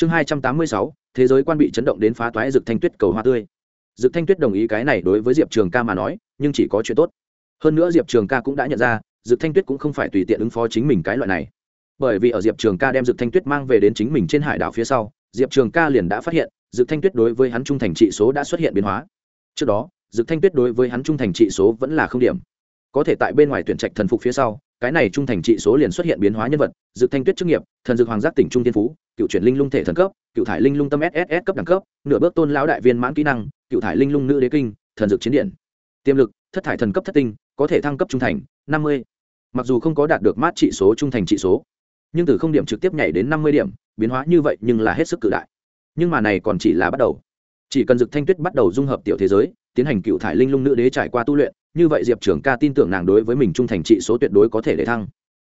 chương hai trăm tám mươi sáu, thế giới quan bị chấn động đến phá toái dực thanh tuyết cầu hoa tươi. Dực thanh tuyết đồng ý cái này đối với diệp trường ca mà nói, nhưng chỉ có chuyện tốt. Hơn nữa diệp trường ca cũng đã nhận ra, dực thanh tuyết cũng không phải tùy tiện ứng phó chính mình cái loại này. Bởi vì ở diệp trường ca đem dực thanh tuyết mang về đến chính mình trên hải đảo phía sau, diệp trường ca liền đã phát hiện, dực thanh tuyết đối với hắn trung thành trị số đã xuất hiện biến hóa. Trước đó, dực thanh tuyết đối với hắn trung thành trị số vẫn là không điểm. Có thể tại bên ngoài tuyển trạch thần phục phía sau, cái này trung thành trị số liền xuất hiện biến hóa nhân vật Dược thanh tuyết chức nghiệp, thần dược hoàng giác tỉnh trung tiên phú, cựu chuyển linh lung thể thần cấp, cựu thải linh lung tâm sss cấp đẳng cấp, nửa bước tôn lão đại viên mãn kỹ năng, cựu thải linh lung nữ đế kinh, thần dược chiến điện. Tiềm lực, thất thải thần cấp thất tinh, có thể thăng cấp trung thành, năm mươi. Mặc dù không có đạt được mát trị số trung thành trị số, nhưng từ không điểm trực tiếp nhảy đến năm mươi điểm, biến hóa như vậy nhưng là hết sức cự đại. Nhưng mà này còn chỉ là bắt đầu. Chỉ cần dực thanh tuyết bắt đầu dung hợp tiểu thế giới, tiến hành cựu thải linh lung nữ đế trải qua tu luyện, như vậy diệp trưởng ca tin tưởng nàng đối với mình trung thành trị số tuyệt đối có thể để thăng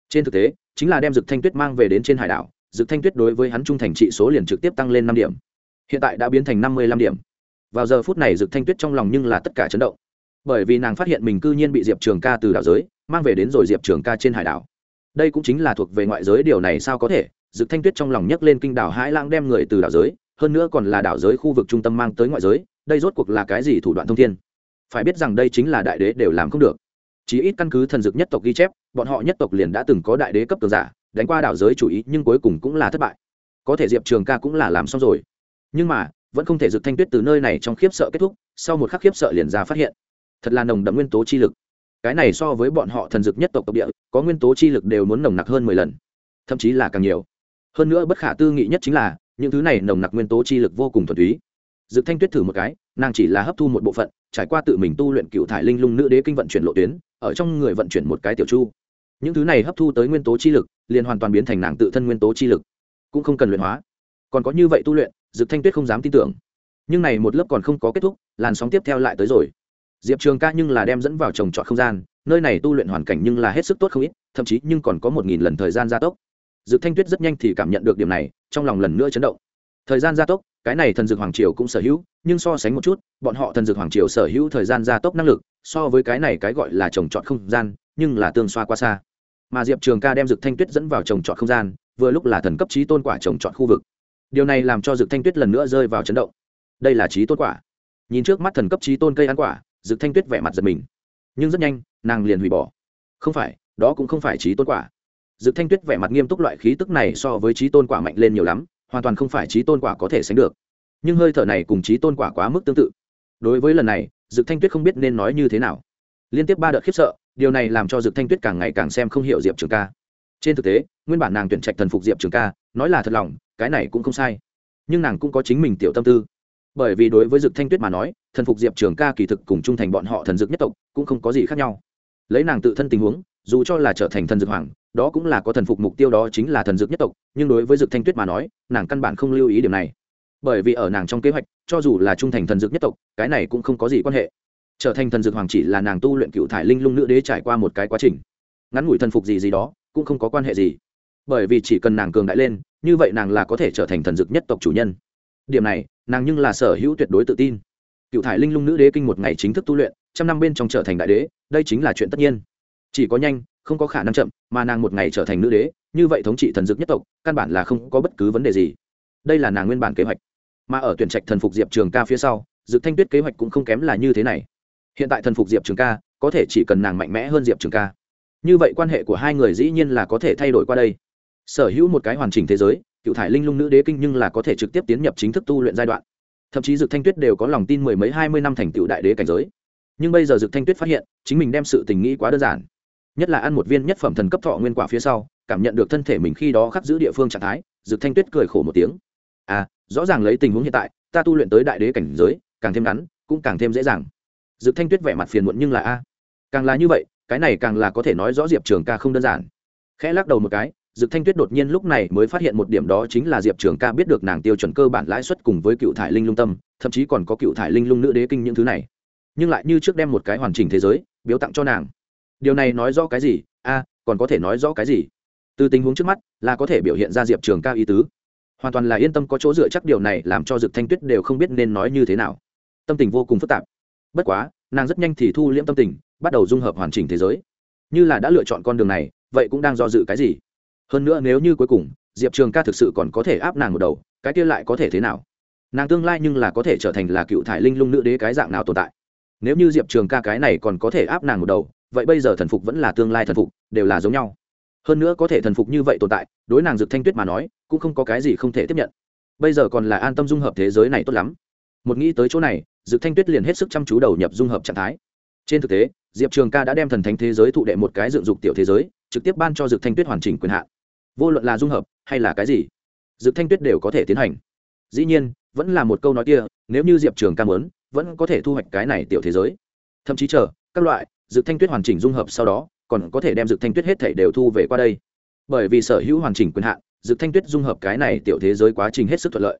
trên thực tế, chính là đem dực thanh tuyết mang về đến trên hải đảo, dực thanh tuyết đối với hắn trung thành trị số liền trực tiếp tăng lên năm điểm. Hiện tại đã biến thành năm mươi lăm điểm. Vào giờ phút này, dực thanh tuyết trong lòng nhưng là tất cả chấn động. Bởi vì nàng phát hiện mình cư nhiên bị diệp trường ca từ đảo giới mang về đến rồi diệp trường ca trên hải đảo. Đây cũng chính là thuộc về ngoại giới điều này sao có thể, dực thanh tuyết trong lòng nhấc lên kinh đảo hãi lãng đem người từ đảo giới, hơn nữa còn là đảo giới khu vực trung tâm mang tới ngoại giới, đây rốt cuộc là cái gì thủ đoạn thông thiên? Phải biết rằng đây chính là đại đế đều làm không được chí ít căn cứ thần dực nhất tộc ghi chép, bọn họ nhất tộc liền đã từng có đại đế cấp cường giả, đánh qua đảo giới chủ ý, nhưng cuối cùng cũng là thất bại. Có thể diệp trường ca cũng là làm xong rồi. Nhưng mà, vẫn không thể dực thanh tuyết từ nơi này trong khiếp sợ kết thúc, sau một khắc khiếp sợ liền ra phát hiện. Thật là nồng đậm nguyên tố chi lực. Cái này so với bọn họ thần dực nhất tộc tộc địa, có nguyên tố chi lực đều muốn nồng nặc hơn mười lần, thậm chí là càng nhiều. Hơn nữa bất khả tư nghị nhất chính là, những thứ này nồng nặc nguyên tố chi lực vô cùng thuần túy. Dực thanh tuyết thử một cái, nàng chỉ là hấp thu một bộ phận, trải qua tự mình tu luyện cựu thải linh lung nữ đế kinh vận chuyển lộ tuyến ở trong người vận chuyển một cái tiểu chu. Những thứ này hấp thu tới nguyên tố chi lực, liền hoàn toàn biến thành nàng tự thân nguyên tố chi lực. Cũng không cần luyện hóa. Còn có như vậy tu luyện, dực thanh tuyết không dám tin tưởng. Nhưng này một lớp còn không có kết thúc, làn sóng tiếp theo lại tới rồi. Diệp trường ca nhưng là đem dẫn vào trồng trọt không gian, nơi này tu luyện hoàn cảnh nhưng là hết sức tốt không ít, thậm chí nhưng còn có một nghìn lần thời gian gia tốc. Dực thanh tuyết rất nhanh thì cảm nhận được điểm này, trong lòng lần nữa chấn động thời gian gia tốc, cái này thần dược hoàng triều cũng sở hữu, nhưng so sánh một chút, bọn họ thần dược hoàng triều sở hữu thời gian gia tốc năng lực, so với cái này cái gọi là trồng trọt không gian, nhưng là tương xoa quá xa. Mà diệp trường ca đem dược thanh tuyết dẫn vào trồng trọt không gian, vừa lúc là thần cấp trí tôn quả trồng trọt khu vực. Điều này làm cho dược thanh tuyết lần nữa rơi vào chấn động. Đây là trí tôn quả. Nhìn trước mắt thần cấp trí tôn cây ăn quả, dược thanh tuyết vẻ mặt giật mình. Nhưng rất nhanh, nàng liền hủy bỏ. Không phải, đó cũng không phải trí tôn quả. Dược thanh tuyết vẻ mặt nghiêm túc loại khí tức này so với trí tôn quả mạnh lên nhiều lắm hoàn toàn không phải trí tôn quả có thể sánh được. Nhưng hơi thở này cùng trí tôn quả quá mức tương tự. Đối với lần này, dực thanh tuyết không biết nên nói như thế nào. Liên tiếp ba đợt khiếp sợ, điều này làm cho dực thanh tuyết càng ngày càng xem không hiểu diệp trường ca. Trên thực tế, nguyên bản nàng tuyển trạch thần phục diệp trường ca, nói là thật lòng, cái này cũng không sai. Nhưng nàng cũng có chính mình tiểu tâm tư. Bởi vì đối với dực thanh tuyết mà nói, thần phục diệp trường ca kỳ thực cùng trung thành bọn họ thần dực nhất tộc cũng không có gì khác nhau. Lấy nàng tự thân tình huống, dù cho là trở thành thần dực hoàng đó cũng là có thần phục mục tiêu đó chính là thần dược nhất tộc, nhưng đối với dược thanh tuyết mà nói, nàng căn bản không lưu ý điểm này. Bởi vì ở nàng trong kế hoạch, cho dù là trung thành thần dược nhất tộc, cái này cũng không có gì quan hệ. Trở thành thần dược hoàng chỉ là nàng tu luyện cựu thải linh lung nữ đế trải qua một cái quá trình. Ngắn ngủi thần phục gì gì đó, cũng không có quan hệ gì. Bởi vì chỉ cần nàng cường đại lên, như vậy nàng là có thể trở thành thần dược nhất tộc chủ nhân. Điểm này, nàng nhưng là sở hữu tuyệt đối tự tin. Cựu thải linh lung nữ đế kinh một ngày chính thức tu luyện, trăm năm bên trong trở thành đại đế, đây chính là chuyện tất nhiên chỉ có nhanh, không có khả năng chậm, mà nàng một ngày trở thành nữ đế, như vậy thống trị thần dược nhất tộc, căn bản là không có bất cứ vấn đề gì. Đây là nàng nguyên bản kế hoạch. Mà ở tuyển trạch thần phục diệp trường ca phía sau dược thanh tuyết kế hoạch cũng không kém là như thế này. Hiện tại thần phục diệp trường ca, có thể chỉ cần nàng mạnh mẽ hơn diệp trường ca. Như vậy quan hệ của hai người dĩ nhiên là có thể thay đổi qua đây. Sở hữu một cái hoàn chỉnh thế giới, cựu thải linh lung nữ đế kinh nhưng là có thể trực tiếp tiến nhập chính thức tu luyện giai đoạn. Thậm chí dược thanh tuyết đều có lòng tin mười mấy hai mươi năm thành tựu đại đế cảnh giới. Nhưng bây giờ dược thanh tuyết phát hiện, chính mình đem sự tình nghĩ quá đơn giản nhất là ăn một viên nhất phẩm thần cấp thọ nguyên quả phía sau, cảm nhận được thân thể mình khi đó khắc giữ địa phương trạng thái, dực thanh tuyết cười khổ một tiếng. À rõ ràng lấy tình huống hiện tại, ta tu luyện tới đại đế cảnh giới, càng thêm ngắn, cũng càng thêm dễ dàng. Dực thanh tuyết vẻ mặt phiền muộn nhưng là a. Càng là như vậy, cái này càng là có thể nói rõ diệp trường ca không đơn giản. Khẽ lắc đầu một cái, dực thanh tuyết đột nhiên lúc này mới phát hiện một điểm đó chính là diệp trường ca biết được nàng tiêu chuẩn cơ bản lãi suất cùng với cựu thải linh lung tâm, thậm chí còn có cựu thải linh lung nữ đế kinh những thứ này. Nhưng lại như trước đem một cái hoàn chỉnh thế giới, biếu tặng cho nàng điều này nói rõ cái gì? A, còn có thể nói rõ cái gì? Từ tình huống trước mắt, là có thể biểu hiện ra diệp trường ca ý tứ. Hoàn toàn là yên tâm có chỗ dựa chắc điều này làm cho dực thanh tuyết đều không biết nên nói như thế nào. Tâm tình vô cùng phức tạp. Bất quá, nàng rất nhanh thì thu liễm tâm tình, bắt đầu dung hợp hoàn chỉnh thế giới. Như là đã lựa chọn con đường này, vậy cũng đang do dự cái gì? Hơn nữa nếu như cuối cùng, diệp trường ca thực sự còn có thể áp nàng một đầu, cái kia lại có thể thế nào? Nàng tương lai nhưng là có thể trở thành là cựu thải linh lung nữ đế cái dạng nào tồn tại? Nếu như diệp trường ca cái này còn có thể áp nàng một đầu vậy bây giờ thần phục vẫn là tương lai thần phục, đều là giống nhau. Hơn nữa có thể thần phục như vậy tồn tại, đối nàng dược thanh tuyết mà nói, cũng không có cái gì không thể tiếp nhận. Bây giờ còn là an tâm dung hợp thế giới này tốt lắm. Một nghĩ tới chỗ này dược thanh tuyết liền hết sức chăm chú đầu nhập dung hợp trạng thái. Trên thực tế, diệp trường ca đã đem thần thánh thế giới thụ đệ một cái dựng dục tiểu thế giới, trực tiếp ban cho dược thanh tuyết hoàn chỉnh quyền hạn. Vô luận là dung hợp, hay là cái gì dược thanh tuyết đều có thể tiến hành. Dĩ nhiên, vẫn là một câu nói kia, nếu như diệp trường ca mớn vẫn có thể thu hoạch cái này tiểu thế giới. Thậm chí chờ, các loại Dự thanh tuyết hoàn chỉnh dung hợp sau đó, còn có thể đem Dự thanh tuyết hết thể đều thu về qua đây. Bởi vì sở hữu hoàn chỉnh quyền hạn Dự thanh tuyết dung hợp cái này tiểu thế giới quá trình hết sức thuận lợi.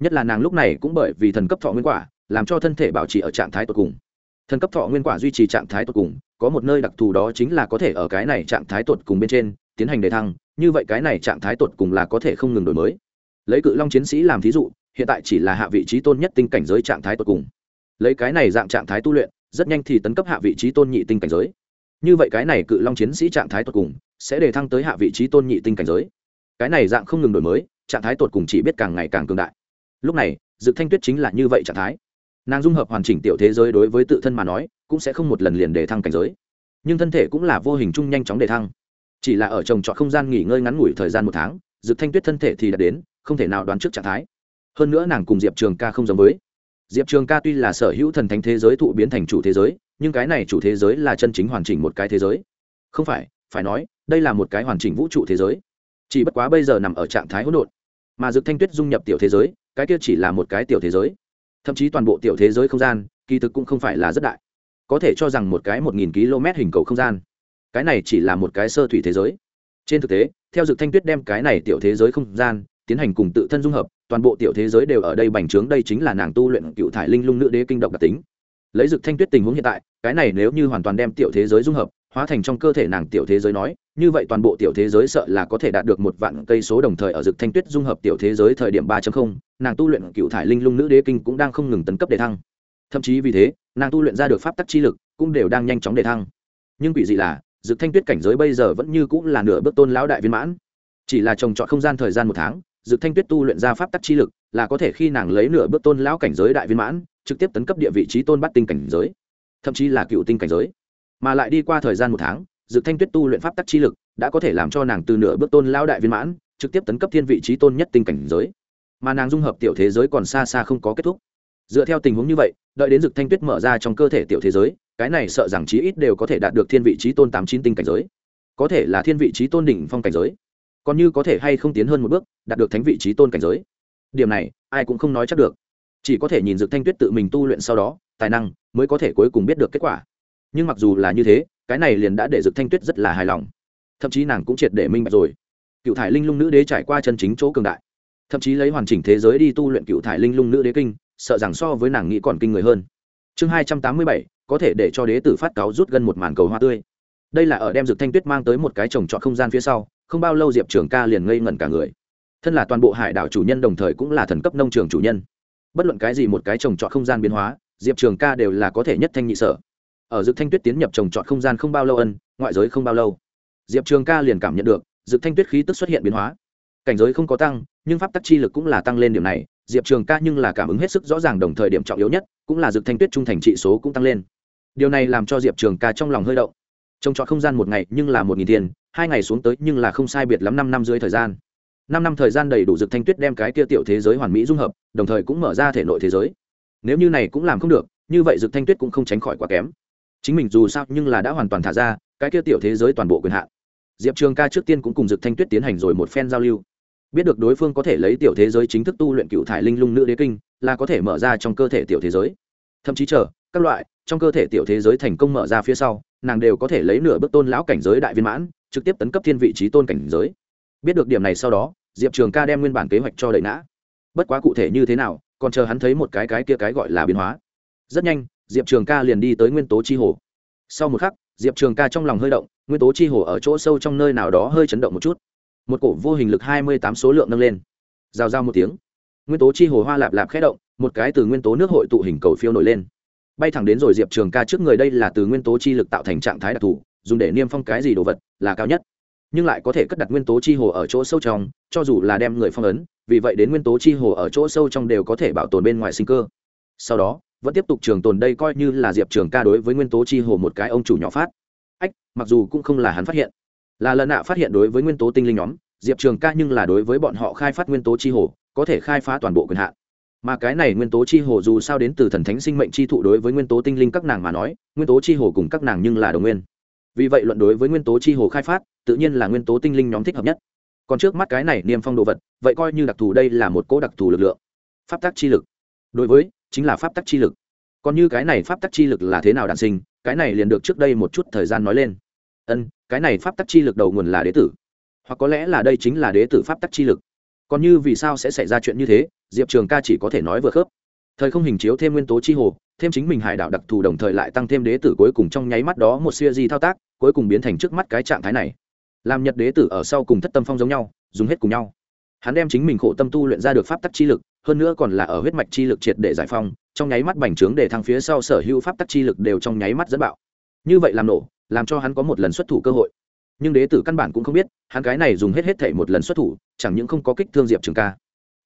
Nhất là nàng lúc này cũng bởi vì thần cấp thọ nguyên quả, làm cho thân thể bảo trì ở trạng thái tột cùng. Thần cấp thọ nguyên quả duy trì trạng thái tột cùng, có một nơi đặc thù đó chính là có thể ở cái này trạng thái tột cùng bên trên, tiến hành đề thăng, như vậy cái này trạng thái tột cùng là có thể không ngừng đổi mới. Lấy cự long chiến sĩ làm thí dụ, hiện tại chỉ là hạ vị trí tôn nhất tinh cảnh giới trạng thái tột cùng. Lấy cái này dạng trạng thái tu luyện rất nhanh thì tấn cấp hạ vị trí tôn nhị tinh cảnh giới. Như vậy cái này cự long chiến sĩ trạng thái tột cùng sẽ đề thăng tới hạ vị trí tôn nhị tinh cảnh giới. Cái này dạng không ngừng đổi mới, trạng thái tột cùng chỉ biết càng ngày càng cường đại. Lúc này dự thanh tuyết chính là như vậy trạng thái. Nàng dung hợp hoàn chỉnh tiểu thế giới đối với tự thân mà nói, cũng sẽ không một lần liền đề thăng cảnh giới. Nhưng thân thể cũng là vô hình chung nhanh chóng đề thăng. Chỉ là ở trồng trọt không gian nghỉ ngơi ngắn ngủi thời gian một tháng dự thanh tuyết thân thể thì đã đến, không thể nào đoán trước trạng thái. Hơn nữa nàng cùng diệp trường ca không giống với diệp trường ca tuy là sở hữu thần thánh thế giới thụ biến thành chủ thế giới, nhưng cái này chủ thế giới là chân chính hoàn chỉnh một cái thế giới. Không phải phải nói, đây là một cái hoàn chỉnh vũ trụ thế giới. Chỉ bất quá bây giờ nằm ở trạng thái hỗn độn, mà dược thanh tuyết dung nhập tiểu thế giới, cái kia chỉ là một cái tiểu thế giới. Thậm chí toàn bộ tiểu thế giới không gian, kỳ thực cũng không phải là rất đại. Có thể cho rằng một cái một nghìn km hình cầu không gian. Cái này chỉ là một cái sơ thủy thế giới. Trên thực tế, theo dược thanh tuyết đem cái này tiểu thế giới không gian tiến hành cùng tự thân dung hợp toàn bộ tiểu thế giới đều ở đây bành trướng, đây chính là nàng tu luyện cựu thải linh lung nữ đế kinh độc đặc tính. Lấy dực thanh tuyết tình huống hiện tại, cái này nếu như hoàn toàn đem tiểu thế giới dung hợp, hóa thành trong cơ thể nàng tiểu thế giới nói, như vậy toàn bộ tiểu thế giới sợ là có thể đạt được một vạn cây số đồng thời ở dực thanh tuyết dung hợp tiểu thế giới thời điểm ba nàng tu luyện cựu thải linh lung nữ đế kinh cũng đang không ngừng tấn cấp đề thăng. Thậm chí vì thế, nàng tu luyện ra được pháp tắc chi lực cũng đều đang nhanh chóng đề thăng. Nhưng quỷ dị là dực thanh tuyết cảnh giới bây giờ vẫn như cũng là nửa bước tôn lão đại viên mãn. Chỉ là trồng trọt không gian thời gian một tháng dực thanh tuyết tu luyện ra pháp tắc chi lực, là có thể khi nàng lấy nửa bước tôn lão cảnh giới đại viên mãn, trực tiếp tấn cấp địa vị trí tôn bắt tinh cảnh giới, thậm chí là cựu tinh cảnh giới. Mà lại đi qua thời gian một tháng, dực thanh tuyết tu luyện pháp tắc chi lực đã có thể làm cho nàng từ nửa bước tôn lão đại viên mãn, trực tiếp tấn cấp thiên vị trí tôn nhất tinh cảnh giới. Mà nàng dung hợp tiểu thế giới còn xa xa không có kết thúc. Dựa theo tình huống như vậy, đợi đến dực thanh tuyết mở ra trong cơ thể tiểu thế giới, cái này sợ rằng chí ít đều có thể đạt được thiên vị trí tôn tám chín tinh cảnh giới. Có thể là thiên vị trí tôn đỉnh phong cảnh giới còn như có thể hay không tiến hơn một bước, đạt được thánh vị trí tôn cảnh giới. Điểm này, ai cũng không nói chắc được. Chỉ có thể nhìn dược thanh tuyết tự mình tu luyện sau đó, tài năng mới có thể cuối cùng biết được kết quả. Nhưng mặc dù là như thế, cái này liền đã để dược thanh tuyết rất là hài lòng. Thậm chí nàng cũng triệt để minh bạch rồi. Cựu thải linh lung nữ đế trải qua chân chính chỗ cường đại. Thậm chí lấy hoàn chỉnh thế giới đi tu luyện cựu thải linh lung nữ đế kinh, sợ rằng so với nàng nghĩ còn kinh người hơn. Chương hai trăm tám mươi bảy, có thể để cho đế tử phát cáo rút gần một màn cầu hoa tươi. Đây là ở đem dược thanh tuyết mang tới một cái trồng trọt không gian phía sau không bao lâu diệp trường ca liền ngây ngẩn cả người. Thân là toàn bộ hải đảo chủ nhân đồng thời cũng là thần cấp nông trường chủ nhân. Bất luận cái gì một cái trồng trọt không gian biến hóa, diệp trường ca đều là có thể nhất thanh nhị sở. Ở dự thanh tuyết tiến nhập trồng trọt không gian không bao lâu ân, ngoại giới không bao lâu. Diệp trường ca liền cảm nhận được dược thanh tuyết khí tức xuất hiện biến hóa. Cảnh giới không có tăng, nhưng pháp tắc chi lực cũng là tăng lên điểm này. Diệp trường ca nhưng là cảm ứng hết sức rõ ràng đồng thời điểm trọng yếu nhất, cũng là dược thanh tuyết trung thành trị số cũng tăng lên. Điều này làm cho diệp trường ca trong lòng hơi động. Trồng trọt không gian một ngày nhưng là một nghìn tiền hai ngày xuống tới nhưng là không sai biệt lắm năm năm dưới thời gian. Năm năm thời gian đầy đủ dược thanh tuyết đem cái kia tiểu thế giới hoàn mỹ dung hợp, đồng thời cũng mở ra thể nội thế giới. Nếu như này cũng làm không được, như vậy dược thanh tuyết cũng không tránh khỏi quá kém. Chính mình dù sao nhưng là đã hoàn toàn thả ra, cái kia tiểu thế giới toàn bộ quyền hạn. Diệp trường ca trước tiên cũng cùng dược thanh tuyết tiến hành rồi một phen giao lưu. Biết được đối phương có thể lấy tiểu thế giới chính thức tu luyện cựu thải linh lung nữ đế kinh, là có thể mở ra trong cơ thể tiểu thế giới. Thậm chí chờ, các loại, trong cơ thể tiểu thế giới thành công mở ra phía sau, nàng đều có thể lấy nửa bước tôn lão cảnh giới đại viên mãn trực tiếp tấn cấp thiên vị trí tôn cảnh giới. Biết được điểm này sau đó, diệp trường ca đem nguyên bản kế hoạch cho đầy nã. Bất quá cụ thể như thế nào, còn chờ hắn thấy một cái cái kia cái gọi là biến hóa. Rất nhanh, diệp trường ca liền đi tới nguyên tố chi hồ. Sau một khắc, diệp trường ca trong lòng hơi động, nguyên tố chi hồ ở chỗ sâu trong nơi nào đó hơi chấn động một chút. Một cổ vô hình lực hai mươi tám số lượng nâng lên. Rào rao một tiếng, nguyên tố chi hồ hoa lạp lạp khẽ động, một cái từ nguyên tố nước hội tụ hình cầu phiêu nổi lên. Bay thẳng đến rồi diệp trường ca trước người đây là từ nguyên tố chi lực tạo thành trạng thái đặc thù, dùng để niêm phong cái gì đồ vật là cao nhất. Nhưng lại có thể cất đặt nguyên tố chi hồ ở chỗ sâu trong, cho dù là đem người phong ấn, vì vậy đến nguyên tố chi hồ ở chỗ sâu trong đều có thể bảo tồn bên ngoài sinh cơ. Sau đó, vẫn tiếp tục trường tồn đây coi như là diệp trường ca đối với nguyên tố chi hồ một cái ông chủ nhỏ phát. Ách, mặc dù cũng không là hắn phát hiện. Là lần nạ phát hiện đối với nguyên tố tinh linh nhóm, diệp trường ca nhưng là đối với bọn họ khai phát nguyên tố chi hồ, có thể khai phá toàn bộ quyền hạn. Mà cái này nguyên tố chi hồ dù sao đến từ thần thánh sinh mệnh chi thụ đối với nguyên tố tinh linh các nàng mà nói, nguyên tố chi hồ cùng các nàng nhưng là đồng nguyên vì vậy luận đối với nguyên tố chi hồ khai phát, tự nhiên là nguyên tố tinh linh nhóm thích hợp nhất. Còn trước mắt cái này niêm phong đồ vật, vậy coi như đặc thù đây là một cỗ đặc thù lực lượng. Pháp tắc chi lực. Đối với, chính là pháp tắc chi lực. Còn như cái này pháp tắc chi lực là thế nào đản sinh, cái này liền được trước đây một chút thời gian nói lên. Ân, cái này pháp tắc chi lực đầu nguồn là đế tử. Hoặc có lẽ là đây chính là đế tử pháp tắc chi lực. Còn như vì sao sẽ xảy ra chuyện như thế, diệp trường ca chỉ có thể nói vừa khớp. Thời không hình chiếu thêm nguyên tố chi hồ, thêm chính mình hải đạo đặc thù đồng thời lại tăng thêm đế tử cuối cùng trong nháy mắt đó một siêu di thao tác cuối cùng biến thành trước mắt cái trạng thái này. Làm nhật đế tử ở sau cùng thất tâm phong giống nhau, dùng hết cùng nhau. Hắn đem chính mình khổ tâm tu luyện ra được pháp tắc chi lực, hơn nữa còn là ở huyết mạch chi lực triệt để giải phong trong nháy mắt bành trướng để thăng phía sau sở hữu pháp tắc chi lực đều trong nháy mắt dẫn bạo. Như vậy làm nổ, làm cho hắn có một lần xuất thủ cơ hội. Nhưng đế tử căn bản cũng không biết, hắn cái này dùng hết hết thể một lần xuất thủ, chẳng những không có kích thương diệp trường ca,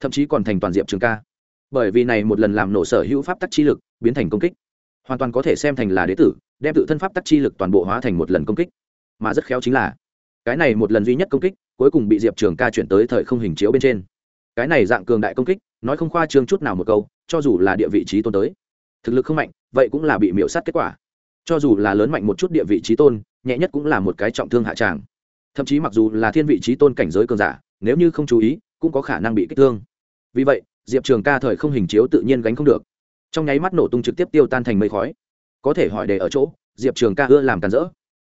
thậm chí còn thành toàn diệp trường ca. Bởi vì này một lần làm nổ sở hữu pháp tắc chi lực, biến thành công kích. Hoàn toàn có thể xem thành là đế tử đem tự thân pháp tắc chi lực toàn bộ hóa thành một lần công kích. Mà rất khéo chính là, cái này một lần duy nhất công kích, cuối cùng bị diệp trường ca chuyển tới thời không hình chiếu bên trên. Cái này dạng cường đại công kích, nói không khoa trương chút nào một câu, cho dù là địa vị trí tôn tới. Thực lực không mạnh, vậy cũng là bị miễu sát kết quả. Cho dù là lớn mạnh một chút địa vị trí tôn, nhẹ nhất cũng là một cái trọng thương hạ tràng. Thậm chí mặc dù là thiên vị trí tôn cảnh giới cường giả, nếu như không chú ý, cũng có khả năng bị kích thương. Vì vậy, diệp trường ca thời không hình chiếu tự nhiên gánh không được. Trong nháy mắt nổ tung trực tiếp tiêu tan thành mây khói có thể hỏi đề ở chỗ, diệp trường ca ưa làm càn rỡ.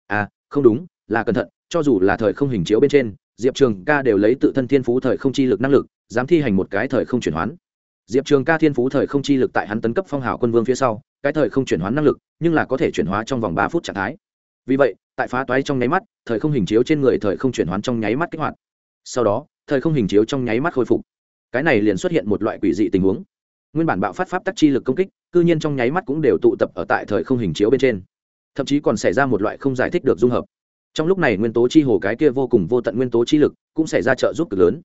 À không đúng, là cẩn thận, cho dù là thời không hình chiếu bên trên, diệp trường ca đều lấy tự thân thiên phú thời không chi lực năng lực, dám thi hành một cái thời không chuyển hoán. Diệp trường ca thiên phú thời không chi lực tại hắn tấn cấp phong hào quân vương phía sau, cái thời không chuyển hoán năng lực, nhưng là có thể chuyển hóa trong vòng ba phút trạng thái. Vì vậy, tại phá toái trong nháy mắt, thời không hình chiếu trên người thời không chuyển hoán trong nháy mắt kích hoạt. Sau đó, thời không hình chiếu trong nháy mắt khôi phục. Cái này liền xuất hiện một loại quỷ dị tình huống. Nguyên bản bạo phát pháp tắc chi lực công kích cư nhiên trong nháy mắt cũng đều tụ tập ở tại thời không hình chiếu bên trên. Thậm chí còn xảy ra một loại không giải thích được dung hợp. Trong lúc này nguyên tố chi hồ cái kia vô cùng vô tận nguyên tố chi lực cũng xảy ra trợ giúp cực lớn.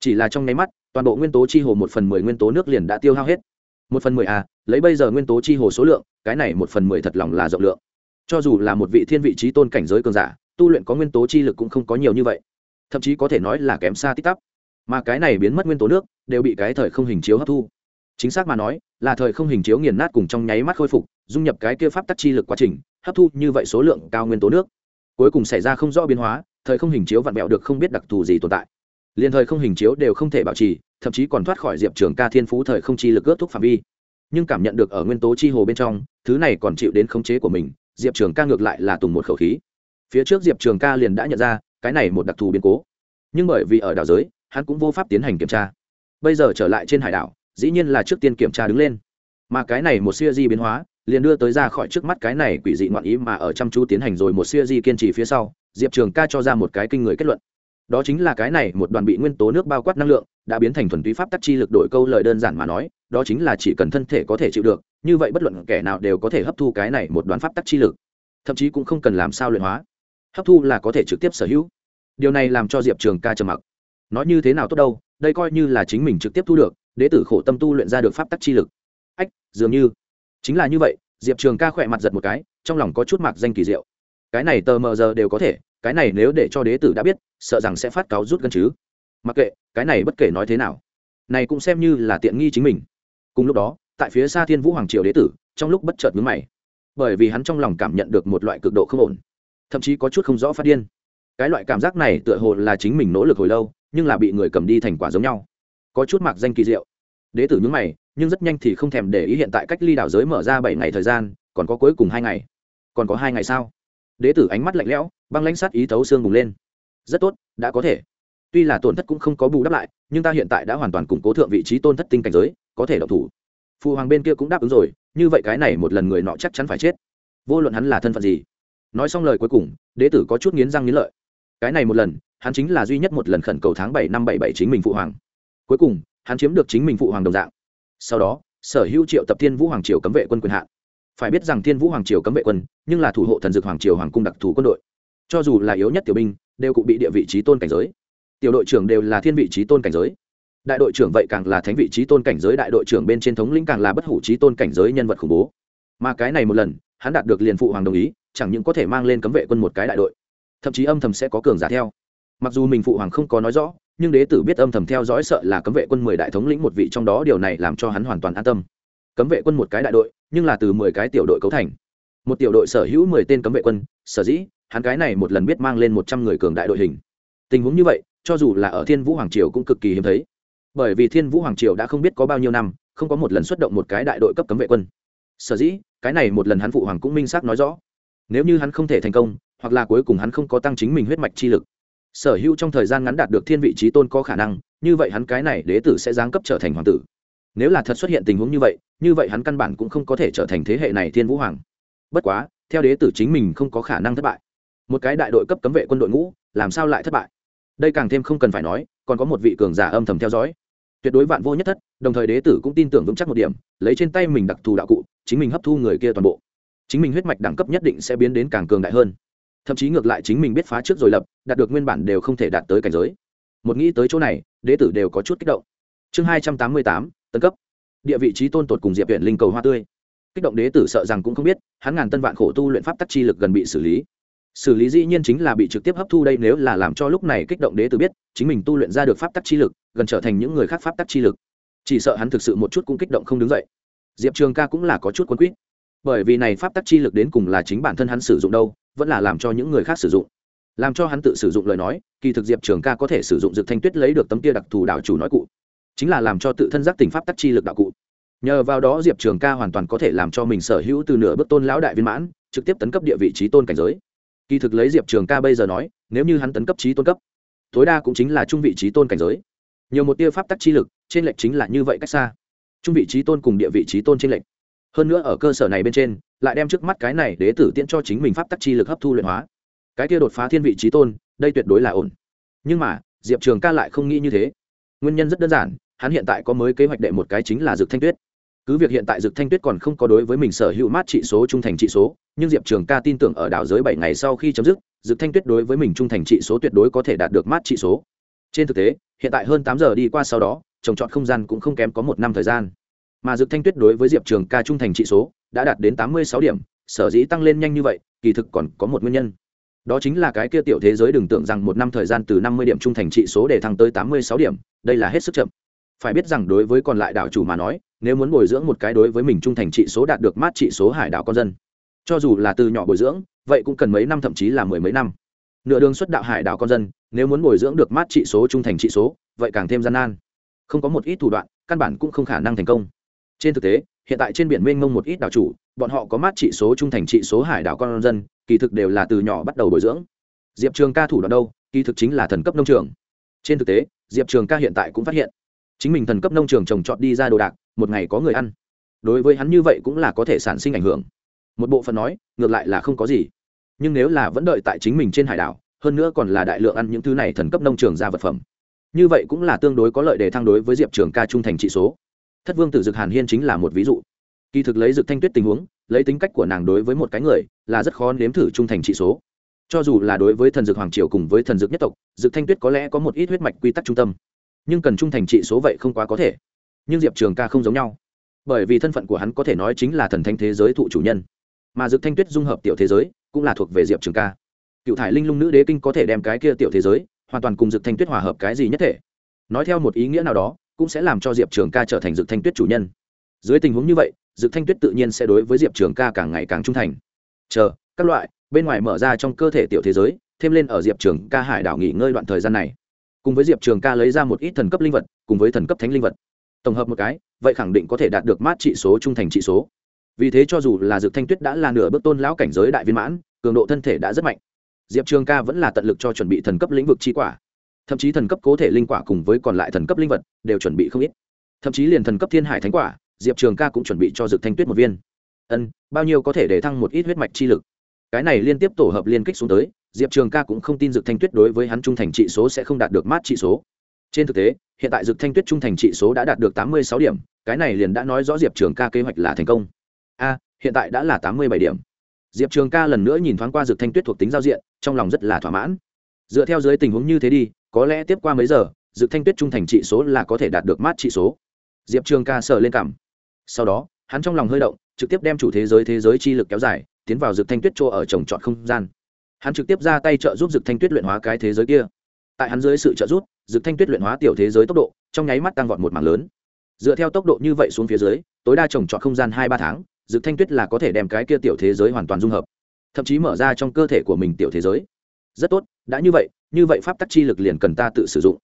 Chỉ là trong nháy mắt toàn bộ nguyên tố chi hồ một phần mười nguyên tố nước liền đã tiêu hao hết. Một phần mười à, lấy bây giờ nguyên tố chi hồ số lượng cái này một phần mười thật lòng là rộng lượng. Cho dù là một vị thiên vị trí tôn cảnh giới cường giả tu luyện có nguyên tố chi lực cũng không có nhiều như vậy. Thậm chí có thể nói là kém xa tích tắp mà cái này biến mất nguyên tố nước đều bị cái thời không hình chiếu hấp thu. Chính xác mà nói là thời không hình chiếu nghiền nát cùng trong nháy mắt khôi phục, dung nhập cái kia pháp tắc chi lực quá trình, hấp thu như vậy số lượng cao nguyên tố nước. Cuối cùng xảy ra không rõ biến hóa, thời không hình chiếu vặn vẹo được không biết đặc thù gì tồn tại. Liền thời không hình chiếu đều không thể bảo trì, thậm chí còn thoát khỏi diệp trường ca thiên phú thời không chi lực ước thúc phạm vi. Nhưng cảm nhận được ở nguyên tố chi hồ bên trong, thứ này còn chịu đến khống chế của mình, diệp trường ca ngược lại là tùng một khẩu khí. Phía trước diệp trường ca liền đã nhận ra, cái này một đặc thù biến cố. Nhưng bởi vì ở đảo giới, hắn cũng vô pháp tiến hành kiểm tra. Bây giờ trở lại trên hải đảo dĩ nhiên là trước tiên kiểm tra đứng lên. Mà cái này một siêu di biến hóa, liền đưa tới ra khỏi trước mắt cái này quỷ dị ngoạn ý mà ở chăm chú tiến hành rồi một siêu di kiên trì phía sau, diệp trường ca cho ra một cái kinh người kết luận. Đó chính là cái này một đoàn bị nguyên tố nước bao quát năng lượng, đã biến thành thuần túy pháp tắc chi lực đổi câu lời đơn giản mà nói, đó chính là chỉ cần thân thể có thể chịu được, như vậy bất luận kẻ nào đều có thể hấp thu cái này một đoàn pháp tắc chi lực. Thậm chí cũng không cần làm sao luyện hóa. Hấp thu là có thể trực tiếp sở hữu. Điều này làm cho diệp trường ca trầm mặc. Nói như thế nào tốt đâu, đây coi như là chính mình trực tiếp thu được đế tử khổ tâm tu luyện ra được pháp tắc chi lực. Ách, dường như. Chính là như vậy, diệp trường ca khỏe mặt giật một cái, trong lòng có chút mạc danh kỳ diệu. Cái này tờ mờ giờ đều có thể, cái này nếu để cho đế tử đã biết, sợ rằng sẽ phát cáo rút gân chứ. Mặc kệ, cái này bất kể nói thế nào. Này cũng xem như là tiện nghi chính mình. Cùng lúc đó, tại phía xa thiên vũ hoàng triều đế tử, trong lúc bất chợt mướn mày. Bởi vì hắn trong lòng cảm nhận được một loại cực độ không ổn, thậm chí có chút không rõ phát điên. Cái loại cảm giác này tựa hồ là chính mình nỗ lực hồi lâu, nhưng là bị người cầm đi thành quả giống nhau có chút mặc danh kỳ diệu. Đế tử nhúng mày, nhưng rất nhanh thì không thèm để ý hiện tại cách ly đảo giới mở ra bảy ngày thời gian, còn có cuối cùng hai ngày. Còn có hai ngày sao? Đế tử ánh mắt lạnh lẽo, băng lãnh sát ý thấu xương bùng lên. Rất tốt, đã có thể. Tuy là tổn thất cũng không có bù đắp lại, nhưng ta hiện tại đã hoàn toàn củng cố thượng vị trí tôn thất tinh cảnh giới, có thể độc thủ. Phụ hoàng bên kia cũng đáp ứng rồi, như vậy cái này một lần người nọ chắc chắn phải chết. Vô luận hắn là thân phận gì. Nói xong lời cuối cùng, đế tử có chút nghiến răng nghiến lợi. Cái này một lần, hắn chính là duy nhất một lần khẩn cầu tháng bảy năm bảy bảy chính mình phụ hoàng cuối cùng, hắn chiếm được chính mình phụ hoàng đồng dạng. Sau đó, sở hữu triệu tập thiên vũ hoàng triều cấm vệ quân quyền hạn. Phải biết rằng thiên vũ hoàng triều cấm vệ quân, nhưng là thủ hộ thần dược hoàng triều hoàng cung đặc thù quân đội. Cho dù là yếu nhất tiểu binh, đều cụ bị địa vị trí tôn cảnh giới. Tiểu đội trưởng đều là thiên vị trí tôn cảnh giới. Đại đội trưởng vậy càng là thánh vị trí tôn cảnh giới, đại đội trưởng bên trên thống lĩnh càng là bất hủ trí tôn cảnh giới nhân vật khủng bố. Mà cái này một lần, hắn đạt được liền phụ hoàng đồng ý, chẳng những có thể mang lên cấm vệ quân một cái đại đội, thậm chí âm thầm sẽ có cường giả theo. Mặc dù mình phụ hoàng không có nói rõ nhưng đế tử biết âm thầm theo dõi sợ là cấm vệ quân mười đại thống lĩnh một vị trong đó, điều này làm cho hắn hoàn toàn an tâm. Cấm vệ quân một cái đại đội, nhưng là từ mười cái tiểu đội cấu thành. Một tiểu đội sở hữu mười tên cấm vệ quân, sở dĩ, hắn cái này một lần biết mang lên một trăm người cường đại đội hình. Tình huống như vậy, cho dù là ở thiên vũ hoàng triều cũng cực kỳ hiếm thấy. Bởi vì thiên vũ hoàng triều đã không biết có bao nhiêu năm, không có một lần xuất động một cái đại đội cấp cấm vệ quân. Sở dĩ, cái này một lần hắn phụ hoàng cũng minh xác nói rõ. Nếu như hắn không thể thành công, hoặc là cuối cùng hắn không có tăng chính mình huyết mạch chi lực sở hữu trong thời gian ngắn đạt được thiên vị trí tôn có khả năng, như vậy hắn cái này đế tử sẽ giáng cấp trở thành hoàng tử. Nếu là thật xuất hiện tình huống như vậy như vậy hắn căn bản cũng không có thể trở thành thế hệ này thiên vũ hoàng. Bất quá, theo đế tử chính mình không có khả năng thất bại. Một cái đại đội cấp cấm vệ quân đội ngũ, làm sao lại thất bại? Đây càng thêm không cần phải nói, còn có một vị cường giả âm thầm theo dõi. Tuyệt đối vạn vô nhất thất, đồng thời đế tử cũng tin tưởng vững chắc một điểm, lấy trên tay mình đặc thù đạo cụ, chính mình hấp thu người kia toàn bộ. Chính mình huyết mạch đẳng cấp nhất định sẽ biến đến càng cường đại hơn thậm chí ngược lại chính mình biết phá trước rồi lập, đạt được nguyên bản đều không thể đạt tới cảnh giới. Một nghĩ tới chỗ này, đế tử đều có chút kích động. Chương hai trăm tám mươi tám tân cấp. Địa vị trí tôn tột cùng diệp huyện linh cầu hoa tươi. Kích động đế tử sợ rằng cũng không biết, hắn ngàn tân vạn khổ tu luyện pháp tắc chi lực gần bị xử lý. Xử lý dĩ nhiên chính là bị trực tiếp hấp thu đây nếu là làm cho lúc này kích động đế tử biết, chính mình tu luyện ra được pháp tắc chi lực, gần trở thành những người khác pháp tắc chi lực. Chỉ sợ hắn thực sự một chút cũng kích động không đứng dậy. Diệp trường ca cũng là có chút quân quýt. Bởi vì này pháp tắc chi lực đến cùng là chính bản thân hắn sử dụng đâu vẫn là làm cho những người khác sử dụng. Làm cho hắn tự sử dụng lời nói, kỳ thực diệp trường ca có thể sử dụng dược thanh tuyết lấy được tấm kia đặc thù đạo chủ nói cụ. Chính là làm cho tự thân giác tình pháp tắc chi lực đạo cụ. Nhờ vào đó diệp trường ca hoàn toàn có thể làm cho mình sở hữu từ nửa bước tôn lão đại viên mãn, trực tiếp tấn cấp địa vị trí tôn cảnh giới. Kỳ thực lấy diệp trường ca bây giờ nói, nếu như hắn tấn cấp trí tôn cấp, tối đa cũng chính là trung vị trí tôn cảnh giới. Nhiều một tia pháp tắc chi lực, trên lệnh chính là như vậy cách xa. Trung vị trí tôn cùng địa vị trí tôn trên lệnh hơn nữa ở cơ sở này bên trên, lại đem trước mắt cái này đế tử tiễn cho chính mình pháp tắc chi lực hấp thu luyện hóa. Cái kia đột phá thiên vị trí tôn, đây tuyệt đối là ổn. Nhưng mà, diệp trường ca lại không nghĩ như thế. Nguyên nhân rất đơn giản, hắn hiện tại có mới kế hoạch đệ một cái chính là dược thanh tuyết. Cứ việc hiện tại dược thanh tuyết còn không có đối với mình sở hữu mát trị số, trung thành trị số, nhưng diệp trường ca tin tưởng ở đảo giới bảy ngày sau khi chấm dứt dược thanh tuyết đối với mình trung thành trị số tuyệt đối có thể đạt được mát trị số. Trên thực tế, hiện tại hơn tám giờ đi qua sau đó, trồng trọt không gian cũng không kém có một năm thời gian mà dược thanh tuyết đối với diệp trường ca trung thành trị số đã đạt đến tám mươi sáu điểm, sở dĩ tăng lên nhanh như vậy, kỳ thực còn có một nguyên nhân. Đó chính là cái kia tiểu thế giới đừng tưởng rằng một năm thời gian từ năm mươi điểm trung thành trị số để thăng tới tám mươi sáu điểm, đây là hết sức chậm. Phải biết rằng đối với còn lại đảo chủ mà nói, nếu muốn bồi dưỡng một cái đối với mình trung thành trị số đạt được mát trị số hải đảo con dân, cho dù là từ nhỏ bồi dưỡng, vậy cũng cần mấy năm thậm chí là mười mấy năm. Nửa đường xuất đạo hải đảo con dân, nếu muốn bồi dưỡng được mát trị số trung thành trị số, vậy càng thêm gian nan. Không có một ít thủ đoạn, căn bản cũng không khả năng thành công trên thực tế, hiện tại trên biển mênh mông một ít đảo chủ, bọn họ có mát trị số trung thành trị số hải đảo con dân, kỳ thực đều là từ nhỏ bắt đầu bồi dưỡng. Diệp trường ca thủ đoạn đâu? Kỳ thực chính là thần cấp nông trường. Trên thực tế, diệp trường ca hiện tại cũng phát hiện, chính mình thần cấp nông trường trồng trọt đi ra đồ đạc, một ngày có người ăn. Đối với hắn như vậy cũng là có thể sản sinh ảnh hưởng. Một bộ phận nói, ngược lại là không có gì. Nhưng nếu là vẫn đợi tại chính mình trên hải đảo, hơn nữa còn là đại lượng ăn những thứ này thần cấp nông trường ra vật phẩm. Như vậy cũng là tương đối có lợi để thăng đối với diệp trường ca trung thành trị số thất vương tử dực hàn hiên chính là một ví dụ. Kỳ thực lấy dực thanh tuyết tình huống, lấy tính cách của nàng đối với một cái người, là rất khó nếm thử trung thành trị số. Cho dù là đối với thần dực hoàng triều cùng với thần dực nhất tộc, dực thanh tuyết có lẽ có một ít huyết mạch quy tắc trung tâm. Nhưng cần trung thành trị số vậy không quá có thể. Nhưng diệp trường ca không giống nhau. Bởi vì thân phận của hắn có thể nói chính là thần thanh thế giới thụ chủ nhân. Mà dực thanh tuyết dung hợp tiểu thế giới, cũng là thuộc về diệp trường ca. Cựu thải linh lung nữ đế kinh có thể đem cái kia tiểu thế giới, hoàn toàn cùng dực thanh tuyết hòa hợp cái gì nhất thể. Nói theo một ý nghĩa nào đó cũng sẽ làm cho diệp trường ca trở thành dự thanh tuyết chủ nhân. Dưới tình huống như vậy dự thanh tuyết tự nhiên sẽ đối với diệp trường ca càng ngày càng trung thành. Chờ, các loại, bên ngoài mở ra trong cơ thể tiểu thế giới, thêm lên ở diệp trường ca hải đảo nghỉ ngơi đoạn thời gian này. Cùng với diệp trường ca lấy ra một ít thần cấp linh vật, cùng với thần cấp thánh linh vật. Tổng hợp một cái, vậy khẳng định có thể đạt được mát trị số, trung thành trị số. Vì thế cho dù là dược thanh tuyết đã là nửa bước tôn lão cảnh giới đại viên mãn, cường độ thân thể đã rất mạnh. Diệp trường ca vẫn là tận lực cho chuẩn bị thần cấp lĩnh vực chi quả thậm chí thần cấp cố thể linh quả cùng với còn lại thần cấp linh vật đều chuẩn bị không ít. Thậm chí liền thần cấp thiên hải thánh quả, diệp trường ca cũng chuẩn bị cho dược thanh tuyết một viên. Ân, bao nhiêu có thể để thăng một ít huyết mạch chi lực. Cái này liên tiếp tổ hợp liên kích xuống tới, diệp trường ca cũng không tin dược thanh tuyết đối với hắn trung thành trị số sẽ không đạt được mát trị số. Trên thực tế, hiện tại dược thanh tuyết trung thành trị số đã đạt được tám mươi sáu điểm, cái này liền đã nói rõ diệp trường ca kế hoạch là thành công. A, hiện tại đã là tám mươi bảy điểm. Diệp trường ca lần nữa nhìn thoáng qua dược thanh tuyết thuộc tính giao diện, trong lòng rất là thỏa mãn dựa theo dưới tình huống như thế đi, có lẽ tiếp qua mấy giờ, dự thanh tuyết trung thành trị số là có thể đạt được mát trị số. Diệp trường ca sợ lên cảm. Sau đó, hắn trong lòng hơi động, trực tiếp đem chủ thế giới thế giới chi lực kéo dài, tiến vào dược thanh tuyết chỗ ở trồng trọt không gian. Hắn trực tiếp ra tay trợ giúp dược thanh tuyết luyện hóa cái thế giới kia. Tại hắn dưới sự trợ giúp dược thanh tuyết luyện hóa tiểu thế giới tốc độ, trong nháy mắt tăng vọt một mảng lớn. Dựa theo tốc độ như vậy xuống phía dưới, tối đa trồng trọt không gian hai ba tháng dược thanh tuyết là có thể đem cái kia tiểu thế giới hoàn toàn dung hợp, thậm chí mở ra trong cơ thể của mình tiểu thế giới rất tốt, đã như vậy như vậy pháp tắc chi lực liền cần ta tự sử dụng.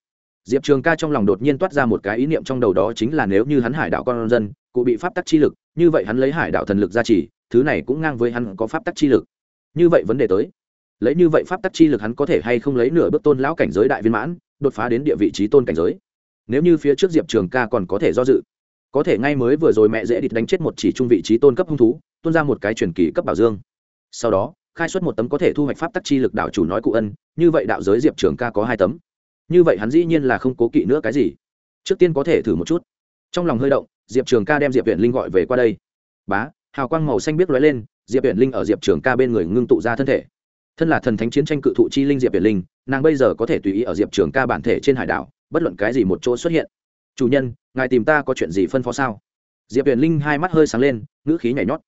Diệp trường ca trong lòng đột nhiên toát ra một cái ý niệm trong đầu đó chính là nếu như hắn hải đạo con dân, cụ bị pháp tắc chi lực, như vậy hắn lấy hải đạo thần lực ra chỉ, thứ này cũng ngang với hắn có pháp tắc chi lực. Như vậy vấn đề tới. Lấy như vậy pháp tắc chi lực hắn có thể hay không lấy nửa bước tôn lão cảnh giới đại viên mãn, đột phá đến địa vị trí tôn cảnh giới? Nếu như phía trước diệp trường ca còn có thể do dự, có thể ngay mới vừa rồi mẹ dễ địch đánh chết một chỉ trung vị trí tôn cấp hung thú, tuôn ra một cái truyền kỳ cấp bảo dương. Sau đó khai xuất một tấm có thể thu hoạch pháp tắc chi lực đạo chủ nói cụ ân, như vậy đạo giới diệp trường ca có hai tấm. Như vậy hắn dĩ nhiên là không cố kỵ nữa cái gì. Trước tiên có thể thử một chút. Trong lòng hơi động, diệp trường ca đem diệp huyện linh gọi về qua đây. Bá, hào quang màu xanh biết lóe lên, diệp huyện linh ở diệp trường ca bên người ngưng tụ ra thân thể. Thân là thần thánh chiến tranh cự thụ chi linh diệp huyện linh, nàng bây giờ có thể tùy ý ở diệp trường ca bản thể trên hải đảo, bất luận cái gì một chỗ xuất hiện. Chủ nhân, ngài tìm ta có chuyện gì phân phó sao? Diệp huyền linh hai mắt hơi sáng lên, ngữ khí nhảy nhót.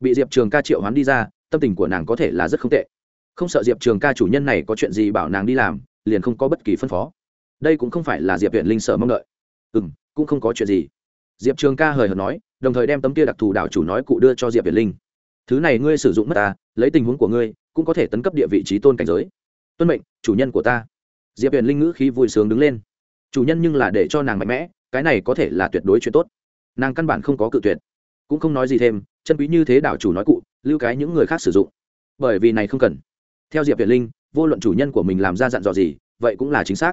Bị diệp trường ca triệu hoán đi ra tâm tình của nàng có thể là rất không tệ. Không sợ diệp trường ca chủ nhân này có chuyện gì bảo nàng đi làm, liền không có bất kỳ phân phó. Đây cũng không phải là diệp huyện linh sợ mong đợi. Ừ m cũng không có chuyện gì. Diệp trường ca hời hợt nói, đồng thời đem tấm kia đặc thù đảo chủ nói cụ đưa cho diệp huyện linh. Thứ này ngươi sử dụng mất ta, lấy tình huống của ngươi, cũng có thể tấn cấp địa vị trí tôn cảnh giới. Tuân mệnh, chủ nhân của ta. Diệp huyền linh ngữ khí vui sướng đứng lên. Chủ nhân nhưng là để cho nàng mạnh mẽ, cái này có thể là tuyệt đối chuyện tốt. Nàng căn bản không có cự tuyệt. Cũng không nói gì thêm, chân quý như thế đảo chủ nói cụ lưu cái những người khác sử dụng. Bởi vì này không cần. Theo diệp việt linh, vô luận chủ nhân của mình làm ra dặn dò gì, vậy cũng là chính xác.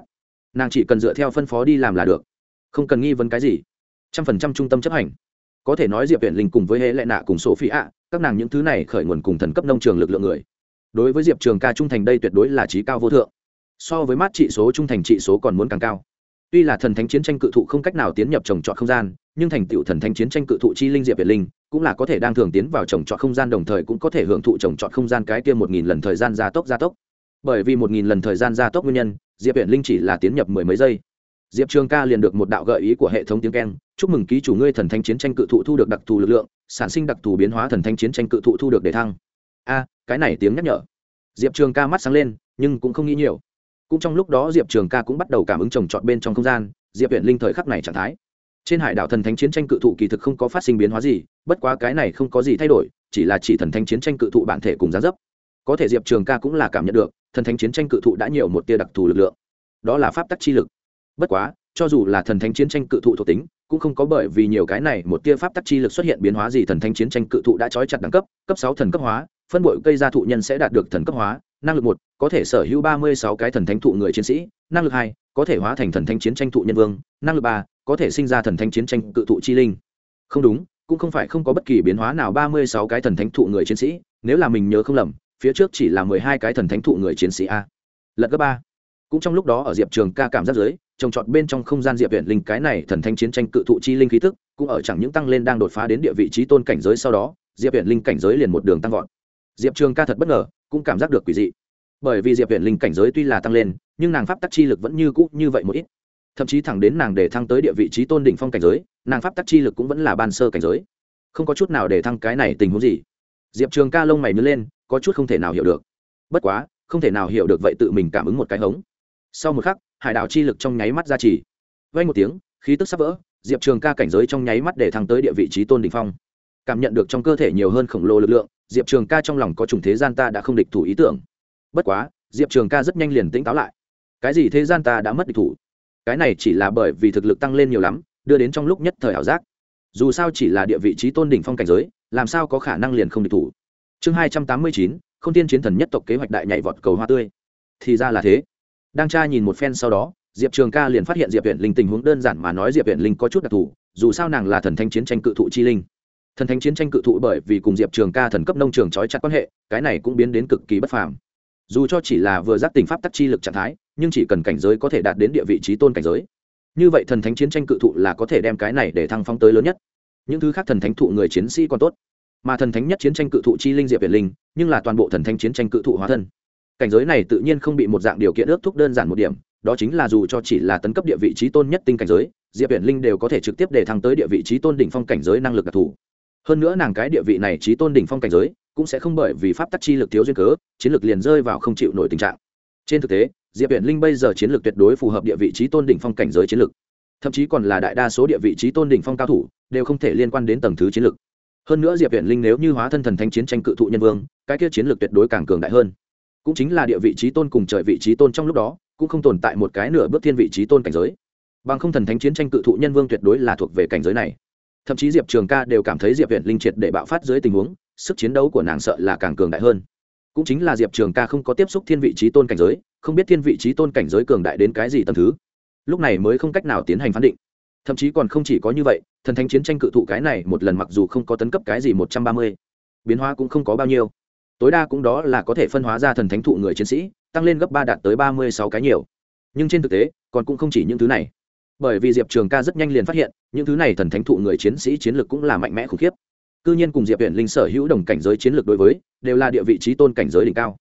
Nàng chỉ cần dựa theo phân phó đi làm là được. Không cần nghi vấn cái gì. Trăm phần trăm trung tâm chấp hành. Có thể nói diệp viện linh cùng với hệ lệ nạ cùng sổ phi ạ các nàng những thứ này khởi nguồn cùng thần cấp nông trường lực lượng người. Đối với diệp trường ca trung thành đây tuyệt đối là trí cao vô thượng. So với mát trị số trung thành trị số còn muốn càng cao. Tuy là thần thánh chiến tranh cự thụ không cách nào tiến nhập trồng trọt không gian nhưng thành tựu thần thánh chiến tranh cự thụ chi linh diệp việt linh cũng là có thể đang thường tiến vào trồng trọt không gian, đồng thời cũng có thể hưởng thụ trồng trọt không gian cái kia một nghìn lần thời gian gia tốc gia tốc. Bởi vì một nghìn lần thời gian gia tốc nguyên nhân, diệp việt linh chỉ là tiến nhập mười mấy giây. Diệp trường ca liền được một đạo gợi ý của hệ thống tiếng keng, chúc mừng ký chủ ngươi thần thánh chiến tranh cự thụ thu được đặc thù lực lượng, sản sinh đặc thù biến hóa thần thánh chiến tranh cự thụ thu được đề thăng. A, cái này tiếng nhắc nhở. Diệp trường ca mắt sáng lên, nhưng cũng không nghĩ nhiều. Cũng trong lúc đó diệp trường ca cũng bắt đầu cảm ứng trồng trọt bên trong không gian, diệp huyện linh thời khắc này trạng thái trên hải đảo thần thánh chiến tranh cự thụ kỳ thực không có phát sinh biến hóa gì, bất quá cái này không có gì thay đổi, chỉ là chỉ thần thánh chiến tranh cự thụ bản thể cùng giá dấp. Có thể diệp trường ca cũng là cảm nhận được, thần thánh chiến tranh cự thụ đã nhiều một tia đặc thù lực lượng. Đó là pháp tắc chi lực. Bất quá, cho dù là thần thánh chiến tranh cự thụ thuộc tính, cũng không có bởi vì nhiều cái này một tia pháp tắc chi lực xuất hiện biến hóa gì thần thánh chiến tranh cự thụ đã trói chặt đẳng cấp cấp sáu thần cấp hóa, phân bội cây gia thụ nhân sẽ đạt được thần cấp hóa, năng lực một, có thể sở hữu ba mươi sáu cái thần thánh thụ người chiến sĩ, năng lực hai có thể hóa thành thần thánh chiến tranh thụ nhân vương, năng lực ba, có thể sinh ra thần thánh chiến tranh cự thụ chi linh. Không đúng, cũng không phải không có bất kỳ biến hóa nào ba mươi sáu cái thần thánh thụ người chiến sĩ, nếu là mình nhớ không lầm, phía trước chỉ là mười hai cái thần thánh thụ người chiến sĩ a. Lật cấp ba. Cũng trong lúc đó ở diệp trường ca cảm giác giới trồng trọt bên trong không gian diệp viện linh cái này thần thánh chiến tranh cự thụ chi linh khí tức, cũng ở chẳng những tăng lên đang đột phá đến địa vị trí tôn cảnh giới sau đó, diệp viện linh cảnh giới liền một đường tăng vọt. Diệp trường ca thật bất ngờ, cũng cảm giác được quỷ dị bởi vì diệp viện linh cảnh giới tuy là tăng lên, nhưng nàng pháp tắc chi lực vẫn như cũ như vậy một ít. Thậm chí thẳng đến nàng để thăng tới địa vị trí tôn đỉnh phong cảnh giới, nàng pháp tắc chi lực cũng vẫn là ban sơ cảnh giới. Không có chút nào để thăng cái này tình huống gì. Diệp trường ca lông mày nứt lên, có chút không thể nào hiểu được. Bất quá, không thể nào hiểu được vậy tự mình cảm ứng một cái hống. Sau một khắc, hải đảo chi lực trong nháy mắt ra trì. Vay một tiếng, khí tức sắp vỡ, diệp trường ca cảnh giới trong nháy mắt để thăng tới địa vị trí tôn đỉnh phong. Cảm nhận được trong cơ thể nhiều hơn khổng lồ lực lượng, diệp trường ca trong lòng có trùng thế gian ta đã không địch thủ ý tưởng bất quá, diệp trường ca rất nhanh liền tỉnh táo lại. Cái gì thế gian ta đã mất địch thủ? Cái này chỉ là bởi vì thực lực tăng lên nhiều lắm, đưa đến trong lúc nhất thời ảo giác. Dù sao chỉ là địa vị trí tôn đỉnh phong cảnh giới, làm sao có khả năng liền không địch thủ? Chương hai trăm tám mươi chín Không tiên chiến thần nhất tộc kế hoạch đại nhảy vọt cầu hoa tươi. Thì ra là thế. Đang tra nhìn một phen sau đó, diệp trường ca liền phát hiện diệp huyện linh tình huống đơn giản mà nói diệp huyện linh có chút đặc thù, dù sao nàng là thần thanh chiến tranh cự thụ chi linh. Thần thánh chiến tranh cự thụ bởi vì cùng diệp trường ca thần cấp nông trường trói chặt quan hệ, cái này cũng biến đến cực kỳ bất phàm dù cho chỉ là vừa giác tình pháp tắc chi lực trạng thái, nhưng chỉ cần cảnh giới có thể đạt đến địa vị trí tôn cảnh giới. Như vậy thần thánh chiến tranh cự thụ là có thể đem cái này để thăng phong tới lớn nhất. Những thứ khác thần thánh thụ người chiến sĩ còn tốt. Mà thần thánh nhất chiến tranh cự thụ chi linh diệp việt linh, nhưng là toàn bộ thần thánh chiến tranh cự thụ hóa thân. Cảnh giới này tự nhiên không bị một dạng điều kiện ước thúc đơn giản một điểm, đó chính là dù cho chỉ là tấn cấp địa vị trí tôn nhất tinh cảnh giới, diệp viện linh đều có thể trực tiếp để thăng tới địa vị trí tôn đỉnh phong cảnh giới năng lực đặc thù. Hơn nữa nàng cái địa vị này trí tôn đỉnh phong cảnh giới cũng sẽ không bởi vì pháp tắc chi lực thiếu duyên cớ, chiến lược liền rơi vào không chịu nổi tình trạng. Trên thực tế, diệp viện linh bây giờ chiến lược tuyệt đối phù hợp địa vị trí tôn đỉnh phong cảnh giới chiến lược. Thậm chí còn là đại đa số địa vị trí tôn đỉnh phong cao thủ đều không thể liên quan đến tầng thứ chiến lược. Hơn nữa diệp viện linh nếu như hóa thân thần thánh chiến tranh cự thụ nhân vương, cái kia chiến lược tuyệt đối càng cường đại hơn. Cũng chính là địa vị trí tôn cùng trời vị trí tôn trong lúc đó, cũng không tồn tại một cái nửa bước thiên vị trí tôn cảnh giới. Bằng không thần thánh chiến tranh cự thụ nhân vương tuyệt đối là thuộc về cảnh giới này. Thậm chí diệp trường ca đều cảm thấy diệp viện linh triệt để bạo phát dưới tình huống sức chiến đấu của nàng sợ là càng cường đại hơn. Cũng chính là diệp trường ca không có tiếp xúc thiên vị trí tôn cảnh giới, không biết thiên vị trí tôn cảnh giới cường đại đến cái gì tầm thứ. Lúc này mới không cách nào tiến hành phán định. Thậm chí còn không chỉ có như vậy, thần thánh chiến tranh cự thụ cái này một lần mặc dù không có tấn cấp cái gì một trăm ba mươi, biến hóa cũng không có bao nhiêu. Tối đa cũng đó là có thể phân hóa ra thần thánh thụ người chiến sĩ, tăng lên gấp ba đạt tới ba mươi sáu cái nhiều. Nhưng trên thực tế, còn cũng không chỉ những thứ này. Bởi vì diệp trường ca rất nhanh liền phát hiện, những thứ này thần thánh thụ người chiến sĩ chiến lược cũng là mạnh mẽ khủng khiếp cư nhiên cùng diệp viện linh sở hữu đồng cảnh giới chiến lược đối với, đều là địa vị trí tôn cảnh giới đỉnh cao.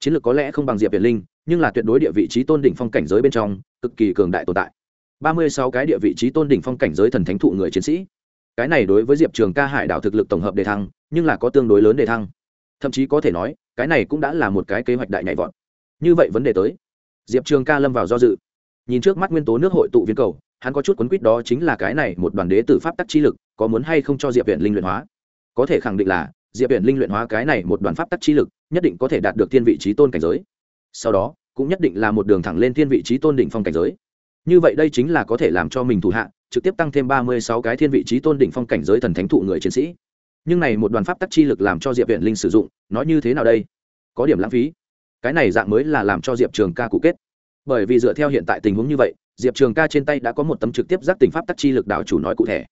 Chiến lược có lẽ không bằng diệp viện linh, nhưng là tuyệt đối địa vị trí tôn đỉnh phong cảnh giới bên trong, cực kỳ cường đại tồn tại. Ba mươi sáu cái địa vị trí tôn đỉnh phong cảnh giới thần thánh thụ người chiến sĩ. Cái này đối với diệp trường ca hải đảo thực lực tổng hợp đề thăng, nhưng là có tương đối lớn đề thăng. Thậm chí có thể nói, cái này cũng đã là một cái kế hoạch đại nhảy vọt. Như vậy vấn đề tới. Diệp trường ca lâm vào do dự. Nhìn trước mắt nguyên tố nước hội tụ viên cầu, hắn có chút quấn quýt đó chính là cái này một đoàn đế tử pháp tắc chi lực, có muốn hay không cho diệp viện linh luyện hóa có thể khẳng định là, diệp viện linh luyện hóa cái này một đoàn pháp tắc chi lực, nhất định có thể đạt được thiên vị trí tôn cảnh giới. Sau đó, cũng nhất định là một đường thẳng lên thiên vị trí tôn đỉnh phong cảnh giới. Như vậy đây chính là có thể làm cho mình thủ hạ, trực tiếp tăng thêm ba mươi sáu cái thiên vị trí tôn đỉnh phong cảnh giới thần thánh thụ người chiến sĩ. Nhưng này một đoàn pháp tắc chi lực làm cho diệp viện linh sử dụng, nói như thế nào đây? Có điểm lãng phí. Cái này dạng mới là làm cho diệp trường ca cụ kết. Bởi vì dựa theo hiện tại tình huống như vậy, diệp trường ca trên tay đã có một tấm trực tiếp giác tình pháp tắc chi lực đạo chủ nói cụ thể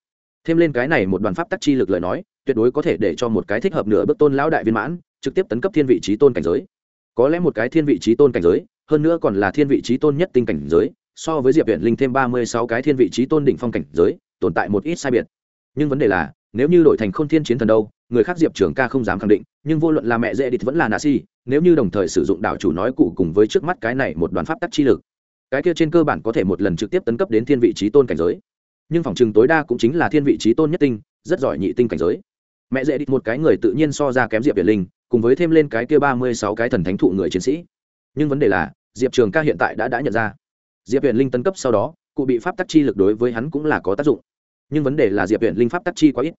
thêm lên cái này một đoàn pháp tắc chi lực lời nói, tuyệt đối có thể để cho một cái thích hợp nửa bước tôn lão đại viên mãn, trực tiếp tấn cấp thiên vị trí tôn cảnh giới. Có lẽ một cái thiên vị trí tôn cảnh giới, hơn nữa còn là thiên vị trí tôn nhất tinh cảnh giới, so với diệp viện linh thêm ba mươi sáu cái thiên vị trí tôn đỉnh phong cảnh giới, tồn tại một ít sai biệt. Nhưng vấn đề là, nếu như đổi thành k h ô n thiên chiến thần đâu, người khác diệp trường ca không dám khẳng định, nhưng vô luận là mẹ dễ địch vẫn là nạ si, nếu như đồng thời sử dụng đạo chủ nói cụ cùng với trước mắt cái này một đoàn pháp tắc chi lực, cái kia trên cơ bản có thể một lần trực tiếp tấn cấp đến thiên vị trí tôn cảnh giới nhưng phòng chừng tối đa cũng chính là thiên vị trí tôn nhất tinh, rất giỏi nhị tinh cảnh giới. Mẹ dễ địch một cái người tự nhiên so ra kém diệp việt linh, cùng với thêm lên cái kia ba mươi sáu cái thần thánh thụ người chiến sĩ. Nhưng vấn đề là, diệp trường ca hiện tại đã đã nhận ra. Diệp huyền linh tấn cấp sau đó, cụ bị pháp tắc chi lực đối với hắn cũng là có tác dụng. Nhưng vấn đề là diệp huyền linh pháp tắc chi quá ít.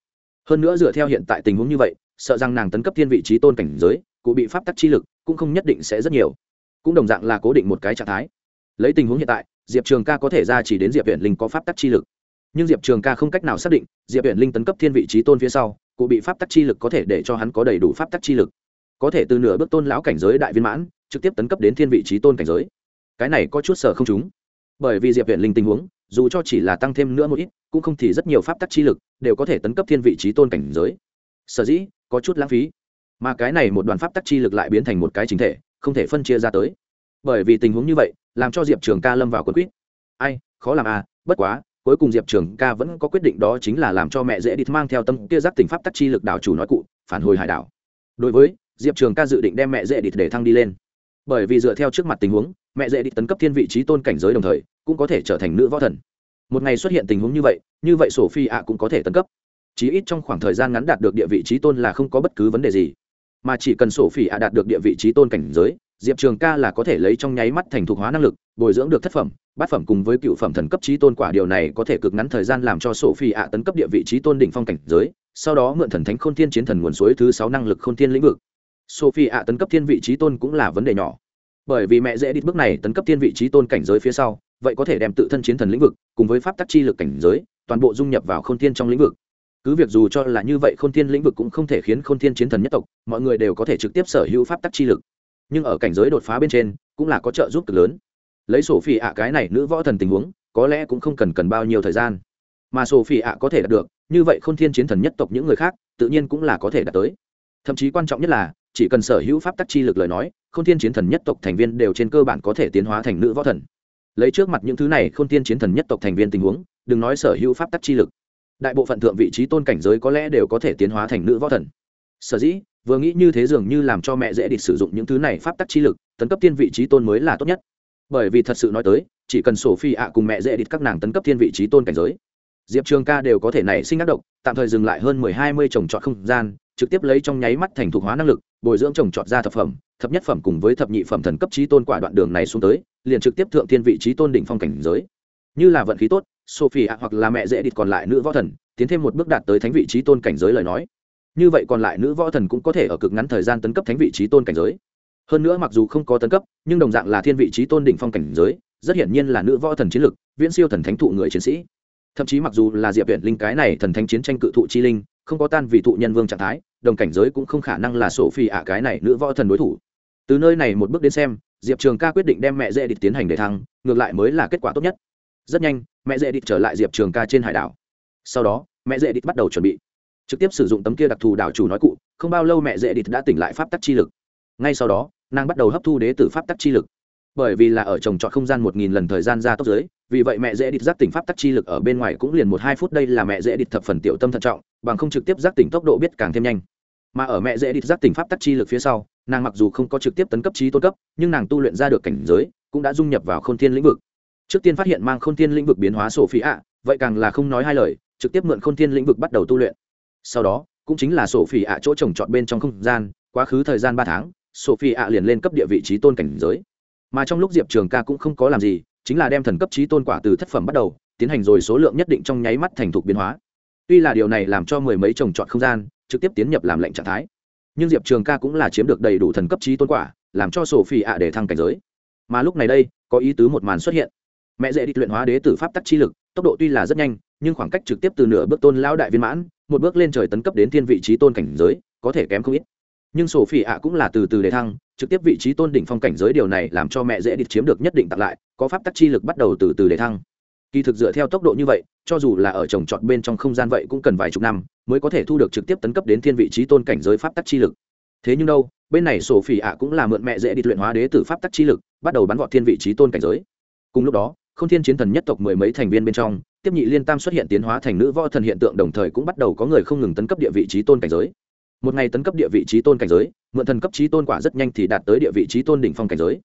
Hơn nữa dựa theo hiện tại tình huống như vậy, sợ rằng nàng tấn cấp thiên vị trí tôn cảnh giới, cụ bị pháp tắc chi lực cũng không nhất định sẽ rất nhiều. Cũng đồng dạng là cố định một cái trạng thái. Lấy tình huống hiện tại, diệp trường ca có thể ra chỉ đến diệp huyền linh có pháp tắc chi lực nhưng diệp trường ca không cách nào xác định diệp huyện linh tấn cấp thiên vị trí tôn phía sau cụ bị pháp tắc chi lực có thể để cho hắn có đầy đủ pháp tắc chi lực có thể từ nửa bước tôn lão cảnh giới đại viên mãn trực tiếp tấn cấp đến thiên vị trí tôn cảnh giới cái này có chút sở không chúng bởi vì diệp huyện linh tình huống dù cho chỉ là tăng thêm nữa một ít cũng không thì rất nhiều pháp tắc chi lực đều có thể tấn cấp thiên vị trí tôn cảnh giới sở dĩ có chút lãng phí mà cái này một đoàn pháp tắc chi lực lại biến thành một cái chính thể không thể phân chia ra tới bởi vì tình huống như vậy làm cho diệp trường ca lâm vào quân quýt. Ai, khó làm à bất quá cuối cùng diệp trường ca vẫn có quyết định đó chính là làm cho mẹ dễ đi mang theo tâm kia giác tình pháp tắc chi lực đảo chủ nói cụ, phản hồi hải đảo. Đối với, diệp trường ca dự định đem mẹ dễ đi để thăng đi lên. Bởi vì dựa theo trước mặt tình huống, mẹ dễ đi tấn cấp thiên vị trí tôn cảnh giới đồng thời, cũng có thể trở thành nữ võ thần. Một ngày xuất hiện tình huống như vậy như vậy sổ phi ạ cũng có thể tấn cấp. Chí ít trong khoảng thời gian ngắn đạt được địa vị trí tôn là không có bất cứ vấn đề gì. Mà chỉ cần sổ phi ạ đạt được địa vị trí tôn cảnh giới diệp trường ca là có thể lấy trong nháy mắt thành thục hóa năng lực, bồi dưỡng được thất phẩm, bát phẩm cùng với cựu phẩm thần cấp trí tôn quả điều này có thể cực ngắn thời gian làm cho sổ phi ạ tấn cấp địa vị trí tôn đỉnh phong cảnh giới, sau đó mượn thần thánh khôn thiên chiến thần nguồn suối thứ sáu năng lực khôn thiên lĩnh vực. Sophie ạ tấn cấp thiên vị trí tôn cũng là vấn đề nhỏ. Bởi vì mẹ dễ đi bước này tấn cấp thiên vị trí tôn cảnh giới phía sau, vậy có thể đem tự thân chiến thần lĩnh vực cùng với pháp tắc chi lực cảnh giới toàn bộ dung nhập vào k h ô n thiên trong lĩnh vực. Cứ việc dù cho là như vậy k h ô n thiên lĩnh vực cũng không thể khiến k h ô n thiên chiến thần nhất tộc, mọi người đều có thể trực tiếp sở hữu pháp tắc chi lực nhưng ở cảnh giới đột phá bên trên, cũng là có trợ giúp cực lớn. Lấy sổ phi ạ cái này nữ võ thần tình huống, có lẽ cũng không cần cần bao nhiêu thời gian. Mà sổ phi ạ có thể đạt được, như vậy k h ô n thiên chiến thần nhất tộc những người khác, tự nhiên cũng là có thể đạt tới. Thậm chí quan trọng nhất là, chỉ cần sở hữu pháp tắc chi lực lời nói k h ô n thiên chiến thần nhất tộc thành viên đều trên cơ bản có thể tiến hóa thành nữ võ thần. Lấy trước mặt những thứ này k h ô n thiên chiến thần nhất tộc thành viên tình huống, đừng nói sở hữu pháp tắc chi lực. Đại bộ phận thượng vị trí tôn cảnh giới có lẽ đều có thể tiến hóa thành nữ võ thần. Sở dĩ vừa nghĩ như thế dường như làm cho mẹ dễ địch sử dụng những thứ này pháp tắc chi lực, tấn cấp thiên vị trí tôn mới là tốt nhất. Bởi vì thật sự nói tới, chỉ cần sổ phi ạ cùng mẹ dễ địch các nàng tấn cấp thiên vị trí tôn cảnh giới, diệp trường ca đều có thể nảy sinh tác động tạm thời dừng lại hơn mười hai mươi trồng trọt không gian, trực tiếp lấy trong nháy mắt thành thục hóa năng lực, bồi dưỡng trồng trọt ra thập phẩm, thập nhất phẩm cùng với thập nhị phẩm thần cấp trí tôn quả đoạn đường này xuống tới, liền trực tiếp thượng thiên vị trí tôn đỉnh phong cảnh giới. Như là vận khí tốt sophie hoặc là mẹ dễ địch còn lại nữ võ thần, tiến thêm một bước đạt tới thánh vị trí tôn cảnh giới lời nói như vậy còn lại nữ võ thần cũng có thể ở cực ngắn thời gian tấn cấp thánh vị trí tôn cảnh giới. Hơn nữa mặc dù không có tấn cấp, nhưng đồng dạng là thiên vị trí tôn đỉnh phong cảnh giới, rất hiển nhiên là nữ võ thần chiến lực, viễn siêu thần thánh thụ người chiến sĩ. Thậm chí mặc dù là diệp viện linh cái này thần thánh chiến tranh cự thụ chi linh, không có tan vì thụ nhân vương trạng thái, đồng cảnh giới cũng không khả năng là sổ phi ạ cái này nữ võ thần đối thủ. Từ nơi này một bước đến xem, diệp trường ca quyết định đem mẹ dễ địch tiến hành để thăng, ngược lại mới là kết quả tốt nhất. Rất nhanh, mẹ dễ địch trở lại diệp trường ca trên hải đảo. Sau đó, mẹ dễ địch bắt đầu chuẩn bị trực tiếp sử dụng tấm kia đặc thù đảo chủ nói cụ, không bao lâu mẹ dễ địch đã tỉnh lại pháp tắc chi lực. Ngay sau đó, nàng bắt đầu hấp thu đế tử pháp tắc chi lực. Bởi vì là ở trồng trọt không gian một nghìn lần thời gian ra tốc giới, vì vậy mẹ dễ địch giác tỉnh pháp tắc chi lực ở bên ngoài cũng liền một hai phút đây là mẹ dễ địch thập phần tiểu tâm thận trọng, bằng không trực tiếp giác tỉnh tốc độ biết càng thêm nhanh. Mà ở mẹ dễ địch giác tỉnh pháp tắc chi lực phía sau, nàng mặc dù không có trực tiếp tấn cấp trí tôn cấp, nhưng nàng tu luyện ra được cảnh giới, cũng đã dung nhập vào k h ô n thiên lĩnh vực. Trước tiên phát hiện mang k h ô n thiên lĩnh vực biến hóa sổ phí ạ, vậy càng là không nói hai lời, trực tiếp mượn k h ô n thiên lĩnh vực bắt đầu tu luyện sau đó, cũng chính là sổ phi ạ chỗ trồng trọt bên trong không gian, quá khứ thời gian ba tháng sổ phi ạ liền lên cấp địa vị trí tôn cảnh giới. Mà trong lúc diệp trường ca cũng không có làm gì, chính là đem thần cấp trí tôn quả từ thất phẩm bắt đầu, tiến hành rồi số lượng nhất định trong nháy mắt thành thục biến hóa. Tuy là điều này làm cho mười mấy trồng trọt không gian, trực tiếp tiến nhập làm lệnh trạng thái, nhưng diệp trường ca cũng là chiếm được đầy đủ thần cấp trí tôn quả, làm cho sổ phi ạ để thăng cảnh giới. Mà lúc này đây, có ý tứ một màn xuất hiện. Mẹ dễ đi luyện hóa đế tử pháp tắc chi lực, tốc độ tuy là rất nhanh nhưng khoảng cách trực tiếp từ nửa bước tôn lão đại viên mãn, một bước lên trời tấn cấp đến thiên vị trí tôn cảnh giới, có thể kém không ít. Nhưng sổ phi ạ cũng là từ từ để thăng, trực tiếp vị trí tôn đỉnh phong cảnh giới điều này làm cho mẹ dễ đi chiếm được nhất định tặng lại, có pháp tắc chi lực bắt đầu từ từ để thăng. Kỳ thực dựa theo tốc độ như vậy, cho dù là ở trồng trọt bên trong không gian vậy cũng cần vài chục năm mới có thể thu được trực tiếp tấn cấp đến thiên vị trí tôn cảnh giới pháp tắc chi lực. Thế nhưng đâu, bên này sổ phỉ ạ cũng là mượn mẹ dễ đi luyện hóa đế tử pháp tắc chi lực, bắt đầu bắn vọt thiên vị trí tôn cảnh giới. Cùng lúc đó không thiên chiến thần nhất tộc mười mấy thành viên bên trong tiếp nhị liên tam xuất hiện tiến hóa thành nữ võ thần hiện tượng đồng thời cũng bắt đầu có người không ngừng tấn cấp địa vị trí tôn cảnh giới. Một ngày tấn cấp địa vị trí tôn cảnh giới, mượn thần cấp trí tôn quả rất nhanh thì đạt tới địa vị trí tôn đỉnh phong cảnh giới.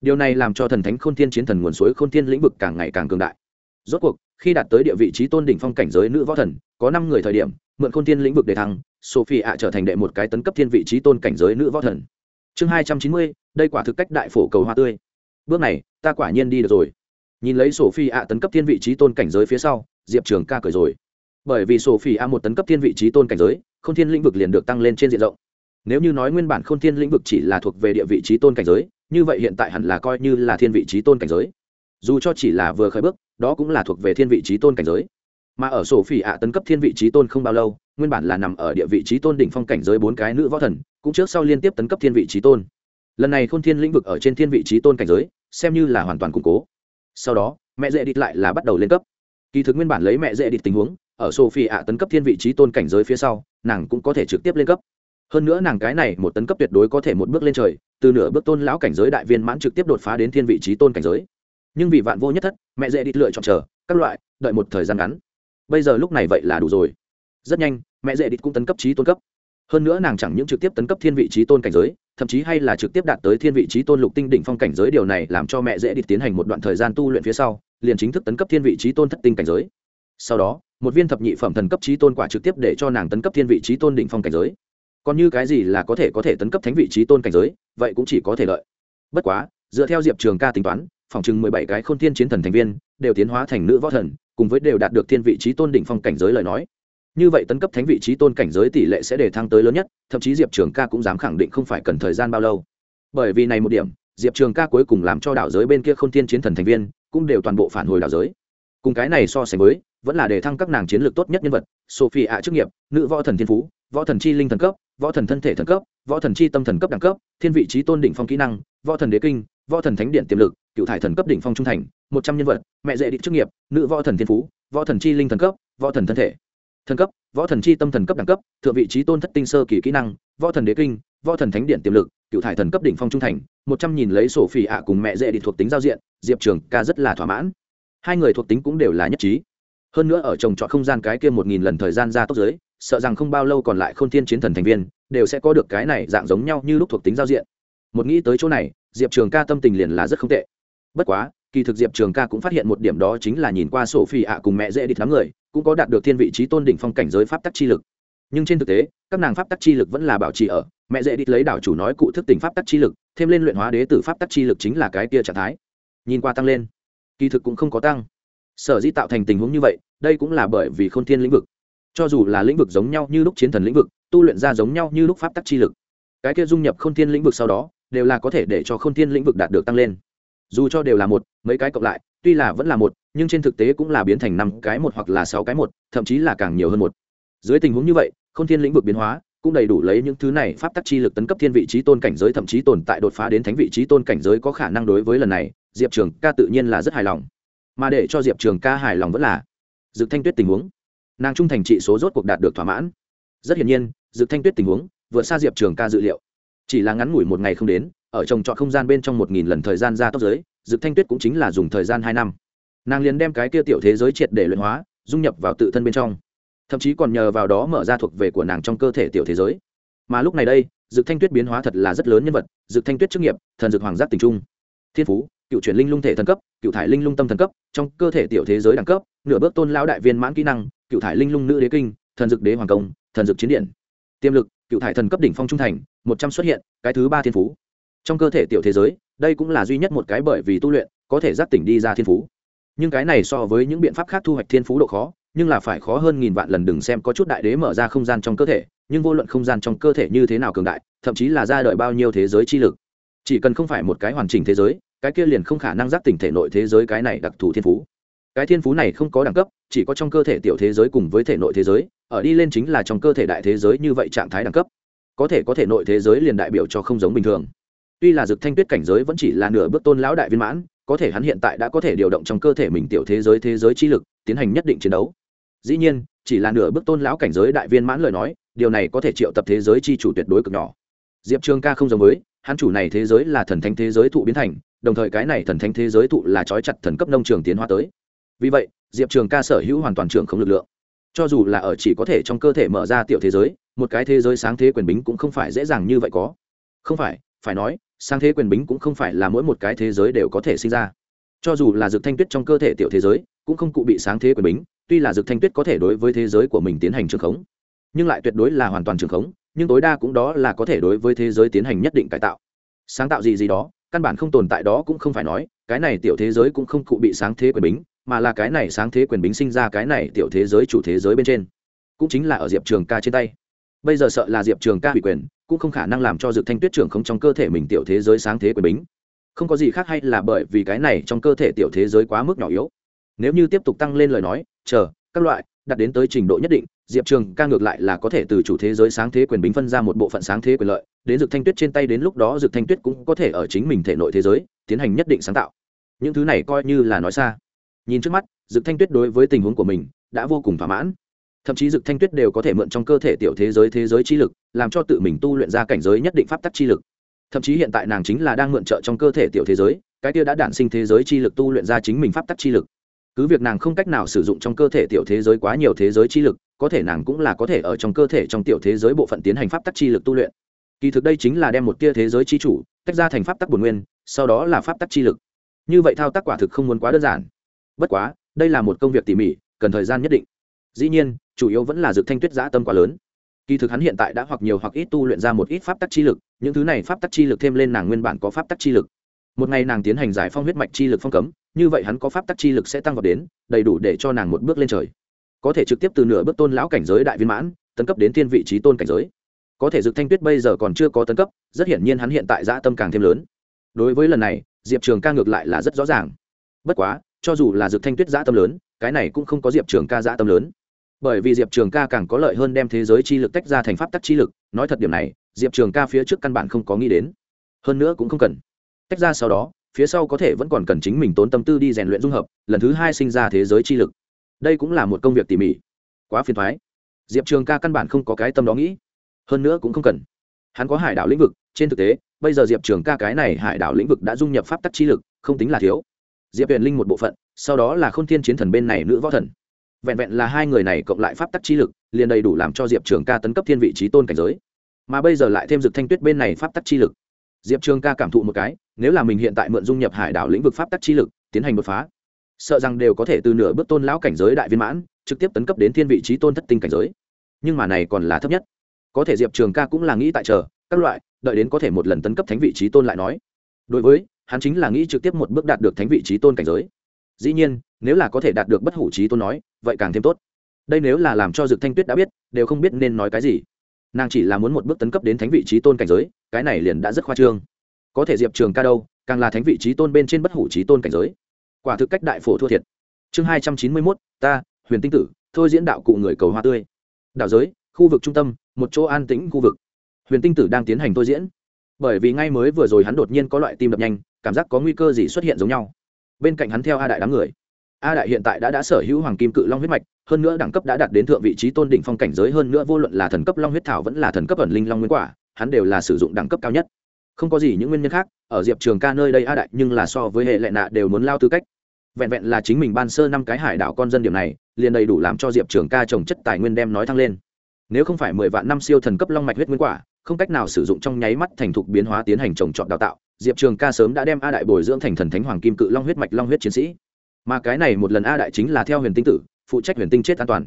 Điều này làm cho thần thánh khôn thiên chiến thần nguồn suối khôn thiên lĩnh vực càng ngày càng cường đại. Rốt cuộc, khi đạt tới địa vị trí tôn đỉnh phong cảnh giới nữ võ thần, có năm người thời điểm, mượn khôn thiên lĩnh vực để thăng, sophie ạ trở thành đệ một cái tấn cấp thiên vị trí tôn cảnh giới nữ võ thần. Chương hai trăm chín mươi, đây quả thực cách đại phổ cầu hoa tươi. Bước này, ta quả nhiên đi được rồi nhìn lấy sophie ạ tấn cấp thiên vị trí tôn cảnh giới phía sau, diệp trường ca cười rồi. Bởi vì sophie ạ một tấn cấp thiên vị trí tôn cảnh giới, khôn thiên lĩnh vực liền được tăng lên trên diện rộng. Nếu như nói nguyên bản khôn thiên lĩnh vực chỉ là thuộc về địa vị trí tôn cảnh giới, như vậy hiện tại hẳn là coi như là thiên vị trí tôn cảnh giới. Dù cho chỉ là vừa khởi bước, đó cũng là thuộc về thiên vị trí tôn cảnh giới. Mà ở sổ phỉ ạ tấn cấp thiên vị trí tôn không bao lâu, nguyên bản là nằm ở địa vị trí tôn đỉnh phong cảnh giới bốn cái nữ võ thần, cũng trước sau liên tiếp tấn cấp thiên vị trí tôn. Lần này khôn thiên lĩnh vực ở trên thiên vị trí tôn cảnh giới, xem như là hoàn toàn củng cố sau đó, mẹ dễ đít lại là bắt đầu lên cấp. Kỳ thực nguyên bản lấy mẹ dễ đít tình huống, ở sophie ạ tấn cấp thiên vị trí tôn cảnh giới phía sau, nàng cũng có thể trực tiếp lên cấp. Hơn nữa nàng cái này một tấn cấp tuyệt đối có thể một bước lên trời, từ nửa bước tôn lão cảnh giới đại viên mãn trực tiếp đột phá đến thiên vị trí tôn cảnh giới. Nhưng vì vạn vô nhất thất, mẹ dễ đít lựa chọn chờ, các loại, đợi một thời gian ngắn. Bây giờ lúc này vậy là đủ rồi. Rất nhanh, mẹ dễ đít cũng tấn cấp trí tôn cấp hơn nữa nàng chẳng những trực tiếp tấn cấp thiên vị trí tôn cảnh giới, thậm chí hay là trực tiếp đạt tới thiên vị trí tôn lục tinh đỉnh phong cảnh giới, điều này làm cho mẹ dễ đi tiến hành một đoạn thời gian tu luyện phía sau, liền chính thức tấn cấp thiên vị trí tôn thất tinh cảnh giới. Sau đó, một viên thập nhị phẩm thần cấp trí tôn quả trực tiếp để cho nàng tấn cấp thiên vị trí tôn đỉnh phong cảnh giới. Còn như cái gì là có thể có thể tấn cấp thánh vị trí tôn cảnh giới, vậy cũng chỉ có thể lợi bất quá, dựa theo diệp trường ca tính toán, phòng chừng mười bảy cái khôn thiên chiến thần thành viên đều tiến hóa thành nữ võ thần, cùng với đều đạt được thiên vị trí tôn đỉnh phong cảnh giới lời nói như vậy tấn cấp thánh vị trí tôn cảnh giới tỷ lệ sẽ để thăng tới lớn nhất, thậm chí diệp trường ca cũng dám khẳng định không phải cần thời gian bao lâu. Bởi vì này một điểm, diệp trường ca cuối cùng làm cho đảo giới bên kia không thiên chiến thần thành viên, cũng đều toàn bộ phản hồi đảo giới. Cùng cái này so sánh với, vẫn là để thăng các nàng chiến lược tốt nhất nhân vật sophie ạ chức nghiệp, nữ võ thần thiên phú, võ thần chi linh thần cấp, võ thần thân thể thần cấp, võ thần chi tâm thần cấp đẳng cấp, thiên vị trí tôn đỉnh phong kỹ năng, võ thần đế kinh, võ thần thánh điện tiềm lực, cựu thải thần cấp đỉnh phong trung thành, một trăm nhân vật, mẹ dễ định chức nghiệp, nữ võ thần thiên phú, võ thần chi linh thần cấp, võ thần thân thể thần cấp, võ thần chi tâm thần cấp đẳng cấp, thượng vị trí tôn thất tinh sơ kỳ kỹ năng, võ thần đế kinh, võ thần thánh điện tiềm lực, cựu thải thần cấp đỉnh phong trung thành, một trăm nhìn lấy sổ phỉ ạ cùng mẹ dễ đi thuộc tính giao diện, diệp trường ca rất là thỏa mãn. Hai người thuộc tính cũng đều là nhất trí. Hơn nữa ở trồng trọt không gian cái kia một nghìn lần thời gian ra tốc giới sợ rằng không bao lâu còn lại k h ô n thiên chiến thần thành viên đều sẽ có được cái này dạng giống nhau như lúc thuộc tính giao diện. Một nghĩ tới chỗ này, diệp trường ca tâm tình liền là rất không tệ. Bất quá, kỳ thực diệp trường ca cũng phát hiện một điểm đó chính là nhìn qua sổ phi ạ cùng mẹ dễ đi lắm người cũng có đạt được thiên vị trí tôn đỉnh phong cảnh giới pháp tắc chi lực. Nhưng trên thực tế, các nàng pháp tắc chi lực vẫn là bảo trì ở, mẹ dễ địch lấy đảo chủ nói cụ thức tỉnh pháp tắc chi lực, thêm lên luyện hóa đế tử pháp tắc chi lực chính là cái kia trạng thái. Nhìn qua tăng lên, kỳ thực cũng không có tăng. Sở dĩ tạo thành tình huống như vậy, đây cũng là bởi vì k h ô n thiên lĩnh vực. Cho dù là lĩnh vực giống nhau như lúc chiến thần lĩnh vực, tu luyện ra giống nhau như lúc pháp tắc chi lực, cái kia dung nhập k h ô n thiên lĩnh vực sau đó, đều là có thể để cho k h ô n thiên lĩnh vực đạt được tăng lên. Dù cho đều là một, mấy cái cộng lại tuy là vẫn là một, nhưng trên thực tế cũng là biến thành năm cái một hoặc là sáu cái một, thậm chí là càng nhiều hơn một. Dưới tình huống như vậy k h ô n thiên lĩnh vực biến hóa, cũng đầy đủ lấy những thứ này pháp tắc chi lực tấn cấp thiên vị trí tôn cảnh giới, thậm chí tồn tại đột phá đến thánh vị trí tôn cảnh giới có khả năng đối với lần này, diệp trường ca tự nhiên là rất hài lòng. Mà để cho diệp trường ca hài lòng vẫn là dực thanh tuyết tình huống. Nàng trung thành trị số rốt cuộc đạt được thỏa mãn. Rất hiển nhiên, dực thanh tuyết tình huống vượt xa diệp trường ca dự liệu. Chỉ là ngắn ngủi một ngày không đến, ở trồng trọt không gian bên trong một nghìn lần thời gian ra tốc giới dực thanh tuyết cũng chính là dùng thời gian hai năm. Nàng liền đem cái kia tiểu thế giới triệt để luyện hóa, dung nhập vào tự thân bên trong. Thậm chí còn nhờ vào đó mở ra thuộc về của nàng trong cơ thể tiểu thế giới. Mà lúc này đây, dực thanh tuyết biến hóa thật là rất lớn nhân vật, dực thanh tuyết chức nghiệp, thần dực hoàng giác tình trung. Thiên phú, cựu chuyển linh lung thể thần cấp, cựu thải linh lung tâm thần cấp, trong cơ thể tiểu thế giới đẳng cấp, nửa bước tôn lão đại viên mãn kỹ năng, cựu thải linh lung nữ đế kinh, thần dực đế hoàng công, thần dực chiến điện. Tiềm lực, cựu thải thần cấp đỉnh phong trung thành, một trăm xuất hiện, cái thứ ba thiên phú trong cơ thể tiểu thế giới, đây cũng là duy nhất một cái bởi vì tu luyện có thể giác tỉnh đi ra thiên phú. Nhưng cái này so với những biện pháp khác thu hoạch thiên phú độ khó, nhưng là phải khó hơn nghìn vạn lần đừng xem có chút đại đế mở ra không gian trong cơ thể, nhưng vô luận không gian trong cơ thể như thế nào cường đại, thậm chí là ra đợi bao nhiêu thế giới chi lực. Chỉ cần không phải một cái hoàn chỉnh thế giới, cái kia liền không khả năng giác tỉnh thể nội thế giới cái này đặc thù thiên phú. Cái thiên phú này không có đẳng cấp, chỉ có trong cơ thể tiểu thế giới cùng với thể nội thế giới, ở đi lên chính là trong cơ thể đại thế giới như vậy trạng thái đẳng cấp. Có thể có thể nội thế giới liền đại biểu cho không giống bình thường tuy là dực thanh tuyết cảnh giới vẫn chỉ là nửa bước tôn lão đại viên mãn, có thể hắn hiện tại đã có thể điều động trong cơ thể mình tiểu thế giới thế giới chi lực, tiến hành nhất định chiến đấu. Dĩ nhiên, chỉ là nửa bước tôn lão cảnh giới đại viên mãn lời nói, điều này có thể triệu tập thế giới chi chủ tuyệt đối cực nhỏ. Diệp trường ca không giống với, hắn chủ này thế giới là thần thánh thế giới thụ biến thành, đồng thời cái này thần thánh thế giới thụ là trói chặt thần cấp nông trường tiến hóa tới. Vì vậy, diệp trường ca sở hữu hoàn toàn trường không lực lượng. Cho dù là ở chỉ có thể trong cơ thể mở ra tiểu thế giới, một cái thế giới sáng thế quyền bính cũng không phải dễ dàng như vậy có. Không phải phải nói sáng thế quyền bính cũng không phải là mỗi một cái thế giới đều có thể sinh ra. Cho dù là dược thanh tuyết trong cơ thể tiểu thế giới, cũng không cụ bị sáng thế quyền bính, tuy là dược thanh tuyết có thể đối với thế giới của mình tiến hành trường khống, nhưng lại tuyệt đối là hoàn toàn trường khống, nhưng tối đa cũng đó là có thể đối với thế giới tiến hành nhất định cải tạo. Sáng tạo gì gì đó, căn bản không tồn tại đó cũng không phải nói, cái này tiểu thế giới cũng không cụ bị sáng thế quyền bính, mà là cái này sáng thế quyền bính sinh ra cái này tiểu thế giới chủ thế giới bên trên. Cũng chính là ở diệp trường ca trên tay. Bây giờ sợ là diệp trường ca ủy quyền cũng không khả năng làm cho dược thanh tuyết trưởng không trong cơ thể mình tiểu thế giới sáng thế quyền bính. Không có gì khác hay là bởi vì cái này trong cơ thể tiểu thế giới quá mức nhỏ yếu. Nếu như tiếp tục tăng lên lời nói, chờ, các loại, đặt đến tới trình độ nhất định, diệp trường ca ngược lại là có thể từ chủ thế giới sáng thế quyền bính phân ra một bộ phận sáng thế quyền lợi, đến dược thanh tuyết trên tay đến lúc đó dược thanh tuyết cũng có thể ở chính mình thể nội thế giới, tiến hành nhất định sáng tạo. Những thứ này coi như là nói xa. Nhìn trước mắt dược thanh tuyết đối với tình huống của mình, đã vô cùng thỏa mãn thậm chí dực thanh tuyết đều có thể mượn trong cơ thể tiểu thế giới thế giới chi lực, làm cho tự mình tu luyện ra cảnh giới nhất định pháp tắc chi lực. Thậm chí hiện tại nàng chính là đang mượn trợ trong cơ thể tiểu thế giới, cái kia đã đản sinh thế giới chi lực tu luyện ra chính mình pháp tắc chi lực. Cứ việc nàng không cách nào sử dụng trong cơ thể tiểu thế giới quá nhiều thế giới chi lực, có thể nàng cũng là có thể ở trong cơ thể trong tiểu thế giới bộ phận tiến hành pháp tắc chi lực tu luyện. Kỳ thực đây chính là đem một tia thế giới chi chủ, tách ra thành pháp tắc bồn nguyên, sau đó là pháp tắc chi lực. Như vậy thao tác quả thực không muốn quá đơn giản. Bất quá, đây là một công việc tỉ mỉ, cần thời gian nhất định. Dĩ nhiên chủ yếu vẫn là dược thanh tuyết giã tâm quá lớn. Kỳ thực hắn hiện tại đã hoặc nhiều hoặc ít tu luyện ra một ít pháp tắc chi lực, những thứ này pháp tắc chi lực thêm lên nàng nguyên bản có pháp tắc chi lực. Một ngày nàng tiến hành giải phong huyết mạch chi lực phong cấm, như vậy hắn có pháp tắc chi lực sẽ tăng vào đến, đầy đủ để cho nàng một bước lên trời. Có thể trực tiếp từ nửa bước tôn lão cảnh giới đại viên mãn, tấn cấp đến thiên vị trí tôn cảnh giới. Có thể dược thanh tuyết bây giờ còn chưa có tấn cấp, rất hiển nhiên hắn hiện tại dã tâm càng thêm lớn. Đối với lần này, diệp trường ca ngược lại là rất rõ ràng. Bất quá, cho dù là dược thanh tuyết dã tâm lớn, cái này cũng không có diệp trường ca dã tâm lớn bởi vì diệp trường ca càng có lợi hơn đem thế giới chi lực tách ra thành pháp tắc chi lực, nói thật điểm này, diệp trường ca phía trước căn bản không có nghĩ đến. Hơn nữa cũng không cần. Tách ra sau đó, phía sau có thể vẫn còn cần chính mình tốn tâm tư đi rèn luyện dung hợp, lần thứ hai sinh ra thế giới chi lực. Đây cũng là một công việc tỉ mỉ. Quá phiền thoái diệp trường ca căn bản không có cái tâm đó nghĩ. Hơn nữa cũng không cần. Hắn có hải đảo lĩnh vực, trên thực tế, bây giờ diệp trường ca cái này hải đảo lĩnh vực đã dung nhập pháp tắc chi lực, không tính là thiếu. Diệp huyền linh một bộ phận, sau đó là k h ô n thiên chiến thần bên này nữ võ thần vẹn vẹn là hai người này cộng lại pháp tắc chi lực, liền đầy đủ làm cho diệp trường ca tấn cấp thiên vị trí tôn cảnh giới. Mà bây giờ lại thêm dực thanh tuyết bên này pháp tắc chi lực. Diệp trường ca cảm thụ một cái, nếu là mình hiện tại mượn dung nhập hải đảo lĩnh vực pháp tắc chi lực, tiến hành đột phá, sợ rằng đều có thể từ nửa bước tôn lão cảnh giới đại viên mãn, trực tiếp tấn cấp đến thiên vị trí tôn thất tinh cảnh giới. Nhưng mà này còn là thấp nhất. Có thể diệp trường ca cũng là nghĩ tại chờ, các loại, đợi đến có thể một lần tấn cấp thánh vị trí tôn lại nói. Đối với, hắn chính là nghĩ trực tiếp một bước đạt được thánh vị trí tôn cảnh giới dĩ nhiên, nếu là có thể đạt được bất hủ trí tôn nói, vậy càng thêm tốt. Đây nếu là làm cho dực thanh tuyết đã biết, đều không biết nên nói cái gì. Nàng chỉ là muốn một bước tấn cấp đến thánh vị trí tôn cảnh giới, cái này liền đã rất khoa trương. Có thể diệp trường ca đâu, càng là thánh vị trí tôn bên trên bất hủ trí tôn cảnh giới. Quả thực cách đại phổ thua thiệt. Chương hai trăm chín mươi mốt, ta, huyền tinh tử, thôi diễn đạo cụ người cầu hoa tươi. Đạo giới, khu vực trung tâm, một chỗ an tĩnh khu vực. Huyền tinh tử đang tiến hành thôi diễn. Bởi vì ngay mới vừa rồi hắn đột nhiên có loại tim đập nhanh, cảm giác có nguy cơ gì xuất hiện giống nhau bên cạnh hắn theo a đại đám người. A đại hiện tại đã đã sở hữu hoàng kim cự long huyết mạch, hơn nữa đẳng cấp đã đạt đến thượng vị trí tôn đỉnh phong cảnh giới, hơn nữa vô luận là thần cấp long huyết thảo vẫn là thần cấp ẩn linh long nguyên quả, hắn đều là sử dụng đẳng cấp cao nhất. Không có gì những nguyên nhân khác, ở diệp trường ca nơi đây a đại nhưng là so với hệ lệ nạ đều muốn lao tư cách. Vẹn vẹn là chính mình ban sơ năm cái hải đảo con dân điểm này, liền đầy đủ làm cho diệp trường ca trồng chất tài nguyên đem nói thăng lên. Nếu không phải mười vạn năm siêu thần cấp long mạch huyết nguyên quả, không cách nào sử dụng trong nháy mắt thành thục biến hóa tiến hành trồng trọt đào tạo diệp trường ca sớm đã đem a đại bồi dưỡng thành thần thánh hoàng kim cự long huyết mạch long huyết chiến sĩ. Mà cái này một lần a đại chính là theo huyền tinh tử, phụ trách huyền tinh chết an toàn.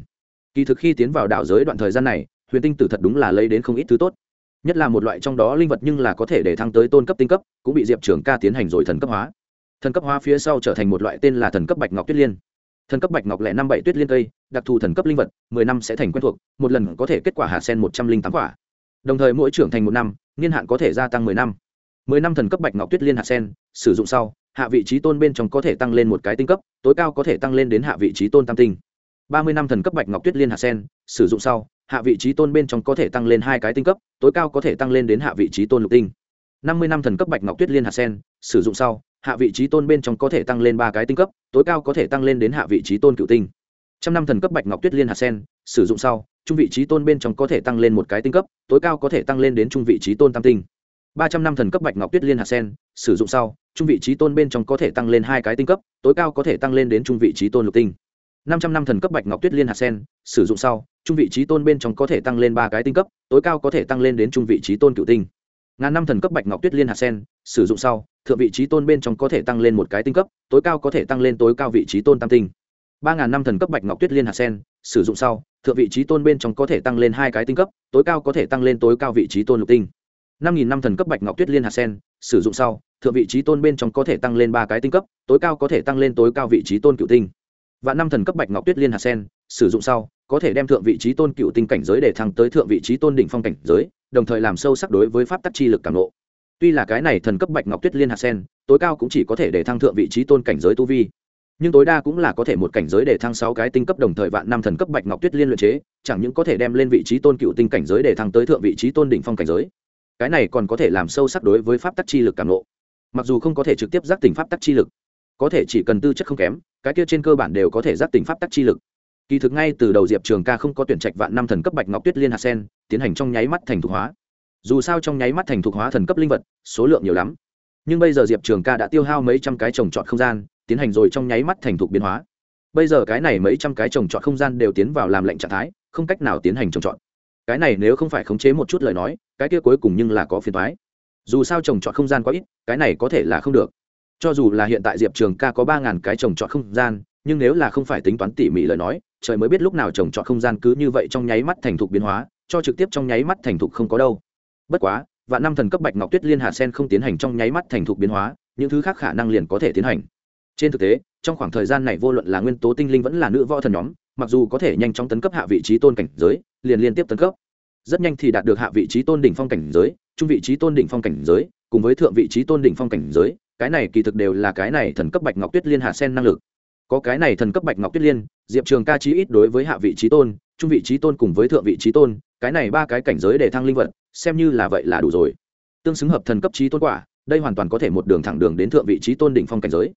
Kỳ thực khi tiến vào đạo giới đoạn thời gian này, huyền tinh tử thật đúng là lấy đến không ít thứ tốt. Nhất là một loại trong đó linh vật nhưng là có thể để thăng tới tôn cấp tinh cấp, cũng bị diệp trường ca tiến hành rồi thần cấp hóa. Thần cấp hóa phía sau trở thành một loại tên là thần cấp bạch ngọc tuyết liên. Thần cấp bạch ngọc lẻ năm bảy tuyết liên cây, đặc thù thần cấp linh vật, mười năm sẽ thành quen thuộc, một lần có thể kết quả hạt sen một trăm linh tám quả. Đồng thời mỗi trưởng thành một năm, niên hạn có thể gia tăng mười năm mười năm thần cấp bạch ngọc tuyết liên hạt sen, sử dụng sau, hạ vị trí tôn bên trong có thể tăng lên một cái tinh cấp, tối cao có thể tăng lên đến hạ vị trí tôn tam tinh. Ba mươi năm thần cấp bạch ngọc tuyết liên hạt sen, sử dụng sau, hạ vị trí tôn bên trong có thể tăng lên hai cái tinh cấp, tối cao có thể tăng lên đến hạ vị trí tôn lục tinh. Năm mươi năm thần cấp bạch ngọc tuyết liên hạt sen, sử dụng sau, hạ vị trí tôn bên trong có thể tăng lên ba cái tinh cấp, tối cao có thể tăng lên đến hạ vị trí tôn cựu tinh. Trăm năm thần cấp bạch ngọc tuyết liên hạt sen, sử dụng sau, trung vị trí tôn bên trong có thể tăng lên một cái tinh cấp, tối cao có thể tăng lên đến trung vị trí tôn tam tinh ba trăm năm thần cấp bạch ngọc tuyết liên hạt sen, sử dụng sau, trung vị trí tôn bên trong có thể tăng lên hai cái tinh cấp, tối cao có thể tăng lên đến trung vị trí tôn lục tinh. Năm trăm năm thần cấp bạch ngọc tuyết liên hạt sen, sử dụng sau, trung vị trí tôn bên trong có thể tăng lên ba cái tinh cấp, tối cao có thể tăng lên đến trung vị trí tôn cựu tinh. Ngàn năm thần cấp bạch ngọc tuyết liên hạt sen, sử dụng sau, thượng vị trí tôn bên trong có thể tăng lên một cái tinh cấp, tối cao có thể tăng lên tối cao vị trí tôn tam tinh. Ba ngàn năm thần cấp bạch ngọc tuyết liên hạt sen, sử dụng sau, thượng vị trí tôn bên trong có thể tăng lên hai cái tinh cấp, tối cao có thể tăng lên tối cao vị trí tôn lục tinh năm nghìn năm thần cấp bạch ngọc tuyết liên hạt sen, sử dụng sau, thượng vị trí tôn bên trong có thể tăng lên ba cái tinh cấp, tối cao có thể tăng lên tối cao vị trí tôn cựu tinh. Và năm thần cấp bạch ngọc tuyết liên hạt sen, sử dụng sau, có thể đem thượng vị trí tôn cựu tinh cảnh giới để thăng tới thượng vị trí tôn đỉnh phong cảnh giới, đồng thời làm sâu sắc đối với pháp tắc chi lực cảm lộ tuy là cái này thần cấp bạch ngọc tuyết liên hạt sen, tối cao cũng chỉ có thể để thăng thượng vị trí tôn cảnh giới tu vi. Nhưng tối đa cũng là có thể một cảnh giới để thăng sáu cái tinh cấp đồng thời vạn năm thần cấp bạch ngọc tuyết liên luyện chế, chẳng những có thể đem lên vị trí tôn cựu tinh cảnh giới để thăng tới thượng vị trí tôn đỉnh phong cảnh giới cái này còn có thể làm sâu sắc đối với pháp tắc chi lực cảm nộ mặc dù không có thể trực tiếp giác tỉnh pháp tắc chi lực, có thể chỉ cần tư chất không kém, cái kia trên cơ bản đều có thể giác tỉnh pháp tắc chi lực. Kỳ thực ngay từ đầu diệp trường ca không có tuyển trạch vạn năm thần cấp bạch ngọc tuyết liên hạt sen, tiến hành trong nháy mắt thành thục hóa. Dù sao trong nháy mắt thành thục hóa thần cấp linh vật, số lượng nhiều lắm. Nhưng bây giờ diệp trường ca đã tiêu hao mấy trăm cái trồng trọt không gian, tiến hành rồi trong nháy mắt thành thục biến hóa. Bây giờ cái này mấy trăm cái trồng trọt không gian đều tiến vào làm lệnh trạng thái, không cách nào tiến hành trồng trọt cái này nếu không phải khống chế một chút lời nói, cái kia cuối cùng nhưng là có phiền thoái dù sao trồng trọt không gian quá ít, cái này có thể là không được. Cho dù là hiện tại diệp trường ca có ba ngàn cái trồng trọt không gian, nhưng nếu là không phải tính toán tỉ mỉ lời nói, trời mới biết lúc nào trồng trọt không gian cứ như vậy trong nháy mắt thành thục biến hóa, cho trực tiếp trong nháy mắt thành thục không có đâu. Bất quá và năm thần cấp bạch ngọc tuyết liên hạ sen không tiến hành trong nháy mắt thành thục biến hóa, những thứ khác khả năng liền có thể tiến hành. Trên thực tế, trong khoảng thời gian này vô luận là nguyên tố tinh linh vẫn là nữ võ thần nhóm, mặc dù có thể nhanh chóng tấn cấp hạ vị trí tôn cảnh giới liền liên tiếp tấn cấp. Rất nhanh thì đạt được hạ vị trí tôn đỉnh phong cảnh giới, trung vị trí tôn đỉnh phong cảnh giới, cùng với thượng vị trí tôn đỉnh phong cảnh giới, cái này kỳ thực đều là cái này thần cấp bạch ngọc tuyết liên hạ sen năng lực. Có cái này thần cấp bạch ngọc tuyết liên, diệp trường ca chí ít đối với hạ vị trí tôn, trung vị trí tôn cùng với thượng vị trí tôn, cái này ba cái cảnh giới để thăng linh vật, xem như là vậy là đủ rồi. Tương xứng hợp thần cấp trí tôn quả, đây hoàn toàn có thể một đường thẳng đường đến thượng vị trí tôn đỉnh phong cảnh giới.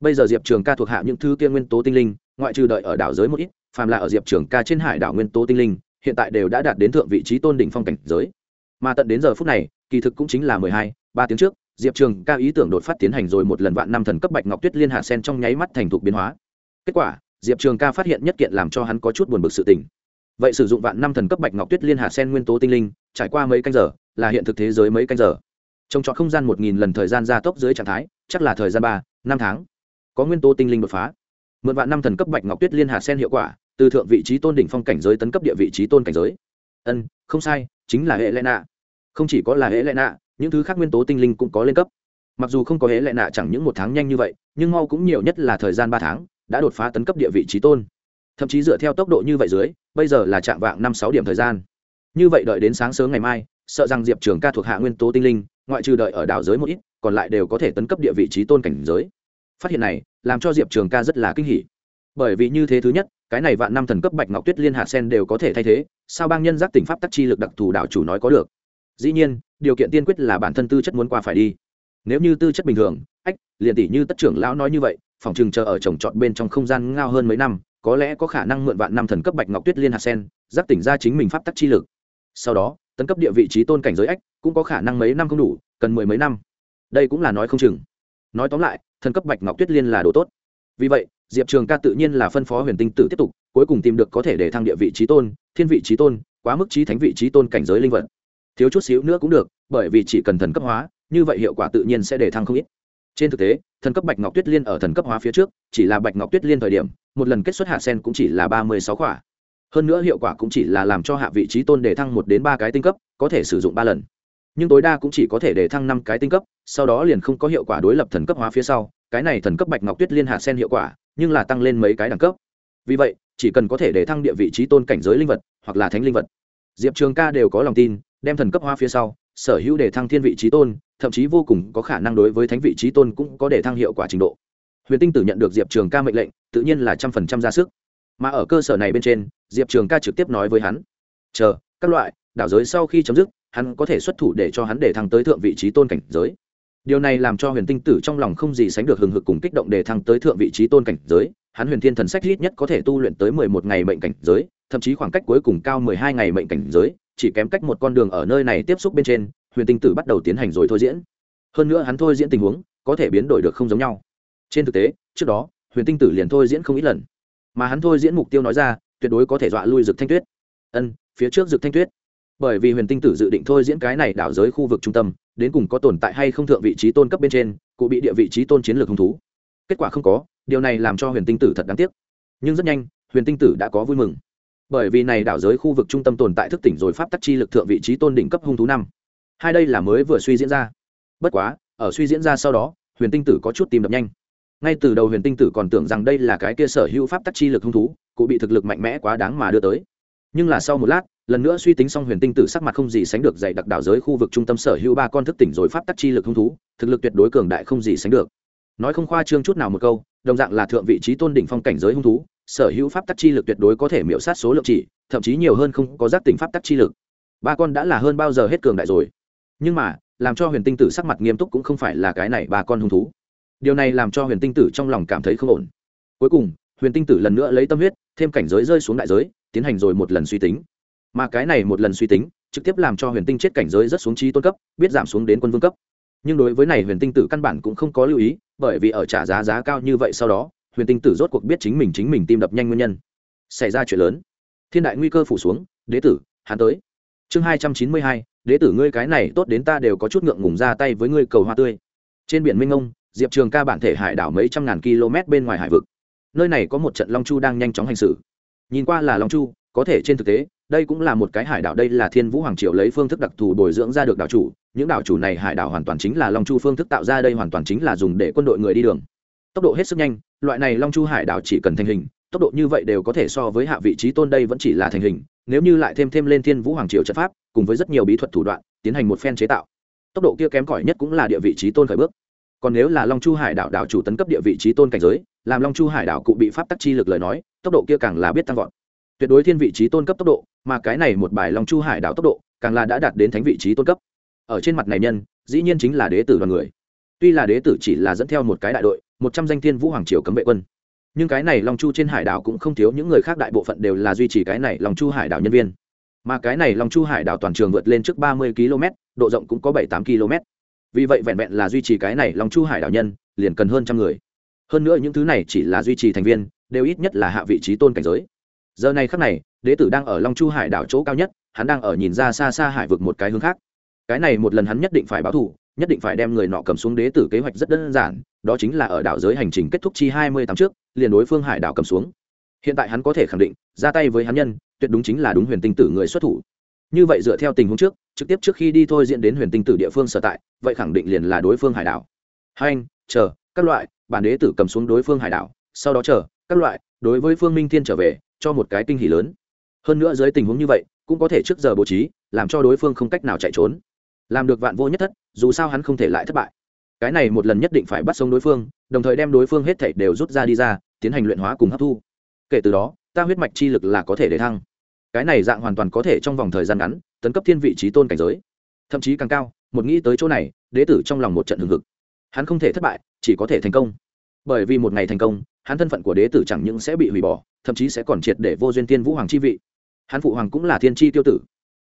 Bây giờ diệp trường ca thuộc hạ những thứ kia nguyên tố tinh linh, ngoại trừ đợi ở đảo giới một ít, phàm là ở diệp trường ca trên hải đảo nguyên tố tinh linh hiện tại đều đã đạt đến thượng vị trí tôn đỉnh phong cảnh giới. Mà tận đến giờ phút này, kỳ thực cũng chính là mười hai, ba tiếng trước, diệp trường ca ý tưởng đột phát tiến hành rồi một lần vạn năm thần cấp bạch ngọc tuyết liên hạ sen trong nháy mắt thành thục biến hóa. Kết quả, diệp trường ca phát hiện nhất kiện làm cho hắn có chút buồn bực sự tình. Vậy sử dụng vạn năm thần cấp bạch ngọc tuyết liên hạ sen nguyên tố tinh linh, trải qua mấy canh giờ, là hiện thực thế giới mấy canh giờ. Trong trọt không gian một nghìn lần thời gian gia tốc dưới trạng thái, chắc là thời gian ba, năm tháng. Có nguyên tố tinh linh đột phá. Mượn vạn năm thần cấp bạch ngọc tuyết liên hạ sen hiệu quả từ thượng vị trí tôn đỉnh phong cảnh giới tấn cấp địa vị trí tôn cảnh giới. Ân, không sai, chính là hệ lệ nạ. Không chỉ có là hệ lệ nạ, những thứ khác nguyên tố tinh linh cũng có lên cấp. Mặc dù không có hệ lệ nạ chẳng những một tháng nhanh như vậy, nhưng mau cũng nhiều nhất là thời gian ba tháng, đã đột phá tấn cấp địa vị trí tôn. Thậm chí dựa theo tốc độ như vậy dưới, bây giờ là chạm vạng năm sáu điểm thời gian. Như vậy đợi đến sáng sớm ngày mai, sợ rằng diệp trường ca thuộc hạ nguyên tố tinh linh, ngoại trừ đợi ở đảo giới một ít, còn lại đều có thể tấn cấp địa vị trí tôn cảnh giới. Phát hiện này, làm cho diệp trường ca rất là kinh hỉ bởi vì như thế thứ nhất, cái này vạn năm thần cấp bạch ngọc tuyết liên hạ sen đều có thể thay thế, sao bang nhân giác tỉnh pháp tắc chi lực đặc thù đảo chủ nói có được? Dĩ nhiên, điều kiện tiên quyết là bản thân tư chất muốn qua phải đi. Nếu như tư chất bình thường, ách, liền tỷ như tất trưởng lão nói như vậy, phòng trường chờ ở trồng trọt bên trong không gian ngao hơn mấy năm, có lẽ có khả năng mượn vạn năm thần cấp bạch ngọc tuyết liên hạt sen, giác tỉnh ra chính mình pháp tắc chi lực. Sau đó, tấn cấp địa vị trí tôn cảnh giới ách, cũng có khả năng mấy năm không đủ, cần mười mấy năm. Đây cũng là nói không chừng. Nói tóm lại, thần cấp bạch ngọc tuyết liên là đồ tốt vì vậy, diệp trường ca tự nhiên là phân phó huyền tinh tử tiếp tục, cuối cùng tìm được có thể để thăng địa vị trí tôn, thiên vị trí tôn, quá mức trí thánh vị trí tôn cảnh giới linh vật. Thiếu chút xíu nữa cũng được, bởi vì chỉ cần thần cấp hóa, như vậy hiệu quả tự nhiên sẽ để thăng không ít. Trên thực tế, thần cấp bạch ngọc tuyết liên ở thần cấp hóa phía trước, chỉ là bạch ngọc tuyết liên thời điểm, một lần kết xuất hạ sen cũng chỉ là ba mươi sáu quả hơn nữa hiệu quả cũng chỉ là làm cho hạ vị trí tôn để thăng một đến ba cái tinh cấp, có thể sử dụng ba lần. Nhưng tối đa cũng chỉ có thể để thăng năm cái tinh cấp, sau đó liền không có hiệu quả đối lập thần cấp hóa phía sau cái này thần cấp bạch ngọc tuyết liên hạ sen hiệu quả, nhưng là tăng lên mấy cái đẳng cấp. Vì vậy, chỉ cần có thể để thăng địa vị trí tôn cảnh giới linh vật, hoặc là thánh linh vật. Diệp trường ca đều có lòng tin, đem thần cấp hoa phía sau, sở hữu để thăng thiên vị trí tôn, thậm chí vô cùng có khả năng đối với thánh vị trí tôn cũng có để thăng hiệu quả trình độ. Huyền tinh tử nhận được diệp trường ca mệnh lệnh, tự nhiên là trăm phần trăm ra sức. Mà ở cơ sở này bên trên, diệp trường ca trực tiếp nói với hắn, chờ, các loại, đảo giới sau khi chấm dứt, hắn có thể xuất thủ để cho hắn để thăng tới thượng vị trí tôn cảnh giới điều này làm cho huyền tinh tử trong lòng không gì sánh được hừng hực cùng kích động để thăng tới thượng vị trí tôn cảnh giới. Hắn huyền thiên thần sách ít nhất có thể tu luyện tới mười một ngày mệnh cảnh giới, thậm chí khoảng cách cuối cùng cao mười hai ngày mệnh cảnh giới, chỉ kém cách một con đường ở nơi này tiếp xúc bên trên, huyền tinh tử bắt đầu tiến hành rồi thôi diễn. Hơn nữa hắn thôi diễn tình huống, có thể biến đổi được không giống nhau. Trên thực tế, trước đó, huyền tinh tử liền thôi diễn không ít lần. Mà hắn thôi diễn mục tiêu nói ra, tuyệt đối có thể dọa lui rực thanh tuyết. Ân, phía trước rực thanh tuyết. Bởi vì huyền tinh tử dự định thôi diễn cái này đảo giới khu vực trung tâm đến cùng có tồn tại hay không thượng vị trí tôn cấp bên trên, cụ bị địa vị trí tôn chiến lược hung thú. Kết quả không có, điều này làm cho huyền tinh tử thật đáng tiếc. Nhưng rất nhanh, huyền tinh tử đã có vui mừng. Bởi vì này đảo giới khu vực trung tâm tồn tại thức tỉnh rồi pháp tắc chi lực thượng vị trí tôn đỉnh cấp hung thú năm. Hai đây là mới vừa suy diễn ra. Bất quá, ở suy diễn ra sau đó, huyền tinh tử có chút tìm đập nhanh. Ngay từ đầu huyền tinh tử còn tưởng rằng đây là cái kia sở hữu pháp tắc chi lực hung thú, cụ bị thực lực mạnh mẽ quá đáng mà đưa tới. Nhưng là sau một lát lần nữa suy tính xong huyền tinh tử sắc mặt không gì sánh được dạy đặc đảo giới khu vực trung tâm sở hữu ba con thức tỉnh rồi pháp tắc chi lực hung thú, thực lực tuyệt đối cường đại không gì sánh được. Nói không khoa trương chút nào một câu, đồng dạng là thượng vị trí tôn đỉnh phong cảnh giới hung thú, sở hữu pháp tắc chi lực tuyệt đối có thể miễu sát số lượng chỉ, thậm chí nhiều hơn không có giác tỉnh pháp tắc chi lực. Ba con đã là hơn bao giờ hết cường đại rồi. Nhưng mà, làm cho huyền tinh tử sắc mặt nghiêm túc cũng không phải là cái này ba con hung thú. Điều này làm cho huyền tinh tử trong lòng cảm thấy không ổn. Cuối cùng, huyền tinh tử lần nữa lấy tâm huyết, thêm cảnh giới rơi xuống đại giới, tiến hành rồi một lần suy tính mà cái này một lần suy tính, trực tiếp làm cho huyền tinh chết cảnh giới rất xuống trí tôn cấp, biết giảm xuống đến quân vương cấp. Nhưng đối với này huyền tinh tử căn bản cũng không có lưu ý, bởi vì ở trả giá giá cao như vậy sau đó, huyền tinh tử rốt cuộc biết chính mình chính mình tim đập nhanh nguyên nhân. Xảy ra chuyện lớn. Thiên đại nguy cơ phủ xuống, đế tử, hắn tới. Chương hai trăm chín mươi hai, đế tử ngươi cái này tốt đến ta đều có chút ngượng ngùng ra tay với ngươi cầu hoa tươi. Trên biển minh ông diệp trường ca bản thể hải đảo mấy trăm ngàn km bên ngoài hải vực. Nơi này có một trận long chu đang nhanh chóng hành xử. Nhìn qua là long chu, có thể trên thực tế đây cũng là một cái hải đảo, đây là thiên vũ hoàng triều lấy phương thức đặc thù bồi dưỡng ra được đảo chủ. Những đảo chủ này hải đảo hoàn toàn chính là long chu phương thức tạo ra, đây hoàn toàn chính là dùng để quân đội người đi đường. Tốc độ hết sức nhanh, loại này long chu hải đảo chỉ cần thành hình, tốc độ như vậy đều có thể so với hạ vị trí tôn đây vẫn chỉ là thành hình, nếu như lại thêm thêm lên thiên vũ hoàng triều trận pháp, cùng với rất nhiều bí thuật thủ đoạn, tiến hành một phen chế tạo, tốc độ kia kém cỏi nhất cũng là địa vị trí tôn khởi bước. Còn nếu là long chu hải đảo đảo chủ tấn cấp địa vị trí tôn cảnh giới, làm long chu hải đảo cụ bị pháp tắc chi lực lời nói, tốc độ kia càng là biết tăng vọt. Tuyệt đối thiên vị trí tôn cấp tốc độ mà cái này một bài long chu hải đảo tốc độ, càng là đã đạt đến thánh vị trí tôn cấp. Ở trên mặt này nhân, dĩ nhiên chính là đế tử đoàn người. Tuy là đế tử chỉ là dẫn theo một cái đại đội, một trăm danh thiên vũ hoàng triều cấm vệ quân, nhưng cái này long chu trên hải đảo cũng không thiếu những người khác đại bộ phận đều là duy trì cái này long chu hải đảo nhân viên. Mà cái này long chu hải đảo toàn trường vượt lên trước ba mươi km, độ rộng cũng có bảy tám km. Vì vậy vẹn vẹn là duy trì cái này long chu hải đảo nhân, liền cần hơn trăm người. Hơn nữa những thứ này chỉ là duy trì thành viên, đều ít nhất là hạ vị trí tôn cảnh giới. Giờ này khắc này đế tử đang ở long chu hải đảo chỗ cao nhất, hắn đang ở nhìn ra xa xa hải vực một cái hướng khác. Cái này một lần hắn nhất định phải báo thù, nhất định phải đem người nọ cầm xuống đế tử kế hoạch rất đơn giản, đó chính là ở đảo giới hành trình kết thúc chi hai mươi tám trước, liền đối phương hải đảo cầm xuống. Hiện tại hắn có thể khẳng định, ra tay với hắn nhân, tuyệt đúng chính là đúng huyền tinh tử người xuất thủ. Như vậy dựa theo tình huống trước, trực tiếp trước khi đi thôi diễn đến huyền tinh tử địa phương sở tại, vậy khẳng định liền là đối phương hải đảo. Hai anh, chờ, các loại, bản đế tử cầm xuống đối phương hải đảo, sau đó chờ, các loại, đối với phương minh thiên trở về, cho một cái kinh hỉ lớn hơn nữa dưới tình huống như vậy, cũng có thể trước giờ bố trí, làm cho đối phương không cách nào chạy trốn. Làm được vạn vô nhất thất, dù sao hắn không thể lại thất bại. Cái này một lần nhất định phải bắt sống đối phương, đồng thời đem đối phương hết thảy đều rút ra đi ra, tiến hành luyện hóa cùng hấp thu. Kể từ đó, ta huyết mạch chi lực là có thể để thăng. Cái này dạng hoàn toàn có thể trong vòng thời gian ngắn, tấn cấp thiên vị trí tôn cảnh giới. Thậm chí càng cao, một nghĩ tới chỗ này, đế tử trong lòng một trận hừng hực. Hắn không thể thất bại, chỉ có thể thành công. Bởi vì một ngày thành công, hắn thân phận của đế tử chẳng những sẽ bị hủy bỏ, thậm chí sẽ còn triệt để vô duyên tiên vũ hoàng chi vị hắn phụ hoàng cũng là thiên tri tiêu tử.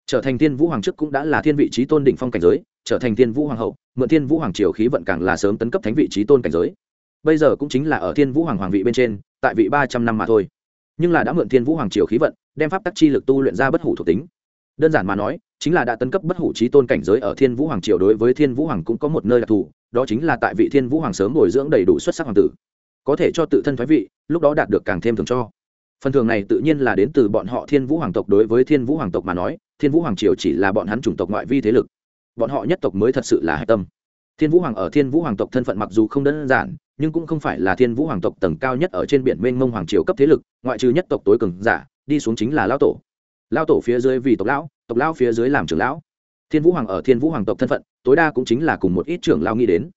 Trở thành thiên vũ hoàng trước cũng đã là thiên vị trí tôn đỉnh phong cảnh giới, trở thành thiên vũ hoàng hậu, mượn thiên vũ hoàng triều khí vận càng là sớm tấn cấp thánh vị trí tôn cảnh giới. Bây giờ cũng chính là ở thiên vũ hoàng hoàng vị bên trên, tại vị ba trăm năm mà thôi. Nhưng là đã mượn thiên vũ hoàng triều khí vận, đem pháp tắc chi lực tu luyện ra bất hủ thuộc tính. Đơn giản mà nói, chính là đã tấn cấp bất hủ trí tôn cảnh giới ở thiên vũ hoàng triều đối với thiên vũ hoàng cũng có một nơi đặc thù, đó chính là tại vị thiên vũ hoàng sớm bồi dưỡng đầy đủ xuất sắc hoàng tử. Có thể cho tự thân thoái vị, lúc đó đạt được càng thêm thường cho phần thường này tự nhiên là đến từ bọn họ thiên vũ hoàng tộc đối với thiên vũ hoàng tộc mà nói, thiên vũ hoàng triều chỉ là bọn hắn chủng tộc ngoại vi thế lực. Bọn họ nhất tộc mới thật sự là hạch tâm. Thiên vũ hoàng ở thiên vũ hoàng tộc thân phận mặc dù không đơn giản, nhưng cũng không phải là thiên vũ hoàng tộc tầng cao nhất ở trên biển mênh mông hoàng triều cấp thế lực, ngoại trừ nhất tộc tối cường giả, đi xuống chính là lao tổ. Lao tổ phía dưới vì tộc lão tộc lão phía dưới làm trưởng lão. Thiên vũ hoàng ở thiên vũ hoàng tộc thân phận, tối đa cũng chính là cùng một ít trưởng lao nghĩ đến.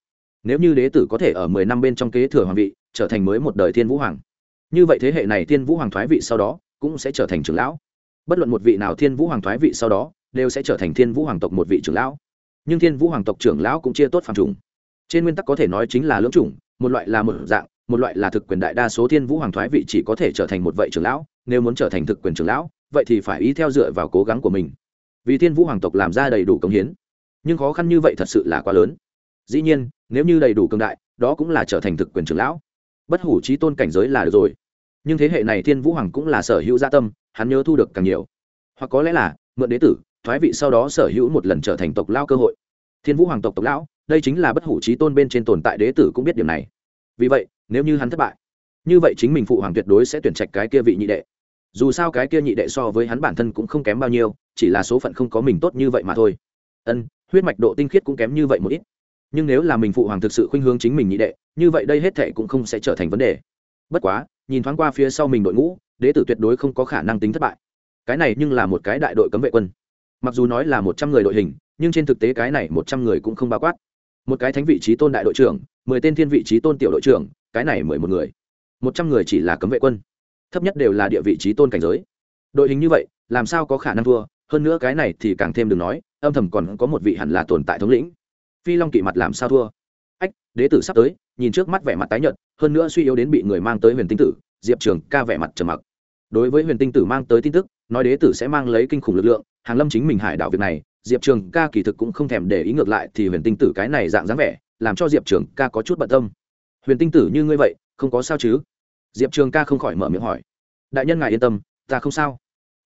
Nếu như đế tử có thể ở mười năm bên trong kế thừa hoàng vị, trở thành mới một đời thiên vũ hoàng như vậy thế hệ này thiên vũ hoàng thoái vị sau đó cũng sẽ trở thành trưởng lão. Bất luận một vị nào thiên vũ hoàng thoái vị sau đó đều sẽ trở thành thiên vũ hoàng tộc một vị trưởng lão. Nhưng thiên vũ hoàng tộc trưởng lão cũng chia tốt phàm trùng. Trên nguyên tắc có thể nói chính là lưỡng chủng, một loại là một dạng, một loại là thực quyền đại đa số thiên vũ hoàng thoái vị chỉ có thể trở thành một vậy trưởng lão, nếu muốn trở thành thực quyền trưởng lão, vậy thì phải ý theo dựa vào cố gắng của mình. Vì thiên vũ hoàng tộc làm ra đầy đủ công hiến. Nhưng khó khăn như vậy thật sự là quá lớn. Dĩ nhiên, nếu như đầy đủ cường đại, đó cũng là trở thành thực quyền trưởng lão. Bất hủ trí tôn cảnh giới là được rồi nhưng thế hệ này thiên vũ hoàng cũng là sở hữu gia tâm, hắn nhớ thu được càng nhiều. Hoặc có lẽ là, mượn đế tử, thoái vị sau đó sở hữu một lần trở thành tộc lao cơ hội. Thiên vũ hoàng tộc tộc lão, đây chính là bất hủ trí tôn bên trên tồn tại đế tử cũng biết điểm này. Vì vậy, nếu như hắn thất bại, như vậy chính mình phụ hoàng tuyệt đối sẽ tuyển trạch cái kia vị nhị đệ. Dù sao cái kia nhị đệ so với hắn bản thân cũng không kém bao nhiêu, chỉ là số phận không có mình tốt như vậy mà thôi. Ân, huyết mạch độ tinh khiết cũng kém như vậy một ít. Nhưng nếu là mình phụ hoàng thực sự khuynh hướng chính mình nhị đệ, như vậy đây hết thệ cũng không sẽ trở thành vấn đề. Bất quá nhìn thoáng qua phía sau mình đội ngũ, đế tử tuyệt đối không có khả năng tính thất bại. Cái này nhưng là một cái đại đội cấm vệ quân. Mặc dù nói là một trăm người đội hình, nhưng trên thực tế cái này một trăm người cũng không bao quát. Một cái thánh vị trí tôn đại đội trưởng, mười tên thiên vị trí tôn tiểu đội trưởng, cái này mười một người. Một trăm người chỉ là cấm vệ quân. Thấp nhất đều là địa vị trí tôn cảnh giới. Đội hình như vậy, làm sao có khả năng thua? Hơn nữa cái này thì càng thêm đừng nói, âm thầm còn có một vị hẳn là tồn tại thống lĩnh. Phi long kỵ mặt làm sao thua? Ách, đế tử sắp tới, nhìn trước mắt vẻ mặt tái nhợt, hơn nữa suy yếu đến bị người mang tới huyền tinh tử, diệp trường ca vẻ mặt trầm mặc. Đối với huyền tinh tử mang tới tin tức, nói đế tử sẽ mang lấy kinh khủng lực lượng, hàng lâm chính mình hải đảo việc này, diệp trường ca kỳ thực cũng không thèm để ý ngược lại thì huyền tinh tử cái này dạng dáng vẻ, làm cho diệp trường ca có chút bận tâm. Huyền tinh tử như ngươi vậy, không có sao chứ? Diệp trường ca không khỏi mở miệng hỏi. Đại nhân ngài yên tâm, ta không sao.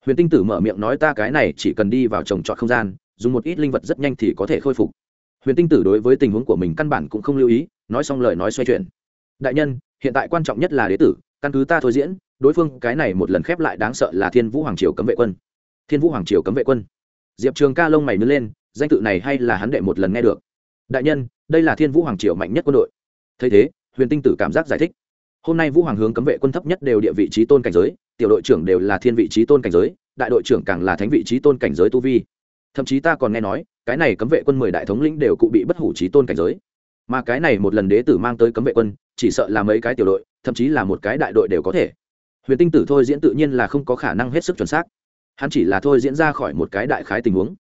Huyền tinh tử mở miệng nói ta cái này chỉ cần đi vào trồng trọt không gian, dùng một ít linh vật rất nhanh thì có thể khôi phục huyền tinh tử đối với tình huống của mình căn bản cũng không lưu ý, nói xong lời nói xoay chuyển. Đại nhân, hiện tại quan trọng nhất là đế tử, căn cứ ta thôi diễn, đối phương cái này một lần khép lại đáng sợ là thiên vũ hoàng triều cấm vệ quân. Thiên vũ hoàng triều cấm vệ quân. Diệp trường ca lông mày nứt lên, danh tự này hay là hắn đệ một lần nghe được. Đại nhân, đây là thiên vũ hoàng triều mạnh nhất quân đội. Thấy thế, huyền tinh tử cảm giác giải thích. Hôm nay vũ hoàng hướng cấm vệ quân thấp nhất đều địa vị trí tôn cảnh giới, tiểu đội trưởng đều là thiên vị trí tôn cảnh giới, đại đội trưởng càng là thánh vị trí tôn cảnh giới tu vi thậm chí ta còn nghe nói, cái này cấm vệ quân mười đại thống lĩnh đều cụ bị bất hủ trí tôn cảnh giới. Mà cái này một lần đế tử mang tới cấm vệ quân, chỉ sợ là mấy cái tiểu đội, thậm chí là một cái đại đội đều có thể. Huyền tinh tử thôi diễn tự nhiên là không có khả năng hết sức chuẩn xác. Hắn chỉ là thôi diễn ra khỏi một cái đại khái tình huống.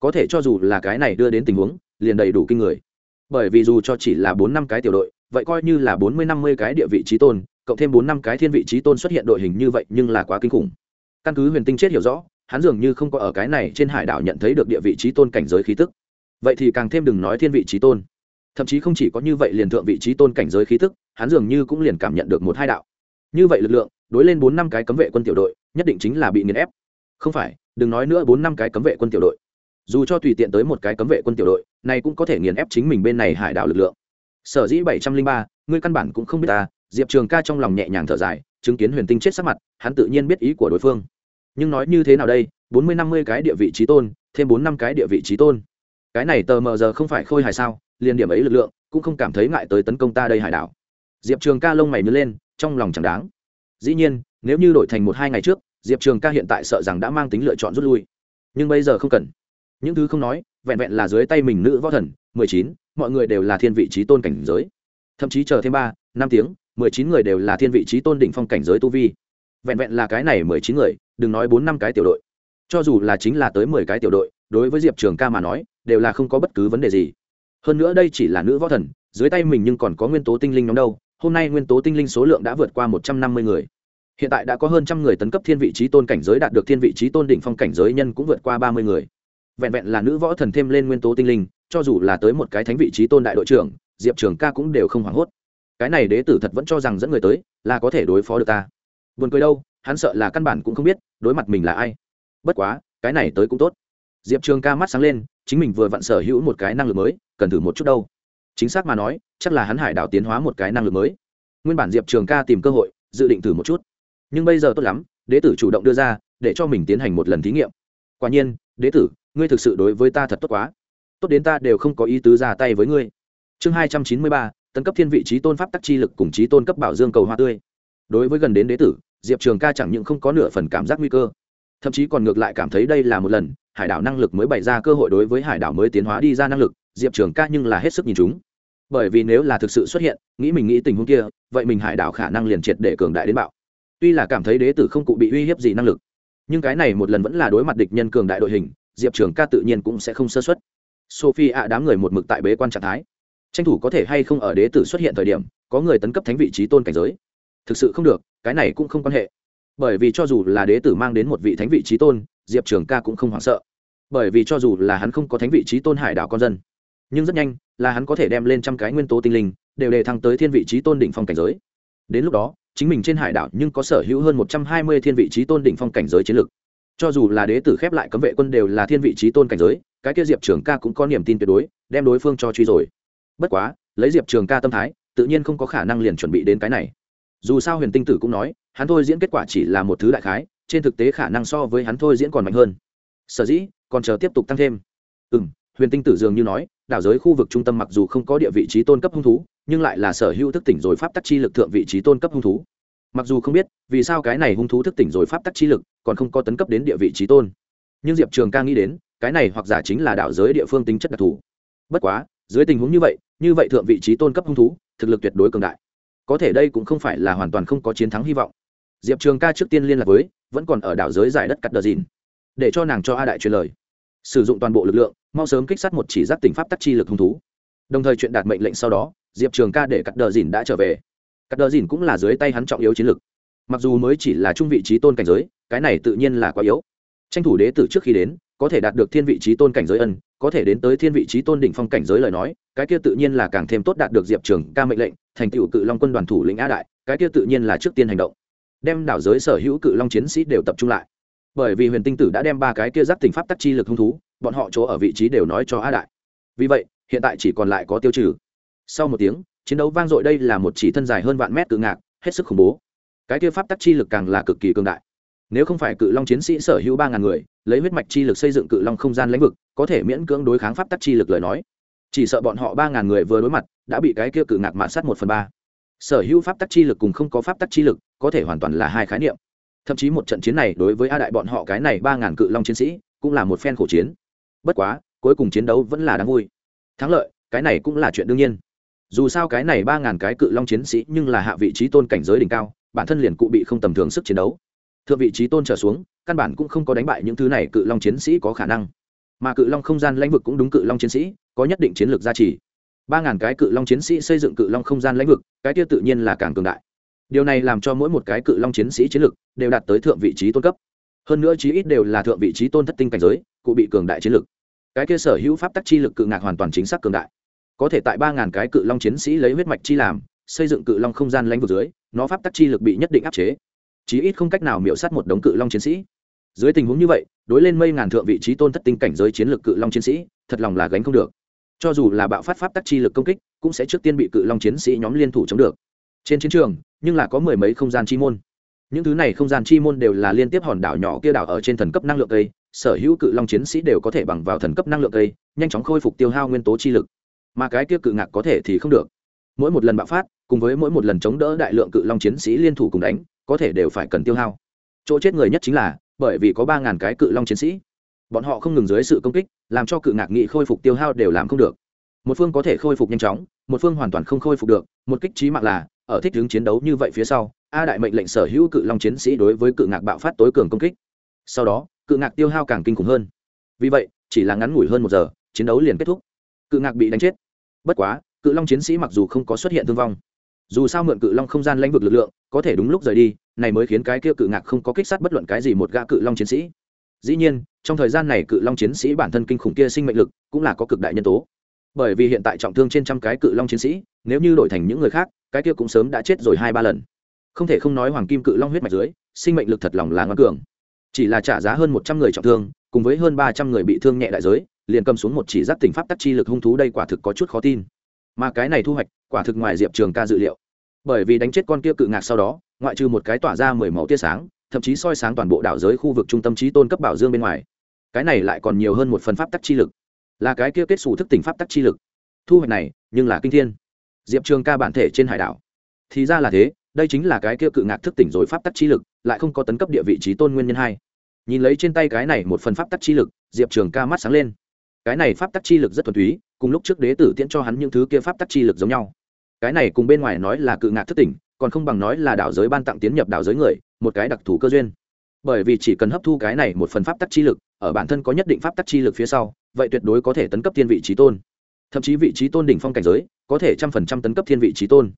Có thể cho dù là cái này đưa đến tình huống, liền đầy đủ kinh người. Bởi vì dù cho chỉ là bốn năm cái tiểu đội, vậy coi như là bốn mươi, năm mươi cái địa vị trí tôn, cộng thêm bốn năm cái thiên vị trí tôn xuất hiện đội hình như vậy nhưng là quá kinh khủng. Căn cứ huyền tinh chết hiểu rõ hắn dường như không có ở cái này trên hải đảo nhận thấy được địa vị trí tôn cảnh giới khí tức. Vậy thì càng thêm đừng nói thiên vị trí tôn. Thậm chí không chỉ có như vậy liền thượng vị trí tôn cảnh giới khí tức, hắn dường như cũng liền cảm nhận được một hai đạo. Như vậy lực lượng, đối lên bốn năm cái cấm vệ quân tiểu đội, nhất định chính là bị nghiền ép. Không phải, đừng nói nữa bốn năm cái cấm vệ quân tiểu đội. Dù cho tùy tiện tới một cái cấm vệ quân tiểu đội, này cũng có thể nghiền ép chính mình bên này hải đảo lực lượng. Sở dĩ bảy trăm linh ba, ngươi căn bản cũng không biết ta, diệp trường ca trong lòng nhẹ nhàng thở dài, chứng kiến huyền tinh chết sắc mặt, hắn tự nhiên biết ý của đối phương nhưng nói như thế nào đây? Bốn mươi, năm mươi cái địa vị trí tôn, thêm bốn, năm cái địa vị trí tôn. Cái này tờ mờ giờ không phải khôi hài sao? Liền điểm ấy lực lượng, cũng không cảm thấy ngại tới tấn công ta đây hải đảo. Diệp trường ca lông mày mới lên, trong lòng chẳng đáng. Dĩ nhiên, nếu như đổi thành một, hai ngày trước, diệp trường ca hiện tại sợ rằng đã mang tính lựa chọn rút lui. Nhưng bây giờ không cần. Những thứ không nói, vẹn vẹn là dưới tay mình nữ võ thần, mười chín, mọi người đều là thiên vị trí tôn cảnh giới. Thậm chí chờ thêm ba, năm tiếng, mười chín người đều là thiên vị trí tôn đỉnh phong cảnh giới tu vi. Vẹn vẹn là cái này mười chín người đừng nói bốn năm cái tiểu đội. Cho dù là chính là tới mười cái tiểu đội, đối với diệp trường ca mà nói, đều là không có bất cứ vấn đề gì. Hơn nữa đây chỉ là nữ võ thần, dưới tay mình nhưng còn có nguyên tố tinh linh nhóm đâu, hôm nay nguyên tố tinh linh số lượng đã vượt qua một trăm năm mươi người. Hiện tại đã có hơn trăm người tấn cấp thiên vị trí tôn cảnh giới, đạt được thiên vị trí tôn đỉnh phong cảnh giới nhân cũng vượt qua ba mươi người. Vẹn vẹn là nữ võ thần thêm lên nguyên tố tinh linh, cho dù là tới một cái thánh vị trí tôn đại đội trưởng, diệp trường ca cũng đều không hoảng hốt. Cái này đế tử thật vẫn cho rằng dẫn người tới, là có thể đối phó được ta. Buồn cười đâu hắn sợ là căn bản cũng không biết đối mặt mình là ai. Bất quá, cái này tới cũng tốt. Diệp trường ca mắt sáng lên, chính mình vừa vặn sở hữu một cái năng lực mới, cần thử một chút đâu. Chính xác mà nói, chắc là hắn hải đảo tiến hóa một cái năng lực mới. Nguyên bản diệp trường ca tìm cơ hội, dự định thử một chút. Nhưng bây giờ tốt lắm, đế tử chủ động đưa ra, để cho mình tiến hành một lần thí nghiệm. Quả nhiên, đế tử, ngươi thực sự đối với ta thật tốt quá. Tốt đến ta đều không có ý tứ ra tay với ngươi. Chương hai trăm chín mươi ba, tấn cấp thiên vị trí tôn pháp tắc chi lực cùng trí tôn cấp bảo dương cầu hoa tươi. Đối với gần đến đế tử diệp trường ca chẳng những không có nửa phần cảm giác nguy cơ, thậm chí còn ngược lại cảm thấy đây là một lần, hải đảo năng lực mới bày ra cơ hội đối với hải đảo mới tiến hóa đi ra năng lực, diệp trường ca nhưng là hết sức nhìn chúng. Bởi vì nếu là thực sự xuất hiện, nghĩ mình nghĩ tình huống kia, vậy mình hải đảo khả năng liền triệt để cường đại đến bạo. Tuy là cảm thấy đế tử không cụ bị uy hiếp gì năng lực, nhưng cái này một lần vẫn là đối mặt địch nhân cường đại đội hình, diệp trường ca tự nhiên cũng sẽ không sơ xuất sophie ạ đám người một mực tại bế quan trạng thái. Tranh thủ có thể hay không ở đế tử xuất hiện thời điểm, có người tấn cấp thánh vị trí tôn cảnh giới thực sự không được, cái này cũng không quan hệ. Bởi vì cho dù là đế tử mang đến một vị thánh vị trí tôn, diệp trường ca cũng không hoảng sợ. Bởi vì cho dù là hắn không có thánh vị trí tôn hải đảo con dân, nhưng rất nhanh là hắn có thể đem lên trăm cái nguyên tố tinh linh, đều đề thăng tới thiên vị trí tôn đỉnh phong cảnh giới. Đến lúc đó, chính mình trên hải đảo nhưng có sở hữu hơn một trăm hai mươi thiên vị trí tôn đỉnh phong cảnh giới chiến lược. Cho dù là đế tử khép lại cấm vệ quân đều là thiên vị trí tôn cảnh giới, cái kia diệp trường ca cũng có niềm tin tuyệt đối, đem đối phương cho truy rồi. Bất quá, lấy diệp trường ca tâm thái, tự nhiên không có khả năng liền chuẩn bị đến cái này dù sao huyền tinh tử cũng nói, hắn thôi diễn kết quả chỉ là một thứ đại khái, trên thực tế khả năng so với hắn thôi diễn còn mạnh hơn. Sở dĩ, còn chờ tiếp tục tăng thêm. Ừ m huyền tinh tử dường như nói, đảo giới khu vực trung tâm mặc dù không có địa vị trí tôn cấp hung thú, nhưng lại là sở hữu thức tỉnh rồi pháp tắc chi lực thượng vị trí tôn cấp hung thú. Mặc dù không biết, vì sao cái này hung thú thức tỉnh rồi pháp tắc chi lực, còn không có tấn cấp đến địa vị trí tôn. Nhưng diệp trường ca nghĩ đến, cái này hoặc giả chính là đảo giới địa phương tính chất đặc thù. Bất quá, dưới tình huống như vậy như vậy thượng vị trí tôn cấp hung thú, thực lực tuyệt đối cường đại có thể đây cũng không phải là hoàn toàn không có chiến thắng hy vọng. Diệp trường ca trước tiên liên lạc với, vẫn còn ở đảo giới giải đất cắt đờ dìn, để cho nàng cho a đại truyền lời. Sử dụng toàn bộ lực lượng, mau sớm kích sát một chỉ giác tỉnh pháp tắc chi lực hung thú. Đồng thời chuyện đạt mệnh lệnh sau đó, diệp trường ca để cắt đờ dìn đã trở về. Cắt đờ dìn cũng là dưới tay hắn trọng yếu chiến lực. Mặc dù mới chỉ là trung vị trí tôn cảnh giới, cái này tự nhiên là quá yếu. Tranh thủ đế tử trước khi đến, có thể đạt được thiên vị trí tôn cảnh giới ân, có thể đến tới thiên vị trí tôn đỉnh phong cảnh giới lời nói, cái kia tự nhiên là càng thêm tốt đạt được diệp trường ca mệnh lệnh thành tựu cự long quân đoàn thủ lĩnh a đại, cái kia tự nhiên là trước tiên hành động. Đem đảo giới sở hữu cự long chiến sĩ đều tập trung lại. Bởi vì huyền tinh tử đã đem ba cái kia giáp tình pháp tắc chi lực hung thú, bọn họ chỗ ở vị trí đều nói cho a đại. Vì vậy, hiện tại chỉ còn lại có tiêu trừ. Sau một tiếng, chiến đấu vang dội đây là một chỉ thân dài hơn vạn mét cự ngạc, hết sức khủng bố. Cái kia pháp tắc chi lực càng là cực kỳ cường đại. Nếu không phải cự long chiến sĩ sở hữu ba ngàn người, lấy huyết mạch chi lực xây dựng cự long không gian lãnh vực, có thể miễn cưỡng đối kháng pháp tắc chi lực lời nói chỉ sợ bọn họ ba ngàn người vừa đối mặt, đã bị cái kia cự ngạc mạ sát một phần ba. Sở hữu pháp tắc chi lực cùng không có pháp tắc chi lực, có thể hoàn toàn là hai khái niệm. Thậm chí một trận chiến này đối với a đại bọn họ cái này ba ngàn cự long chiến sĩ, cũng là một phen khổ chiến. Bất quá, cuối cùng chiến đấu vẫn là đáng vui. Thắng lợi, cái này cũng là chuyện đương nhiên. Dù sao cái này ba ngàn cái cự long chiến sĩ nhưng là hạ vị trí tôn cảnh giới đỉnh cao, bản thân liền cụ bị không tầm thường sức chiến đấu. Thượng vị trí tôn trở xuống, căn bản cũng không có đánh bại những thứ này cự long chiến sĩ có khả năng. Mà cự long không gian lãnh vực cũng đúng cự long chiến sĩ có nhất định chiến lược gia trì. Ba ngàn cái cự long chiến sĩ xây dựng cự long không gian lãnh vực, cái tiêu tự nhiên là càng cường đại. Điều này làm cho mỗi một cái cự long chiến sĩ chiến lược đều đạt tới thượng vị trí tôn cấp. Hơn nữa chí ít đều là thượng vị trí tôn thất tinh cảnh giới, cụ bị cường đại chiến lược. Cái kia sở hữu pháp tắc chi lực cự ngạc hoàn toàn chính xác cường đại. Có thể tại ba ngàn cái cự long chiến sĩ lấy huyết mạch chi làm, xây dựng cự long không gian lãnh vực dưới, nó pháp tắc chi lực bị nhất định áp chế. Chí ít không cách nào miễu sát một đống cự long chiến sĩ. Dưới tình huống như vậy, đối lên mây ngàn thượng vị trí tôn thất tinh cảnh giới chiến lược cự long chiến sĩ, thật lòng là gánh không được cho dù là bạo phát pháp tắc chi lực công kích, cũng sẽ trước tiên bị cự long chiến sĩ nhóm liên thủ chống được. Trên chiến trường, nhưng là có mười mấy không gian chi môn. Những thứ này không gian chi môn đều là liên tiếp hòn đảo nhỏ kia đảo ở trên thần cấp năng lượng cây, sở hữu cự long chiến sĩ đều có thể bằng vào thần cấp năng lượng cây, nhanh chóng khôi phục tiêu hao nguyên tố chi lực. Mà cái kia cự ngạc có thể thì không được. Mỗi một lần bạo phát, cùng với mỗi một lần chống đỡ đại lượng cự long chiến sĩ liên thủ cùng đánh, có thể đều phải cần tiêu hao. Chỗ chết người nhất chính là, bởi vì có ba ngàn cái cự long chiến sĩ, bọn họ không ngừng dưới sự công kích làm cho cự ngạc nghị khôi phục tiêu hao đều làm không được. Một phương có thể khôi phục nhanh chóng, một phương hoàn toàn không khôi phục được, một kích trí mạng là, ở thích hướng chiến đấu như vậy phía sau, a đại mệnh lệnh sở hữu cự long chiến sĩ đối với cự ngạc bạo phát tối cường công kích. Sau đó, cự ngạc tiêu hao càng kinh khủng hơn. Vì vậy, chỉ là ngắn ngủi hơn một giờ, chiến đấu liền kết thúc. Cự ngạc bị đánh chết. Bất quá, cự long chiến sĩ mặc dù không có xuất hiện thương vong, dù sao mượn cự long không gian lãnh vực lực lượng, có thể đúng lúc rời đi, này mới khiến cái kia cự ngạc không có kích sát bất luận cái gì một gã cự long chiến sĩ dĩ nhiên, trong thời gian này cự long chiến sĩ bản thân kinh khủng kia sinh mệnh lực cũng là có cực đại nhân tố. Bởi vì hiện tại trọng thương trên trăm cái cự long chiến sĩ, nếu như đổi thành những người khác, cái kia cũng sớm đã chết rồi hai ba lần. Không thể không nói hoàng kim cự long huyết mạch dưới, sinh mệnh lực thật lòng là ngoan cường. Chỉ là trả giá hơn một trăm người trọng thương, cùng với hơn ba trăm người bị thương nhẹ đại giới, liền cầm xuống một chỉ giáp tỉnh pháp tắc chi lực hung thú đây quả thực có chút khó tin. Mà cái này thu hoạch, quả thực ngoài diệp trường ca dự liệu. Bởi vì đánh chết con kia cự ngạc sau đó, ngoại trừ một cái tỏa ra mười màu tia sáng thậm chí soi sáng toàn bộ đảo giới khu vực trung tâm trí tôn cấp bảo dương bên ngoài. Cái này lại còn nhiều hơn một phần pháp tắc chi lực. Là cái kia kết xù thức tỉnh pháp tắc chi lực. Thu hoạch này, nhưng là kinh thiên. Diệp trường ca bản thể trên hải đảo. Thì ra là thế, đây chính là cái kia cự ngạc thức tỉnh rồi pháp tắc chi lực, lại không có tấn cấp địa vị trí tôn nguyên nhân hai. Nhìn lấy trên tay cái này một phần pháp tắc chi lực, diệp trường ca mắt sáng lên. Cái này pháp tắc chi lực rất thuần túy, cùng lúc trước đế tử tiễn cho hắn những thứ kia pháp tắc chi lực giống nhau. Cái này cùng bên ngoài nói là cự ngạc thức tỉnh còn không bằng nói là đảo giới ban tặng tiến nhập đảo giới người, một cái đặc thù cơ duyên. Bởi vì chỉ cần hấp thu cái này một phần pháp tắc chi lực, ở bản thân có nhất định pháp tắc chi lực phía sau, vậy tuyệt đối có thể tấn cấp thiên vị trí tôn. Thậm chí vị trí tôn đỉnh phong cảnh giới, có thể trăm phần trăm tấn cấp thiên vị trí tôn.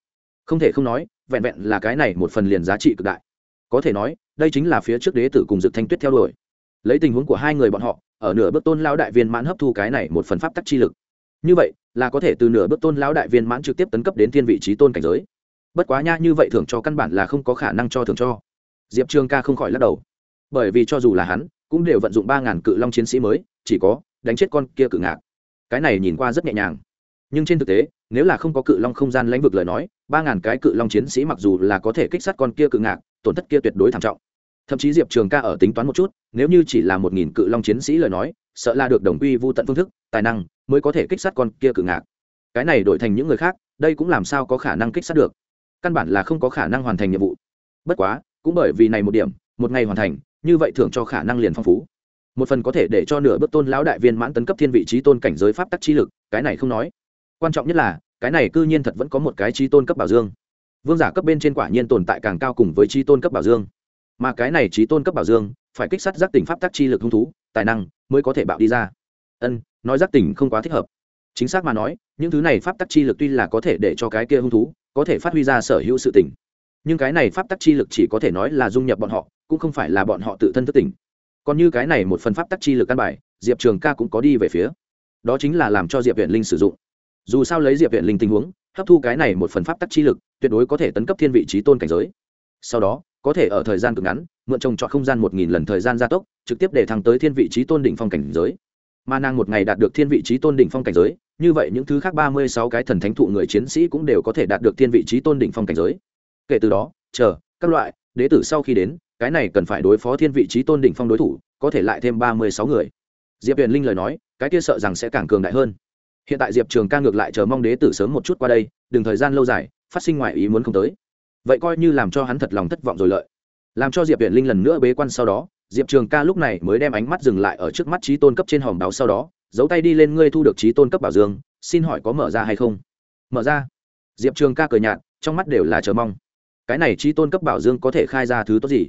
Không thể không nói, vẹn vẹn là cái này một phần liền giá trị cực đại. Có thể nói, đây chính là phía trước đế tử cùng dực thanh tuyết theo đuổi. Lấy tình huống của hai người bọn họ, ở nửa bước tôn lão đại viên mãn hấp thu cái này một phần pháp tắc chi lực. Như vậy, là có thể từ nửa bước tôn lão đại viên mãn trực tiếp tấn cấp đến thiên vị trí tôn cảnh giới bất quá nha, như vậy thưởng cho căn bản là không có khả năng cho thưởng cho. Diệp trường ca không khỏi lắc đầu. Bởi vì cho dù là hắn, cũng đều vận dụng ba ngàn cự long chiến sĩ mới, chỉ có đánh chết con kia cự ngạc. Cái này nhìn qua rất nhẹ nhàng. Nhưng trên thực tế, nếu là không có cự long không gian lãnh vực lời nói, ba ngàn cái cự long chiến sĩ mặc dù là có thể kích sát con kia cự ngạc, tổn thất kia tuyệt đối thảm trọng. Thậm chí diệp trường ca ở tính toán một chút, nếu như chỉ là một nghìn cự long chiến sĩ lời nói, sợ là được đồng quy vô tận phương thức, tài năng mới có thể kích sát con kia cự ngạc. Cái này đổi thành những người khác, đây cũng làm sao có khả năng kích sát được căn bản là không có khả năng hoàn thành nhiệm vụ. Bất quá, cũng bởi vì này một điểm, một ngày hoàn thành, như vậy thưởng cho khả năng liền phong phú. Một phần có thể để cho nửa bước tôn lão đại viên mãn tấn cấp thiên vị trí tôn cảnh giới pháp tắc chi lực, cái này không nói. Quan trọng nhất là, cái này cư nhiên thật vẫn có một cái trí tôn cấp bảo dương. Vương giả cấp bên trên quả nhiên tồn tại càng cao cùng với trí tôn cấp bảo dương. Mà cái này trí tôn cấp bảo dương, phải kích sát giác tỉnh pháp tắc chi lực hung thú, tài năng, mới có thể bạo đi ra. Ân, nói giác tỉnh không quá thích hợp. Chính xác mà nói, những thứ này pháp tắc chi lực tuy là có thể để cho cái kia hung thú có thể phát huy ra sở hữu sự tỉnh nhưng cái này pháp tắc chi lực chỉ có thể nói là dung nhập bọn họ, cũng không phải là bọn họ tự thân thức tỉnh. Còn như cái này một phần pháp tắc chi lực căn bài, diệp trường ca cũng có đi về phía. Đó chính là làm cho diệp viện linh sử dụng. Dù sao lấy diệp viện linh tình huống, hấp thu cái này một phần pháp tắc chi lực, tuyệt đối có thể tấn cấp thiên vị trí tôn cảnh giới. Sau đó, có thể ở thời gian cực ngắn, mượn trồng trọt không gian một nghìn lần thời gian gia tốc, trực tiếp để thăng tới thiên vị trí tôn đỉnh phong cảnh giới. Mà nàng một ngày đạt được thiên vị trí tôn đỉnh phong cảnh giới như vậy những thứ khác ba mươi sáu cái thần thánh thụ người chiến sĩ cũng đều có thể đạt được thiên vị trí tôn đỉnh phong cảnh giới. Kể từ đó, chờ, các loại, đế tử sau khi đến, cái này cần phải đối phó thiên vị trí tôn đỉnh phong đối thủ, có thể lại thêm ba mươi sáu người. Diệp huyền linh lời nói, cái kia sợ rằng sẽ càng cường đại hơn. Hiện tại diệp trường ca ngược lại chờ mong đế tử sớm một chút qua đây, đừng thời gian lâu dài, phát sinh ngoài ý muốn không tới. Vậy coi như làm cho hắn thật lòng thất vọng rồi lợi. Làm cho diệp huyền linh lần nữa bế quan sau đó, diệp trường ca lúc này mới đem ánh mắt dừng lại ở trước mắt trí tôn cấp trên hòm đáo sau đó giấu tay đi lên ngươi thu được trí tôn cấp bảo dương, xin hỏi có mở ra hay không? Mở ra. Diệp trường ca cười nhạt, trong mắt đều là chờ mong. Cái này trí tôn cấp bảo dương có thể khai ra thứ tốt gì?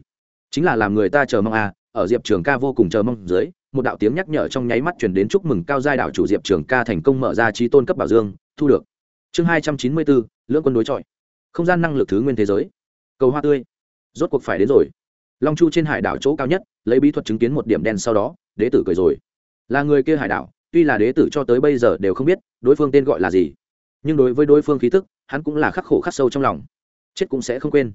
Chính là làm người ta chờ mong à ở diệp trường ca vô cùng chờ mong dưới, một đạo tiếng nhắc nhở trong nháy mắt chuyển đến chúc mừng cao giai đạo chủ diệp trường ca thành công mở ra trí tôn cấp bảo dương, thu được. Chương hai trăm chín mươi bốn, lưỡng quân đối chọi. Không gian năng lực thứ nguyên thế giới. Cầu hoa tươi. Rốt cuộc phải đến rồi. Long chu trên hải đảo chỗ cao nhất, lấy bí thuật chứng kiến một điểm đen sau đó, đế tử cười rồi. Là người kia hải đảo tuy là đế tử cho tới bây giờ đều không biết đối phương tên gọi là gì, nhưng đối với đối phương khí thức hắn cũng là khắc khổ khắc sâu trong lòng. Chết cũng sẽ không quên.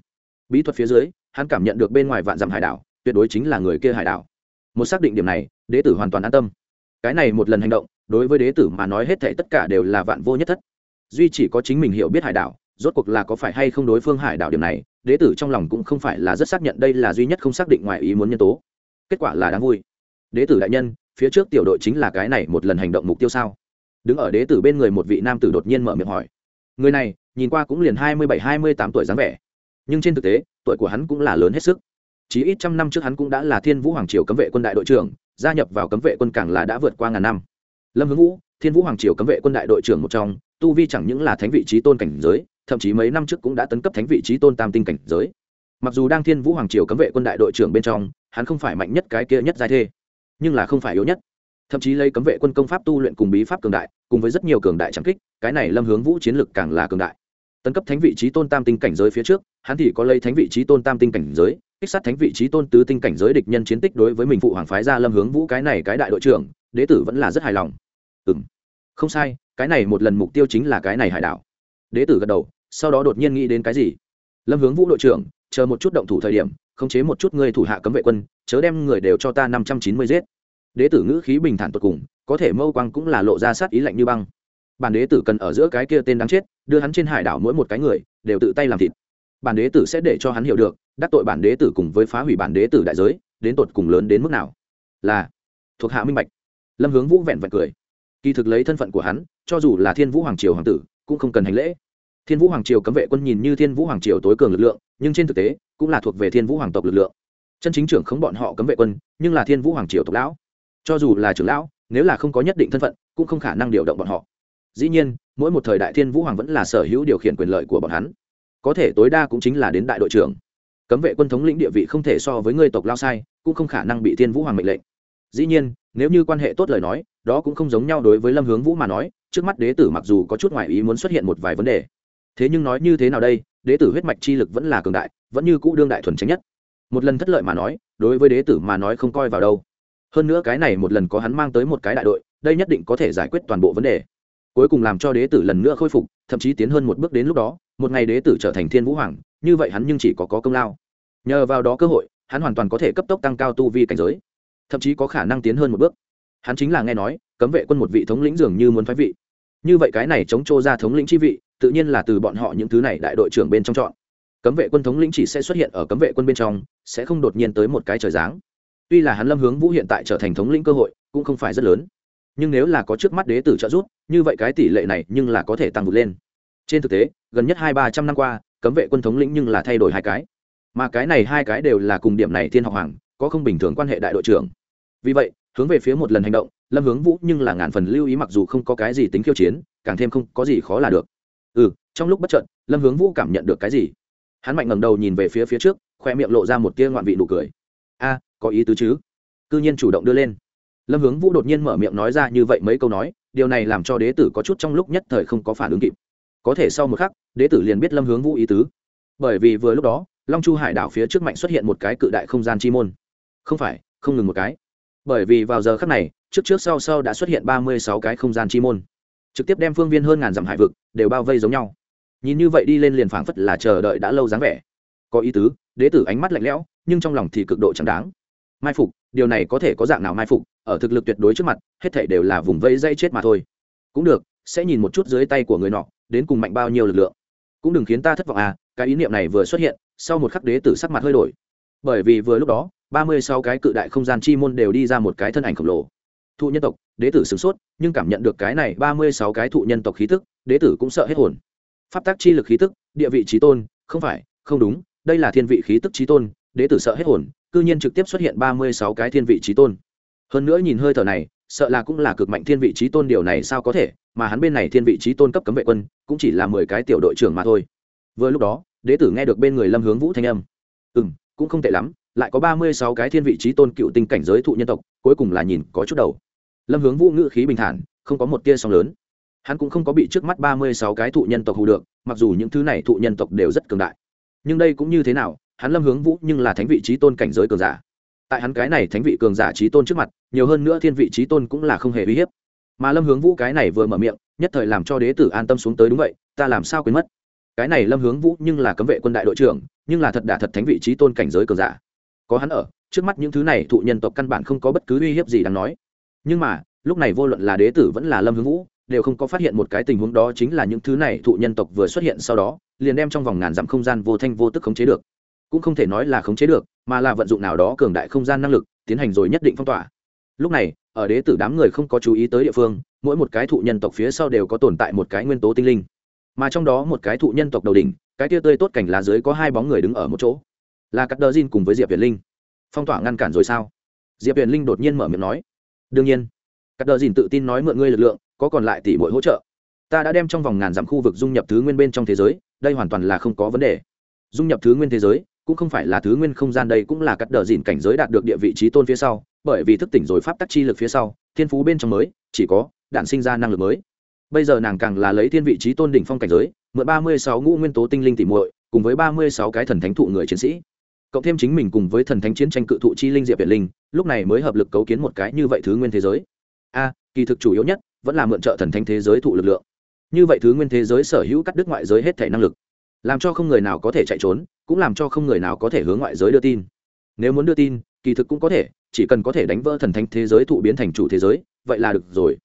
Bí thuật phía dưới, hắn cảm nhận được bên ngoài vạn dặm hải đảo, tuyệt đối chính là người kia hải đảo. Một xác định điểm này, đế tử hoàn toàn an tâm. Cái này một lần hành động, đối với đế tử mà nói hết thảy tất cả đều là vạn vô nhất thất. Duy chỉ có chính mình hiểu biết hải đảo, rốt cuộc là có phải hay không đối phương hải đảo điểm này, đế tử trong lòng cũng không phải là rất xác nhận đây là duy nhất không xác định ngoài ý muốn nhân tố. Kết quả là đáng vui. Đế tử đại nhân phía trước tiểu đội chính là cái này một lần hành động mục tiêu sao? Đứng ở đế tử bên người một vị nam tử đột nhiên mở miệng hỏi. Người này, nhìn qua cũng liền hai mươi bảy, hai mươi tám tuổi dáng vẻ. Nhưng trên thực tế, tuổi của hắn cũng là lớn hết sức. Chỉ ít trăm năm trước hắn cũng đã là thiên vũ hoàng triều cấm vệ quân đại đội trưởng, gia nhập vào cấm vệ quân càng là đã vượt qua ngàn năm. Lâm hướng vũ, thiên vũ hoàng triều cấm vệ quân đại đội trưởng một trong, tu vi chẳng những là thánh vị trí tôn cảnh giới, thậm chí mấy năm trước cũng đã tấn cấp thánh vị trí tôn tam tinh cảnh giới. Mặc dù đang thiên vũ hoàng triều cấm vệ quân đại đội trưởng bên trong, hắn không phải mạnh nhất cái kia nhất giai thê nhưng là không phải yếu nhất. Thậm chí lấy cấm vệ quân công pháp tu luyện cùng bí pháp cường đại, cùng với rất nhiều cường đại trắng kích, cái này lâm hướng vũ chiến lực càng là cường đại. Tấn cấp thánh vị trí tôn tam tinh cảnh giới phía trước, hắn thì có lấy thánh vị trí tôn tam tinh cảnh giới, kích sát thánh vị trí tôn tứ tinh cảnh giới địch nhân chiến tích đối với mình phụ hoàng phái ra lâm hướng vũ cái này cái đại đội trưởng, đế tử vẫn là rất hài lòng. Ừ m không sai, cái này một lần mục tiêu chính là cái này hải đảo. Đế tử gật đầu, sau đó đột nhiên nghĩ đến cái gì? Lâm hướng vũ đội trưởng, chờ một chút động thủ thời điểm khống chế một chút người thủ hạ cấm vệ quân, chớ đem người đều cho ta năm trăm chín mươi giết. Đế tử ngữ khí bình thản tột cùng, có thể mâu quang cũng là lộ ra sát ý lạnh như băng. Bản đế tử cần ở giữa cái kia tên đáng chết, đưa hắn trên hải đảo mỗi một cái người, đều tự tay làm thịt. Bản đế tử sẽ để cho hắn hiểu được, đắc tội bản đế tử cùng với phá hủy bản đế tử đại giới, đến tột cùng lớn đến mức nào? Là, thuộc hạ minh bạch. Lâm hướng vũ vẹn vẹn cười. Kỳ thực lấy thân phận của hắn, cho dù là thiên vũ hoàng triều hoàng tử, cũng không cần hành lễ thiên vũ hoàng triều cấm vệ quân nhìn như thiên vũ hoàng triều tối cường lực lượng, nhưng trên thực tế, cũng là thuộc về thiên vũ hoàng tộc lực lượng. Chân chính trưởng không bọn họ cấm vệ quân, nhưng là thiên vũ hoàng triều tộc lão. Cho dù là trưởng lão, nếu là không có nhất định thân phận, cũng không khả năng điều động bọn họ. Dĩ nhiên, mỗi một thời đại thiên vũ hoàng vẫn là sở hữu điều khiển quyền lợi của bọn hắn. Có thể tối đa cũng chính là đến đại đội trưởng. Cấm vệ quân thống lĩnh địa vị không thể so với người tộc lao sai, cũng không khả năng bị thiên vũ hoàng mệnh lệnh. Dĩ nhiên, nếu như quan hệ tốt lời nói, đó cũng không giống nhau đối với lâm hướng vũ mà nói, trước mắt đế tử mặc dù có chút ngoại ý muốn xuất hiện một vài vấn đề thế nhưng nói như thế nào đây đế tử huyết mạch chi lực vẫn là cường đại vẫn như cũ đương đại thuần tránh nhất. Một lần thất lợi mà nói đối với đế tử mà nói không coi vào đâu. Hơn nữa cái này một lần có hắn mang tới một cái đại đội đây nhất định có thể giải quyết toàn bộ vấn đề. Cuối cùng làm cho đế tử lần nữa khôi phục thậm chí tiến hơn một bước đến lúc đó một ngày đế tử trở thành thiên vũ hoàng như vậy hắn nhưng chỉ có, có công lao. Nhờ vào đó cơ hội hắn hoàn toàn có thể cấp tốc tăng cao tu vi cảnh giới thậm chí có khả năng tiến hơn một bước. Hắn chính là nghe nói cấm vệ quân một vị thống lĩnh dường như muốn phái vị như vậy cái này chống chô ra thống lĩnh chi vị, tự nhiên là từ bọn họ những thứ này đại đội trưởng bên trong chọn. Cấm vệ quân thống lĩnh chỉ sẽ xuất hiện ở cấm vệ quân bên trong, sẽ không đột nhiên tới một cái trời dáng tuy là hắn lâm hướng vũ hiện tại trở thành thống lĩnh cơ hội, cũng không phải rất lớn. Nhưng nếu là có trước mắt đế tử trợ giúp, như vậy cái tỷ lệ này nhưng là có thể tăng vượt lên. Trên thực tế, gần nhất hai ba trăm năm qua, cấm vệ quân thống lĩnh nhưng là thay đổi hai cái. Mà cái này hai cái đều là cùng điểm này thiên học hoàng, có không bình thường quan hệ đại đội trưởng. Vì vậy, hướng về phía một lần hành động lâm hướng vũ nhưng là ngàn phần lưu ý mặc dù không có cái gì tính khiêu chiến, càng thêm không có gì khó là được. Ừ trong lúc bất trận lâm hướng vũ cảm nhận được cái gì? Hắn mạnh ngẩng đầu nhìn về phía phía trước, khoe miệng lộ ra một tia ngoạn vị nụ cười. A, có ý tứ chứ? Cư nhiên chủ động đưa lên. Lâm hướng vũ đột nhiên mở miệng nói ra như vậy mấy câu nói, điều này làm cho đế tử có chút trong lúc nhất thời không có phản ứng kịp. Có thể sau một khắc, đế tử liền biết lâm hướng vũ ý tứ. Bởi vì vừa lúc đó, long chu hải đảo phía trước mạnh xuất hiện một cái cự đại không gian chi môn. Không phải, không ngừng một cái bởi vì vào giờ khắc này, trước trước sau sau đã xuất hiện ba mươi sáu cái không gian chi môn. Trực tiếp đem phương viên hơn ngàn dặm hải vực đều bao vây giống nhau. Nhìn như vậy đi lên liền phảng phất là chờ đợi đã lâu dáng vẻ. Có ý tứ, đế tử ánh mắt lạnh lẽo, nhưng trong lòng thì cực độ chẳng đáng. Mai phục, điều này có thể có dạng nào mai phục, ở thực lực tuyệt đối trước mặt, hết thể đều là vùng vây dây chết mà thôi. Cũng được, sẽ nhìn một chút dưới tay của người nọ, đến cùng mạnh bao nhiêu lực lượng. Cũng đừng khiến ta thất vọng à cái ý niệm này vừa xuất hiện, sau một khắc đế tử sắc mặt hơi đổi. Bởi vì vừa lúc đó ba mươi sáu cái cự đại không gian chi môn đều đi ra một cái thân ảnh khổng lồ. Thụ nhân tộc, đế tử sửng sốt, nhưng cảm nhận được cái này ba mươi sáu cái thụ nhân tộc khí tức, đế tử cũng sợ hết hồn. Pháp tác chi lực khí tức, địa vị trí tôn, không phải, không đúng, đây là thiên vị khí tức trí tôn, đế tử sợ hết hồn, cư nhiên trực tiếp xuất hiện ba mươi sáu cái thiên vị trí tôn. Hơn nữa nhìn hơi thở này, sợ là cũng là cực mạnh thiên vị trí tôn, điều này sao có thể, mà hắn bên này thiên vị trí tôn cấp cấm vệ quân, cũng chỉ là mười cái tiểu đội trưởng mà thôi. Vừa lúc đó, đế tử nghe được bên người lâm hướng vũ thanh âm. Ừ m cũng không tệ lắm lại có ba mươi sáu cái thiên vị trí tôn cựu tinh cảnh giới thụ nhân tộc, cuối cùng là nhìn có chút đầu. Lâm hướng vũ ngữ khí bình thản, không có một tia sóng lớn. Hắn cũng không có bị trước mắt ba mươi sáu cái thụ nhân tộc hù được, mặc dù những thứ này thụ nhân tộc đều rất cường đại. Nhưng đây cũng như thế nào, hắn lâm hướng vũ nhưng là thánh vị trí tôn cảnh giới cường giả. Tại hắn cái này thánh vị cường giả trí tôn trước mặt, nhiều hơn nữa thiên vị trí tôn cũng là không hề uy hiếp. Mà lâm hướng vũ cái này vừa mở miệng, nhất thời làm cho đế tử an tâm xuống tới đúng vậy, ta làm sao quên mất? Cái này lâm hướng vũ nhưng là cấm vệ quân đại đội trưởng, nhưng là thật đả thật thánh vị trí tôn cảnh giới cường giả có hắn ở, trước mắt những thứ này thụ nhân tộc căn bản không có bất cứ uy hiếp gì đáng nói. Nhưng mà, lúc này vô luận là đế tử vẫn là lâm hướng vũ, đều không có phát hiện một cái tình huống đó chính là những thứ này thụ nhân tộc vừa xuất hiện sau đó, liền đem trong vòng ngàn dặm không gian vô thanh vô tức khống chế được. Cũng không thể nói là khống chế được, mà là vận dụng nào đó cường đại không gian năng lực, tiến hành rồi nhất định phong tỏa. Lúc này, ở đế tử đám người không có chú ý tới địa phương, mỗi một cái thụ nhân tộc phía sau đều có tồn tại một cái nguyên tố tinh linh. Mà trong đó một cái thụ nhân tộc đầu đỉnh, cái tia tươi tốt cảnh lá dưới có hai bóng người đứng ở một chỗ là cắt đờ zin cùng với diệp việt linh. Phong tỏa ngăn cản rồi sao? Diệp việt linh đột nhiên mở miệng nói. Đương nhiên. Cắt đờ dìn tự tin nói mượn ngươi lực lượng, có còn lại tỷ mỗi hỗ trợ? Ta đã đem trong vòng ngàn dặm khu vực dung nhập thứ nguyên bên trong thế giới, đây hoàn toàn là không có vấn đề. Dung nhập thứ nguyên thế giới, cũng không phải là thứ nguyên không gian, đây cũng là cắt đờ dìn cảnh giới đạt được địa vị trí tôn phía sau, bởi vì thức tỉnh rồi pháp tắc chi lực phía sau, thiên phú bên trong mới, chỉ có đạn sinh ra năng lực mới. Bây giờ nàng càng là lấy thiên vị trí tôn đỉnh phong cảnh giới, mượn ba mươi sáu ngũ nguyên tố tinh linh tỉ muội, cùng với ba mươi sáu cái thần thánh thụ người chiến sĩ cộng thêm chính mình cùng với thần thánh chiến tranh cự thụ chi linh diệp việt linh, lúc này mới hợp lực cấu kiến một cái như vậy thứ nguyên thế giới. A, kỳ thực chủ yếu nhất vẫn là mượn trợ thần thánh thế giới thụ lực lượng. Như vậy thứ nguyên thế giới sở hữu cắt đứt ngoại giới hết thể năng lực, làm cho không người nào có thể chạy trốn, cũng làm cho không người nào có thể hướng ngoại giới đưa tin. Nếu muốn đưa tin, kỳ thực cũng có thể, chỉ cần có thể đánh vỡ thần thánh thế giới thụ biến thành chủ thế giới, vậy là được rồi.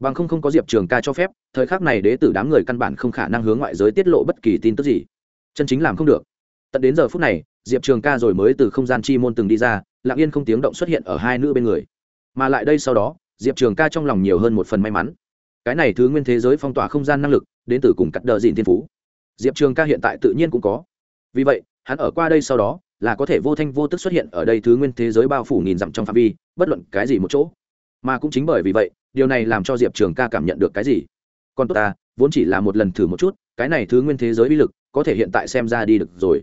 Bằng không không có diệp trường ca cho phép, thời khắc này đế tử đám người căn bản không khả năng hướng ngoại giới tiết lộ bất kỳ tin tức gì. Chân chính làm không được tận đến giờ phút này, diệp trường ca rồi mới từ không gian chi môn từng đi ra, lặng yên không tiếng động xuất hiện ở hai nữ bên người. Mà lại đây sau đó, diệp trường ca trong lòng nhiều hơn một phần may mắn. Cái này thứ nguyên thế giới phong tỏa không gian năng lực, đến từ cùng cắt đờ dìn thiên phú. Diệp trường ca hiện tại tự nhiên cũng có. Vì vậy, hắn ở qua đây sau đó, là có thể vô thanh vô tức xuất hiện ở đây thứ nguyên thế giới bao phủ nghìn dặm trong phạm vi, bất luận cái gì một chỗ. Mà cũng chính bởi vì vậy, điều này làm cho diệp trường ca cảm nhận được cái gì? Còn tốt ta, vốn chỉ là một lần thử một chút, cái này thứ nguyên thế giới uy lực, có thể hiện tại xem ra đi được rồi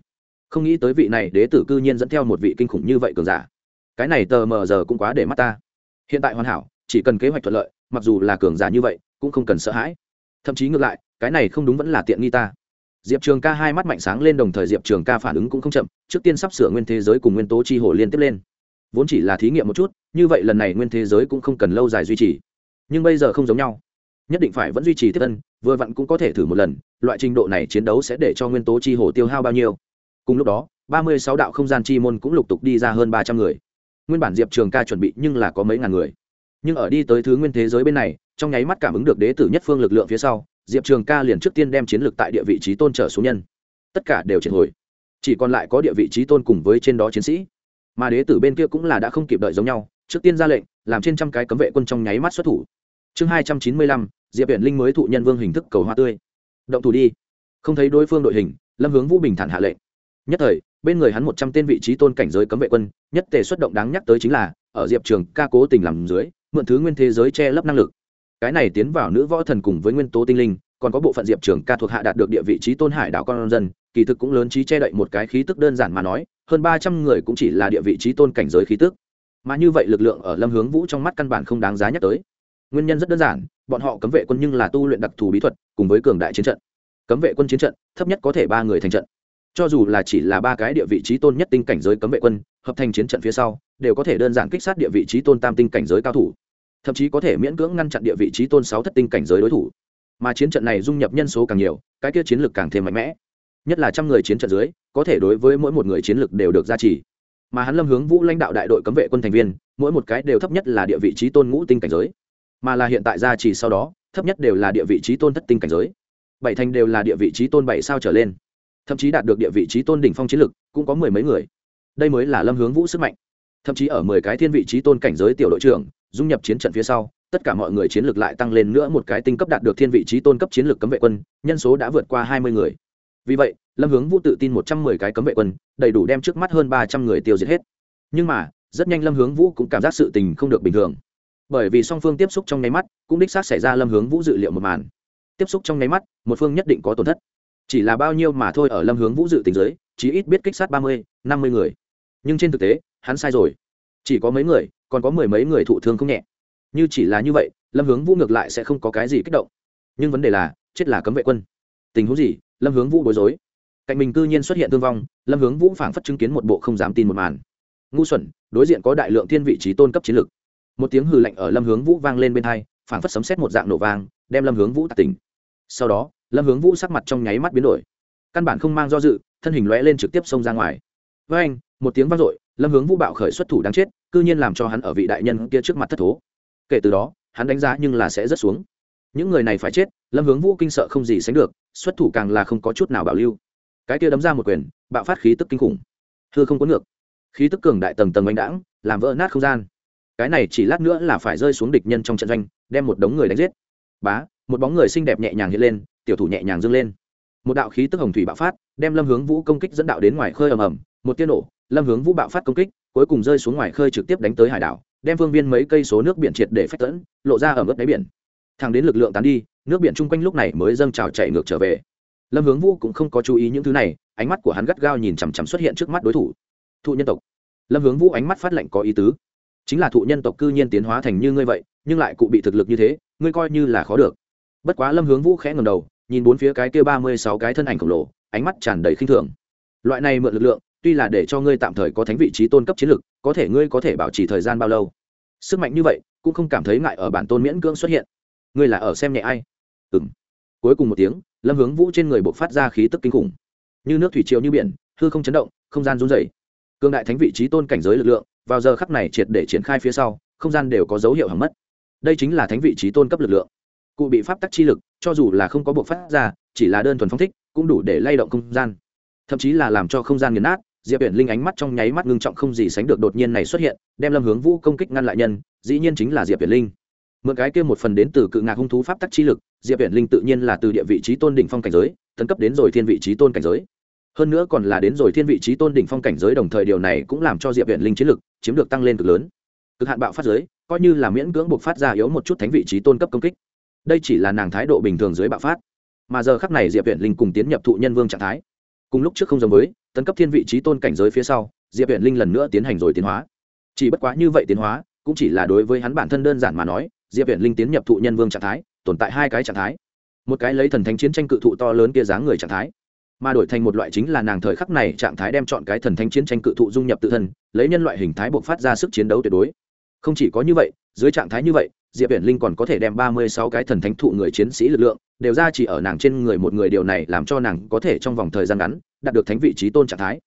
không nghĩ tới vị này đế tử cư nhiên dẫn theo một vị kinh khủng như vậy cường giả. Cái này tờ mờ giờ cũng quá để mắt ta. Hiện tại hoàn hảo, chỉ cần kế hoạch thuận lợi, mặc dù là cường giả như vậy, cũng không cần sợ hãi. Thậm chí ngược lại, cái này không đúng vẫn là tiện nghi ta. Diệp trường ca hai mắt mạnh sáng lên đồng thời diệp trường ca phản ứng cũng không chậm, trước tiên sắp sửa nguyên thế giới cùng nguyên tố chi hồ liên tiếp lên. Vốn chỉ là thí nghiệm một chút, như vậy lần này nguyên thế giới cũng không cần lâu dài duy trì. Nhưng bây giờ không giống nhau. Nhất định phải vẫn duy trì tiếp tân vừa vặn cũng có thể thử một lần, loại trình độ này chiến đấu sẽ để cho nguyên tố chi hồ tiêu hao bao nhiêu cùng lúc đó, ba mươi sáu đạo không gian chi môn cũng lục tục đi ra hơn ba trăm người. Nguyên bản diệp trường ca chuẩn bị nhưng là có mấy ngàn người. Nhưng ở đi tới thứ nguyên thế giới bên này, trong nháy mắt cảm ứng được đế tử nhất phương lực lượng phía sau, diệp trường ca liền trước tiên đem chiến lược tại địa vị trí tôn trở xuống nhân. Tất cả đều triệt hồi. Chỉ còn lại có địa vị trí tôn cùng với trên đó chiến sĩ. Mà đế tử bên kia cũng là đã không kịp đợi giống nhau, trước tiên ra lệnh, làm trên trăm cái cấm vệ quân trong nháy mắt xuất thủ. Chương hai trăm chín mươi lăm, diệp viện linh mới thụ nhân vương hình thức cầu hoa tươi. Động thủ đi. Không thấy đối phương đội hình, lâm hướng vũ bình thản hạ lệnh nhất thời, bên người hắn một trăm tên vị trí tôn cảnh giới cấm vệ quân, nhất tề xuất động đáng nhắc tới chính là, ở diệp trường ca cố tình làm dưới, mượn thứ nguyên thế giới che lấp năng lực. Cái này tiến vào nữ võ thần cùng với nguyên tố tinh linh, còn có bộ phận diệp trường ca thuộc hạ đạt được địa vị trí tôn hải đảo con dân, kỳ thực cũng lớn trí che đậy một cái khí tức đơn giản mà nói, hơn ba trăm người cũng chỉ là địa vị trí tôn cảnh giới khí tức. Mà như vậy lực lượng ở lâm hướng vũ trong mắt căn bản không đáng giá nhắc tới. Nguyên nhân rất đơn giản, bọn họ cấm vệ quân nhưng là tu luyện đặc thù bí thuật, cùng với cường đại chiến trận. Cấm vệ quân chiến trận, thấp nhất có thể ba người thành trận cho dù là chỉ là ba cái địa vị trí tôn nhất tinh cảnh giới cấm vệ quân, hợp thành chiến trận phía sau, đều có thể đơn giản kích sát địa vị trí tôn tam tinh cảnh giới cao thủ. Thậm chí có thể miễn cưỡng ngăn chặn địa vị trí tôn sáu thất tinh cảnh giới đối thủ. Mà chiến trận này dung nhập nhân số càng nhiều, cái kia chiến lược càng thêm mạnh mẽ. Nhất là trăm người chiến trận dưới, có thể đối với mỗi một người chiến lược đều được gia trì. Mà hắn lâm hướng vũ lãnh đạo đại đội cấm vệ quân thành viên, mỗi một cái đều thấp nhất là địa vị trí tôn ngũ tinh cảnh giới. Mà là hiện tại gia trì sau đó, thấp nhất đều là địa vị trí tôn thất tinh cảnh giới. Bảy thành đều là địa vị trí tôn bảy sao trở lên thậm chí đạt được địa vị trí tôn đỉnh phong chiến lực, cũng có mười mấy người. Đây mới là lâm hướng vũ sức mạnh. Thậm chí ở mười cái thiên vị trí tôn cảnh giới tiểu đội trưởng, dung nhập chiến trận phía sau, tất cả mọi người chiến lược lại tăng lên nữa một cái tinh cấp đạt được thiên vị trí tôn cấp chiến lược cấm vệ quân, nhân số đã vượt qua hai mươi người. Vì vậy, lâm hướng vũ tự tin một trăm mười cái cấm vệ quân, đầy đủ đem trước mắt hơn ba trăm người tiêu diệt hết. Nhưng mà, rất nhanh lâm hướng vũ cũng cảm giác sự tình không được bình thường. Bởi vì song phương tiếp xúc trong nháy mắt, cũng đích xác xảy ra lâm hướng vũ dự liệu một màn. Tiếp xúc trong nháy mắt, một phương nhất định có tổn thất chỉ là bao nhiêu mà thôi ở lâm hướng vũ dự tình giới, chí ít biết kích sát ba mươi, năm mươi người. Nhưng trên thực tế, hắn sai rồi. Chỉ có mấy người, còn có mười mấy người thụ thương không nhẹ. Như chỉ là như vậy, lâm hướng vũ ngược lại sẽ không có cái gì kích động. Nhưng vấn đề là, chết là cấm vệ quân. Tình huống gì? Lâm hướng vũ bối rối. Cạnh mình cư nhiên xuất hiện thương vong, lâm hướng vũ phảng phất chứng kiến một bộ không dám tin một màn. Ngu xuẩn, đối diện có đại lượng thiên vị trí tôn cấp chiến lược một tiếng hừ lạnh ở lâm hướng vũ vang lên bên hai, phảng phất sấm xét một dạng nổ vang, đem lâm hướng vũ tạc tỉnh sau đó, lâm hướng vũ sắc mặt trong nháy mắt biến đổi. Căn bản không mang do dự, thân hình lóe lên trực tiếp xông ra ngoài. Với anh, một tiếng vang dội, lâm hướng vũ bạo khởi xuất thủ đáng chết, cư nhiên làm cho hắn ở vị đại nhân kia trước mặt thất thố. Kể từ đó, hắn đánh giá nhưng là sẽ rất xuống. Những người này phải chết, lâm hướng vũ kinh sợ không gì sánh được, xuất thủ càng là không có chút nào bảo lưu. Cái kia đấm ra một quyền, bạo phát khí tức kinh khủng. Thưa không có ngược. Khí tức cường đại tầng tầng bánh đãng, làm vỡ nát không gian. Cái này chỉ lát nữa là phải rơi xuống địch nhân trong trận doanh, đem một đống người đánh giết. Bá một bóng người xinh đẹp nhẹ nhàng hiện lên, tiểu thủ nhẹ nhàng dâng lên. Một đạo khí tức hồng thủy bạo phát, đem lâm hướng vũ công kích dẫn đạo đến ngoài khơi ầm ầm, một tiên nổ, lâm hướng vũ bạo phát công kích, cuối cùng rơi xuống ngoài khơi trực tiếp đánh tới hải đảo, đem phương viên mấy cây số nước biển triệt để phách tẫn lộ ra ở mức đáy biển. Thẳng đến lực lượng tán đi, nước biển chung quanh lúc này mới dâng trào chạy ngược trở về. Lâm hướng vũ cũng không có chú ý những thứ này, ánh mắt của hắn gắt gao nhìn chằm chằm xuất hiện trước mắt đối thủ. Thụ nhân tộc. Lâm hướng vũ ánh mắt phát lệnh có ý tứ. Chính là thụ nhân tộc cư nhiên tiến hóa thành như ngươi vậy, nhưng lại cụ bị thực lực như thế, ngươi coi như là khó được bất quá lâm hướng vũ khẽ ngầm đầu, nhìn bốn phía cái kia ba mươi sáu cái thân ảnh khổng lồ, ánh mắt tràn đầy khinh thường. Loại này mượn lực lượng, tuy là để cho ngươi tạm thời có thánh vị trí tôn cấp chiến lực, có thể ngươi có thể bảo trì thời gian bao lâu? Sức mạnh như vậy, cũng không cảm thấy ngại ở bản tôn miễn cưỡng xuất hiện. Ngươi là ở xem nhẹ ai? Ừ m cuối cùng một tiếng, lâm hướng vũ trên người buộc phát ra khí tức kinh khủng. Như nước thủy triều như biển, hư không chấn động, không gian run dày cương đại thánh vị trí tôn cảnh giới lực lượng, vào giờ khắc này triệt để triển khai phía sau, không gian đều có dấu hiệu hỏng mất. Đây chính là thánh vị trí tôn cấp lực lượng cụ bị pháp tắc chi lực, cho dù là không có buộc phát ra, chỉ là đơn thuần phong thích, cũng đủ để lay động không gian. Thậm chí là làm cho không gian nghiền nát, diệp biển linh ánh mắt trong nháy mắt ngưng trọng không gì sánh được đột nhiên này xuất hiện, đem lâm hướng vũ công kích ngăn lại nhân, dĩ nhiên chính là diệp biển linh. Mượn cái kia một phần đến từ cự ngạc hung thú pháp tắc chi lực, diệp biển linh tự nhiên là từ địa vị trí tôn đỉnh phong cảnh giới, tấn cấp đến rồi thiên vị trí tôn cảnh giới. Hơn nữa còn là đến rồi thiên vị trí tôn đỉnh phong cảnh giới đồng thời điều này cũng làm cho diệp biển linh chiến lực, chiếm được tăng lên cực lớn. Cực hạn bạo phát giới, coi như là miễn cưỡng buộc phát ra yếu một chút thánh vị trí tôn cấp công kích đây chỉ là nàng thái độ bình thường dưới bạo phát. Mà giờ khắc này diệp viện linh cùng tiến nhập thụ nhân vương trạng thái. Cùng lúc trước không giống với, tấn cấp thiên vị trí tôn cảnh giới phía sau, diệp viện linh lần nữa tiến hành rồi tiến hóa. Chỉ bất quá như vậy tiến hóa, cũng chỉ là đối với hắn bản thân đơn giản mà nói, diệp viện linh tiến nhập thụ nhân vương trạng thái, tồn tại hai cái trạng thái. Một cái lấy thần thánh chiến tranh cự thụ to lớn kia dáng người trạng thái, mà đổi thành một loại chính là nàng thời khắc này trạng thái đem chọn cái thần thánh chiến tranh cự thụ dung nhập tự thân, lấy nhân loại hình thái buộc phát ra sức chiến đấu tuyệt đối. Không chỉ có như vậy, dưới trạng thái như vậy diệp Viễn linh còn có thể đem ba mươi sáu cái thần thánh thụ người chiến sĩ lực lượng đều ra chỉ ở nàng trên người một người, điều này làm cho nàng có thể trong vòng thời gian ngắn đạt được thánh vị trí tôn trạng thái.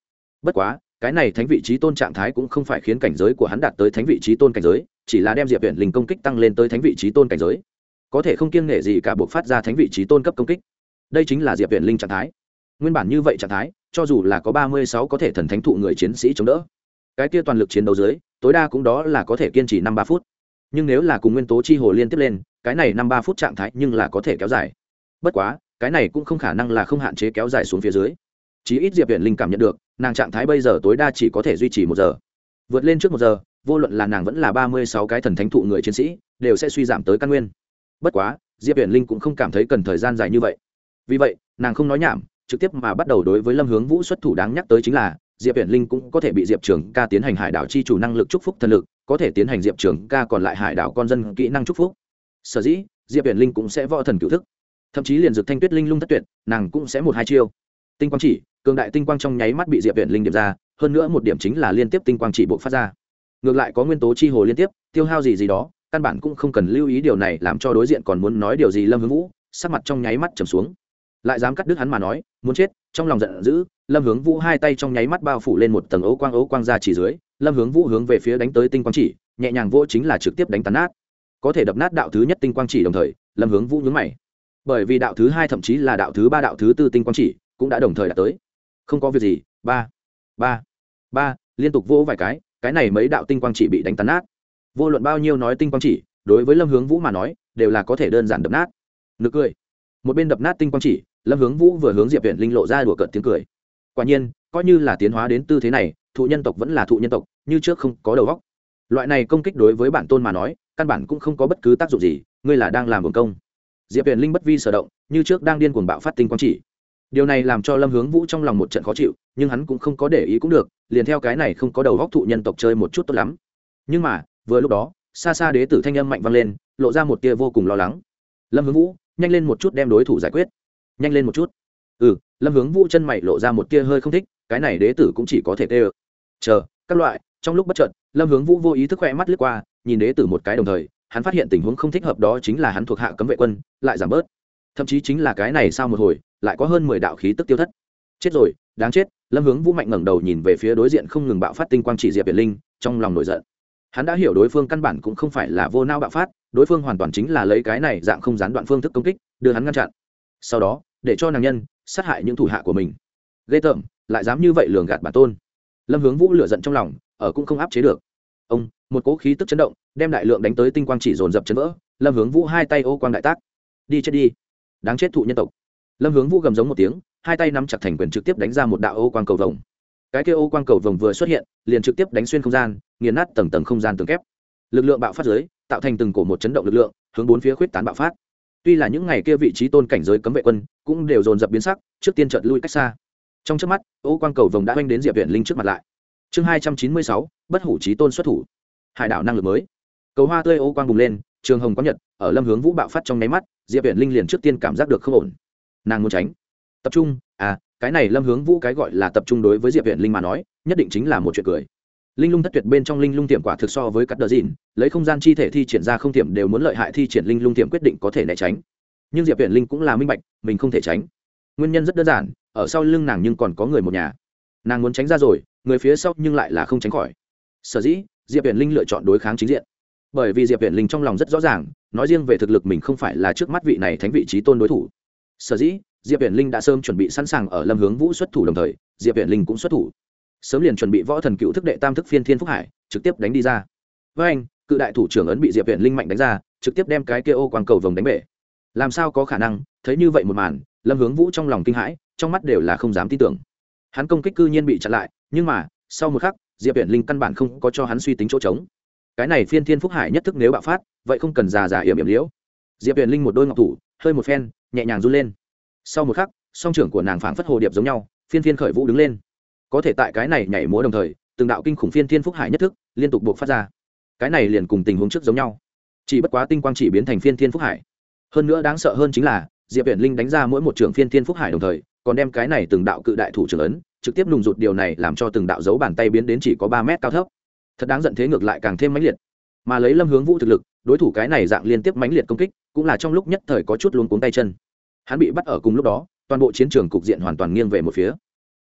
Bất quá, cái này thánh vị trí tôn trạng thái cũng không phải khiến cảnh giới của hắn đạt tới thánh vị trí tôn cảnh giới, chỉ là đem diệp Viễn linh công kích tăng lên tới thánh vị trí tôn cảnh giới. Có thể không kiêng nể gì cả buộc phát ra thánh vị trí tôn cấp công kích. Đây chính là diệp Viễn linh trạng thái. Nguyên bản như vậy trạng thái, cho dù là có ba mươi sáu có thể thần thánh thụ người chiến sĩ chống đỡ, cái kia toàn lực chiến đấu dưới, tối đa cũng đó là có thể kiên trì năm ba phút nhưng nếu là cùng nguyên tố chi hồ liên tiếp lên, cái này năm ba phút trạng thái nhưng là có thể kéo dài. Bất quá, cái này cũng không khả năng là không hạn chế kéo dài xuống phía dưới. Chí ít diệp viện linh cảm nhận được, nàng trạng thái bây giờ tối đa chỉ có thể duy trì một giờ. Vượt lên trước một giờ, vô luận là nàng vẫn là ba mươi sáu cái thần thánh thụ người chiến sĩ, đều sẽ suy giảm tới căn nguyên. Bất quá, diệp viện linh cũng không cảm thấy cần thời gian dài như vậy. Vì vậy, nàng không nói nhảm, trực tiếp mà bắt đầu đối với lâm hướng vũ xuất thủ đáng nhắc tới chính là diệp hiển linh cũng có thể bị diệp trường ca tiến hành hải đảo chi chủ năng lực chúc phúc thần lực, có thể tiến hành diệp trường ca còn lại hải đảo con dân kỹ năng chúc phúc. Sở dĩ, diệp hiển linh cũng sẽ võ thần cựu thức. Thậm chí liền dược thanh tuyết linh lung thất tuyệt, nàng cũng sẽ một hai chiêu. Tinh quang chỉ, cường đại tinh quang trong nháy mắt bị diệp hiển linh điểm ra, hơn nữa một điểm chính là liên tiếp tinh quang chỉ bộ phát ra. Ngược lại có nguyên tố chi hồ liên tiếp, tiêu hao gì gì đó, căn bản cũng không cần lưu ý điều này làm cho đối diện còn muốn nói điều gì lâm hướng vũ, sắc mặt trong nháy mắt trầm xuống lại dám cắt đứt hắn mà nói, muốn chết, trong lòng giận dữ, lâm hướng vũ hai tay trong nháy mắt bao phủ lên một tầng ấu quang ấu quang ra chỉ dưới, lâm hướng vũ hướng về phía đánh tới tinh quang chỉ, nhẹ nhàng vô chính là trực tiếp đánh tàn nát. Có thể đập nát đạo thứ nhất tinh quang chỉ đồng thời, lâm hướng vũ nhướng mày. Bởi vì đạo thứ hai thậm chí là đạo thứ ba, đạo thứ tư tinh quang chỉ cũng đã đồng thời đạt tới. Không có việc gì, ba ba ba, liên tục vỗ vài cái cái này mấy đạo tinh quang chỉ bị đánh tàn nát. Vô luận bao nhiêu nói tinh quang chỉ, đối với lâm hướng vũ mà nói, đều là có thể đơn giản đập nát. Nực cười. Một bên đập nát tinh quang chỉ lâm hướng vũ vừa hướng diệp viện linh lộ ra đùa cợt tiếng cười quả nhiên coi như là tiến hóa đến tư thế này thụ nhân tộc vẫn là thụ nhân tộc như trước không có đầu góc loại này công kích đối với bản tôn mà nói căn bản cũng không có bất cứ tác dụng gì ngươi là đang làm buồn công diệp viện linh bất vi sở động như trước đang điên cuồng bạo phát tinh quang chỉ điều này làm cho lâm hướng vũ trong lòng một trận khó chịu nhưng hắn cũng không có để ý cũng được liền theo cái này không có đầu góc thụ nhân tộc chơi một chút tốt lắm nhưng mà vừa lúc đó xa xa đế tử thanh âm mạnh vang lên lộ ra một tia vô cùng lo lắng lâm hướng vũ nhanh lên một chút đem đối thủ giải quyết nhanh lên một chút. Ừ lâm hướng vũ chân mày lộ ra một tia hơi không thích, cái này đế tử cũng chỉ có thể tê ơ. Chờ, các loại, trong lúc bất trợn lâm hướng vũ vô ý thức khoe mắt lướt qua, nhìn đế tử một cái đồng thời, hắn phát hiện tình huống không thích hợp đó chính là hắn thuộc hạ cấm vệ quân, lại giảm bớt. Thậm chí chính là cái này sau một hồi, lại có hơn mười đạo khí tức tiêu thất. Chết rồi, đáng chết, lâm hướng vũ mạnh ngẩng đầu nhìn về phía đối diện không ngừng bạo phát tinh quang chỉ diệp việt linh, trong lòng nổi giận. Hắn đã hiểu đối phương căn bản cũng không phải là vô nao bạo phát, đối phương hoàn toàn chính là lấy cái này dạng không gián đoạn phương thức công kích, đưa hắn ngăn chặn sau đó, để cho nàng nhân sát hại những thủ hạ của mình. Ghê tởm, lại dám như vậy lường gạt bản tôn. Lâm hướng vũ lửa giận trong lòng, ở cũng không áp chế được. Ông, một cỗ khí tức chấn động, đem đại lượng đánh tới tinh quang chỉ dồn dập chấn vỡ. Lâm hướng vũ hai tay ô quang đại tác. Đi chết đi. Đáng chết thụ nhân tộc. Lâm hướng vũ gầm giống một tiếng, hai tay nắm chặt thành quyền trực tiếp đánh ra một đạo ô quang cầu vồng. Cái kia ô quang cầu vồng vừa xuất hiện, liền trực tiếp đánh xuyên không gian, nghiền nát tầng tầng không gian tường kép. Lực lượng bạo phát giới tạo thành từng cổ một chấn động lực lượng, hướng bốn phía khuyết tán bạo phát tuy là những ngày kia vị trí tôn cảnh giới cấm vệ quân cũng đều dồn dập biến sắc, trước tiên trợt lui cách xa. Trong trước mắt, ô quang cầu vồng đã oanh đến diệp viện linh trước mặt lại. Chương hai trăm chín mươi sáu, bất hủ trí tôn xuất thủ. Hải đảo năng lực mới. Cầu hoa tươi ô quang bùng lên, trường hồng có nhật, ở lâm hướng vũ bạo phát trong nháy mắt, diệp viện linh liền trước tiên cảm giác được không ổn. Nàng muốn tránh. Tập trung à cái này lâm hướng vũ cái gọi là tập trung đối với diệp viện linh mà nói, nhất định chính là một chuyện cười linh lung thất tuyệt bên trong linh lung tiệm quả thực so với cắt đờ dìn lấy không gian chi thể thi triển ra không tiệm đều muốn lợi hại thi triển linh lung tiệm quyết định có thể né tránh. Nhưng diệp viện linh cũng là minh bạch, mình không thể tránh. Nguyên nhân rất đơn giản, ở sau lưng nàng nhưng còn có người một nhà. Nàng muốn tránh ra rồi, người phía sau nhưng lại là không tránh khỏi. Sở dĩ, diệp viện linh lựa chọn đối kháng chính diện. Bởi vì diệp viện linh trong lòng rất rõ ràng, nói riêng về thực lực mình không phải là trước mắt vị này thánh vị trí tôn đối thủ. Sở dĩ, diệp viện linh đã sớm chuẩn bị sẵn sàng ở lâm hướng vũ xuất thủ đồng thời, diệp viện linh cũng xuất thủ sớm liền chuẩn bị võ thần cựu thức đệ tam thức phiên thiên phúc hải, trực tiếp đánh đi ra. Với anh, cự đại thủ trưởng ấn bị diệp viện linh mạnh đánh ra, trực tiếp đem cái kia ô quang cầu vồng đánh bể. Làm sao có khả năng, thấy như vậy một màn, lâm hướng vũ trong lòng kinh hãi, trong mắt đều là không dám tin tưởng. Hắn công kích cư nhiên bị chặn lại, nhưng mà, sau một khắc, diệp viện linh căn bản không có cho hắn suy tính chỗ trống. Cái này phiên thiên phúc hải nhất thức nếu bạo phát, vậy không cần già già yểm yểm liễu. Diệp viện linh một đôi ngọc thủ, hơi một phen, nhẹ nhàng run lên. Sau một khắc, song trưởng của nàng phảng phất hồ điệp giống nhau, phiên phiên khởi vũ đứng lên có thể tại cái này nhảy múa đồng thời, từng đạo kinh khủng phiên thiên phúc hải nhất thức liên tục buộc phát ra. Cái này liền cùng tình huống trước giống nhau. Chỉ bất quá tinh quang chỉ biến thành phiên thiên phúc hải. Hơn nữa đáng sợ hơn chính là, diệp viện linh đánh ra mỗi một trường phiên thiên phúc hải đồng thời, còn đem cái này từng đạo cự đại thủ trưởng ấn, trực tiếp nùng rụt điều này làm cho từng đạo dấu bàn tay biến đến chỉ có ba mét cao thấp. Thật đáng giận thế ngược lại càng thêm mãnh liệt. Mà lấy lâm hướng vũ thực lực, đối thủ cái này dạng liên tiếp mãnh liệt công kích, cũng là trong lúc nhất thời có chút luống cuống tay chân. Hắn bị bắt ở cùng lúc đó, toàn bộ chiến trường cục diện hoàn toàn nghiêng về một phía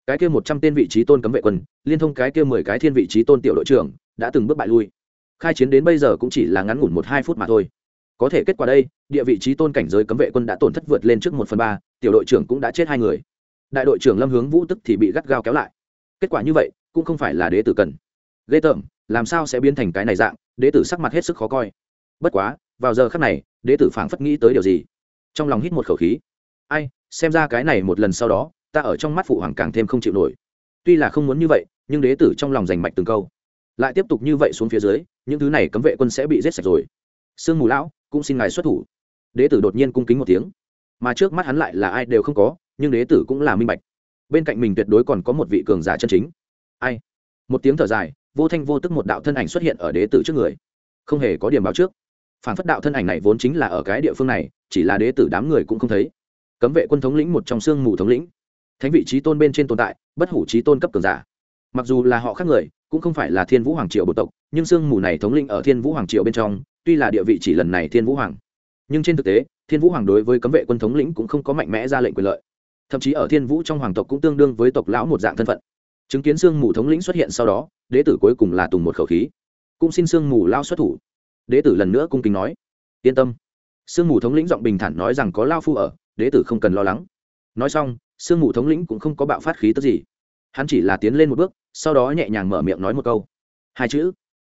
cái kia một trăm tên vị trí tôn cấm vệ quân, liên thông cái kia mười cái thiên vị trí tôn tiểu đội trưởng, đã từng bước bại lui. Khai chiến đến bây giờ cũng chỉ là ngắn ngủn một hai phút mà thôi. Có thể kết quả đây, địa vị trí tôn cảnh giới cấm vệ quân đã tổn thất vượt lên trước một phần ba, tiểu đội trưởng cũng đã chết hai người. Đại đội trưởng lâm hướng vũ tức thì bị gắt gao kéo lại. Kết quả như vậy, cũng không phải là đế tử cần. Ghê tởm, làm sao sẽ biến thành cái này dạng, đế tử sắc mặt hết sức khó coi. Bất quá, vào giờ khắc này, đế tử phảng phất nghĩ tới điều gì. Trong lòng hít một khẩu khí. Ai, xem ra cái này một lần sau đó ta ở trong mắt phụ hoàng càng thêm không chịu nổi. Tuy là không muốn như vậy, nhưng đế tử trong lòng giành mạch từng câu. Lại tiếp tục như vậy xuống phía dưới, những thứ này cấm vệ quân sẽ bị giết sạch rồi. Sương mù lão, cũng xin ngài xuất thủ. Đế tử đột nhiên cung kính một tiếng. Mà trước mắt hắn lại là ai đều không có, nhưng đế tử cũng là minh bạch. Bên cạnh mình tuyệt đối còn có một vị cường giả chân chính. Ai? Một tiếng thở dài, vô thanh vô tức một đạo thân ảnh xuất hiện ở đế tử trước người. Không hề có điểm báo trước. Phản phất đạo thân ảnh này vốn chính là ở cái địa phương này, chỉ là đế tử đám người cũng không thấy. Cấm vệ quân thống lĩnh một trong sương mù thống lĩnh thánh vị trí tôn bên trên tồn tại, bất hủ trí tôn cấp cường giả. Mặc dù là họ khác người, cũng không phải là thiên vũ hoàng triều bộ tộc, nhưng sương mù này thống lĩnh ở thiên vũ hoàng triều bên trong, tuy là địa vị chỉ lần này thiên vũ hoàng. Nhưng trên thực tế, thiên vũ hoàng đối với cấm vệ quân thống lĩnh cũng không có mạnh mẽ ra lệnh quyền lợi. Thậm chí ở thiên vũ trong hoàng tộc cũng tương đương với tộc lão một dạng thân phận. Chứng kiến sương mù thống lĩnh xuất hiện sau đó, đế tử cuối cùng là tùng một khẩu khí. Cũng xin sương mù lao xuất thủ. Đế tử lần nữa cung kính nói, yên tâm. Sương mù thống lĩnh giọng bình thản nói rằng có lao phu ở, đế tử không cần lo lắng nói xong, sương mù thống lĩnh cũng không có bạo phát khí tức gì. Hắn chỉ là tiến lên một bước, sau đó nhẹ nhàng mở miệng nói một câu. Hai chữ.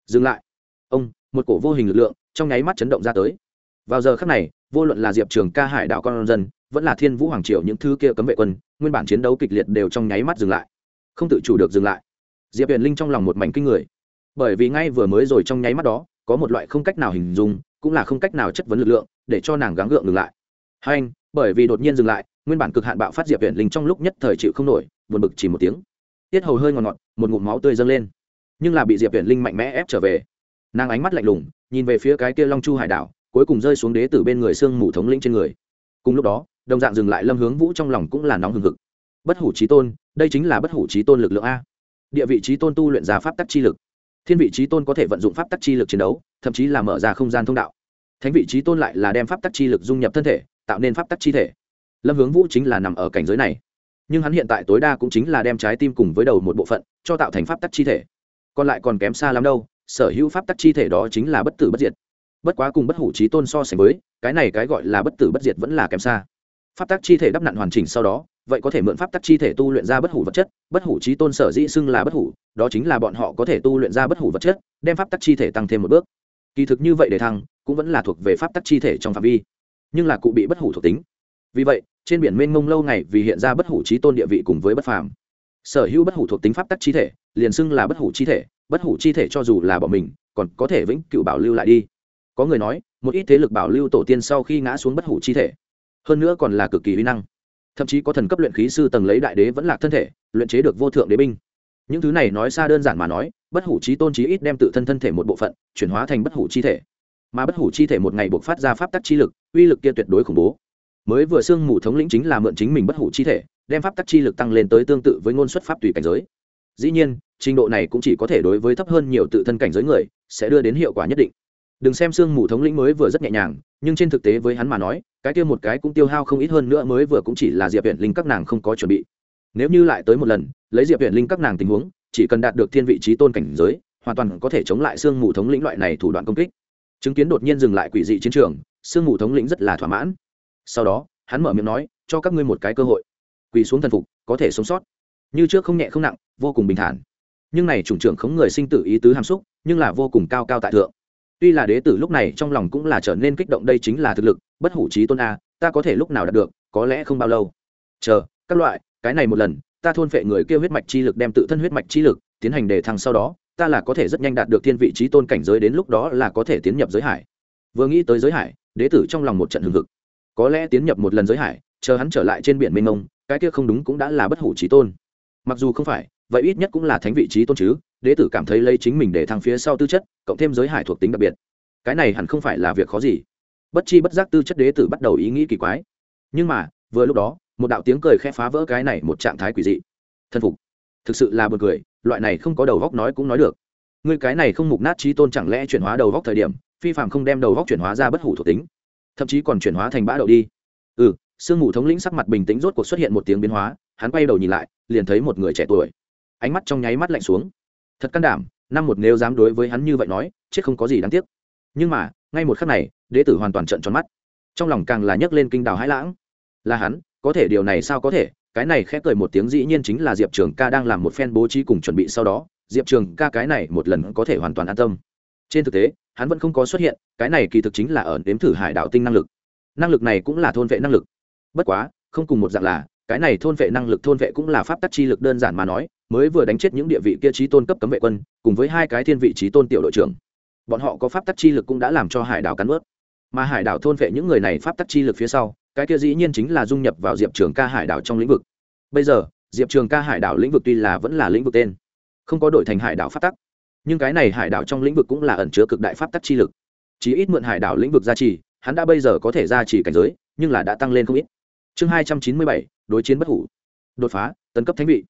Dừng lại. Ông, một cổ vô hình lực lượng, trong nháy mắt chấn động ra tới. Vào giờ khắc này, vô luận là diệp trường ca hải đạo con dân, vẫn là thiên vũ hoàng triều những thứ kia cấm vệ quân, nguyên bản chiến đấu kịch liệt đều trong nháy mắt dừng lại. Không tự chủ được dừng lại. Diệp huyền linh trong lòng một mảnh kinh người. Bởi vì ngay vừa mới rồi trong nháy mắt đó, có một loại không cách nào hình dung, cũng là không cách nào chất vấn lực lượng, để cho nàng gắng gượng ngừng lại. Hai anh, bởi vì đột nhiên dừng lại nguyên bản cực hạn bạo phát diệp viện linh trong lúc nhất thời chịu không nổi, buồn bực chỉ một tiếng. Tiết hầu hơi ngọt ngọt, một ngụm máu tươi dâng lên. Nhưng là bị diệp viện linh mạnh mẽ ép trở về. Nàng ánh mắt lạnh lùng, nhìn về phía cái kia long chu hải đảo, cuối cùng rơi xuống đế từ bên người sương mù thống lĩnh trên người. Cùng lúc đó, đồng dạng dừng lại lâm hướng vũ trong lòng cũng là nóng hừng hực. Bất hủ trí tôn, đây chính là bất hủ trí tôn lực lượng a. Địa vị trí tôn tu luyện ra pháp tắc chi lực. Thiên vị trí tôn có thể vận dụng pháp tắc chi lực chiến đấu, thậm chí là mở ra không gian thông đạo. Thánh vị trí tôn lại là đem pháp tắc chi lực dung nhập thân thể, tạo nên pháp tắc chi thể lâm hướng vũ chính là nằm ở cảnh giới này. Nhưng hắn hiện tại tối đa cũng chính là đem trái tim cùng với đầu một bộ phận, cho tạo thành pháp tắc chi thể. Còn lại còn kém xa lắm đâu, sở hữu pháp tắc chi thể đó chính là bất tử bất diệt. Bất quá cùng bất hủ trí tôn so sánh với, cái này cái gọi là bất tử bất diệt vẫn là kém xa. Pháp tắc chi thể đắp nặn hoàn chỉnh sau đó, vậy có thể mượn pháp tắc chi thể tu luyện ra bất hủ vật chất, bất hủ trí tôn sở dĩ xưng là bất hủ, đó chính là bọn họ có thể tu luyện ra bất hủ vật chất, đem pháp tắc chi thể tăng thêm một bước. Kỳ thực như vậy để thăng, cũng vẫn là thuộc về pháp tắc chi thể trong phạm vi, nhưng là cụ bị bất hủ thuộc tính. Vì vậy trên biển mênh mông lâu ngày vì hiện ra bất hủ trí tôn địa vị cùng với bất phàm. Sở hữu bất hủ thuộc tính pháp tắc chi thể, liền xưng là bất hủ chi thể, bất hủ chi thể cho dù là bỏ mình, còn có thể vĩnh cựu bảo lưu lại đi. Có người nói, một ít thế lực bảo lưu tổ tiên sau khi ngã xuống bất hủ chi thể, hơn nữa còn là cực kỳ uy năng. Thậm chí có thần cấp luyện khí sư tầng lấy đại đế vẫn lạc thân thể, luyện chế được vô thượng đế binh. Những thứ này nói xa đơn giản mà nói, bất hủ trí tôn trí ít đem tự thân thân thể một bộ phận, chuyển hóa thành bất hủ chi thể. Mà bất hủ chi thể một ngày buộc phát ra pháp tắc chi lực, uy lực kia tuyệt đối khủng bố mới vừa xương mù thống lĩnh chính là mượn chính mình bất hủ chi thể, đem pháp tắc chi lực tăng lên tới tương tự với ngôn xuất pháp tùy cảnh giới. Dĩ nhiên, trình độ này cũng chỉ có thể đối với thấp hơn nhiều tự thân cảnh giới người, sẽ đưa đến hiệu quả nhất định. Đừng xem xương mù thống lĩnh mới vừa rất nhẹ nhàng, nhưng trên thực tế với hắn mà nói, cái kia một cái cũng tiêu hao không ít hơn nữa mới vừa cũng chỉ là diệp huyện linh các nàng không có chuẩn bị. Nếu như lại tới một lần, lấy diệp huyện linh các nàng tình huống, chỉ cần đạt được thiên vị trí tôn cảnh giới, hoàn toàn có thể chống lại xương mù thống lĩnh loại này thủ đoạn công kích. Chứng kiến đột nhiên dừng lại quỷ dị chiến trường, xương mù thống lĩnh rất là thỏa mãn sau đó, hắn mở miệng nói, cho các ngươi một cái cơ hội. Quỳ xuống thần phục, có thể sống sót. Như trước không nhẹ không nặng, vô cùng bình thản. Nhưng này chủng trưởng khống người sinh tử ý tứ hàm xúc, nhưng là vô cùng cao cao tại thượng. Tuy là đế tử lúc này trong lòng cũng là trở nên kích động đây chính là thực lực, bất hủ trí tôn a, ta có thể lúc nào đạt được, có lẽ không bao lâu. Chờ, các loại, cái này một lần, ta thôn phệ người kêu huyết mạch chi lực đem tự thân huyết mạch chi lực tiến hành đề thăng sau đó, ta là có thể rất nhanh đạt được thiên vị trí tôn cảnh giới đến lúc đó là có thể tiến nhập giới hải. Vừa nghĩ tới giới hải, đế tử trong lòng một trận hừng hực có lẽ tiến nhập một lần giới hải, chờ hắn trở lại trên biển mênh mông, cái kia không đúng cũng đã là bất hủ trí tôn. Mặc dù không phải, vậy ít nhất cũng là thánh vị trí tôn chứ, đế tử cảm thấy lấy chính mình để thăng phía sau tư chất, cộng thêm giới hải thuộc tính đặc biệt. Cái này hẳn không phải là việc khó gì. Bất chi bất giác tư chất đế tử bắt đầu ý nghĩ kỳ quái. Nhưng mà, vừa lúc đó, một đạo tiếng cười khẽ phá vỡ cái này một trạng thái quỷ dị. Thân phục. Thực sự là b u ồ n cười, loại này không có đầu góc nói cũng nói được. Ngươi cái này không mục nát trí tôn chẳng lẽ chuyển hóa đầu góc thời điểm, phi phạm không đem đầu góc chuyển hóa ra bất hủ thuộc tính thậm chí còn chuyển hóa thành bã đậu đi. Ừ sương mù thống lĩnh sắc mặt bình tĩnh rốt cuộc xuất hiện một tiếng biến hóa, hắn quay đầu nhìn lại, liền thấy một người trẻ tuổi. Ánh mắt trong nháy mắt lạnh xuống. Thật can đảm, năm một nếu dám đối với hắn như vậy nói, chết không có gì đáng tiếc. Nhưng mà, ngay một khắc này, đế tử hoàn toàn trận tròn mắt. Trong lòng càng là nhấc lên kinh đào hãi lãng. Là hắn, có thể điều này sao có thể? Cái này khẽ cười một tiếng dĩ nhiên chính là diệp trường ca đang làm một phen bố trí cùng chuẩn bị sau đó. Diệp trường ca cái này một lần có thể hoàn toàn an tâm trên thực tế, hắn vẫn không có xuất hiện, cái này kỳ thực chính là ở nếm thử hải đạo tinh năng lực. Năng lực này cũng là thôn vệ năng lực. Bất quá, không cùng một dạng là, cái này thôn vệ năng lực thôn vệ cũng là pháp tắc chi lực đơn giản mà nói, mới vừa đánh chết những địa vị kia trí tôn cấp cấm vệ quân, cùng với hai cái thiên vị trí tôn tiểu đội trưởng. Bọn họ có pháp tắc chi lực cũng đã làm cho hải đảo cắn ướt. Mà hải đảo thôn vệ những người này pháp tắc chi lực phía sau, cái kia dĩ nhiên chính là dung nhập vào diệp trường ca hải đảo trong lĩnh vực. Bây giờ, diệp trường ca hải đảo lĩnh vực tuy là vẫn là lĩnh vực tên, không có đổi thành hải đảo pháp tắc nhưng cái này hải đảo trong lĩnh vực cũng là ẩn chứa cực đại pháp tắc chi lực. Chỉ ít mượn hải đảo lĩnh vực gia trì, hắn đã bây giờ có thể gia trì cảnh giới, nhưng là đã tăng lên không ít. Chương hai trăm chín mươi bảy, đối chiến bất hủ. Đột phá, tấn cấp thánh vị.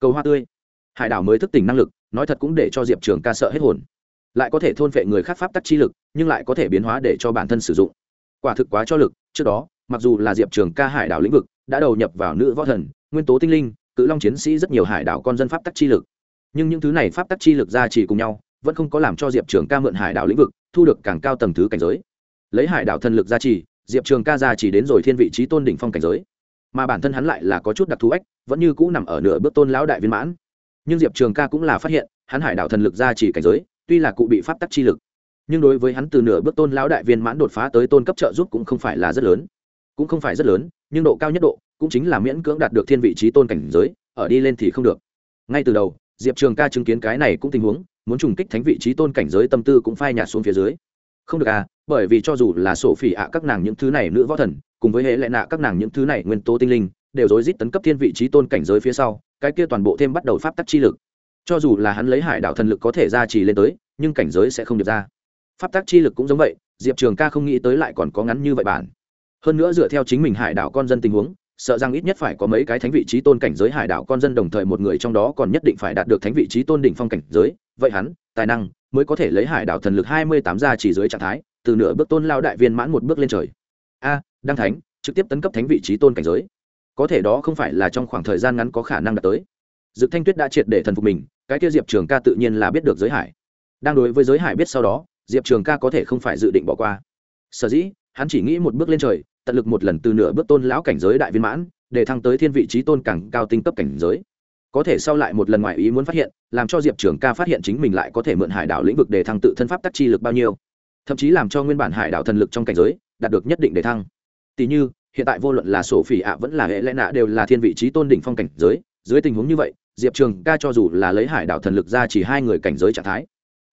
Cầu hoa tươi. Hải đảo mới thức tỉnh năng lực, nói thật cũng để cho diệp trường ca sợ hết hồn. Lại có thể thôn phệ người khác pháp tắc chi lực, nhưng lại có thể biến hóa để cho bản thân sử dụng. Quả thực quá cho lực, trước đó, mặc dù là diệp trường ca hải đảo lĩnh vực, đã đầu nhập vào nữ võ thần, nguyên tố tinh linh, cự long chiến sĩ rất nhiều hải đảo con dân pháp tắc chi lực nhưng những thứ này pháp tắc chi lực ra chỉ cùng nhau, vẫn không có làm cho diệp trường ca mượn hải đảo lĩnh vực, thu được càng cao tầng thứ cảnh giới. Lấy hải đảo thần lực gia trì diệp trường ca gia trì đến rồi thiên vị trí tôn đỉnh phong cảnh giới. Mà bản thân hắn lại là có chút đặc thù ếch vẫn như cũ nằm ở nửa bước tôn lão đại viên mãn. Nhưng diệp trường ca cũng là phát hiện, hắn hải đảo thần lực gia trì cảnh giới, tuy là cụ bị pháp tắc chi lực, nhưng đối với hắn từ nửa bước tôn lão đại viên mãn đột phá tới tôn cấp trợ giúp cũng không phải là rất lớn. Cũng không phải rất lớn, nhưng độ cao nhất độ cũng chính là miễn cưỡng đạt được thiên vị trí tôn cảnh giới, ở đi lên thì không được. Ngay từ đầu diệp trường ca chứng kiến cái này cũng tình huống, muốn trùng kích thánh vị trí tôn cảnh giới tâm tư cũng phai nhạt xuống phía dưới. Không được à bởi vì cho dù là sổ phỉ ạ các nàng những thứ này nữ võ thần, cùng với hệ lệ nạ các nàng những thứ này nguyên tố tinh linh, đều rối rít tấn cấp thiên vị trí tôn cảnh giới phía sau, cái kia toàn bộ thêm bắt đầu pháp tắc chi lực. Cho dù là hắn lấy hải đạo thần lực có thể ra trì lên tới, nhưng cảnh giới sẽ không được ra. Pháp tắc chi lực cũng giống vậy, diệp trường ca không nghĩ tới lại còn có ngắn như vậy bản. Hơn nữa dựa theo chính mình hải đảo con dân tình huống sợ rằng ít nhất phải có mấy cái thánh vị trí tôn cảnh giới hải đảo con dân đồng thời một người trong đó còn nhất định phải đạt được thánh vị trí tôn đỉnh phong cảnh giới. Vậy hắn, tài năng, mới có thể lấy hải đảo thần lực hai mươi tám ra chỉ dưới trạng thái, từ nửa bước tôn lao đại viên mãn một bước lên trời. A, đăng thánh, trực tiếp tấn cấp thánh vị trí tôn cảnh giới. Có thể đó không phải là trong khoảng thời gian ngắn có khả năng đạt tới. Dự thanh tuyết đã triệt để thần phục mình, cái kia diệp trường ca tự nhiên là biết được giới hải. Đang đối với giới hải biết sau đó, diệp trường ca có thể không phải dự định bỏ qua. Sở dĩ, hắn chỉ nghĩ một bước lên trời tận lực một lần từ nửa bước tôn lão cảnh giới đại viên mãn, để thăng tới thiên vị trí tôn càng cao tinh cấp cảnh giới. Có thể sau lại một lần ngoài ý muốn phát hiện, làm cho diệp trường ca phát hiện chính mình lại có thể mượn hải đảo lĩnh vực để thăng tự thân pháp tắc chi lực bao nhiêu. Thậm chí làm cho nguyên bản hải đảo thần lực trong cảnh giới, đạt được nhất định để thăng. Tỷ như, hiện tại vô luận là sổ phỉ ạ vẫn là hệ lẽ nạ đều là thiên vị trí tôn đỉnh phong cảnh giới, dưới tình huống như vậy, diệp trường ca cho dù là lấy hải đảo thần lực ra chỉ hai người cảnh giới trạng thái,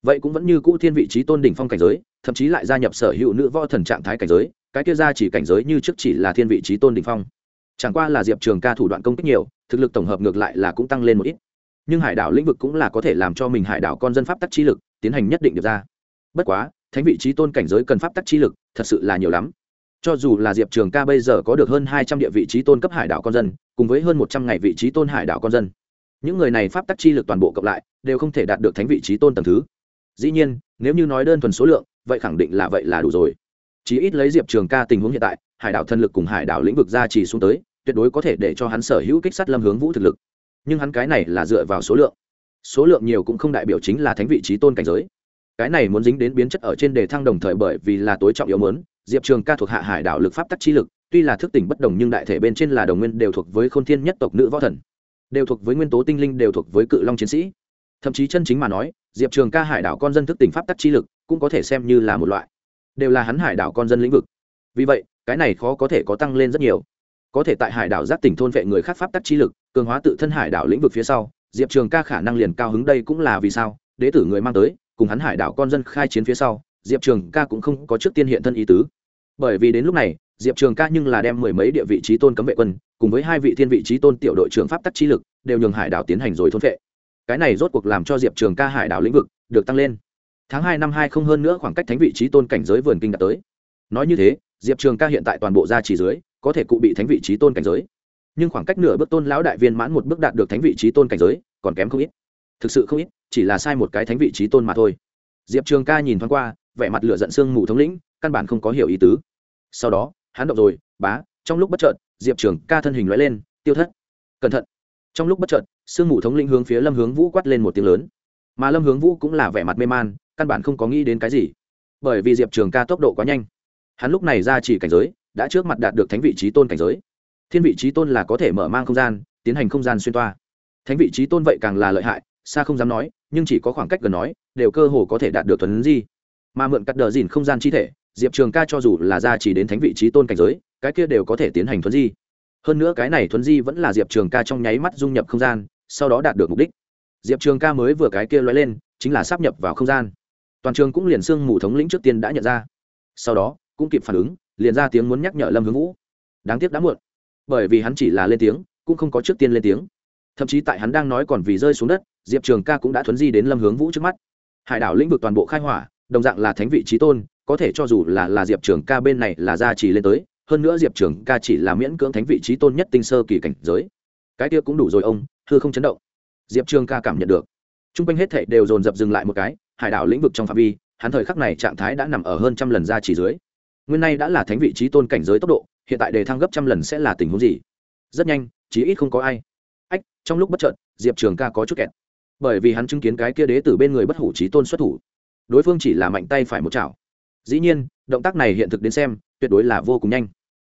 vậy cũng vẫn như cũ thiên vị trí tôn đỉnh phong cảnh giới, thậm chí lại gia nhập sở hữu nữ võ thần trạng thái cảnh giới cái kia ra chỉ cảnh giới như trước chỉ là thiên vị trí tôn đỉnh phong. Chẳng qua là diệp trường ca thủ đoạn công kích nhiều, thực lực tổng hợp ngược lại là cũng tăng lên một ít. Nhưng hải đảo lĩnh vực cũng là có thể làm cho mình hải đảo con dân pháp tắc chi lực tiến hành nhất định được ra. Bất quá, thánh vị trí tôn cảnh giới cần pháp tắc chi lực thật sự là nhiều lắm. Cho dù là diệp trường ca bây giờ có được hơn hai trăm địa vị trí tôn cấp hải đảo con dân, cùng với hơn một trăm ngày vị trí tôn hải đảo con dân, những người này pháp tắc chi lực toàn bộ cộng lại đều không thể đạt được thánh vị trí tôn tầng thứ. Dĩ nhiên, nếu như nói đơn thuần số lượng, vậy khẳng định là vậy là đủ rồi chí ít lấy diệp trường ca tình huống hiện tại, hải đảo thân lực cùng hải đảo lĩnh vực ra chỉ xuống tới, tuyệt đối có thể để cho hắn sở hữu kích sát lâm hướng vũ thực lực. Nhưng hắn cái này là dựa vào số lượng. Số lượng nhiều cũng không đại biểu chính là thánh vị trí tôn cảnh giới. Cái này muốn dính đến biến chất ở trên đề thăng đồng thời bởi vì là tối trọng yếu mớn diệp trường ca thuộc hạ hải đảo lực pháp tắc chi lực, tuy là thức tỉnh bất đồng nhưng đại thể bên trên là đồng nguyên đều thuộc với k h ô n thiên nhất tộc nữ võ thần. Đều thuộc với nguyên tố tinh linh, đều thuộc với cự long chiến sĩ. Thậm chí chân chính mà nói, diệp trường ca hải đảo con dân thức tỉnh pháp tắc chi lực cũng có thể xem như là một loại đều là hắn hải đảo con dân lĩnh vực. Vì vậy, cái này khó có thể có tăng lên rất nhiều. Có thể tại hải đảo giác tỉnh thôn vệ người khác pháp tắc chi lực, cường hóa tự thân hải đảo lĩnh vực phía sau, diệp trường ca khả năng liền cao hứng đây cũng là vì sao, đế tử người mang tới, cùng hắn hải đảo con dân khai chiến phía sau, diệp trường ca cũng không có trước tiên hiện thân ý tứ. Bởi vì đến lúc này, diệp trường ca nhưng là đem mười mấy địa vị trí tôn cấm vệ quân, cùng với hai vị thiên vị trí tôn tiểu đội trưởng pháp tắc chi lực, đều nhường hải đảo tiến hành rồi thôn vệ. Cái này rốt cuộc làm cho diệp trường ca hải đảo lĩnh vực được tăng lên tháng hai năm hai không hơn nữa khoảng cách thánh vị trí tôn cảnh giới vườn kinh đã tới. Nói như thế, diệp trường ca hiện tại toàn bộ gia chỉ dưới, có thể cụ bị thánh vị trí tôn cảnh giới. Nhưng khoảng cách nửa bước tôn lão đại viên mãn một bước đạt được thánh vị trí tôn cảnh giới, còn kém không ít. Thực sự không ít, chỉ là sai một cái thánh vị trí tôn mà thôi. Diệp trường ca nhìn thoáng qua, vẻ mặt lửa giận xương mù thống lĩnh, căn bản không có hiểu ý tứ. Sau đó, hắn động rồi, bá, trong lúc bất chợt, diệp trường ca thân hình loại lên, tiêu thất, cẩn thận. Trong lúc bất chợt, sương mù thống lĩnh hướng phía lâm hướng vũ quát lên một tiếng lớn. Mà lâm hướng vũ cũng là vẻ mặt mê man căn bản không có nghĩ đến cái gì. Bởi vì diệp trường ca tốc độ quá nhanh. Hắn lúc này ra chỉ cảnh giới, đã trước mặt đạt được thánh vị trí tôn cảnh giới. Thiên vị trí tôn là có thể mở mang không gian, tiến hành không gian xuyên toa. Thánh vị trí tôn vậy càng là lợi hại, xa không dám nói, nhưng chỉ có khoảng cách gần nói, đều cơ hồ có thể đạt được thuần di. Mà mượn cắt đờ dìn không gian chi thể, diệp trường ca cho dù là ra chỉ đến thánh vị trí tôn cảnh giới, cái kia đều có thể tiến hành thuấn di. Hơn nữa cái này thuấn di vẫn là diệp trường ca trong nháy mắt dung nhập không gian, sau đó đạt được mục đích. Diệp trường ca mới vừa cái kia loay lên, chính là sắp nhập vào không gian toàn trường cũng liền xương mù thống lĩnh trước tiên đã nhận ra. Sau đó, cũng kịp phản ứng, liền ra tiếng muốn nhắc nhở lâm hướng vũ. Đáng tiếc đã muộn, bởi vì hắn chỉ là lên tiếng, cũng không có trước tiên lên tiếng. Thậm chí tại hắn đang nói còn vì rơi xuống đất, diệp trường ca cũng đã thuấn di đến lâm hướng vũ trước mắt. Hải đảo lĩnh vực toàn bộ khai hỏa, đồng dạng là thánh vị trí tôn, có thể cho dù là là diệp trường ca bên này là gia trì lên tới, hơn nữa diệp trường ca chỉ là miễn cưỡng thánh vị trí tôn nhất tinh sơ kỳ cảnh giới. Cái kia cũng đủ rồi ông, thưa không chấn động. Diệp trường ca cảm nhận được. T r u n g quanh hết thệ đều dồn dập dừng lại một cái hải đảo lĩnh vực trong phạm vi, hắn thời khắc này trạng thái đã nằm ở hơn trăm lần gia chỉ dưới. Nguyên nay đã là thánh vị trí tôn cảnh giới tốc độ, hiện tại đề thăng gấp trăm lần sẽ là tình huống gì? Rất nhanh, chí ít không có ai. Ách, trong lúc bất trợn diệp trường ca có chút kẹt. Bởi vì hắn chứng kiến cái kia đế từ bên người bất hủ trí tôn xuất thủ. Đối phương chỉ là mạnh tay phải một chảo. Dĩ nhiên, động tác này hiện thực đến xem, tuyệt đối là vô cùng nhanh.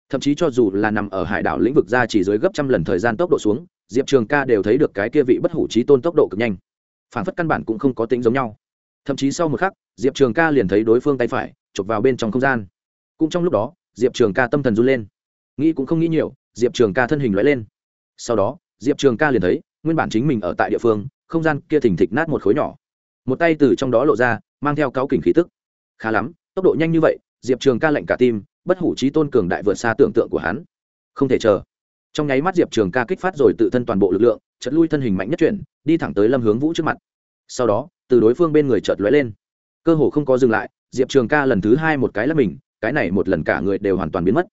Thậm chí cho dù là nằm ở hải đảo lĩnh vực ra chỉ dưới gấp trăm lần thời gian tốc độ xuống, diệp trường ca đều thấy được cái kia vị bất hủ trí tôn tốc độ cực nhanh. Phản phất căn bản cũng không có tính giống nhau thậm chí sau một khắc, diệp trường ca liền thấy đối phương tay phải chụp vào bên trong không gian. Cũng trong lúc đó, diệp trường ca tâm thần run lên. Nghĩ cũng không nghĩ nhiều, diệp trường ca thân hình loại lên. Sau đó, diệp trường ca liền thấy, nguyên bản chính mình ở tại địa phương, không gian kia thình thịch nát một khối nhỏ. Một tay từ trong đó lộ ra, mang theo cáo kỉnh khí tức. Khá lắm, tốc độ nhanh như vậy, diệp trường ca lệnh cả tim, bất hủ trí tôn cường đại vượt xa tưởng tượng của hắn. Không thể chờ. Trong nháy mắt diệp trường ca kích phát rồi tự thân toàn bộ lực lượng chật lui thân hình mạnh nhất chuyển, đi thẳng tới lâm hướng vũ trước mặt. Sau đó từ đối phương bên người chợt lóe lên. Cơ hồ không có dừng lại, diệp trường ca lần thứ hai một cái là mình, cái này một lần cả người đều hoàn toàn biến mất.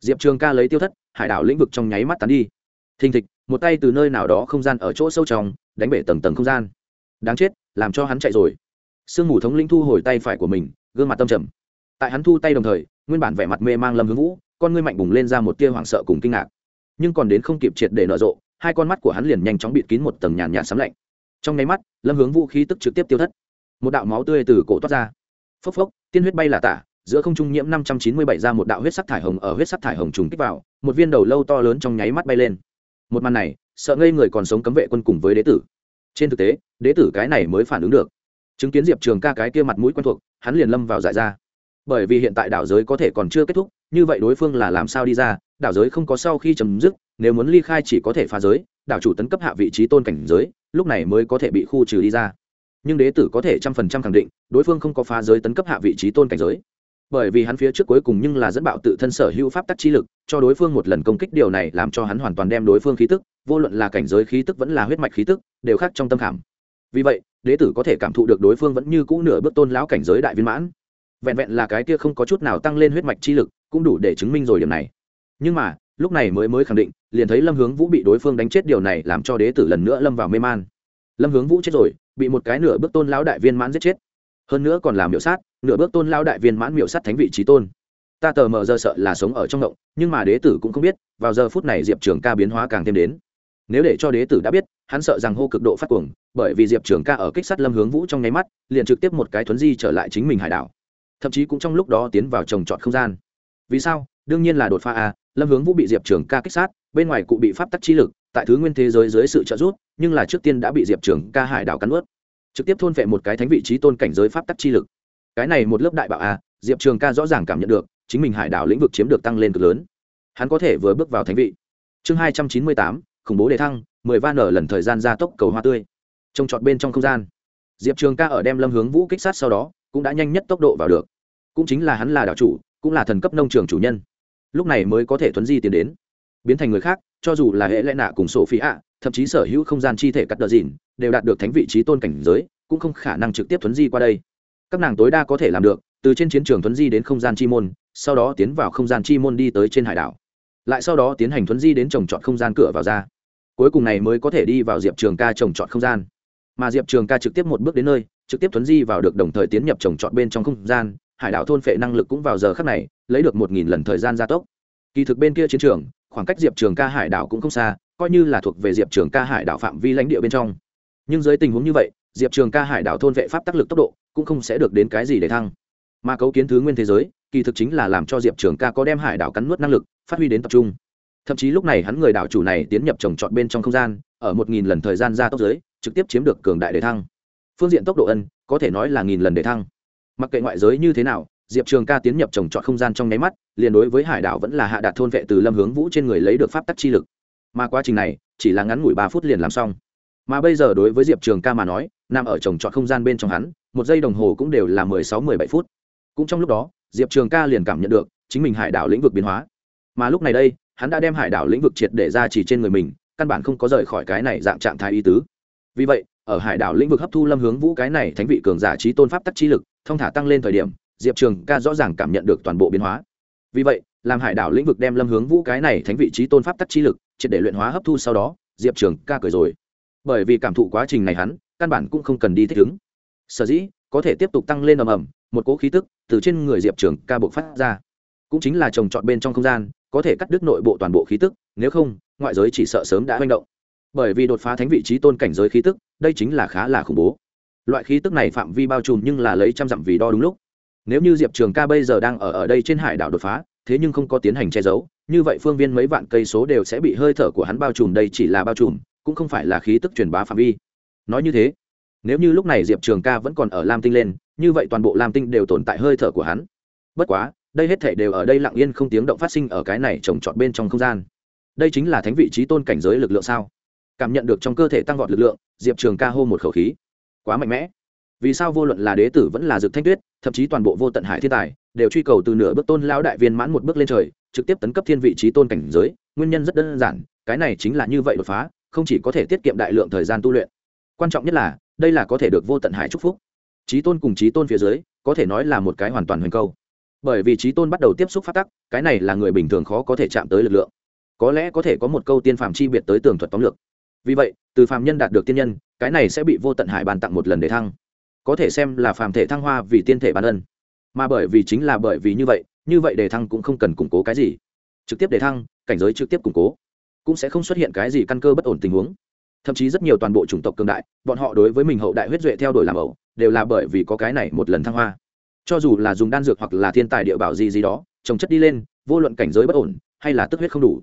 Diệp trường ca lấy tiêu thất, hải đảo lĩnh vực trong nháy mắt tán đi. Thình thịch, một tay từ nơi nào đó không gian ở chỗ sâu trong, đánh bể tầng tầng không gian. Đáng chết, làm cho hắn chạy rồi. Sương mù thống linh thu hồi tay phải của mình, gương mặt tâm trầm. Tại hắn thu tay đồng thời, nguyên bản vẻ mặt mê mang lâm hướng vũ, con ngươi mạnh bùng lên ra một tia hoảng sợ cùng kinh ngạc. Nhưng còn đến không kịp triệt để nở rộ, hai con mắt của hắn liền nhanh chóng bịt kín một tầng nhàn nhạt sấm lạnh. Trong nháy mắt lâm hướng vũ khí tức trực tiếp tiêu thất. Một đạo máu tươi từ cổ toát ra. Phốc phốc, tiên huyết bay là tả, giữa không trung nhiễm năm trăm chín mươi bảy ra một đạo huyết sắc thải hồng ở huyết sắc thải hồng trùng kích vào, một viên đầu lâu to lớn trong nháy mắt bay lên. Một màn này, sợ ngây người còn sống cấm vệ quân cùng với đế tử. Trên thực tế, đế tử cái này mới phản ứng được. Chứng kiến diệp trường ca cái kia mặt mũi quen thuộc, hắn liền lâm vào giải ra. Bởi vì hiện tại đảo giới có thể còn chưa kết thúc, như vậy đối phương là làm sao đi ra, đảo giới không có sau khi chấm dứt, nếu muốn ly khai chỉ có thể phá giới đảo chủ tấn cấp hạ vị trí tôn cảnh giới, lúc này mới có thể bị khu trừ đi ra. Nhưng đế tử có thể trăm phần trăm khẳng định, đối phương không có phá giới tấn cấp hạ vị trí tôn cảnh giới. Bởi vì hắn phía trước cuối cùng nhưng là dẫn bạo tự thân sở hữu pháp tắc chi lực, cho đối phương một lần công kích điều này làm cho hắn hoàn toàn đem đối phương khí tức, vô luận là cảnh giới khí tức vẫn là huyết mạch khí tức, đều khác trong tâm khảm. Vì vậy, đế tử có thể cảm thụ được đối phương vẫn như cũ nửa bước tôn lão cảnh giới đại viên mãn. Vẹn vẹn là cái kia không có chút nào tăng lên huyết mạch chi lực, cũng đủ để chứng minh rồi điểm này. Nhưng mà lúc này mới mới khẳng định, liền thấy lâm hướng vũ bị đối phương đánh chết, điều này làm cho đế tử lần nữa lâm vào mê man. Lâm hướng vũ chết rồi, bị một cái nửa bước tôn lão đại viên mãn giết chết. Hơn nữa còn làm miểu sát, nửa bước tôn lão đại viên mãn miểu sát thánh vị trí tôn. Ta tờ mờ giờ sợ là sống ở trong động nhưng mà đế tử cũng không biết, vào giờ phút này diệp trường ca biến hóa càng thêm đến. Nếu để cho đế tử đã biết, hắn sợ rằng hô cực độ phát cuồng, bởi vì diệp trường ca ở kích sát lâm hướng vũ trong nháy mắt, liền trực tiếp một cái thuấn di trở lại chính mình hải đảo. Thậm chí cũng trong lúc đó tiến vào trồng trọt không gian. Vì sao? Đương nhiên là đột phá a, lâm hướng vũ bị diệp trường ca kích sát, bên ngoài cụ bị pháp tắc chi lực, tại thứ nguyên thế giới dưới sự trợ giúp, nhưng là trước tiên đã bị diệp trường ca hải đảo cắn ướt trực tiếp thôn vệ một cái thánh vị trí tôn cảnh giới pháp tắc chi lực. Cái này một lớp đại bạo a, diệp trường ca rõ ràng cảm nhận được, chính mình hải đảo lĩnh vực chiếm được tăng lên cực lớn. Hắn có thể vừa bước vào thánh vị. Chương hai trăm chín mươi tám, khủng bố đề thăng, mười van nở lần thời gian gia tốc cầu hoa tươi. Trông trọt bên trong không gian. Diệp trường ca ở đem lâm hướng vũ kích sát sau đó, cũng đã nhanh nhất tốc độ vào được. Cũng chính là hắn là đảo chủ, cũng là thần cấp nông trường chủ nhân lúc này mới có thể thuấn di tiến đến. Biến thành người khác, cho dù là hệ lẽ nạ cùng sổ phi ạ, thậm chí sở hữu không gian chi thể cắt đờ dìn, đều đạt được thánh vị trí tôn cảnh giới, cũng không khả năng trực tiếp thuấn di qua đây. Các nàng tối đa có thể làm được, từ trên chiến trường thuấn di đến không gian chi môn, sau đó tiến vào không gian chi môn đi tới trên hải đảo. Lại sau đó tiến hành thuấn di đến trồng trọt không gian cửa vào ra. Cuối cùng này mới có thể đi vào diệp trường ca trồng trọt không gian. Mà diệp trường ca trực tiếp một bước đến nơi, trực tiếp thuấn di vào được đồng thời tiến nhập trồng trọt bên trong không gian hải đảo thôn phệ năng lực cũng vào giờ khắc này, lấy được một nghìn lần thời gian gia tốc. Kỳ thực bên kia chiến trường, khoảng cách diệp trường ca hải đảo cũng không xa, coi như là thuộc về diệp trường ca hải đảo phạm vi lãnh địa bên trong. Nhưng dưới tình huống như vậy, diệp trường ca hải đảo thôn vệ pháp tác lực tốc độ cũng không sẽ được đến cái gì để thăng. Mà cấu kiến thứ nguyên thế giới, kỳ thực chính là làm cho diệp trường ca có đem hải đảo cắn nuốt năng lực, phát huy đến tập trung. Thậm chí lúc này hắn người đảo chủ này tiến nhập trồng trọt bên trong không gian, ở một nghìn lần thời gian gia tốc giới, trực tiếp chiếm được cường đại đề thăng. Phương diện tốc độ ân, có thể nói là nghìn lần đề thăng mặc kệ ngoại giới như thế nào, diệp trường ca tiến nhập trồng trọt không gian trong nháy mắt, liền đối với hải đảo vẫn là hạ đạt thôn vệ từ lâm hướng vũ trên người lấy được pháp tắc chi lực. Mà quá trình này, chỉ là ngắn ngủi ba phút liền làm xong. Mà bây giờ đối với diệp trường ca mà nói, nằm ở trồng trọt không gian bên trong hắn, một giây đồng hồ cũng đều là mười sáu mười bảy phút. Cũng trong lúc đó, diệp trường ca liền cảm nhận được chính mình hải đảo lĩnh vực biến hóa. Mà lúc này đây, hắn đã đem hải đảo lĩnh vực triệt để ra chỉ trên người mình, căn bản không có rời khỏi cái này dạng trạng thái y tứ. Vì vậy ở hải đảo lĩnh vực hấp thu lâm hướng vũ cái này thánh vị cường giả trí tôn pháp tắc trí lực thông thả tăng lên thời điểm, diệp trường ca rõ ràng cảm nhận được toàn bộ biến hóa. Vì vậy, làm hải đảo lĩnh vực đem lâm hướng vũ cái này thánh vị trí tôn pháp tắc trí lực triệt để luyện hóa hấp thu sau đó, diệp trường ca cười rồi. Bởi vì cảm thụ quá trình này hắn, căn bản cũng không cần đi thích ứng. Sở dĩ, có thể tiếp tục tăng lên ầm ầm, một cỗ khí tức từ trên người diệp trường ca buộc phát ra. Cũng chính là trồng trọt bên trong không gian, có thể cắt đứt nội bộ toàn bộ khí tức, nếu không, ngoại giới chỉ sợ sớm đã manh động bởi vì đột phá thánh vị trí tôn cảnh giới khí tức, đây chính là khá là khủng bố. Loại khí tức này phạm vi bao trùm nhưng là lấy trăm dặm vì đo đúng lúc. Nếu như diệp trường ca bây giờ đang ở ở đây trên hải đảo đột phá, thế nhưng không có tiến hành che giấu, như vậy phương viên mấy vạn cây số đều sẽ bị hơi thở của hắn bao trùm, đây chỉ là bao trùm, cũng không phải là khí tức truyền bá phạm vi. Nói như thế, nếu như lúc này diệp trường ca vẫn còn ở lam tinh lên, như vậy toàn bộ lam tinh đều tồn tại hơi thở của hắn. Bất quá, đây hết thể đều ở đây lặng yên không tiếng động phát sinh ở cái này trồng trọt bên trong không gian. Đây chính là thánh vị trí tôn cảnh giới lực lượng sao? Cảm nhận được trong cơ thể tăng vọt lực lượng, diệp trường ca hô một khẩu khí. Quá mạnh mẽ. Vì sao vô luận là đế tử vẫn là dược thanh tuyết, thậm chí toàn bộ vô tận hải thiên tài, đều truy cầu từ nửa bước tôn lão đại viên mãn một bước lên trời, trực tiếp tấn cấp thiên vị trí tôn cảnh giới, nguyên nhân rất đơn giản, cái này chính là như vậy đột phá, không chỉ có thể tiết kiệm đại lượng thời gian tu luyện. Quan trọng nhất là, đây là có thể được vô tận hải chúc phúc. Trí tôn cùng trí tôn phía dưới, có thể nói là một cái hoàn toàn hoành câu. Bởi vì trí tôn bắt đầu tiếp xúc phát tắc, cái này là người bình thường khó có thể chạm tới lực lượng. Có lẽ có thể có một câu tiên phàm chi biệt tới tường thuật tóm lược vì vậy, từ phàm nhân đạt được tiên nhân, cái này sẽ bị vô tận hải bàn tặng một lần để thăng. Có thể xem là phàm thể thăng hoa vì tiên thể ban ân. Mà bởi vì chính là bởi vì như vậy như vậy đề thăng cũng không cần củng cố cái gì. Trực tiếp đề thăng, cảnh giới trực tiếp củng cố, cũng sẽ không xuất hiện cái gì căn cơ bất ổn tình huống. Thậm chí rất nhiều toàn bộ chủng tộc cường đại, bọn họ đối với mình hậu đại huyết duệ theo đuổi làm ẩu, đều là bởi vì có cái này một lần thăng hoa. Cho dù là dùng đan dược hoặc là thiên tài địa bảo gì gì đó, trồng chất đi lên, vô luận cảnh giới bất ổn, hay là tức huyết không đủ,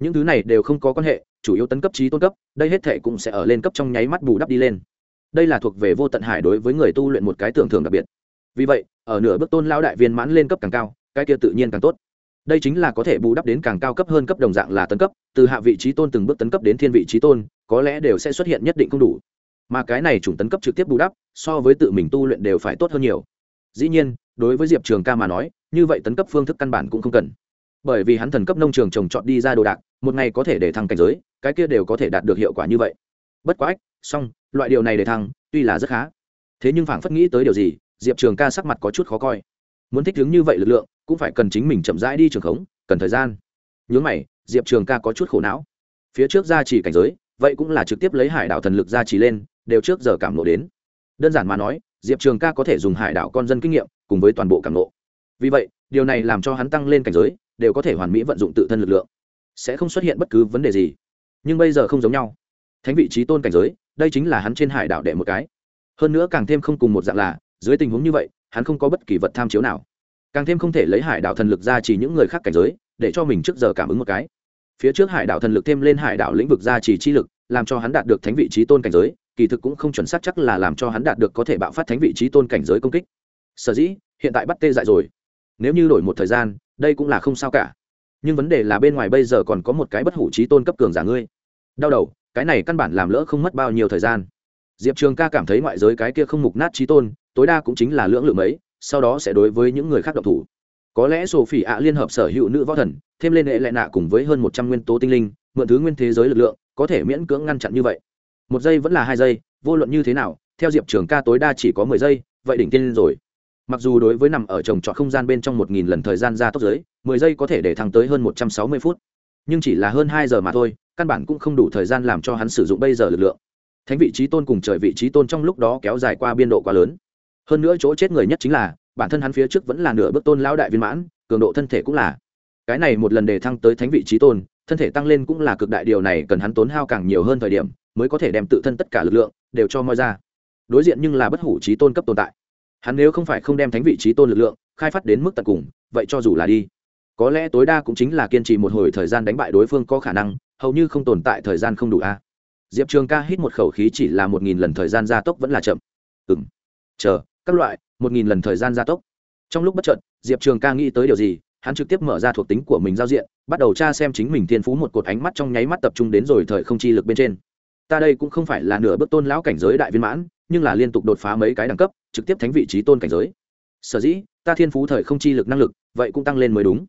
những thứ này đều không có quan hệ chủ yếu tấn cấp trí tôn cấp, đây hết thể cũng sẽ ở lên cấp trong nháy mắt bù đắp đi lên. Đây là thuộc về vô tận hải đối với người tu luyện một cái tưởng thưởng đặc biệt. Vì vậy, ở nửa bước tôn lao đại viên mãn lên cấp càng cao, cái kia tự nhiên càng tốt. Đây chính là có thể bù đắp đến càng cao cấp hơn cấp đồng dạng là tấn cấp, từ hạ vị trí tôn từng bước tấn cấp đến thiên vị trí tôn, có lẽ đều sẽ xuất hiện nhất định không đủ. Mà cái này chủng tấn cấp trực tiếp bù đắp, so với tự mình tu luyện đều phải tốt hơn nhiều. Dĩ nhiên, đối với diệp trường ca mà nói, như vậy tấn cấp phương thức căn bản cũng không cần. Bởi vì hắn thần cấp nông trường trồng trọt đi ra đồ đạc, một ngày có thể để thăng cảnh giới cái kia đều có thể đạt được hiệu quả như vậy. Bất quá ách song loại điều này để thăng tuy là rất khá. Thế nhưng phảng phất nghĩ tới điều gì, diệp trường ca sắc mặt có chút khó coi. Muốn thích ứng như vậy lực lượng, cũng phải cần chính mình chậm rãi đi trường khống, cần thời gian. Nhớ mày, diệp trường ca có chút khổ não. Phía trước gia trì cảnh giới, vậy cũng là trực tiếp lấy hải đảo thần lực gia trì lên, đều trước giờ cảm nộ đến. Đơn giản mà nói, diệp trường ca có thể dùng hải đảo con dân kinh nghiệm, cùng với toàn bộ cảm nộ vì vậy, điều này làm cho hắn tăng lên cảnh giới, đều có thể hoàn mỹ vận dụng tự thân lực lượng. Sẽ không xuất hiện bất cứ vấn đề gì nhưng bây giờ không giống nhau. Thánh vị trí tôn cảnh giới, đây chính là hắn trên hải đảo đệ một cái. Hơn nữa càng thêm không cùng một dạng là, dưới tình huống như vậy, hắn không có bất kỳ vật tham chiếu nào. Càng thêm không thể lấy hải đảo thần lực ra chỉ những người khác cảnh giới, để cho mình trước giờ cảm ứng một cái. Phía trước hải đảo thần lực thêm lên hải đảo lĩnh vực ra chỉ chi lực, làm cho hắn đạt được thánh vị trí tôn cảnh giới, kỳ thực cũng không chuẩn xác chắc là làm cho hắn đạt được có thể bạo phát thánh vị trí tôn cảnh giới công kích. Sở dĩ, hiện tại bắt tê dại rồi. Nếu như đổi một thời gian, đây cũng là không sao cả. Nhưng vấn đề là bên ngoài bây giờ còn có một cái bất hủ trí tôn cấp cường giả ngươi đau đầu, cái này căn bản làm lỡ không mất bao nhiêu thời gian. Diệp trường ca cảm thấy ngoại giới cái kia không mục nát trí tôn, tối đa cũng chính là lưỡng lượng ấy sau đó sẽ đối với những người khác độc thủ. Có lẽ sổ phỉ ạ liên hợp sở hữu nữ võ thần, thêm lên hệ lệ nạ cùng với hơn một trăm nguyên tố tinh linh, mượn thứ nguyên thế giới lực lượng, có thể miễn cưỡng ngăn chặn như vậy. Một giây vẫn là hai giây, vô luận như thế nào, theo diệp trường ca tối đa chỉ có mười giây, vậy đỉnh tiên rồi. Mặc dù đối với nằm ở trồng trọt không gian bên trong một nghìn lần thời gian ra tốc giới, mười giây có thể để thăng tới hơn một trăm sáu mươi phút. Nhưng chỉ là hơn hai giờ mà thôi căn bản cũng không đủ thời gian làm cho hắn sử dụng bây giờ lực lượng. Thánh vị trí tôn cùng trời vị trí tôn trong lúc đó kéo dài qua biên độ quá lớn. Hơn nữa chỗ chết người nhất chính là, bản thân hắn phía trước vẫn là nửa bước tôn lão đại viên mãn, cường độ thân thể cũng là. Cái này một lần đề thăng tới thánh vị trí tôn, thân thể tăng lên cũng là cực đại điều này cần hắn tốn hao càng nhiều hơn thời điểm mới có thể đem tự thân tất cả lực lượng đều cho moi ra. Đối diện nhưng là bất hủ trí tôn cấp tồn tại. Hắn nếu không phải không đem thánh vị trí tôn lực lượng khai phát đến mức tận cùng, vậy cho dù là đi. Có lẽ tối đa cũng chính là kiên trì một hồi thời gian đánh bại đối phương có khả năng hầu như không tồn tại thời gian không đủ a. Diệp trường ca hít một khẩu khí chỉ là một nghìn lần thời gian gia tốc vẫn là chậm. Ừng chờ, các loại, một nghìn lần thời gian gia tốc. Trong lúc bất trợt diệp trường ca nghĩ tới điều gì, hắn trực tiếp mở ra thuộc tính của mình giao diện, bắt đầu tra xem chính mình thiên phú một cột ánh mắt trong nháy mắt tập trung đến rồi thời không chi lực bên trên. Ta đây cũng không phải là nửa bước tôn lão cảnh giới đại viên mãn, nhưng là liên tục đột phá mấy cái đẳng cấp, trực tiếp thánh vị trí tôn cảnh giới. Sở dĩ, ta thiên phú thời không chi lực năng lực, vậy cũng tăng lên mới đúng.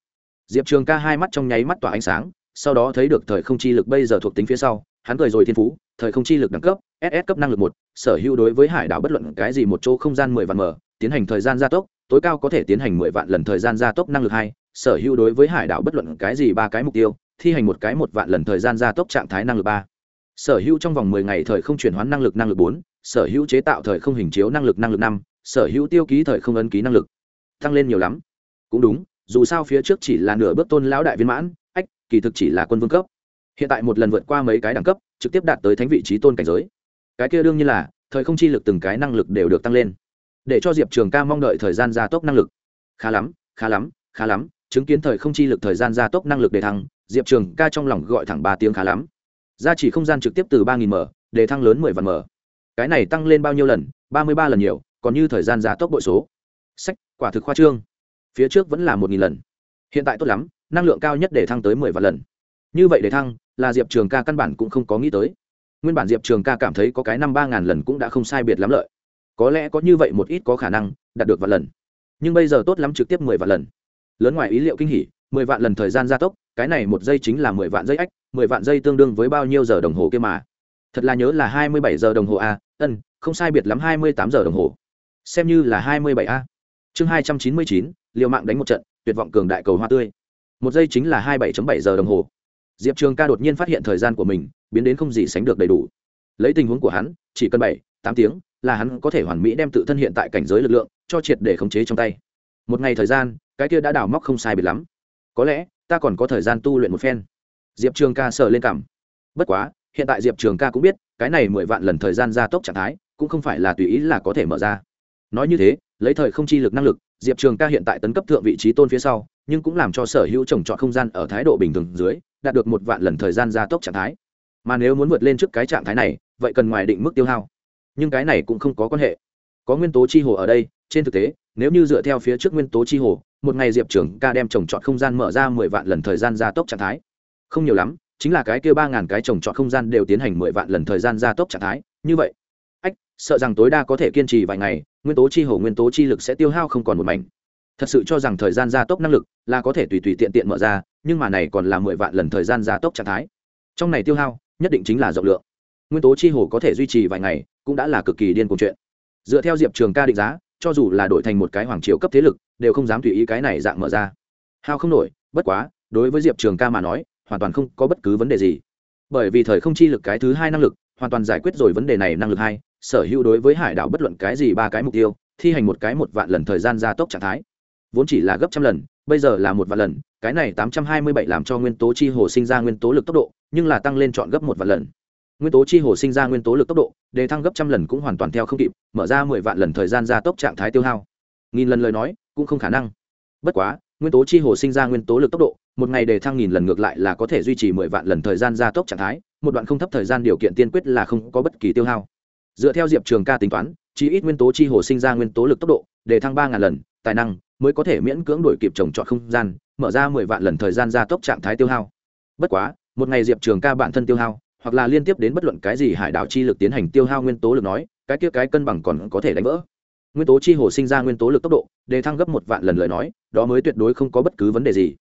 Diệp trường ca hai mắt trong nháy mắt tỏa ánh sáng sau đó thấy được thời không chi lực bây giờ thuộc tính phía sau, hắn cười rồi thiên phú, thời không chi lực đẳng cấp ss cấp năng lực một, sở hữu đối với hải đảo bất luận cái gì một chỗ không gian mười vạn mở, tiến hành thời gian gia tốc, tối cao có thể tiến hành mười vạn lần thời gian gia tốc năng lực hai, sở hữu đối với hải đảo bất luận cái gì ba cái mục tiêu, thi hành một cái một vạn lần thời gian gia tốc trạng thái năng lực ba. Sở hữu trong vòng mười ngày thời không chuyển hoán năng lực năng lực bốn, sở hữu chế tạo thời không hình chiếu năng lực năng lực năm, sở hữu tiêu ký thời không ấn ký năng lực. Tăng lên nhiều lắm. Cũng đúng, dù sao phía trước chỉ là nửa bước tôn lão đại viên mãn kỳ thực chỉ là quân vương cấp. Hiện tại một lần vượt qua mấy cái đẳng cấp, trực tiếp đạt tới thánh vị trí tôn cảnh giới. Cái kia đương nhiên là, thời không chi lực từng cái năng lực đều được tăng lên. Để cho diệp trường ca mong đợi thời gian gia tốc năng lực. Khá lắm khá lắm khá lắm, chứng kiến thời không chi lực thời gian gia tốc năng lực để thăng, diệp trường ca trong lòng gọi thẳng ba tiếng khá lắm. Gia chỉ không gian trực tiếp từ ba nghìn m, để thăng lớn mười vạn m. Cái này tăng lên bao nhiêu lần? ba mươi ba lần nhiều, còn như thời gian gia tốc bội số. Sách, quả thực khoa trương. Phía trước vẫn là một nghìn lần. Hiện tại tốt lắm năng lượng cao nhất để thăng tới mười vạn lần. Như vậy để thăng, là diệp trường ca căn bản cũng không có nghĩ tới. Nguyên bản diệp trường ca cảm thấy có cái năm ba ngàn lần cũng đã không sai biệt lắm lợi. Có lẽ có như vậy một ít có khả năng, đạt được vạn lần. Nhưng bây giờ tốt lắm trực tiếp mười vạn lần. Lớn ngoài ý liệu kinh hỉ, mười vạn lần thời gian gia tốc, cái này một giây chính là mười vạn giây ách, mười vạn giây tương đương với bao nhiêu giờ đồng hồ kia mà. Thật là nhớ là hai mươi bảy giờ đồng hồ a, ân, không sai biệt lắm hai mươi tám giờ đồng hồ. Xem như là hai mươi bảy a. Chương hai trăm chín mươi chín, liều mạng đánh một trận, tuyệt vọng cường đại cầu hoa tươi một giây chính là hai bảy bảy giờ đồng hồ. Diệp trường ca đột nhiên phát hiện thời gian của mình biến đến không gì sánh được đầy đủ. Lấy tình huống của hắn, chỉ cần bảy, tám tiếng là hắn có thể hoàn mỹ đem tự thân hiện tại cảnh giới lực lượng cho triệt để khống chế trong tay. Một ngày thời gian, cái kia đã đào móc không sai biệt lắm. Có lẽ, ta còn có thời gian tu luyện một phen. Diệp trường ca sợ lên cảm. Bất quá, hiện tại diệp trường ca cũng biết, cái này mười vạn lần thời gian gia tốc trạng thái cũng không phải là tùy ý là có thể mở ra. Nói như thế lấy thời không chi lực năng lực, diệp trường ca hiện tại tấn cấp thượng vị trí tôn phía sau, nhưng cũng làm cho sở hữu trồng trọt không gian ở thái độ bình thường dưới, đạt được một vạn lần thời gian gia tốc trạng thái. Mà nếu muốn vượt lên trước cái trạng thái này, vậy cần ngoài định mức tiêu hao. Nhưng cái này cũng không có quan hệ. Có nguyên tố chi hồ ở đây, trên thực tế, nếu như dựa theo phía trước nguyên tố chi hồ, một ngày diệp trường ca đem trồng trọt không gian mở ra mười vạn lần thời gian gia tốc trạng thái. Không nhiều lắm, chính là cái kia ba ngàn cái trồng trọt không gian đều tiến hành mười vạn lần thời gian gia tốc trạng thái, như vậy sợ rằng tối đa có thể kiên trì vài ngày, nguyên tố chi hồ nguyên tố chi lực sẽ tiêu hao không còn một mảnh. Thật sự cho rằng thời gian gia tốc năng lực là có thể tùy tùy tiện tiện mở ra, nhưng mà này còn là mười vạn lần thời gian gia tốc trạng thái. Trong này tiêu hao nhất định chính là rộng lượng. Nguyên tố chi hồ có thể duy trì vài ngày cũng đã là cực kỳ điên cuồng chuyện. Dựa theo diệp trường ca định giá, cho dù là đổi thành một cái hoàng triều cấp thế lực, đều không dám tùy ý cái này dạng mở ra. Hao không nổi, bất quá, đối với diệp trường ca mà nói, hoàn toàn không có bất cứ vấn đề gì. Bởi vì thời không chi lực cái thứ hai năng lực, hoàn toàn giải quyết rồi vấn đề này năng lực hai sở hữu đối với hải đảo bất luận cái gì ba cái mục tiêu, thi hành một cái một vạn lần thời gian gia tốc trạng thái. Vốn chỉ là gấp trăm lần, bây giờ là một vạn lần, cái này tám trăm hai mươi bảy làm cho nguyên tố chi hồ sinh ra nguyên tố lực tốc độ, nhưng là tăng lên chọn gấp một vạn lần. Nguyên tố chi hồ sinh ra nguyên tố lực tốc độ, đề thăng gấp trăm lần cũng hoàn toàn theo không kịp, mở ra mười vạn lần thời gian gia tốc trạng thái tiêu hao. Nghìn lần lời nói, cũng không khả năng. Bất quá, nguyên tố chi hồ sinh ra nguyên tố lực tốc độ, một ngày đề thăng nghìn lần ngược lại là có thể duy trì mười vạn lần thời gian gia tốc trạng thái, một đoạn không thấp thời gian điều kiện tiên quyết là không có bất kỳ tiêu hao dựa theo diệp trường ca tính toán chỉ ít nguyên tố chi hồ sinh ra nguyên tố lực tốc độ, để thăng ba ngàn lần, tài năng, mới có thể miễn cưỡng đổi kịp trồng trọt không gian, mở ra mười vạn lần thời gian gia tốc trạng thái tiêu hao. Bất quá, một ngày diệp trường ca bản thân tiêu hao, hoặc là liên tiếp đến bất luận cái gì hải đảo chi lực tiến hành tiêu hao nguyên tố lực nói, cái kia cái cân bằng còn có thể đánh vỡ. Nguyên tố chi hồ sinh ra nguyên tố lực tốc độ đề thăng gấp một vạn lần lời nói, đó mới tuyệt đối không có bất cứ vấn đề gì.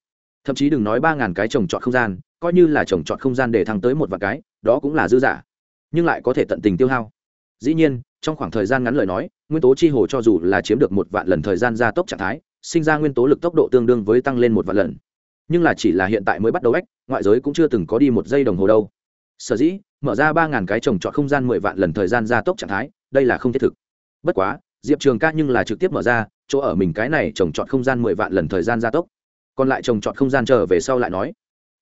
Thậm chí đừng nói ba ngàn cái trồng trọt không gian, coi như là trồng trọt không gian để thăng tới một vạn cái, đó cũng là dư giả, nhưng lại có thể tận tình tiêu hao dĩ nhiên, trong khoảng thời gian ngắn lời nói, nguyên tố chi hồ cho dù là chiếm được một vạn lần thời gian gia tốc trạng thái, sinh ra nguyên tố lực tốc độ tương đương với tăng lên một vạn lần. Nhưng là chỉ là hiện tại mới bắt đầu ếch ngoại giới cũng chưa từng có đi một giây đồng hồ đâu. Sở dĩ, mở ra ba ngàn cái trồng trọt không gian mười vạn lần thời gian gia tốc trạng thái, đây là không thiết thực. Bất quá, diệp trường ca nhưng là trực tiếp mở ra, chỗ ở mình cái này trồng trọt không gian mười vạn lần thời gian gia tốc. Còn lại trồng trọt không gian trở về sau lại nói.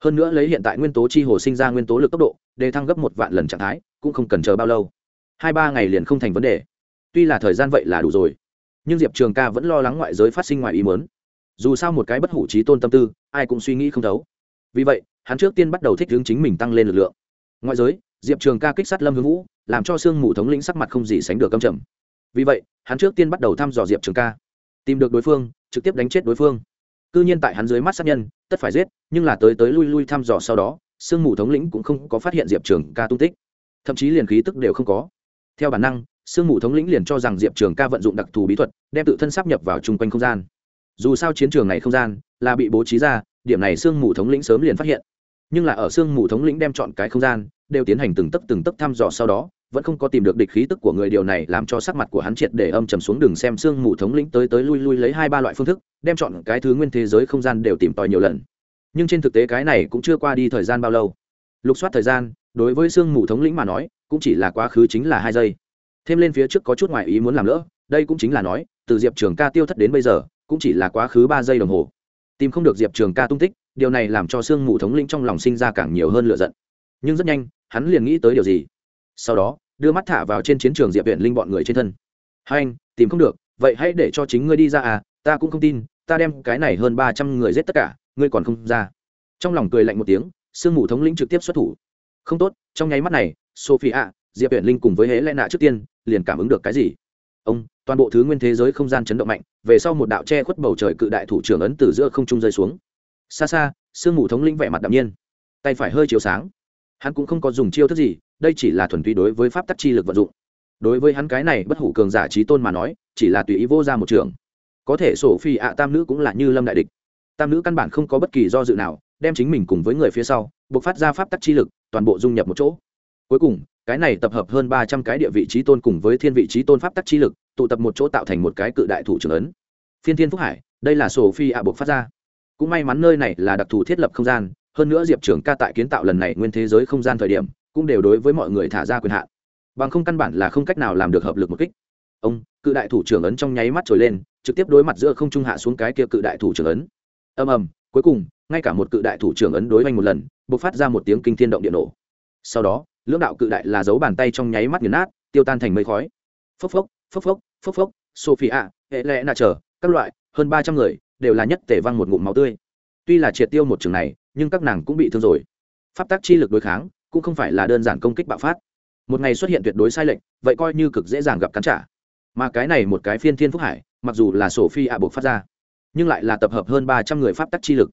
Hơn nữa lấy hiện tại nguyên tố chi hồ sinh ra nguyên tố lực tốc độ đề thăng gấp một vạn lần trạng thái, cũng không cần chờ bao lâu hai ba ngày liền không thành vấn đề. Tuy là thời gian vậy là đủ rồi, nhưng diệp trường ca vẫn lo lắng ngoại giới phát sinh ngoài ý mớn dù sao một cái bất hủ trí tôn tâm tư, ai cũng suy nghĩ không thấu. Vì vậy, hắn trước tiên bắt đầu thích hướng chính mình tăng lên lực lượng. Ngoại giới, diệp trường ca kích sát lâm hướng vũ, làm cho sương mù thống lĩnh sắc mặt không gì sánh được câm trầm. Vì vậy, hắn trước tiên bắt đầu thăm dò diệp trường ca, tìm được đối phương, trực tiếp đánh chết đối phương. C nhiên tại hắn dưới mắt sát nhân, tất phải giết, nhưng là tới tới lui lui thăm dò sau đó, sương mù thống lĩnh cũng không có phát hiện diệp trường ca tung tích. Thậm chí liền khí tức đều không có theo bản năng, sương mù thống lĩnh liền cho rằng diệp trường ca vận dụng đặc thù bí thuật, đem tự thân sắp nhập vào chung quanh không gian. Dù sao chiến trường này không gian là bị bố trí ra, điểm này sương mù thống lĩnh sớm liền phát hiện. Nhưng là ở sương mù thống lĩnh đem chọn cái không gian, đều tiến hành từng tấc từng tấc thăm dò sau đó, vẫn không có tìm được địch khí tức của người điều này làm cho sắc mặt của hắn triệt để âm trầm xuống đường xem sương mù thống lĩnh tới tới lui lui lấy hai ba loại phương thức, đem chọn cái thứ nguyên thế giới không gian đều tìm tòi nhiều lần. Nhưng trên thực tế cái này cũng chưa qua đi thời gian bao lâu. Lục soát thời gian, đối với sương mù thống lĩnh mà nói cũng chỉ là quá khứ chính là hai giây. Thêm lên phía trước có chút ngoại ý muốn làm lỡ, đây cũng chính là nói, từ diệp trường ca tiêu thất đến bây giờ, cũng chỉ là quá khứ ba giây đồng hồ. Tìm không được diệp trường ca tung tích, điều này làm cho sương mù thống lĩnh trong lòng sinh ra càng nhiều hơn lựa giận. Nhưng rất nhanh, hắn liền nghĩ tới điều gì? Sau đó, đưa mắt thả vào trên chiến trường diệp viện linh bọn người trên thân. Hai anh, tìm không được, vậy hãy để cho chính ngươi đi ra à ta cũng không tin, ta đem cái này hơn ba trăm người giết tất cả, ngươi còn không ra. Trong lòng cười lạnh một tiếng, sương mù thống lĩnh trực tiếp xuất thủ. Không tốt, trong nháy mắt này Sophia, diệp viện linh cùng với hễ lẽ nạ trước tiên liền cảm ứng được cái gì? Ông toàn bộ thứ nguyên thế giới không gian chấn động mạnh về sau một đạo che khuất bầu trời cự đại thủ trưởng ấn từ giữa không trung rơi xuống. Xa xa sương mù thống lĩnh vẻ mặt đạm nhiên. Tay phải hơi chiếu sáng. Hắn cũng không có dùng chiêu thức gì đây chỉ là thuần túy đối với pháp tắc chi lực vận dụng. Đối với hắn cái này bất hủ cường giả trí tôn mà nói chỉ là tùy ý vô ra một trường. Có thể sổ phi ạ tam nữ cũng là như lâm đại địch. Tam nữ căn bản không có bất kỳ do dự nào đem chính mình cùng với người phía sau buộc phát ra pháp tắc chi lực toàn bộ dung nhập một chỗ cuối cùng, cái này tập hợp hơn ba trăm cái địa vị trí tôn cùng với thiên vị trí tôn pháp tắc chi lực, tụ tập một chỗ tạo thành một cái cự đại thủ trưởng ấn. Phiên thiên phúc hải, đây là sổ phi ạ buộc phát ra. Cũng may mắn nơi này là đặc thù thiết lập không gian, hơn nữa diệp trưởng ca tại kiến tạo lần này nguyên thế giới không gian thời điểm, cũng đều đối với mọi người thả ra quyền hạn. Bằng không căn bản là không cách nào làm được hợp lực một kích. Ông, cự đại thủ trưởng ấn trong nháy mắt trồi lên, trực tiếp đối mặt giữa không trung hạ xuống cái kia cự đại thủ trưởng ấn. Ầm ầm, cuối cùng, ngay cả một cự đại thủ trưởng ấn đối oanh một lần b ộ c phát ra một tiếng kinh thiên động điện nổ. Sau đó lưỡng đạo cự đại là giấu bàn tay trong nháy mắt nghiền nát, tiêu tan thành mây khói. Phốc phốc phốc phốc phốc phốc, sophia hệ lẽ nạ chờ, các loại, hơn ba trăm người, đều là nhất tể văng một ngụm máu tươi. Tuy là triệt tiêu một trường này, nhưng các nàng cũng bị thương rồi. Pháp tác chi lực đối kháng, cũng không phải là đơn giản công kích bạo phát. Một ngày xuất hiện tuyệt đối sai lệch, vậy coi như cực dễ dàng gặp cắn trả. Mà cái này một cái phiên thiên phúc hải, mặc dù là sổ phi ạ buộc phát ra, nhưng lại là tập hợp hơn ba trăm người pháp tắc chi lực.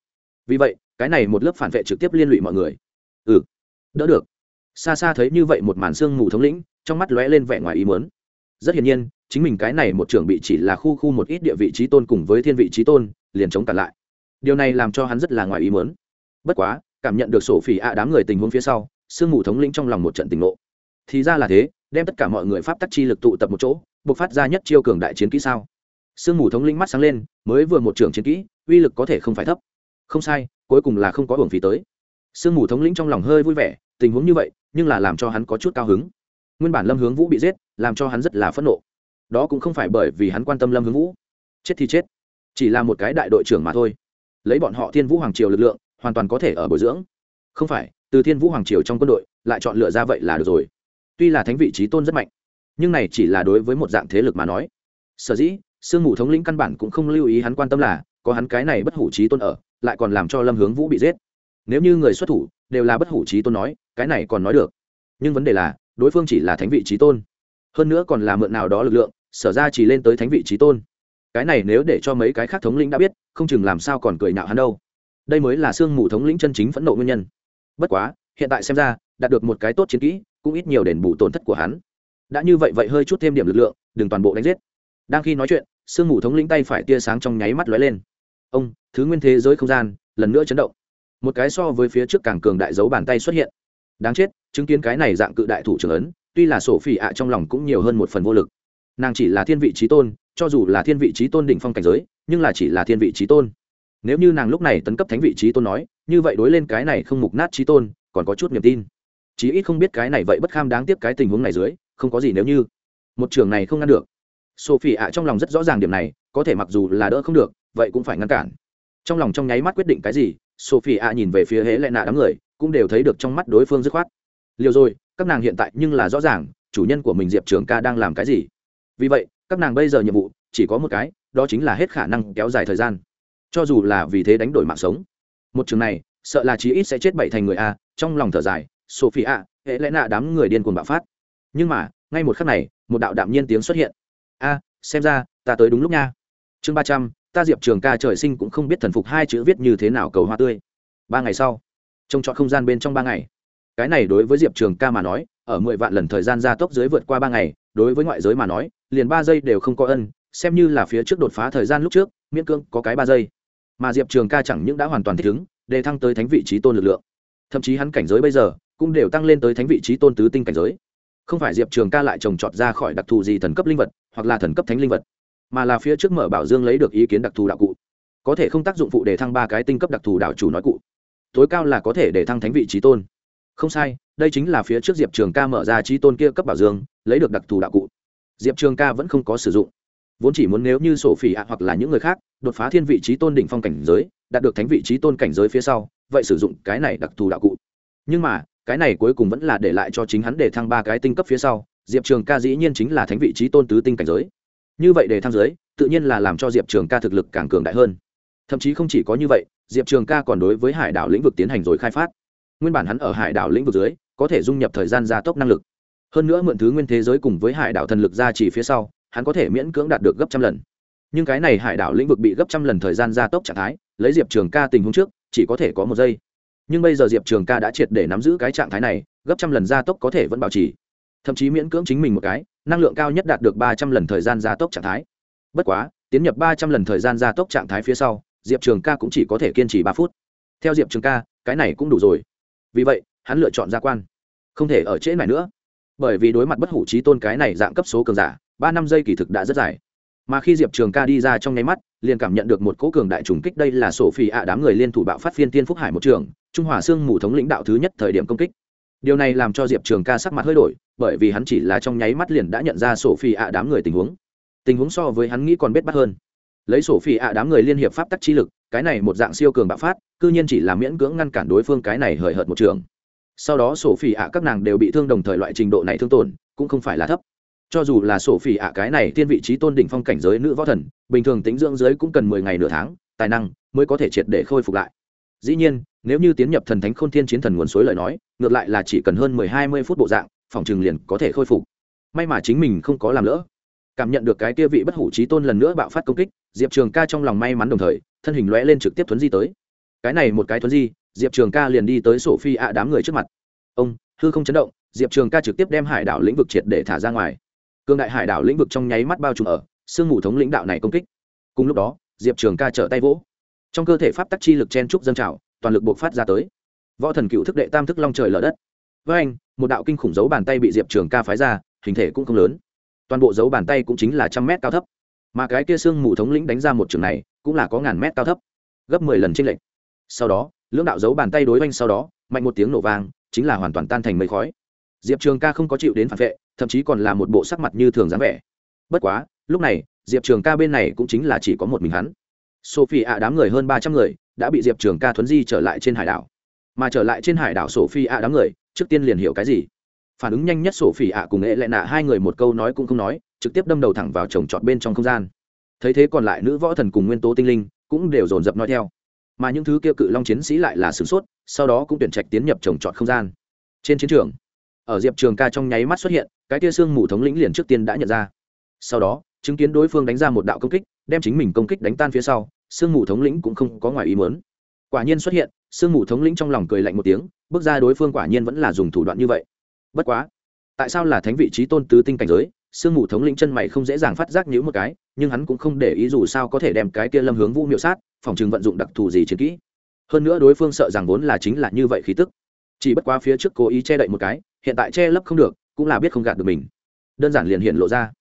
Vì vậy, cái này một lớp phản vệ trực tiếp liên lụy mọi người. Ừ đỡ được xa xa thấy như vậy một màn xương mù thống lĩnh, trong mắt lóe lên vẻ ngoài ý muốn. Rất hiển nhiên, chính mình cái này một trưởng bị chỉ là khu khu một ít địa vị trí tôn cùng với thiên vị trí tôn, liền chống cản lại. Điều này làm cho hắn rất là ngoài ý muốn. Bất quá, cảm nhận được sổ phỉ ạ đám người tình huống phía sau, sương mù thống lĩnh trong lòng một trận tình ngộ. Thì ra là thế, đem tất cả mọi người pháp tắc chi lực tụ tập một chỗ buộc phát ra nhất chiêu cường đại chiến kỹ sao. Sương mù thống lĩnh mắt sáng lên, mới vừa một trưởng chiến kỹ, uy lực có thể không phải thấp. Không sai, cuối cùng là không có hưởng phí tới. Sương mù thống lĩnh trong lòng hơi vui vẻ tình huống như vậy, nhưng là làm cho hắn có chút cao hứng. Nguyên bản lâm hướng vũ bị giết, làm cho hắn rất là phẫn nộ. Đó cũng không phải bởi vì hắn quan tâm lâm hướng vũ. Chết thì chết. Chỉ là một cái đại đội trưởng mà thôi. Lấy bọn họ thiên vũ hoàng triều lực lượng, hoàn toàn có thể ở bồi dưỡng. Không phải, từ thiên vũ hoàng triều trong quân đội, lại chọn lựa ra vậy là được rồi. Tuy là thánh vị trí tôn rất mạnh, nhưng này chỉ là đối với một dạng thế lực mà nói. Sở dĩ, sương mù thống lĩnh căn bản cũng không lưu ý hắn quan tâm là, có hắn cái này bất hủ trí tôn ở, lại còn làm cho lâm hướng vũ bị giết. Nếu như người xuất thủ, đều là bất hủ trí tôn nói cái này còn nói được. Nhưng vấn đề là, đối phương chỉ là thánh vị trí tôn. Hơn nữa còn là mượn nào đó lực lượng, sở ra chỉ lên tới thánh vị trí tôn. Cái này nếu để cho mấy cái khác thống lĩnh đã biết, không chừng làm sao còn cười nạo hắn đâu. Đây mới là sương mù thống lĩnh chân chính phẫn nộ nguyên nhân. Bất quá, hiện tại xem ra, đạt được một cái tốt chiến kỹ, cũng ít nhiều đền bù tổn thất của hắn. Đã như vậy vậy hơi chút thêm điểm lực lượng, đừng toàn bộ đánh giết. Đang khi nói chuyện, sương mù thống lĩnh tay phải tia sáng trong nháy mắt lóe lên. Ông, thứ nguyên thế giới không gian, lần nữa chấn động. Một cái so với phía trước càng cường đại dấu bàn tay xuất hiện đáng chết, chứng kiến cái này dạng cự đại thủ trưởng ấn, tuy là sổ phỉ ạ trong lòng cũng nhiều hơn một phần vô lực. Nàng chỉ là thiên vị trí tôn, cho dù là thiên vị trí tôn đỉnh phong cảnh giới, nhưng là chỉ là thiên vị trí tôn. Nếu như nàng lúc này tấn cấp thánh vị trí tôn nói, như vậy đối lên cái này không mục nát trí tôn, còn có chút niềm tin. Chí ít không biết cái này vậy bất kham đáng tiếc cái tình huống này dưới, không có gì nếu như. Một trường này không ngăn được. Sophie ạ trong lòng rất rõ ràng điểm này, có thể mặc dù là đỡ không được, vậy cũng phải ngăn cản. Trong lòng trong nháy mắt quyết định cái gì sophie ạ nhìn về phía hễ lệ nạ đám người cũng đều thấy được trong mắt đối phương dứt khoát. Liều rồi, các nàng hiện tại nhưng là rõ ràng, chủ nhân của mình diệp trường ca đang làm cái gì. Vì vậy, các nàng bây giờ nhiệm vụ chỉ có một cái, đó chính là hết khả năng kéo dài thời gian. Cho dù là vì thế đánh đổi mạng sống. Một trường này, sợ là chí ít sẽ chết bảy thành người a, trong lòng thở dài sophie a hệ lẽ nạ đám người điên cuồng bạo phát. Nhưng mà, ngay một khắc này, một đạo đạm nhiên tiếng xuất hiện. A, xem ra, ta tới đúng lúc nha. Chương ba trăm, ta diệp trường ca trời sinh cũng không biết thần phục hai chữ viết như thế nào cầu hoa tươi. Ba ngày sau trông chọn không gian bên trong ba ngày. Cái này đối với diệp trường ca mà nói, ở mười vạn lần thời gian gia tốc dưới vượt qua ba ngày, đối với ngoại giới mà nói, liền ba giây đều không có ân, xem như là phía trước đột phá thời gian lúc trước, miễn cưỡng có cái ba giây. Mà diệp trường ca chẳng những đã hoàn toàn thích ứng để thăng tới thánh vị trí tôn lực lượng. Thậm chí hắn cảnh giới bây giờ cũng đều tăng lên tới thánh vị trí tôn tứ tinh cảnh giới. Không phải diệp trường ca lại trồng trọt ra khỏi đặc thù gì thần cấp linh vật, hoặc là thần cấp thánh linh vật, mà là phía trước mở bảo dương lấy được ý kiến đặc thù đạo cụ. Có thể không tác dụng phụ để thăng ba cái tinh cấp đặc thù đạo chủ nói cụ tối cao là có thể để thăng thánh vị trí tôn. Không sai, đây chính là phía trước diệp trường ca mở ra trí tôn kia cấp bảo dương, lấy được đặc thù đạo cụ. Diệp trường ca vẫn không có sử dụng. Vốn chỉ muốn nếu như sổ phỉ ạ hoặc là những người khác, đột phá thiên vị trí tôn đỉnh phong cảnh giới, đạt được thánh vị trí tôn cảnh giới phía sau, vậy sử dụng cái này đặc thù đạo cụ. Nhưng mà, cái này cuối cùng vẫn là để lại cho chính hắn để thăng ba cái tinh cấp phía sau, diệp trường ca dĩ nhiên chính là thánh vị trí tôn tứ tinh cảnh giới. Như vậy để thăng giới, tự nhiên là làm cho diệp trường ca thực lực càng cường đại hơn. Thậm chí không chỉ có như vậy diệp trường ca còn đối với hải đảo lĩnh vực tiến hành rồi khai phát. Nguyên bản hắn ở hải đảo lĩnh vực dưới, có thể dung nhập thời gian gia tốc năng lực. Hơn nữa mượn thứ nguyên thế giới cùng với hải đảo thần lực gia trì phía sau, hắn có thể miễn cưỡng đạt được gấp trăm lần. Nhưng cái này hải đảo lĩnh vực bị gấp trăm lần thời gian gia tốc trạng thái, lấy diệp trường ca tình huống trước, chỉ có thể có một giây. Nhưng bây giờ diệp trường ca đã triệt để nắm giữ cái trạng thái này, gấp trăm lần gia tốc có thể vẫn bảo trì. Thậm chí miễn cưỡng chính mình một cái, năng lượng cao nhất đạt được ba trăm lần thời gian gia tốc trạng thái. Bất quá, tiến nhập ba trăm lần thời gian gia tốc trạng thái phía sau diệp trường ca cũng chỉ có thể kiên trì ba phút. Theo diệp trường ca, cái này cũng đủ rồi. Vì vậy, hắn lựa chọn gia quan, không thể ở trễ này nữa. Bởi vì đối mặt bất hủ trí tôn cái này dạng cấp số cường giả, ba năm giây kỳ thực đã rất dài. Mà khi diệp trường ca đi ra trong nháy mắt, liền cảm nhận được một cố cường đại trùng kích đây là sổ phi ạ đám người liên thủ bạo phát phiên tiên phúc hải một trường, trung hòa sương mù thống lãnh đạo thứ nhất thời điểm công kích. Điều này làm cho diệp trường ca sắc mặt hơi đổi, bởi vì hắn chỉ là trong nháy mắt liền đã nhận ra sổ phi ạ đám người tình huống. Tình huống so với hắn nghĩ còn bết bắt hơn lấy sổ phi ạ đám người liên hiệp pháp tắc chi lực, cái này một dạng siêu cường bạo phát, cư nhiên chỉ là miễn cưỡng ngăn cản đối phương cái này hời hợt một trường. Sau đó sổ phi ạ các nàng đều bị thương đồng thời loại trình độ này thương tổn, cũng không phải là thấp. Cho dù là sổ phi ạ cái này thiên vị trí tôn đỉnh phong cảnh giới nữ võ thần, bình thường tính dưỡng giới cũng cần mười ngày nửa tháng, tài năng mới có thể triệt để khôi phục lại. Dĩ nhiên, nếu như tiến nhập thần thánh khôn thiên chiến thần nguồn suối lời nói, ngược lại là chỉ cần hơn mười hai mươi phút bộ dạng, phòng trường liền có thể khôi phục. May mà chính mình không có làm lỡ cảm nhận được cái kia vị bất hủ trí tôn lần nữa bạo phát công kích, diệp trường ca trong lòng may mắn đồng thời, thân hình lõe lên trực tiếp thuấn di tới. Cái này một cái thuấn di, diệp trường ca liền đi tới sổ phi ạ đám người trước mặt. Ông, hư không chấn động, diệp trường ca trực tiếp đem hải đảo lĩnh vực triệt để thả ra ngoài. Cương đại hải đảo lĩnh vực trong nháy mắt bao trùm ở, sương mù thống lĩnh đạo này công kích. Cùng lúc đó, diệp trường ca trở tay vỗ. Trong cơ thể pháp tắc chi lực chen trúc dân trào, toàn lực buộc phát ra tới. Võ thần cựu thức đệ tam thức long trời lở đất. Với anh một đạo kinh khủng dấu bàn tay bị diệp trường ca phái ra, hình thể cũng không lớn toàn bộ dấu bàn tay cũng chính là trăm mét cao thấp. Mà cái kia xương mù thống lĩnh đánh ra một trường này, cũng là có ngàn mét cao thấp, gấp mười lần trên lệch. Sau đó, lưỡng đạo dấu bàn tay đối oanh sau đó, mạnh một tiếng nổ vang, chính là hoàn toàn tan thành mây khói. Diệp trường ca không có chịu đến phản vệ, thậm chí còn là một bộ sắc mặt như thường dáng vẻ. Bất quá, lúc này, diệp trường ca bên này cũng chính là chỉ có một mình hắn. Sophie ạ đám người hơn ba trăm người, đã bị diệp trường ca thuấn di trở lại trên hải đảo. Mà trở lại trên hải đảo sophie ạ đám người, trước tiên liền hiểu cái gì? Phản ứng nhanh nhất sổ phỉ ạ cùng nghệ lệ nạ, hai người một câu nói cũng không nói, trực tiếp đâm đầu thẳng vào trồng trọt bên trong không gian. Thấy thế còn lại nữ võ thần cùng nguyên tố tinh linh cũng đều dồn dập nói theo. Mà những thứ kia cự long chiến sĩ lại là sửng sốt, sau đó cũng tuyển trạch tiến nhập trồng trọt không gian. Trên chiến trường, ở diệp trường ca trong nháy mắt xuất hiện, cái tia xương mù thống lĩnh liền trước tiên đã nhận ra. Sau đó, chứng kiến đối phương đánh ra một đạo công kích, đem chính mình công kích đánh tan phía sau sương mù thống lĩnh cũng không có ngoài ý mớn quả nhiên xuất hiện sương mù thống lĩnh trong lòng cười lạnh một tiếng, bước ra đối phương quả nhiên vẫn là dùng thủ đoạn như vậy bất quá, tại sao là thánh vị trí tôn tứ tinh cảnh giới, sương mù thống lĩnh chân mày không dễ dàng phát giác nhữ một cái, nhưng hắn cũng không để ý dù sao có thể đem cái kia lâm hướng vũ miệu sát, phòng chừng vận dụng đặc thù gì chiến kỹ. Hơn nữa đối phương sợ rằng vốn là chính là như vậy khí tức. Chỉ bất quá phía trước cố ý che đậy một cái, hiện tại che lấp không được, cũng là biết không gạt được mình. Đơn giản liền hiện lộ ra.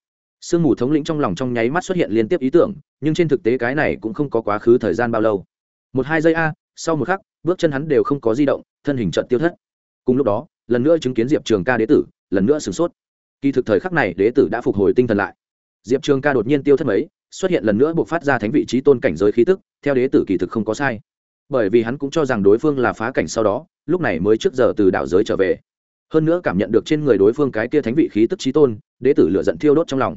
Sương mù thống lĩnh trong lòng trong nháy mắt xuất hiện liên tiếp ý tưởng, nhưng trên thực tế cái này cũng không có quá khứ thời gian bao lâu. Một hai giây a, sau một khắc, bước chân hắn đều không có di động, thân hình trận tiêu thất. Cùng lúc đó lần nữa chứng kiến diệp trường ca đế tử, lần nữa sửng sốt. Kỳ thực thời khắc này đế tử đã phục hồi tinh thần lại. Diệp trường ca đột nhiên tiêu thất mấy, xuất hiện lần nữa buộc phát ra thánh vị trí tôn cảnh giới khí tức, theo đế tử kỳ thực không có sai. Bởi vì hắn cũng cho rằng đối phương là phá cảnh sau đó, lúc này mới trước giờ từ đảo giới trở về. Hơn nữa cảm nhận được trên người đối phương cái kia thánh vị khí tức trí tôn, đế tử lựa giận thiêu đốt trong lòng.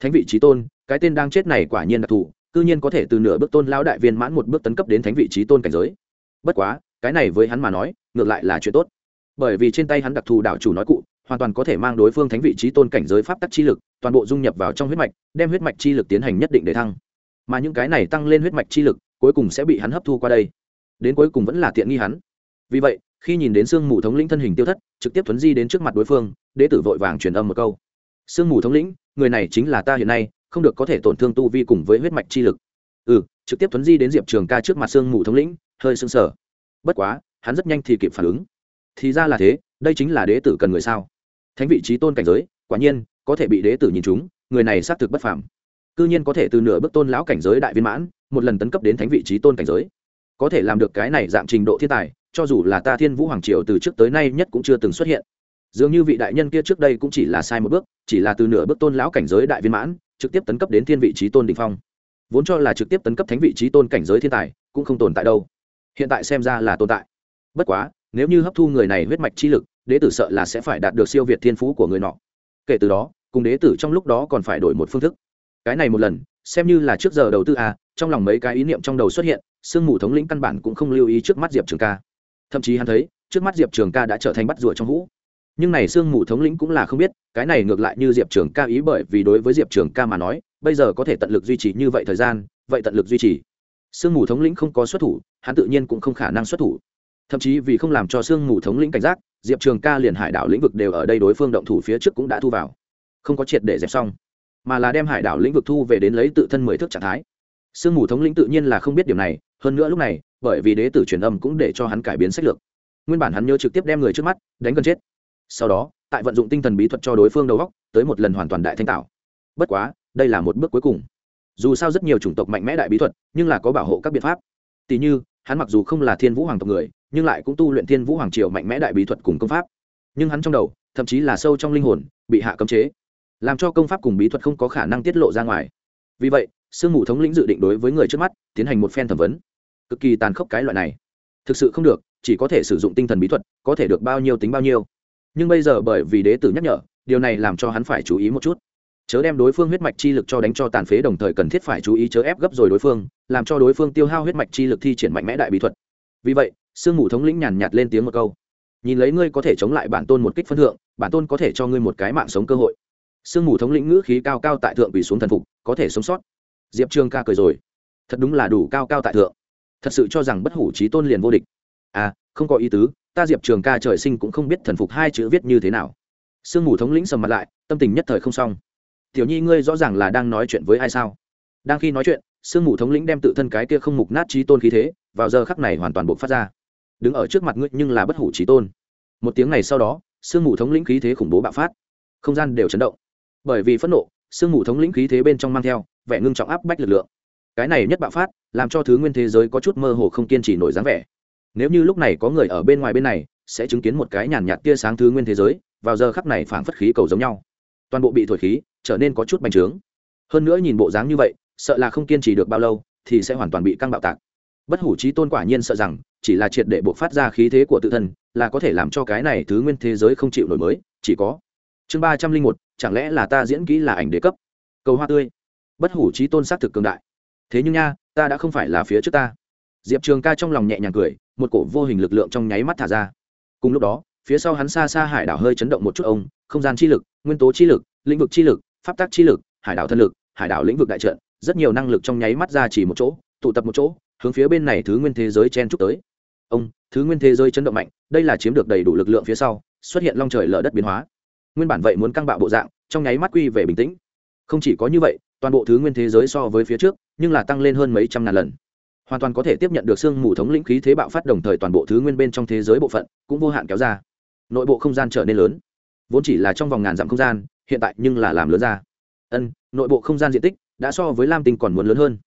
Thánh vị trí tôn, cái tên đang chết này quả nhiên đặc thù, cư nhiên có thể từ nửa bước tôn lão đại viên mãn một bước tấn cấp đến thánh vị trí tôn cảnh giới. Bất quá, cái này với hắn mà nói, ngược lại là chuyện tốt bởi vì trên tay hắn đặc thù đạo chủ nói cụ, hoàn toàn có thể mang đối phương thánh vị trí tôn cảnh giới pháp tắc chi lực, toàn bộ dung nhập vào trong huyết mạch, đem huyết mạch chi lực tiến hành nhất định để thăng. Mà những cái này tăng lên huyết mạch chi lực, cuối cùng sẽ bị hắn hấp thu qua đây. Đến cuối cùng vẫn là tiện nghi hắn. Vì vậy, khi nhìn đến sương mù thống lĩnh thân hình tiêu thất, trực tiếp thuấn di đến trước mặt đối phương đế tử vội vàng truyền âm một câu. Sương mù thống lĩnh, người này chính là ta hiện nay, không được có thể tổn thương tu vi cùng với huyết mạch chi lực. Ừ trực tiếp thuấn di đến diệp trường ca trước mặt sương mù thống lĩnh, hơi sưng sở bất quá, hắn rất nhanh thì kịp phản ứng thì ra là thế, đây chính là đế tử cần người sao? Thánh vị trí tôn cảnh giới, quả nhiên, có thể bị đế tử nhìn chúng người này xác thực bất phàm. Cư nhiên có thể từ nửa bước tôn lão cảnh giới đại viên mãn, một lần tấn cấp đến thánh vị trí tôn cảnh giới. Có thể làm được cái này dạng trình độ thiên tài, cho dù là ta thiên vũ hoàng triều từ trước tới nay nhất cũng chưa từng xuất hiện. Dường như vị đại nhân kia trước đây cũng chỉ là sai một bước, chỉ là từ nửa bước tôn lão cảnh giới đại viên mãn, trực tiếp tấn cấp đến thiên vị trí tôn đình phong. Vốn cho là trực tiếp tấn cấp thánh vị trí tôn cảnh giới thiên tài, cũng không tồn tại đâu. Hiện tại xem ra là tồn tại. Bất quá nếu như hấp thu người này huyết mạch chi lực đế tử sợ là sẽ phải đạt được siêu việt thiên phú của người nọ. Kể từ đó cùng đế tử trong lúc đó còn phải đổi một phương thức. Cái này một lần xem như là trước giờ đầu tư à, trong lòng mấy cái ý niệm trong đầu xuất hiện sương mù thống lĩnh căn bản cũng không lưu ý trước mắt diệp trường ca. Thậm chí hắn thấy trước mắt diệp trường ca đã trở thành bắt rùa trong hũ. Nhưng này sương mù thống lĩnh cũng là không biết cái này ngược lại như diệp trường ca ý bởi vì đối với diệp trường ca mà nói bây giờ có thể tận lực duy trì như vậy thời gian vậy tận lực duy trì. Sương mù thống lĩnh không có xuất thủ hắn tự nhiên cũng không khả năng xuất thủ thậm chí vì không làm cho sương mù thống lĩnh cảnh giác, diệp trường ca liền hải đảo lĩnh vực đều ở đây đối phương động thủ phía trước cũng đã thu vào. Không có triệt để dẹp xong, mà là đem hải đảo lĩnh vực thu về đến lấy tự thân mười thước trạng thái. Sương mù thống lĩnh tự nhiên là không biết điều này, hơn nữa lúc này, bởi vì đế tử truyền âm cũng để cho hắn cải biến sách lược. Nguyên bản hắn nhớ trực tiếp đem người trước mắt, đánh gần chết. Sau đó, tại vận dụng tinh thần bí thuật cho đối phương đầu góc, tới một lần hoàn toàn đại thanh tạo. Bất quá, đây là một bước cuối cùng. Dù sao rất nhiều chủng tộc mạnh mẽ đại bí thuật, nhưng là có bảo hộ các biện pháp. Tỷ như hắn mặc dù không là thiên vũ hoàng tộc người, nhưng lại cũng tu luyện thiên vũ hoàng triều mạnh mẽ đại bí thuật cùng công pháp. Nhưng hắn trong đầu, thậm chí là sâu trong linh hồn, bị hạ cấm chế, làm cho công pháp cùng bí thuật không có khả năng tiết lộ ra ngoài. Vì vậy, sương mù thống lĩnh dự định đối với người trước mắt, tiến hành một phen thẩm vấn. Cực kỳ tàn khốc cái loại này. Thực sự không được, chỉ có thể sử dụng tinh thần bí thuật, có thể được bao nhiêu tính bao nhiêu. Nhưng bây giờ bởi vì đế tử nhắc nhở, điều này làm cho hắn phải chú ý một chút chớ đem đối phương huyết mạch chi lực cho đánh cho tàn phế đồng thời cần thiết phải chú ý chớ ép gấp rồi đối phương, làm cho đối phương tiêu hao huyết mạch chi lực thi triển mạnh mẽ đại bí thuật. Vì vậy, sương mù thống lĩnh nhàn nhạt lên tiếng một câu. Nhìn lấy ngươi có thể chống lại bản tôn một kích phân thượng, bản tôn có thể cho ngươi một cái mạng sống cơ hội. Sương mù thống lĩnh ngữ khí cao cao tại thượng vì xuống thần phục, có thể sống sót. Diệp trương ca cười rồi. Thật đúng là đủ cao cao tại thượng. Thật sự cho rằng bất hủ trí tôn liền vô địch. À không có ý tứ, ta diệp trường ca trời sinh cũng không biết thần phục hai chữ viết như thế nào. Sương mù thống lĩnh sầm mặt lại, tâm tình nhất thời không xong tiểu nhi ngươi rõ ràng là đang nói chuyện với ai sao? Đang khi nói chuyện, sương mù thống lĩnh đem tự thân cái kia không mục nát trí tôn khí thế, vào giờ khắc này hoàn toàn buộc phát ra. Đứng ở trước mặt ngươi nhưng là bất hủ trí tôn. Một tiếng này sau đó, sương mù thống lĩnh khí thế khủng bố bạo phát. Không gian đều chấn động. Bởi vì phẫn nộ, sương mù thống lĩnh khí thế bên trong mang theo, vẻ ngưng trọng áp bách lực lượng. Cái này nhất bạo phát, làm cho thứ nguyên thế giới có chút mơ hồ không kiên trì nổi dáng vẻ. Nếu như lúc này có người ở bên ngoài bên này, sẽ chứng kiến một cái nhàn nhạt tia sáng thứ nguyên thế giới, vào giờ khắc này phảng phất khí cầu giống nhau toàn bộ bị thổi khí, trở nên có chút bành trướng. Hơn nữa nhìn bộ dáng như vậy, sợ là không kiên trì được bao lâu, thì sẽ hoàn toàn bị căng bạo tạc. Bất hủ trí tôn quả nhiên sợ rằng, chỉ là triệt để buộc phát ra khí thế của tự thân, là có thể làm cho cái này thứ nguyên thế giới không chịu nổi mới, chỉ có. Chương ba trăm linh một, chẳng lẽ là ta diễn kỹ là ảnh đế cấp? Cầu hoa tươi. Bất hủ trí tôn s á t thực cường đại. Thế nhưng nha, ta đã không phải là phía trước ta. Diệp trường ca trong lòng nhẹ nhàng cười, một cổ vô hình lực lượng trong nháy mắt thả ra. Cùng lúc đó phía sau hắn xa xa hải đảo hơi chấn động một chút ông, không gian chi lực, nguyên tố chi lực, lĩnh vực chi lực, pháp tác chi lực, hải đảo thân lực, hải đảo lĩnh vực đại trận, rất nhiều năng lực trong nháy mắt ra chỉ một chỗ, tụ tập một chỗ, hướng phía bên này thứ nguyên thế giới chen chúc tới. Ông, thứ nguyên thế giới chấn động mạnh, đây là chiếm được đầy đủ lực lượng phía sau, xuất hiện long trời lở đất biến hóa. Nguyên bản vậy muốn căng bạo bộ dạng, trong nháy mắt quy về bình tĩnh. Không chỉ có như vậy, toàn bộ thứ nguyên thế giới so với phía trước, nhưng là tăng lên hơn mấy trăm ngàn lần. Hoàn toàn có thể tiếp nhận được sương mù thống lĩnh khí thế bạo phát đồng thời toàn bộ thứ nguyên bên trong thế giới bộ phận cũng vô hạn kéo ra nội bộ không gian trở nên lớn. Vốn chỉ là trong vòng ngàn dặm không gian, hiện tại nhưng là làm lớn ra. Ân, nội bộ không gian diện tích đã so với lam tinh còn muốn lớn hơn.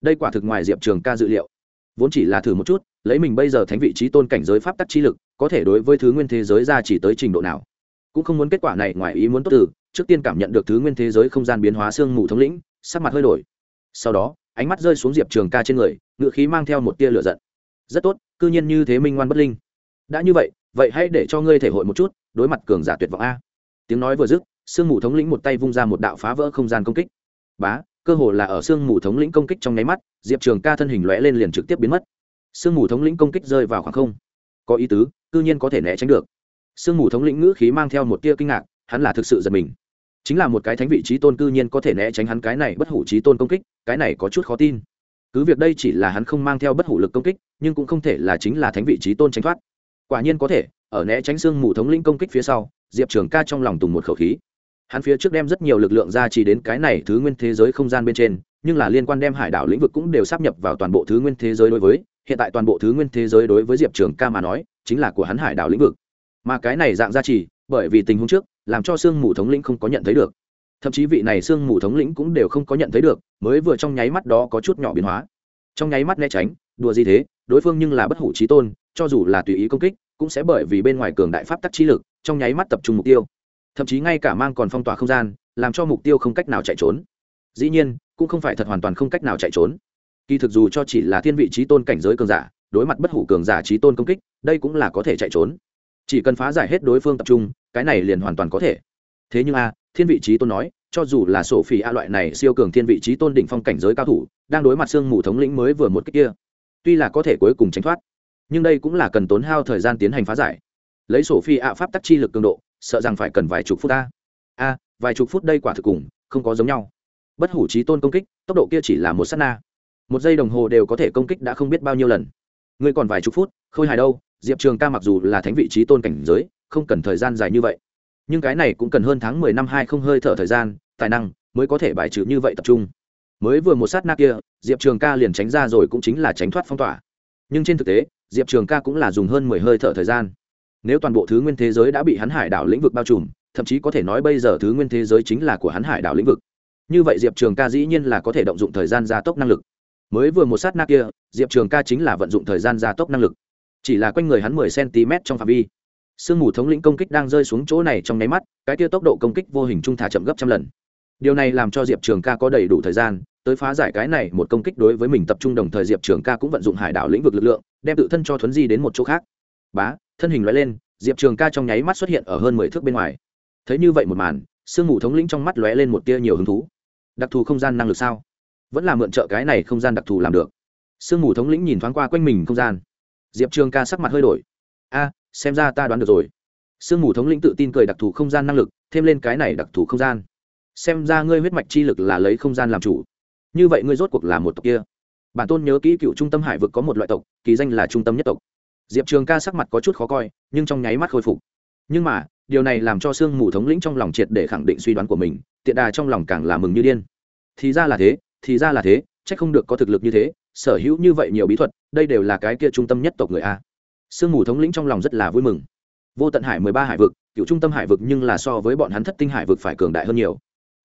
Đây quả thực ngoài diệp trường ca dự liệu. Vốn chỉ là thử một chút, lấy mình bây giờ thánh vị trí tôn cảnh giới pháp tắc chi lực, có thể đối với thứ nguyên thế giới ra chỉ tới trình độ nào. Cũng không muốn kết quả này ngoài ý muốn tốt từ, trước tiên cảm nhận được thứ nguyên thế giới không gian biến hóa sương mù thống lĩnh, sắc mặt hơi đổi. Sau đó, ánh mắt rơi xuống diệp trường ca trên người ngự khí mang theo một tia lửa giận. Rất tốt, cư nhiên như thế minh ngoan bất linh. Đã như vậy vậy hãy để cho ngươi thể hội một chút, đối mặt cường giả tuyệt vọng a. Tiếng nói vừa dứt, sương mù thống lĩnh một tay vung ra một đạo phá vỡ không gian công kích. Bá, cơ hồ là ở sương mù thống lĩnh công kích trong nháy mắt, diệp trường ca thân hình lóe lên liền trực tiếp biến mất. Sương mù thống lĩnh công kích rơi vào khoảng không. Có ý tứ cư nhiên có thể né tránh được. Sương mù thống lĩnh ngữ khí mang theo một tia kinh ngạc, hắn là thực sự giật mình. Chính là một cái thánh vị trí tôn cư nhiên có thể né tránh hắn cái này bất hủ trí tôn công kích, cái này có chút khó tin. Cứ việc đây chỉ là hắn không mang theo bất hủ lực công kích, nhưng cũng không thể là chính là thánh vị trí tôn tránh thoát quả nhiên có thể, ở né tránh xương mù thống lĩnh công kích phía sau, diệp trường ca trong lòng tùng một khẩu khí. Hắn phía trước đem rất nhiều lực lượng ra chỉ đến cái này thứ nguyên thế giới không gian bên trên, nhưng là liên quan đem hải đảo lĩnh vực cũng đều sắp nhập vào toàn bộ thứ nguyên thế giới đối với, hiện tại toàn bộ thứ nguyên thế giới đối với diệp trường ca mà nói, chính là của hắn hải đảo lĩnh vực. Mà cái này dạng ra chỉ bởi vì tình huống trước, làm cho sương mù thống lĩnh không có nhận thấy được. Thậm chí vị này sương mù thống lĩnh cũng đều không có nhận thấy được, mới vừa trong nháy mắt đó có chút nhỏ biến hóa. Trong nháy mắt né tránh, đùa gì thế, đối phương nhưng là bất hủ trí tôn cho dù là tùy ý công kích, cũng sẽ bởi vì bên ngoài cường đại pháp tắc trí lực, trong nháy mắt tập trung mục tiêu. Thậm chí ngay cả mang còn phong tỏa không gian, làm cho mục tiêu không cách nào chạy trốn. Dĩ nhiên, cũng không phải thật hoàn toàn không cách nào chạy trốn. Kỳ thực dù cho chỉ là thiên vị trí tôn cảnh giới cường giả, đối mặt bất hủ cường giả trí tôn công kích, đây cũng là có thể chạy trốn. Chỉ cần phá giải hết đối phương tập trung, cái này liền hoàn toàn có thể. Thế nhưng a, thiên vị trí tôn nói, cho dù là sổ phỉ a loại này siêu cường thiên vị trí tôn đỉnh phong cảnh giới cao thủ, đang đối mặt sương mù thống lĩnh mới vừa một cách kia, tuy là có thể cuối cùng tránh thoát nhưng đây cũng là cần tốn hao thời gian tiến hành phá giải. Lấy sổ phi ạ pháp tắc chi lực cường độ, sợ rằng phải cần vài chục phút a a, vài chục phút đây quả thực cùng, không có giống nhau. Bất hủ trí tôn công kích, tốc độ kia chỉ là một s á t na. Một giây đồng hồ đều có thể công kích đã không biết bao nhiêu lần. Ngươi còn vài chục phút, khôi hài đâu, diệp trường ca mặc dù là thánh vị trí tôn cảnh giới, không cần thời gian dài như vậy. Nhưng cái này cũng cần hơn tháng mười năm hai không hơi thở thời gian, tài năng mới có thể bài trừ như vậy tập trung. Mới vừa một sát na kia, diệp trường ca liền tránh ra rồi cũng chính là tránh thoát phong tỏa. Nhưng trên thực tế diệp trường ca cũng là dùng hơn mười hơi thở thời gian. Nếu toàn bộ thứ nguyên thế giới đã bị hắn hải đảo lĩnh vực bao trùm, thậm chí có thể nói bây giờ thứ nguyên thế giới chính là của hắn hải đảo lĩnh vực. Như vậy diệp trường ca dĩ nhiên là có thể động dụng thời gian gia tốc năng lực. Mới vừa một sát na kia, diệp trường ca chính là vận dụng thời gian gia tốc năng lực. Chỉ là quanh người hắn mười cm trong phạm vi. Sương mù thống lĩnh công kích đang rơi xuống chỗ này trong nháy mắt, cái kia tốc độ công kích vô hình trung thả chậm gấp trăm lần. Điều này làm cho diệp trường ca có đầy đủ thời gian tới phá giải cái này một công kích đối với mình tập trung đồng thời diệp trường ca cũng vận dụng hải đảo lĩnh vực lực lượng, đem tự thân cho thuấn di đến một chỗ khác. Bá, thân hình loại lên, diệp trường ca trong nháy mắt xuất hiện ở hơn mười thước bên ngoài. Thấy như vậy một màn, sương mù thống lĩnh trong mắt lóe lên một tia nhiều hứng thú. Đặc thù không gian năng lực sao? Vẫn là mượn trợ cái này không gian đặc thù làm được. Sương mù thống lĩnh nhìn thoáng qua quanh mình không gian. Diệp trường ca sắc mặt hơi đổi. A, xem ra ta đoán được rồi. Sương mù thống lĩnh tự tin cười đặc thù không gian năng lực, thêm lên cái này đặc thù không gian. Xem ra ngươi huyết mạch chi lực là lấy không gian làm chủ như vậy ngươi rốt cuộc là một tộc kia. Bản tôn nhớ kỹ cựu trung tâm hải vực có một loại tộc, kỳ danh là trung tâm nhất tộc. Diệp trường ca sắc mặt có chút khó coi, nhưng trong nháy mắt khôi phục. Nhưng mà, điều này làm cho sương mù thống lĩnh trong lòng triệt để khẳng định suy đoán của mình, tiện đà trong lòng càng là mừng như điên. Thì ra là thế, thì ra là thế c h ắ c không được có thực lực như thế, sở hữu như vậy nhiều bí thuật, đây đều là cái kia trung tâm nhất tộc người a. Sương mù thống lĩnh trong lòng rất là vui mừng. Vô tận hải mười ba hải vực, cựu trung tâm hải vực nhưng là so với bọn hắn thất tinh hải vực phải cường đại hơn nhiều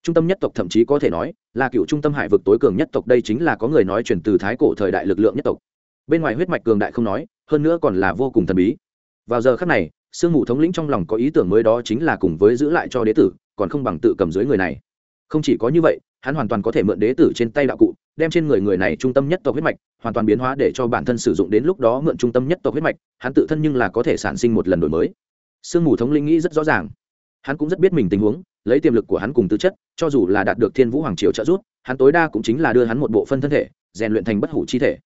trung tâm nhất tộc thậm chí có thể nói là cựu trung tâm hải vực tối cường nhất tộc. Đây chính là có người nói chuyển từ thái cổ thời đại lực lượng nhất tộc. Bên ngoài huyết mạch cường đại không nói, hơn nữa còn là vô cùng thần bí. Vào giờ khắc này, sương mù thống lĩnh trong lòng có ý tưởng mới đó chính là cùng với giữ lại cho đế tử, còn không bằng tự cầm dưới người này. Không chỉ có như vậy, hắn hoàn toàn có thể mượn đế tử trên tay đạo cụ, đem trên người người này trung tâm nhất tộc huyết mạch, hoàn toàn biến hóa để cho bản thân sử dụng đến lúc đó mượn trung tâm nhất tộc huyết mạch, hắn tự thân nhưng là có thể sản sinh một lần đổi mới. Sương mù thống lĩnh nghĩ rất rõ ràng. Hắn cũng rất biết mình tình huống lấy tiềm lực của hắn cùng tư chất, cho dù là đạt được thiên vũ hoàng triều trợ giúp, hắn tối đa cũng chính là đưa hắn một bộ phân thân thể, rèn luyện thành bất hủ chi thể.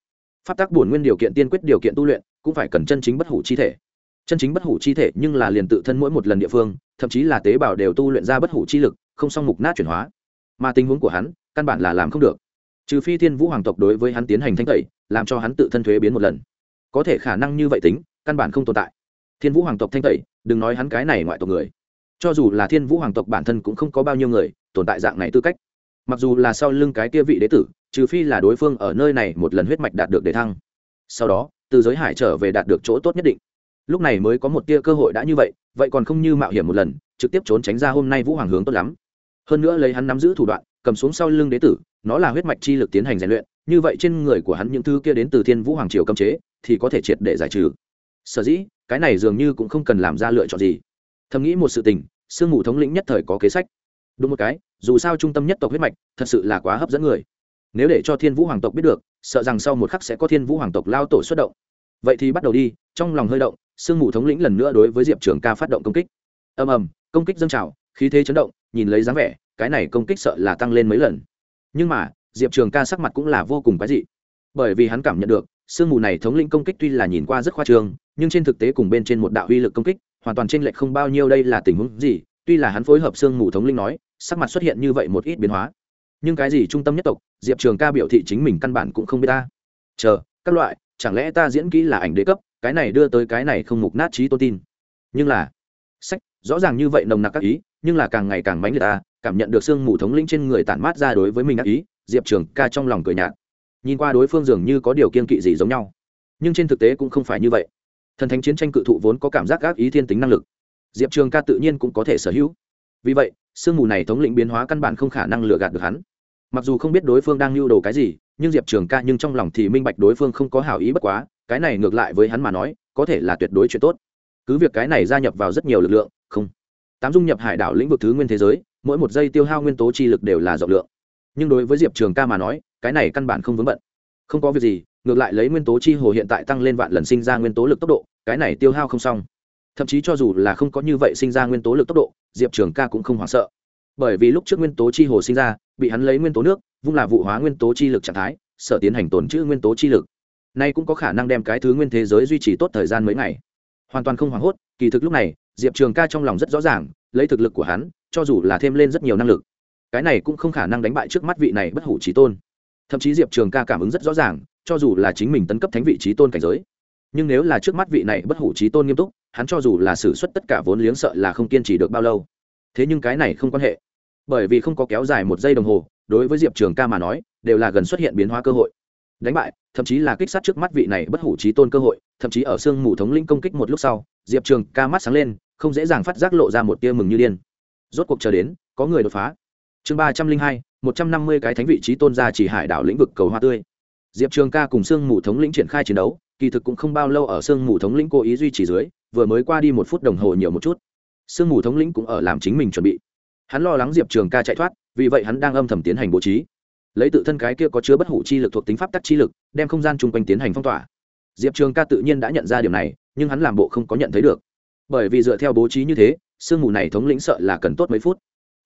Pháp tắc bổn nguyên điều kiện, tiên quyết điều kiện tu luyện, cũng phải cần chân chính bất hủ chi thể. Chân chính bất hủ chi thể nhưng là liền tự thân mỗi một lần địa phương, thậm chí là tế bào đều tu luyện ra bất hủ chi lực, không song mục nát chuyển hóa. Mà tình huống của hắn, căn bản là làm không được. Trừ phi thiên vũ hoàng tộc đối với hắn tiến hành thanh tẩy, làm cho hắn tự thân thuế biến một lần. Có thể khả năng như vậy tính, căn bản không tồn tại. Thiên vũ hoàng tộc thanh tẩy, đừng nói hắn cái này ngoại tộc người cho dù là thiên vũ hoàng tộc bản thân cũng không có bao nhiêu người tồn tại dạng này tư cách. Mặc dù là sau lưng cái kia vị đế tử, trừ phi là đối phương ở nơi này một lần huyết mạch đạt được đề thăng. Sau đó, từ giới hải trở về đạt được chỗ tốt nhất định. Lúc này mới có một tia cơ hội đã như vậy vậy còn không như mạo hiểm một lần, trực tiếp trốn tránh ra hôm nay vũ hoàng hướng tốt lắm. Hơn nữa lấy hắn nắm giữ thủ đoạn, cầm xuống sau lưng đế tử, nó là huyết mạch chi lực tiến hành rèn luyện, như vậy trên người của hắn những thứ kia đến từ thiên vũ hoàng triều cấm chế, thì có thể triệt để giải trừ. Sở dĩ, cái này dường như cũng không cần làm ra lựa chọn gì thầm nghĩ một sự tình, sương mù thống lĩnh nhất thời có kế sách. Đúng một cái, dù sao trung tâm nhất tộc huyết mạch, thật sự là quá hấp dẫn người. Nếu để cho thiên vũ hoàng tộc biết được, sợ rằng sau một khắc sẽ có thiên vũ hoàng tộc lao tổ xuất động. Vậy thì bắt đầu đi, trong lòng hơi động, sương mù thống lĩnh lần nữa đối với diệp trường ca phát động công kích. Ầm ầm, công kích dâng trào, khí thế chấn động, nhìn lấy dáng vẻ, cái này công kích sợ là tăng lên mấy lần. Nhưng mà, diệp trường ca sắc mặt cũng là vô cùng quái dị. Bởi vì hắn cảm nhận được, sương mù này thống lĩnh công kích tuy là nhìn qua rất khoa trương, nhưng trên thực tế cùng bên trên một đạo uy lực công kích hoàn toàn trên lệch không bao nhiêu đây là tình huống gì? Tuy là hắn phối hợp sương mù thống linh nói, sắc mặt xuất hiện như vậy một ít biến hóa. Nhưng cái gì trung tâm nhất tộc, diệp trường ca biểu thị chính mình căn bản cũng không biết ta. Chờ, các loại, chẳng lẽ ta diễn kỹ là ảnh đế cấp, cái này đưa tới cái này không mục nát trí tôn tin. Nhưng là, sách, rõ ràng như vậy nồng nặc các ý, nhưng là càng ngày càng mánh người ta, cảm nhận được sương mù thống lĩnh trên người tản mát ra đối với mình ác ý, diệp trường ca trong lòng cười nhạt. Nhìn qua đối phương dường như có điều kiên kỵ gì giống nhau. Nhưng trên thực tế cũng không phải như vậy thần thánh chiến tranh cự thụ vốn có cảm giác ác ý thiên tính năng lực. Diệp trường ca tự nhiên cũng có thể sở hữu. Vì vậy, sương mù này thống lĩnh biến hóa căn bản không khả năng lừa gạt được hắn. Mặc dù không biết đối phương đang lưu đồ cái gì, nhưng diệp trường ca nhưng trong lòng thì minh bạch đối phương không có hảo ý bất quá, cái này ngược lại với hắn mà nói, có thể là tuyệt đối chuyện tốt. Cứ việc cái này gia nhập vào rất nhiều lực lượng, không. Tám dung nhập hải đảo lĩnh vực thứ nguyên thế giới, mỗi một giây tiêu hao nguyên tố chi lực đều là rộng lượng. Nhưng đối với diệp trường ca mà nói, cái này căn bản không vướng bận. Không có việc gì ngược lại lấy nguyên tố chi hồ hiện tại tăng lên vạn lần sinh ra nguyên tố lực tốc độ, cái này tiêu hao không xong. Thậm chí cho dù là không có như vậy sinh ra nguyên tố lực tốc độ, diệp trường ca cũng không hoảng sợ. Bởi vì lúc trước nguyên tố chi hồ sinh ra, bị hắn lấy nguyên tố nước, vung là vụ hóa nguyên tố chi lực trạng thái, sở tiến hành tồn trữ nguyên tố chi lực. Nay cũng có khả năng đem cái thứ nguyên thế giới duy trì tốt thời gian mấy ngày. Hoàn toàn không hoảng hốt, kỳ thực lúc này, diệp trường ca trong lòng rất rõ ràng, lấy thực lực của hắn, cho dù là thêm lên rất nhiều năng lực, cái này cũng không khả năng đánh bại trước mắt vị này bất hủ trí tôn. Thậm chí diệp trường ca cảm ứng rất rõ ràng cho dù là chính mình tấn cấp thánh vị trí tôn cảnh giới, nhưng nếu là trước mắt vị này bất hủ trí tôn nghiêm túc, hắn cho dù là xử suất tất cả vốn liếng sợ là không kiên trì được bao lâu. Thế nhưng cái này không quan hệ. Bởi vì không có kéo dài một giây đồng hồ, đối với diệp trường ca mà nói, đều là gần xuất hiện biến hóa cơ hội. Đánh bại, thậm chí là kích sát trước mắt vị này bất hủ trí tôn cơ hội, thậm chí ở sương mù thống linh công kích một lúc sau, diệp trường ca mắt sáng lên, không dễ dàng phát giác lộ ra một tia mừng như điên. Rốt cuộc chờ đến, có người đột phá. Chương ba trăm linh hai, một trăm năm mươi cái thánh vị trí tôn ra chỉ hải đảo lĩnh vực cầu hoa tươi diệp trường ca cùng sương mù thống lĩnh triển khai chiến đấu, kỳ thực cũng không bao lâu ở sương mù thống lĩnh cố ý duy trì dưới, vừa mới qua đi một phút đồng hồ nhiều một chút. Sương mù thống lĩnh cũng ở làm chính mình chuẩn bị. Hắn lo lắng diệp trường ca chạy thoát, vì vậy hắn đang âm thầm tiến hành bố trí. Lấy tự thân cái kia có chứa bất hủ chi lực thuộc tính pháp tắc chi lực, đem không gian chung quanh tiến hành phong tỏa. Diệp trường ca tự nhiên đã nhận ra điều này, nhưng hắn làm bộ không có nhận thấy được. Bởi vì dựa theo bố trí như thế, sương mù này thống lĩnh sợ là cần tốt mấy phút.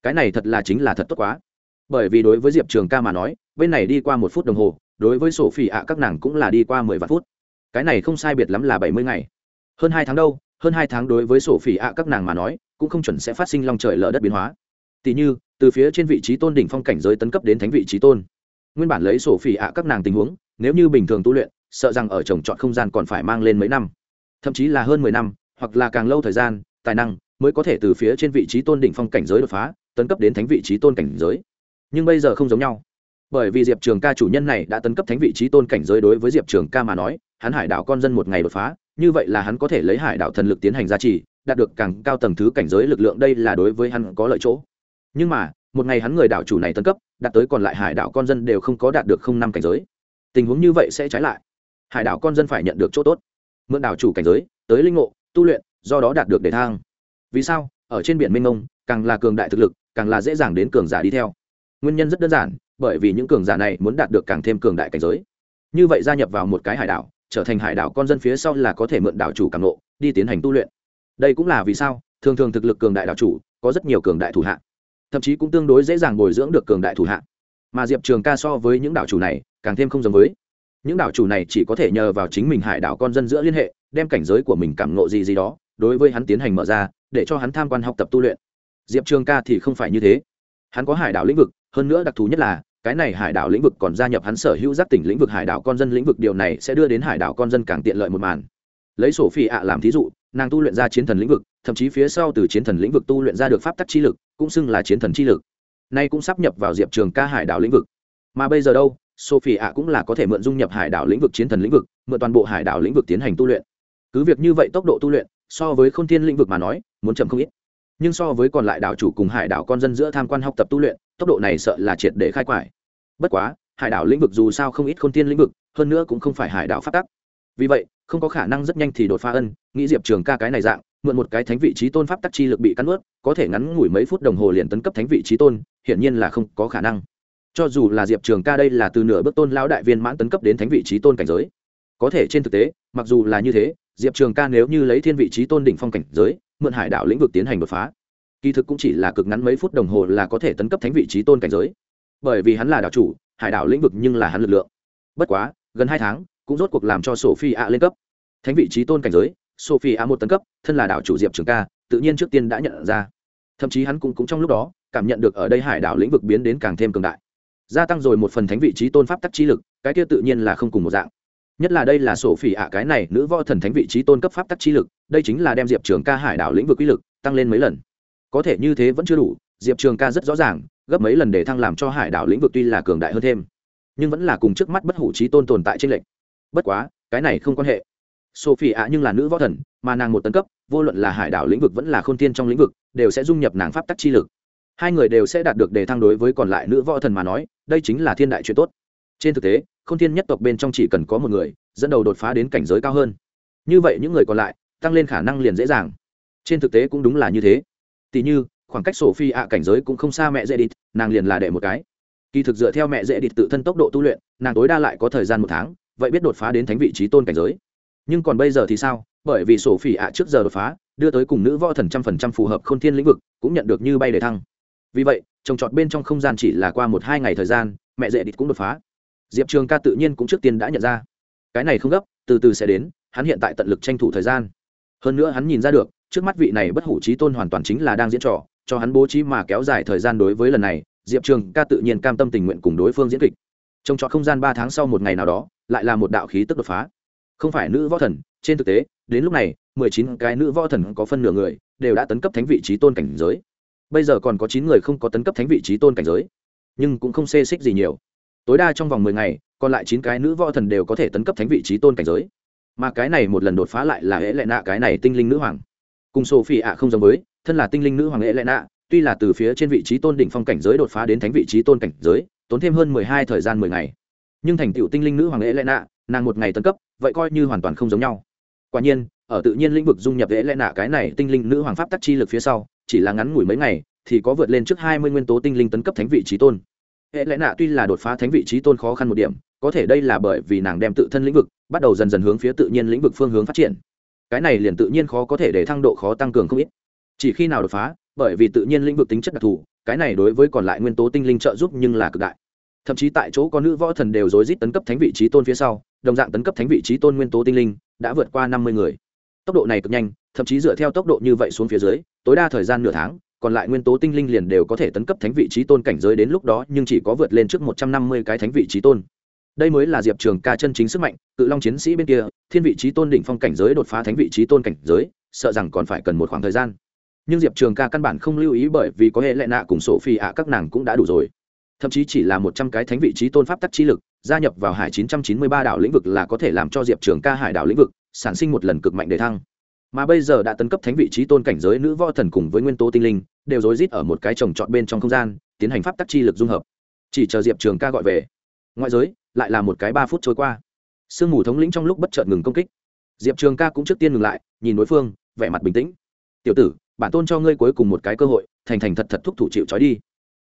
Cái này thật là chính là thật tốt quá. Bởi vì đối với diệp trường ca mà nói, bên này đi qua một phút đồng hồ đối với sổ phỉ ạ, các nàng cũng là đi qua mười vạn phút. Cái này không sai biệt lắm là bảy mươi ngày. Hơn hai tháng đâu, hơn hai tháng đối với sổ phỉ ạ, các nàng mà nói, cũng không chuẩn sẽ phát sinh long trời lở đất biến hóa. Tỉ như, từ phía trên vị trí tôn đỉnh phong cảnh giới tấn cấp đến thánh vị trí tôn. Nguyên bản lấy sổ phỉ ạ, các nàng tình huống, nếu như bình thường tu luyện, sợ rằng ở trồng trọt không gian còn phải mang lên mấy năm. Thậm chí là hơn mười năm, hoặc là càng lâu thời gian, tài năng mới có thể từ phía trên vị trí tôn đỉnh phong cảnh giới đột phá, tấn cấp đến thánh vị trí tôn cảnh giới. Nhưng bây giờ không giống nhau bởi vì diệp trường ca chủ nhân này đã tấn cấp thánh vị trí tôn cảnh giới đối với diệp trường ca mà nói, hắn hải đảo con dân một ngày đột phá, như vậy là hắn có thể lấy hải đảo thần lực tiến hành gia trì, đạt được càng cao tầng thứ cảnh giới lực lượng đây là đối với hắn có lợi chỗ. Nhưng mà, một ngày hắn người đảo chủ này tấn cấp, đạt tới còn lại hải đảo con dân đều không có đạt được không năm cảnh giới. Tình huống như vậy sẽ trái lại. Hải đảo con dân phải nhận được chỗ tốt. Mượn đảo chủ cảnh giới, tới linh ngộ, tu luyện, do đó đạt được đề thang vì sao? Ở trên biển minh ông càng là cường đại thực lực, càng là dễ dàng đến cường giả đi theo. Nguyên nhân rất đơn giản bởi vì những cường giả này muốn đạt được càng thêm cường đại cảnh giới. Như vậy gia nhập vào một cái hải đảo, trở thành hải đảo con dân phía sau là có thể mượn đảo chủ càng nộ đi tiến hành tu luyện. Đây cũng là vì sao, thường thường thực lực cường đại đảo chủ, có rất nhiều cường đại thủ hạ. Thậm chí cũng tương đối dễ dàng bồi dưỡng được cường đại thủ hạ. Mà diệp trường ca so với những đảo chủ này, càng thêm không giống với. Những đảo chủ này chỉ có thể nhờ vào chính mình hải đảo con dân giữa liên hệ, đem cảnh giới của mình cảm nộ gì gì đó, đối với hắn tiến hành mở ra, để cho hắn tham quan học tập tu luyện. Diệp trường ca thì không phải như thế. Hắn có hải đảo lĩnh vực hơn nữa đặc thù nhất là, cái này hải đảo lĩnh vực còn gia nhập hắn sở hữu giác tỉnh lĩnh vực hải đảo con dân lĩnh vực, điều này sẽ đưa đến hải đảo con dân càng tiện lợi một màn. Lấy sổ phi ạ làm thí dụ, nàng tu luyện ra chiến thần lĩnh vực, thậm chí phía sau từ chiến thần lĩnh vực tu luyện ra được pháp tắc chi lực, cũng xưng là chiến thần chi lực. Nay cũng sắp nhập vào diệp trường ca hải đảo lĩnh vực. Mà bây giờ đâu sophie ạ cũng là có thể mượn dung nhập hải đảo lĩnh vực, chiến thần lĩnh vực, mượn toàn bộ hải đảo lĩnh vực tiến hành tu luyện. Cứ việc như vậy tốc độ tu luyện, so với k h ô n thiên lĩnh vực mà nói, muốn chậm không ít. Nhưng so với còn lại đảo chủ cùng hải đảo con dân giữa tham quan học tập tu luyện tốc độ này sợ là triệt để khai quải. Bất quá, hải đảo lĩnh vực dù sao không ít k h ô n thiên lĩnh vực, hơn nữa cũng không phải hải đảo phát tắc. Vì vậy, không có khả năng rất nhanh thì đột phá ân, nghĩ diệp trường ca cái này dạng, mượn một cái thánh vị trí tôn pháp tắc chi lực bị cắn ướt có thể ngắn ngủi mấy phút đồng hồ liền tấn cấp thánh vị trí tôn, hiển nhiên là không có khả năng. Cho dù là diệp trường ca đây là từ nửa bước tôn lão đại viên mãn tấn cấp đến thánh vị trí tôn cảnh giới. Có thể trên thực tế, mặc dù là như thế, diệp trường ca nếu như lấy thiên vị trí tôn đỉnh phong cảnh giới, mượn hải đảo lĩnh vực tiến hành đột phá kỳ thực cũng chỉ là cực ngắn mấy phút đồng hồ là có thể tấn cấp thánh vị trí tôn cảnh giới. Bởi vì hắn là đảo chủ hải đảo lĩnh vực nhưng là hắn lực lượng. Bất quá gần hai tháng cũng rốt cuộc làm cho sophie a lên cấp. Thánh vị trí tôn cảnh giới sophie a một tấn cấp thân là đảo chủ diệp trường ca tự nhiên trước tiên đã nhận ra. Thậm chí hắn cũng, cũng trong lúc đó cảm nhận được ở đây hải đảo lĩnh vực biến đến càng thêm cường đại. Gia tăng rồi một phần thánh vị trí tôn pháp tắc trí lực cái kia tự nhiên là không cùng một dạng. Nhất là đây là sổ phỉ ạ cái này nữ võ thần thánh vị trí tôn cấp pháp tắc chi lực đây chính là đem diệp trường ca hải đảo lĩnh vực uy lực tăng lên mấy lần có thể như thế vẫn chưa đủ, diệp trường ca rất rõ ràng, gấp mấy lần để thăng làm cho hải đảo lĩnh vực tuy là cường đại hơn thêm, nhưng vẫn là cùng trước mắt bất hủ trí tôn tồn tại trên lệnh bất quá, cái này không quan hệ. Sophie ạ nhưng là nữ võ thần, mà nàng một tấn cấp, vô luận là hải đảo lĩnh vực vẫn là k h ô n tiên trong lĩnh vực, đều sẽ dung nhập nàng pháp tắc chi lực. Hai người đều sẽ đạt được đề thăng đối với còn lại nữ võ thần mà nói, đây chính là thiên đại chuyện tốt. Trên thực tế không thiên nhất tộc bên trong chỉ cần có một người, dẫn đầu đột phá đến cảnh giới cao hơn. Như vậy những người còn lại, tăng lên khả năng liền dễ dàng. Trên thực tế cũng đúng là như thế tỉ như, khoảng cách sổ phi ạ cảnh giới cũng không xa mẹ dễ địt nàng liền là đệ một cái. Kỳ thực dựa theo mẹ dễ địt tự thân tốc độ tu luyện, nàng tối đa lại có thời gian một tháng, vậy biết đột phá đến thánh vị trí tôn cảnh giới. Nhưng còn bây giờ thì sao? Bởi vì sổ phi ạ trước giờ đột phá, đưa tới cùng nữ võ thần trăm phần trăm phù hợp k h ô n thiên lĩnh vực, cũng nhận được như bay để thăng. Vì vậy, trồng trọt bên trong không gian chỉ là qua một hai ngày thời gian, mẹ dễ địt cũng đột phá. Diệp trường ca tự nhiên cũng trước tiên đã nhận ra. Cái này không gấp, từ từ sẽ đến, hắn hiện tại tận lực tranh thủ thời gian hơn nữa hắn nhìn ra được, trước mắt vị này bất hủ trí tôn hoàn toàn chính là đang diễn trò, cho hắn bố trí mà kéo dài thời gian đối với lần này, diệp trường ca tự nhiên cam tâm tình nguyện cùng đối phương diễn kịch. Trong trọ không gian ba tháng sau một ngày nào đó, lại là một đạo khí tức đột phá. Không phải nữ võ thần, trên thực tế, đến lúc này, mười chín cái nữ võ thần có phân nửa người, đều đã tấn cấp thánh vị trí tôn cảnh giới. Bây giờ còn có chín người không có tấn cấp thánh vị trí tôn cảnh giới, nhưng cũng không xê xích gì nhiều. Tối đa trong vòng mười ngày, còn lại chín cái nữ võ thần đều có thể tấn cấp thánh vị trí tôn cảnh giới mà cái này một lần đột phá lại là hễ lệ nạ cái này tinh linh nữ hoàng. Cùng sophie ạ không giống với, thân là tinh linh nữ hoàng hễ lệ nạ, tuy là từ phía trên vị trí tôn đỉnh phong cảnh giới đột phá đến thánh vị trí tôn cảnh giới, tốn thêm hơn mười hai thời gian mười ngày. Nhưng thành tựu tinh linh nữ hoàng hễ lệ nạ, nàng một ngày tân cấp, vậy coi như hoàn toàn không giống nhau. Quả nhiên, ở tự nhiên lĩnh vực dung nhập hễ lệ nạ cái này tinh linh nữ hoàng pháp tắc chi lực phía sau, chỉ là ngắn ngủi mấy ngày, thì có vượt lên trước hai mươi nguyên tố tinh linh tấn cấp thánh vị trí tôn hệ lẽ nạ tuy là đột phá thánh vị trí tôn khó khăn một điểm, có thể đây là bởi vì nàng đem tự thân lĩnh vực bắt đầu dần dần hướng phía tự nhiên lĩnh vực phương hướng phát triển. Cái này liền tự nhiên khó có thể để thăng độ khó tăng cường không ít. Chỉ khi nào đột phá, bởi vì tự nhiên lĩnh vực tính chất đặc thù, cái này đối với còn lại nguyên tố tinh linh trợ giúp nhưng là cực đại. Thậm chí tại chỗ có nữ võ thần đều rối rít tấn cấp thánh vị trí tôn phía sau, đồng dạng tấn cấp thánh vị trí tôn nguyên tố tinh linh, đã vượt qua năm mươi người. Tốc độ này cực nhanh, thậm chí dựa theo tốc độ như vậy xuống phía dưới, tối đa thời gian nửa tháng còn lại nguyên tố tinh linh liền đều có thể tấn cấp thánh vị trí tôn cảnh giới đến lúc đó, nhưng chỉ có vượt lên trước một trăm năm mươi cái thánh vị trí tôn. Đây mới là diệp trường ca chân chính sức mạnh, cự long chiến sĩ bên kia, thiên vị trí tôn đỉnh phong cảnh giới đột phá thánh vị trí tôn cảnh giới, sợ rằng còn phải cần một khoảng thời gian. Nhưng diệp trường ca căn bản không lưu ý bởi vì có hệ lệ nạ cùng sổ phi ạ, các nàng cũng đã đủ rồi. Thậm chí chỉ là một trăm cái thánh vị trí tôn pháp tắc chi lực, gia nhập vào hải chín trăm chín mươi ba đảo lĩnh vực là có thể làm cho diệp trường ca hải đảo lĩnh vực sản sinh một lần cực mạnh để thăng mà bây giờ đã tấn cấp thánh vị trí tôn cảnh giới nữ võ thần cùng với nguyên tố tinh linh, đều rối rít ở một cái trồng trọt bên trong không gian, tiến hành pháp tắc chi lực dung hợp. Chỉ chờ diệp trường ca gọi về. Ngoại giới, lại là một cái ba phút trôi qua. Sương mù thống lĩnh trong lúc bất chợt ngừng công kích. Diệp trường ca cũng trước tiên ngừng lại, nhìn đối phương, vẻ mặt bình tĩnh. Tiểu tử, bản tôn cho ngươi cuối cùng một cái cơ hội, thành thành thật thật thúc thủ chịu trói đi.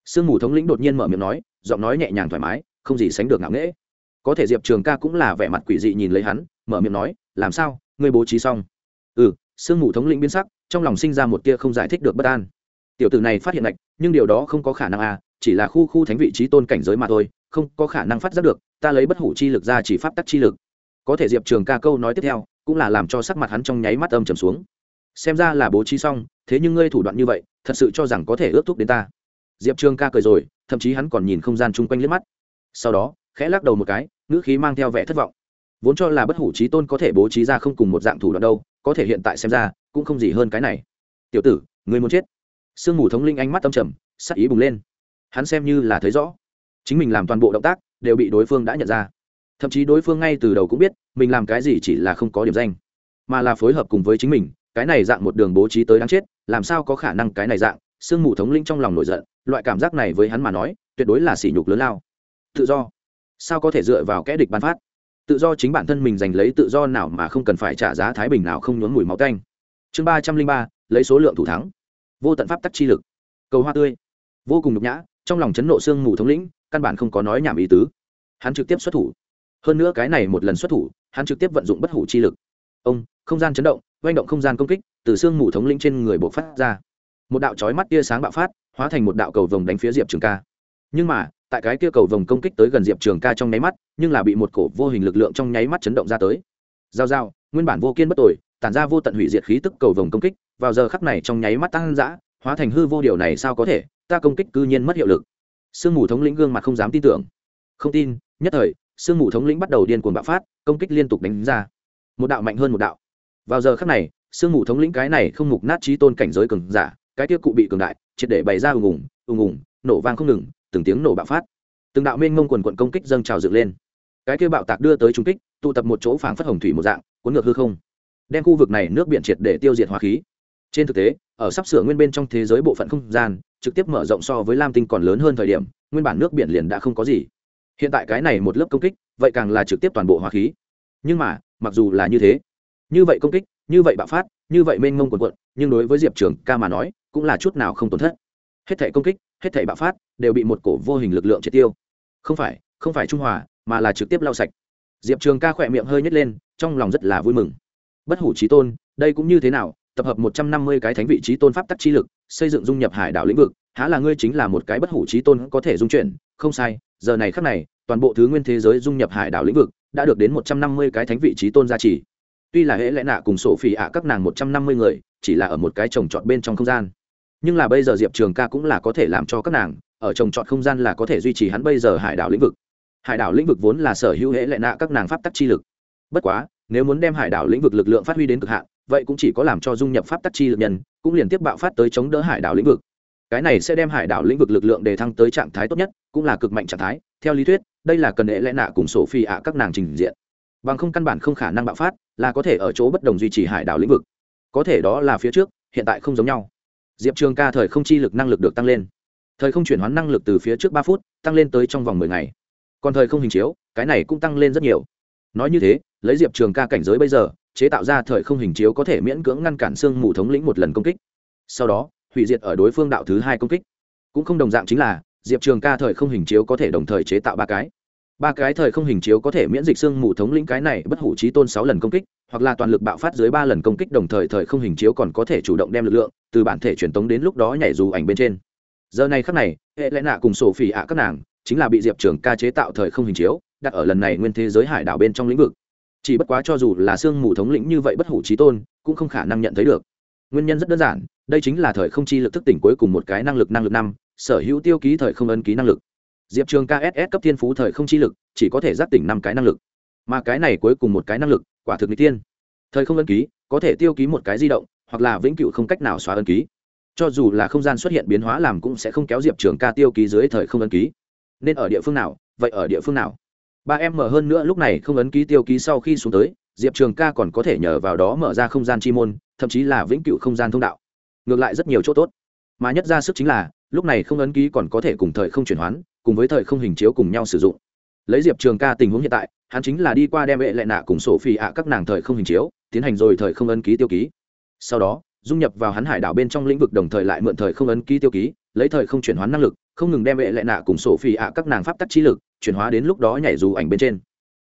Sương mù thống lĩnh đột nhiên mở miệng nói, giọng nói nhẹ nhàng thoải mái, không gì sánh được ngạo nghễ. Có thể diệp trường ca cũng là vẻ mặt quỷ dị nhìn lấy hắn, mở miệng nói, làm sao? Ngươi bố trí xong. Ừ sương mù thống lĩnh biến sắc, trong lòng sinh ra một tia không giải thích được bất an. Tiểu tử này phát hiện lệch nhưng điều đó không có khả năng à chỉ là khu khu thánh vị trí tôn cảnh giới mà thôi, không có khả năng phát giác được, ta lấy bất hủ chi lực ra chỉ pháp tắc chi lực. Có thể diệp trường ca câu nói tiếp theo, cũng là làm cho sắc mặt hắn trong nháy mắt âm trầm xuống. Xem ra là bố trí xong, thế nhưng ngươi thủ đoạn như vậy, thật sự cho rằng có thể ước thúc đến ta. Diệp trường ca cười rồi, thậm chí hắn còn nhìn không gian chung quanh liếc mắt. Sau đó, khẽ lắc đầu một cái, ngữ khí mang theo vẻ thất vọng. Vốn cho là bất hủ trí tôn có thể bố trí ra không cùng một dạng thủ đoạn đâu có thể hiện tại xem ra, cũng không gì hơn cái này. Tiểu tử người muốn chết? Sương mù thống linh ánh mắt tâm trầm, sắc ý bùng lên. Hắn xem như là thấy rõ. Chính mình làm toàn bộ động tác, đều bị đối phương đã nhận ra. Thậm chí đối phương ngay từ đầu cũng biết, mình làm cái gì chỉ là không có điểm danh. Mà là phối hợp cùng với chính mình, cái này dạng một đường bố trí tới đáng chết, làm sao có khả năng cái này dạng? Sương mù thống linh trong lòng nổi giận, loại cảm giác này với hắn mà nói, tuyệt đối là sỉ nhục lớn lao. Tự do. Sao có thể dựa vào kẽ địch ban phát? Tự do chính bản thân mình giành lấy tự do nào mà không cần phải trả giá thái bình nào không nhuốm mùi máu tanh. Chương ba trăm linh ba, lấy số lượng thủ thắng. Vô tận pháp tắc chi lực. Cầu hoa tươi. Vô cùng nhục nhã, trong lòng chấn nộ xương mù thống lĩnh, căn bản không có nói nhảm ý tứ. Hắn trực tiếp xuất thủ. Hơn nữa cái này một lần xuất thủ, hắn trực tiếp vận dụng bất hủ chi lực. Ông, không gian chấn động, oanh động không gian công kích, từ xương mù thống lĩnh trên người bộc phát ra. Một đạo trói mắt tia sáng bạo phát, hóa thành một đạo cầu vồng đánh phía diệp trường ca. Nhưng mà tại cái kia cầu vồng công kích tới gần diệp trường ca trong nháy mắt, nhưng là bị một cổ vô hình lực lượng trong nháy mắt chấn động ra tới. Giao giao, nguyên bản vô kiên bất tội tản ra vô tận hủy diệt khí tức cầu vồng công kích, vào giờ khắc này trong nháy mắt tăng dã, hóa thành hư vô điều này sao có thể, ta công kích cư nhiên mất hiệu lực. Sương mù thống lĩnh gương mặt không dám tin tưởng. Không tin, nhất thời, sương mù thống lĩnh bắt đầu điên cuồng bạo phát, công kích liên tục đánh ra. Một đạo mạnh hơn một đạo. Vào giờ khắc này, sương mù thống lĩnh cái này không mục nát trí tôn cảnh giới cường giả, cái tiêu cụ bị cường đại, triệt để bày ra ùng ùng ùng ùng, nổ vang không ngừng từng tiếng nổ bạo phát. Từng đạo mênh mông quần quận công kích dâng trào dựng lên. Cái kia bạo tạc đưa tới trung kích, tụ tập một chỗ phảng phất hồng thủy một dạng, cuốn ngược hư không. Đem khu vực này nước biển triệt để tiêu diệt hóa khí. Trên thực tế, ở sắp sửa nguyên bên trong thế giới bộ phận không gian, trực tiếp mở rộng so với lam tinh còn lớn hơn thời điểm, nguyên bản nước biển liền đã không có gì. Hiện tại cái này một lớp công kích, vậy càng là trực tiếp toàn bộ hóa khí. Nhưng mà, mặc dù là như thế, như vậy công kích, như vậy bạo phát, như vậy mênh mông quần quận, nhưng đối với diệp trường ca mà nói, cũng là chút nào không tổn thất hết thể công kích, hết thể bạo phát, đều bị một cổ vô hình lực lượng triệt tiêu. Không phải không phải trung hòa, mà là trực tiếp lau sạch. Diệp trường ca khỏe miệng hơi nhét lên, trong lòng rất là vui mừng. Bất hủ trí tôn, đây cũng như thế nào, tập hợp một trăm năm mươi cái thánh vị trí tôn pháp tắc chi lực, xây dựng dung nhập hải đảo lĩnh vực, há là ngươi chính là một cái bất hủ trí tôn có thể dung chuyển? Không sai, giờ này khắc này, toàn bộ thứ nguyên thế giới dung nhập hải đảo lĩnh vực đã được đến một trăm năm mươi cái thánh vị trí tôn gia trì. Tuy là hễ lẽ nạ cùng sổ phỉ ạ các nàng một trăm năm mươi người, chỉ là ở một cái trồng trọt bên trong không gian nhưng là bây giờ diệp trường ca cũng là có thể làm cho các nàng, ở trồng trọt không gian là có thể duy trì hắn bây giờ hải đảo lĩnh vực. Hải đảo lĩnh vực vốn là sở hữu hễ lệ nạ các nàng pháp tắc chi lực. Bất quá, nếu muốn đem hải đảo lĩnh vực lực lượng phát huy đến cực hạn, vậy cũng chỉ có làm cho dung nhập pháp tắc chi lực nhân, cũng liền tiếp bạo phát tới chống đỡ hải đảo lĩnh vực. Cái này sẽ đem hải đảo lĩnh vực lực lượng để thăng tới trạng thái tốt nhất, cũng là cực mạnh trạng thái. Theo lý thuyết, đây là cần hệ lẽ nạ cùng sổ phi ạ các nàng trình diện. Bằng không căn bản không khả năng bạo phát, là có thể ở chỗ bất đồng duy trì hải đảo lĩnh vực. Có thể đó là phía trước, hiện tại không giống nhau diệp trường ca thời không chi lực năng lực được tăng lên. Thời không chuyển hoán năng lực từ phía trước ba phút, tăng lên tới trong vòng mười ngày. Còn thời không hình chiếu, cái này cũng tăng lên rất nhiều. Nói như thế, lấy diệp trường ca cảnh giới bây giờ, chế tạo ra thời không hình chiếu có thể miễn cưỡng ngăn cản xương mù thống lĩnh một lần công kích. Sau đó, hủy diệt ở đối phương đạo thứ hai công kích. Cũng không đồng dạng chính là, diệp trường ca thời không hình chiếu có thể đồng thời chế tạo ba cái ba cái thời không hình chiếu có thể miễn dịch xương mù thống lĩnh cái này bất hủ trí tôn sáu lần công kích, hoặc là toàn lực bạo phát dưới ba lần công kích đồng thời thời không hình chiếu còn có thể chủ động đem lực lượng từ bản thể truyền tống đến lúc đó nhảy dù ảnh bên trên. Giờ này khắc này, hệ lẽ nạ cùng sổ phỉ ạ các nàng chính là bị diệp trường ca chế tạo thời không hình chiếu, đặt ở lần này nguyên thế giới hải đảo bên trong lĩnh vực. Chỉ bất quá cho dù là xương mù thống lĩnh như vậy bất hủ trí tôn, cũng không khả năng nhận thấy được. Nguyên nhân rất đơn giản, đây chính là thời không chi lực thức tỉnh cuối cùng một cái năng lực năng lực năm, sở hữu tiêu ký thời không ấn ký năng lực diệp trường kss cấp thiên phú thời không chi lực, chỉ có thể giác tỉnh năm cái năng lực. Mà cái này cuối cùng một cái năng lực, quả thực n tiên thời không ân ký, có thể tiêu ký một cái di động, hoặc là vĩnh cựu không cách nào xóa ân ký. Cho dù là không gian xuất hiện biến hóa làm cũng sẽ không kéo diệp trường ca tiêu ký dưới thời không ấn ký. Nên ở địa phương nào, vậy ở địa phương nào? Ba em mở hơn nữa lúc này không ấn ký tiêu ký sau khi xuống tới, diệp trường ca còn có thể nhờ vào đó mở ra không gian chi môn, thậm chí là vĩnh cựu không gian thông đạo. Ngược lại rất nhiều chỗ tốt. Mà nhất ra sức chính là, lúc này không ấn ký còn có thể cùng thời không chuyển hoán cùng với thời không hình chiếu cùng nhau sử dụng. Lấy diệp trường ca tình huống hiện tại, hắn chính là đi qua đem vệ lệ nạ cùng sổ phi ạ các nàng thời không hình chiếu, tiến hành rồi thời không ấn ký tiêu ký. Sau đó, dung nhập vào hắn hải đảo bên trong lĩnh vực đồng thời lại mượn thời không ấn ký tiêu ký, lấy thời không chuyển hóa năng lực, không ngừng đem vệ lệ nạ cùng sổ phi ạ các nàng pháp tắc trí lực, chuyển hóa đến lúc đó nhảy dù ảnh bên trên.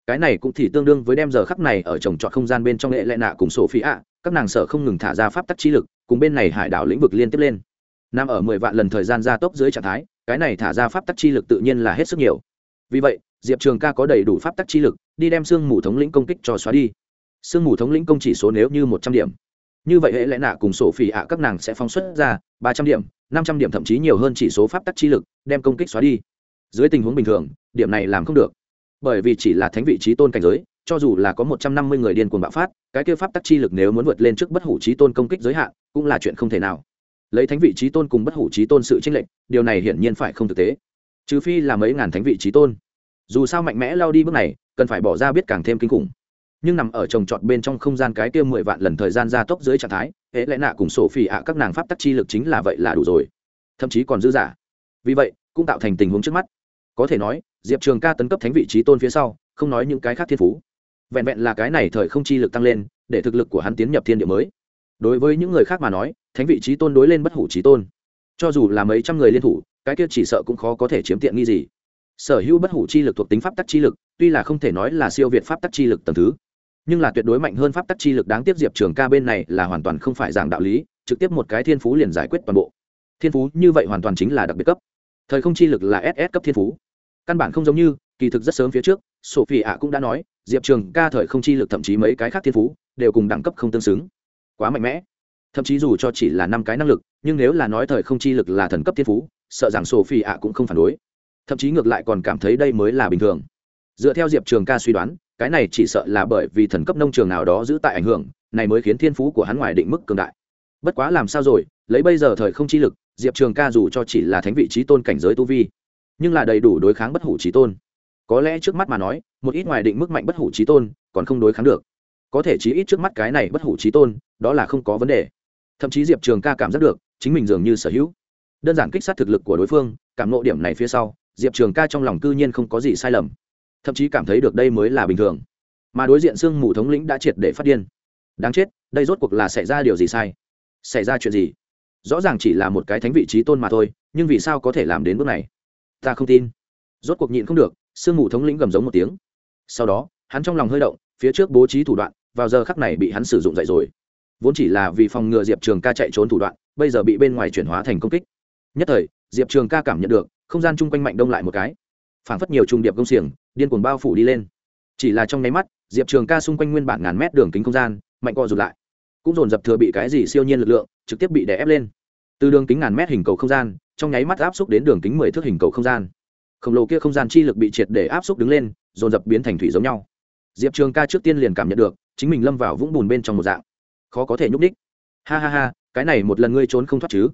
Cái này cũng thì tương đương với đem giờ khắc này ở trồng trọt không gian bên trong lệ lệ nạ cùng sổ phi ạ, các nàng sở không ngừng thả ra pháp tắc trí lực, cùng bên này hải đảo lĩnh vực liên tiếp lên. Nằm ở mười vạn lần thời gian gia tốc dưới trạng thái cái này thả ra pháp tắc chi lực tự nhiên là hết sức nhiều. Vì vậy, diệp trường ca có đầy đủ pháp tắc chi lực, đi đem sương mù thống lĩnh công kích cho xóa đi. Sương mù thống lĩnh công chỉ số nếu như một trăm điểm. Như vậy hệ lẽ nạ cùng sổ phỉ ạ các nàng sẽ phóng xuất ra ba trăm điểm, năm trăm điểm thậm chí nhiều hơn chỉ số pháp tắc chi lực, đem công kích xóa đi. Dưới tình huống bình thường, điểm này làm không được. Bởi vì chỉ là thánh vị trí tôn cảnh giới, cho dù là có một trăm năm mươi người điên cuồng bạo phát, cái kia pháp tắc chi lực nếu muốn vượt lên trước bất hủ trí tôn công kích giới hạn, cũng là chuyện không thể nào lấy thánh vị trí tôn cùng bất hủ trí tôn sự tranh lệch, điều này hiển nhiên phải không thực tế. Trừ phi là mấy ngàn thánh vị trí tôn. Dù sao mạnh mẽ lao đi bước này, cần phải bỏ ra biết càng thêm kinh khủng. Nhưng nằm ở trồng trọt bên trong không gian cái kia mười vạn lần thời gian gia tốc dưới trạng thái hễ lẽ nạ cùng sổ phỉ ạ các nàng pháp tắc chi lực chính là vậy là đủ rồi. Thậm chí còn dư giả. Vì vậy, cũng tạo thành tình huống trước mắt. Có thể nói, diệp trường ca tấn cấp thánh vị trí tôn phía sau, không nói những cái khác thiên phú. Vẹn vẹn là cái này thời không chi lực tăng lên, để thực lực của hắn tiến nhập thiên địa mới. Đối với những người khác mà nói thánh vị trí tôn đối lên bất hủ trí tôn. Cho dù là mấy trăm người liên thủ, cái kia chỉ sợ cũng khó có thể chiếm tiện nghi gì. Sở hữu bất hủ chi lực thuộc tính pháp tắc chi lực, tuy là không thể nói là siêu việt pháp tắc chi lực tầm thứ, nhưng là tuyệt đối mạnh hơn pháp tắc chi lực đáng tiếp diệp trường ca bên này là hoàn toàn không phải giảng đạo lý, trực tiếp một cái thiên phú liền giải quyết toàn bộ. Thiên phú như vậy hoàn toàn chính là đặc biệt cấp. Thời không chi lực là ss cấp thiên phú. Căn bản không giống như, kỳ thực rất sớm phía trước sophie ạ cũng đã nói, diệp trường ca thời không chi lực thậm chí mấy cái khác thiên phú, đều cùng đẳng cấp không tương xứng. Quá mạnh mẽ thậm chí dù cho chỉ là năm cái năng lực, nhưng nếu là nói thời không chi lực là thần cấp thiên phú, sợ rằng sophie ạ cũng không phản đối. Thậm chí ngược lại còn cảm thấy đây mới là bình thường. Dựa theo diệp trường ca suy đoán, cái này chỉ sợ là bởi vì thần cấp nông trường nào đó giữ tại ảnh hưởng, này mới khiến thiên phú của hắn ngoài định mức cường đại. Bất quá làm sao rồi, lấy bây giờ thời không chi lực, diệp trường ca dù cho chỉ là thánh vị trí tôn cảnh giới tu vi, nhưng là đầy đủ đối kháng bất hủ trí tôn. Có lẽ trước mắt mà nói, một ít ngoài định mức mạnh bất hủ trí tôn, còn không đối kháng được. Có thể chí ít trước mắt cái này bất hủ trí tôn, đó là không có vấn đề thậm chí diệp trường ca cảm giác được chính mình dường như sở hữu đơn giản kích sát thực lực của đối phương cảm nộ điểm này phía sau diệp trường ca trong lòng cư nhiên không có gì sai lầm thậm chí cảm thấy được đây mới là bình thường mà đối diện sương mù thống lĩnh đã triệt để phát điên đáng chết đây rốt cuộc là xảy ra điều gì sai xảy ra chuyện gì rõ ràng chỉ là một cái thánh vị trí tôn mà thôi nhưng vì sao có thể làm đến bước này ta không tin rốt cuộc nhịn không được sương mù thống lĩnh gầm giống một tiếng sau đó hắn trong lòng hơi động phía trước bố trí thủ đoạn vào giờ khắc này bị hắn sử dụng dậy rồi vốn chỉ là vì phòng ngừa diệp trường ca chạy trốn thủ đoạn, bây giờ bị bên ngoài chuyển hóa thành công kích. Nhất thời, diệp trường ca cảm nhận được, không gian chung quanh mạnh đông lại một cái. Phảng phất nhiều trùng điệp công xiềng, điên cuồng bao phủ đi lên. Chỉ là trong nháy mắt, diệp trường ca xung quanh nguyên bản ngàn mét đường kính không gian, mạnh co rụt lại. Cũng dồn dập thừa bị cái gì siêu nhiên lực lượng, trực tiếp bị đè ép lên. Từ đường kính ngàn mét hình cầu không gian, trong nháy mắt áp xúc đến đường kính mười thước hình cầu không gian. Khổng lồ kia không gian chi lực bị triệt để áp xúc đứng lên, dồn dập biến thành thủy giống nhau. Diệp trường ca trước tiên liền cảm nhận được, chính mình lâm vào vũng bùn bên trong một dạng khó có thể nhúc đích ha ha ha, cái này một lần ngươi trốn không thoát chứ.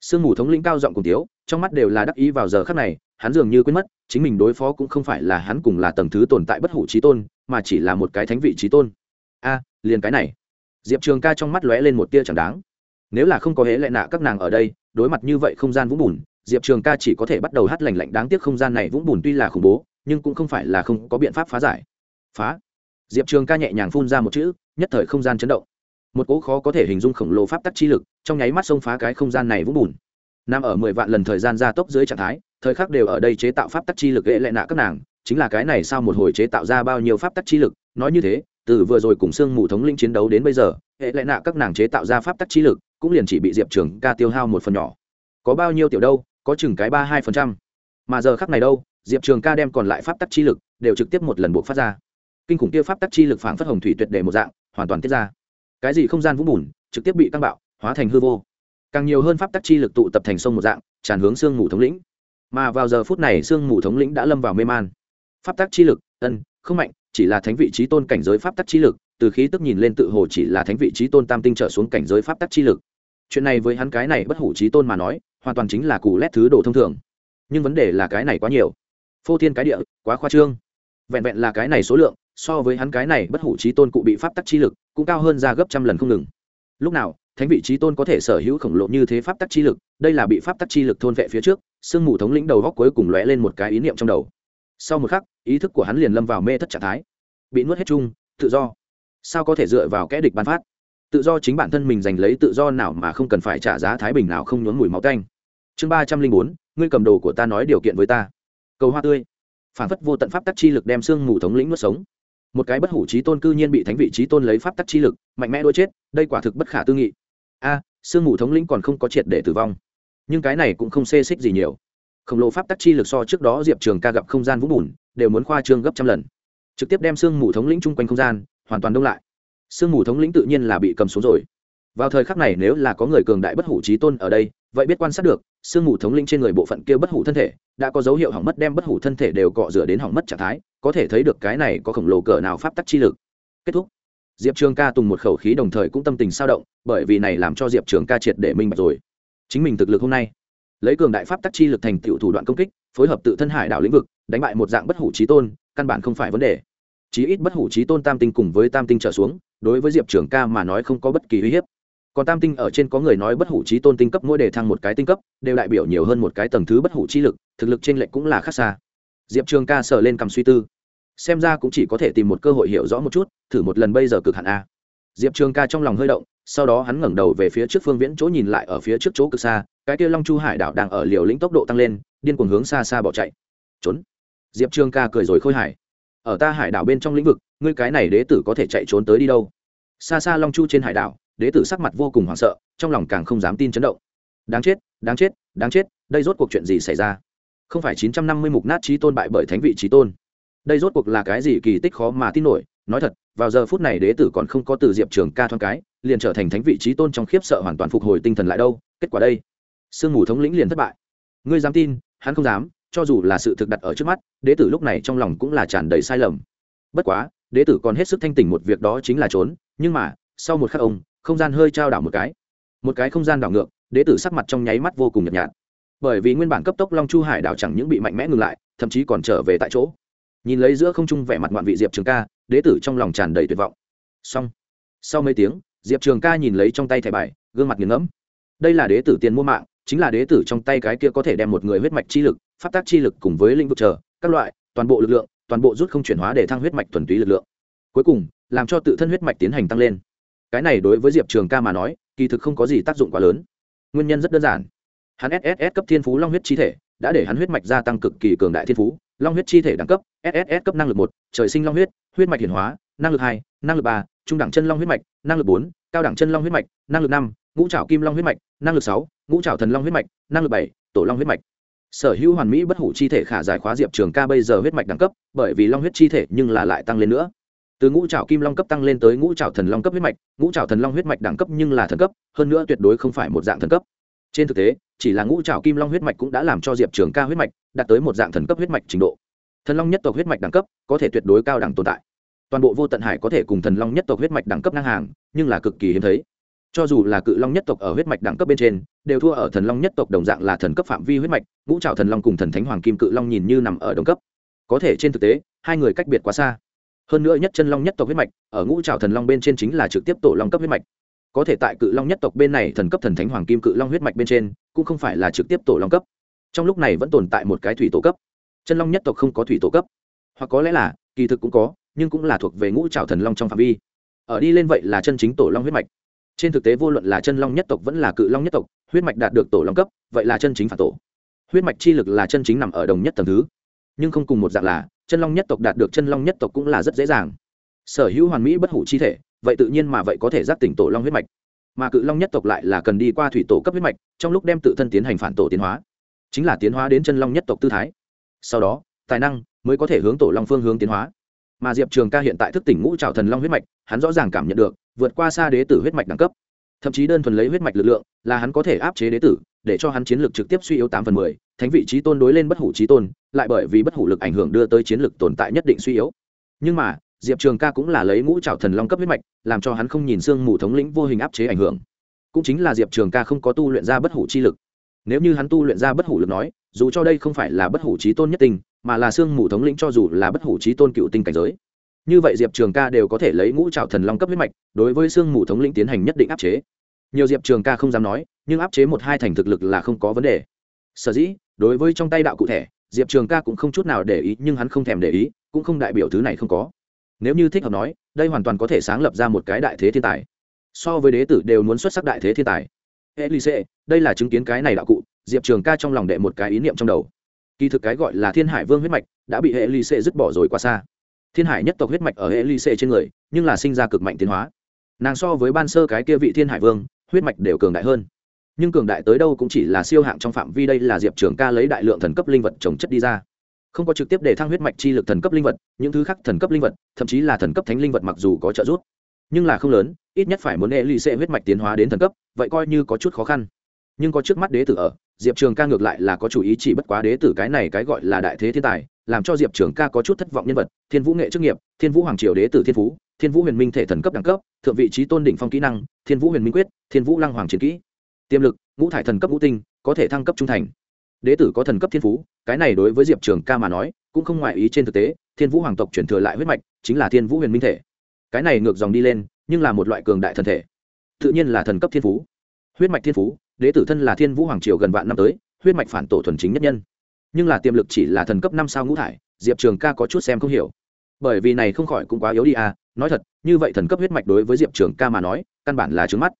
Sương mù thống lĩnh cao giọng cùng tiếu, trong mắt đều là đắc ý vào giờ khắc này, hắn dường như quên mất, chính mình đối phó cũng không phải là hắn cùng là tầng thứ tồn tại bất hủ trí tôn, mà chỉ là một cái thánh vị trí tôn. A, liền cái này. Diệp trường ca trong mắt lóe lên một tia chẳng đáng. Nếu là không có hễ lại nạ các nàng ở đây, đối mặt như vậy không gian vũng bùn, diệp trường ca chỉ có thể bắt đầu hát lành lạnh đáng tiếc không gian này vũng bùn tuy là khủng bố, nhưng cũng không phải là không có biện pháp phá giải. Phá. Diệp trường ca nhẹ nhàng phun ra một chữ, nhất thời không gian chấn động một cỗ khó có thể hình dung khổng lồ pháp tắc chi lực, trong nháy mắt xông phá cái không gian này vũng bùn. Nằm ở mười vạn lần thời gian gia tốc dưới trạng thái, thời khắc đều ở đây chế tạo pháp tắc chi lực ghệ lệ nạ các nàng, chính là cái này sao một hồi chế tạo ra bao nhiêu pháp tắc chi lực, nói như thế, từ vừa rồi cùng sương mù thống linh chiến đấu đến bây giờ hệ lệ nạ các nàng chế tạo ra pháp tắc chi lực, cũng liền chỉ bị diệp trường ca tiêu hao một phần nhỏ. Có bao nhiêu tiểu đâu, có chừng cái ba hai phần trăm. Mà giờ khắc này đâu, diệp trường ca đem còn lại pháp tắc chi lực đều trực tiếp một lần buộc phát ra. Kinh khủng kia pháp tắc chi lực phảng phất hồng thủy tuyệt đề một dạng, hoàn toàn tiết ra cái gì không gian vũng bùn, trực tiếp bị căng bạo, hóa thành hư vô. Càng nhiều hơn pháp tắc chi lực tụ tập thành sông một dạng, tràn hướng sương mù thống lĩnh. Mà vào giờ phút này sương mù thống lĩnh đã lâm vào mê man. Pháp tắc chi lực, ân, không mạnh, chỉ là thánh vị trí tôn cảnh giới pháp tắc chi lực, từ khí tức nhìn lên tự hồ chỉ là thánh vị trí tôn tam tinh trở xuống cảnh giới pháp tắc chi lực. Chuyện này với hắn cái này bất hủ trí tôn mà nói, hoàn toàn chính là cù lét thứ đồ thông thường. Nhưng vấn đề là cái này quá nhiều. Phô thiên cái địa, quá khoa trương. Vẹn vẹn là cái này số lượng so với hắn cái này bất hủ trí tôn cụ bị pháp tắc chi lực, cũng cao hơn ra gấp trăm lần không ngừng. Lúc nào, thánh vị trí tôn có thể sở hữu khổng lồ như thế pháp tắc chi lực, đây là bị pháp tắc chi lực thôn vệ phía trước, sương mù thống lĩnh đầu góc cuối cùng lóe lên một cái ý niệm trong đầu. Sau một khắc, ý thức của hắn liền lâm vào mê thất trạng thái. Bị nuốt hết chung, tự do. Sao có thể dựa vào kẽ địch ban phát? Tự do chính bản thân mình giành lấy tự do nào mà không cần phải trả giá thái bình nào không nhốn mùi máu tanh. Chương ba trăm linh bốn, ngươi cầm đồ của ta nói điều kiện với ta. Cầu hoa tươi. Phản phất vô tận pháp tắc chi lực đem xương mù thống lĩnh nuốt sống một cái bất hủ trí tôn cư nhiên bị thánh vị trí tôn lấy pháp tắc chi lực mạnh mẽ đuối chết đây quả thực bất khả tư nghị. A à, xương mù thống lĩnh còn không có triệt để tử vong. Nhưng cái này cũng không xê xích gì nhiều. Khổng lồ pháp tắc chi lực so trước đó diệp trường ca gặp không gian vũng bùn đều muốn khoa trương gấp trăm lần. Trực tiếp đem xương mù thống lĩnh chung quanh không gian hoàn toàn đông lại. Xương mù thống lĩnh tự nhiên là bị cầm xuống rồi. Vào thời khắc này nếu là có người cường đại bất hủ trí tôn ở đây vậy biết quan sát được xương mù thống lĩnh trên người bộ phận kia bất hủ thân thể đã có dấu hiệu hỏng mất đem bất hủ thân thể đều cọ rửa đến hỏng mất trạng thái có thể thấy được cái này có khổng lồ cỡ nào pháp tắc chi lực. Kết thúc. Diệp trường ca tùng một khẩu khí đồng thời cũng tâm tình sao động, bởi vì này làm cho diệp trường ca triệt để minh bạch rồi. Chính mình thực lực hôm nay, lấy cường đại pháp tắc chi lực thành tựu thủ đoạn công kích, phối hợp tự thân hải đảo lĩnh vực, đánh bại một dạng bất hủ trí tôn, căn bản không phải vấn đề. Chí ít bất hủ trí tôn tam tinh cùng với tam tinh trở xuống, đối với diệp trường ca mà nói không có bất kỳ uy hiếp. Còn tam tinh ở trên có người nói bất hủ trí tôn tinh cấp mỗi đề thăng một cái tinh cấp, đều đại biểu nhiều hơn một cái tầng thứ bất hủ chi lực, thực lực trên lệnh cũng là khác xa diệp trường ca sờ lên cầm suy tư. Xem ra cũng chỉ có thể tìm một cơ hội hiểu rõ một chút, thử một lần bây giờ cực hạn a. Diệp trường ca trong lòng hơi động, sau đó hắn ngẩng đầu về phía trước phương viễn chỗ nhìn lại ở phía trước chỗ cực xa, cái kia long chu hải đảo đang ở liều lĩnh tốc độ tăng lên, điên cuồng hướng xa xa bỏ chạy. Trốn. Diệp trường ca cười rồi khôi hải ở ta hải đảo bên trong lĩnh vực, ngươi cái này đế tử có thể chạy trốn tới đi đâu? Xa xa long chu trên hải đảo, đế tử sắc mặt vô cùng hoảng sợ, trong lòng càng không dám tin chấn động. Đáng chết đáng chết đáng chết, đây rốt cuộc chuyện gì xảy ra? Không phải chín trăm năm mươi mục nát trí tôn bại bởi thánh vị trí tôn. Đây rốt cuộc là cái gì kỳ tích khó mà tin nổi, nói thật, vào giờ phút này đế tử còn không có từ diệp trường ca thoáng cái, liền trở thành thánh vị trí tôn trong khiếp sợ hoàn toàn phục hồi tinh thần lại đâu, kết quả đây. Sương mù thống lĩnh liền thất bại. Ngươi dám tin, hắn không dám, cho dù là sự thực đặt ở trước mắt, đế tử lúc này trong lòng cũng là tràn đầy sai lầm. Bất quá, đế tử còn hết sức thanh tỉnh một việc đó chính là trốn, nhưng mà, sau một khắc ông, không gian hơi trao đảo một cái. Một cái không gian đảo ngược, đế tử sắc mặt trong nháy mắt vô cùng nhợt nhạt bởi vì nguyên bản cấp tốc long chu hải đảo chẳng những bị mạnh mẽ ngừng lại, thậm chí còn trở về tại chỗ. Nhìn lấy giữa không trung vẻ mặt ngoạn vị diệp trường ca, đế tử trong lòng tràn đầy tuyệt vọng. Xong. Sau mấy tiếng, diệp trường ca nhìn lấy trong tay thẻ bài, gương mặt nghiền ngẫm. Đây là đế tử tiền mua mạng, chính là đế tử trong tay cái kia có thể đem một người huyết mạch chi lực phát tác chi lực cùng với lĩnh vực chờ, các loại, toàn bộ lực lượng, toàn bộ rút không chuyển hóa để thăng huyết mạch thuần túy lực lượng. Cuối cùng, làm cho tự thân huyết mạch tiến hành tăng lên. Cái này đối với diệp trường ca mà nói, kỳ thực không có gì tác dụng quá lớn. Nguyên nhân rất đơn giản hắn sss cấp thiên phú long huyết chi thể, đã để hắn huyết mạch gia tăng cực kỳ cường đại thiên phú. Long huyết chi thể đẳng cấp sss cấp năng lực một, trời sinh long huyết huyết mạch hiển hóa, năng lực hai, năng lực ba, trung đẳng chân long huyết mạch, năng lực bốn, cao đẳng chân long huyết mạch, năng lực năm, ngũ trảo kim long huyết mạch, năng lực sáu, ngũ trảo thần long huyết mạch, năng lực bảy, tổ long huyết mạch. Sở hữu hoàn mỹ bất hủ chi thể khả giải khóa diệp trường ca bây giờ huyết mạch đẳng cấp, bởi vì long huyết chi thể nhưng là lại tăng lên nữa. Từ ngũ trảo kim long cấp tăng lên tới ngũ trảo thần long cấp huyết mạch, ngũ trảo thần long huyết mạch đẳng cấp nhưng là thần cấp, hơn nữa tuyệt đối không phải một dạng thần cấp. Trên thực tế chỉ là ngũ trảo kim long huyết mạch cũng đã làm cho diệp trường ca huyết mạch đạt tới một dạng thần cấp huyết mạch trình độ. Thần long nhất tộc huyết mạch đẳng cấp có thể tuyệt đối cao đẳng tồn tại. Toàn bộ vô tận hải có thể cùng thần long nhất tộc huyết mạch đẳng cấp ngang hàng, nhưng là cực kỳ hiếm thấy. Cho dù là cự long nhất tộc ở huyết mạch đẳng cấp bên trên, đều thua ở thần long nhất tộc đồng dạng là thần cấp phạm vi huyết mạch, ngũ trào thần long cùng thần thánh hoàng kim cự long nhìn như nằm ở đồng cấp. Có thể trên thực tế, hai người cách biệt quá xa. Hơn nữa nhất chân long nhất tộc huyết mạch, ở ngũ trào thần long bên trên chính là trực tiếp tổ long cấp huyết mạch. Có thể tại cự long nhất tộc bên này thần cấp thần thánh hoàng kim cự long huyết mạch bên trên cũng không phải là trực tiếp tổ long cấp. Trong lúc này vẫn tồn tại một cái thủy tổ cấp. Chân long nhất tộc không có thủy tổ cấp. Hoặc có lẽ là, kỳ thực cũng có, nhưng cũng là thuộc về ngũ trào thần long trong phạm vi. Ở đi lên vậy là chân chính tổ long huyết mạch. Trên thực tế vô luận là chân long nhất tộc vẫn là cự long nhất tộc, huyết mạch đạt được tổ long cấp, vậy là chân chính phản tổ. Huyết mạch chi lực là chân chính nằm ở đồng nhất tầng thứ. Nhưng không cùng một dạng là, chân long nhất tộc đạt được chân long nhất tộc cũng là rất dễ dàng. Sở hữu hoàn mỹ bất hủ chi thể, vậy tự nhiên mà vậy có thể giác tỉnh tổ long huyết mạch mà cự long nhất tộc lại là cần đi qua thủy tổ cấp huyết mạch, trong lúc đem tự thân tiến hành phản tổ tiến hóa. Chính là tiến hóa đến chân long nhất tộc tư thái. Sau đó, tài năng mới có thể hướng tổ long phương hướng tiến hóa. Mà diệp trường ca hiện tại thức tỉnh ngũ trào thần long huyết mạch, hắn rõ ràng cảm nhận được, vượt qua xa đế tử huyết mạch đẳng cấp. Thậm chí đơn thuần lấy huyết mạch lực lượng, là hắn có thể áp chế đế tử, để cho hắn chiến lược trực tiếp suy yếu tám phần mười, thánh vị trí tôn đối lên bất hủ trí tôn, lại bởi vì bất hủ lực ảnh hưởng đưa tới chiến lược tồn tại nhất định suy yếu. Nhưng mà diệp trường ca cũng là lấy ngũ trào thần long cấp huyết mạch, làm cho hắn không nhìn xương mù thống lĩnh vô hình áp chế ảnh hưởng. Cũng chính là diệp trường ca không có tu luyện ra bất hủ chi lực. Nếu như hắn tu luyện ra bất hủ lực nói, dù cho đây không phải là bất hủ trí tôn nhất tình mà là xương mù thống lĩnh cho dù là bất hủ trí tôn cựu tinh cảnh giới. Như vậy diệp trường ca đều có thể lấy ngũ trào thần long cấp huyết mạch, đối với xương mù thống lĩnh tiến hành nhất định áp chế. Nhiều diệp trường ca không dám nói, nhưng áp chế một hai thành thực lực là không có vấn đề. Sở dĩ, đối với trong tay đạo cụ thể, diệp trường ca cũng không chút nào để ý, nhưng hắn không thèm để ý, cũng không đại biểu thứ này không có nếu như thích hợp nói đây hoàn toàn có thể sáng lập ra một cái đại thế thiên tài. So với đế tử đều muốn xuất sắc đại thế thiên tài. Elise, đây là chứng kiến cái này đạo cụ diệp trường ca trong lòng đệ một cái ý niệm trong đầu. Kỳ thực cái gọi là thiên hải vương huyết mạch đã bị elise dứt bỏ rồi qua xa. Thiên hải nhất tộc huyết mạch ở elise trên người nhưng là sinh ra cực mạnh tiến hóa. Nàng so với ban sơ cái kia vị thiên hải vương huyết mạch đều cường đại hơn. Nhưng cường đại tới đâu cũng chỉ là siêu hạng trong phạm vi đây là diệp trường ca lấy đại lượng thần cấp linh vật trồng chất đi ra không có trực tiếp để thăng huyết mạch chi lực thần cấp linh vật, những thứ khác thần cấp linh vật, thậm chí là thần cấp thánh linh vật mặc dù có trợ giúp, nhưng là không lớn, ít nhất phải muốn hệ ly xê huyết mạch tiến hóa đến thần cấp, vậy coi như có chút khó khăn. Nhưng có trước mắt đế tử ở, diệp trường ca ngược lại là có chủ ý chỉ bất quá đế tử cái này cái gọi là đại thế thiên tài, làm cho diệp trường ca có chút thất vọng nhân vật, thiên vũ nghệ chức nghiệp, thiên vũ hoàng triều đế tử thiên phú, thiên vũ huyền minh thể thần cấp đẳng cấp, thượng vị trí tôn đỉnh phong kỹ năng, thiên vũ huyền minh quyết, thiên vũ lăng hoàng chiến kỹ. Tiềm lực, ngũ thải thần cấp ngũ tinh, có thể thăng cấp trung thành đế tử có thần cấp thiên phú, cái này đối với diệp trường ca mà nói, cũng không ngoại ý trên thực tế, thiên vũ hoàng tộc chuyển thừa lại huyết mạch, chính là thiên vũ huyền minh thể. Cái này ngược dòng đi lên, nhưng là một loại cường đại thần thể. Tự nhiên là thần cấp thiên phú. Huyết mạch thiên phú, đế tử thân là thiên vũ hoàng triều gần vạn năm tới, huyết mạch phản tổ thuần chính nhất nhân. Nhưng là tiềm lực chỉ là thần cấp năm sao ngũ thải, diệp trường ca có chút xem không hiểu. Bởi vì này không khỏi cũng quá yếu đi à nói thật, như vậy thần cấp huyết mạch đối với diệp trường ca mà nói, căn bản là trứng mắt.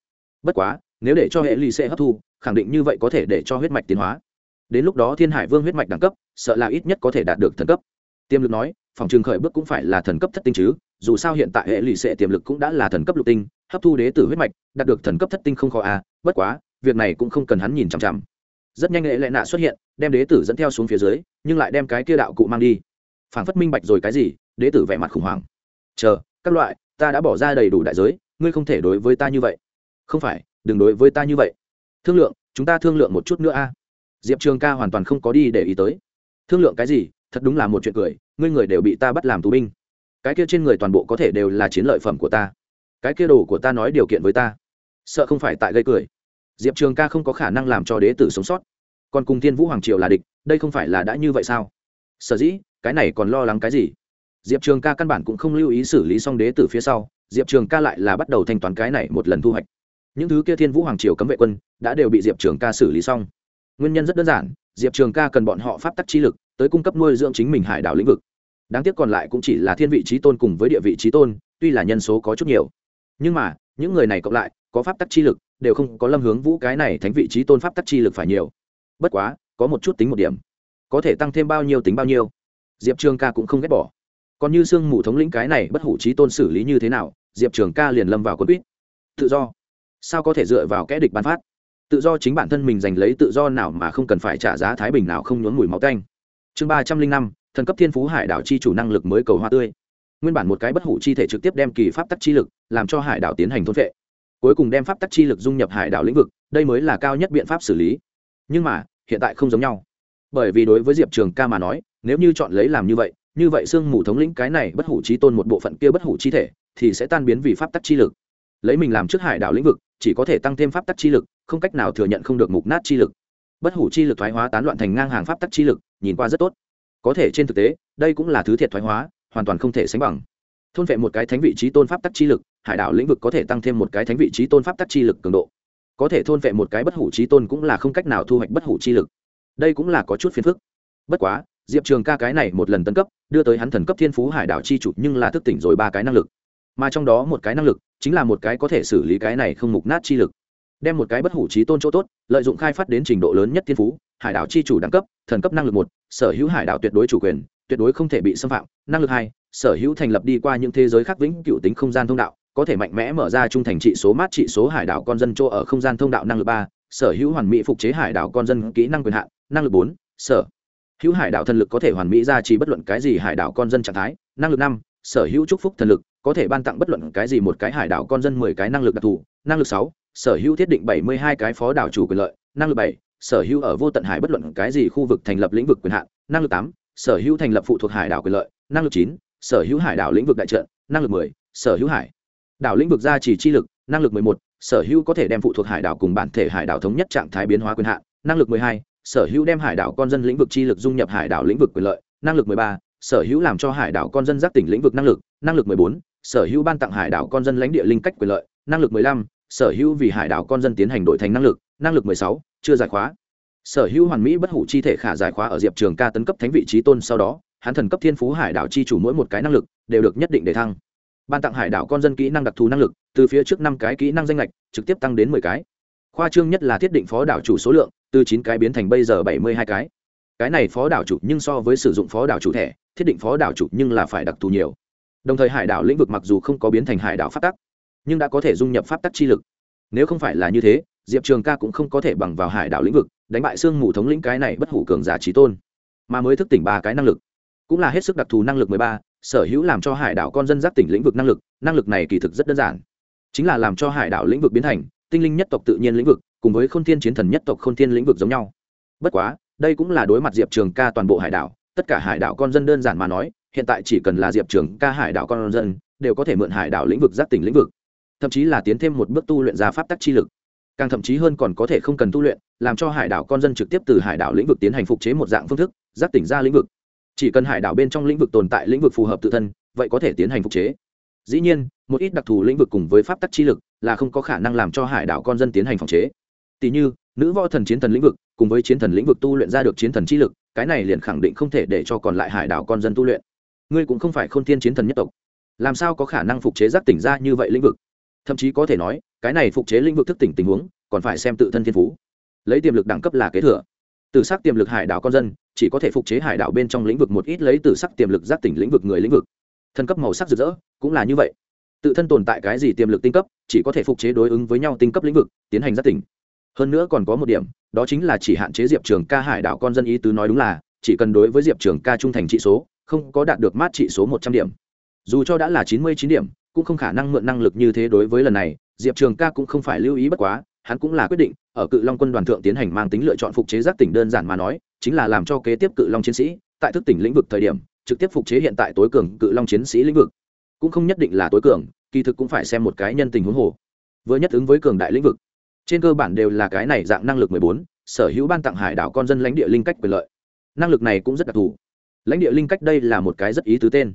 Bất quá, nếu để cho hệ ly sẽ hấp thu, khẳng định như vậy có thể để cho huyết mạch tiến hóa đến lúc đó thiên hải vương huyết mạch đẳng cấp, sợ là ít nhất có thể đạt được thần cấp. Tiềm lực nói, phòng trường khởi bước cũng phải là thần cấp thất tinh chứ, dù sao hiện tại hệ lụy sệ tiềm lực cũng đã là thần cấp lục tinh, hấp thu đế tử huyết mạch, đạt được thần cấp thất tinh không khó à? bất quá, việc này cũng không cần hắn nhìn chằm chằm. Rất nhanh hệ lệ nạ xuất hiện, đem đế tử dẫn theo xuống phía dưới, nhưng lại đem cái kia đạo cụ mang đi. Phảng phất minh bạch rồi cái gì, đế tử vẻ mặt khủng hoảng. Chờ, các loại, ta đã bỏ ra đầy đủ đại giới, ngươi không thể đối với ta như vậy. Không phải, đừng đối với ta như vậy. Thương lượng, chúng ta thương lượng một chút nữa a diệp trường ca hoàn toàn không có đi để ý tới. Thương lượng cái gì, thật đúng là một chuyện cười, ngươi người đều bị ta bắt làm tù binh. Cái kia trên người toàn bộ có thể đều là chiến lợi phẩm của ta. Cái kia đồ của ta nói điều kiện với ta. Sợ không phải tại gây cười. Diệp trường ca không có khả năng làm cho đế tử sống sót. Còn cùng thiên vũ hoàng triều là địch, đây không phải là đã như vậy sao? Sở dĩ, cái này còn lo lắng cái gì? Diệp trường ca căn bản cũng không lưu ý xử lý xong đế tử phía sau, diệp trường ca lại là bắt đầu thanh toán cái này một lần thu hoạch. Những thứ kia thiên vũ hoàng triều cấm vệ quân, đã đều bị diệp trường ca xử lý xong nguyên nhân rất đơn giản, diệp trường ca cần bọn họ pháp tắc chi lực tới cung cấp nuôi dưỡng chính mình hải đảo lĩnh vực. Đáng tiếc còn lại cũng chỉ là thiên vị trí tôn cùng với địa vị trí tôn, tuy là nhân số có chút nhiều. Nhưng mà, những người này cộng lại, có pháp tắc chi lực, đều không có lâm hướng vũ cái này thánh vị trí tôn pháp tắc chi lực phải nhiều. Bất quá, có một chút tính một điểm. Có thể tăng thêm bao nhiêu tính bao nhiêu. Diệp trường ca cũng không ghét bỏ. Còn như sương mù thống lĩnh cái này bất hủ trí tôn xử lý như thế nào, diệp trường ca liền lâm vào quân quýt. Tự do. Sao có thể dựa vào kẽ địch bán phát? Tự do chính bản thân mình giành lấy tự do nào mà không cần phải trả giá thái bình nào không nhốn mùi máu tanh. Chương ba trăm linh năm, thần cấp thiên phú hải đảo chi chủ năng lực mới cầu hoa tươi. Nguyên bản một cái bất hủ chi thể trực tiếp đem kỳ pháp tắc chi lực làm cho hải đảo tiến hành thôn vệ cuối cùng đem pháp tắc chi lực dung nhập hải đảo lĩnh vực, đây mới là cao nhất biện pháp xử lý. Nhưng mà, hiện tại không giống nhau. Bởi vì đối với diệp trường ca mà nói, nếu như chọn lấy làm như vậy như vậy sương mù thống lĩnh cái này bất hủ chi tôn một bộ phận kia bất hủ chi thể thì sẽ tan biến vì pháp tắc chi lực. Lấy mình làm trước hải đảo lĩnh vực, chỉ có thể tăng thêm pháp tắc chi lực không cách nào thừa nhận không được mục nát chi lực. Bất hủ chi lực thoái hóa tán loạn thành ngang hàng pháp tắc chi lực, nhìn qua rất tốt. Có thể trên thực tế, đây cũng là thứ thiệt thoái hóa, hoàn toàn không thể sánh bằng. Thôn vệ một cái thánh vị trí tôn pháp tắc chi lực, hải đảo lĩnh vực có thể tăng thêm một cái thánh vị trí tôn pháp tắc chi lực cường độ. Có thể thôn vệ một cái bất hủ trí tôn cũng là không cách nào thu hoạch bất hủ chi lực. Đây cũng là có chút phiền phức. Bất quá, diệp trường ca cái này một lần tấn cấp, đưa tới hắn thần cấp thiên phú hải đảo chi chủ nhưng là thức tỉnh rồi ba cái năng lực. Mà trong đó một cái năng lực, chính là một cái có thể xử lý cái này không mục nát chi lực đem một cái bất hủ trí tôn chỗ tốt, lợi dụng khai phát đến trình độ lớn nhất thiên phú, hải đảo chi chủ đẳng cấp, thần cấp năng lực một, sở hữu hải đảo tuyệt đối chủ quyền, tuyệt đối không thể bị xâm phạm. Năng lực hai, sở hữu thành lập đi qua những thế giới khác vĩnh cựu tính không gian thông đạo, có thể mạnh mẽ mở ra trung thành trị số, mát trị số hải đảo con dân chỗ ở không gian thông đạo năng lực ba, sở hữu hoàn mỹ phục chế hải đảo con dân kỹ năng quyền hạn, năng lực bốn, sở hữu hải đảo thần lực có thể hoàn mỹ ra chỉ bất luận cái gì hải đảo con dân trạng thái, năng lực năm, sở hữu chúc phúc thần lực có thể ban tặng bất luận cái gì một cái hải đảo con dân mười cái năng lực đặc thù, năng lực sáu sở hữu thiết định bảy mươi hai cái phó đảo chủ quyền lợi, năng lực bảy, sở hữu ở vô tận hải bất luận cái gì khu vực thành lập lĩnh vực quyền hạn, năng lực tám, sở hữu thành lập phụ thuộc hải đảo quyền lợi, năng lực chín, sở hữu hải đảo lĩnh vực đại trận, năng lực mười, sở hữu hải đảo lĩnh vực gia trì chi lực, năng lực mười một, sở hữu có thể đem phụ thuộc hải đảo cùng bản thể hải đảo thống nhất trạng thái biến hóa quyền hạn, năng lực mười hai, sở hữu đem hải đảo con dân lĩnh vực chi lực dung nhập hải đảo lĩnh vực quyền lợi, năng lực mười ba, sở hữu làm cho hải đảo con dân giác tỉnh lĩnh vực năng lực năng lực mười bốn, sở hữu ban tặng hải đảo con dân lãnh địa linh cách quyền lợi, năng lực mười lăm sở hữu vì hải đảo con dân tiến hành đổi thành năng lực năng lực mười sáu, chưa giải khóa. Sở hữu hoàn mỹ bất hủ chi thể khả giải khóa ở diệp trường ca tấn cấp thánh vị trí tôn sau đó, hắn thần cấp thiên phú hải đảo chi chủ mỗi một cái năng lực đều được nhất định để thăng. Ban tặng hải đảo con dân kỹ năng đặc thù năng lực, từ phía trước năm cái kỹ năng danh lệch trực tiếp tăng đến mười cái. Khoa trương nhất là thiết định phó đảo chủ số lượng, từ chín cái biến thành bây giờ bảy mươi hai cái. Cái này phó đảo chủ nhưng so với sử dụng phó đảo chủ thẻ thiết định phó đảo chủ nhưng là phải đặc thù nhiều. Đồng thời hải đảo lĩnh vực mặc dù không có biến thành hải đảo phát tắc nhưng đã có thể dung nhập pháp tắc chi lực. Nếu không phải là như thế, diệp trường ca cũng không có thể bằng vào hải đảo lĩnh vực, đánh bại sương mù thống lĩnh cái này bất hủ cường giả trí tôn, mà mới thức tỉnh ba cái năng lực. Cũng là hết sức đặc thù năng lực mười ba, sở hữu làm cho hải đảo con dân giác tỉnh lĩnh vực năng lực năng lực này kỳ thực rất đơn giản. Chính là làm cho hải đảo lĩnh vực biến thành tinh linh nhất tộc tự nhiên lĩnh vực, cùng với k h ô n thiên chiến thần nhất tộc k h ô n thiên lĩnh vực giống nhau. Bất quá, đây cũng là đối mặt diệp trường ca toàn bộ hải đảo, tất cả hải đảo con dân đơn giản mà nói, hiện tại chỉ cần là diệp trường ca hải đảo con dân, đều có thể mượn hải đảo lĩnh vực giác tỉnh lĩnh vực thậm chí là tiến thêm một bước tu luyện ra pháp tắc chi lực. Càng thậm chí hơn còn có thể không cần tu luyện, làm cho hải đảo con dân trực tiếp từ hải đảo lĩnh vực tiến hành phục chế một dạng phương thức, giác tỉnh ra lĩnh vực. Chỉ cần hải đảo bên trong lĩnh vực tồn tại lĩnh vực phù hợp tự thân, vậy có thể tiến hành phục chế. Dĩ nhiên, một ít đặc thù lĩnh vực cùng với pháp tắc chi lực là không có khả năng làm cho hải đảo con dân tiến hành phòng chế. Tỷ như, nữ võ thần chiến thần lĩnh vực cùng với chiến thần lĩnh vực tu luyện ra được chiến thần chi lực, cái này liền khẳng định không thể để cho còn lại hải đảo con dân tu luyện. Ngươi cũng không phải k h ô n thiên chiến thần nhất tộc. Làm sao có khả năng phục chế giác tỉnh ra như vậy lĩnh vực? Thậm chí có thể nói, cái này phục chế lĩnh vực thức tỉnh tình huống, còn phải xem tự thân thiên phú. Lấy tiềm lực đẳng cấp là kế thừa. Từ sắc tiềm lực hải đảo con dân, chỉ có thể phục chế hải đảo bên trong lĩnh vực một ít lấy từ sắc tiềm lực giác tỉnh lĩnh vực người lĩnh vực. Thân cấp màu sắc rực rỡ, cũng là như vậy. Tự thân tồn tại cái gì tiềm lực tinh cấp, chỉ có thể phục chế đối ứng với nhau tinh cấp lĩnh vực, tiến hành giác tỉnh. Hơn nữa còn có một điểm, đó chính là chỉ hạn chế diệp trường ca hải đảo con dân ý tứ nói đúng là, chỉ cần đối với diệp trường ca trung thành trị số, không có đạt được mát trị số một trăm điểm. Dù cho đã là chín mươi chín điểm cũng không khả năng mượn năng lực như thế đối với lần này, diệp trường ca cũng không phải lưu ý bất quá, hắn cũng là quyết định, ở cự long quân đoàn thượng tiến hành mang tính lựa chọn phục chế giác tỉnh đơn giản mà nói, chính là làm cho kế tiếp cự long chiến sĩ, tại thức tỉnh lĩnh vực thời điểm, trực tiếp phục chế hiện tại tối cường cự long chiến sĩ lĩnh vực. Cũng không nhất định là tối cường, kỳ thực cũng phải xem một cái nhân tình huống hồ. Vừa nhất ứng với cường đại lĩnh vực. Trên cơ bản đều là cái này dạng năng lực mười bốn, sở hữu ban tặng hải đảo con dân lãnh địa linh cách quyền lợi. Năng lực này cũng rất đặc thù. Lãnh địa linh cách đây là một cái rất ý tứ tên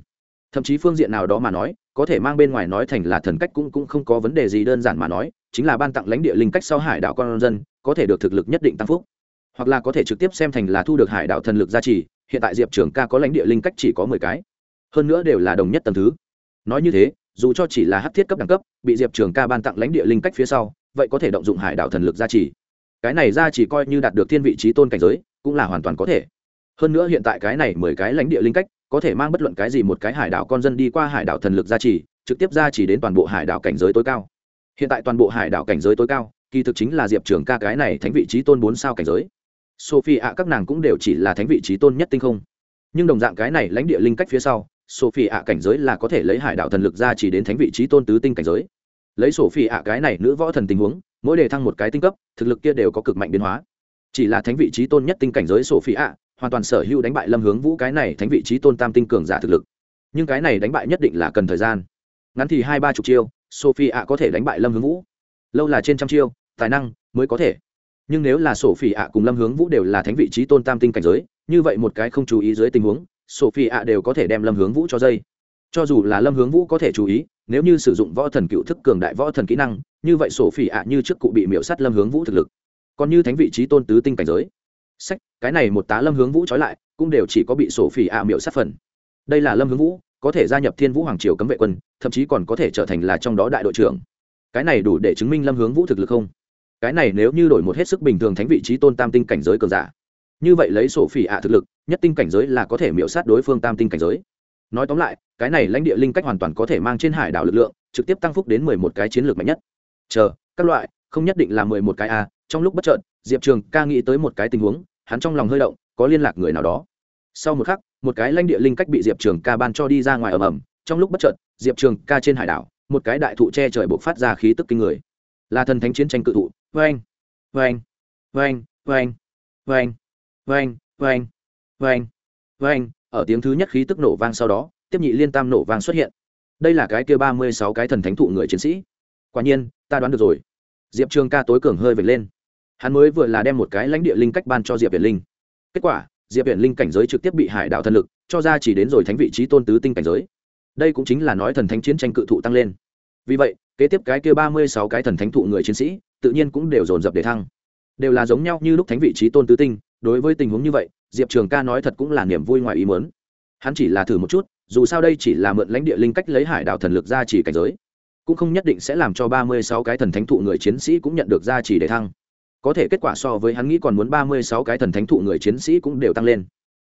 thậm chí phương diện nào đó mà nói, có thể mang bên ngoài nói thành là thần cách cũng cũng không có vấn đề gì đơn giản mà nói, chính là ban tặng lãnh địa linh cách sau hải đảo con dân, có thể được thực lực nhất định tăng phúc. Hoặc là có thể trực tiếp xem thành là thu được hải đảo thần lực gia trì, hiện tại diệp trường ca có lãnh địa linh cách chỉ có mười cái. Hơn nữa đều là đồng nhất tầm thứ. Nói như thế, dù cho chỉ là hát thiết cấp đẳng cấp, bị diệp trường ca ban tặng lãnh địa linh cách phía sau, vậy có thể động dụng hải đảo thần lực gia trì. Cái này gia trì coi như đạt được thiên vị trí tôn cảnh giới, cũng là hoàn toàn có thể hơn nữa hiện tại cái này mười cái lãnh địa linh cách, có thể mang bất luận cái gì một cái hải đảo con dân đi qua hải đảo thần lực gia trì, trực tiếp gia trì đến toàn bộ hải đảo cảnh giới tối cao. Hiện tại toàn bộ hải đảo cảnh giới tối cao, kỳ thực chính là diệp trường ca cái này thánh vị trí tôn bốn sao cảnh giới. Sophie ạ các nàng cũng đều chỉ là thánh vị trí tôn nhất tinh không. Nhưng đồng dạng cái này lãnh địa linh cách phía sau sophie ạ cảnh giới là có thể lấy hải đảo thần lực ra chỉ đến thánh vị trí tôn tứ tinh cảnh giới. Lấy sophie ạ cái này nữ võ thần tình huống, mỗi đề thăng một cái tinh cấp, thực lực kia đều có cực mạnh biến hóa. Chỉ là thánh vị trí tôn nhất tinh cảnh giới sophie ạ hoàn toàn sở hữu đánh bại lâm hướng vũ cái này thánh vị trí tôn tam tinh cường giả thực lực. Nhưng cái này đánh bại nhất định là cần thời gian. Ngắn thì hai ba chục chiêu, sophie ạ có thể đánh bại lâm hướng vũ. Lâu là trên trăm chiêu, tài năng mới có thể. Nhưng nếu là sophie ạ cùng lâm hướng vũ đều là thánh vị trí tôn tam tinh cảnh giới, như vậy một cái không chú ý dưới tình huống, sophie ạ đều có thể đem lâm hướng vũ cho dây. Cho dù là lâm hướng vũ có thể chú ý, nếu như sử dụng võ thần cựu thức cường đại võ thần kỹ năng, như vậy sophie ạ như trước cụ bị miễu sắt lâm hướng vũ thực lực. Còn như thánh vị trí tôn tứ tinh cảnh giới sách, cái này một tá lâm hướng vũ trói lại, cũng đều chỉ có bị sổ phỉ ạ miệu sát phần. Đây là lâm hướng vũ, có thể gia nhập thiên vũ hoàng triều cấm vệ quân, thậm chí còn có thể trở thành là trong đó đại đội trưởng. Cái này đủ để chứng minh lâm hướng vũ thực lực không? Cái này nếu như đổi một hết sức bình thường thánh vị trí tôn tam tinh cảnh giới cường giả. Như vậy lấy sổ phỉ ạ thực lực, nhất tinh cảnh giới là có thể miễu sát đối phương tam tinh cảnh giới. Nói tóm lại, cái này lãnh địa linh cách hoàn toàn có thể mang trên hải đảo lực lượng, trực tiếp tăng phúc đến mười một cái chiến lược mạnh nhất. Chờ, các loại, không nhất định là mười một cái a, trong lúc bất trợn diệp trường ca nghĩ tới một cái tình huống hắn trong lòng hơi động có liên lạc người nào đó. Sau một khắc một cái lãnh địa linh cách bị diệp trường ca ban cho đi ra ngoài ầm ầm. Trong lúc bất chợt, diệp trường ca trên hải đảo một cái đại thụ che trời buộc phát ra khí tức kinh người. Là thần thánh chiến tranh cự thụ. Vê anh vê anh vê anh vê anh vê ở tiếng thứ nhất khí tức nổ vang sau đó tiếp nhị liên tam nổ vang xuất hiện. Đây là cái kia ba mươi sáu cái thần thánh thụ người chiến sĩ. Quả nhiên ta đoán được rồi. Diệp trường ca tối cường hơi vệt lên hắn mới vừa là đem một cái lãnh địa linh cách ban cho diệp việt linh. Kết quả, diệp việt linh cảnh giới trực tiếp bị hải đạo thần lực cho ra chỉ đến rồi thánh vị trí tôn tứ tinh cảnh giới. Đây cũng chính là nói thần thánh chiến tranh cự thụ tăng lên. Vì vậy, kế tiếp cái kia ba mươi sáu cái thần thánh thụ người chiến sĩ, tự nhiên cũng đều dồn dập để thăng. Đều là giống nhau như lúc thánh vị trí tôn tứ tinh, đối với tình huống như vậy, diệp trường ca nói thật cũng là niềm vui ngoài ý mớn hắn chỉ là thử một chút, dù sao đây chỉ là mượn lãnh địa linh cách lấy hải đạo thần lực ra chỉ cảnh giới, cũng không nhất định sẽ làm cho ba mươi sáu cái thần thánh thụ người chiến sĩ cũng nhận được ra chỉ để thăng có thể kết quả so với hắn nghĩ còn muốn ba mươi sáu cái thần thánh thụ người chiến sĩ cũng đều tăng lên.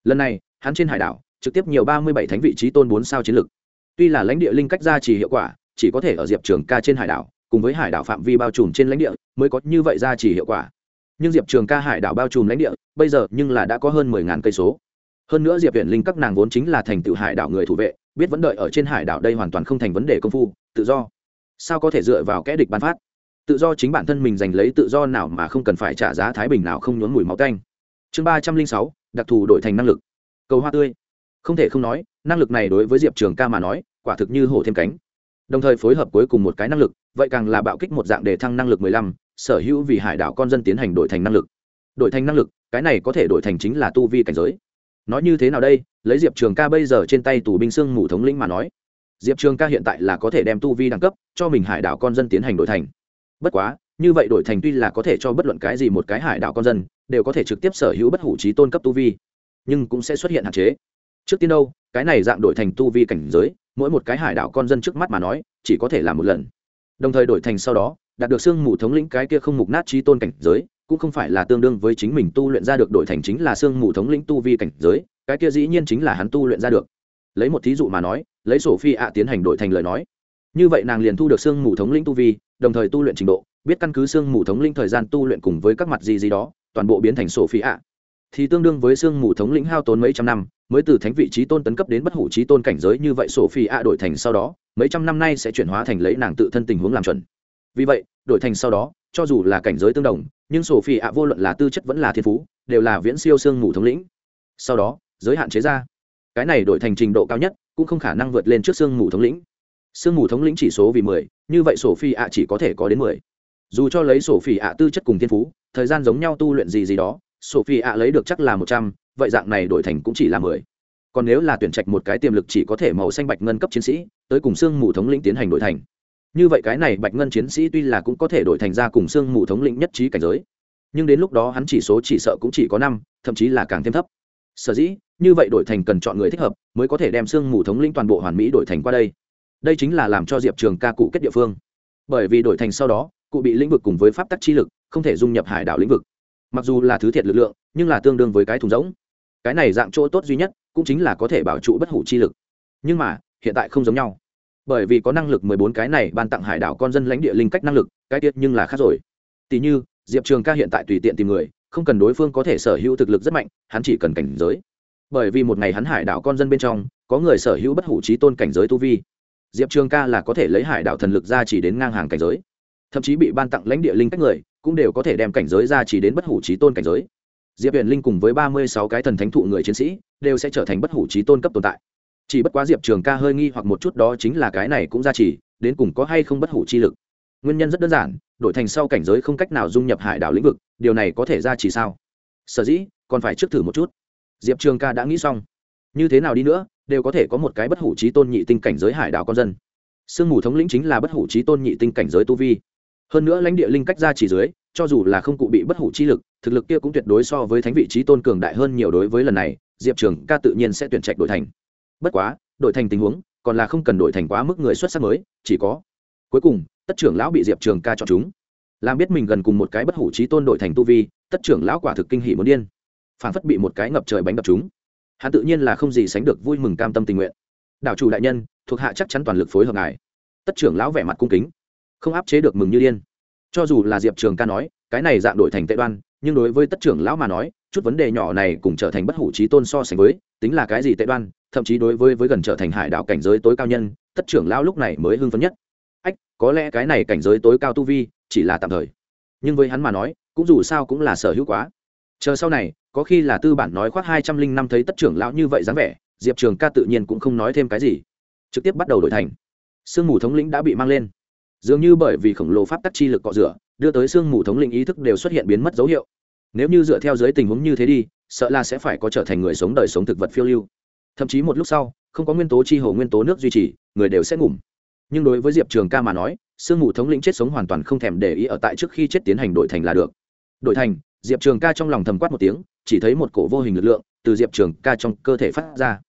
Lần này, hắn trên hải đảo, trực tiếp nhiều ba mươi bảy thánh vị trí tôn bốn sao chiến lực. Tuy là lãnh địa linh cách ra chỉ hiệu quả, chỉ có thể ở diệp trường ca trên hải đảo, cùng với hải đảo phạm vi bao trùm trên lãnh địa, mới có như vậy ra chỉ hiệu quả. Nhưng diệp trường ca hải đảo bao trùm lãnh địa, bây giờ nhưng là đã có hơn mười ngàn cây số. Hơn nữa diệp viện linh các nàng vốn chính là thành tựu hải đảo người thủ vệ, biết vẫn đợi ở trên hải đảo đây hoàn toàn không thành vấn đề công phu, tự do. Sao có thể dựa vào kẽ địch ban phát? Tự do chính bản thân mình giành lấy tự do nào mà không cần phải trả giá thái bình nào không nhốn mùi máu canh chương ba trăm linh sáu, đặc thù đổi thành năng lực. Cầu hoa tươi. Không thể không nói, năng lực này đối với diệp trường ca mà nói, quả thực như hổ thêm cánh. Đồng thời phối hợp cuối cùng một cái năng lực, vậy càng là bạo kích một dạng đề thăng năng lực mười lăm, sở hữu vì hải đảo con dân tiến hành đổi thành năng lực. Đổi thành năng lực, cái này có thể đổi thành chính là tu vi cảnh giới. Nói như thế nào đây, lấy diệp trường ca bây giờ trên tay tù binh sương mù thống lĩnh mà nói, diệp trường ca hiện tại là có thể đem tu vi đẳng cấp, cho mình hải đảo con dân tiến hành đổi thành bất quá, như vậy đổi thành tuy là có thể cho bất luận cái gì một cái hải đảo con dân, đều có thể trực tiếp sở hữu bất hủ trí tôn cấp tu vi, nhưng cũng sẽ xuất hiện hạn chế. Trước tiên đâu, cái này dạng đổi thành tu vi cảnh giới, mỗi một cái hải đảo con dân trước mắt mà nói, chỉ có thể làm một lần. Đồng thời đổi thành sau đó, đạt được xương mù thống lĩnh cái kia không mục nát trí tôn cảnh giới, cũng không phải là tương đương với chính mình tu luyện ra được đổi thành chính là xương mù thống lĩnh tu vi cảnh giới, cái kia dĩ nhiên chính là hắn tu luyện ra được. Lấy một thí dụ mà nói, lấy sổ phi ạ tiến hành đổi thành lời nói. Như vậy nàng liền thu được xương mù thống lĩnh tu vi đồng thời tu luyện trình độ, biết căn cứ xương mù thống lĩnh thời gian tu luyện cùng với các mặt gì gì đó, toàn bộ biến thành sổ phi ạ. Thì tương đương với xương mù thống lĩnh hao tốn mấy trăm năm, mới từ thánh vị trí tôn tấn cấp đến bất hủ trí tôn cảnh giới như vậy sổ phi ạ đổi thành sau đó, mấy trăm năm nay sẽ chuyển hóa thành lấy nàng tự thân tình huống làm chuẩn. Vì vậy, đổi thành sau đó, cho dù là cảnh giới tương đồng, nhưng sổ phi ạ vô luận là tư chất vẫn là thiên phú, đều là viễn siêu xương mù thống lĩnh. Sau đó, giới hạn chế ra. Cái này đổi thành trình độ cao nhất, cũng không khả năng vượt lên trước xương mù thống lĩnh. Xương mù thống lĩnh chỉ số vì mười như vậy sổ phi ạ chỉ có thể có đến mười. Dù cho lấy sổ phi ạ tư chất cùng thiên phú, thời gian giống nhau tu luyện gì gì đó, sổ phi ạ lấy được chắc là một trăm, vậy dạng này đổi thành cũng chỉ là mười. Còn nếu là tuyển trạch một cái tiềm lực chỉ có thể màu xanh bạch ngân cấp chiến sĩ, tới cùng xương mù thống lĩnh tiến hành đổi thành. Như vậy cái này bạch ngân chiến sĩ tuy là cũng có thể đổi thành ra cùng xương mù thống lĩnh nhất trí cảnh giới, nhưng đến lúc đó hắn chỉ số chỉ sợ cũng chỉ có năm, thậm chí là càng thêm thấp. Sở dĩ, như vậy đổi thành cần chọn người thích hợp, mới có thể đem xương mù thống lĩnh toàn bộ hoàn mỹ đổi thành qua đây đây chính là làm cho diệp trường ca cụ kết địa phương. Bởi vì đổi thành sau đó, cụ bị lĩnh vực cùng với pháp tắc chi lực, không thể dung nhập hải đảo lĩnh vực. Mặc dù là thứ thiệt lực lượng, nhưng là tương đương với cái thùng rỗng. Cái này dạng chỗ tốt duy nhất, cũng chính là có thể bảo trụ bất hủ chi lực. Nhưng mà, hiện tại không giống nhau. Bởi vì có năng lực mười bốn cái này ban tặng hải đảo con dân lãnh địa linh cách năng lực, cái tiết nhưng là khác rồi. Tỷ như, diệp trường ca hiện tại tùy tiện tìm người, không cần đối phương có thể sở hữu thực lực rất mạnh, hắn chỉ cần cảnh giới. Bởi vì một ngày hắn hải đảo con dân bên trong, có người sở hữu bất hủ trí tôn cảnh giới tu vi diệp trường ca là có thể lấy hải đảo thần lực ra chỉ đến ngang hàng cảnh giới. Thậm chí bị ban tặng lãnh địa linh cách người, cũng đều có thể đem cảnh giới ra chỉ đến bất hủ trí tôn cảnh giới. Diệp huyền linh cùng với ba mươi sáu cái thần thánh thụ người chiến sĩ, đều sẽ trở thành bất hủ trí tôn cấp tồn tại. Chỉ bất quá diệp trường ca hơi nghi hoặc một chút đó chính là cái này cũng ra chỉ, đến cùng có hay không bất hủ chi lực. Nguyên nhân rất đơn giản, đổi thành sau cảnh giới không cách nào dung nhập hải đảo lĩnh vực, điều này có thể ra chỉ sao? Sở dĩ, còn phải trước thử một chút. Diệp trường ca đã nghĩ xong. Như thế nào đi nữa đều có thể có một cái bất hủ trí tôn nhị tinh cảnh giới hải đảo con dân. Sương mù thống lĩnh chính là bất hủ trí tôn nhị tinh cảnh giới tu vi. Hơn nữa lãnh địa linh cách ra chỉ dưới, cho dù là không cụ bị bất hủ chi lực, thực lực kia cũng tuyệt đối so với thánh vị trí tôn cường đại hơn nhiều đối với lần này, diệp trường ca tự nhiên sẽ tuyển trạch đổi thành. Bất quá, đổi thành tình huống, còn là không cần đổi thành quá mức người xuất sắc mới, chỉ có. Cuối cùng, tất trưởng lão bị diệp trường ca chọn chúng. Làm biết mình gần cùng một cái bất hủ trí tôn đổi thành tu vi, tất trưởng lão quả thực kinh hỷ muốn điên. Phản phất bị một cái ngập trời bánh đập chúng hắn tự nhiên là không gì sánh được vui mừng cam tâm tình nguyện. Đảo chủ đại nhân, thuộc hạ chắc chắn toàn lực phối hợp ngài. Tất trưởng lão vẻ mặt cung kính, không áp chế được mừng như điên. Cho dù là diệp trường ca nói, cái này dạng đổi thành tệ đoan, nhưng đối với tất trưởng lão mà nói, chút vấn đề nhỏ này cũng trở thành bất hủ trí tôn so sánh với, tính là cái gì tệ đoan, thậm chí đối với với gần trở thành hải đạo cảnh giới tối cao nhân, tất trưởng lão lúc này mới hưng phấn nhất. Ách, có lẽ cái này cảnh giới tối cao tu vi, chỉ là tạm thời. Nhưng với hắn mà nói, cũng dù sao cũng là sở hữu quá chờ sau này, có khi là tư bản nói khoác hai trăm linh năm thấy tất trưởng lão như vậy dáng vẻ, diệp trường ca tự nhiên cũng không nói thêm cái gì. Trực tiếp bắt đầu đổi thành. Sương mù thống lĩnh đã bị mang lên. Dường như bởi vì khổng lồ pháp tắc chi lực cọ rửa, đưa tới sương mù thống lĩnh ý thức đều xuất hiện biến mất dấu hiệu. Nếu như dựa theo dưới tình huống như thế đi, sợ là sẽ phải có trở thành người sống đời sống thực vật phiêu lưu. Thậm chí một lúc sau, không có nguyên tố chi hồ nguyên tố nước duy trì, người đều sẽ ngủm. Nhưng đối với diệp trường ca mà nói, sương mù thống lĩnh chết sống hoàn toàn không thèm để ý ở tại trước khi chết tiến hành đổi thành là được. Đổi thành diệp trường ca trong lòng thầm quát một tiếng, chỉ thấy một cổ vô hình lực lượng từ diệp trường ca trong cơ thể phát ra.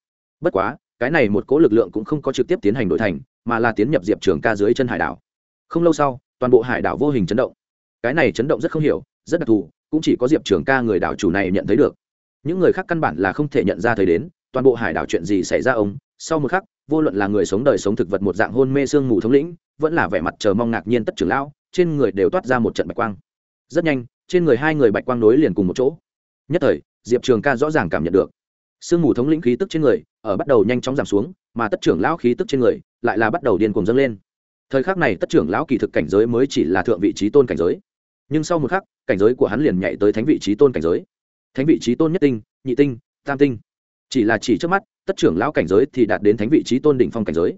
Bất quá, cái này một cỗ lực lượng cũng không có trực tiếp tiến hành đổi thành, mà là tiến nhập diệp trường ca dưới chân hải đảo. Không lâu sau, toàn bộ hải đảo vô hình chấn động. Cái này chấn động rất không hiểu, rất đặc thù, cũng chỉ có diệp trường ca người đảo chủ này nhận thấy được. Những người khác căn bản là không thể nhận ra thấy đến, toàn bộ hải đảo chuyện gì xảy ra ông? Sau một khắc, vô luận là người sống đời sống thực vật một dạng hôn mê sương mù thống lĩnh, vẫn là vẻ mặt chờ mong ngạc nhiên tất trưởng lão, trên người đều toát ra một trận bạch quang. Rất nhanh trên người hai người bạch quang nối liền cùng một chỗ. Nhất thời, diệp trường ca rõ ràng cảm nhận được. Sương mù thống lĩnh khí tức trên người, ở bắt đầu nhanh chóng giảm xuống, mà tất trưởng lão khí tức trên người, lại là bắt đầu điên cuồng dâng lên. Thời khắc này tất trưởng lão kỳ thực cảnh giới mới chỉ là thượng vị trí tôn cảnh giới. Nhưng sau một khắc, cảnh giới của hắn liền nhảy tới thánh vị trí tôn cảnh giới. Thánh vị trí tôn nhất tinh, nhị tinh, tam tinh. Chỉ là chỉ trước mắt, tất trưởng lão cảnh giới thì đạt đến thánh vị trí tôn đỉnh phong cảnh giới.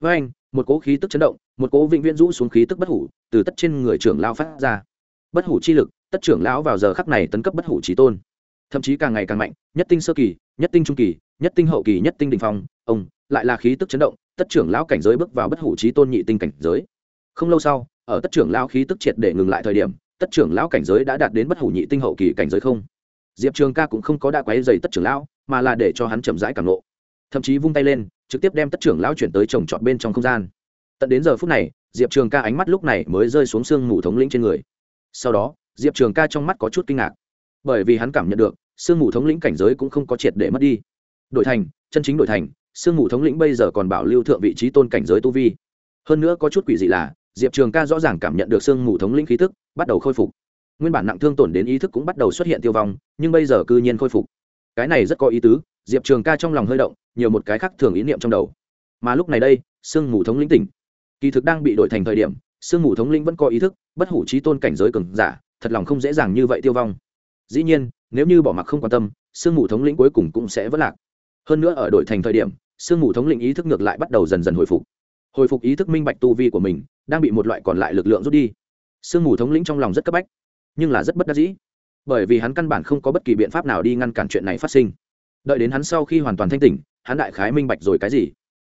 Với anh, một cỗ khí tức chấn động, một cỗ vĩnh viễn rũ xuống khí tức bất hủ, từ tất trên người trưởng lão phát ra. Bất hủ chi lực tất trưởng lão vào giờ khắc này tấn cấp bất hủ trí tôn. Thậm chí càng ngày càng mạnh, nhất tinh sơ kỳ, nhất tinh trung kỳ, nhất tinh hậu kỳ, nhất tinh đình phong, ông, lại là khí tức chấn động, tất trưởng lão cảnh giới bước vào bất hủ trí tôn nhị tinh cảnh giới. Không lâu sau, ở tất trưởng lão khí tức triệt để ngừng lại thời điểm, tất trưởng lão cảnh giới đã đạt đến bất hủ nhị tinh hậu kỳ cảnh giới không? Diệp trường ca cũng không có đã quấy dày tất trưởng lão, mà là để cho hắn chậm rãi cảm lộ thậm chí vung tay lên, trực tiếp đem tất trưởng lão chuyển tới trồng trọt bên trong không gian. Tận đến giờ phút này, diệp trường ca ánh mắt lúc này mới rơi xuống sương mù thống lĩnh trên người. Sau đó diệp trường ca trong mắt có chút kinh ngạc. Bởi vì hắn cảm nhận được, sương mù thống lĩnh cảnh giới cũng không có triệt để mất đi. Đổi thành, chân chính đổi thành, sương mù thống lĩnh bây giờ còn bảo lưu thượng vị trí tôn cảnh giới tu vi. Hơn nữa có chút quỷ dị là, diệp trường ca rõ ràng cảm nhận được sương mù thống lĩnh khí tức, bắt đầu khôi phục. Nguyên bản nặng thương tổn đến ý thức cũng bắt đầu xuất hiện tiêu vong, nhưng bây giờ cư nhiên khôi phục. Cái này rất có ý tứ, diệp trường ca trong lòng hơi động, nhiều một cái khác thường ý niệm trong đầu. Mà lúc này đây, sương mù thống lĩnh tỉnh. Kỳ thực đang bị đổi thành thời điểm, sương mù thống lĩnh vẫn có ý thức, bất hủ trí tôn cảnh giới cường giả thật lòng không dễ dàng như vậy tiêu vong. Dĩ nhiên, nếu như bỏ mặc không quan tâm, sương mù thống lĩnh cuối cùng cũng sẽ vất lạc. Hơn nữa ở đổi thành thời điểm, sương mù thống lĩnh ý thức ngược lại bắt đầu dần dần hồi phục. Hồi phục ý thức minh bạch tu vi của mình, đang bị một loại còn lại lực lượng rút đi. Sương mù thống lĩnh trong lòng rất cấp bách, nhưng là rất bất đắc dĩ. Bởi vì hắn căn bản không có bất kỳ biện pháp nào đi ngăn cản chuyện này phát sinh. Đợi đến hắn sau khi hoàn toàn thanh tỉnh, hắn đại khái minh bạch rồi cái gì.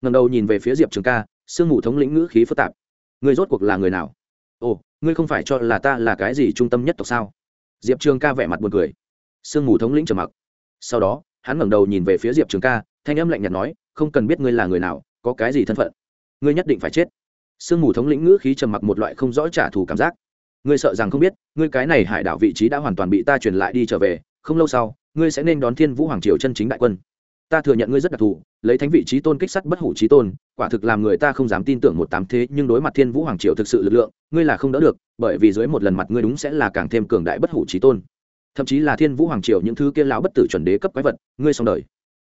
Ngầm đầu nhìn về phía diệp trường ca, sương mù thống lĩnh ngữ khí phức tạp. Người rốt cuộc là người nào? Ồ ngươi không phải cho là ta là cái gì trung tâm nhất tộc sao? Diệp trường ca vẻ mặt buồn cười. Sương mù thống lĩnh trầm mặc. Sau đó, hắn ngẩng đầu nhìn về phía diệp trường ca, thanh âm lạnh nhạt nói, không cần biết ngươi là người nào, có cái gì thân phận, ngươi nhất định phải chết. Sương mù thống lĩnh ngữ khí trầm mặc một loại không rõ trả thù cảm giác. Ngươi sợ rằng không biết, ngươi cái này hải đảo vị trí đã hoàn toàn bị ta truyền lại đi trở về, không lâu sau, ngươi sẽ nên đón thiên vũ hoàng triều chân chính đại quân ta thừa nhận ngươi rất đặc thù, lấy thánh vị trí tôn kích sắt bất hủ trí tôn, quả thực làm người ta không dám tin tưởng một tám thế, nhưng đối mặt thiên vũ hoàng triều thực sự lực lượng, ngươi là không đỡ được, bởi vì dưới một lần mặt ngươi đúng sẽ là càng thêm cường đại bất hủ trí tôn. Thậm chí là thiên vũ hoàng triều những thứ kia lão bất tử chuẩn đế cấp quái vật, ngươi xong đời.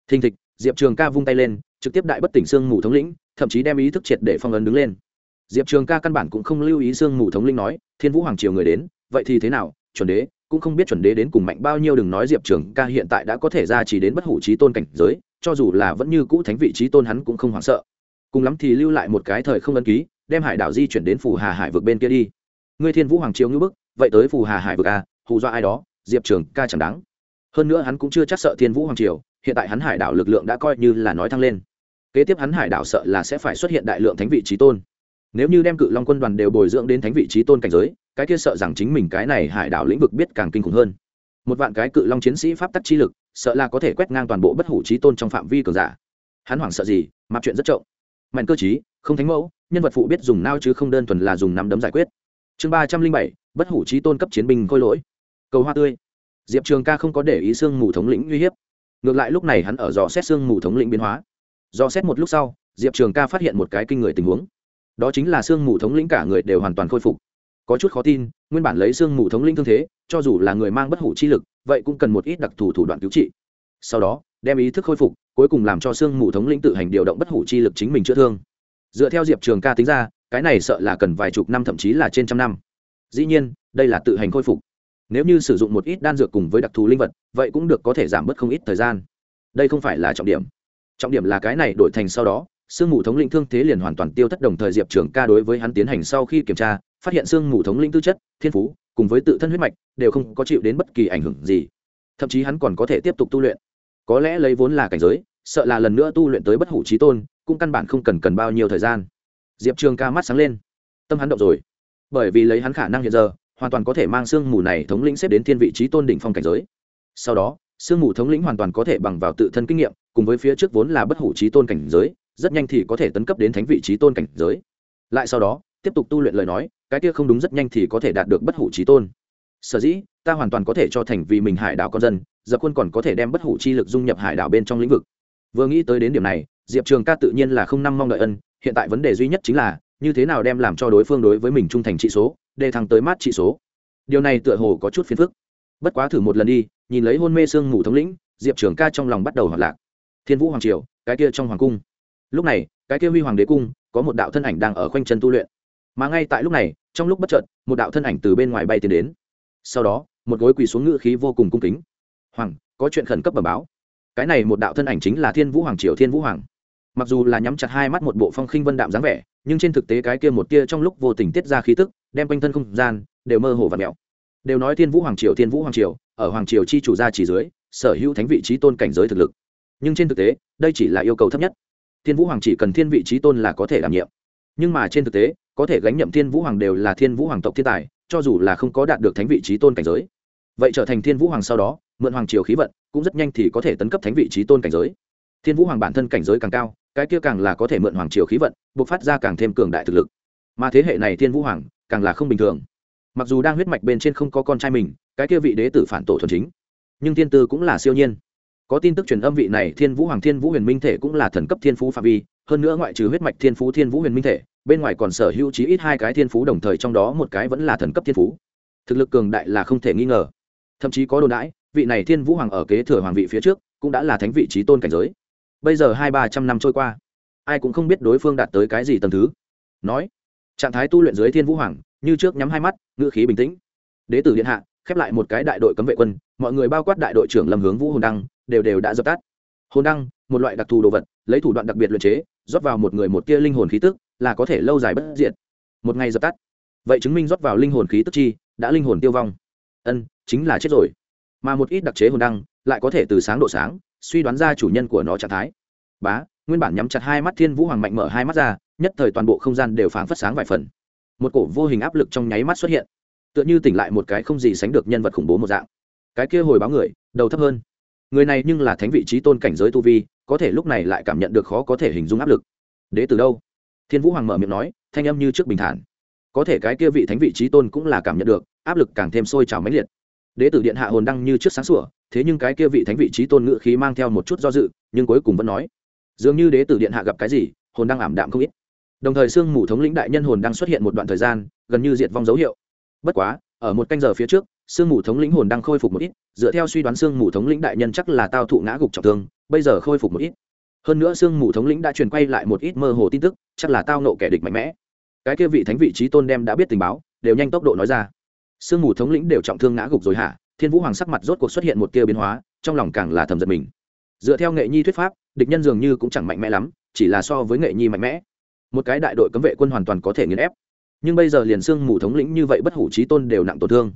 Thình thịch, diệp trường ca vung tay lên, trực tiếp đại bất tỉnh sương mù thống lĩnh, thậm chí đem ý thức triệt để phong ấn đứng lên. Diệp trường ca căn bản cũng không lưu ý sương mù thống linh nói, thiên vũ hoàng triều người đến, vậy thì thế nào, chuẩn đế? Cũng không biết chuẩn đế đến cùng mạnh bao nhiêu, đừng nói diệp trường ca hiện tại đã có thể ra chỉ đến bất hủ trí tôn cảnh giới, cho dù là vẫn như cũ thánh vị trí tôn hắn cũng không hoảng sợ. Cùng lắm thì lưu lại một cái thời không ấn ký, đem hải đảo di chuyển đến phù hà hải vực bên kia đi. Ngươi thiên vũ hoàng triều ngữ bức, vậy tới phù hà hải vực à hù do ai đó, diệp trường ca chẳng đáng. Hơn nữa hắn cũng chưa chắc sợ thiên vũ hoàng triều, hiện tại hắn hải đảo lực lượng đã coi như là nói thăng lên. Kế tiếp hắn hải đảo sợ là sẽ phải xuất hiện đại lượng thánh vị trí tôn. Nếu như đem cự long quân đoàn đều bồi dưỡng đến thánh vị trí tôn cảnh giới cái kia sợ rằng chính mình cái này hải đảo lĩnh vực biết càng kinh khủng hơn. Một vạn cái cự long chiến sĩ pháp tắc chi lực, sợ là có thể quét ngang toàn bộ bất hủ trí tôn trong phạm vi cường giả. Hắn hoảng sợ gì mặc chuyện rất trộm. Mạnh cơ chí không thánh mẫu, nhân vật phụ biết dùng nao chứ không đơn thuần là dùng nắm đấm giải quyết. Chương ba trăm linh bảy, bất hủ trí tôn cấp chiến binh khôi lỗi. Cầu hoa tươi. Diệp trường ca không có để ý xương mù thống lĩnh uy hiếp. Ngược lại lúc này hắn ở dò xét xương mù thống lĩnh biến hóa. Dò xét một lúc sau, diệp trường ca phát hiện một cái kinh người tình huống. Đó chính là xương mù thống lĩnh cả người đều hoàn toàn khôi phục có chút khó tin, nguyên bản lấy xương mù thống linh thương thế, cho dù là người mang bất hủ chi lực, vậy cũng cần một ít đặc thù thủ đoạn cứu trị. Sau đó, đem ý thức khôi phục, cuối cùng làm cho xương mù thống lĩnh tự hành điều động bất hủ chi lực chính mình chữa thương. Dựa theo diệp trường ca tính ra, cái này sợ là cần vài chục năm thậm chí là trên trăm năm. Dĩ nhiên, đây là tự hành khôi phục. Nếu như sử dụng một ít đan dược cùng với đặc thù linh vật, vậy cũng được có thể giảm bớt không ít thời gian. Đây không phải là trọng điểm. Trọng điểm là cái này đổi thành sau đó sương mù thống lĩnh thương thế liền hoàn toàn tiêu thất đồng thời diệp trường ca đối với hắn tiến hành sau khi kiểm tra phát hiện xương mù thống lĩnh tư chất, thiên phú, cùng với tự thân huyết mạch, đều không có chịu đến bất kỳ ảnh hưởng gì. Thậm chí hắn còn có thể tiếp tục tu luyện. Có lẽ lấy vốn là cảnh giới, sợ là lần nữa tu luyện tới bất hủ trí tôn, cũng căn bản không cần cần bao nhiêu thời gian. Diệp trường ca mắt sáng lên. Tâm hắn động rồi. Bởi vì lấy hắn khả năng hiện giờ, hoàn toàn có thể mang sương mù này thống lĩnh xếp đến thiên vị trí tôn đỉnh phong cảnh giới. Sau đó sương mù thống lĩnh hoàn toàn có thể bằng vào tự thân kinh nghiệm, cùng với phía trước vốn là bất hủ trí tôn cảnh giới, rất nhanh thì có thể tấn cấp đến thánh vị trí tôn cảnh giới. Lại sau đó tiếp tục tu luyện lời nói, cái kia không đúng rất nhanh thì có thể đạt được bất hủ trí tôn. Sở dĩ, ta hoàn toàn có thể cho thành vì mình hải đảo con dân giờ quân còn có thể đem bất hủ chi lực dung nhập hải đảo bên trong lĩnh vực. Vừa nghĩ tới đến điểm này, diệp trường ca tự nhiên là không năm mong đợi ân, hiện tại vấn đề duy nhất chính là, như thế nào đem làm cho đối phương đối với mình trung thành trị số, để thăng tới mát trị số. Điều này tựa hồ có chút phiền phức. Bất quá thử một lần đi, nhìn lấy hôn mê sương ngủ thống lĩnh, diệp trường ca trong lòng bắt đầu hoạt lạc. Thiên vũ hoàng triều, cái kia trong hoàng cung. Lúc này, cái kia huy hoàng đế cung, có một đạo thân ảnh đang ở khoanh chân tu luyện mà ngay tại lúc này, trong lúc bất chợt, một đạo thân ảnh từ bên ngoài bay tiến đến. Sau đó, một gối quỳ xuống ngự khí vô cùng cung kính. Hoàng, có chuyện khẩn cấp bẩm báo. Cái này một đạo thân ảnh chính là thiên vũ hoàng, triều thiên vũ hoàng. Mặc dù là nhắm chặt hai mắt một bộ phong khinh vân đạm dáng vẻ, nhưng trên thực tế cái kia một tia trong lúc vô tình tiết ra khí tức, đem quanh thân không gian, đều mơ hồ và mẹo. Đều nói thiên vũ hoàng, triều thiên vũ hoàng triều, ở hoàng triều chi chủ gia chỉ dưới, sở hữu thánh vị trí tôn cảnh giới thực lực. Nhưng trên thực tế, đây chỉ là yêu cầu thấp nhất. Thiên vũ hoàng chỉ cần thiên vị trí tôn là có thể đảm nhiệm. Nhưng mà trên thực tế có thể gánh nhậm thiên vũ hoàng đều là thiên vũ hoàng tộc thiên tài, cho dù là không có đạt được thánh vị trí tôn cảnh giới. Vậy trở thành thiên vũ hoàng sau đó, mượn hoàng triều khí vận, cũng rất nhanh thì có thể tấn cấp thánh vị trí tôn cảnh giới. Thiên vũ hoàng bản thân cảnh giới càng cao, cái kia càng là có thể mượn hoàng triều khí vận, buộc phát ra càng thêm cường đại thực lực. Mà thế hệ này thiên vũ hoàng, càng là không bình thường. Mặc dù đang huyết mạch bên trên không có con trai mình, cái kia vị đế tử phản tổ thuần chính, nhưng thiên tư cũng là siêu nhiên có tin tức truyền âm vị này thiên vũ hoàng thiên vũ huyền minh thể cũng là thần cấp thiên phú phạm vi, hơn nữa ngoại trừ huyết mạch thiên phú thiên vũ huyền minh thể, bên ngoài còn sở hữu chí ít hai cái thiên phú đồng thời trong đó một cái vẫn là thần cấp thiên phú. Thực lực cường đại là không thể nghi ngờ. Thậm chí có đồn đãi, vị này thiên vũ hoàng ở kế thừa hoàng vị phía trước, cũng đã là thánh vị trí tôn cảnh giới. Bây giờ hai ba trăm năm trôi qua, ai cũng không biết đối phương đạt tới cái gì tầng thứ. Nói, trạng thái tu luyện dưới thiên vũ hoàng, như trước nhắm hai mắt, ngữ khí bình tĩnh. Đế tử điện hạ, khép lại một cái đại đội cấm vệ quân, mọi người bao quát đại đội trưởng lâm hướng vũ hồn đăng đều đều đã dập tắt. Hồn đăng, một loại đặc thù đồ vật, lấy thủ đoạn đặc biệt luyện chế, rót vào một người một tia linh hồn khí tức, là có thể lâu dài bất diệt. Một ngày dập tắt. Vậy chứng minh rót vào linh hồn khí tức chi, đã linh hồn tiêu vong. Ân, chính là chết rồi. Mà một ít đặc chế hồn đăng, lại có thể từ sáng độ sáng, suy đoán ra chủ nhân của nó trạng thái. Bá, nguyên bản nhắm chặt hai mắt thiên vũ hoàng mạnh mở hai mắt ra, nhất thời toàn bộ không gian đều phảng phất sáng vài phần. Một cổ vô hình áp lực trong nháy mắt xuất hiện. Tựa như tỉnh lại một cái không gì sánh được nhân vật khủng bố một dạng. Cái kia hồi báo người, đầu thấp hơn người này nhưng là thánh vị trí tôn cảnh giới tu vi, có thể lúc này lại cảm nhận được khó có thể hình dung áp lực. Đế từ đâu? Thiên vũ hoàng mở miệng nói, thanh âm như trước bình thản. Có thể cái kia vị thánh vị trí tôn cũng là cảm nhận được, áp lực càng thêm sôi trào mãnh liệt. Đế tử điện hạ hồn đăng như trước sáng sủa, thế nhưng cái kia vị thánh vị trí tôn ngự khí mang theo một chút do dự, nhưng cuối cùng vẫn nói, dường như đế tử điện hạ gặp cái gì, hồn đăng ảm đạm không ít. Đồng thời sương mù thống lĩnh đại nhân hồn đang xuất hiện một đoạn thời gian, gần như diệt vong dấu hiệu. Bất quá, ở một canh giờ phía trước sương mù thống lĩnh hồn đang khôi phục một ít, dựa theo suy đoán sương mù thống lĩnh đại nhân chắc là tao thụ ngã gục trọng thương, bây giờ khôi phục một ít. Hơn nữa sương mù thống lĩnh đã truyền quay lại một ít mơ hồ tin tức, chắc là tao nộ kẻ địch mạnh mẽ. Cái kia vị thánh vị trí tôn đem đã biết tình báo, đều nhanh tốc độ nói ra. Sương mù thống lĩnh đều trọng thương ngã gục rồi hả? Thiên vũ hoàng sắc mặt rốt cuộc xuất hiện một tia biến hóa, trong lòng càng là thầm giật mình. Dựa theo nghệ nhi thuyết pháp, địch nhân dường như cũng chẳng mạnh mẽ lắm, chỉ là so với nghệ nhi mạnh mẽ. Một cái đại đội cấm vệ quân hoàn toàn có thể nghiền ép. Nhưng bây giờ liền xương mù thống lĩnh như vậy bất hủ trí tôn đều nặng tổn thương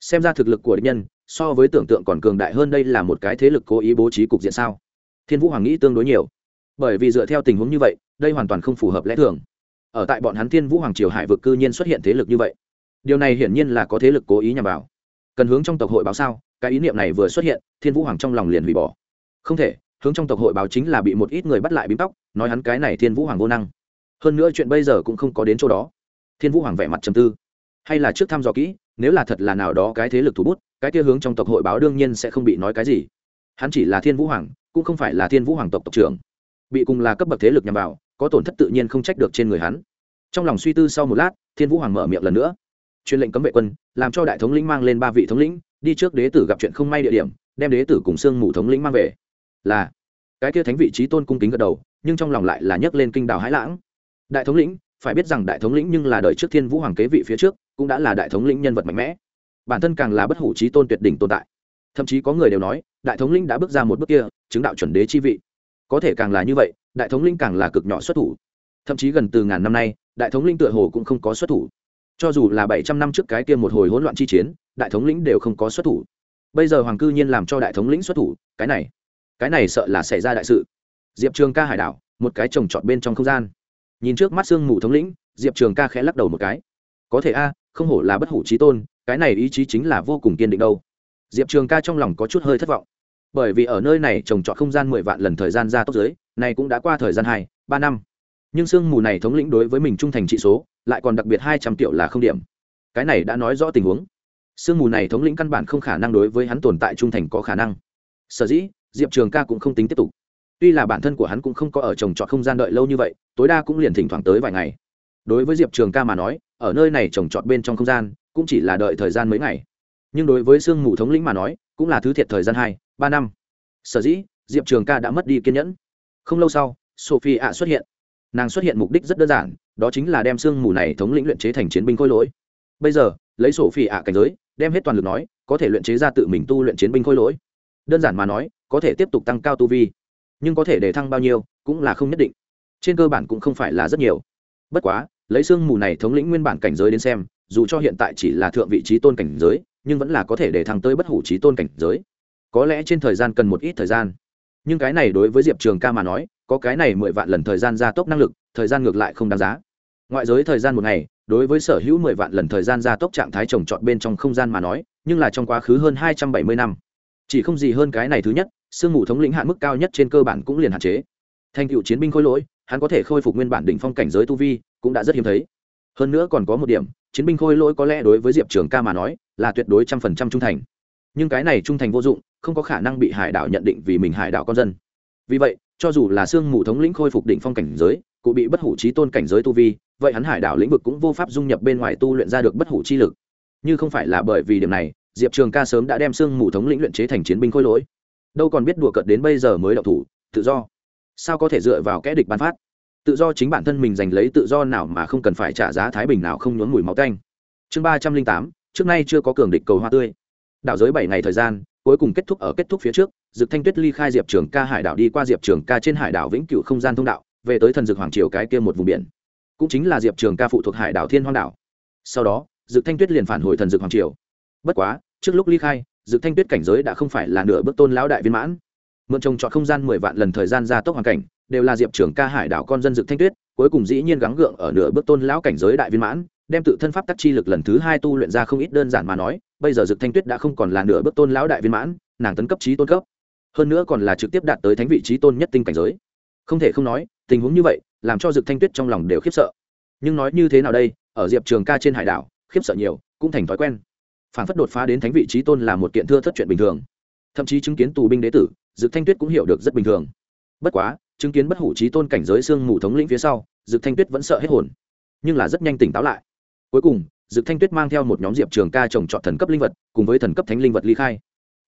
xem ra thực lực của địch nhân, so với tưởng tượng còn cường đại hơn đây là một cái thế lực cố ý bố trí cục diện sao? Thiên vũ hoàng nghĩ tương đối nhiều. Bởi vì dựa theo tình huống như vậy, đây hoàn toàn không phù hợp lẽ thường. Ở tại bọn hắn thiên vũ hoàng triều hải vực cư nhiên xuất hiện thế lực như vậy. Điều này hiển nhiên là có thế lực cố ý nhằm vào. Cần hướng trong tộc hội báo sao? Cái ý niệm này vừa xuất hiện, thiên vũ hoàng trong lòng liền hủy bỏ. Không thể, hướng trong tộc hội báo chính là bị một ít người bắt lại bím tóc, nói hắn cái này thiên vũ hoàng vô năng. Hơn nữa chuyện bây giờ cũng không có đến chỗ đó. Thiên vũ hoàng vẻ mặt trầm tư. Hay là trước thăm dò kỹ nếu là thật là nào đó cái thế lực thủ bút, cái kia hướng trong tộc hội báo đương nhiên sẽ không bị nói cái gì. Hắn chỉ là thiên vũ hoàng, cũng không phải là thiên vũ hoàng tộc tộc trưởng. Bị cùng là cấp bậc thế lực nhằm vào, có tổn thất tự nhiên không trách được trên người hắn. Trong lòng suy tư sau một lát, thiên vũ hoàng mở miệng lần nữa. Truyền lệnh cấm vệ quân, làm cho đại thống lĩnh mang lên ba vị thống lĩnh, đi trước đế tử gặp chuyện không may địa điểm, đem đế tử cùng xương mù thống lĩnh mang về. Là, cái kia thánh vị trí tôn cung kính gật đầu, nhưng trong lòng lại là nhấc lên kinh đào hãi lãng. Đại thống lĩnh, phải biết rằng đại thống lĩnh nhưng là đời trước thiên vũ hoàng kế vị phía trước cũng đã là đại thống lĩnh nhân vật mạnh mẽ. Bản thân càng là bất hủ trí tôn tuyệt đỉnh tồn tại. Thậm chí có người đều nói, đại thống lĩnh đã bước ra một bước kia, chứng đạo chuẩn đế chi vị. Có thể càng là như vậy, đại thống lĩnh càng là cực nhỏ xuất thủ. Thậm chí gần từ ngàn năm nay, đại thống lĩnh tựa hồ cũng không có xuất thủ. Cho dù là bảy trăm năm trước cái kia một hồi hỗn loạn chi chiến, đại thống lĩnh đều không có xuất thủ. Bây giờ hoàng cư nhiên làm cho đại thống lĩnh xuất thủ, cái này cái này sợ là xảy ra đại sự. Diệp trường ca hải đảo, một cái trồng trọt bên trong không gian. Nhìn trước mắt sương mù thống lĩnh, diệp trường ca khẽ lắc đầu một cái. Có thể a không hổ là bất hủ trí tôn, cái này ý chí chính là vô cùng kiên định đâu. Diệp trường ca trong lòng có chút hơi thất vọng. Bởi vì ở nơi này trồng trọt không gian mười vạn lần thời gian ra tốc giới này cũng đã qua thời gian hai, ba năm. Nhưng sương mù này thống lĩnh đối với mình trung thành trị số, lại còn đặc biệt hai trăm triệu là không điểm. Cái này đã nói rõ tình huống. Sương mù này thống lĩnh căn bản không khả năng đối với hắn tồn tại trung thành có khả năng. Sở dĩ, diệp trường ca cũng không tính tiếp tục. Tuy là bản thân của hắn cũng không có ở trồng trọt không gian đợi lâu như vậy, tối đa cũng liền thỉnh thoảng tới vài ngày. Đối với diệp trường ca mà nói ở nơi này trồng trọt bên trong không gian, cũng chỉ là đợi thời gian mấy ngày. Nhưng đối với sương mù thống lĩnh mà nói, cũng là thứ thiệt thời gian hai, ba năm. Sở dĩ, diệp trường ca đã mất đi kiên nhẫn. Không lâu sau, sophie ạ xuất hiện. Nàng xuất hiện mục đích rất đơn giản, đó chính là đem sương mù này thống lĩnh luyện chế thành chiến binh khôi lỗi. Bây giờ, lấy sophie ạ cảnh giới, đem hết toàn lực nói, có thể luyện chế ra tự mình tu luyện chiến binh khôi lỗi. Đơn giản mà nói, có thể tiếp tục tăng cao tu vi, nhưng có thể để thăng bao nhiêu, cũng là không nhất định. Trên cơ bản cũng không phải là rất nhiều. Bất quá lấy sương mù này thống lĩnh nguyên bản cảnh giới đến xem, dù cho hiện tại chỉ là thượng vị trí tôn cảnh giới, nhưng vẫn là có thể để thăng tới bất hủ trí tôn cảnh giới. Có lẽ trên thời gian cần một ít thời gian. Nhưng cái này đối với diệp trường ca mà nói, có cái này mười vạn lần thời gian gia tốc năng lực, thời gian ngược lại không đáng giá. Ngoại giới thời gian một ngày, đối với sở hữu mười vạn lần thời gian gia tốc trạng thái trồng trọt bên trong không gian mà nói, nhưng là trong quá khứ hơn hai trăm bảy mươi năm. Chỉ không gì hơn cái này thứ nhất, sương mù thống lĩnh hạn mức cao nhất trên cơ bản cũng liền hạn chế. Thành cựu chiến binh khôi lỗi, hắn có thể khôi phục nguyên bản đỉnh phong cảnh giới tu vi cũng đã rất hiếm thấy. Hơn nữa còn có một điểm, chiến binh khôi lỗi có lẽ đối với diệp trường ca mà nói, là tuyệt đối trăm phần trăm trung thành. Nhưng cái này trung thành vô dụng, không có khả năng bị hải đảo nhận định vì mình hải đảo con dân. Vì vậy, cho dù là sương mù thống lĩnh khôi phục đỉnh phong cảnh giới, cụ bị bất hủ trí tôn cảnh giới tu vi, vậy hắn hải đảo lĩnh vực cũng vô pháp dung nhập bên ngoài tu luyện ra được bất hủ chi lực. Như không phải là bởi vì điểm này, diệp trường ca sớm đã đem sương mù thống lĩnh luyện chế thành chiến binh khôi lỗi. Đâu còn biết đùa cợt đến bây giờ mới đậu thủ, tự do. Sao có thể dựa vào kẽ địch ban phát? Tự do chính bản thân mình giành lấy tự do nào mà không cần phải trả giá thái bình nào không nhốn mùi máu tanh. Chương ba trăm linh tám, trước nay chưa có cường địch cầu hoa tươi. Đảo giới bảy ngày thời gian, cuối cùng kết thúc ở kết thúc phía trước, dực thanh tuyết ly khai diệp trường ca hải đảo đi qua diệp trường ca trên hải đảo vĩnh cửu không gian thông đạo, về tới thần dực hoàng triều cái kia một vùng biển. Cũng chính là diệp trường ca phụ thuộc hải đảo thiên hoang đảo. Sau đó, dực thanh tuyết liền phản hồi thần dực hoàng triều. Bất quá, trước lúc ly khai, dực thanh tuyết cảnh giới đã không phải là nửa bước tôn lão đại viên mãn. Mượn trồng chọn không gian mười vạn lần thời gian ra tốc hoàn cảnh đều là diệp trường ca hải đảo con dân dực thanh tuyết, cuối cùng dĩ nhiên gắng gượng ở nửa bước tôn lão cảnh giới đại viên mãn, đem tự thân pháp tắc chi lực lần thứ hai tu luyện ra không ít đơn giản mà nói, bây giờ dực thanh tuyết đã không còn là nửa bước tôn lão đại viên mãn, nàng tấn cấp trí tôn cấp, hơn nữa còn là trực tiếp đạt tới thánh vị trí tôn nhất tinh cảnh giới. Không thể không nói, tình huống như vậy, làm cho dực thanh tuyết trong lòng đều khiếp sợ. Nhưng nói như thế nào đây, ở diệp trường ca trên hải đảo, khiếp sợ nhiều, cũng thành thói quen. Phản phất đột phá đến thánh vị trí tôn là một kiện thưa thất chuyện bình thường. Thậm chí chứng kiến tù binh đế tử, dực thanh tuyết cũng hiểu được rất bình thường. Bất quá chứng kiến bất hủ trí tôn cảnh giới xương mù thống lĩnh phía sau, dực thanh tuyết vẫn sợ hết hồn, nhưng là rất nhanh tỉnh táo lại. Cuối cùng, dực thanh tuyết mang theo một nhóm diệp trường ca trồng trọt thần cấp linh vật, cùng với thần cấp thánh linh vật ly khai.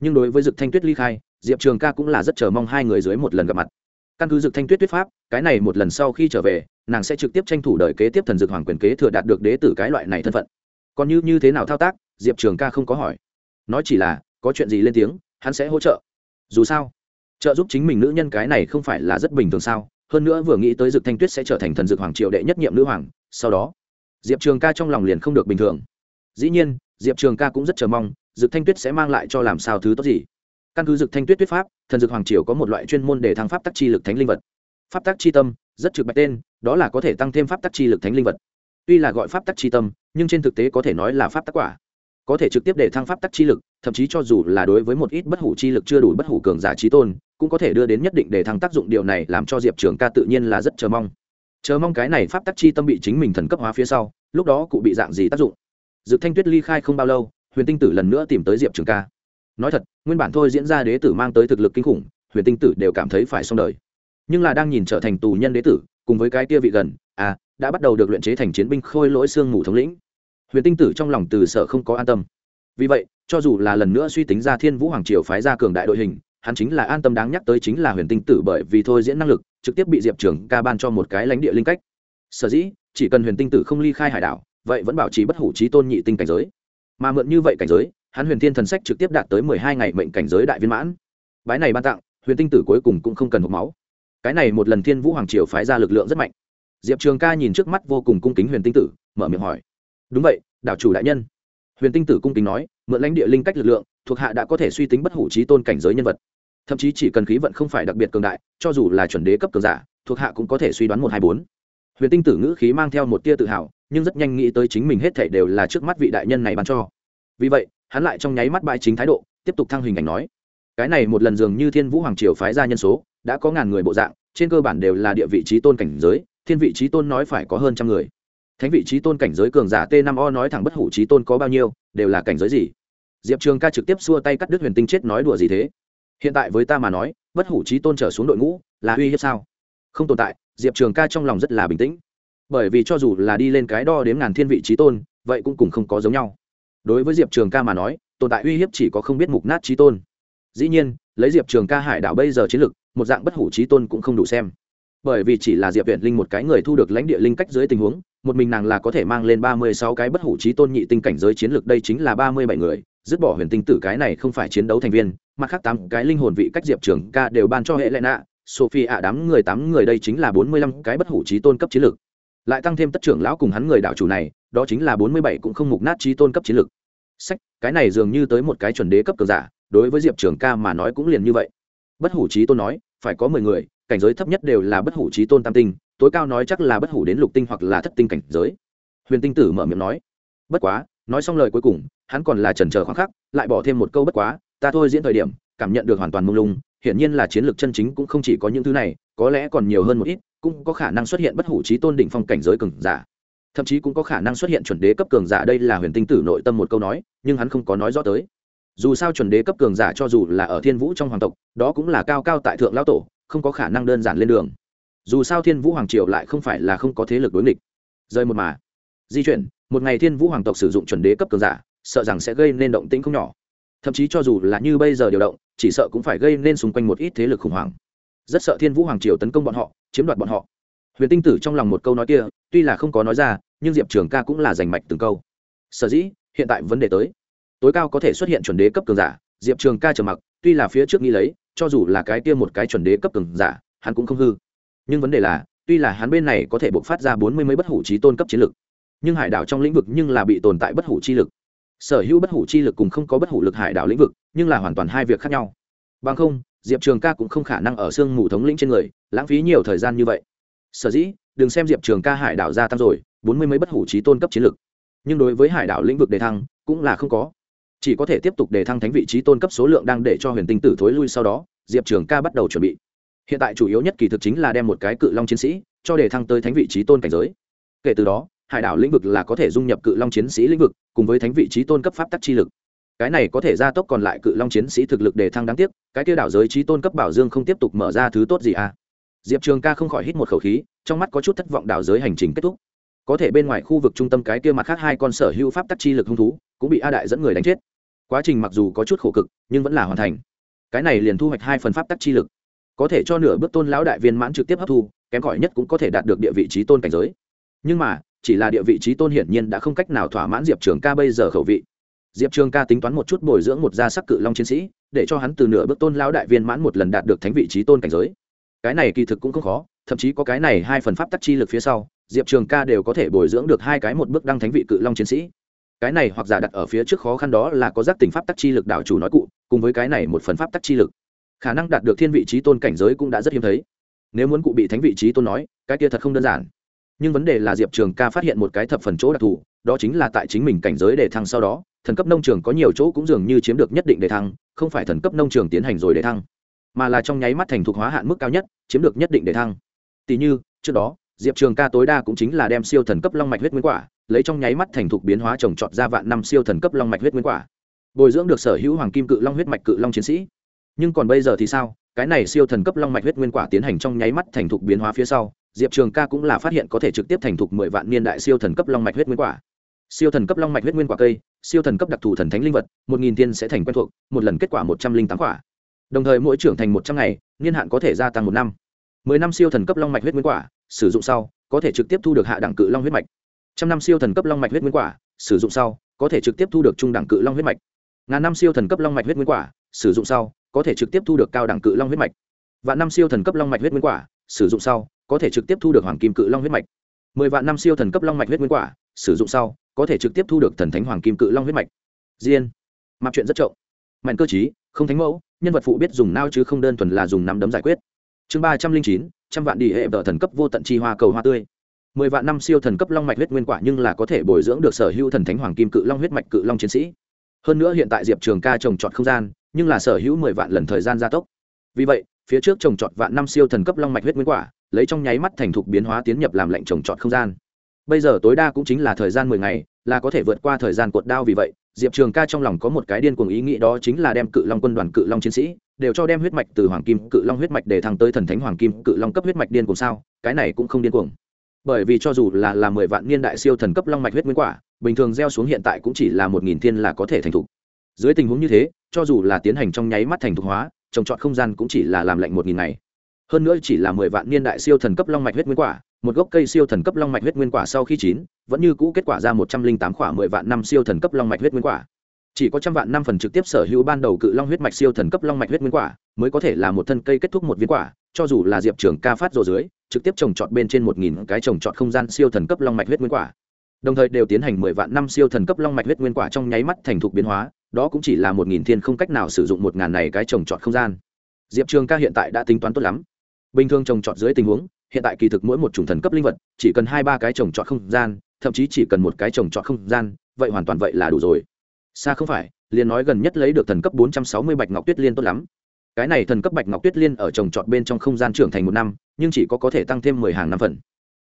Nhưng đối với dực thanh tuyết ly khai, diệp trường ca cũng là rất chờ mong hai người dưới một lần gặp mặt. Căn cứ dực thanh tuyết tuyết pháp, cái này một lần sau khi trở về, nàng sẽ trực tiếp tranh thủ đời kế tiếp thần dực hoàng quyền kế thừa đạt được đế tử cái loại này thân phận. Còn như như thế nào thao tác, diệp trường ca không có hỏi. Nói chỉ là, có chuyện gì lên tiếng, hắn sẽ hỗ trợ. Dù sao trợ giúp chính mình nữ nhân cái này không phải là rất bình thường sao? Hơn nữa vừa nghĩ tới dực thanh tuyết sẽ trở thành thần dực hoàng triều đệ nhất nhiệm nữ hoàng, sau đó, diệp trường ca trong lòng liền không được bình thường. Dĩ nhiên, diệp trường ca cũng rất chờ mong, dực thanh tuyết sẽ mang lại cho làm sao thứ tốt gì. Căn cứ dực thanh tuyết tuyết pháp, thần dực hoàng triều có một loại chuyên môn để thăng pháp tắc chi lực thánh linh vật. Pháp tắc chi tâm, rất trực bạch tên, đó là có thể tăng thêm pháp tắc chi lực thánh linh vật. Tuy là gọi pháp tắc chi tâm, nhưng trên thực tế có thể nói là pháp tắc quả. Có thể trực tiếp để thăng pháp tắc chi lực, thậm chí cho dù là đối với một ít bất hủ chi lực chưa đủ bất hủ cường giả trí tôn cũng có thể đưa đến nhất định để thăng tác dụng. Điều này làm cho diệp trường ca tự nhiên là rất chờ mong. Chờ mong cái này pháp tắc chi tâm bị chính mình thần cấp hóa phía sau, lúc đó cụ bị dạng gì tác dụng? Dự thanh tuyết ly khai không bao lâu, huyền tinh tử lần nữa tìm tới diệp trường ca. Nói thật, nguyên bản thôi diễn ra đế tử mang tới thực lực kinh khủng, huyền tinh tử đều cảm thấy phải xong đời. Nhưng là đang nhìn trở thành tù nhân đế tử, cùng với cái kia vị gần à đã bắt đầu được luyện chế thành chiến binh khôi lỗi xương mù thống lĩnh. Huyền tinh tử trong lòng từ sở không có an tâm. Vì vậy, cho dù là lần nữa suy tính ra thiên vũ hoàng triều phái ra cường đại đội hình hắn chính là an tâm đáng nhắc tới chính là huyền tinh tử bởi vì thôi diễn năng lực, trực tiếp bị diệp trường ca ban cho một cái lãnh địa linh cách. Sở dĩ, chỉ cần huyền tinh tử không ly khai hải đảo, vậy vẫn bảo trì bất hủ trí tôn nhị tinh cảnh giới. Mà mượn như vậy cảnh giới, hắn huyền thiên thần sách trực tiếp đạt tới mười hai ngày mệnh cảnh giới đại viên mãn. Bái này ban tặng, huyền tinh tử cuối cùng cũng không cần hộp máu. Cái này một lần thiên vũ hoàng triều phái ra lực lượng rất mạnh. Diệp trường ca nhìn trước mắt vô cùng cung kính huyền tinh tử, mở miệng hỏi. Đúng vậy, đảo chủ đại nhân. Huyền tinh tử cung kính nói mượn lãnh địa linh cách lực lượng, thuộc hạ đã có thể suy tính bất hủ trí tôn cảnh giới nhân vật. Thậm chí chỉ cần khí vận không phải đặc biệt cường đại, cho dù là chuẩn đế cấp cường giả, thuộc hạ cũng có thể suy đoán một hai bốn. Huyền tinh tử ngữ khí mang theo một tia tự hào, nhưng rất nhanh nghĩ tới chính mình hết thể đều là trước mắt vị đại nhân này ban cho. Vì vậy, hắn lại trong nháy mắt bãi chính thái độ, tiếp tục thăng hình ảnh nói. Cái này một lần dường như thiên vũ hoàng triều phái ra nhân số, đã có ngàn người bộ dạng, trên cơ bản đều là địa vị trí tôn cảnh giới, thiên vị trí tôn nói phải có hơn trăm người. Thánh vị trí tôn cảnh giới cường giả t 5 o nói thẳng bất hủ trí tôn có bao nhiêu, đều là cảnh giới gì? Diệp trường ca trực tiếp xua tay cắt đứt huyền tinh chết nói đùa gì thế? Hiện tại với ta mà nói, bất hủ trí tôn trở xuống đội ngũ, là uy hiếp sao? Không tồn tại, diệp trường ca trong lòng rất là bình tĩnh. Bởi vì cho dù là đi lên cái đo đếm ngàn thiên vị trí tôn, vậy cũng cùng không có giống nhau. Đối với diệp trường ca mà nói, tồn tại uy hiếp chỉ có không biết mục nát trí tôn. Dĩ nhiên, lấy diệp trường ca hải đảo bây giờ chiến lực, một dạng bất hủ trí tôn cũng không đủ xem. Bởi vì chỉ là diệp viện linh một cái người thu được lãnh địa linh cách dưới tình huống, một mình nàng là có thể mang lên ba mươi sáu cái bất hủ trí tôn nhị tinh cảnh giới chiến lược đây chính là ba mươi bảy người dứt bỏ huyền tinh tử cái này không phải chiến đấu thành viên mặt khác tám cái linh hồn vị cách diệp trường ca đều ban cho hệ lệ nạ. Sophie ạ, đám người tám người đây chính là bốn mươi lăm cái bất hủ trí tôn cấp chiến lược. Lại tăng thêm tất trưởng lão cùng hắn người đạo chủ này, đó chính là bốn mươi bảy cũng không mục nát trí tôn cấp chiến lược. Sách, cái này dường như tới một cái chuẩn đế cấp cờ giả, đối với diệp trường ca mà nói cũng liền như vậy. Bất hủ trí tôn nói, phải có mười người, cảnh giới thấp nhất đều là bất hủ trí tôn tam tinh, tối cao nói chắc là bất hủ đến lục tinh hoặc là thất tinh cảnh giới. Huyền tinh tử mở miệng nói, bất quá, nói xong lời cuối cùng hắn còn là trần chờ khoảng khắc, lại bỏ thêm một câu bất quá, ta thôi diễn thời điểm, cảm nhận được hoàn toàn mông lung, hiển nhiên là chiến lược chân chính cũng không chỉ có những thứ này, có lẽ còn nhiều hơn một ít, cũng có khả năng xuất hiện bất hủ trí tôn đỉnh phong cảnh giới cường giả. Thậm chí cũng có khả năng xuất hiện chuẩn đế cấp cường giả, đây là huyền tinh tử nội tâm một câu nói, nhưng hắn không có nói rõ tới. Dù sao chuẩn đế cấp cường giả cho dù là ở thiên vũ trong hoàng tộc, đó cũng là cao cao tại thượng lão tổ, không có khả năng đơn giản lên đường. Dù sao thiên vũ hoàng triều lại không phải là không có thế lực đối nghịch. Rơi một mà, di chuyển, một ngày thiên vũ hoàng tộc sử dụng chuẩn đế cấp cường giả sợ rằng sẽ gây nên động tĩnh không nhỏ. Thậm chí cho dù là như bây giờ điều động, chỉ sợ cũng phải gây nên xung quanh một ít thế lực khủng hoảng. Rất sợ thiên vũ hoàng triều tấn công bọn họ, chiếm đoạt bọn họ. Huyền tinh tử trong lòng một câu nói kia, tuy là không có nói ra, nhưng diệp trường ca cũng là giành mạch từng câu. Sở dĩ, hiện tại vấn đề tới. Tối cao có thể xuất hiện chuẩn đế cấp cường giả. Diệp trường ca trở mặc, tuy là phía trước nghĩ lấy, cho dù là cái kia một cái chuẩn đế cấp cường giả, hắn cũng không hư. Nhưng vấn đề là, tuy là hắn bên này có thể bộc phát ra bốn mươi mấy bất hủ trí tôn cấp chiến lực, nhưng hải đảo trong lĩnh vực nhưng là bị tồn tại bất hủ chi lực sở hữu bất hủ chi lực cùng không có bất hủ lực hải đảo lĩnh vực, nhưng là hoàn toàn hai việc khác nhau. Bằng không, diệp trường ca cũng không khả năng ở sương mù thống lĩnh trên người, lãng phí nhiều thời gian như vậy. Sở dĩ, đừng xem diệp trường ca hải đảo gia tăng rồi, bốn mươi mấy bất hủ trí tôn cấp chiến lực. Nhưng đối với hải đảo lĩnh vực đề thăng, cũng là không có. Chỉ có thể tiếp tục đề thăng thánh vị trí tôn cấp số lượng đang để cho huyền tinh tử thối lui sau đó, diệp trường ca bắt đầu chuẩn bị. Hiện tại chủ yếu nhất kỳ thực chính là đem một cái cự long chiến sĩ, cho đề thăng tới thánh vị trí tôn cảnh giới. Kể từ đó hải đảo lĩnh vực là có thể dung nhập cự long chiến sĩ lĩnh vực, cùng với thánh vị trí tôn cấp pháp tắc chi lực. Cái này có thể gia tốc còn lại cự long chiến sĩ thực lực để thăng đáng tiếc, cái kia đảo giới trí tôn cấp bảo dương không tiếp tục mở ra thứ tốt gì à? Diệp trường ca không khỏi hít một khẩu khí, trong mắt có chút thất vọng đảo giới hành trình kết thúc. Có thể bên ngoài khu vực trung tâm cái kia mặt khác hai con sở hữu pháp tắc chi lực hung thú, cũng bị a đại dẫn người đánh chết. Quá trình mặc dù có chút khổ cực, nhưng vẫn là hoàn thành. Cái này liền thu hoạch hai phần pháp tắc chi lực. Có thể cho nửa bước tôn lão đại viên mãn trực tiếp hấp thu, kém cỏi nhất cũng có thể đạt được địa vị trí tôn cảnh giới. Nhưng mà chỉ là địa vị trí tôn hiển nhiên đã không cách nào thỏa mãn diệp trường ca bây giờ khẩu vị. Diệp trường ca tính toán một chút bồi dưỡng một gia sắc cự long chiến sĩ, để cho hắn từ nửa bước tôn lão đại viên mãn một lần đạt được thánh vị trí tôn cảnh giới. Cái này kỳ thực cũng không khó, thậm chí có cái này hai phần pháp tắc chi lực phía sau, diệp trường ca đều có thể bồi dưỡng được hai cái một bước đăng thánh vị cự long chiến sĩ. Cái này hoặc giả đặt ở phía trước khó khăn đó là có giác tình pháp tắc chi lực đảo chủ nói cụ, cùng với cái này một phần pháp tắc chi lực. Khả năng đạt được thiên vị trí tôn cảnh giới cũng đã rất hiếm thấy. Nếu muốn cụ bị thánh vị trí tôn nói, cái kia thật không đơn giản nhưng vấn đề là diệp trường ca phát hiện một cái thập phần chỗ đặc thù, đó chính là tại chính mình cảnh giới đề thăng sau đó, thần cấp nông trường có nhiều chỗ cũng dường như chiếm được nhất định đề thăng, không phải thần cấp nông trường tiến hành rồi đề thăng, mà là trong nháy mắt thành thục hóa hạn mức cao nhất, chiếm được nhất định đề thăng. Tỷ như, trước đó, diệp trường ca tối đa cũng chính là đem siêu thần cấp long mạch huyết nguyên quả, lấy trong nháy mắt thành thục biến hóa trồng trọt ra vạn năm siêu thần cấp long mạch huyết nguyên quả. Bồi dưỡng được sở hữu hoàng kim cự long huyết mạch cự long chiến sĩ. Nhưng còn bây giờ thì sao? Cái này siêu thần cấp long mạch huyết nguyên quả tiến hành trong nháy mắt thành thục biến hóa phía sau diệp trường ca cũng là phát hiện có thể trực tiếp thành thục mười vạn niên đại siêu thần cấp long mạch huyết nguyên quả. Siêu thần cấp long mạch huyết nguyên quả cây, siêu thần cấp đặc thù thần thánh linh vật, một nghìn tiên sẽ thành quen thuộc, một lần kết quả một trăm linh tám quả. Đồng thời mỗi trưởng thành một trăm ngày, niên hạn có thể gia tăng một năm. Mười năm siêu thần cấp long mạch huyết nguyên quả, sử dụng sau, có thể trực tiếp thu được hạ đẳng cự long huyết mạch. Trăm năm siêu thần cấp long mạch huyết nguyên quả, sử dụng sau, có thể trực tiếp thu được trung đẳng cự long huyết mạch. Ngàn năm siêu thần cấp long mạch huyết nguyên quả, sử dụng sau, có thể trực tiếp thu được cao đẳng cự long huyết mạch. Vạn năm siêu thần cấp long mạch huyết nguyên quả, sử dụng sau có thể trực tiếp thu được hoàng kim cự long huyết mạch. Mười vạn năm siêu thần cấp long mạch huyết nguyên quả, sử dụng sau, có thể trực tiếp thu được thần thánh hoàng kim cự long huyết mạch. Diên. Mặc chuyện rất trộm. Mạnh cơ chí không thánh mẫu, nhân vật phụ biết dùng nao chứ không đơn thuần là dùng nắm đấm giải quyết. Chương ba trăm linh chín, trăm vạn đi hệ vợ thần cấp vô tận chi hoa cầu hoa tươi. Mười vạn năm siêu thần cấp long mạch huyết nguyên quả nhưng là có thể bồi dưỡng được sở hữu thần thánh hoàng kim cự long huyết mạch cự long chiến sĩ. Hơn nữa hiện tại diệp trường ca trồng trọt không gian, nhưng là sở hữu mười vạn lần thời gian gia tốc. Vì vậy, phía trước trồng trọt vạn năm siêu thần cấp long mạch huyết nguyên quả lấy trong nháy mắt thành thục biến hóa tiến nhập làm lệnh trồng trọt không gian. Bây giờ tối đa cũng chính là thời gian mười ngày, là có thể vượt qua thời gian cuột đao vì vậy, diệp trường ca trong lòng có một cái điên cuồng ý nghĩ đó chính là đem cự long quân đoàn cự long chiến sĩ đều cho đem huyết mạch từ hoàng kim, cự long huyết mạch để thăng tới thần thánh hoàng kim, cự long cấp huyết mạch điên cuồng sao? Cái này cũng không điên cuồng. Bởi vì cho dù là là mười vạn niên đại siêu thần cấp long mạch huyết nguyên quả, bình thường gieo xuống hiện tại cũng chỉ là một nghìn thiên là có thể thành thục. Dưới tình huống như thế, cho dù là tiến hành trong nháy mắt thành thục hóa, trồng trọt không gian cũng chỉ là làm lạnh một nghìn ngày hơn nữa chỉ là mười vạn niên đại siêu thần cấp long mạch huyết nguyên quả, một gốc cây siêu thần cấp long mạch huyết nguyên quả sau khi chín, vẫn như cũ kết quả ra một trăm linh tám khoảng mười vạn năm siêu thần cấp long mạch huyết nguyên quả. Chỉ có trăm vạn năm phần trực tiếp sở hữu ban đầu cự long huyết mạch siêu thần cấp long mạch huyết nguyên quả, mới có thể là một thân cây kết thúc một viên quả, cho dù là diệp trường ca phát rồ dưới, trực tiếp trồng trọt bên trên một nghìn cái trồng trọt không gian siêu thần cấp long mạch huyết nguyên quả. Đồng thời đều tiến hành mười vạn năm siêu thần cấp long mạch huyết nguyên quả trong nháy mắt thành thục biến hóa, đó cũng chỉ là một nghìn thiên không cách nào sử dụng một ngàn này cái trồng trọt không gian. Diệp trường ca hiện tại đã tính toán tốt lắm bình thường trồng trọt dưới tình huống, hiện tại kỳ thực mỗi một chủng thần cấp linh vật, chỉ cần hai ba cái trồng trọt không gian, thậm chí chỉ cần một cái trồng trọt không gian, vậy hoàn toàn vậy là đủ rồi. Xa không phải, liền nói gần nhất lấy được thần cấp bốn trăm sáu mươi bạch ngọc tuyết liên tốt lắm. Cái này thần cấp bạch ngọc tuyết liên ở trồng trọt bên trong không gian trưởng thành một năm, nhưng chỉ có có thể tăng thêm mười hàng năm phần.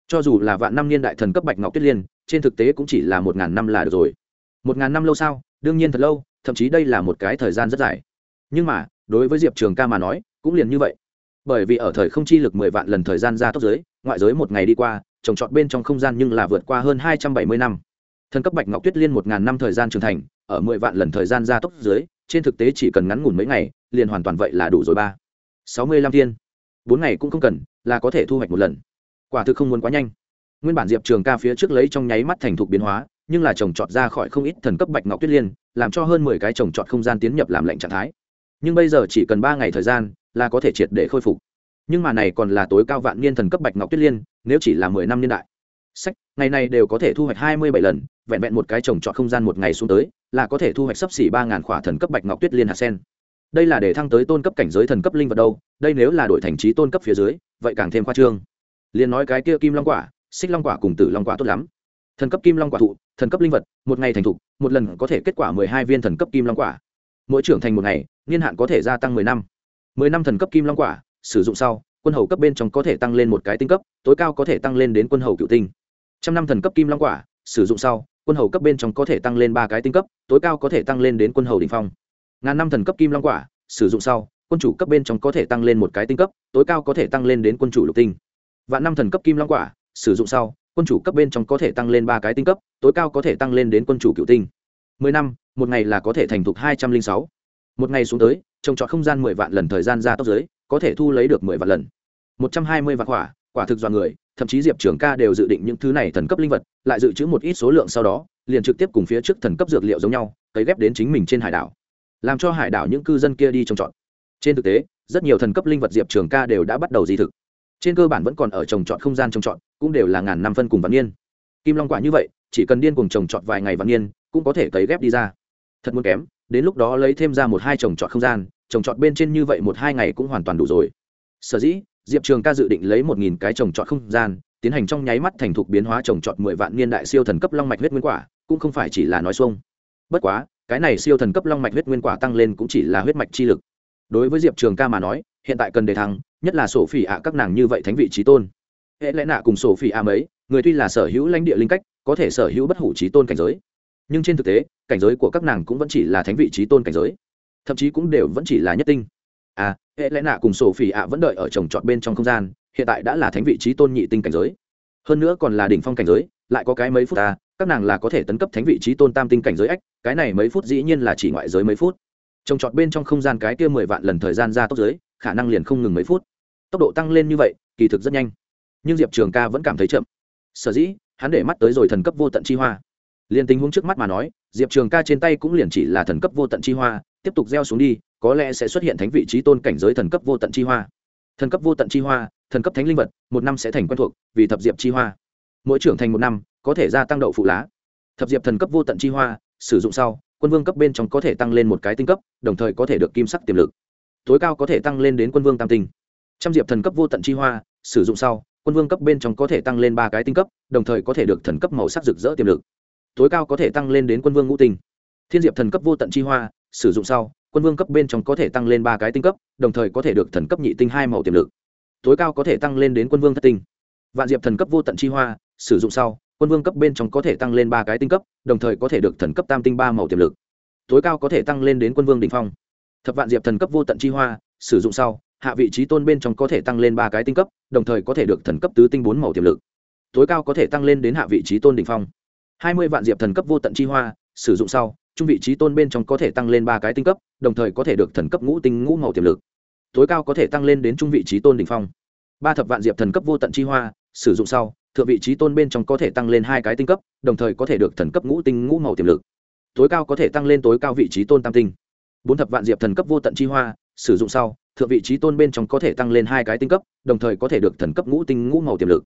Cho dù là vạn năm niên đại thần cấp bạch ngọc tuyết liên, trên thực tế cũng chỉ là một ngàn năm là được rồi. Một ngàn năm lâu sao? Đương nhiên thật lâu, thậm chí đây là một cái thời gian rất dài. Nhưng mà, đối với diệp trường ca mà nói, cũng liền như vậy bởi vì ở thời không chi lực mười vạn lần thời gian ra tốc giới, ngoại giới một ngày đi qua, trồng trọt bên trong không gian nhưng là vượt qua hơn hai trăm bảy mươi năm. Thần cấp bạch ngọc tuyết liên một ngàn năm thời gian trưởng thành, ở mười vạn lần thời gian ra tốc dưới trên thực tế chỉ cần ngắn ngủn mấy ngày, liền hoàn toàn vậy là đủ rồi ba. sáu mươi lăm thiên. Bốn ngày cũng không cần, là có thể thu hoạch một lần. Quả thực không muốn quá nhanh. Nguyên bản diệp trường ca phía trước lấy trong nháy mắt thành thục biến hóa, nhưng là trồng trọt ra khỏi không ít thần cấp bạch ngọc tuyết liên, làm cho hơn mười cái trồng trọt không gian tiến nhập làm lệnh trạng thái. Nhưng bây giờ chỉ cần ba ngày thời gian là có thể triệt để khôi phục. Nhưng mà này còn là tối cao vạn niên thần cấp bạch ngọc tuyết liên, nếu chỉ là mười năm niên đại. Sách, ngày này đều có thể thu hoạch hai mươi bảy lần, vẹn vẹn một cái trồng trọt không gian một ngày xuống tới, là có thể thu hoạch sấp xỉ ba ngàn khỏa thần cấp bạch ngọc tuyết liên hạt sen. Đây là để thăng tới tôn cấp cảnh giới thần cấp linh vật đâu, đây nếu là đổi thành trí tôn cấp phía dưới, vậy càng thêm khoa trương. Liền nói cái kia kim long quả, xích long quả cùng tử long quả tốt lắm. Thần cấp kim long quả thụ, thần cấp linh vật, một ngày thành thục, một lần có thể kết quả mười hai viên thần cấp kim long quả. Mỗi trưởng thành một ngày, niên hạn có thể gia tăng mười năm mười năm thần cấp kim long quả, sử dụng sau, quân hầu cấp bên trong có thể tăng lên một cái tinh cấp, tối cao có thể tăng lên đến quân hầu cựu tinh. Trăm năm thần cấp kim long quả, sử dụng sau, quân hầu cấp bên trong có thể tăng lên ba cái tinh cấp, tối cao có thể tăng lên đến quân hầu đình phong. Ngàn năm thần cấp kim long quả, sử dụng sau, quân chủ cấp bên trong có thể tăng lên một cái tinh cấp, tối cao có thể tăng lên đến quân chủ lục tinh. Vạn năm thần cấp kim long quả, sử dụng sau, quân chủ cấp bên trong có thể tăng lên ba cái tinh cấp, tối cao có thể tăng lên đến quân chủ cựu tinh. Mười năm, một ngày là có thể thành thục hai trăm linh sáu. Một ngày xuống tới trồng trọt không gian mười vạn lần thời gian ra tốc giới, có thể thu lấy được mười vạn lần. Một trăm hai mươi vạn quả quả thực do người, thậm chí diệp trưởng ca đều dự định những thứ này thần cấp linh vật, lại dự trữ một ít số lượng sau đó, liền trực tiếp cùng phía trước thần cấp dược liệu giống nhau, cấy ghép đến chính mình trên hải đảo. Làm cho hải đảo những cư dân kia đi trồng trọt. Trên thực tế, rất nhiều thần cấp linh vật diệp trường ca đều đã bắt đầu di thực. Trên cơ bản vẫn còn ở trồng trọt không gian trồng trọt, cũng đều là ngàn năm phân cùng vạn niên. Kim long quả như vậy, chỉ cần điên cùng trồng trọt vài ngày vạn niên, cũng có thể cấy ghép đi ra. Thật muốn kém, đến lúc đó lấy thêm ra một hai trồng trọt không gian trồng trọt bên trên như vậy một hai ngày cũng hoàn toàn đủ rồi. Sở dĩ, diệp trường ca dự định lấy một nghìn cái trồng trọt không gian, tiến hành trong nháy mắt thành thục biến hóa trồng trọt mười vạn niên đại siêu thần cấp long mạch huyết nguyên quả, cũng không phải chỉ là nói xuông. Bất quá, cái này siêu thần cấp long mạch huyết nguyên quả tăng lên cũng chỉ là huyết mạch chi lực. Đối với diệp trường ca mà nói, hiện tại cần đề thăng, nhất là sổ phỉ ạ các nàng như vậy thánh vị trí tôn. Hệ lẽ nạ cùng sổ phỉ ạ mấy, người tuy là sở hữu lãnh địa linh cách, có thể sở hữu bất hủ trí tôn cảnh giới. Nhưng trên thực tế, cảnh giới của các nàng cũng vẫn chỉ là thánh vị trí tôn cảnh giới thậm chí cũng đều vẫn chỉ là nhất tinh. À hệ lẽ nạ cùng sổ phỉ ạ vẫn đợi ở trồng trọt bên trong không gian, hiện tại đã là thánh vị trí tôn nhị tinh cảnh giới. Hơn nữa còn là đỉnh phong cảnh giới, lại có cái mấy phút ta các nàng là có thể tấn cấp thánh vị trí tôn tam tinh cảnh giới ách, cái này mấy phút dĩ nhiên là chỉ ngoại giới mấy phút. Trồng trọt bên trong không gian cái kia mười vạn lần thời gian ra tốc giới, khả năng liền không ngừng mấy phút. Tốc độ tăng lên như vậy, kỳ thực rất nhanh. Nhưng diệp trường ca vẫn cảm thấy chậm. Sở dĩ, hắn để mắt tới rồi thần cấp vô tận chi hoa. Liền tình huống trước mắt mà nói, diệp trường ca trên tay cũng liền chỉ là thần cấp vô tận chi hoa tiếp tục gieo xuống đi, có lẽ sẽ xuất hiện thánh vị trí tôn cảnh giới thần cấp vô tận chi hoa. Thần cấp vô tận chi hoa, thần cấp thánh linh vật, một năm sẽ thành quen thuộc vì thập diệp chi hoa. Mỗi trưởng thành một năm, có thể gia tăng đậu phụ lá. Thập diệp thần cấp vô tận chi hoa, sử dụng sau, quân vương cấp bên trong có thể tăng lên một cái tinh cấp, đồng thời có thể được kim sắc tiềm lực. Tối cao có thể tăng lên đến quân vương tam tinh. Trăm diệp thần cấp vô tận chi hoa, sử dụng sau, quân vương cấp bên trong có thể tăng lên ba cái tinh cấp, đồng thời có thể được thần cấp màu sắc rực rỡ tiềm lực. Tối cao có thể tăng lên đến quân vương ngũ tinh. Thiên diệp thần cấp vô tận chi hoa sử dụng sau, quân vương cấp bên trong có thể tăng lên ba cái tinh cấp, đồng thời có thể được thần cấp nhị tinh hai màu tiềm lực. Tối cao có thể tăng lên đến quân vương thất tinh. Vạn diệp thần cấp vô tận chi hoa, sử dụng sau, quân vương cấp bên trong có thể tăng lên ba cái tinh cấp, đồng thời có thể được thần cấp tam tinh ba màu tiềm lực. Tối cao có thể tăng lên đến quân vương đình phong. Thập vạn diệp thần cấp vô tận chi hoa, sử dụng sau, hạ vị trí tôn bên trong có thể tăng lên ba cái tinh cấp, đồng thời có thể được thần cấp tứ tinh bốn màu tiềm lực. Tối cao có thể tăng lên đến hạ vị trí tôn đ ỉ n h phong. Hai mươi vạn diệp thần cấp vô tận chi hoa, sử dụng sau trung vị trí tôn bên trong có thể tăng lên ba cái tinh cấp, đồng thời có thể được thần cấp ngũ tinh ngũ màu tiềm lực. Tối cao có thể tăng lên đến trung vị trí tôn đ ỉ n h phong. Ba thập vạn diệp thần cấp vô tận chi hoa, sử dụng sau, thượng vị trí tôn bên trong có thể tăng lên hai cái tinh cấp, đồng thời có thể được thần cấp ngũ tinh ngũ màu tiềm lực. Tối cao có thể tăng lên tối cao vị trí tôn tam tinh. Bốn thập vạn diệp thần cấp vô tận chi hoa, sử dụng sau, thượng vị trí tôn bên trong có thể tăng lên hai cái tinh cấp, đồng thời có thể được thần cấp ngũ tinh ngũ màu tiềm lực.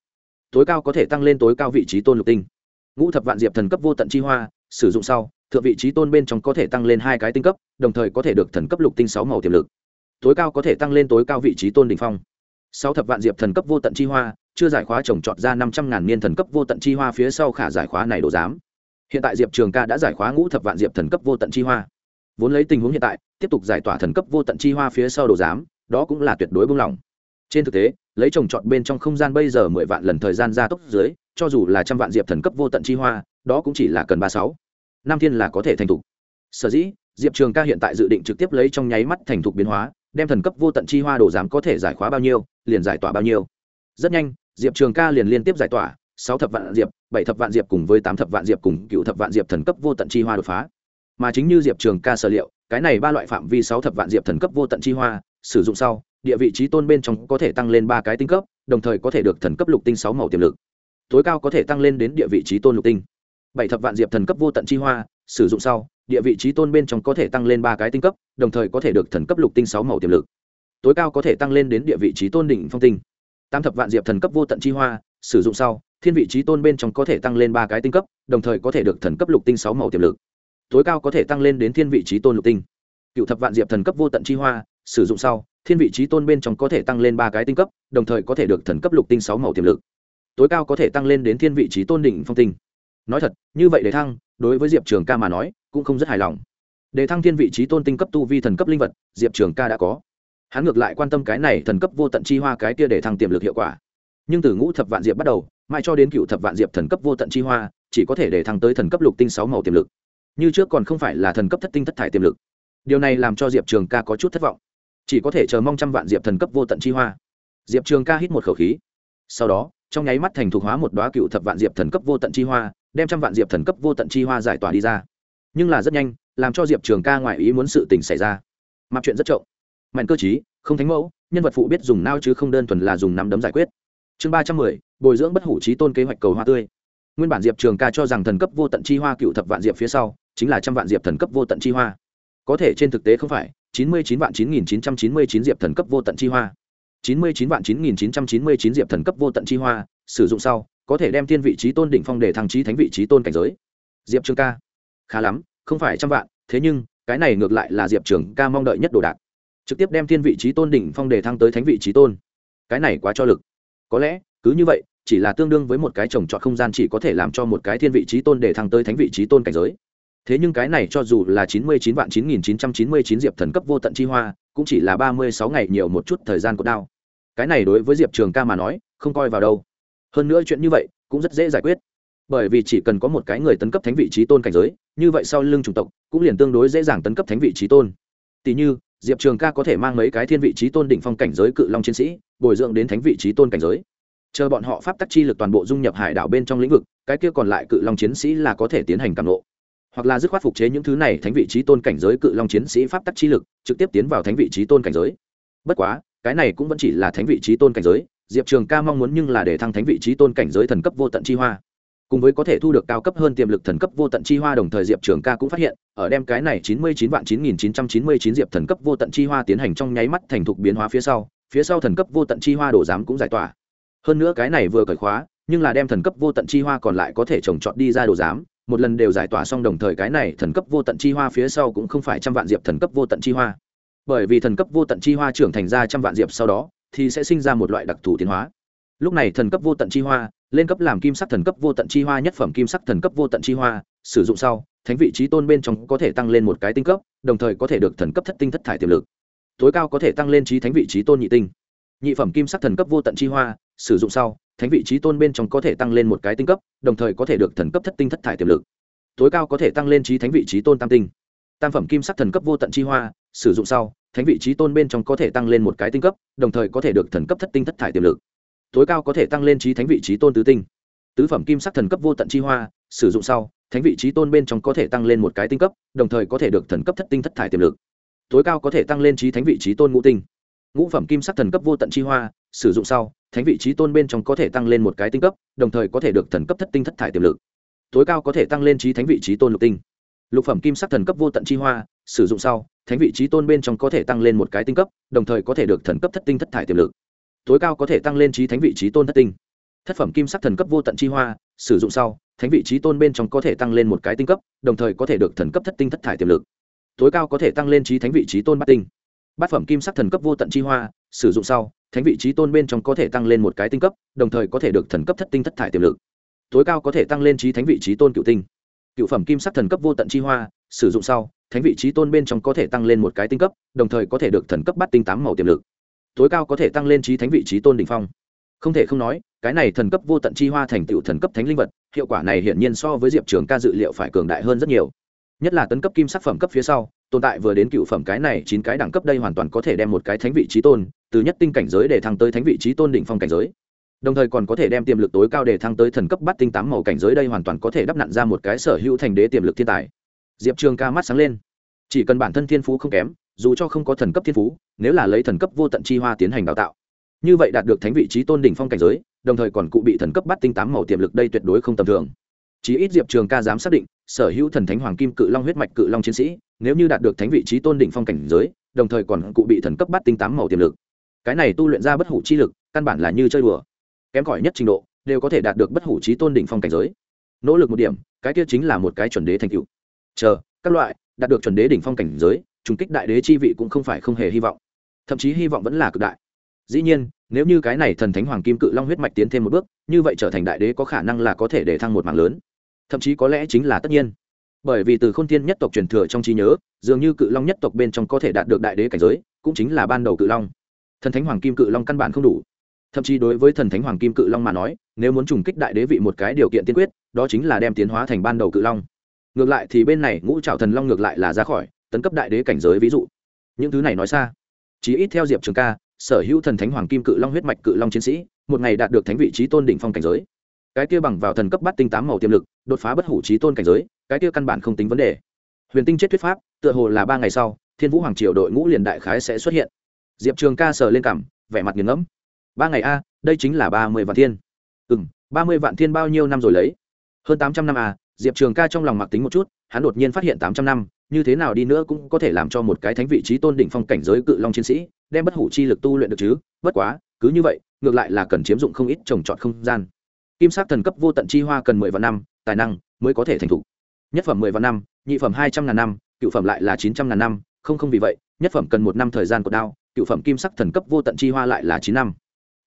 Tối cao có thể tăng lên tối cao vị trí tôn lục tinh. Ngũ thập vạn diệp thần cấp vô tận chi hoa, sử dụng sau thượng vị trí tôn bên trong có thể tăng lên hai cái tinh cấp, đồng thời có thể được thần cấp lục tinh sáu màu tiềm lực. Tối cao có thể tăng lên tối cao vị trí tôn đ ỉ n h phong. Sáu thập vạn diệp thần cấp vô tận chi hoa, chưa giải khóa trồng trọt ra năm trăm ngàn niên thần cấp vô tận chi hoa phía sau khả giải khóa này đồ giám. Hiện tại diệp trường ca đã giải khóa ngũ thập vạn diệp thần cấp vô tận chi hoa. Vốn lấy tình huống hiện tại, tiếp tục giải tỏa thần cấp vô tận chi hoa phía sau đồ giám, đó cũng là tuyệt đối buông lỏng. Trên thực tế, lấy trồng trọt bên trong không gian bây giờ mười vạn lần thời gian gia tốc dưới, cho dù là trăm vạn diệp thần cấp vô tận chi hoa, đó cũng chỉ là cần ba sáu. Nam thiên là có thể thành thục. Sở dĩ, diệp trường ca hiện tại dự định trực tiếp lấy trong nháy mắt thành thục biến hóa, đem thần cấp vô tận chi hoa đồ giám có thể giải khóa bao nhiêu, liền giải tỏa bao nhiêu. Rất nhanh, diệp trường ca liền liên tiếp giải tỏa, sáu thập vạn diệp, bảy thập vạn diệp cùng với tám thập vạn diệp cùng cựu thập vạn diệp thần cấp vô tận chi hoa đột phá. Mà chính như diệp trường ca sở liệu, cái này ba loại phạm vi sáu thập vạn diệp thần cấp vô tận chi hoa, sử dụng sau, địa vị trí tôn bên trong có thể tăng lên ba cái tinh cấp, đồng thời có thể được thần cấp lục tinh sáu màu tiềm lực. Tối cao có thể tăng lên đến địa vị trí tôn lục tinh bảy thập vạn diệp thần cấp vô tận chi hoa, sử dụng sau, địa vị trí tôn bên trong có thể tăng lên ba cái tinh cấp, đồng thời có thể được thần cấp lục tinh sáu màu tiềm lực. Tối cao có thể tăng lên đến địa vị trí tôn đỉnh phong tinh. Tam thập vạn diệp thần cấp vô tận chi hoa, sử dụng sau, thiên vị trí tôn bên trong có thể tăng lên ba cái tinh cấp, đồng thời có thể được thần cấp lục tinh sáu màu tiềm lực. Tối cao có thể tăng lên đến thiên vị trí tôn lục tinh. Cựu thập vạn diệp thần cấp vô tận chi hoa, sử dụng sau, thiên vị trí tôn bên trong có thể tăng lên ba cái tinh cấp, đồng thời có thể được thần cấp lục tinh sáu màu tiềm lực. Tối cao có thể tăng lên đến thiên vị trí tôn đỉnh phong tinh nói thật, như vậy để thăng, đối với diệp trường ca mà nói, cũng không rất hài lòng. Để thăng thiên vị trí tôn tinh cấp tu vi thần cấp linh vật, diệp trường ca đã có. Hắn ngược lại quan tâm cái này thần cấp vô tận chi hoa cái kia để thăng tiềm lực hiệu quả. Nhưng từ ngũ thập vạn diệp bắt đầu mai cho đến cựu thập vạn diệp thần cấp vô tận chi hoa, chỉ có thể để thăng tới thần cấp lục tinh sáu màu tiềm lực. Như trước còn không phải là thần cấp thất tinh thất thải tiềm lực. Điều này làm cho diệp trường ca có chút thất vọng. Chỉ có thể chờ mong trăm vạn diệp thần cấp vô tận chi hoa. Diệp trường ca hít một khẩu khí. Sau đó, trong nháy mắt thành thục hóa một đoá cựu thập vạn diệp thần cấp vô tận chi hoa đem trăm vạn diệp thần cấp vô tận chi hoa giải tỏa đi ra. Nhưng là rất nhanh, làm cho diệp trường ca ngoài ý muốn sự tình xảy ra. Mặc chuyện rất trộm. Mạnh cơ chí không thánh mẫu, nhân vật phụ biết dùng nao chứ không đơn thuần là dùng nắm đấm giải quyết. Chương ba trăm mười, bồi dưỡng bất hủ trí tôn kế hoạch cầu hoa tươi. Nguyên bản diệp trường ca cho rằng thần cấp vô tận chi hoa cựu thập vạn diệp phía sau, chính là trăm vạn diệp thần cấp vô tận chi hoa. Có thể trên thực tế không phải, chín mươi chín vạn chín nghìn chín trăm chín mươi chín diệp thần cấp vô tận chi hoa. chín mươi chín vạn chín nghìn chín trăm chín mươi chín diệp thần cấp vô tận chi hoa, sử dụng sau có thể đem thiên vị trí tôn đỉnh phong để thăng trí thánh vị trí tôn cảnh giới. Diệp trường ca, khá lắm, không phải trăm vạn, thế nhưng, cái này ngược lại là diệp trường ca mong đợi nhất đồ đạc. Trực tiếp đem thiên vị trí tôn đỉnh phong để thăng tới thánh vị trí tôn. Cái này quá cho lực. Có lẽ, cứ như vậy, chỉ là tương đương với một cái trồng trọt không gian chỉ có thể làm cho một cái thiên vị trí tôn để thăng tới thánh vị trí tôn cảnh giới. Thế nhưng cái này cho dù là chín mươi chín vạn chín nghìn chín trăm chín mươi chín diệp thần cấp vô tận chi hoa, cũng chỉ là ba mươi sáu ngày nhiều một chút thời gian của đao. Cái này đối với diệp trường ca mà nói, không coi vào đâu hơn nữa chuyện như vậy cũng rất dễ giải quyết. Bởi vì chỉ cần có một cái người tấn cấp thánh vị trí tôn cảnh giới, như vậy sau lưng chủng tộc cũng liền tương đối dễ dàng tấn cấp thánh vị trí tôn. Tỷ như, diệp trường ca có thể mang mấy cái thiên vị trí tôn đỉnh phong cảnh giới cự long chiến sĩ, bồi dưỡng đến thánh vị trí tôn cảnh giới. Chờ bọn họ pháp tắc chi lực toàn bộ dung nhập hải đảo bên trong lĩnh vực, cái kia còn lại cự long chiến sĩ là có thể tiến hành cảm lộ hoặc là dứt khoát phục chế những thứ này thánh vị trí tôn cảnh giới cự long chiến sĩ pháp tắc chi lực, trực tiếp tiến vào thánh vị trí tôn cảnh giới. Bất quá, cái này cũng vẫn chỉ là thánh vị trí tôn cảnh giới diệp trường ca mong muốn nhưng là để thăng thánh vị trí tôn cảnh giới thần cấp vô tận chi hoa. Cùng với có thể thu được cao cấp hơn tiềm lực thần cấp vô tận chi hoa đồng thời diệp trường ca cũng phát hiện, ở đem cái này chín mươi chín vạn chín nghìn chín trăm chín mươi chín diệp thần cấp vô tận chi hoa tiến hành trong nháy mắt thành thục biến hóa phía sau phía sau thần cấp vô tận chi hoa đổ giám cũng giải tỏa. Hơn nữa cái này vừa cởi khóa, nhưng là đem thần cấp vô tận chi hoa còn lại có thể trồng trọt đi ra đồ giám, một lần đều giải tỏa xong đồng thời cái này thần cấp vô tận chi hoa phía sau cũng không phải trăm vạn diệp thần cấp vô tận chi hoa. Bởi vì thần cấp vô tận chi hoa trưởng thành ra trăm vạn diệp sau đó thì sẽ sinh ra một loại đặc thù tiến hóa. Lúc này thần cấp vô tận chi hoa, lên cấp làm kim sắc thần cấp vô tận chi hoa nhất phẩm kim sắc thần cấp vô tận chi hoa, sử dụng sau, thánh vị trí tôn bên trong có thể tăng lên một cái tinh cấp, đồng thời có thể được thần cấp thất tinh thất thải tiềm lực. Tối cao có thể tăng lên trí thánh vị trí tôn nhị tinh. Nhị phẩm kim sắc thần cấp vô tận chi hoa, sử dụng sau, thánh vị trí tôn bên trong có thể tăng lên một cái tinh cấp, đồng thời có thể được thần cấp thất tinh thất thải tiềm lực. Tối cao có thể tăng lên trí thánh vị trí tôn tam tinh tam phẩm kim sắc thần cấp vô tận chi hoa, sử dụng sau, thánh vị trí tôn bên trong có thể tăng lên một cái tinh cấp, đồng thời có thể được thần cấp thất tinh thất thải tiềm lực. Tối cao có thể tăng lên trí thánh vị trí tôn tứ tinh. Tứ phẩm kim sắc thần cấp vô tận chi hoa, sử dụng sau, thánh vị trí tôn bên trong có thể tăng lên một cái tinh cấp, đồng thời có thể được thần cấp thất tinh thất thải tiềm lực. Tối cao có thể tăng lên trí thánh vị trí tôn ngũ tinh. Ngũ phẩm kim sắc thần cấp vô tận chi hoa, sử dụng sau, thánh vị trí tôn bên trong có thể tăng lên một cái tinh cấp, đồng thời có thể được thần cấp thất tinh thất thải tiềm lực. Tối cao có thể tăng lên trí thánh vị trí tôn lục tinh lục phẩm kim sắc thần cấp vô tận chi hoa, sử dụng sau, thánh vị trí tôn bên trong có thể tăng lên một cái tinh cấp, đồng thời có thể được thần cấp thất tinh thất thải tiềm lực. Tối cao có thể tăng lên trí thánh vị trí tôn thất tinh. Thất phẩm kim sắc thần cấp vô tận chi hoa, sử dụng sau, thánh vị trí tôn bên trong có thể tăng lên một cái tinh cấp, đồng thời có thể được thần cấp thất tinh thất thải tiềm lực. Tối cao có thể tăng lên trí thánh vị trí tôn bát tinh. Bát phẩm kim sắc thần cấp vô tận chi hoa, sử dụng sau, thánh vị trí tôn bên trong có thể tăng lên một cái tinh cấp, đồng thời có thể được thần cấp thất tinh thất thải tiềm lực. Tối cao có thể tăng lên trí thánh vị trí tôn cựu tinh cựu phẩm kim sắc thần cấp vô tận chi hoa, sử dụng sau, thánh vị trí tôn bên trong có thể tăng lên một cái tinh cấp, đồng thời có thể được thần cấp bắt tinh tám màu tiềm lực. Tối cao có thể tăng lên trí thánh vị trí tôn đ ỉ n h phong. Không thể không nói, cái này thần cấp vô tận chi hoa thành tựu thần cấp thánh linh vật, hiệu quả này hiển nhiên so với diệp trường ca dự liệu phải cường đại hơn rất nhiều. Nhất là tấn cấp kim sắc phẩm cấp phía sau, tồn tại vừa đến cựu phẩm cái này chín cái đẳng cấp đây hoàn toàn có thể đem một cái thánh vị trí tôn, từ nhất tinh cảnh giới để thăng tới thánh vị trí tôn đỉnh phong cảnh giới đồng thời còn có thể đem tiềm lực tối cao để thăng tới thần cấp bắt tinh tám màu cảnh giới đây hoàn toàn có thể đắp nặn ra một cái sở hữu thành đế tiềm lực thiên tài. Diệp trường ca mắt sáng lên. Chỉ cần bản thân thiên phú không kém, dù cho không có thần cấp thiên phú, nếu là lấy thần cấp vô tận chi hoa tiến hành đào tạo, như vậy đạt được thánh vị trí tôn đỉnh phong cảnh giới, đồng thời còn cụ bị thần cấp bắt tinh tám màu tiềm lực đây tuyệt đối không tầm thường. Chí ít diệp trường ca dám xác định, sở hữu thần thánh hoàng kim cự long huyết mạch cự long chiến sĩ, nếu như đạt được thánh vị trí tôn đỉnh phong cảnh giới, đồng thời còn cụ bị thần cấp bắt tinh tám màu tiềm lực. Cái này tu luyện ra bất hủ chi lực, căn bản là như chơi đùa kém cỏi nhất trình độ, đều có thể đạt được bất hủ trí tôn đỉnh phong cảnh giới. Nỗ lực một điểm, cái kia chính là một cái chuẩn đế thành tựu. Chờ, các loại, đạt được chuẩn đế đỉnh phong cảnh giới, trùng kích đại đế chi vị cũng không phải không hề hy vọng. Thậm chí hy vọng vẫn là cực đại. Dĩ nhiên, nếu như cái này thần thánh hoàng kim cự long huyết mạch tiến thêm một bước, như vậy trở thành đại đế có khả năng là có thể để thăng một mạng lớn. Thậm chí có lẽ chính là tất nhiên. Bởi vì từ k h ô n thiên nhất tộc truyền thừa trong trí nhớ, dường như cự long nhất tộc bên trong có thể đạt được đại đế cảnh giới, cũng chính là ban đầu cự long. Thần thánh hoàng kim cự long căn bản không đủ thậm chí đối với thần thánh hoàng kim cự long mà nói, nếu muốn trùng kích đại đế vị một cái điều kiện tiên quyết, đó chính là đem tiến hóa thành ban đầu cự long. Ngược lại thì bên này ngũ trào thần long ngược lại là ra khỏi, tấn cấp đại đế cảnh giới ví dụ. Những thứ này nói xa. Chí ít theo diệp trường ca, sở hữu thần thánh hoàng kim cự long huyết mạch cự long chiến sĩ, một ngày đạt được thánh vị trí tôn đỉnh phong cảnh giới. Cái kia bằng vào thần cấp bắt tinh tám màu tiềm lực, đột phá bất hủ trí tôn cảnh giới, cái kia căn bản không tính vấn đề. Huyền tinh chết thuyết pháp, tựa hồ là ba ngày sau, thiên vũ hoàng triều đội ngũ liền đại khái sẽ xuất hiện. Diệp trường ca sờ lên cảm, vẻ mặt nghiền ngẫm ba ngày a, đây chính là ba mươi vạn thiên. Ừ m ba mươi vạn thiên bao nhiêu năm rồi lấy? Hơn tám trăm năm a diệp trường ca trong lòng mặc tính một chút, hắn đột nhiên phát hiện tám trăm năm, như thế nào đi nữa cũng có thể làm cho một cái thánh vị trí tôn đỉnh phong cảnh giới cự long chiến sĩ, đem bất hủ chi lực tu luyện được chứ? Bất quá, cứ như vậy, ngược lại là cần chiếm dụng không ít trồng trọt không gian. Kim sắc thần cấp vô tận chi hoa cần mười vạn năm, tài năng mới có thể thành thục. Nhất phẩm mười vạn năm, nhị phẩm hai trăm ngàn năm, cựu phẩm lại là chín trăm ngàn năm, không không vì vậy, nhất phẩm cần một năm thời gian cột đao, cựu phẩm kim sắc thần cấp vô tận chi hoa lại là chín năm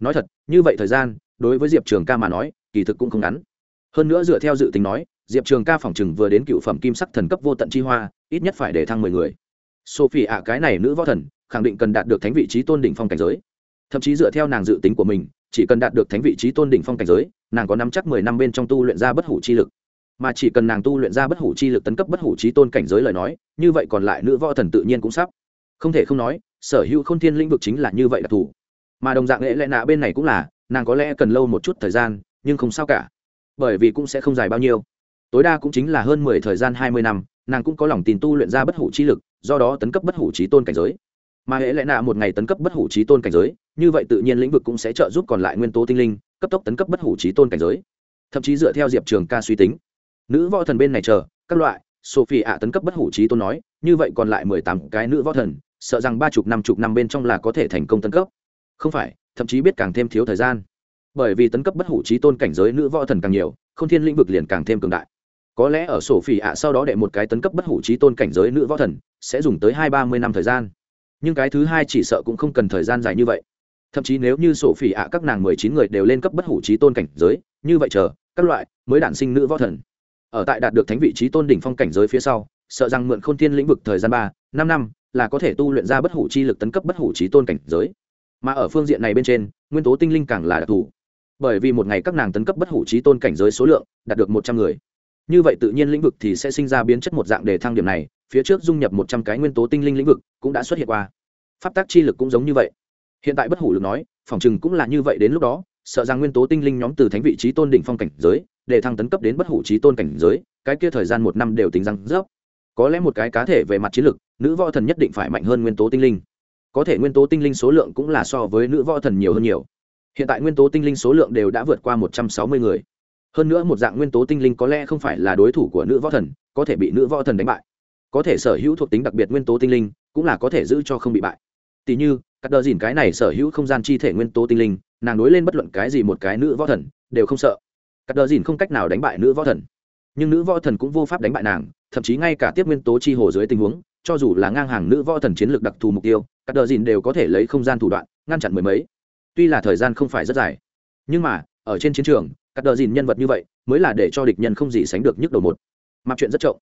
nói thật, như vậy thời gian, đối với diệp trường ca mà nói, kỳ thực cũng không ngắn. Hơn nữa dựa theo dự tính nói, diệp trường ca phỏng chừng vừa đến cựu phẩm kim sắc thần cấp vô tận chi hoa, ít nhất phải để thăng mười người. Sophie ạ, cái này nữ võ thần, khẳng định cần đạt được thánh vị trí tôn đỉnh phong cảnh giới. Thậm chí dựa theo nàng dự tính của mình, chỉ cần đạt được thánh vị trí tôn đỉnh phong cảnh giới, nàng có nắm chắc mười năm bên trong tu luyện ra bất hủ chi lực. Mà chỉ cần nàng tu luyện ra bất hủ chi lực tấn cấp bất hủ trí tôn cảnh giới lời nói, như vậy còn lại nữ võ thần tự nhiên cũng sắp. Không thể không nói, sở hữu không thiên lĩnh vực chính là như vậy đặc thù mà đồng dạng lễ lẽ nạ bên này cũng là, nàng có lẽ cần lâu một chút thời gian, nhưng không sao cả. Bởi vì cũng sẽ không dài bao nhiêu. Tối đa cũng chính là hơn mười thời gian hai mươi năm, nàng cũng có lòng tin tu luyện ra bất hủ chi lực, do đó tấn cấp bất hủ trí tôn cảnh giới. Mà hệ lẽ nạ một ngày tấn cấp bất hủ trí tôn cảnh giới, như vậy tự nhiên lĩnh vực cũng sẽ trợ giúp còn lại nguyên tố tinh linh, cấp tốc tấn cấp bất hủ trí tôn cảnh giới. Thậm chí dựa theo diệp trường ca suy tính. Nữ võ thần bên này chờ, các loại sophie ạ tấn cấp bất hủ trí tôn nói, như vậy còn lại mười tám cái nữ võ thần, sợ rằng ba chục năm chục năm bên trong là có thể thành công tấn cấp không phải, thậm chí biết càng thêm thiếu thời gian. Bởi vì tấn cấp bất hủ trí tôn cảnh giới nữ võ thần càng nhiều, không thiên lĩnh vực liền càng thêm cường đại. Có lẽ ở sổ phỉ ạ sau đó đệ một cái tấn cấp bất hủ trí tôn cảnh giới nữ võ thần, sẽ dùng tới hai ba mươi năm thời gian. Nhưng cái thứ hai chỉ sợ cũng không cần thời gian dài như vậy. Thậm chí nếu như sổ phỉ ạ các nàng mười chín người đều lên cấp bất hủ trí tôn cảnh giới, như vậy chờ, các loại mới đản sinh nữ võ thần. Ở tại đạt được thánh vị trí tôn đỉnh phong cảnh giới phía sau, sợ rằng mượn khôn thiên lĩnh vực thời gian ba, năm năm là có thể tu luyện ra bất hủ chi lực tấn cấp bất hủ trí tôn cảnh giới mà ở phương diện này bên trên, nguyên tố tinh linh càng là đặc thù. Bởi vì một ngày các nàng tấn cấp bất hủ trí tôn cảnh giới số lượng đạt được một trăm người. Như vậy tự nhiên lĩnh vực thì sẽ sinh ra biến chất một dạng để thăng điểm này, phía trước dung nhập một trăm cái nguyên tố tinh linh lĩnh vực cũng đã xuất hiện qua. Pháp tác chi lực cũng giống như vậy. Hiện tại bất hủ lực nói, phòng chừng cũng là như vậy đến lúc đó, sợ rằng nguyên tố tinh linh nhóm từ thánh vị trí tôn đỉnh phong cảnh giới để thăng tấn cấp đến bất hủ trí tôn cảnh giới, cái kia thời gian một năm đều tính răng rớp. Có lẽ một cái cá thể về mặt chiến lược nữ võ thần nhất định phải mạnh hơn nguyên tố tinh linh có thể nguyên tố tinh linh số lượng cũng là so với nữ võ thần nhiều hơn nhiều. Hiện tại nguyên tố tinh linh số lượng đều đã vượt qua một trăm sáu mươi người. Hơn nữa một dạng nguyên tố tinh linh có lẽ không phải là đối thủ của nữ võ thần, có thể bị nữ võ thần đánh bại. Có thể sở hữu thuộc tính đặc biệt nguyên tố tinh linh, cũng là có thể giữ cho không bị bại. Tỷ như cắt đờ dìn cái này sở hữu không gian chi thể nguyên tố tinh linh, nàng đối lên bất luận cái gì một cái nữ võ thần, đều không sợ. Cắt đờ dìn không cách nào đánh bại nữ võ thần. Nhưng nữ võ thần cũng vô pháp đánh bại nàng, thậm chí ngay cả tiếp nguyên tố chi hồ dưới tình huống, cho dù là ngang hàng nữ võ thần chiến lược đặc thù mục tiêu các đờ dìn đều có thể lấy không gian thủ đoạn, ngăn chặn mười mấy. Tuy là thời gian không phải rất dài, nhưng mà, ở trên chiến trường các đờ dìn nhân vật như vậy, mới là để cho địch nhân không gì sánh được nhức đầu một. Mặc chuyện rất trộm.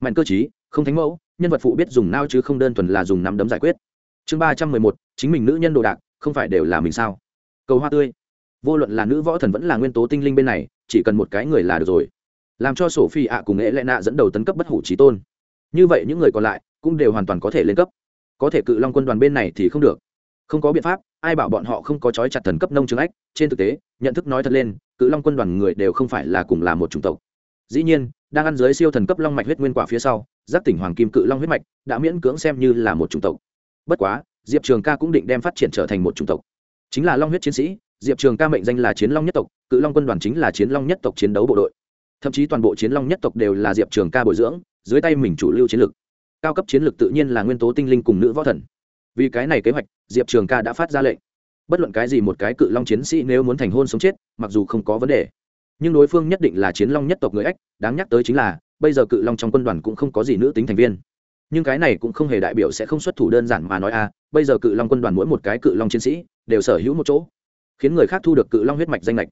Mạnh cơ chí không thánh mẫu, nhân vật phụ biết dùng nao chứ không đơn thuần là dùng nắm đấm giải quyết. Chương ba trăm mười một, chính mình nữ nhân đồ đạc, không phải đều là mình sao? Cầu hoa tươi. Vô luận là nữ võ thần vẫn là nguyên tố tinh linh bên này, chỉ cần một cái người là được rồi. Làm cho sổ phi ạ cùng nghệ lẽ nạ dẫn đầu tấn cấp bất hủ trí tôn. Như vậy những người còn lại cũng đều hoàn toàn có thể lên cấp có thể cự long quân đoàn bên này thì không được. Không có biện pháp, ai bảo bọn họ không có trói chặt thần cấp nông trường ách trên thực tế, nhận thức nói thật lên, cự long quân đoàn người đều không phải là cùng là một chủng tộc. Dĩ nhiên, đang ăn dưới siêu thần cấp long mạch huyết nguyên quả phía sau, giáp tỉnh hoàng kim cự long huyết mạch đã miễn cưỡng xem như là một chủng tộc. Bất quá, diệp trường ca cũng định đem phát triển trở thành một chủng tộc. Chính là long huyết chiến sĩ, diệp trường ca mệnh danh là chiến long nhất tộc, cự long quân đoàn chính là chiến long nhất tộc chiến đấu bộ đội. Thậm chí toàn bộ chiến long nhất tộc đều là diệp trường ca bồi dưỡng, dưới tay mình chủ lưu chiến lược cao cấp chiến lược tự nhiên là nguyên tố tinh linh cùng nữ võ thần. Vì cái này kế hoạch, diệp trường ca đã phát ra lệnh. Bất luận cái gì một cái cự long chiến sĩ nếu muốn thành hôn sống chết, mặc dù không có vấn đề. Nhưng đối phương nhất định là chiến long nhất tộc người ếch đáng nhắc tới chính là, bây giờ cự long trong quân đoàn cũng không có gì nữ tính thành viên. Nhưng cái này cũng không hề đại biểu sẽ không xuất thủ đơn giản mà nói a, bây giờ cự long quân đoàn mỗi một cái cự long chiến sĩ, đều sở hữu một chỗ. Khiến người khác thu được cự long huyết mạch danh lệch.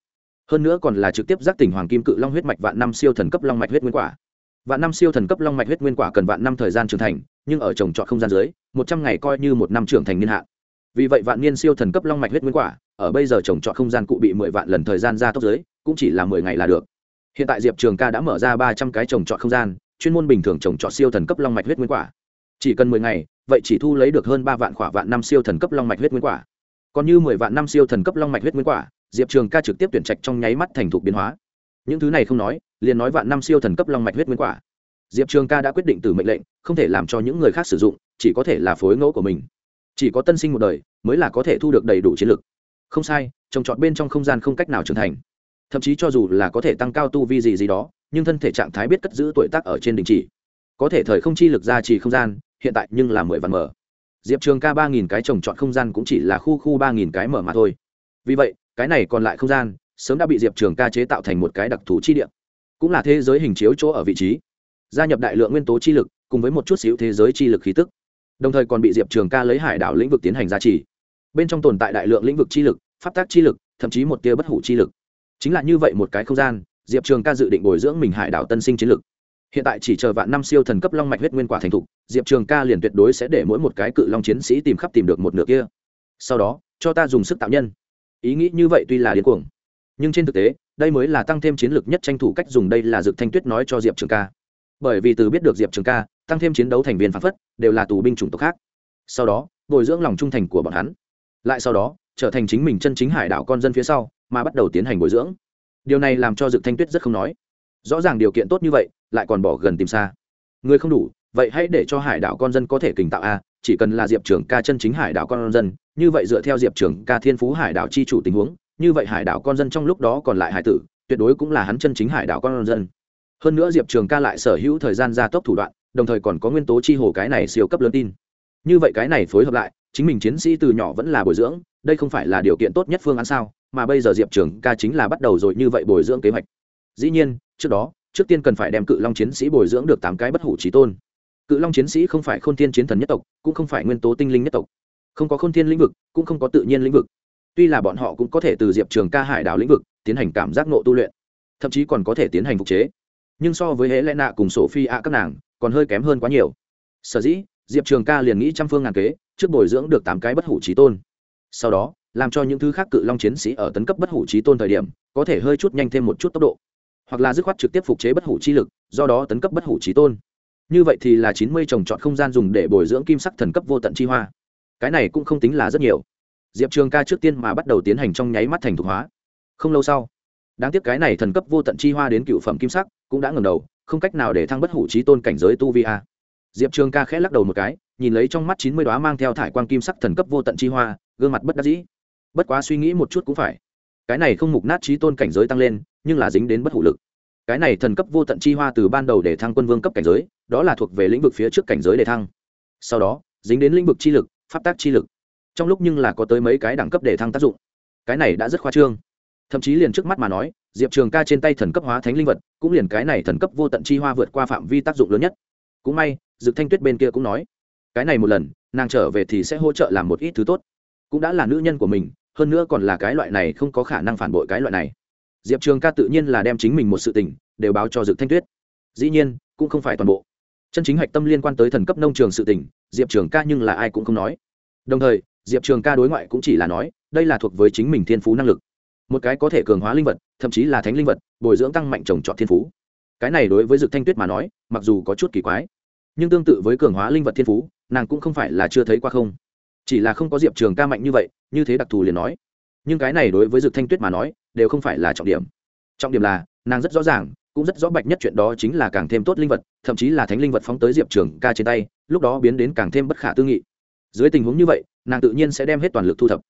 Hơn nữa còn là trực tiếp giác tỉnh hoàng kim cự long huyết mạch vạn năm siêu thần cấp long mạch huyết nguyên quả vạn năm siêu thần cấp long mạch huyết nguyên quả cần vạn năm thời gian trưởng thành, nhưng ở trồng trọt không gian dưới, một trăm ngày coi như một năm trưởng thành niên hạn. Vì vậy vạn niên siêu thần cấp long mạch huyết nguyên quả, ở bây giờ trồng trọt không gian cụ bị mười vạn lần thời gian ra tốc dưới, cũng chỉ là mười ngày là được. Hiện tại diệp trường ca đã mở ra ba trăm cái trồng trọt không gian, chuyên môn bình thường trồng trọt siêu thần cấp long mạch huyết nguyên quả. Chỉ cần mười ngày, vậy chỉ thu lấy được hơn ba vạn quả vạn năm siêu thần cấp long mạch huyết nguyên quả. Còn như mười vạn năm siêu thần cấp long mạch huyết nguyên quả, diệp trường ca trực tiếp tuyển trạch trong nháy mắt thành thục biến hóa những thứ này không nói, liền nói vạn năm siêu thần cấp long mạch huyết nguyên quả. Diệp trường ca đã quyết định từ mệnh lệnh, không thể làm cho những người khác sử dụng, chỉ có thể là phối ngẫu của mình. Chỉ có tân sinh một đời, mới là có thể thu được đầy đủ chiến lực. Không sai, trồng trọt bên trong không gian không cách nào trưởng thành. Thậm chí cho dù là có thể tăng cao tu vi gì gì đó, nhưng thân thể trạng thái biết cất giữ tuổi tác ở trên đình chỉ. Có thể thời không chi lực ra chỉ không gian, hiện tại nhưng là mười vạn mở. Diệp trường ca ba nghìn cái trồng trọt không gian cũng chỉ là khu khu ba nghìn cái mở mà thôi. Vì vậy, cái này còn lại không gian sớm đã bị diệp trường ca chế tạo thành một cái đặc thù chi địa, cũng là thế giới hình chiếu chỗ ở vị trí, gia nhập đại lượng nguyên tố chi lực, cùng với một chút xíu thế giới chi lực khí tức, đồng thời còn bị diệp trường ca lấy hải đảo lĩnh vực tiến hành gia trì. Bên trong tồn tại đại lượng lĩnh vực chi lực, pháp tác chi lực, thậm chí một tia bất hủ chi lực. Chính là như vậy một cái không gian, diệp trường ca dự định bồi dưỡng mình hải đảo tân sinh chiến lực. Hiện tại chỉ chờ vạn năm siêu thần cấp long mạch huyết nguyên quả thành thục, diệp trường ca liền tuyệt đối sẽ để mỗi một cái cự long chiến sĩ tìm khắp tìm được một nửa kia. Sau đó, cho ta dùng sức tạo nhân. Ý nghĩ như vậy tuy là điên cuồng nhưng trên thực tế, đây mới là tăng thêm chiến lược nhất tranh thủ cách dùng đây là dược thanh tuyết nói cho diệp trường ca. Bởi vì từ biết được diệp trường ca, tăng thêm chiến đấu thành viên phản phất, đều là tù binh chủng tộc khác. Sau đó, bồi dưỡng lòng trung thành của bọn hắn. Lại sau đó, trở thành chính mình chân chính hải đảo con dân phía sau, mà bắt đầu tiến hành bồi dưỡng. Điều này làm cho dực thanh tuyết rất không nói. Rõ ràng điều kiện tốt như vậy, lại còn bỏ gần tìm xa. Người không đủ, vậy hãy để cho hải đảo con dân có thể kình tạo a, chỉ cần là diệp trường ca chân chính hải đảo con dân, như vậy dựa theo diệp trường ca thiên phú hải đảo chi chủ tình huống như vậy hải đảo con dân trong lúc đó còn lại hải tử, tuyệt đối cũng là hắn chân chính hải đảo con dân. Hơn nữa diệp trường ca lại sở hữu thời gian gia tốc thủ đoạn, đồng thời còn có nguyên tố chi hồ cái này siêu cấp lớn tin. Như vậy cái này phối hợp lại, chính mình chiến sĩ từ nhỏ vẫn là bồi dưỡng, đây không phải là điều kiện tốt nhất phương án sao? Mà bây giờ diệp trường ca chính là bắt đầu rồi như vậy bồi dưỡng kế hoạch. Dĩ nhiên, trước đó, trước tiên cần phải đem cự long chiến sĩ bồi dưỡng được tám cái bất hủ trí tôn. Cự long chiến sĩ không phải k h ô n thiên chiến thần nhất tộc, cũng không phải nguyên tố tinh linh nhất tộc. Không có k h ô n thiên lĩnh vực, cũng không có tự nhiên lĩnh vực tuy là bọn họ cũng có thể từ diệp trường ca hải đảo lĩnh vực tiến hành cảm giác nộ tu luyện, thậm chí còn có thể tiến hành phục chế. Nhưng so với hễ lẽ nạ cùng sổ phi ạ các nàng, còn hơi kém hơn quá nhiều. Sở dĩ, diệp trường ca liền nghĩ trăm phương ngàn kế, trước bồi dưỡng được tám cái bất hủ trí tôn. Sau đó, làm cho những thứ khác cự long chiến sĩ ở tấn cấp bất hủ trí tôn thời điểm, có thể hơi chút nhanh thêm một chút tốc độ. Hoặc là dứt khoát trực tiếp phục chế bất hủ chi lực, do đó tấn cấp bất hủ trí tôn. Như vậy thì là chín mươi trồng trọt không gian dùng để bồi dưỡng kim sắc thần cấp vô tận chi hoa. Cái này cũng không tính là rất nhiều diệp trường ca trước tiên mà bắt đầu tiến hành trong nháy mắt thành thục hóa. Không lâu sau, đáng tiếc cái này thần cấp vô tận chi hoa đến cựu phẩm kim sắc cũng đã ngầm đầu, không cách nào để thăng bất hủ trí tôn cảnh giới tu vi a. Diệp trường ca khẽ lắc đầu một cái, nhìn lấy trong mắt chín mươi đoá mang theo thải quan kim sắc thần cấp vô tận chi hoa, gương mặt bất đắc dĩ. Bất quá suy nghĩ một chút cũng phải. Cái này không mục nát trí tôn cảnh giới tăng lên, nhưng là dính đến bất hủ lực. Cái này thần cấp vô tận chi hoa từ ban đầu để thăng quân vương cấp cảnh giới, đó là thuộc về lĩnh vực phía trước cảnh giới để thăng. Sau đó, dính đến lĩnh vực chi lực, pháp tác chi lực trong lúc nhưng là có tới mấy cái đẳng cấp để thăng tác dụng. Cái này đã rất khoa trương. Thậm chí liền trước mắt mà nói, diệp trường ca trên tay thần cấp hóa thánh linh vật, cũng liền cái này thần cấp vô tận chi hoa vượt qua phạm vi tác dụng lớn nhất. Cũng may, dực thanh tuyết bên kia cũng nói, cái này một lần, nàng trở về thì sẽ hỗ trợ làm một ít thứ tốt. Cũng đã là nữ nhân của mình, hơn nữa còn là cái loại này không có khả năng phản bội cái loại này. Diệp trường ca tự nhiên là đem chính mình một sự tình, đều báo cho dực thanh tuyết. Dĩ nhiên, cũng không phải toàn bộ. Chân chính hạch tâm liên quan tới thần cấp nông trường sự tình, diệp trường ca nhưng là ai cũng không nói. Đồng thời diệp trường ca đối ngoại cũng chỉ là nói, đây là thuộc với chính mình thiên phú năng lực. Một cái có thể cường hóa linh vật, thậm chí là thánh linh vật, bồi dưỡng tăng mạnh trồng trọt thiên phú. Cái này đối với dực thanh tuyết mà nói, mặc dù có chút kỳ quái, nhưng tương tự với cường hóa linh vật thiên phú, nàng cũng không phải là chưa thấy qua không. Chỉ là không có diệp trường ca mạnh như vậy, như thế đặc thù liền nói. Nhưng cái này đối với dực thanh tuyết mà nói, đều không phải là trọng điểm. Trọng điểm là, nàng rất rõ ràng, cũng rất rõ bạch nhất chuyện đó chính là càng thêm tốt linh vật, thậm chí là thánh linh vật phóng tới diệp trường ca trên tay, lúc đó biến đến càng thêm bất khả tư nghị dưới tình huống như vậy, nàng tự nhiên sẽ đem hết toàn lực thu thập.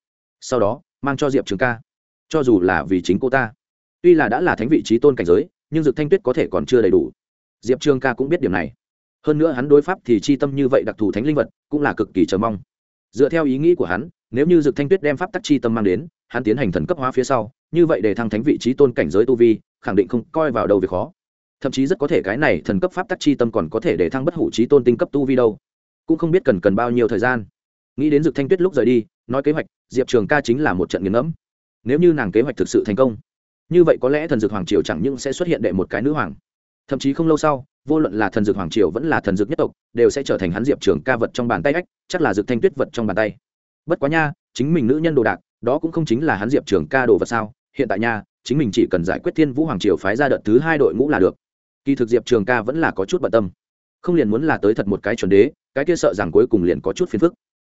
Sau đó, mang cho diệp trường ca. Cho dù là vì chính cô ta. Tuy là đã là thánh vị trí tôn cảnh giới, nhưng dược thanh tuyết có thể còn chưa đầy đủ. Diệp trường ca cũng biết điểm này. Hơn nữa hắn đối pháp thì chi tâm như vậy đặc thù thánh linh vật, cũng là cực kỳ chờ mong. Dựa theo ý nghĩ của hắn, nếu như dược thanh tuyết đem pháp tắc chi tâm mang đến, hắn tiến hành thần cấp hóa phía sau, như vậy để thăng thánh vị trí tôn cảnh giới tu vi, khẳng định không coi vào đâu việc khó. Thậm chí rất có thể cái này thần cấp pháp tắc chi tâm còn có thể để thăng bất hủ trí tôn tinh cấp tu vi đâu. Cũng không biết cần cần bao nhiêu thời gian nghĩ đến dược thanh tuyết lúc rời đi, nói kế hoạch, diệp trường ca chính là một trận nghiền ngẫm. Nếu như nàng kế hoạch thực sự thành công, như vậy có lẽ thần dược hoàng triều chẳng những sẽ xuất hiện đệ một cái nữ hoàng. Thậm chí không lâu sau, vô luận là thần dược hoàng triều vẫn là thần dược nhất tộc, đều sẽ trở thành hắn diệp trường ca vật trong bàn tay ách, chắc là dược thanh tuyết vật trong bàn tay. Bất quá nha, chính mình nữ nhân đồ đạc, đó cũng không chính là hắn diệp trường ca đồ vật sao? Hiện tại nha, chính mình chỉ cần giải quyết thiên vũ hoàng triều phái ra đợt thứ hai đội ngũ là được. Kỳ thực diệp trường ca vẫn là có chút bận tâm. Không liền muốn là tới thật một cái chuẩn đế, cái kia sợ rằng cuối cùng liền có chút phiền phức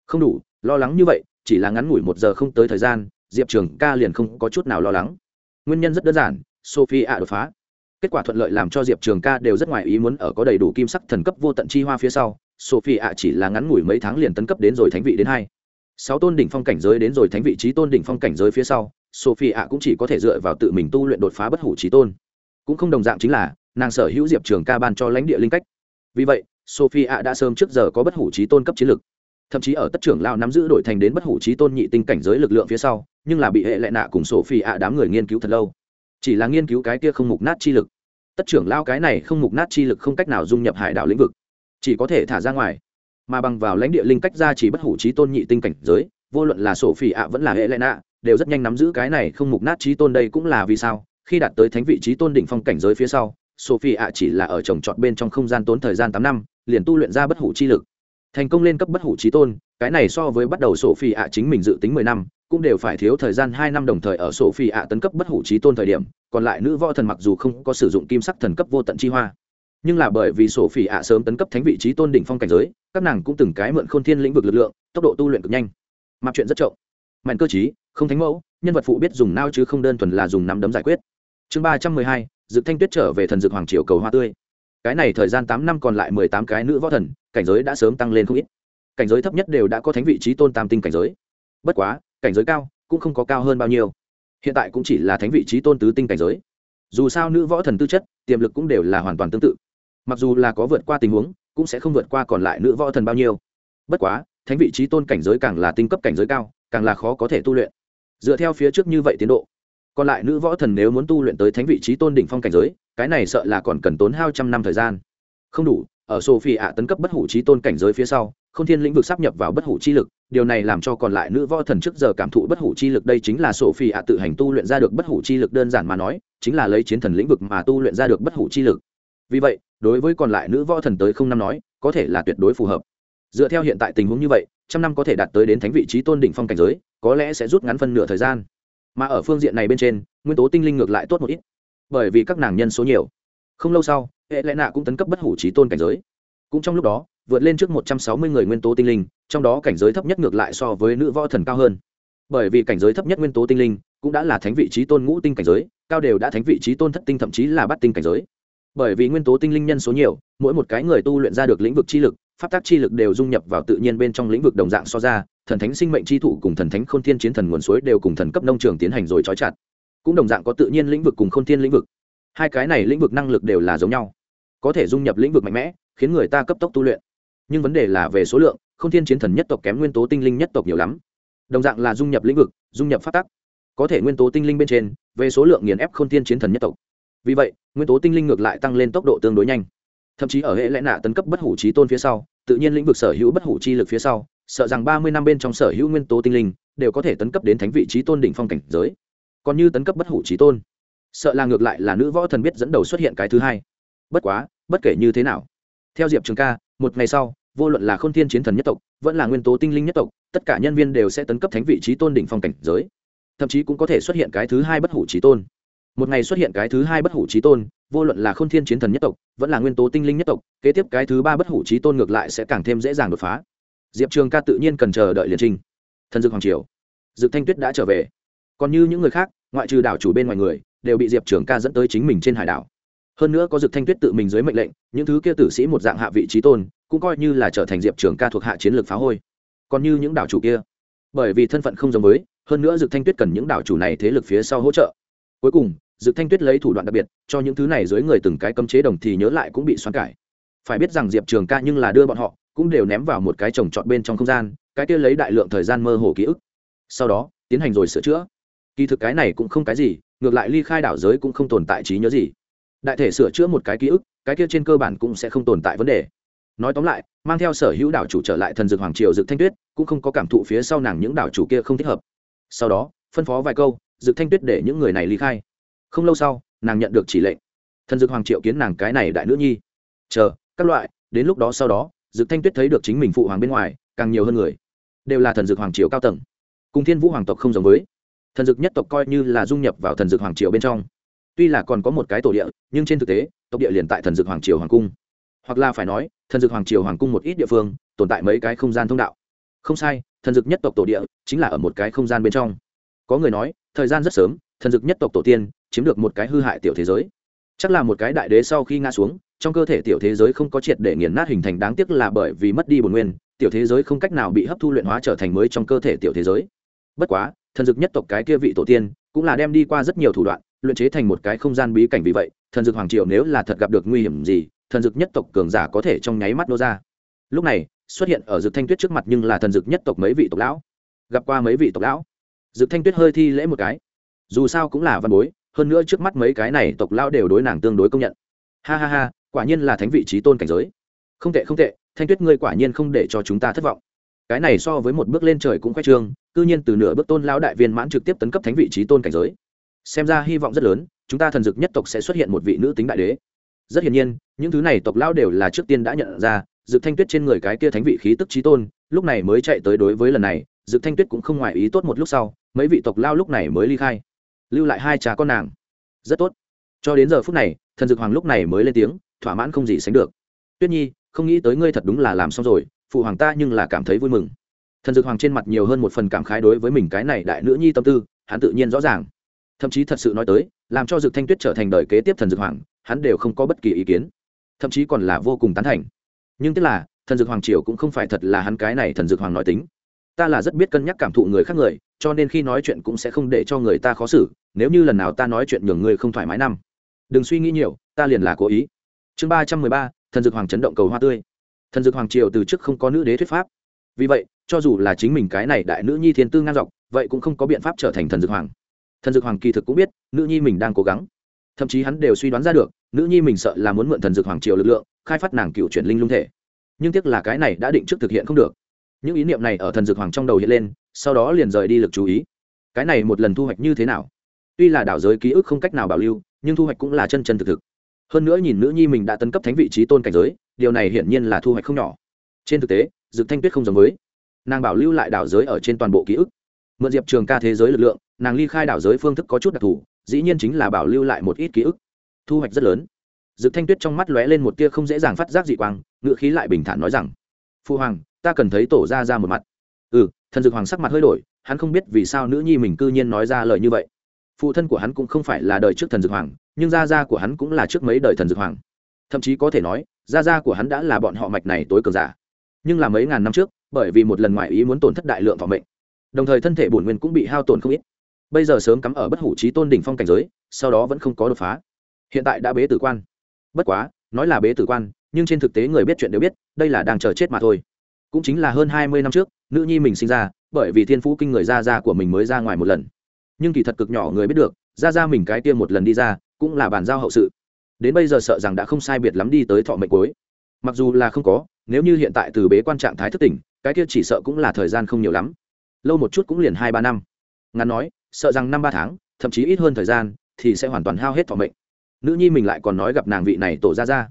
không đủ, lo lắng như vậy, chỉ là ngắn ngủi một giờ không tới thời gian, diệp trường ca liền không có chút nào lo lắng. Nguyên nhân rất đơn giản sophie ạ đột phá. Kết quả thuận lợi làm cho diệp trường ca đều rất ngoài ý muốn ở có đầy đủ kim sắc thần cấp vô tận chi hoa phía sau sophie ạ chỉ là ngắn ngủi mấy tháng liền tấn cấp đến rồi thánh vị đến hai. Sáu tôn đỉnh phong cảnh giới đến rồi thánh vị trí tôn đỉnh phong cảnh giới phía sau sophie ạ cũng chỉ có thể dựa vào tự mình tu luyện đột phá bất hủ trí tôn. Cũng không đồng dạng chính là, nàng sở hữu diệp trường ca ban cho lãnh địa linh cách. Vì vậy sophie ạ đã sớm trước giờ có bất hủ trí tôn cấp chiến lực thậm chí ở tất trưởng lao nắm giữ đội thành đến bất hủ trí tôn nhị tinh cảnh giới lực lượng phía sau, nhưng là bị hệ lệ nạ cùng sổ phi ạ đám người nghiên cứu thật lâu. Chỉ là nghiên cứu cái kia không mục nát chi lực. Tất trưởng lao cái này không mục nát chi lực không cách nào dung nhập hải đảo lĩnh vực. Chỉ có thể thả ra ngoài. Mà bằng vào lãnh địa linh cách ra chỉ bất hủ trí tôn nhị tinh cảnh giới, vô luận là sổ phi ạ vẫn là hệ lệ nạ, đều rất nhanh nắm giữ cái này không mục nát trí tôn đây cũng là vì sao, khi đạt tới thánh vị trí tôn đỉnh phong cảnh giới phía sau sophie ạ chỉ là ở trồng trọt bên trong không gian tốn thời gian tám năm, liền tu luyện ra bất hủ chi lực thành công lên cấp bất hủ trí tôn, cái này so với bắt đầu sổ phi ạ chính mình dự tính mười năm, cũng đều phải thiếu thời gian hai năm đồng thời ở sổ phi ạ tấn cấp bất hủ trí tôn thời điểm, còn lại nữ võ thần mặc dù không có sử dụng kim sắc thần cấp vô tận chi hoa. Nhưng là bởi vì sổ phi ạ sớm tấn cấp thánh vị trí tôn đỉnh phong cảnh giới, các nàng cũng từng cái mượn khôn thiên lĩnh vực lực lượng, tốc độ tu luyện cực nhanh. Mặc chuyện rất chậm mạnh cơ chí không thánh mẫu, nhân vật phụ biết dùng nao chứ không đơn thuần là dùng nắm đấm giải quyết. Chương ba trăm mười hai dự thanh tuyết trở về thần dược hoàng triều cầu hoa tươi cái này thời gian tám năm còn lại mười tám cái nữ võ thần, cảnh giới đã sớm tăng lên không ít. Cảnh giới thấp nhất đều đã có thánh vị trí tôn tam tinh cảnh giới. Bất quá, cảnh giới cao cũng không có cao hơn bao nhiêu. Hiện tại cũng chỉ là thánh vị trí tôn tứ tinh cảnh giới. Dù sao nữ võ thần tư chất, tiềm lực cũng đều là hoàn toàn tương tự. Mặc dù là có vượt qua tình huống, cũng sẽ không vượt qua còn lại nữ võ thần bao nhiêu. Bất quá, thánh vị trí tôn cảnh giới càng là tinh cấp cảnh giới cao, càng là khó có thể tu luyện. Dựa theo phía trước như vậy tiến độ, còn lại nữ võ thần nếu muốn tu luyện tới thánh vị trí tôn đỉnh phong cảnh giới cái này sợ là còn cần tốn hao trăm năm thời gian. Không đủ, ở sophie ạ tấn cấp bất hủ trí tôn cảnh giới phía sau k h ô n thiên lĩnh vực sắp nhập vào bất hủ chi lực, điều này làm cho còn lại nữ võ thần trước giờ cảm thụ bất hủ chi lực đây chính là sophie ạ tự hành tu luyện ra được bất hủ chi lực đơn giản mà nói, chính là lấy chiến thần lĩnh vực mà tu luyện ra được bất hủ chi lực. Vì vậy, đối với còn lại nữ võ thần tới không năm nói, có thể là tuyệt đối phù hợp. Dựa theo hiện tại tình huống như vậy, trăm năm có thể đạt tới đến thánh vị trí tôn đỉnh phong cảnh giới, có lẽ sẽ rút ngắn phân nửa thời gian. Mà ở phương diện này bên trên, nguyên tố tinh linh ngược lại tốt một ít bởi vì các nàng nhân số nhiều. Không lâu sau, hệ lẽ nạ cũng tấn cấp bất hủ trí tôn cảnh giới. Cũng trong lúc đó, vượt lên trước một trăm sáu mươi người nguyên tố tinh linh, trong đó cảnh giới thấp nhất ngược lại so với nữ võ thần cao hơn. Bởi vì cảnh giới thấp nhất nguyên tố tinh linh cũng đã là thánh vị trí tôn ngũ tinh cảnh giới, cao đều đã thánh vị trí tôn thất tinh thậm chí là bắt tinh cảnh giới. Bởi vì nguyên tố tinh linh nhân số nhiều, mỗi một cái người tu luyện ra được lĩnh vực chi lực, pháp tác chi lực đều dung nhập vào tự nhiên bên trong lĩnh vực đồng dạng so ra, thần thánh sinh mệnh chi thụ cùng thần thánh khôn thiên chiến thần nguồn suối đều cùng thần cấp nông trường tiến hành rồi trói chặt cũng đồng dạng có tự nhiên lĩnh vực cùng khôn thiên lĩnh vực. Hai cái này lĩnh vực năng lực đều là giống nhau. Có thể dung nhập lĩnh vực mạnh mẽ, khiến người ta cấp tốc tu luyện. Nhưng vấn đề là về số lượng, khôn thiên chiến thần nhất tộc kém nguyên tố tinh linh nhất tộc nhiều lắm. Đồng dạng là dung nhập lĩnh vực, dung nhập phát tắc. Có thể nguyên tố tinh linh bên trên, về số lượng nghiền ép khôn thiên chiến thần nhất tộc. Vì vậy, nguyên tố tinh linh ngược lại tăng lên tốc độ tương đối nhanh. Thậm chí ở hệ lẽ nạ tấn cấp bất hủ trí tôn phía sau, tự nhiên lĩnh vực sở hữu bất hủ chi lực phía sau, sợ rằng ba mươi năm bên trong sở hữu nguyên tố tinh linh đều có thể tấn cấp đến thánh vị trí tôn đỉnh phong cảnh giới còn như tấn cấp bất hủ trí tôn. Sợ là ngược lại là nữ võ thần biết dẫn đầu xuất hiện cái thứ hai. Bất quá, bất kể như thế nào, theo diệp trường ca, một ngày sau, vô luận là k h ô n thiên chiến thần nhất tộc, vẫn là nguyên tố tinh linh nhất tộc, tất cả nhân viên đều sẽ tấn cấp thánh vị trí tôn đỉnh phong cảnh giới. Thậm chí cũng có thể xuất hiện cái thứ hai bất hủ trí tôn. Một ngày xuất hiện cái thứ hai bất hủ trí tôn, vô luận là k h ô n thiên chiến thần nhất tộc, vẫn là nguyên tố tinh linh nhất tộc, kế tiếp cái thứ ba bất hủ trí tôn ngược lại sẽ càng thêm dễ dàng đột phá. Diệp trường ca tự nhiên cần chờ đợi liền trình. thần dược hoàng triều dược thanh tuyết đã trở về còn như những người khác, ngoại trừ đảo chủ bên ngoài người, đều bị diệp trường ca dẫn tới chính mình trên hải đảo. Hơn nữa có Dực thanh tuyết tự mình dưới mệnh lệnh, những thứ kia tử sĩ một dạng hạ vị trí tôn, cũng coi như là trở thành diệp trường ca thuộc hạ chiến lược phá hôi. Còn như những đảo chủ kia, bởi vì thân phận không giống với, hơn nữa Dực thanh tuyết cần những đảo chủ này thế lực phía sau hỗ trợ. Cuối cùng, Dực thanh tuyết lấy thủ đoạn đặc biệt, cho những thứ này dưới người từng cái cấm chế đồng thì nhớ lại cũng bị xoắn cải. Phải biết rằng diệp trường ca nhưng là đưa bọn họ, cũng đều ném vào một cái trồng trọt bên trong không gian, cái kia lấy đại lượng thời gian mơ hồ ký ức. Sau đó, tiến hành rồi sửa chữa kỳ thực cái này cũng không cái gì, ngược lại ly khai đảo giới cũng không tồn tại trí nhớ gì. Đại thể sửa chữa một cái ký ức, cái kia trên cơ bản cũng sẽ không tồn tại vấn đề. Nói tóm lại, mang theo sở hữu đảo chủ trở lại thần dược hoàng triều dược thanh tuyết, cũng không có cảm thụ phía sau nàng những đảo chủ kia không thích hợp. Sau đó, phân phó vài câu, dược thanh tuyết để những người này ly khai. Không lâu sau, nàng nhận được chỉ lệnh. Thần dược hoàng triệu kiến nàng cái này đại nữ nhi. Chờ, các loại, đến lúc đó sau đó, dược thanh tuyết thấy được chính mình phụ hoàng bên ngoài, càng nhiều hơn người. Đều là thần dược hoàng triều cao tầng. Cùng thiên vũ hoàng tộc không giống với thần dược nhất tộc coi như là dung nhập vào thần dược hoàng triều bên trong. Tuy là còn có một cái tổ địa, nhưng trên thực tế, tộc địa liền tại thần dược hoàng triều hoàng cung. Hoặc là phải nói, thần dược hoàng triều hoàng cung một ít địa phương, tồn tại mấy cái không gian thông đạo. Không sai, thần dược nhất tộc tổ địa chính là ở một cái không gian bên trong. Có người nói, thời gian rất sớm, thần dược nhất tộc tổ tiên chiếm được một cái hư hại tiểu thế giới. Chắc là một cái đại đế sau khi ngã xuống, trong cơ thể tiểu thế giới không có triệt để nghiền nát hình thành đáng tiếc là bởi vì mất đi bồn nguyên, tiểu thế giới không cách nào bị hấp thu luyện hóa trở thành mới trong cơ thể tiểu thế giới. Bất quá thần dược nhất tộc cái kia vị tổ tiên, cũng là đem đi qua rất nhiều thủ đoạn, luyện chế thành một cái không gian bí cảnh vì vậy, thần dược hoàng triều nếu là thật gặp được nguy hiểm gì, thần dược nhất tộc cường giả có thể trong nháy mắt nô ra. Lúc này, xuất hiện ở dược thanh tuyết trước mặt nhưng là thần dược nhất tộc mấy vị tộc lão. Gặp qua mấy vị tộc lão. Dược thanh tuyết hơi thi lễ một cái. Dù sao cũng là văn bối, hơn nữa trước mắt mấy cái này tộc lão đều đối nàng tương đối công nhận. Ha ha ha, quả nhiên là thánh vị trí tôn cảnh giới. Không tệ không tệ, thanh tuyết ngươi quả nhiên không để cho chúng ta thất vọng cái này so với một bước lên trời cũng khoe trương, cư nhiên từ nửa bước tôn lão đại viên mãn trực tiếp tấn cấp thánh vị trí tôn cảnh giới. Xem ra hy vọng rất lớn, chúng ta thần dực nhất tộc sẽ xuất hiện một vị nữ tính đại đế. Rất hiển nhiên, những thứ này tộc lão đều là trước tiên đã nhận ra, dực thanh tuyết trên người cái kia thánh vị khí tức trí tôn, lúc này mới chạy tới đối với lần này, dực thanh tuyết cũng không ngoài ý tốt một lúc sau, mấy vị tộc lao lúc này mới ly khai. Lưu lại hai cha con nàng. Rất tốt. Cho đến giờ phút này, thần dược hoàng lúc này mới lên tiếng, thỏa mãn không gì sánh được. Tuyết nhi, không nghĩ tới ngươi thật đúng là làm xong rồi phụ hoàng ta nhưng là cảm thấy vui mừng. Thần dược hoàng trên mặt nhiều hơn một phần cảm khái đối với mình cái này đại nữ nhi tâm tư, hắn tự nhiên rõ ràng. Thậm chí thật sự nói tới, làm cho dược thanh tuyết trở thành đời kế tiếp thần dược hoàng, hắn đều không có bất kỳ ý kiến. Thậm chí còn là vô cùng tán thành. Nhưng tức là, thần dược hoàng triều cũng không phải thật là hắn cái này thần dược hoàng nói tính. Ta là rất biết cân nhắc cảm thụ người khác người, cho nên khi nói chuyện cũng sẽ không để cho người ta khó xử, nếu như lần nào ta nói chuyện nhường người không thoải mái năm. Đừng suy nghĩ nhiều, ta liền là cố ý. Chương ba trăm mười ba, thần dược hoàng chấn động cầu hoa tươi thần dược hoàng triều từ trước không có nữ đế thuyết pháp. Vì vậy, cho dù là chính mình cái này đại nữ nhi thiên tư ngang dọc, vậy cũng không có biện pháp trở thành thần dược hoàng. Thần dược hoàng kỳ thực cũng biết, nữ nhi mình đang cố gắng. Thậm chí hắn đều suy đoán ra được, nữ nhi mình sợ là muốn mượn thần dược hoàng triều lực lượng, khai phát nàng cựu chuyển linh lung thể. Nhưng tiếc là cái này đã định trước thực hiện không được. Những ý niệm này ở thần dược hoàng trong đầu hiện lên, sau đó liền rời đi lực chú ý. Cái này một lần thu hoạch như thế nào? Tuy là đảo giới ký ức không cách nào bảo lưu, nhưng thu hoạch cũng là chân chân thực thực. Hơn nữa nhìn nữ nhi mình đã tấn cấp thánh vị trí tôn cảnh giới điều này hiển nhiên là thu hoạch không nhỏ. Trên thực tế dược thanh tuyết không giống với. Nàng bảo lưu lại đảo giới ở trên toàn bộ ký ức. Mượn diệp trường ca thế giới lực lượng, nàng ly khai đảo giới phương thức có chút đặc thù, dĩ nhiên chính là bảo lưu lại một ít ký ức. Thu hoạch rất lớn. Dược thanh tuyết trong mắt lóe lên một tia không dễ dàng phát giác dị quang ngự khí lại bình thản nói rằng, phu hoàng, ta cần thấy tổ ra ra một mặt. Ừ thần dược hoàng sắc mặt hơi đổi, hắn không biết vì sao nữ nhi mình cư nhiên nói ra lời như vậy. Phụ thân của hắn cũng không phải là đời trước thần dược hoàng, nhưng gia gia của hắn cũng là trước mấy đời thần dược hoàng. Thậm chí có thể nói gia gia của hắn đã là bọn họ mạch này tối cường giả. Nhưng là mấy ngàn năm trước, bởi vì một lần ngoại ý muốn tổn thất đại lượng vào mệnh, đồng thời thân thể bổn nguyên cũng bị hao tổn không ít. Bây giờ sớm cắm ở bất hủ trí tôn đỉnh phong cảnh giới, sau đó vẫn không có đột phá. Hiện tại đã bế tử quan. Bất quá, nói là bế tử quan, nhưng trên thực tế người biết chuyện đều biết, đây là đang chờ chết mà thôi. Cũng chính là hơn hai mươi năm trước, nữ nhi mình sinh ra, bởi vì thiên phú kinh người ra ra của mình mới ra ngoài một lần. Nhưng kỳ thật cực nhỏ người biết được ra ra mình cái tiêm một lần đi ra, cũng là bàn giao hậu sự đến bây giờ sợ rằng đã không sai biệt lắm đi tới thọ mệnh cuối. Mặc dù là không có, nếu như hiện tại từ bế quan trạng thái thất tỉnh, cái kia chỉ sợ cũng là thời gian không nhiều lắm. Lâu một chút cũng liền hai ba năm. Ngắn nói, sợ rằng năm ba tháng, thậm chí ít hơn thời gian, thì sẽ hoàn toàn hao hết thọ mệnh. Nữ nhi mình lại còn nói gặp nàng vị này tổ ra ra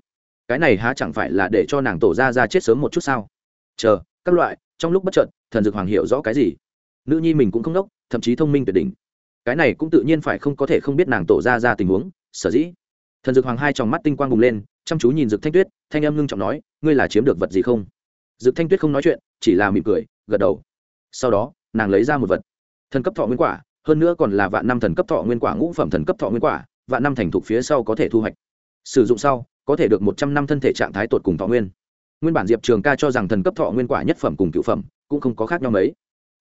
cái này há chẳng phải là để cho nàng tổ ra ra chết sớm một chút sao? Chờ, các loại, trong lúc bất trợn thần dược hoàng hiểu rõ cái gì? Nữ nhi mình cũng không đốc, thậm chí thông minh tuyệt đỉnh. Cái này cũng tự nhiên phải không có thể không biết nàng tổ ra ra tình huống, sở dĩ thần dược hoàng hai tròng mắt tinh quang bùng lên, chăm chú nhìn dược thanh tuyết, thanh em ngưng trọng nói, ngươi là chiếm được vật gì không? Dược thanh tuyết không nói chuyện, chỉ là mỉm cười, gật đầu. Sau đó, nàng lấy ra một vật. Thần cấp thọ nguyên quả, hơn nữa còn là vạn năm thần cấp thọ nguyên quả, ngũ phẩm thần cấp thọ nguyên quả, vạn năm thành thục phía sau có thể thu hoạch. Sử dụng sau, có thể được một trăm năm thân thể trạng thái tột cùng thọ nguyên. Nguyên bản diệp trường ca cho rằng thần cấp thọ nguyên quả nhất phẩm cùng cựu phẩm, cũng không có khác nhau mấy.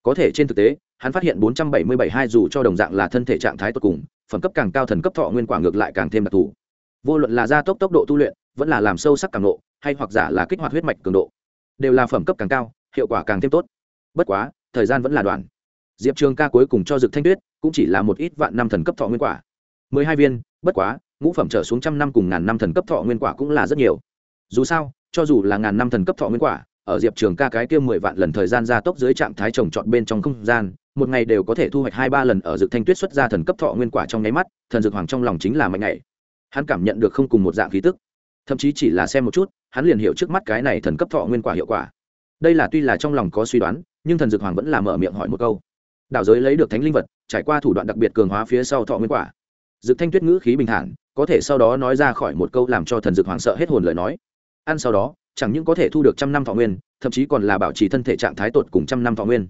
Có thể trên thực tế, hắn phát hiện bốn trăm bảy mươi bảy hai dù cho đồng dạng là thân thể trạng thái tột cùng, phẩm cấp càng cao thần cấp thọ nguyên quả ngược lại càng thêm đặc thù vô luận là gia tốc tốc độ tu luyện, vẫn là làm sâu sắc càng nộ hay hoặc giả là kích hoạt huyết mạch cường độ, đều là phẩm cấp càng cao, hiệu quả càng thêm tốt. Bất quá, thời gian vẫn là đoạn. Diệp trường ca cuối cùng cho dực thanh tuyết cũng chỉ là một ít vạn năm thần cấp thọ nguyên quả. Mười hai viên, bất quá, ngũ phẩm trở xuống trăm năm cùng ngàn năm thần cấp thọ nguyên quả cũng là rất nhiều. Dù sao, cho dù là ngàn năm thần cấp thọ nguyên quả, ở diệp trường ca cái kia mười vạn lần thời gian gia tốc dưới trạng thái trồng trọt bên trong không gian, một ngày đều có thể thu hoạch hai ba lần ở dược thanh tuyết xuất ra thần cấp thọ nguyên quả trong nháy mắt, thần dược hoàng trong lòng chính là mạnh ngày hắn cảm nhận được không cùng một dạng khí tức. Thậm chí chỉ là xem một chút, hắn liền hiểu trước mắt cái này thần cấp thọ nguyên quả hiệu quả. Đây là tuy là trong lòng có suy đoán, nhưng thần dược hoàng vẫn là mở miệng hỏi một câu. Đảo giới lấy được thánh linh vật, trải qua thủ đoạn đặc biệt cường hóa phía sau thọ nguyên quả. Dược thanh tuyết ngữ khí bình thản, có thể sau đó nói ra khỏi một câu làm cho thần dược hoàng sợ hết hồn lời nói. Ăn sau đó, chẳng những có thể thu được trăm năm thọ nguyên, thậm chí còn là bảo trì thân thể trạng thái tột cùng trăm năm thọ nguyên.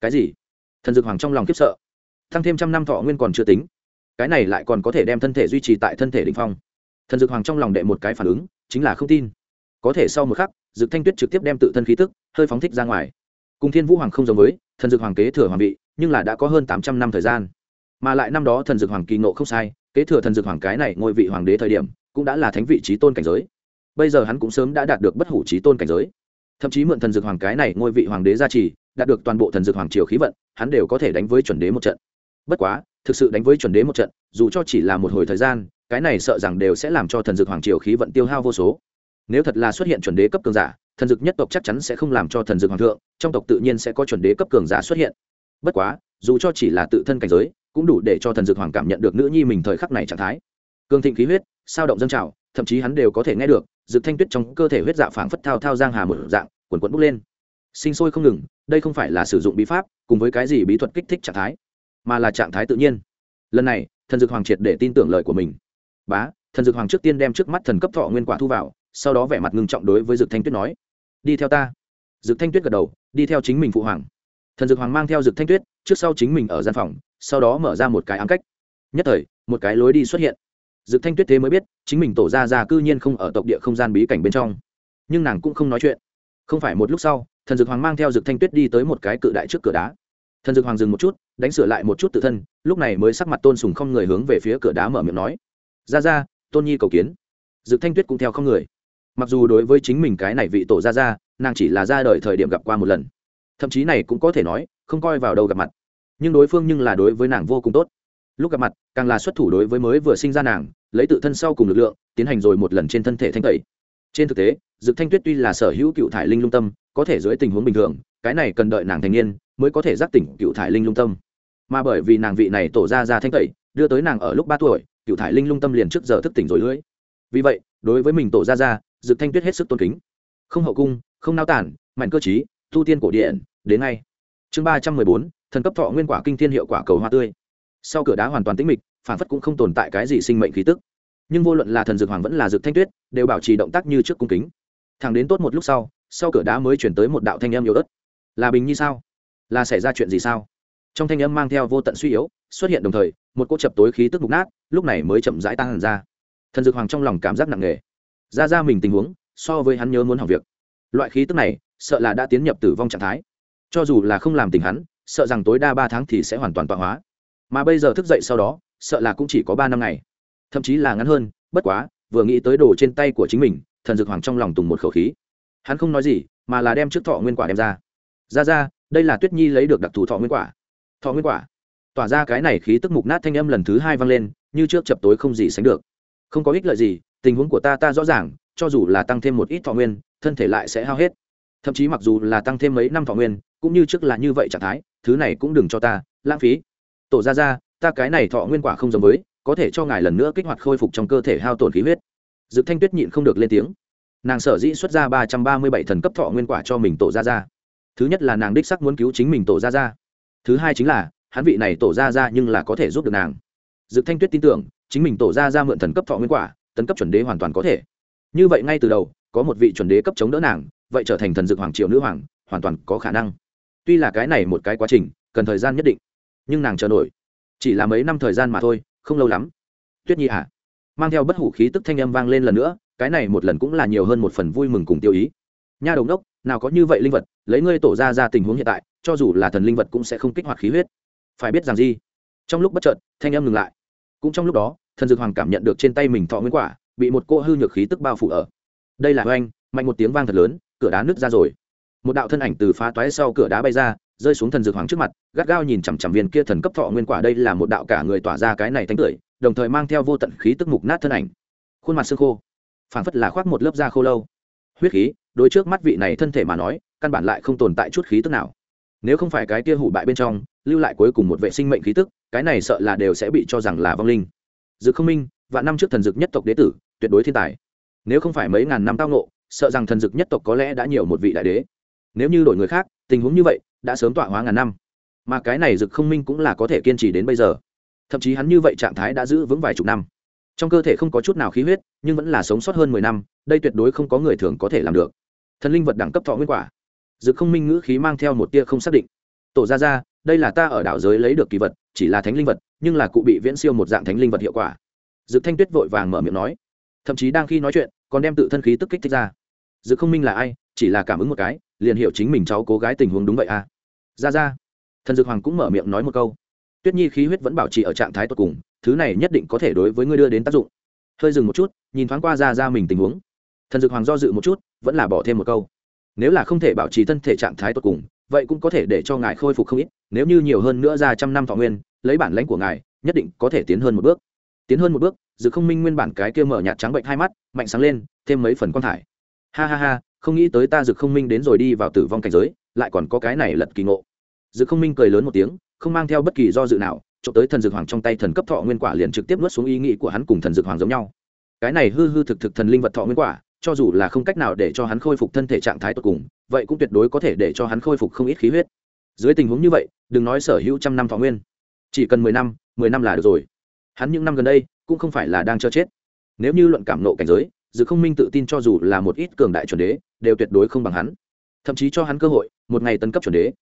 Cái gì? Thần dược hoàng trong lòng khiếp sợ. Thăng thêm trăm năm thọ nguyên còn chưa tính cái này lại còn có thể đem thân thể duy trì tại thân thể đ ỉ n h phong. Thần dược hoàng trong lòng đệ một cái phản ứng, chính là không tin. Có thể sau một khắc dược thanh tuyết trực tiếp đem tự thân khí tức, hơi phóng thích ra ngoài. Cùng thiên vũ hoàng không giống với, thần dược hoàng kế thừa hoàng vị, nhưng là đã có hơn tám trăm năm thời gian. Mà lại năm đó thần dược hoàng kỳ nộ không sai, kế thừa thần dược hoàng cái này ngôi vị hoàng đế thời điểm, cũng đã là thánh vị trí tôn cảnh giới. Bây giờ hắn cũng sớm đã đạt được bất hủ trí tôn cảnh giới. Thậm chí mượn thần dược hoàng cái này ngôi vị hoàng đế gia trì, đạt được toàn bộ thần dược hoàng triều khí vận, hắn đều có thể đánh với chuẩn đế một trận. Bất quá thực sự đánh với chuẩn đế một trận, dù cho chỉ là một hồi thời gian, cái này sợ rằng đều sẽ làm cho thần dược hoàng triều khí vận tiêu hao vô số. Nếu thật là xuất hiện chuẩn đế cấp cường giả, thần dược nhất tộc chắc chắn sẽ không làm cho thần dược hoàng thượng, trong tộc tự nhiên sẽ có chuẩn đế cấp cường giả xuất hiện. Bất quá, dù cho chỉ là tự thân cảnh giới, cũng đủ để cho thần dược hoàng cảm nhận được nữ nhi mình thời khắc này trạng thái. Cường thịnh khí huyết, sao động dân trào, thậm chí hắn đều có thể nghe được, dược thanh tuyết trong cơ thể huyết dạ phảng phất thao thao giang hà một dạng quần quần bốc lên. Sinh sôi không ngừng, đây không phải là sử dụng bí pháp, cùng với cái gì bí thuật kích thích trạng thái mà là trạng thái tự nhiên. Lần này, thần dược hoàng triệt để tin tưởng lời của mình. Bá, thần dược hoàng trước tiên đem trước mắt thần cấp thọ nguyên quả thu vào, sau đó vẻ mặt ngưng trọng đối với dược thanh tuyết nói, đi theo ta. Dược thanh tuyết gật đầu, đi theo chính mình phụ hoàng. Thần dược hoàng mang theo dược thanh tuyết, trước sau chính mình ở gian phòng, sau đó mở ra một cái ám cách. Nhất thời, một cái lối đi xuất hiện. Dược thanh tuyết thế mới biết, chính mình tổ ra ra cư nhiên không ở tộc địa không gian bí cảnh bên trong. Nhưng nàng cũng không nói chuyện. Không phải một lúc sau, thần dược hoàng mang theo dược thanh tuyết đi tới một cái cự đại trước cửa đá thần dược hoàng dừng một chút, đánh sửa lại một chút tự thân, lúc này mới sắc mặt tôn sùng không người hướng về phía cửa đá mở miệng nói. Ra ra tôn nhi cầu kiến. Dược thanh tuyết cũng theo không người. Mặc dù đối với chính mình cái này vị tổ ra ra nàng chỉ là ra đời thời điểm gặp qua một lần. Thậm chí này cũng có thể nói, không coi vào đâu gặp mặt. Nhưng đối phương nhưng là đối với nàng vô cùng tốt. Lúc gặp mặt, càng là xuất thủ đối với mới vừa sinh ra nàng, lấy tự thân sau cùng lực lượng, tiến hành rồi một lần trên thân thể thanh tẩy trên thực tế, dực thanh tuyết tuy là sở hữu cựu thải linh lung tâm, có thể dưới tình huống bình thường, cái này cần đợi nàng thành niên mới có thể giác tỉnh cựu thải linh lung tâm. Mà bởi vì nàng vị này tổ ra ra thanh tẩy, đưa tới nàng ở lúc ba tuổi, cựu thải linh lung tâm liền trước giờ thức tỉnh rồi lưỡi. Vì vậy, đối với mình tổ ra ra dực thanh tuyết hết sức tôn kính. Không hậu cung, không nao tản, mạnh cơ chí tu tiên cổ điện đến ngay. Chương ba trăm mười bốn, thần cấp thọ nguyên quả kinh thiên hiệu quả cầu hoa tươi. Sau cửa đá hoàn toàn tĩnh mịch, phản phất cũng không tồn tại cái gì sinh mệnh khí tức nhưng vô luận là thần dược hoàng vẫn là dược thanh tuyết, đều bảo trì động tác như trước cung kính. Thằng đến tốt một lúc sau sau cửa đá mới chuyển tới một đạo thanh âm yếu ớt. Là bình như sao? Là xảy ra chuyện gì sao? Trong thanh âm mang theo vô tận suy yếu, xuất hiện đồng thời, một cỗ chập tối khí tức mục nát, lúc này mới chậm rãi tăng hẳn ra. Thần dược hoàng trong lòng cảm giác nặng nề. Ra ra mình tình huống, so với hắn nhớ muốn hỏng việc. Loại khí tức này, sợ là đã tiến nhập tử vong trạng thái. Cho dù là không làm tình hắn, sợ rằng tối đa ba tháng thì sẽ hoàn toàn tọa hóa. Mà bây giờ thức dậy sau đó, sợ là cũng chỉ có ba năm ngày thậm chí là ngắn hơn, bất quá, vừa nghĩ tới đồ trên tay của chính mình, thần dược hoàng trong lòng tùng một khẩu khí. Hắn không nói gì, mà là đem trước thọ nguyên quả đem ra. Ra ra, đây là tuyết nhi lấy được đặc thù thọ nguyên quả. Thọ nguyên quả. Tỏa ra cái này khí tức mục nát thanh âm lần thứ hai vang lên, như trước chập tối không gì sánh được. Không có ích lợi gì, tình huống của ta ta rõ ràng, cho dù là tăng thêm một ít thọ nguyên, thân thể lại sẽ hao hết. Thậm chí mặc dù là tăng thêm mấy năm thọ nguyên, cũng như trước là như vậy trạng thái, thứ này cũng đừng cho ta lãng phí. Tổ ra ra, ta cái này thọ nguyên quả không giống với có thể cho ngài lần nữa kích hoạt khôi phục trong cơ thể hao tổn khí huyết. Dự thanh tuyết nhịn không được lên tiếng. Nàng sở dĩ xuất ra ba trăm ba mươi bảy thần cấp thọ nguyên quả cho mình tổ ra ra thứ nhất là nàng đích sắc muốn cứu chính mình tổ ra ra thứ hai chính là, hắn vị này tổ ra ra nhưng là có thể giúp được nàng. Dự thanh tuyết tin tưởng, chính mình tổ ra ra mượn thần cấp thọ nguyên quả tấn cấp chuẩn đế hoàn toàn có thể. Như vậy ngay từ đầu, có một vị chuẩn đế cấp chống đỡ nàng, vậy trở thành thần dược hoàng triều nữ hoàng, hoàn toàn có khả năng. Tuy là cái này một cái quá trình, cần thời gian nhất định, nhưng nàng chờ nổi. Chỉ là mấy năm thời gian mà thôi không lâu lắm. Tuyết nhi à, mang theo bất hủ khí tức thanh âm vang lên lần nữa cái này một lần cũng là nhiều hơn một phần vui mừng cùng tiêu ý. Nha đồng đốc nào có như vậy linh vật lấy ngươi tổ ra ra tình huống hiện tại cho dù là thần linh vật cũng sẽ không kích hoạt khí huyết. Phải biết rằng gì trong lúc bất chợt thanh âm ngừng lại. Cũng trong lúc đó thần dược hoàng cảm nhận được trên tay mình thọ nguyên quả bị một cô hư nhược khí tức bao phủ ở. Đây là oanh mạnh một tiếng vang thật lớn cửa đá nứt ra rồi. Một đạo thân ảnh từ phá toái sau cửa đá bay ra rơi xuống thần dược hoàng trước mặt, gắt gao nhìn chằm chằm viên kia thần cấp thọ nguyên quả, đây là một đạo cả người tỏa ra cái này thánh tưởi đồng thời mang theo vô tận khí tức mục nát thân ảnh. Khuôn mặt xương khô, phảng phất là khoác một lớp da khô lâu. Huyết khí, đối trước mắt vị này thân thể mà nói, căn bản lại không tồn tại chút khí tức nào. Nếu không phải cái kia hủ bại bên trong, lưu lại cuối cùng một vệ sinh mệnh khí tức, cái này sợ là đều sẽ bị cho rằng là vong linh. Dự không minh và năm trước thần dực nhất tộc đế tử, tuyệt đối thiên tài. Nếu không phải mấy ngàn năm tao nộ sợ rằng thần dực nhất tộc có lẽ đã nhiều một vị đại đế. Nếu như đổi người khác, tình huống như vậy đã sớm tọa hóa ngàn năm. Mà cái này dực không minh cũng là có thể kiên trì đến bây giờ. Thậm chí hắn như vậy trạng thái đã giữ vững vài chục năm. Trong cơ thể không có chút nào khí huyết, nhưng vẫn là sống sót hơn mười năm, đây tuyệt đối không có người thường có thể làm được. Thần linh vật đẳng cấp thọ nguyên quả. Dực không minh ngữ khí mang theo một tia không xác định. Tổ ra ra đây là ta ở đảo giới lấy được kỳ vật, chỉ là thánh linh vật, nhưng là cụ bị viễn siêu một dạng thánh linh vật hiệu quả. Dực thanh tuyết vội vàng mở miệng nói. Thậm chí đang khi nói chuyện, còn đem tự thân khí tức kích thích ra. Dực không minh là ai? Chỉ là cảm ứng một cái, liền hiểu chính mình cháu cố gái tình huống đúng vậy à. Ra ra. Thần dược hoàng cũng mở miệng nói một câu. Tuyết nhi khí huyết vẫn bảo trì ở trạng thái tốt cùng, thứ này nhất định có thể đối với ngươi đưa đến tác dụng. Hơi dừng một chút, nhìn thoáng qua ra ra mình tình huống. Thần dược hoàng do dự một chút, vẫn là bỏ thêm một câu. Nếu là không thể bảo trì thân thể trạng thái tốt cùng, vậy cũng có thể để cho ngài khôi phục không ít, nếu như nhiều hơn nữa ra trăm năm thọ nguyên, lấy bản lãnh của ngài, nhất định có thể tiến hơn một bước. Tiến hơn một bước dự không minh nguyên bản cái kia mở nhạt trắng bệnh hai mắt, mạnh sáng lên, thêm mấy phần quan thải. Ha ha ha không nghĩ tới ta dực không minh đến rồi đi vào tử vong cảnh giới, lại còn có cái này lật kỳ ngộ. Dực không minh cười lớn một tiếng, không mang theo bất kỳ do dự nào trộm tới thần dược hoàng trong tay thần cấp thọ nguyên quả liền trực tiếp nuốt xuống ý nghĩ của hắn cùng thần dược hoàng giống nhau. Cái này hư hư thực thực thần linh vật thọ nguyên quả, cho dù là không cách nào để cho hắn khôi phục thân thể trạng thái tột cùng, vậy cũng tuyệt đối có thể để cho hắn khôi phục không ít khí huyết. Dưới tình huống như vậy, đừng nói sở hữu trăm năm thọ nguyên, chỉ cần mười năm mười năm là được rồi. Hắn những năm gần đây cũng không phải là đang cho chết. Nếu như luận cảm nộ cảnh giới dự không minh tự tin cho dù là một ít cường đại chuẩn đế, đều tuyệt đối không bằng hắn. Thậm chí cho hắn cơ hội, một ngày tấn cấp chuẩn đế.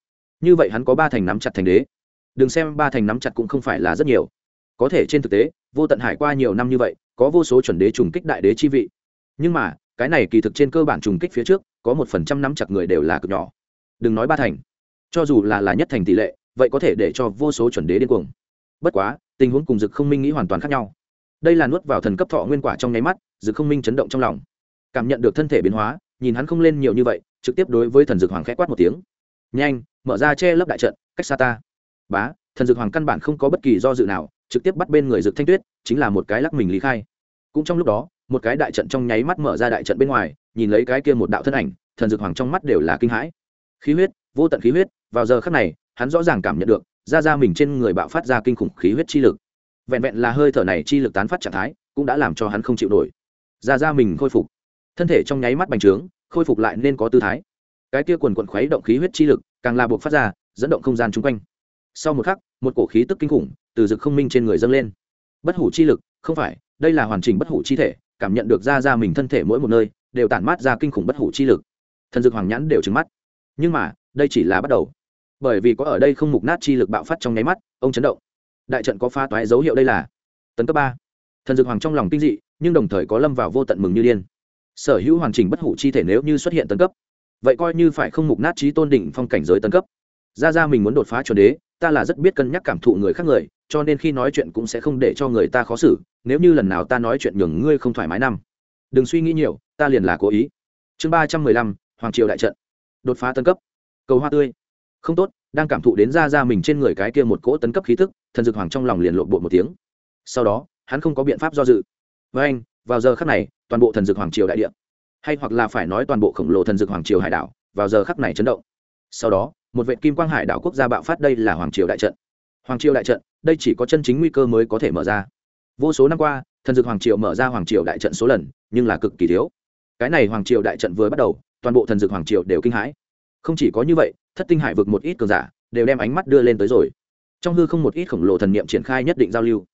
Như vậy hắn có ba thành nắm chặt thành đế. Đừng xem ba thành nắm chặt cũng không phải là rất nhiều. Có thể trên thực tế, vô tận hải qua nhiều năm như vậy, có vô số chuẩn đế trùng kích đại đế chi vị. Nhưng mà, cái này kỳ thực trên cơ bản trùng kích phía trước, có một phần trăm nắm chặt người đều là cực nhỏ. Đừng nói ba thành. Cho dù là là nhất thành tỷ lệ, vậy có thể để cho vô số chuẩn đế điên cuồng. Bất quá, tình huống cùng dực không minh nghĩ hoàn toàn khác nhau đây là nuốt vào thần cấp thọ nguyên quả trong nháy mắt, dự không minh chấn động trong lòng. Cảm nhận được thân thể biến hóa, nhìn hắn không lên nhiều như vậy, trực tiếp đối với thần dược hoàng khẽ quát một tiếng. Nhanh, mở ra che lấp đại trận, cách xa ta. Bá, thần dược hoàng căn bản không có bất kỳ do dự nào, trực tiếp bắt bên người dược thanh tuyết, chính là một cái lắc mình lý khai. Cũng trong lúc đó, một cái đại trận trong nháy mắt mở ra đại trận bên ngoài, nhìn lấy cái kia một đạo thân ảnh, thần dược hoàng trong mắt đều là kinh hãi. Khí huyết, vô tận khí huyết, vào giờ khắc này, hắn rõ ràng cảm nhận được, ra ra mình trên người bạo phát ra kinh khủng khí huyết chi lực vẹn vẹn là hơi thở này chi lực tán phát trạng thái, cũng đã làm cho hắn không chịu nổi. Ra ra mình khôi phục. Thân thể trong nháy mắt bành trướng, khôi phục lại nên có tư thái. Cái kia quần quần khuấy động khí huyết chi lực, càng là buộc phát ra, dẫn động không gian chung quanh. Sau một khắc, một cổ khí tức kinh khủng từ rực không minh trên người dâng lên. Bất hủ chi lực, không phải, đây là hoàn chỉnh bất hủ chi thể, cảm nhận được ra ra mình thân thể mỗi một nơi, đều tản mát ra kinh khủng bất hủ chi lực. Thần dược hoàng nhãn đều trừng mắt. Nhưng mà, đây chỉ là bắt đầu. Bởi vì có ở đây không mục nát chi lực bạo phát trong nháy mắt, ông chấn động đại trận có pha toái dấu hiệu đây là tấn cấp ba. Thần dược hoàng trong lòng kinh dị, nhưng đồng thời có lâm vào vô tận mừng như điên. Sở hữu hoàn chỉnh bất hủ chi thể nếu như xuất hiện tấn cấp, vậy coi như phải không mục nát trí tôn định phong cảnh giới tấn cấp. Ra ra mình muốn đột phá chuẩn đế, ta là rất biết cân nhắc cảm thụ người khác người, cho nên khi nói chuyện cũng sẽ không để cho người ta khó xử, nếu như lần nào ta nói chuyện nhường ngươi không thoải mái năm. Đừng suy nghĩ nhiều, ta liền là cố ý. Chương ba trăm mười lăm, hoàng triều đại trận. Đột phá tấn cấp. Cầu hoa tươi. Không tốt, đang cảm thụ đến ra ra mình trên người cái kia một cỗ tấn cấp khí thức thần dược hoàng trong lòng liền lộn bộ một tiếng. Sau đó, hắn không có biện pháp do dự. Với anh, vào giờ khắc này, toàn bộ thần dược hoàng triều đại địa, hay hoặc là phải nói toàn bộ khổng lồ thần dược hoàng triều hải đảo, vào giờ khắc này chấn động. Sau đó, một vệ kim quang hải đảo quốc gia bạo phát, đây là hoàng triều đại trận. Hoàng triều đại trận, đây chỉ có chân chính nguy cơ mới có thể mở ra. Vô số năm qua, thần dược hoàng triều mở ra hoàng triều đại trận số lần, nhưng là cực kỳ thiếu. Cái này hoàng triều đại trận vừa bắt đầu, toàn bộ thần dược hoàng triều đều kinh hãi. Không chỉ có như vậy, thất tinh hải vực một ít cường giả, đều đem ánh mắt đưa lên tới rồi trong hư không một ít khổng lồ thần niệm triển khai nhất định giao lưu.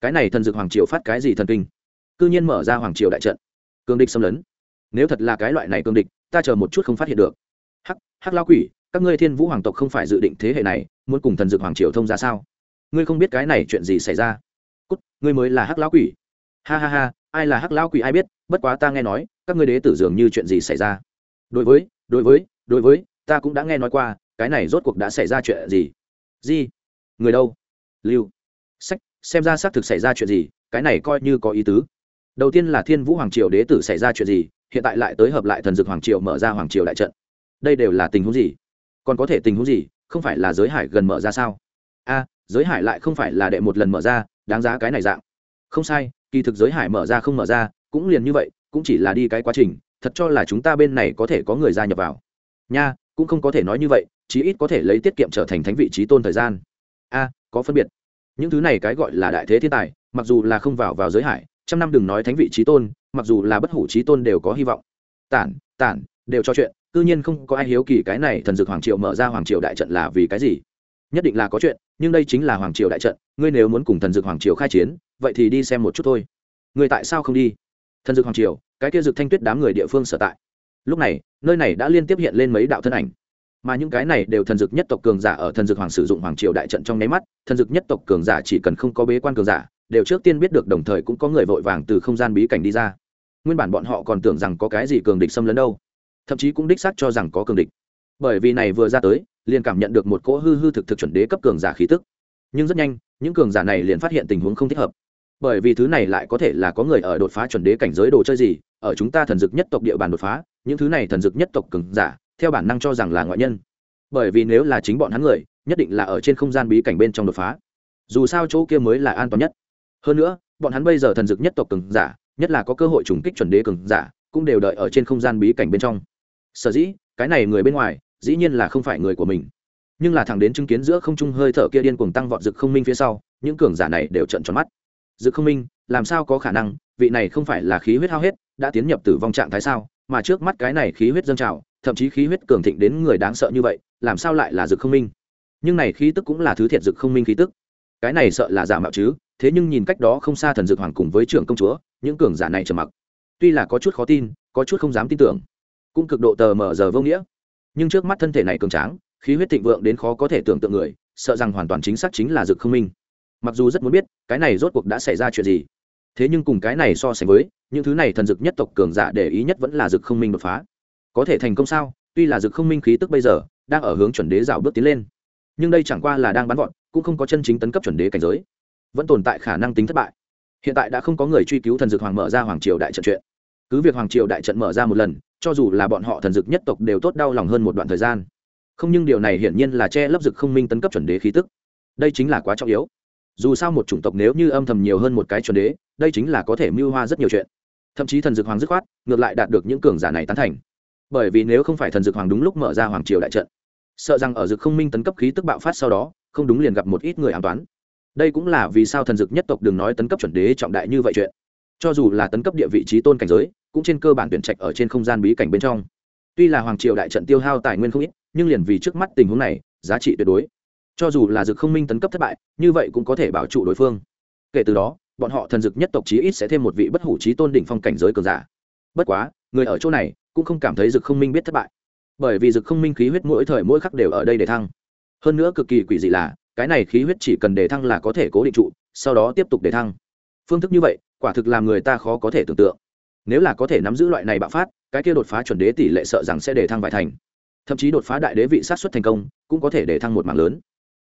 Cái này thần dược hoàng triều phát cái gì thần kinh? Cư nhiên mở ra hoàng triều đại trận. Cường địch xâm lấn. Nếu thật là cái loại này cường địch, ta chờ một chút không phát hiện được. Hắc hắc lao quỷ, các ngươi thiên vũ hoàng tộc không phải dự định thế hệ này, muốn cùng thần dược hoàng triều thông ra sao? Ngươi không biết cái này chuyện gì xảy ra. Cút, ngươi mới là hắc lão quỷ. Ha ha ha, ai là hắc lão quỷ ai biết, bất quá ta nghe nói, các ngươi đế tử dường như chuyện gì xảy ra. Đối với đối với đối với, ta cũng đã nghe nói qua, cái này rốt cuộc đã xảy ra chuyện gì? Gì? Người đâu? Lưu. Sách, xem ra xác thực xảy ra chuyện gì, cái này coi như có ý tứ. Đầu tiên là thiên vũ hoàng triều đế tử xảy ra chuyện gì, hiện tại lại tới hợp lại thần dược hoàng triều mở ra hoàng triều đại trận. Đây đều là tình huống gì? Còn có thể tình huống gì, không phải là giới hải gần mở ra sao? A, giới hải lại không phải là đệ một lần mở ra, đáng giá cái này dạng. Không sai, kỳ thực giới hải mở ra không mở ra, cũng liền như vậy, cũng chỉ là đi cái quá trình, thật cho là chúng ta bên này có thể có người gia nhập vào. Nha, cũng không có thể nói như vậy, chí ít có thể lấy tiết kiệm trở thành thánh vị trí tôn thời gian a, có phân biệt. Những thứ này cái gọi là đại thế thiên tài, mặc dù là không vào vào giới hải, trăm năm đừng nói thánh vị trí tôn, mặc dù là bất hủ trí tôn đều có hy vọng. Tản tản, đều cho chuyện tự nhiên không có ai hiếu kỳ cái này thần dược hoàng triều mở ra hoàng triều đại trận là vì cái gì. Nhất định là có chuyện, nhưng đây chính là hoàng triều đại trận, ngươi nếu muốn cùng thần dược hoàng triều khai chiến, vậy thì đi xem một chút thôi. Ngươi tại sao không đi? Thần dược hoàng triều, cái kia dược thanh tuyết đám người địa phương sở tại. Lúc này, nơi này đã liên tiếp hiện lên mấy đạo thân ảnh mà những cái này đều thần dược nhất tộc cường giả ở thần dược hoàng sử dụng hoàng triều đại trận trong nháy mắt, thần dược nhất tộc cường giả chỉ cần không có bế quan cường giả, đều trước tiên biết được đồng thời cũng có người vội vàng từ không gian bí cảnh đi ra. Nguyên bản bọn họ còn tưởng rằng có cái gì cường địch xâm lấn đâu, thậm chí cũng đích xác cho rằng có cường địch. Bởi vì này vừa ra tới, liền cảm nhận được một cỗ hư hư thực thực chuẩn đế cấp cường giả khí tức. Nhưng rất nhanh, những cường giả này liền phát hiện tình huống không thích hợp. Bởi vì thứ này lại có thể là có người ở đột phá chuẩn đế cảnh giới đồ chơi gì, ở chúng ta thần dực nhất tộc địa bàn đột phá, những thứ này thần dực nhất tộc cường giả theo bản năng cho rằng là ngoại nhân. Bởi vì nếu là chính bọn hắn người, nhất định là ở trên không gian bí cảnh bên trong đột phá. Dù sao chỗ kia mới là an toàn nhất. Hơn nữa, bọn hắn bây giờ thần dực nhất tộc cường giả, nhất là có cơ hội trùng kích chuẩn đế cường giả, cũng đều đợi ở trên không gian bí cảnh bên trong. Sở dĩ, cái này người bên ngoài, dĩ nhiên là không phải người của mình. Nhưng là thẳng đến chứng kiến giữa không trung hơi thở kia điên cuồng tăng vọt dực không minh phía sau, những cường giả này đều trận tròn mắt. Dực không minh, làm sao có khả năng, vị này không phải là khí huyết hao hết, đã tiến nhập tử vong trạng thái sao? Mà trước mắt cái này khí huyết dâng trào thậm chí khí huyết cường thịnh đến người đáng sợ như vậy, làm sao lại là dực không minh? Nhưng này khí tức cũng là thứ thiệt dực không minh khí tức. Cái này sợ là giả mạo chứ, thế nhưng nhìn cách đó không xa thần dược hoàng cùng với trưởng công chúa, những cường giả này trầm mặc. Tuy là có chút khó tin, có chút không dám tin tưởng, cũng cực độ tờ mờ giờ vô nghĩa. Nhưng trước mắt thân thể này cường tráng, khí huyết thịnh vượng đến khó có thể tưởng tượng người, sợ rằng hoàn toàn chính xác chính là dược không minh. Mặc dù rất muốn biết, cái này rốt cuộc đã xảy ra chuyện gì. Thế nhưng cùng cái này so sánh với, những thứ này thần dực nhất tộc cường giả để ý nhất vẫn là dực không minh đột phá có thể thành công sao? Tuy là dực không minh khí tức bây giờ, đang ở hướng chuẩn đế rào bước tiến lên. Nhưng đây chẳng qua là đang bắn vọt, cũng không có chân chính tấn cấp chuẩn đế cảnh giới. Vẫn tồn tại khả năng tính thất bại. Hiện tại đã không có người truy cứu thần dực hoàng mở ra hoàng triều đại trận chuyện. Cứ việc hoàng triều đại trận mở ra một lần, cho dù là bọn họ thần dực nhất tộc đều tốt đau lòng hơn một đoạn thời gian. Không nhưng điều này hiển nhiên là che lấp dực không minh tấn cấp chuẩn đế khí tức. Đây chính là quá trọng yếu. Dù sao một chủng tộc nếu như âm thầm nhiều hơn một cái chuẩn đế, đây chính là có thể mưu hoa rất nhiều chuyện. Thậm chí thần dực hoàng dứt khoát, ngược lại đạt được những cường giả này tán thành bởi vì nếu không phải thần dực hoàng đúng lúc mở ra hoàng triều đại trận, sợ rằng ở dực không minh tấn cấp khí tức bạo phát sau đó, không đúng liền gặp một ít người an toán. Đây cũng là vì sao thần dực nhất tộc đừng nói tấn cấp chuẩn đế trọng đại như vậy chuyện. Cho dù là tấn cấp địa vị trí tôn cảnh giới, cũng trên cơ bản tuyển trạch ở trên không gian bí cảnh bên trong. Tuy là hoàng triều đại trận tiêu hao tài nguyên không ít, nhưng liền vì trước mắt tình huống này, giá trị tuyệt đối. Cho dù là dực không minh tấn cấp thất bại, như vậy cũng có thể bảo trụ đối phương. Kể từ đó, bọn họ thần dực nhất tộc chí ít sẽ thêm một vị bất hủ trí tôn đỉnh phong cảnh giới cường giả. Bất quá, người ở chỗ này cũng không cảm thấy dực không minh biết thất bại. Bởi vì dực không minh khí huyết mỗi thời mỗi khắc đều ở đây để thăng. Hơn nữa cực kỳ quỷ dị là, cái này khí huyết chỉ cần để thăng là có thể cố định trụ, sau đó tiếp tục để thăng. Phương thức như vậy, quả thực làm người ta khó có thể tưởng tượng. Nếu là có thể nắm giữ loại này bạo phát, cái kia đột phá chuẩn đế tỷ lệ sợ rằng sẽ để thăng vài thành. Thậm chí đột phá đại đế vị sát xuất thành công, cũng có thể để thăng một mạng lớn.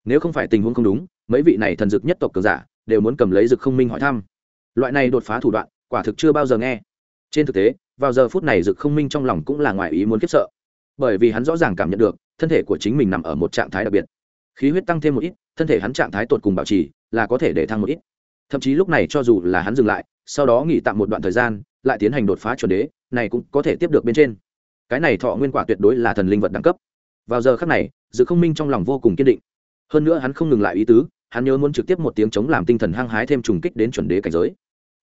Nếu không phải tình huống không đúng, mấy vị này thần dực nhất tộc cường giả đều muốn cầm lấy dực không minh hỏi thăm. Loại này đột phá thủ đoạn, quả thực chưa bao giờ nghe. Trên thực tế vào giờ phút này dực không minh trong lòng cũng là ngoài ý muốn khiếp sợ. Bởi vì hắn rõ ràng cảm nhận được, thân thể của chính mình nằm ở một trạng thái đặc biệt. Khí huyết tăng thêm một ít, thân thể hắn trạng thái tột cùng bảo trì, là có thể để thăng một ít. Thậm chí lúc này cho dù là hắn dừng lại, sau đó nghỉ tạm một đoạn thời gian, lại tiến hành đột phá chuẩn đế, này cũng có thể tiếp được bên trên. Cái này thọ nguyên quả tuyệt đối là thần linh vật đẳng cấp. Vào giờ khắc này dự không minh trong lòng vô cùng kiên định. Hơn nữa hắn không ngừng lại ý tứ, hắn nhớ muốn trực tiếp một tiếng chống làm tinh thần hăng hái thêm trùng kích đến chuẩn đế cảnh giới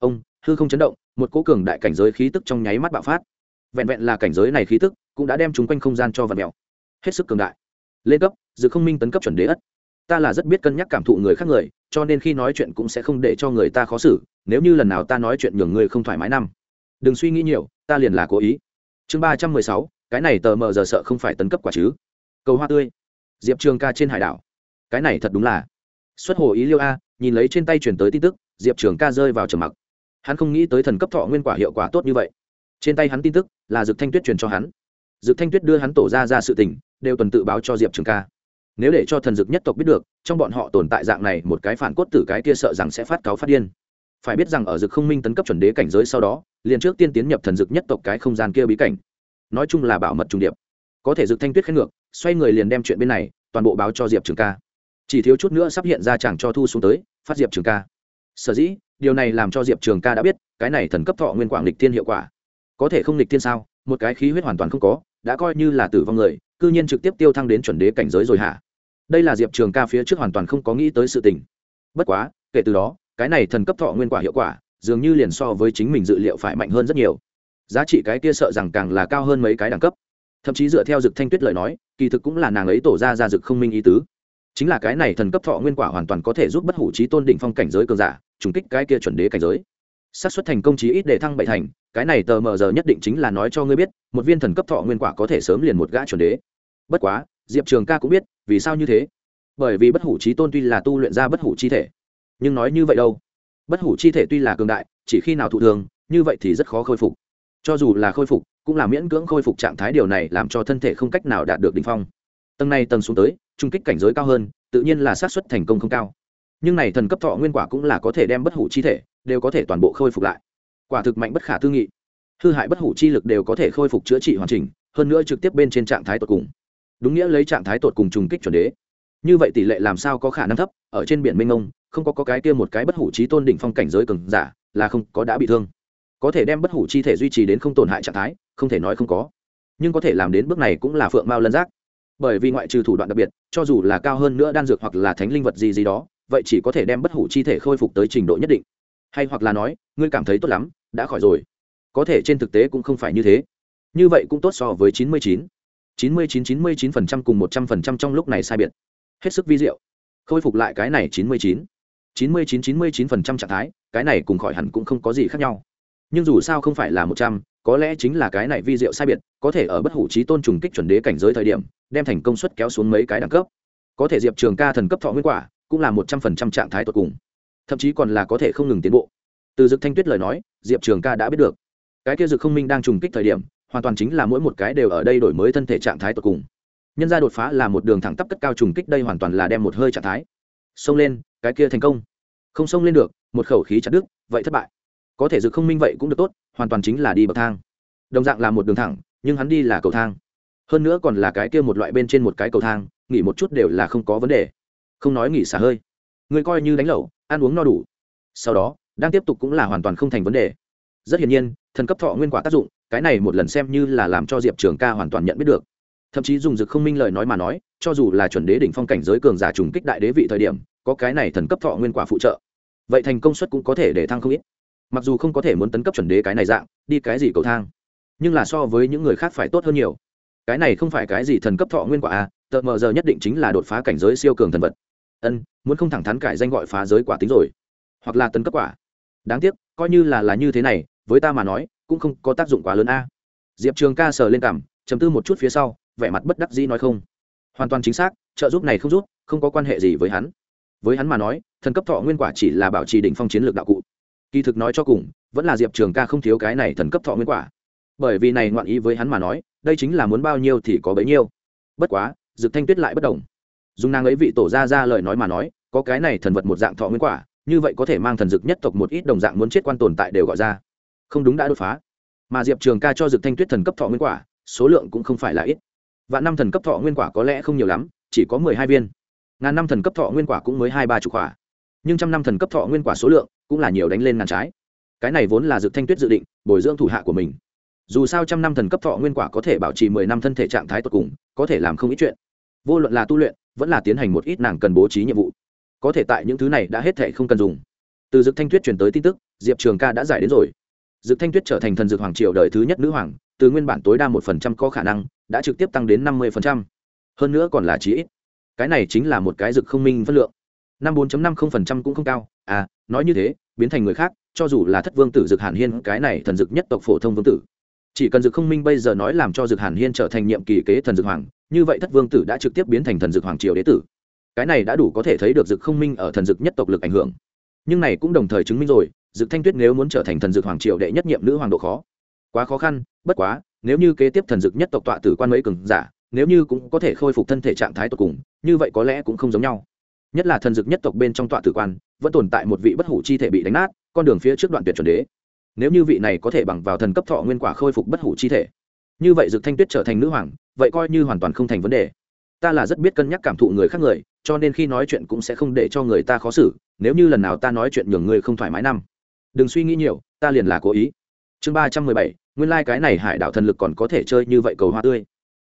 ông, hư không chấn động, một cố cường đại cảnh giới khí tức trong nháy mắt bạo phát. Vẹn vẹn là cảnh giới này khí tức, cũng đã đem chúng quanh không gian cho vật mèo. Hết sức cường đại. Lên cấp, dự không minh tấn cấp chuẩn đế ất. Ta là rất biết cân nhắc cảm thụ người khác người, cho nên khi nói chuyện cũng sẽ không để cho người ta khó xử, nếu như lần nào ta nói chuyện nhường người không thoải mái năm. Đừng suy nghĩ nhiều, ta liền là cố ý. Chương ba trăm mười sáu, cái này tờ mờ giờ sợ không phải tấn cấp quả chứ? Cầu hoa tươi. Diệp trường ca trên hải đảo. Cái này thật đúng là. Xuất hồ ý liêu a, nhìn lấy trên tay chuyển tới tin tức, diệp trường ca rơi vào trầm mặc hắn không nghĩ tới thần cấp thọ nguyên quả hiệu quả tốt như vậy. Trên tay hắn tin tức là dực thanh tuyết truyền cho hắn. Dực thanh tuyết đưa hắn tổ ra ra sự tình, đều tuần tự báo cho diệp trường ca. Nếu để cho thần dực nhất tộc biết được, trong bọn họ tồn tại dạng này, một cái phản cốt tử cái kia sợ rằng sẽ phát cáo phát điên. Phải biết rằng ở dực không minh tấn cấp chuẩn đế cảnh giới sau đó, liền trước tiên tiến nhập thần dực nhất tộc cái không gian kia bí cảnh. Nói chung là bảo mật trùng điệp. Có thể dực thanh tuyết khen ngược, xoay người liền đem chuyện bên này toàn bộ báo cho diệp trường ca. Chỉ thiếu chút nữa sắp hiện ra chẳng cho thu xuống tới, phát diệp trường ca. Sở dĩ điều này làm cho diệp trường ca đã biết, cái này thần cấp thọ nguyên quảng lịch tiên hiệu quả. Có thể không lịch tiên sao? Một cái khí huyết hoàn toàn không có, đã coi như là tử vong người, cư nhiên trực tiếp tiêu thăng đến chuẩn đế cảnh giới rồi hả? Đây là diệp trường ca phía trước hoàn toàn không có nghĩ tới sự tình. Bất quá, kể từ đó, cái này thần cấp thọ nguyên quả hiệu quả, dường như liền so với chính mình dự liệu phải mạnh hơn rất nhiều. Giá trị cái kia sợ rằng càng là cao hơn mấy cái đẳng cấp. Thậm chí dựa theo dực thanh tuyết lời nói, kỳ thực cũng là nàng ấy tổ ra ra dực không minh ý tứ. Chính là cái này thần cấp thọ nguyên quả hoàn toàn có thể giúp bất hủ trí tôn đỉnh phong cảnh giới cường giả trùng kích cái kia chuẩn đế cảnh giới. Xác suất thành công chí ít để thăng bảy thành, cái này tờ mờ giờ nhất định chính là nói cho ngươi biết, một viên thần cấp thọ nguyên quả có thể sớm liền một gã chuẩn đế. Bất quá, diệp trường ca cũng biết, vì sao như thế? Bởi vì bất hủ trí tôn tuy là tu luyện ra bất hủ chi thể, nhưng nói như vậy đâu? Bất hủ chi thể tuy là cường đại, chỉ khi nào thụ thường, như vậy thì rất khó khôi phục. Cho dù là khôi phục, cũng là miễn cưỡng khôi phục trạng thái điều này làm cho thân thể không cách nào đạt được đ ỉ n h phong. Tầng này tầng xuống tới trung kích cảnh giới cao hơn, tự nhiên là xác suất thành công không cao nhưng này thần cấp thọ nguyên quả cũng là có thể đem bất hủ chi thể đều có thể toàn bộ khôi phục lại. Quả thực mạnh bất khả tư nghị. Hư hại bất hủ chi lực đều có thể khôi phục chữa trị hoàn chỉnh hơn nữa trực tiếp bên trên trạng thái tột cùng. Đúng nghĩa lấy trạng thái tột cùng trùng kích chuẩn đế. Như vậy tỷ lệ làm sao có khả năng thấp ở trên biển minh ông không có, có cái kia một cái bất hủ trí tôn đỉnh phong cảnh giới cường giả là không có đã bị thương. Có thể đem bất hủ chi thể duy trì đến không tổn hại trạng thái không thể nói không có. Nhưng có thể làm đến bước này cũng là phượng mao lân giác. Bởi vì ngoại trừ thủ đoạn đặc biệt cho dù là cao hơn nữa đan dược hoặc là thánh linh vật gì gì đó vậy chỉ có thể đem bất hủ chi thể khôi phục tới trình độ nhất định. Hay hoặc là nói, ngươi cảm thấy tốt lắm, đã khỏi rồi. Có thể trên thực tế cũng không phải như thế. Như vậy cũng tốt so với chín mươi chín. chín mươi chín chín mươi chín phần trăm cùng một trăm phần trăm trong lúc này sai biệt. Hết sức vi diệu. Khôi phục lại cái này chín mươi chín. chín mươi chín chín mươi chín phần trăm trạng thái, cái này cùng khỏi hẳn cũng không có gì khác nhau. Nhưng dù sao không phải là một trăm, có lẽ chính là cái này vi diệu sai biệt, có thể ở bất hủ trí tôn trùng kích chuẩn đế cảnh giới thời điểm, đem thành công suất kéo xuống mấy cái đẳng cấp. Có thể diệp trường ca thần cấp thọ nguyên quả cũng là một trăm phần trăm trạng thái tột cùng. Thậm chí còn là có thể không ngừng tiến bộ. Từ dực thanh tuyết lời nói, diệp trường ca đã biết được. Cái kia dực không minh đang trùng kích thời điểm, hoàn toàn chính là mỗi một cái đều ở đây đổi mới thân thể trạng thái tột cùng. Nhân ra đột phá là một đường thẳng tắp cất cao trùng kích đây hoàn toàn là đem một hơi trạng thái. Xông lên, cái kia thành công. Không xông lên được, một khẩu khí chặt đứt, vậy thất bại. Có thể dực không minh vậy cũng được tốt, hoàn toàn chính là đi bậc thang. Đồng dạng là một đường thẳng, nhưng hắn đi là cầu thang. Hơn nữa còn là cái kia một loại bên trên một cái cầu thang, nghỉ một chút đều là không có vấn đề không nói nghỉ xả hơi. Người coi như đánh lẩu ăn uống no đủ. Sau đó đang tiếp tục cũng là hoàn toàn không thành vấn đề. Rất hiển nhiên thần cấp thọ nguyên quả tác dụng cái này một lần xem như là làm cho diệp trường ca hoàn toàn nhận biết được. Thậm chí dùng dực không minh lời nói mà nói cho dù là chuẩn đế đỉnh phong cảnh giới cường giả trùng kích đại đế vị thời điểm có cái này thần cấp thọ nguyên quả phụ trợ. Vậy thành công suất cũng có thể để thăng không ít. Mặc dù không có thể muốn tấn cấp chuẩn đế cái này dạng đi cái gì cầu thang. Nhưng là so với những người khác phải tốt hơn nhiều. Cái này không phải cái gì thần cấp thọ nguyên quả a à, tờ mờ giờ nhất định chính là đột phá cảnh giới siêu cường thần vật ân, muốn không thẳng thắn cải danh gọi phá giới quả tính rồi. Hoặc là tấn cấp quả. Đáng tiếc, coi như là là như thế này, với ta mà nói, cũng không có tác dụng quá lớn a. Diệp trường ca sờ lên cảm chấm tư một chút phía sau, vẻ mặt bất đắc dĩ nói không. Hoàn toàn chính xác, trợ giúp này không giúp, không có quan hệ gì với hắn. Với hắn mà nói, thần cấp thọ nguyên quả chỉ là bảo trì đỉnh phong chiến lược đạo cụ. Kỳ thực nói cho cùng, vẫn là diệp trường ca không thiếu cái này thần cấp thọ nguyên quả. Bởi vì này ngoạn ý với hắn mà nói, đây chính là muốn bao nhiêu thì có bấy nhiêu. Bất quá, dực thanh tuyết lại bất đồng dùng nàng ấy vị tổ ra ra lời nói mà nói, có cái này thần vật một dạng thọ nguyên quả, như vậy có thể mang thần dực nhất tộc một ít đồng dạng muốn chết quan tồn tại đều gọi ra. Không đúng đã đột phá. Mà diệp trường ca cho dực thanh tuyết thần cấp thọ nguyên quả, số lượng cũng không phải là ít. Và năm thần cấp thọ nguyên quả có lẽ không nhiều lắm, chỉ có mười hai viên. Ngàn năm thần cấp thọ nguyên quả cũng mới hai ba chục quả. Nhưng trăm năm thần cấp thọ nguyên quả số lượng cũng là nhiều đánh lên ngàn trái. Cái này vốn là dược thanh tuyết dự định, bồi dưỡng thủ hạ của mình. Dù sao trăm năm thần cấp thọ nguyên quả có thể bảo trì mười năm thân thể trạng thái tột cùng, có thể làm không ít chuyện. Vô luận là tu luyện vẫn là tiến hành một ít nàng cần bố trí nhiệm vụ. Có thể tại những thứ này đã hết thể không cần dùng. Từ Dực thanh tuyết truyền tới tin tức, diệp trường ca đã giải đến rồi. Dực thanh tuyết trở thành thần dược hoàng triều đời thứ nhất nữ hoàng, từ nguyên bản tối đa một phần trăm có khả năng, đã trực tiếp tăng đến năm mươi phần trăm. Hơn nữa còn là chí ít. Cái này chính là một cái dược không minh phân lượng. Năm bốn năm không phần trăm cũng không cao. À nói như thế, biến thành người khác, cho dù là thất vương tử dược hàn hiên, cái này thần dược nhất tộc phổ thông vương tử chỉ cần dược không minh bây giờ nói làm cho dược hàn hiên trở thành nhiệm kỳ kế thần dược hoàng, như vậy thất vương tử đã trực tiếp biến thành thần dược hoàng triều đế tử. Cái này đã đủ có thể thấy được dược không minh ở thần dược nhất tộc lực ảnh hưởng. Nhưng này cũng đồng thời chứng minh rồi dược thanh tuyết nếu muốn trở thành thần dược hoàng triều đệ nhất nhiệm nữ hoàng độ khó. Quá khó khăn, bất quá, nếu như kế tiếp thần dược nhất tộc tọa tử quan mấy cường giả, nếu như cũng có thể khôi phục thân thể trạng thái tột cùng, như vậy có lẽ cũng không giống nhau. Nhất là thần dược nhất tộc bên trong tọa tử quan, vẫn tồn tại một vị bất hủ chi thể bị đánh nát, con đường phía trước đoạn tuyệt chuẩn đế nếu như vị này có thể bằng vào thần cấp thọ nguyên quả khôi phục bất hủ chi thể, như vậy dược thanh tuyết trở thành nữ hoàng, vậy coi như hoàn toàn không thành vấn đề. Ta là rất biết cân nhắc cảm thụ người khác người, cho nên khi nói chuyện cũng sẽ không để cho người ta khó xử, nếu như lần nào ta nói chuyện nhường người không thoải mái năm. Đừng suy nghĩ nhiều, ta liền là cố ý. Chương ba trăm mười bảy, nguyên lai、like、cái này hải đảo thần lực còn có thể chơi như vậy cầu hoa tươi.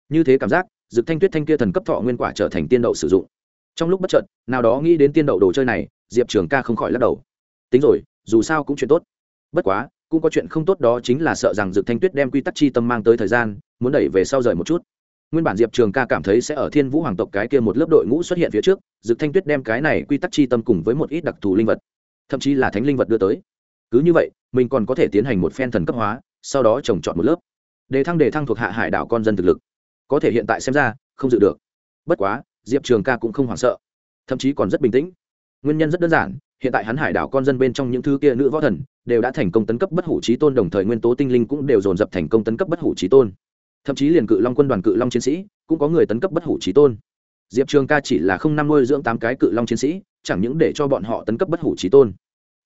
Như thế cảm giác, dược thanh tuyết thanh kia thần cấp thọ nguyên quả trở thành tiên đậu sử dụng. Trong lúc bất chợt, nào đó nghĩ đến tiên đậu đồ chơi này, diệp trường ca không khỏi lắc đầu. Tính rồi, dù sao cũng chuyện tốt. Bất quá cũng có chuyện không tốt đó chính là sợ rằng Dực thanh tuyết đem quy tắc chi tâm mang tới thời gian, muốn đẩy về sau rời một chút. Nguyên bản diệp trường ca cảm thấy sẽ ở thiên vũ hoàng tộc cái kia một lớp đội ngũ xuất hiện phía trước, Dực thanh tuyết đem cái này quy tắc chi tâm cùng với một ít đặc thù linh vật, thậm chí là thánh linh vật đưa tới. Cứ như vậy, mình còn có thể tiến hành một phen thần cấp hóa, sau đó trồng chọn một lớp. Đề thăng đề thăng thuộc hạ hải đảo con dân thực lực. Có thể hiện tại xem ra, không dự được. Bất quá, diệp trường ca cũng không hoảng sợ, thậm chí còn rất bình tĩnh. Nguyên nhân rất đơn giản hiện tại hắn hải đảo con dân bên trong những thứ kia nữ võ thần đều đã thành công tấn cấp bất hủ trí tôn, đồng thời nguyên tố tinh linh cũng đều dồn dập thành công tấn cấp bất hủ trí tôn. Thậm chí liền cự long quân đoàn cự long chiến sĩ cũng có người tấn cấp bất hủ trí tôn. Diệp trường ca chỉ là không năm nuôi dưỡng tám cái cự long chiến sĩ, chẳng những để cho bọn họ tấn cấp bất hủ trí tôn,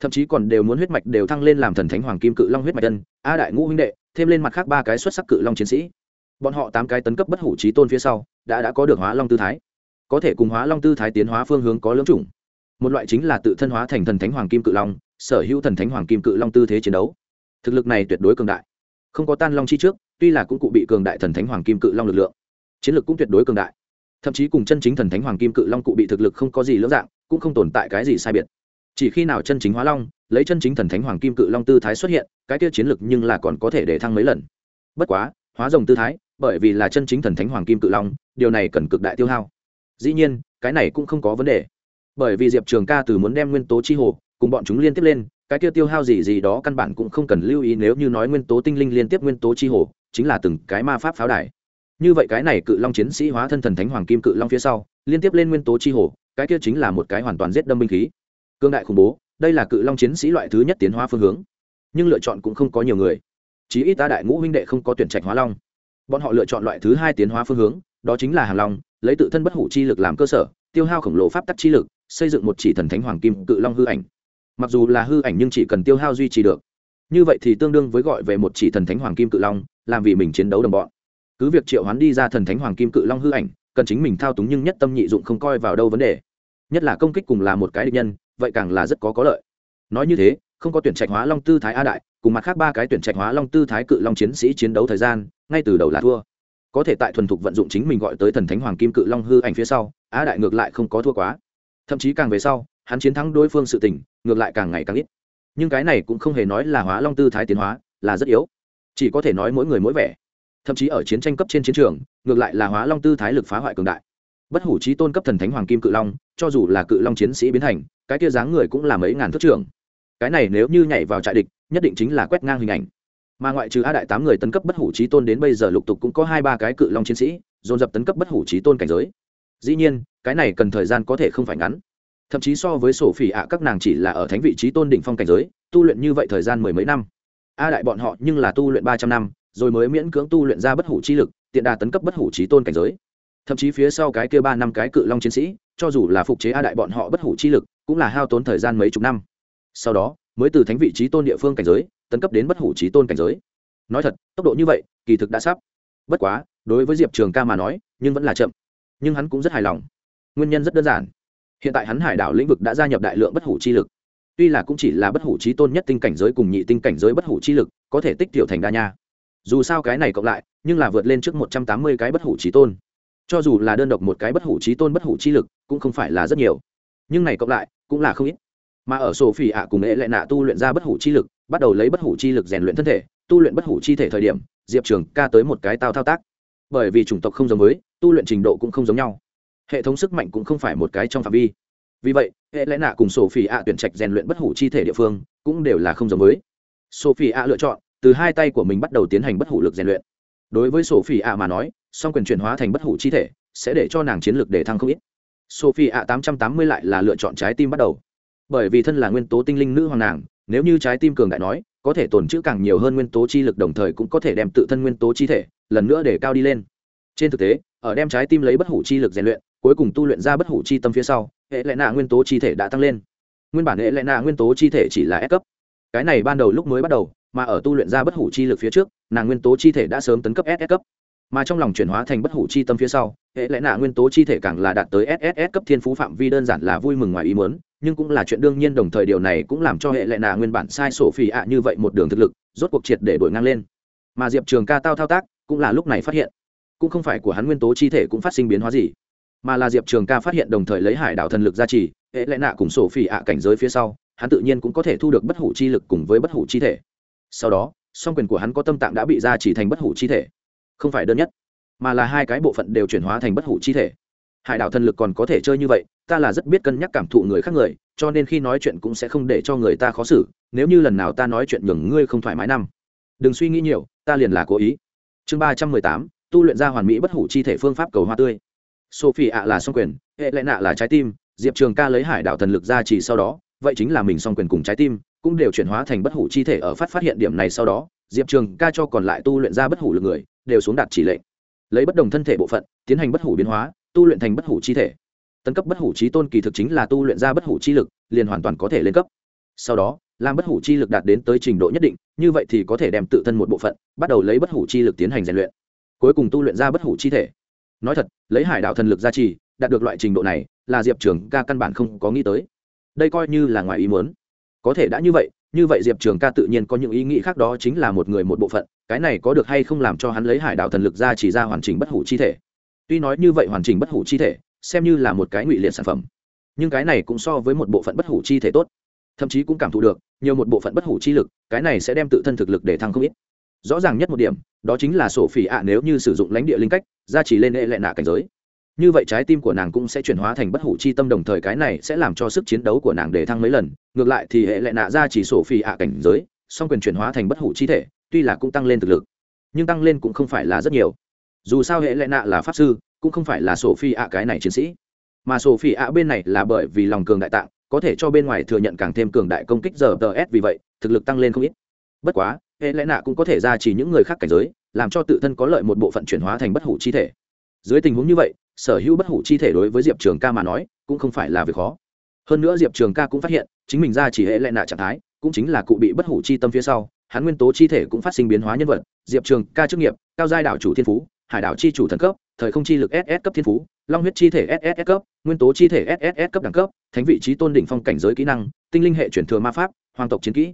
thậm chí còn đều muốn huyết mạch đều thăng lên làm thần thánh hoàng kim cự long huyết mạch tân a đại ngũ huynh đệ, thêm lên mặt khác ba cái xuất sắc cự long chiến sĩ. Bọn họ tám cái tấn cấp bất hủ trí tôn phía sau đã đã có được hóa long tư thái. Có thể cùng hóa long tư thái tiến hóa phương hướng có lưỡng chủng một loại chính là tự thân hóa thành thần thánh hoàng kim cự long, sở hữu thần thánh hoàng kim cự long tư thế chiến đấu. Thực lực này tuyệt đối cường đại. Không có tan long chi trước, tuy là cũng cụ bị cường đại thần thánh hoàng kim cự long lực lượng. Chiến lực cũng tuyệt đối cường đại. Thậm chí cùng chân chính thần thánh hoàng kim cự long cụ bị thực lực không có gì lưỡng dạng, cũng không tồn tại cái gì sai biệt. Chỉ khi nào chân chính hóa long, lấy chân chính thần thánh hoàng kim cự long tư thái xuất hiện, cái kia chiến lực nhưng là còn có thể để thăng mấy lần. Bất quá, hóa rồng tư thái, bởi vì là chân chính thần thánh hoàng kim cự long, điều này cần cực đại tiêu hao. Dĩ nhiên, cái này cũng không có vấn đề bởi vì diệp trường ca từ muốn đem nguyên tố chi hồ cùng bọn chúng liên tiếp lên, cái kia tiêu hao gì gì đó căn bản cũng không cần lưu ý nếu như nói nguyên tố tinh linh liên tiếp nguyên tố chi hồ chính là từng cái ma pháp pháo đài. Như vậy cái này cự long chiến sĩ hóa thân thần thánh hoàng kim cự long phía sau, liên tiếp lên nguyên tố chi hồ, cái kia chính là một cái hoàn toàn giết đâm binh khí. Cương đại khủng bố, đây là cự long chiến sĩ loại thứ nhất tiến hóa phương hướng, nhưng lựa chọn cũng không có nhiều người. Chí ít ta đại ngũ huynh đệ không có tuyển trạch hóa long. Bọn họ lựa chọn loại thứ hai tiến hóa phương hướng, đó chính là hàng long, lấy tự thân bất hủ chi lực làm cơ sở, tiêu hao khổng lồ pháp tắc chi lực xây dựng một chỉ thần thánh hoàng kim cự long hư ảnh. Mặc dù là hư ảnh nhưng chỉ cần tiêu hao duy trì được. Như vậy thì tương đương với gọi về một chỉ thần thánh hoàng kim cự long, làm vì mình chiến đấu đồng bọn. Cứ việc triệu hoán đi ra thần thánh hoàng kim cự long hư ảnh, cần chính mình thao túng nhưng nhất tâm nhị dụng không coi vào đâu vấn đề. Nhất là công kích cùng là một cái địch nhân, vậy càng là rất có có lợi. Nói như thế, không có tuyển trạch hóa long tư thái a đại, cùng mặt khác ba cái tuyển trạch hóa long tư thái cự long chiến sĩ chiến đấu thời gian, ngay từ đầu là thua. Có thể tại thuần thục vận dụng chính mình gọi tới thần thánh hoàng kim cự long hư ảnh phía sau, a đại ngược lại không có thua quá thậm chí càng về sau, hắn chiến thắng đối phương sự tình, ngược lại càng ngày càng ít. Nhưng cái này cũng không hề nói là hóa long tư thái tiến hóa, là rất yếu. Chỉ có thể nói mỗi người mỗi vẻ. Thậm chí ở chiến tranh cấp trên chiến trường, ngược lại là hóa long tư thái lực phá hoại cường đại. Bất hủ trí tôn cấp thần thánh hoàng kim cự long, cho dù là cự long chiến sĩ biến thành, cái kia dáng người cũng là mấy ngàn thước trưởng. Cái này nếu như nhảy vào trại địch, nhất định chính là quét ngang hình ảnh. Mà ngoại trừ a đại tám người tấn cấp bất hủ trí tôn đến bây giờ lục tục cũng có hai ba cái cự long chiến sĩ, dồn dập tấn cấp bất hủ trí tôn cảnh giới dĩ nhiên, cái này cần thời gian có thể không phải ngắn. Thậm chí so với sổ phỉ ạ, các nàng chỉ là ở thánh vị trí tôn đỉnh phong cảnh giới, tu luyện như vậy thời gian mười mấy năm. A đại bọn họ nhưng là tu luyện ba trăm năm, rồi mới miễn cưỡng tu luyện ra bất hủ chi lực, tiện đà tấn cấp bất hủ trí tôn cảnh giới. Thậm chí phía sau cái kia ba năm cái cự long chiến sĩ, cho dù là phục chế a đại bọn họ bất hủ chi lực, cũng là hao tốn thời gian mấy chục năm. Sau đó, mới từ thánh vị trí tôn địa phương cảnh giới, tấn cấp đến bất hủ trí tôn cảnh giới. Nói thật, tốc độ như vậy, kỳ thực đã sắp. Bất quá, đối với diệp trường ca mà nói, nhưng vẫn là chậm nhưng hắn cũng rất hài lòng. Nguyên nhân rất đơn giản. Hiện tại hắn hải đảo lĩnh vực đã gia nhập đại lượng bất hủ chi lực. Tuy là cũng chỉ là bất hủ trí tôn nhất tinh cảnh giới cùng nhị tinh cảnh giới bất hủ chi lực, có thể tích tiểu thành đa nha. Dù sao cái này cộng lại, nhưng là vượt lên trước một trăm tám mươi cái bất hủ trí tôn. Cho dù là đơn độc một cái bất hủ trí tôn bất hủ chi lực, cũng không phải là rất nhiều. Nhưng này cộng lại, cũng là không ít. Mà ở sổ phỉ ạ cùng ệ lại nạ tu luyện ra bất hủ chi lực, bắt đầu lấy bất hủ chi lực rèn luyện thân thể, tu luyện bất hủ chi thể thời điểm, diệp trường ca tới một cái tao thao tác. Bởi vì chủng tộc không giống với tu luyện trình độ cũng không giống nhau. Hệ thống sức mạnh cũng không phải một cái trong phạm vi. Vì vậy, hệ lẽ nạ cùng sổ phỉ ạ tuyển trạch rèn luyện bất hủ chi thể địa phương cũng đều là không giống với. Sophie ạ lựa chọn, từ hai tay của mình bắt đầu tiến hành bất hủ lực rèn luyện. Đối với sophie ạ mà nói, song quyền chuyển hóa thành bất hủ chi thể sẽ để cho nàng chiến lược để thăng không ít. Sophie ạ tám trăm tám mươi lại là lựa chọn trái tim bắt đầu. Bởi vì thân là nguyên tố tinh linh nữ hoàng nàng, nếu như trái tim cường đại nói, có thể tồn trữ càng nhiều hơn nguyên tố chi lực đồng thời cũng có thể đem tự thân nguyên tố chi thể lần nữa để cao đi lên. Trên thực tế ở đem trái tim lấy bất hủ chi lực rèn luyện, cuối cùng tu luyện ra bất hủ chi tâm phía sau, hệ lệ nạ nguyên tố chi thể đã tăng lên. Nguyên bản hệ lệ nạ nguyên tố chi thể chỉ là S cấp. Cái này ban đầu lúc mới bắt đầu, mà ở tu luyện ra bất hủ chi lực phía trước, nàng nguyên tố chi thể đã sớm tấn cấp ss cấp. Mà trong lòng chuyển hóa thành bất hủ chi tâm phía sau, hệ lẽ nạ nguyên tố chi thể càng là đạt tới sss cấp thiên phú phạm vi đơn giản là vui mừng ngoài ý muốn, nhưng cũng là chuyện đương nhiên đồng thời điều này cũng làm cho hệ lệ nạ nguyên bản sai sổ phì ạ như vậy một đường thực lực, rốt cuộc triệt để đổi ngang lên. Mà diệp trường ca tao thao tác, cũng là lúc này phát hiện cũng không phải của hắn nguyên tố chi thể cũng phát sinh biến hóa gì, mà là diệp trường ca phát hiện đồng thời lấy hải đảo thần lực ra trì, hệ lẽ nạ cùng sổ phỉ ạ cảnh giới phía sau, hắn tự nhiên cũng có thể thu được bất hủ chi lực cùng với bất hủ chi thể. Sau đó, song quyền của hắn có tâm tạng đã bị ra chỉ thành bất hủ chi thể. Không phải đơn nhất, mà là hai cái bộ phận đều chuyển hóa thành bất hủ chi thể. Hải đảo thần lực còn có thể chơi như vậy, ta là rất biết cân nhắc cảm thụ người khác người, cho nên khi nói chuyện cũng sẽ không để cho người ta khó xử, nếu như lần nào ta nói chuyện nhường ngươi không thoải mái năm. Đừng suy nghĩ nhiều, ta liền là cố ý. Chương ba trăm mười tám tu luyện ra hoàn mỹ bất hủ chi thể phương pháp cầu hoa tươi. Sophie ạ là song quyền hệ lệ nạ là trái tim, diệp trường ca lấy hải đảo thần lực ra chỉ sau đó, vậy chính là mình song quyền cùng trái tim, cũng đều chuyển hóa thành bất hủ chi thể ở phát phát hiện điểm này sau đó, diệp trường ca cho còn lại tu luyện ra bất hủ lực người, đều xuống đạt chỉ lệnh. Lấy bất đồng thân thể bộ phận, tiến hành bất hủ biến hóa, tu luyện thành bất hủ chi thể. Tấn cấp bất hủ trí tôn kỳ thực chính là tu luyện ra bất hủ chi lực, liền hoàn toàn có thể lên cấp. Sau đó, làm bất hủ chi lực đạt đến tới trình độ nhất định, như vậy thì có thể đem tự thân một bộ phận, bắt đầu lấy bất hủ chi lực tiến hành rèn luyện cuối cùng tu luyện ra bất hủ chi thể. Nói thật, lấy hải đạo thần lực gia trì, đạt được loại trình độ này, là diệp trường ca căn bản không có nghĩ tới. Đây coi như là ngoài ý muốn. Có thể đã như vậy như vậy diệp trường ca tự nhiên có những ý nghĩ khác đó chính là một người một bộ phận, cái này có được hay không làm cho hắn lấy hải đạo thần lực ra chỉ ra hoàn chỉnh bất hủ chi thể. Tuy nói như vậy hoàn chỉnh bất hủ chi thể, xem như là một cái ngụy liệt sản phẩm, nhưng cái này cũng so với một bộ phận bất hủ chi thể tốt. Thậm chí cũng cảm thụ được, nhiều một bộ phận bất hủ chi lực, cái này sẽ đem tự thân thực lực để thăng không ít rõ ràng nhất một điểm, đó chính là sổ phỉ ạ nếu như sử dụng lãnh địa linh cách ra chỉ lên hệ lệ nạ cảnh giới. Như vậy trái tim của nàng cũng sẽ chuyển hóa thành bất hủ chi tâm đồng thời cái này sẽ làm cho sức chiến đấu của nàng để thăng mấy lần. Ngược lại thì hệ lệ nạ ra chỉ sổ phỉ ạ cảnh giới, song quyền chuyển hóa thành bất hủ chi thể, tuy là cũng tăng lên thực lực, nhưng tăng lên cũng không phải là rất nhiều. Dù sao hệ lệ nạ là pháp sư, cũng không phải là sổ phi ạ cái này chiến sĩ. Mà sổ phi ạ bên này là bởi vì lòng cường đại tạng, có thể cho bên ngoài thừa nhận càng thêm cường đại công kích giờ tờ s vì vậy, thực lực tăng lên không ít. Bất quá hệ lẽ nạ cũng có thể ra chỉ những người khác cảnh giới, làm cho tự thân có lợi một bộ phận chuyển hóa thành bất hủ chi thể. Dưới tình huống như vậy, sở hữu bất hủ chi thể đối với diệp trường ca mà nói, cũng không phải là việc khó. Hơn nữa diệp trường ca cũng phát hiện, chính mình ra chỉ hệ lẽ nạ trạng thái, cũng chính là cụ bị bất hủ chi tâm phía sau, hắn nguyên tố chi thể cũng phát sinh biến hóa nhân vật, diệp trường ca chức nghiệp, cao giai đảo chủ thiên phú, hải đảo chi chủ thần cấp, thời không chi lực ss cấp thiên phú, long huyết chi thể ss cấp, nguyên tố chi thể ss cấp đẳng cấp, thánh vị trí tôn đỉnh phong cảnh giới kỹ năng, tinh linh hệ chuyển thừa ma pháp, hoàng tộc chiến kỹ.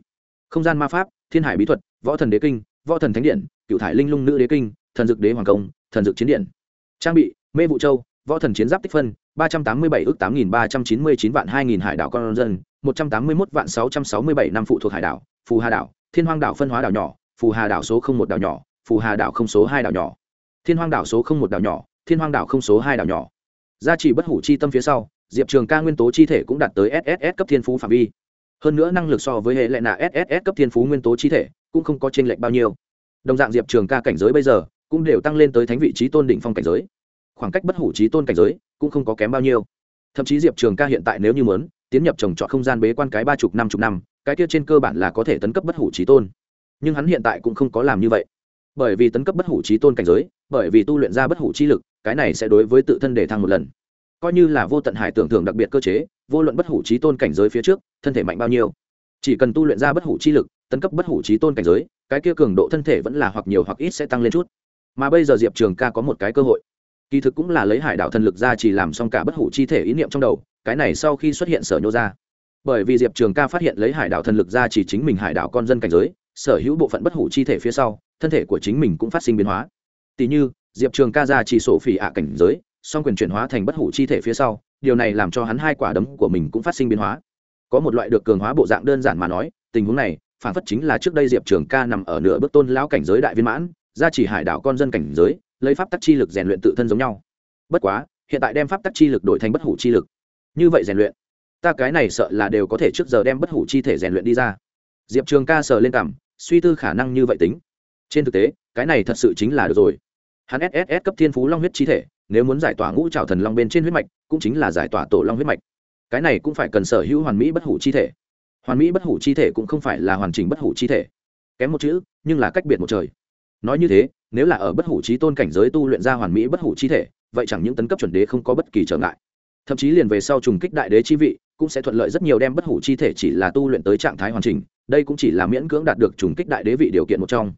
Không gian ma pháp thiên hải bí thuật, võ thần đế kinh, võ thần thánh điện cựu thải linh lung nữ đế kinh, thần dực đế hoàng công, thần dực chiến điện. Trang bị, mê vụ châu, võ thần chiến giáp tích phân, ba trăm tám mươi bảy ước tám nghìn ba trăm chín mươi chín vạn hai nghìn hải đảo con dân, một trăm tám mươi mốt vạn sáu trăm sáu mươi bảy năm phụ thuộc hải đảo, phù hà đảo, thiên hoang đảo phân hóa đảo nhỏ, phù hà đảo số không một đảo nhỏ, phù hà đảo không số hai đảo nhỏ. Thiên hoang đảo số không một đảo nhỏ, thiên hoang đảo không số hai đảo nhỏ. Gia trì bất hủ chi tâm phía sau, diệp trường ca nguyên tố chi thể cũng đạt tới sss cấp thiên phú phạm vi hơn nữa năng lực so với hệ lệ nạ sss cấp thiên phú nguyên tố chi thể, cũng không có t r ê n lệch bao nhiêu. Đồng dạng diệp trường ca cảnh giới bây giờ, cũng đều tăng lên tới thánh vị trí tôn đỉnh phong cảnh giới. Khoảng cách bất hủ trí tôn cảnh giới, cũng không có kém bao nhiêu. Thậm chí diệp trường ca hiện tại nếu như mớn tiến nhập trồng trọt không gian bế quan cái ba chục năm chục năm, cái kia trên cơ bản là có thể tấn cấp bất hủ trí tôn. Nhưng hắn hiện tại cũng không có làm như vậy. Bởi vì tấn cấp bất hủ trí tôn cảnh giới, bởi vì tu luyện ra bất hủ chi lực, cái này sẽ đối với tự thân để thăng một lần. Coi như là vô tận hải tưởng thưởng đặc biệt cơ chế vô luận bất hủ trí tôn cảnh giới phía trước, thân thể mạnh bao nhiêu. Chỉ cần tu luyện ra bất hủ chi lực, tấn cấp bất hủ trí tôn cảnh giới, cái kia cường độ thân thể vẫn là hoặc nhiều hoặc ít sẽ tăng lên chút. Mà bây giờ diệp trường ca có một cái cơ hội. Kỳ thực cũng là lấy hải đạo thần lực ra chỉ làm xong cả bất hủ chi thể ý niệm trong đầu, cái này sau khi xuất hiện sở nhô ra. Bởi vì diệp trường ca phát hiện lấy hải đạo thần lực ra chỉ chính mình hải đạo con dân cảnh giới, sở hữu bộ phận bất hủ chi thể phía sau, thân thể của chính mình cũng phát sinh biến hóa. Tỷ như, diệp trường ca ra chỉ sổ phỉ ạ cảnh giới song quyền chuyển hóa thành bất hủ chi thể phía sau, điều này làm cho hắn hai quả đấm của mình cũng phát sinh biến hóa. Có một loại được cường hóa bộ dạng đơn giản mà nói, tình huống này, phản phất chính là trước đây diệp trường ca nằm ở nửa bước tôn lão cảnh giới đại viên mãn ra chỉ hải đảo con dân cảnh giới, lấy pháp tắc chi lực rèn luyện tự thân giống nhau. Bất quá, hiện tại đem pháp tắc chi lực đổi thành bất hủ chi lực. Như vậy rèn luyện, ta cái này sợ là đều có thể trước giờ đem bất hủ chi thể rèn luyện đi ra. Diệp trường ca sờ lên cảm suy tư khả năng như vậy tính. Trên thực tế, cái này thật sự chính là được rồi. Hắn sss cấp thiên phú long huyết chi thể nếu muốn giải tỏa ngũ trào thần long bên trên huyết mạch, cũng chính là giải tỏa tổ long huyết mạch. Cái này cũng phải cần sở hữu hoàn mỹ bất hủ chi thể. Hoàn mỹ bất hủ chi thể cũng không phải là hoàn chỉnh bất hủ chi thể. Kém một chữ, nhưng là cách biệt một trời. Nói như thế, nếu là ở bất hủ trí tôn cảnh giới tu luyện ra hoàn mỹ bất hủ chi thể, vậy chẳng những tấn cấp chuẩn đế không có bất kỳ trở ngại. Thậm chí liền về sau trùng kích đại đế chi vị, cũng sẽ thuận lợi rất nhiều đem bất hủ chi thể chỉ là tu luyện tới trạng thái hoàn chỉnh, đây cũng chỉ là miễn cưỡng đạt được trùng kích đại đế vị điều kiện một trong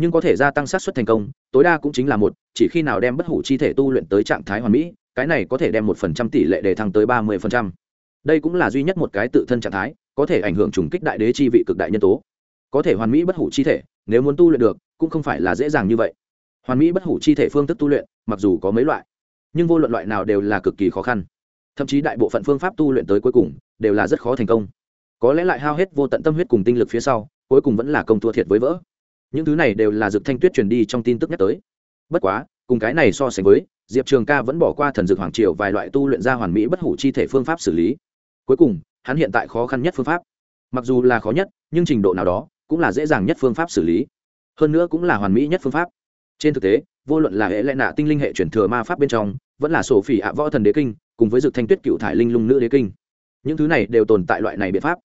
nhưng có thể gia tăng sát xuất thành công, tối đa cũng chính là một, chỉ khi nào đem bất hủ chi thể tu luyện tới trạng thái hoàn mỹ, cái này có thể đem một phần trăm tỷ lệ để thăng tới ba mươi phần trăm. Đây cũng là duy nhất một cái tự thân trạng thái, có thể ảnh hưởng trùng kích đại đế chi vị cực đại nhân tố. Có thể hoàn mỹ bất hủ chi thể, nếu muốn tu luyện được, cũng không phải là dễ dàng như vậy. Hoàn mỹ bất hủ chi thể phương thức tu luyện, mặc dù có mấy loại, nhưng vô luận loại nào đều là cực kỳ khó khăn. Thậm chí đại bộ phận phương pháp tu luyện tới cuối cùng, đều là rất khó thành công. Có lẽ lại hao hết vô tận tâm huyết cùng tinh lực phía sau, cuối cùng vẫn là công thua thiệt với vỡ những thứ này đều là dược thanh tuyết truyền đi trong tin tức nhắc tới. Bất quá, cùng cái này so sánh với, diệp trường ca vẫn bỏ qua thần dược hoàng triều vài loại tu luyện ra hoàn mỹ bất hủ chi thể phương pháp xử lý. Cuối cùng, hắn hiện tại khó khăn nhất phương pháp. Mặc dù là khó nhất, nhưng trình độ nào đó cũng là dễ dàng nhất phương pháp xử lý. Hơn nữa cũng là hoàn mỹ nhất phương pháp. Trên thực tế, vô luận là hệ lệ nạ tinh linh hệ chuyển thừa ma pháp bên trong, vẫn là sổ phỉ ạ võ thần đế kinh, cùng với dược thanh tuyết cựu thải linh lung nữ đế kinh. Những thứ này đều tồn tại loại này biện pháp.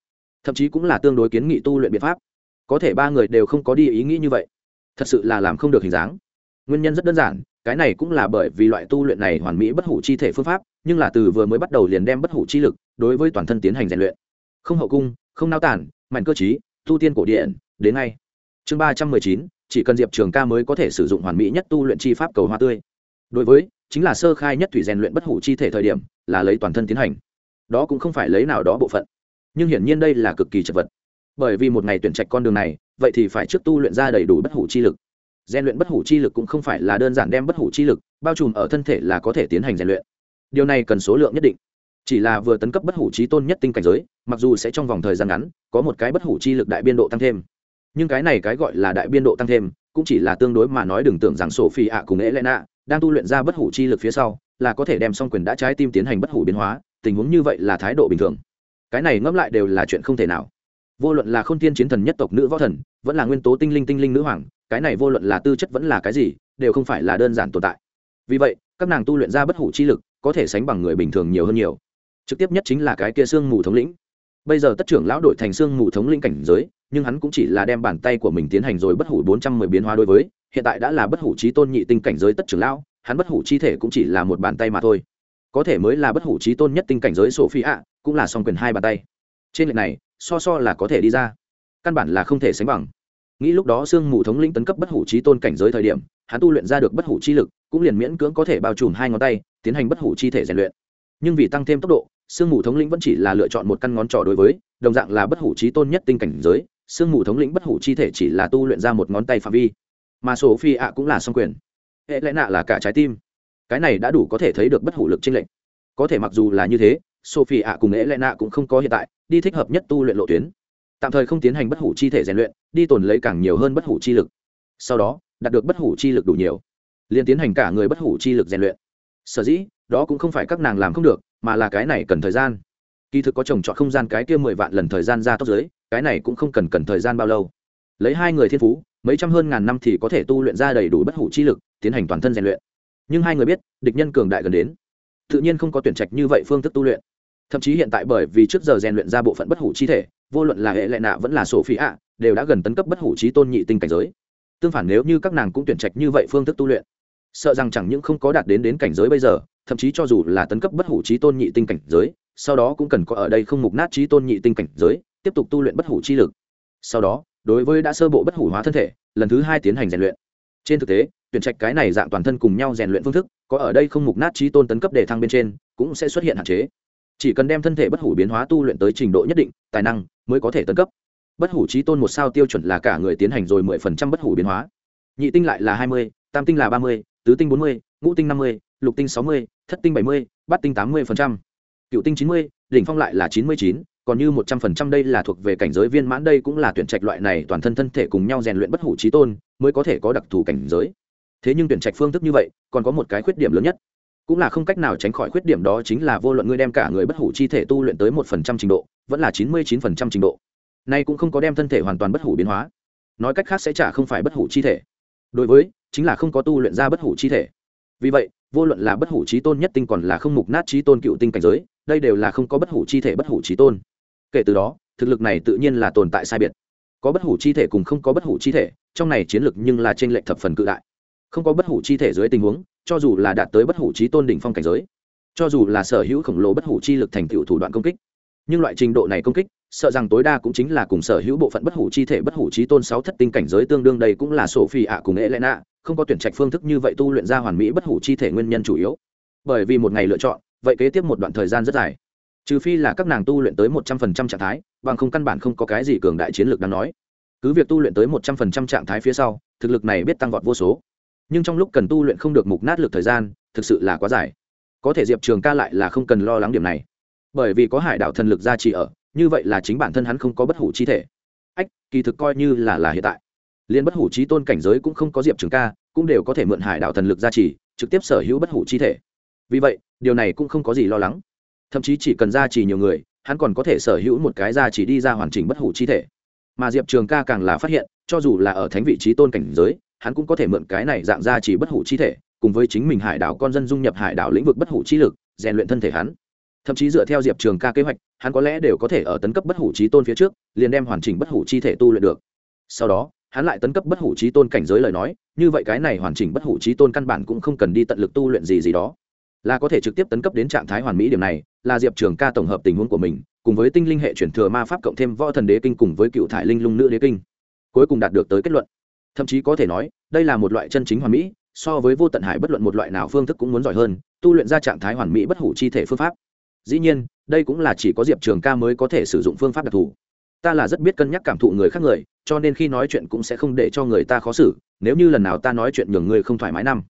Thậm chí cũng là tương đối kiến nghị tu luyện biện pháp có thể ba người đều không có đi ý nghĩ như vậy. Thật sự là làm không được hình dáng. Nguyên nhân rất đơn giản, cái này cũng là bởi vì loại tu luyện này hoàn mỹ bất hủ chi thể phương pháp, nhưng là từ vừa mới bắt đầu liền đem bất hủ chi lực đối với toàn thân tiến hành rèn luyện. Không hậu cung, không nao tản, mạnh cơ chí tu tiên cổ điện, đến ngay. Chương ba trăm mười chín, chỉ cần diệp trường ca mới có thể sử dụng hoàn mỹ nhất tu luyện chi pháp cầu hoa tươi. Đối với, chính là sơ khai nhất thủy rèn luyện bất hủ chi thể thời điểm, là lấy toàn thân tiến hành. Đó cũng không phải lấy nào đó bộ phận. Nhưng hiển nhiên đây là cực kỳ chật vật bởi vì một ngày tuyển trạch con đường này, vậy thì phải trước tu luyện ra đầy đủ bất hủ chi lực. Rèn luyện bất hủ chi lực cũng không phải là đơn giản đem bất hủ chi lực bao trùm ở thân thể là có thể tiến hành rèn luyện. Điều này cần số lượng nhất định. Chỉ là vừa tấn cấp bất hủ trí tôn nhất tinh cảnh giới, mặc dù sẽ trong vòng thời gian ngắn, có một cái bất hủ chi lực đại biên độ tăng thêm. Nhưng cái này cái gọi là đại biên độ tăng thêm, cũng chỉ là tương đối mà nói đừng tưởng rằng sổ phi ạ cùng elena lẽ nạ đang tu luyện ra bất hủ chi lực phía sau, là có thể đem song quyền đã trái tim tiến hành bất hủ biến hóa, tình huống như vậy là thái độ bình thường. Cái này ngẫm lại đều là chuyện không thể nào vô luận là khôn thiên chiến thần nhất tộc nữ võ thần, vẫn là nguyên tố tinh linh tinh linh nữ hoàng, cái này vô luận là tư chất vẫn là cái gì, đều không phải là đơn giản tồn tại. Vì vậy, các nàng tu luyện ra bất hủ chi lực, có thể sánh bằng người bình thường nhiều hơn nhiều. Trực tiếp nhất chính là cái kia xương mù thống lĩnh. Bây giờ tất trưởng lão đổi thành xương mù thống lĩnh cảnh giới, nhưng hắn cũng chỉ là đem bàn tay của mình tiến hành rồi bất hủ bốn trăm mười biến hóa đối với, hiện tại đã là bất hủ trí tôn nhị tinh cảnh giới tất trưởng lão, hắn bất hủ chi thể cũng chỉ là một bàn tay mà thôi. Có thể mới là bất hủ trí tôn nhất tinh cảnh giới sổ phi ạ cũng là song quyền hai bàn tay. Trên lệch này so so là có thể đi ra. Căn bản là không thể sánh bằng. Nghĩ lúc đó sương mù thống lĩnh tấn cấp bất hủ trí tôn cảnh giới thời điểm, hắn tu luyện ra được bất hủ chi lực, cũng liền miễn cưỡng có thể bao trùm hai ngón tay, tiến hành bất hủ chi thể rèn luyện. Nhưng vì tăng thêm tốc độ, sương mù thống lĩnh vẫn chỉ là lựa chọn một căn ngón trỏ đối với, đồng dạng là bất hủ trí tôn nhất tinh cảnh giới, sương mù thống lĩnh bất hủ chi thể chỉ là tu luyện ra một ngón tay phạm vi. Mà sổ phi ạ cũng là song quyền. Hệ lẽ nạ là cả trái tim. Cái này đã đủ có thể thấy được bất hủ lực trên lệnh có thể mặc dù là như thế sophie ạ cùng hệ lẽ nạ cũng không có hiện tại đi thích hợp nhất tu luyện lộ tuyến. Tạm thời không tiến hành bất hủ chi thể rèn luyện, đi tồn lấy càng nhiều hơn bất hủ chi lực. Sau đó, đạt được bất hủ chi lực đủ nhiều, liền tiến hành cả người bất hủ chi lực rèn luyện. Sở dĩ, đó cũng không phải các nàng làm không được, mà là cái này cần thời gian. Kỳ thực có trồng trọt không gian cái kia mười vạn lần thời gian ra tốc giới, cái này cũng không cần cần thời gian bao lâu. Lấy hai người thiên phú, mấy trăm hơn ngàn năm thì có thể tu luyện ra đầy đủ bất hủ chi lực, tiến hành toàn thân rèn luyện. Nhưng hai người biết, địch nhân cường đại gần đến. Tự nhiên không có tuyển trạch như vậy phương thức tu luyện thậm chí hiện tại bởi vì trước giờ rèn luyện ra bộ phận bất hủ chi thể, vô luận là hệ lệ nạ vẫn là sổ phi ạ, đều đã gần tấn cấp bất hủ trí tôn nhị tinh cảnh giới. Tương phản nếu như các nàng cũng tuyển trạch như vậy phương thức tu luyện, sợ rằng chẳng những không có đạt đến đến cảnh giới bây giờ, thậm chí cho dù là tấn cấp bất hủ trí tôn nhị tinh cảnh giới, sau đó cũng cần có ở đây không mục nát trí tôn nhị tinh cảnh giới, tiếp tục tu luyện bất hủ chi lực. Sau đó, đối với đã sơ bộ bất hủ hóa thân thể, lần thứ hai tiến hành rèn luyện. Trên thực tế, tuyển trạch cái này dạng toàn thân cùng nhau rèn luyện phương thức, có ở đây không mục nát trí tôn tấn cấp để thăng bên trên, cũng sẽ xuất hiện hạn chế chỉ cần đem thân thể bất hủ biến hóa tu luyện tới trình độ nhất định, tài năng mới có thể tấn cấp. Bất hủ trí tôn một sao tiêu chuẩn là cả người tiến hành rồi mười phần trăm bất hủ biến hóa. Nhị tinh lại là hai mươi, tam tinh là ba mươi, tứ tinh bốn mươi, ngũ tinh năm mươi, lục tinh sáu mươi, thất tinh bảy mươi, bát tinh tám mươi phần trăm. Cựu tinh chín mươi, đỉnh phong lại là chín mươi chín, còn như một trăm phần trăm đây là thuộc về cảnh giới viên mãn, đây cũng là tuyển trạch loại này toàn thân thân thể cùng nhau rèn luyện bất hủ trí tôn mới có thể có đặc thù cảnh giới. Thế nhưng tuyển trạch phương thức như vậy, còn có một cái khuyết điểm lớn nhất cũng là không cách nào tránh khỏi khuyết điểm đó chính là vô luận ngươi đem cả người bất hủ chi thể tu luyện tới một phần trăm trình độ vẫn là chín mươi chín phần trăm trình độ nay cũng không có đem thân thể hoàn toàn bất hủ biến hóa nói cách khác sẽ chả không phải bất hủ chi thể đối với chính là không có tu luyện ra bất hủ chi thể vì vậy vô luận là bất hủ trí tôn nhất tinh còn là không mục nát trí tôn cựu tinh cảnh giới đây đều là không có bất hủ chi thể bất hủ trí tôn kể từ đó thực lực này tự nhiên là tồn tại sai biệt có bất hủ chi thể cùng không có bất hủ chi thể trong này chiến lực nhưng là trên lệnh thập phần cự đại không có bất hủ chi thể dưới tình huống cho dù là đạt tới bất hủ trí tôn đỉnh phong cảnh giới, cho dù là sở hữu khổng lồ bất hủ chi lực thành tựu thủ đoạn công kích, nhưng loại trình độ này công kích, sợ rằng tối đa cũng chính là cùng sở hữu bộ phận bất hủ chi thể bất hủ trí tôn sáu thất tinh cảnh giới tương đương đây cũng là sổ phi ạ cùng elena, không có tuyển trạch phương thức như vậy tu luyện ra hoàn mỹ bất hủ chi thể nguyên nhân chủ yếu. Bởi vì một ngày lựa chọn, vậy kế tiếp một đoạn thời gian rất dài. Trừ phi là các nàng tu luyện tới một trăm phần trăm trạng thái, bằng không căn bản không có cái gì cường đại chiến lược đáng nói. Cứ việc tu luyện tới một trăm phần trăm trạng thái phía sau, thực lực này biết tăng vọt vô số nhưng trong lúc cần tu luyện không được mục nát lực thời gian, thực sự là quá dài. Có thể diệp trường ca lại là không cần lo lắng điểm này. Bởi vì có hải đạo thần lực gia trì ở, như vậy là chính bản thân hắn không có bất hủ chi thể. Ách, kỳ thực coi như là là hiện tại. Liên bất hủ trí tôn cảnh giới cũng không có diệp trường ca, cũng đều có thể mượn hải đạo thần lực gia trì, trực tiếp sở hữu bất hủ chi thể. Vì vậy, điều này cũng không có gì lo lắng. Thậm chí chỉ cần gia trì nhiều người, hắn còn có thể sở hữu một cái gia trì đi ra hoàn chỉnh bất hủ chi thể. Mà diệp trường ca càng là phát hiện, cho dù là ở thánh vị trí tôn cảnh giới hắn cũng có thể mượn cái này dạng gia trì bất hủ chi thể, cùng với chính mình hải đảo con dân dung nhập hải đảo lĩnh vực bất hủ chi lực, rèn luyện thân thể hắn. Thậm chí dựa theo diệp trường ca kế hoạch, hắn có lẽ đều có thể ở tấn cấp bất hủ trí tôn phía trước, liền đem hoàn chỉnh bất hủ chi thể tu luyện được. Sau đó, hắn lại tấn cấp bất hủ trí tôn cảnh giới lời nói, như vậy cái này hoàn chỉnh bất hủ trí tôn căn bản cũng không cần đi tận lực tu luyện gì gì đó. Là có thể trực tiếp tấn cấp đến trạng thái hoàn mỹ điểm này, là diệp trường ca tổng hợp tình huống của mình, cùng với tinh linh hệ chuyển thừa ma pháp cộng thêm võ thần đế kinh cùng với cựu thải linh lung nữ đế kinh. Cuối cùng đạt được tới kết luận thậm chí có thể nói, đây là một loại chân chính hoàn mỹ, so với vô tận hải bất luận một loại nào phương thức cũng muốn giỏi hơn, tu luyện ra trạng thái hoàn mỹ bất hủ chi thể phương pháp. Dĩ nhiên, đây cũng là chỉ có diệp trường ca mới có thể sử dụng phương pháp đặc thù. Ta là rất biết cân nhắc cảm thụ người khác người, cho nên khi nói chuyện cũng sẽ không để cho người ta khó xử, nếu như lần nào ta nói chuyện nhường người không thoải mái năm.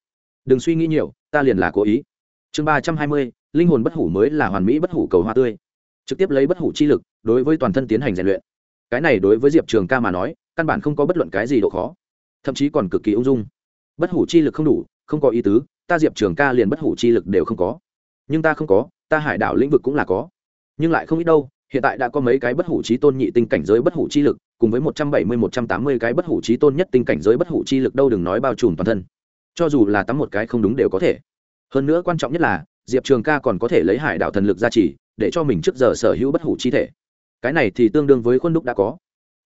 Đừng suy nghĩ nhiều, ta liền là cố ý. Chương ba trăm hai mươi, linh hồn bất hủ mới là hoàn mỹ bất hủ cầu hoa tươi. Trực tiếp lấy bất hủ chi lực, đối với toàn thân tiến hành rèn luyện. Cái này đối với diệp trường ca mà nói, căn bản không có bất luận cái gì độ khó thậm chí còn cực kỳ ung dung. Bất hủ chi lực không đủ, không có ý tứ, ta diệp trường ca liền bất hủ chi lực đều không có. Nhưng ta không có, ta hải đảo lĩnh vực cũng là có. Nhưng lại không ít đâu, hiện tại đã có mấy cái bất hủ trí tôn nhị tinh cảnh giới bất hủ chi lực, cùng với một trăm bảy mươi, một trăm tám mươi cái bất hủ trí tôn nhất tinh cảnh giới bất hủ chi lực đâu đừng nói bao trùm toàn thân. Cho dù là tắm một cái không đúng đều có thể. Hơn nữa quan trọng nhất là, diệp trường ca còn có thể lấy hải đạo thần lực ra chỉ để cho mình trước giờ sở hữu bất hủ chi thể. Cái này thì tương đương với khuôn đúc đã có.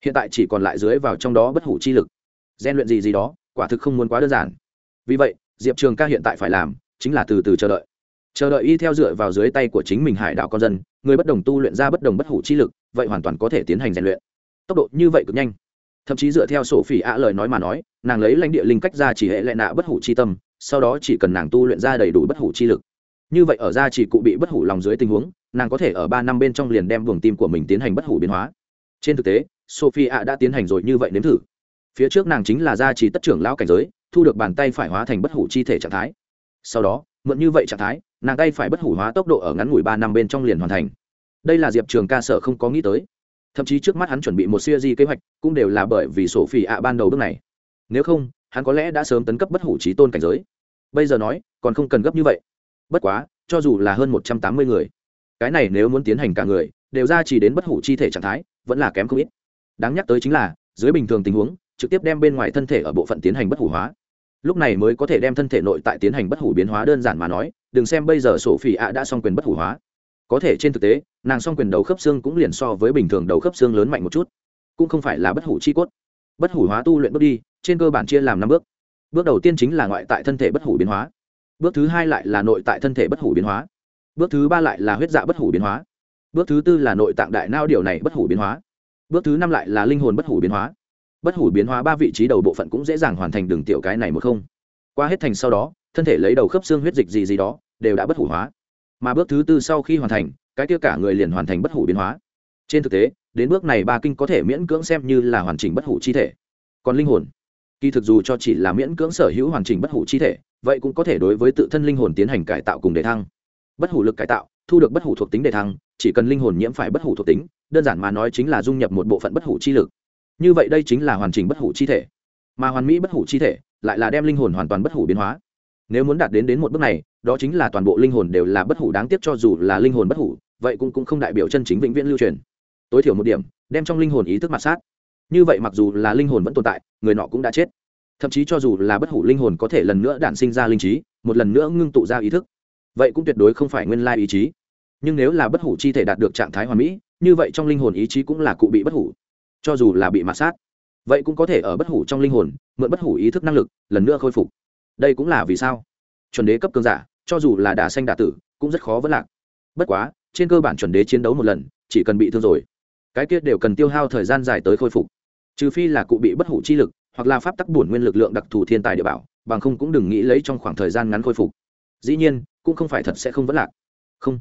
Hiện tại chỉ còn lại dưới vào trong đó bất hủ chi lực gian luyện gì gì đó, quả thực không muốn quá đơn giản. Vì vậy, diệp trường ca hiện tại phải làm chính là từ từ chờ đợi. Chờ đợi y theo dựa vào dưới tay của chính mình hải đạo con dân, người bất đồng tu luyện ra bất đồng bất hủ chi lực, vậy hoàn toàn có thể tiến hành rèn luyện. Tốc độ như vậy cực nhanh. Thậm chí dựa theo sổ phỉ ạ lời nói mà nói, nàng lấy lãnh địa linh cách ra chỉ hệ lệ nạ bất hủ chi tâm, sau đó chỉ cần nàng tu luyện ra đầy đủ bất hủ chi lực. Như vậy ở ra chỉ cụ bị bất hủ lòng dưới tình huống, nàng có thể ở ba năm bên trong liền đem buồng tim của mình tiến hành bất hủ biến hóa. Trên thực tế sophie ạ đã tiến hành rồi như vậy nếm thử phía trước nàng chính là gia trì tất trưởng lão cảnh giới, thu được bàn tay phải hóa thành bất hủ chi thể trạng thái. Sau đó, mượn như vậy trạng thái, nàng tay phải bất hủ hóa tốc độ ở ngắn ngủi ba năm bên trong liền hoàn thành. Đây là diệp trường ca sở không có nghĩ tới. Thậm chí trước mắt hắn chuẩn bị một siêu di kế hoạch, cũng đều là bởi vì sổ phỉ ạ ban đầu bước này. Nếu không, hắn có lẽ đã sớm tấn cấp bất hủ trí tôn cảnh giới. Bây giờ nói, còn không cần gấp như vậy. Bất quá, cho dù là hơn một trăm tám mươi người, cái này nếu muốn tiến hành cả người, đều ra chỉ đến bất hủ chi thể trạng thái, vẫn là kém không ít. Đáng nhắc tới chính là, dưới bình thường tình huống trực tiếp đem bên ngoài thân thể ở bộ phận tiến hành bất hủ hóa. Lúc này mới có thể đem thân thể nội tại tiến hành bất hủ biến hóa đơn giản mà nói, đừng xem bây giờ sổ phỉ ạ đã xong quyền bất hủ hóa. Có thể trên thực tế, nàng xong quyền đầu khớp xương cũng liền so với bình thường đầu khớp xương lớn mạnh một chút. Cũng không phải là bất hủ chi cốt. Bất hủ hóa tu luyện bước đi, trên cơ bản chia làm năm bước. Bước đầu tiên chính là ngoại tại thân thể bất hủ biến hóa. Bước thứ hai lại là nội tại thân thể bất hủ biến hóa. Bước thứ ba lại là huyết dạ bất hủ biến hóa. Bước thứ tư là nội tạng đại nao điều này bất hủ biến hóa. Bước thứ năm lại là linh hồn bất hủ biến hóa bất hủ biến hóa ba vị trí đầu bộ phận cũng dễ dàng hoàn thành đường tiểu cái này một không. Qua hết thành sau đó, thân thể lấy đầu khớp xương huyết dịch gì gì đó, đều đã bất hủ hóa. Mà bước thứ tư sau khi hoàn thành, cái kia cả người liền hoàn thành bất hủ biến hóa. Trên thực tế, đến bước này ba kinh có thể miễn cưỡng xem như là hoàn chỉnh bất hủ chi thể. Còn linh hồn, kỳ thực dù cho chỉ là miễn cưỡng sở hữu hoàn chỉnh bất hủ chi thể, vậy cũng có thể đối với tự thân linh hồn tiến hành cải tạo cùng đề thăng. Bất hủ lực cải tạo, thu được bất hủ thuộc tính đề thăng, chỉ cần linh hồn nhiễm phải bất hủ thuộc tính, đơn giản mà nói chính là dung nhập một bộ phận bất hủ chi lực như vậy đây chính là hoàn chỉnh bất hủ chi thể. Mà hoàn mỹ bất hủ chi thể lại là đem linh hồn hoàn toàn bất hủ biến hóa. Nếu muốn đạt đến đến một bước này đó chính là toàn bộ linh hồn đều là bất hủ đáng tiếc cho dù là linh hồn bất hủ vậy cũng, cũng không đại biểu chân chính vĩnh viễn lưu truyền. Tối thiểu một điểm đem trong linh hồn ý thức mặt sát. Như vậy mặc dù là linh hồn vẫn tồn tại người nọ cũng đã chết. Thậm chí cho dù là bất hủ linh hồn có thể lần nữa đản sinh ra linh trí một lần nữa ngưng tụ ra ý thức vậy cũng tuyệt đối không phải nguyên lai ý chí. Nhưng nếu là bất hủ chi thể đạt được trạng thái hoàn mỹ như vậy trong linh hồn ý chí cũng là cụ bị bất hủ cho dù là bị mạt sát, vậy cũng có thể ở bất hủ trong linh hồn, mượn bất hủ ý thức năng lực, lần nữa khôi phục. Đây cũng là vì sao? Chuẩn đế cấp cường giả, cho dù là đà xanh đà tử, cũng rất khó vẫn lạc. Bất quá, trên cơ bản chuẩn đế chiến đấu một lần, chỉ cần bị thương rồi, cái kia đều cần tiêu hao thời gian dài tới khôi phục. Trừ phi là cụ bị bất hủ chi lực, hoặc là pháp tắc bổn nguyên lực lượng đặc thù thiên tài địa bảo, bằng không cũng đừng nghĩ lấy trong khoảng thời gian ngắn khôi phục. Dĩ nhiên, cũng không phải thật sẽ không vẫn lạc. Không.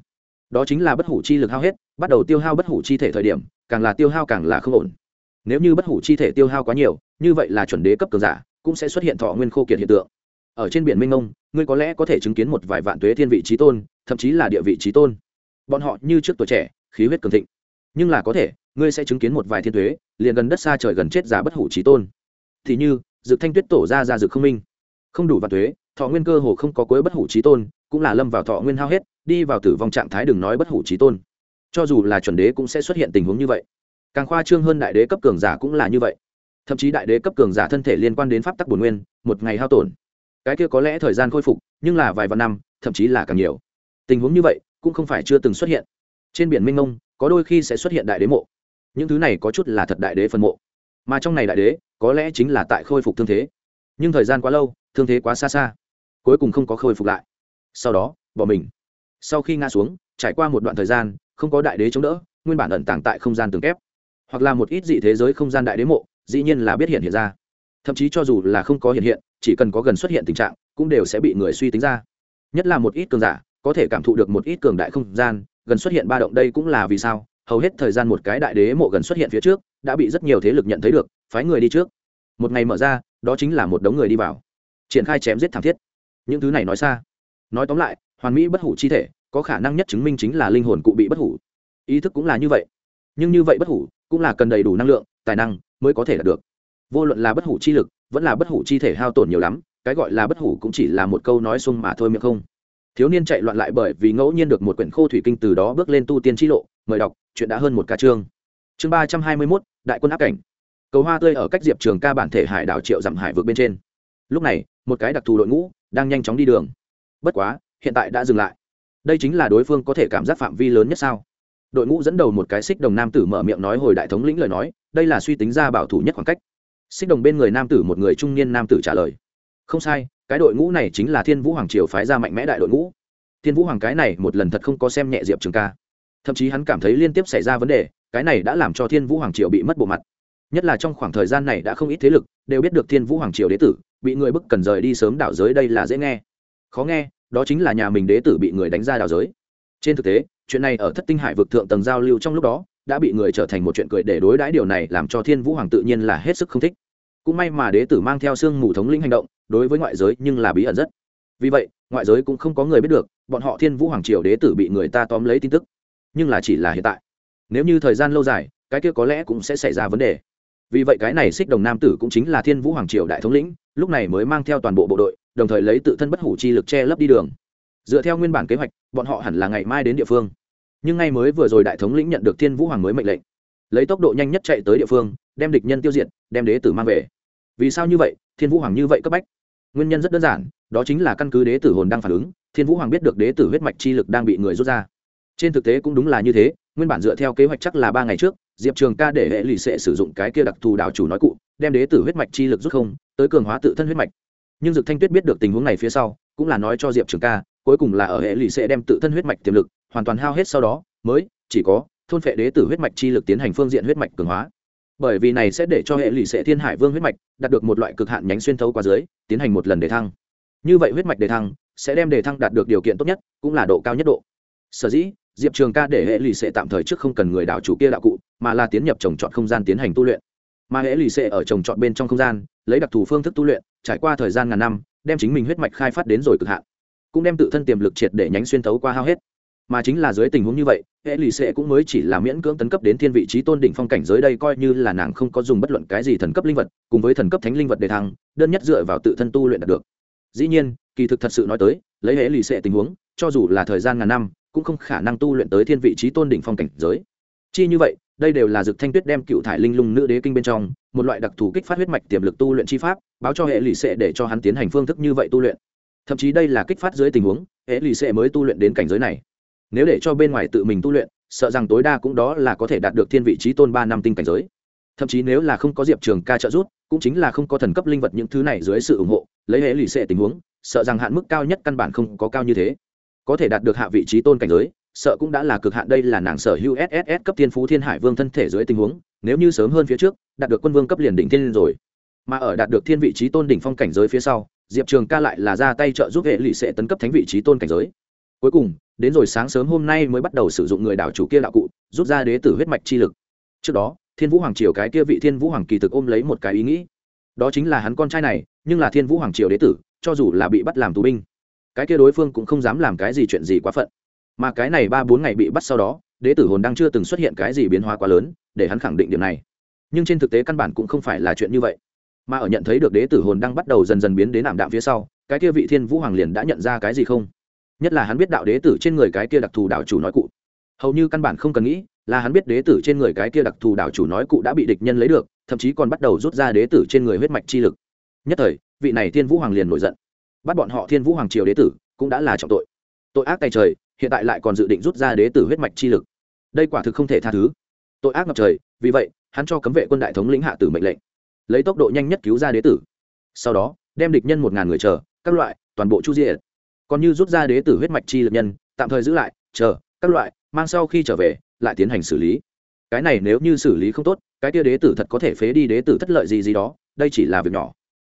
Đó chính là bất hủ chi lực hao hết, bắt đầu tiêu hao bất hủ chi thể thời điểm, càng là tiêu hao càng là không ổn nếu như bất hủ chi thể tiêu hao quá nhiều, như vậy là chuẩn đế cấp cường giả, cũng sẽ xuất hiện thọ nguyên khô kiệt hiện tượng. Ở trên biển minh ông ngươi có lẽ có thể chứng kiến một vài vạn tuế thiên vị trí tôn, thậm chí là địa vị trí tôn. Bọn họ như trước tuổi trẻ, khí huyết cường thịnh. Nhưng là có thể, ngươi sẽ chứng kiến một vài thiên tuế, liền gần đất xa trời gần chết giả bất hủ trí tôn. Thì như, dực thanh tuyết tổ ra ra dực không minh. Không đủ vạn tuế, thọ nguyên cơ hồ không có cuối bất hủ trí tôn, cũng là lâm vào thọ nguyên hao hết, đi vào tử vong trạng thái đừng nói bất hủ trí tôn. Cho dù là chuẩn đế cũng sẽ xuất hiện tình huống như vậy càng khoa trương hơn đại đế cấp cường giả cũng là như vậy. Thậm chí đại đế cấp cường giả thân thể liên quan đến pháp tắc bồn nguyên, một ngày hao tổn. Cái kia có lẽ thời gian khôi phục, nhưng là vài vạn năm, thậm chí là càng nhiều. Tình huống như vậy, cũng không phải chưa từng xuất hiện. Trên biển minh mông, có đôi khi sẽ xuất hiện đại đế mộ. Những thứ này có chút là thật đại đế phân mộ. Mà trong này đại đế, có lẽ chính là tại khôi phục thương thế. Nhưng thời gian quá lâu, thương thế quá xa xa. Cuối cùng không có khôi phục lại. Sau đó, bỏ mình. Sau khi ngã xuống, trải qua một đoạn thời gian, không có đại đế chống đỡ, nguyên bản ẩn tàng tại không gian tường kép hoặc là một ít dị thế giới không gian đại đế mộ, dĩ nhiên là biết hiện hiện ra. Thậm chí cho dù là không có hiện hiện, chỉ cần có gần xuất hiện tình trạng, cũng đều sẽ bị người suy tính ra. Nhất là một ít cường giả, có thể cảm thụ được một ít cường đại không gian, gần xuất hiện ba động đây cũng là vì sao, hầu hết thời gian một cái đại đế mộ gần xuất hiện phía trước, đã bị rất nhiều thế lực nhận thấy được, phái người đi trước. Một ngày mở ra, đó chính là một đống người đi vào. Triển khai chém giết thảm thiết. Những thứ này nói xa. Nói tóm lại, hoàn mỹ bất hủ chi thể, có khả năng nhất chứng minh chính là linh hồn cụ bị bất hủ. Ý thức cũng là như vậy. Nhưng như vậy bất hủ cũng là cần đầy đủ năng lượng, tài năng mới có thể đạt được. Vô luận là bất hủ chi lực, vẫn là bất hủ chi thể hao tổn nhiều lắm, cái gọi là bất hủ cũng chỉ là một câu nói xung mà thôi miệng không. Thiếu niên chạy loạn lại bởi vì ngẫu nhiên được một quyển khô thủy kinh từ đó bước lên tu tiên t lộ, mời đọc, chuyện đã hơn một ca chương. Chương ba trăm hai mươi mốt, đại quân áp cảnh. Cầu hoa tươi ở cách diệp trường ca bản thể hải đảo triệu dặm hải vượt bên trên. Lúc này, một cái đặc thù đội ngũ đang nhanh chóng đi đường. Bất quá, hiện tại đã dừng lại. Đây chính là đối phương có thể cảm giác phạm vi lớn nhất sao? Đội ngũ dẫn đầu một cái xích đồng nam tử mở miệng nói hồi đại thống lĩnh lời nói, đây là suy tính ra bảo thủ nhất khoảng cách. Xích đồng bên người nam tử một người trung niên nam tử trả lời. Không sai, cái đội ngũ này chính là thiên vũ hoàng triều phái ra mạnh mẽ đại đội ngũ. Thiên vũ hoàng cái này một lần thật không có xem nhẹ diệp trường ca. Thậm chí hắn cảm thấy liên tiếp xảy ra vấn đề, cái này đã làm cho thiên vũ hoàng triều bị mất bộ mặt. Nhất là trong khoảng thời gian này đã không ít thế lực đều biết được thiên vũ hoàng triều đế tử, bị người bức cần rời đi sớm đảo giới đây là dễ nghe. Khó nghe, đó chính là nhà mình đế tử bị người đánh ra đảo giới. Trên thực tế chuyện này ở thất tinh hải vực thượng tầng giao lưu trong lúc đó, đã bị người trở thành một chuyện cười để đối đãi điều này làm cho thiên vũ hoàng tự nhiên là hết sức không thích. Cũng may mà đế tử mang theo xương mù thống lĩnh hành động, đối với ngoại giới nhưng là bí ẩn rất. Vì vậy, ngoại giới cũng không có người biết được, bọn họ thiên vũ hoàng triều đế tử bị người ta tóm lấy tin tức. Nhưng là chỉ là hiện tại. Nếu như thời gian lâu dài, cái kia có lẽ cũng sẽ xảy ra vấn đề. Vì vậy cái này xích đồng nam tử cũng chính là thiên vũ hoàng triều đại thống lĩnh, lúc này mới mang theo toàn bộ bộ đội, đồng thời lấy tự thân bất hủ chi lực che lấp đi đường. Dựa theo nguyên bản kế hoạch, bọn họ hẳn là ngày mai đến địa phương nhưng ngay mới vừa rồi đại thống lĩnh nhận được thiên vũ hoàng mới mệnh lệnh lấy tốc độ nhanh nhất chạy tới địa phương đem địch nhân tiêu diệt đem đế tử mang về vì sao như vậy thiên vũ hoàng như vậy cấp bách nguyên nhân rất đơn giản đó chính là căn cứ đế tử hồn đang phản ứng thiên vũ hoàng biết được đế tử huyết mạch chi lực đang bị người rút ra trên thực tế cũng đúng là như thế nguyên bản dựa theo kế hoạch chắc là ba ngày trước diệp trường ca để hệ lụy sẽ sử dụng cái kia đặc thù đảo chủ nói cụ đem đế tử huyết mạch chi lực rút không tới cường hóa tự thân huyết mạch nhưng dực thanh tuyết biết được tình huống này phía sau cũng là nói cho diệp trường ca cuối cùng là ở hệ lụy sẽ đem tự thân huyết mạch tiềm lực hoàn toàn hao hết sau đó, mới chỉ có thôn phệ đế tử huyết mạch chi lực tiến hành phương diện huyết mạch cường hóa. Bởi vì này sẽ để cho hệ lụy sẽ thiên hải vương huyết mạch đạt được một loại cực hạn nhánh xuyên thấu qua dưới, tiến hành một lần đề thăng. Như vậy huyết mạch đề thăng sẽ đem đề thăng đạt được điều kiện tốt nhất, cũng là độ cao nhất độ. Sở dĩ, diệp trường ca để hệ lụy sẽ tạm thời trước không cần người đạo chủ kia đạo cụ, mà là tiến nhập trồng trọt không gian tiến hành tu luyện. Mà hệ lụy sẽ ở trồng trọt bên trong không gian, lấy đặc thù phương thức tu luyện, trải qua thời gian ngàn năm, đem chính mình huyết mạch khai phát đến rồi cực hạn cũng đem tự thân tiềm lực triệt để nhánh xuyên thấu qua hao hết. Mà chính là dưới tình huống như vậy, hệ lụy sẽ cũng mới chỉ là miễn cưỡng tấn cấp đến thiên vị trí tôn đỉnh phong cảnh giới đây coi như là nàng không có dùng bất luận cái gì thần cấp linh vật, cùng với thần cấp thánh linh vật để thăng, đơn nhất dựa vào tự thân tu luyện đạt được. Dĩ nhiên, kỳ thực thật sự nói tới, lấy hệ lụy sẽ tình huống, cho dù là thời gian ngàn năm, cũng không khả năng tu luyện tới thiên vị trí tôn đỉnh phong cảnh giới. Chi như vậy, đây đều là dực thanh tuyết đem cựu thải linh lung nữ đế kinh bên trong, một loại đặc thù kích phát huyết mạch tiềm lực tu luyện chi pháp, báo cho hệ lụy sẽ để cho hắn tiến hành phương thức như vậy tu luyện thậm chí đây là kích phát dưới tình huống, hệ Lì sẽ mới tu luyện đến cảnh giới này. Nếu để cho bên ngoài tự mình tu luyện, sợ rằng tối đa cũng đó là có thể đạt được thiên vị trí tôn ba năm tinh cảnh giới. Thậm chí nếu là không có diệp trường ca trợ giúp, cũng chính là không có thần cấp linh vật những thứ này dưới sự ủng hộ, lấy hệ Lì sẽ tình huống, sợ rằng hạn mức cao nhất căn bản không có cao như thế. Có thể đạt được hạ vị trí tôn cảnh giới, sợ cũng đã là cực hạn đây là nàng sở hữu sss cấp thiên phú thiên hải vương thân thể dưới tình huống, nếu như sớm hơn phía trước, đạt được quân vương cấp liền đỉnh thiên rồi mà ở đạt được thiên vị trí tôn đỉnh phong cảnh giới phía sau, diệp trường ca lại là ra tay trợ giúp hệ lụy sẽ tấn cấp thánh vị trí tôn cảnh giới. Cuối cùng, đến rồi sáng sớm hôm nay mới bắt đầu sử dụng người đảo chủ kia đạo cụ, rút ra đế tử huyết mạch chi lực. Trước đó, thiên vũ hoàng triều cái kia vị thiên vũ hoàng kỳ thực ôm lấy một cái ý nghĩ. Đó chính là hắn con trai này, nhưng là thiên vũ hoàng triều đế tử, cho dù là bị bắt làm tù binh, cái kia đối phương cũng không dám làm cái gì chuyện gì quá phận. Mà cái này ba bốn ngày bị bắt sau đó, đế tử hồn đang chưa từng xuất hiện cái gì biến hóa quá lớn, để hắn khẳng định điểm này. Nhưng trên thực tế căn bản cũng không phải là chuyện như vậy mà ở nhận thấy được đế tử hồn đang bắt đầu dần dần biến đến ảm đạm phía sau, cái kia vị thiên vũ hoàng liền đã nhận ra cái gì không? Nhất là hắn biết đạo đế tử trên người cái kia đặc thù đạo chủ nói cụ. Hầu như căn bản không cần nghĩ là hắn biết đế tử trên người cái kia đặc thù đạo chủ nói cụ đã bị địch nhân lấy được, thậm chí còn bắt đầu rút ra đế tử trên người huyết mạch chi lực. Nhất thời, vị này thiên vũ hoàng liền nổi giận. Bắt bọn họ thiên vũ hoàng triều đế tử cũng đã là trọng tội. Tội ác tay trời, hiện tại lại còn dự định rút ra đế tử huyết mạch chi lực. Đây quả thực không thể tha thứ. Tội ác ngập trời, vì vậy, hắn cho cấm vệ quân đại thống lĩnh hạ tử mệnh lệnh lấy tốc độ nhanh nhất cứu ra đế tử. Sau đó, đem địch nhân một ngàn người chờ, các loại, toàn bộ chu diệt. Còn như rút ra đế tử huyết mạch chi lực nhân, tạm thời giữ lại, chờ, các loại, mang sau khi trở về, lại tiến hành xử lý. Cái này nếu như xử lý không tốt, cái kia đế tử thật có thể phế đi đế tử thất lợi gì gì đó, đây chỉ là việc nhỏ.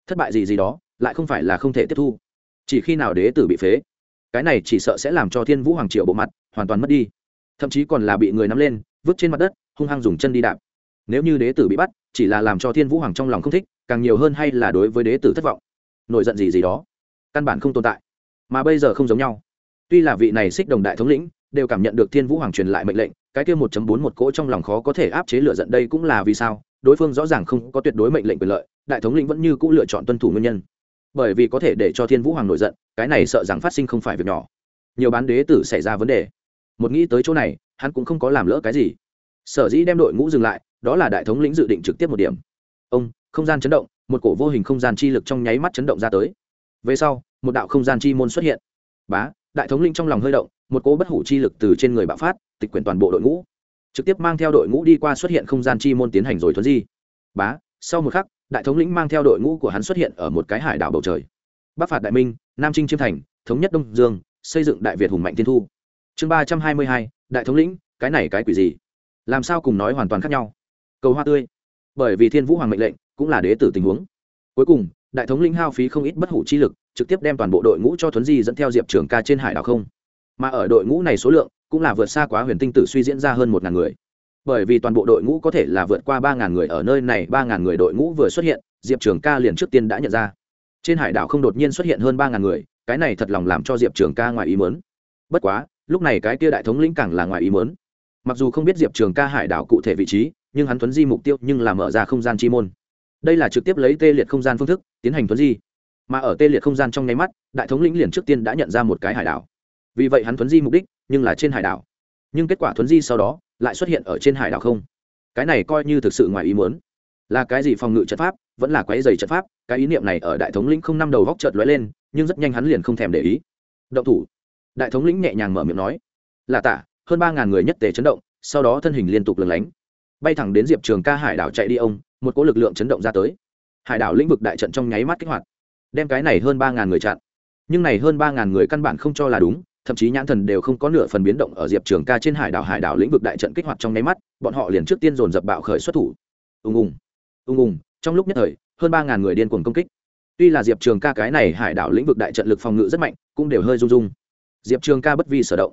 Thất bại gì gì đó, lại không phải là không thể tiếp thu. Chỉ khi nào đế tử bị phế, cái này chỉ sợ sẽ làm cho thiên vũ hoàng triệu bộ mặt hoàn toàn mất đi. Thậm chí còn là bị người nắm lên, vứt trên mặt đất, hung hăng dùng chân đi đạp. Nếu như đế tử bị bắt chỉ là làm cho thiên vũ hoàng trong lòng không thích, càng nhiều hơn hay là đối với đế tử thất vọng. Nổi giận gì gì đó, căn bản không tồn tại. Mà bây giờ không giống nhau. Tuy là vị này xích đồng đại thống lĩnh, đều cảm nhận được thiên vũ hoàng truyền lại mệnh lệnh, cái kia một bốn một cỗ trong lòng khó có thể áp chế lựa giận đây cũng là vì sao, đối phương rõ ràng không có tuyệt đối mệnh lệnh quyền lợi, đại thống lĩnh vẫn như cũ lựa chọn tuân thủ nguyên nhân. Bởi vì có thể để cho thiên vũ hoàng nổi giận, cái này sợ rằng phát sinh không phải việc nhỏ. Nhiều bán đế tử xảy ra vấn đề. Một nghĩ tới chỗ này, hắn cũng không có làm lỡ cái gì. Sở dĩ đem đội ngũ dừng lại đó là đại thống lĩnh dự định trực tiếp một điểm. Ông, không gian chấn động, một cổ vô hình không gian chi lực trong nháy mắt chấn động ra tới. Về sau, một đạo không gian chi môn xuất hiện. Bá, đại thống lĩnh trong lòng hơi động, một cỗ bất hủ chi lực từ trên người bạo phát, tịch quyển toàn bộ đội ngũ. Trực tiếp mang theo đội ngũ đi qua xuất hiện không gian chi môn tiến hành rồi thuấn di. Bá, sau một khắc, đại thống lĩnh mang theo đội ngũ của hắn xuất hiện ở một cái hải đảo bầu trời. Bắc phạt đại minh, nam trinh chiêm thành, thống nhất đông dương, xây dựng đại việt hùng mạnh tiên thu. Chương ba trăm hai mươi hai, đại thống lĩnh, cái này cái quỷ gì? Làm sao cùng nói hoàn toàn khác nhau? Cầu hoa tươi. Bởi vì thiên vũ hoàng mệnh lệnh cũng là đế tử tình huống. Cuối cùng, đại thống lĩnh hao phí không ít bất hủ chi lực, trực tiếp đem toàn bộ đội ngũ cho thuấn di dẫn theo diệp trường ca trên hải đảo không. Mà ở đội ngũ này số lượng cũng là vượt xa quá huyền tinh tử suy diễn ra hơn một ngàn người. Bởi vì toàn bộ đội ngũ có thể là vượt qua ba ngàn người ở nơi này, ba ngàn người đội ngũ vừa xuất hiện, diệp trường ca liền trước tiên đã nhận ra. Trên hải đảo không đột nhiên xuất hiện hơn ba ngàn người, cái này thật lòng làm cho diệp trường ca ngoài ý mớn bất quá, lúc này cái kia đại thống lĩnh càng là ngoài ý mớn mặc dù không biết diệp trường ca hải đảo cụ thể vị trí nhưng hắn thuấn di mục tiêu nhưng là mở ra không gian chi môn. Đây là trực tiếp lấy tê liệt không gian phương thức tiến hành thuấn di. Mà ở tê liệt không gian trong nháy mắt, đại thống lĩnh liền trước tiên đã nhận ra một cái hải đảo. Vì vậy hắn thuấn di mục đích nhưng là trên hải đảo. Nhưng kết quả thuấn di sau đó lại xuất hiện ở trên hải đảo không? Cái này coi như thực sự ngoài ý muốn. Là cái gì phòng ngự trận pháp, vẫn là quái dày trận pháp, cái ý niệm này ở đại thống lĩnh không năm đầu góc chợt lóe lên, nhưng rất nhanh hắn liền không thèm để ý. Động thủ. Đại thống lĩnh nhẹ nhàng mở miệng nói, là tạ hơn ba ngàn người nhất tề chấn động, sau đó thân hình liên tục lừng lánh bay thẳng đến diệp trường ca hải đảo chạy đi ông, một cỗ lực lượng chấn động ra tới. Hải đảo lĩnh vực đại trận trong nháy mắt kích hoạt, đem cái này hơn ba ngàn người chặn. Nhưng này hơn ba ngàn người căn bản không cho là đúng, thậm chí nhãn thần đều không có nửa phần biến động ở diệp trường ca trên hải đảo hải đảo lĩnh vực đại trận kích hoạt trong nháy mắt, bọn họ liền trước tiên dồn dập bạo khởi xuất thủ. Ùng ùng ùng ùng, trong lúc nhất thời, hơn ba ngàn người điên cuồng công kích. Tuy là diệp trường ca cái này hải đảo lĩnh vực đại trận lực phòng ngự rất mạnh, cũng đều hơi rung rung. Diệp trường ca bất vi sở động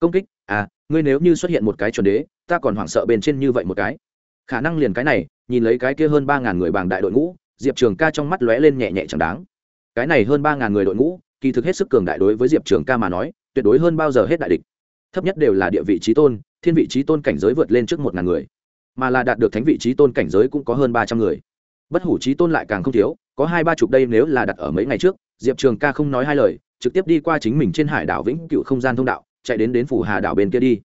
công kích à ngươi nếu như xuất hiện một cái chuẩn đế, ta còn hoảng sợ bên trên như vậy một cái. Khả năng liền cái này, nhìn lấy cái kia hơn ba ngàn người bảng đại đội ngũ, diệp trường ca trong mắt lóe lên nhẹ nhẹ chẳng đáng. Cái này hơn ba ngàn người đội ngũ, kỳ thực hết sức cường đại đối với diệp trường ca mà nói, tuyệt đối hơn bao giờ hết đại địch. Thấp nhất đều là địa vị trí tôn, thiên vị trí tôn cảnh giới vượt lên trước một ngàn người. Mà là đạt được thánh vị trí tôn cảnh giới cũng có hơn ba trăm người. Bất hủ trí tôn lại càng không thiếu, có hai ba chục đây nếu là đặt ở mấy ngày trước, diệp trường ca không nói hai lời, trực tiếp đi qua chính mình trên hải đảo vĩnh cựu không gian thông đạo chạy đến đến phủ hà đảo bên kia đi.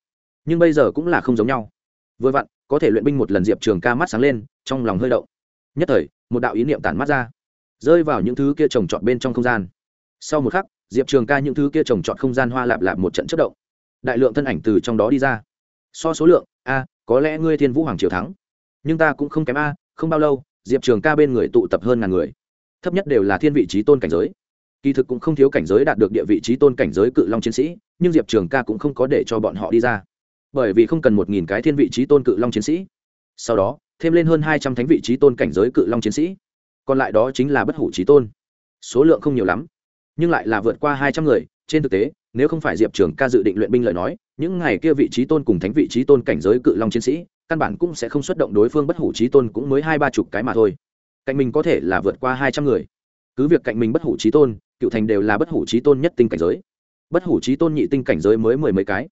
Nhưng bây giờ cũng là không giống nhau. Vừa vặn, có thể luyện binh một lần diệp trường ca mắt sáng lên, trong lòng hơi động. Nhất thời, một đạo ý niệm tản mắt ra, rơi vào những thứ kia trồng trọt bên trong không gian. Sau một khắc, diệp trường ca những thứ kia trồng trọt không gian hoa lạp lạp một trận chất động. Đại lượng thân ảnh từ trong đó đi ra. So số lượng, a, có lẽ ngươi thiên vũ hoàng triều thắng. Nhưng ta cũng không kém a, không bao lâu, diệp trường ca bên người tụ tập hơn ngàn người. Thấp nhất đều là thiên vị trí tôn cảnh giới kỳ thực cũng không thiếu cảnh giới đạt được địa vị trí tôn cảnh giới cự long chiến sĩ, nhưng diệp trường ca cũng không có để cho bọn họ đi ra. Bởi vì không cần một nghìn cái thiên vị trí tôn cự long chiến sĩ. Sau đó, thêm lên hơn hai trăm thánh vị trí tôn cảnh giới cự long chiến sĩ. Còn lại đó chính là bất hủ trí tôn. Số lượng không nhiều lắm, nhưng lại là vượt qua hai trăm người. Trên thực tế, nếu không phải diệp trường ca dự định luyện binh lời nói, những ngày kia vị trí tôn cùng thánh vị trí tôn cảnh giới cự long chiến sĩ, căn bản cũng sẽ không xuất động đối phương bất hủ trí tôn cũng mới hai ba chục cái mà thôi. Cạnh mình có thể là vượt qua hai trăm người. Cứ việc cạnh mình bất hủ trí tôn cựu thành đều là bất hủ trí tôn nhất tinh cảnh giới. Bất hủ trí tôn nhị tinh cảnh giới mới mười mấy cái,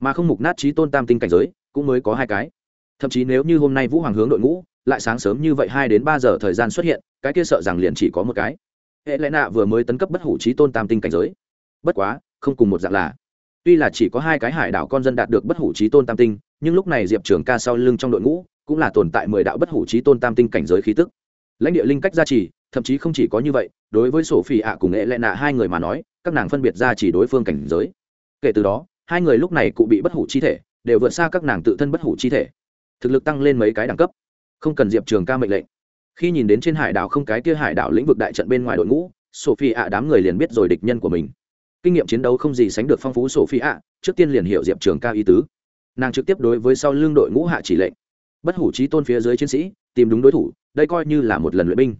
mà không mục nát trí tôn tam tinh cảnh giới cũng mới có hai cái. Thậm chí nếu như hôm nay vũ hoàng hướng đội ngũ lại sáng sớm như vậy hai đến ba giờ thời gian xuất hiện, cái kia sợ rằng liền chỉ có một cái. Hệ lẽ nạ vừa mới tấn cấp bất hủ trí tôn tam tinh cảnh giới. Bất quá, không cùng một dạng là, tuy là chỉ có hai cái hải đảo con dân đạt được bất hủ trí tôn tam tinh, nhưng lúc này diệp trường ca sau lưng trong đội ngũ cũng là tồn tại mười đạo bất hủ trí tôn tam tinh cảnh giới khí tức. Lãnh địa linh cách gia trì thậm chí không chỉ có như vậy, đối với sổ phi ạ cùng nghệ lệ nạ hai người mà nói, các nàng phân biệt ra chỉ đối phương cảnh giới. Kể từ đó, hai người lúc này cụ bị bất hủ chi thể, đều vượt xa các nàng tự thân bất hủ chi thể. Thực lực tăng lên mấy cái đẳng cấp. Không cần diệp trường ca mệnh lệnh. Khi nhìn đến trên hải đảo không cái kia hải đảo lĩnh vực đại trận bên ngoài đội ngũ, sophie ạ đám người liền biết rồi địch nhân của mình. Kinh nghiệm chiến đấu không gì sánh được phong phú sophie ạ, trước tiên liền hiểu diệp trường ca ý tứ. Nàng trực tiếp đối với sau lưng đội ngũ hạ chỉ lệnh. Bất hủ trí tôn phía dưới chiến sĩ, tìm đúng đối thủ, đây coi như là một lần luyện binh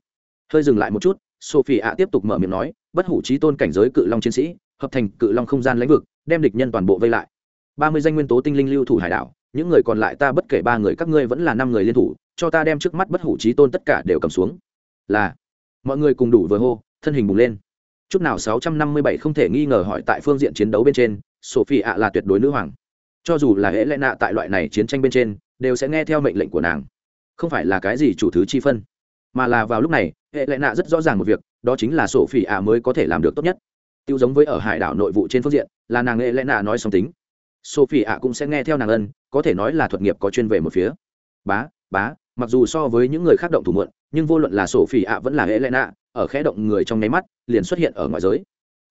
hơi dừng lại một chút, sophie ạ tiếp tục mở miệng nói, bất hủ trí tôn cảnh giới cự long chiến sĩ, hợp thành cự long không gian lãnh vực, đem địch nhân toàn bộ vây lại. Ba mươi danh nguyên tố tinh linh lưu thủ hải đảo, những người còn lại ta bất kể ba người, các ngươi vẫn là năm người liên thủ, cho ta đem trước mắt bất hủ trí tôn tất cả đều cầm xuống. Là. Mọi người cùng đủ vừa hô, thân hình bùng lên. Chút nào sáu trăm năm mươi bảy không thể nghi ngờ hỏi tại phương diện chiến đấu bên trên, sophie ạ là tuyệt đối nữ hoàng. Cho dù là hễ lẽ nạ tại loại này chiến tranh bên trên, đều sẽ nghe theo mệnh lệnh của nàng. Không phải là cái gì chủ thứ chi phân, mà là vào lúc này hệ lệ nạ rất rõ ràng một việc, đó chính là sổ phỉ ạ mới có thể làm được tốt nhất. Tiêu giống với ở hải đảo nội vụ trên phương diện, là nàng hệ lệ nạ nói song tính. Sophie ạ cũng sẽ nghe theo nàng ân, có thể nói là thuật nghiệp có chuyên về một phía. Bá bá, mặc dù so với những người khác động thủ muộn, nhưng vô luận là sophie ạ vẫn là hệ lệ nạ, ở khẽ động người trong nháy mắt, liền xuất hiện ở ngoại giới.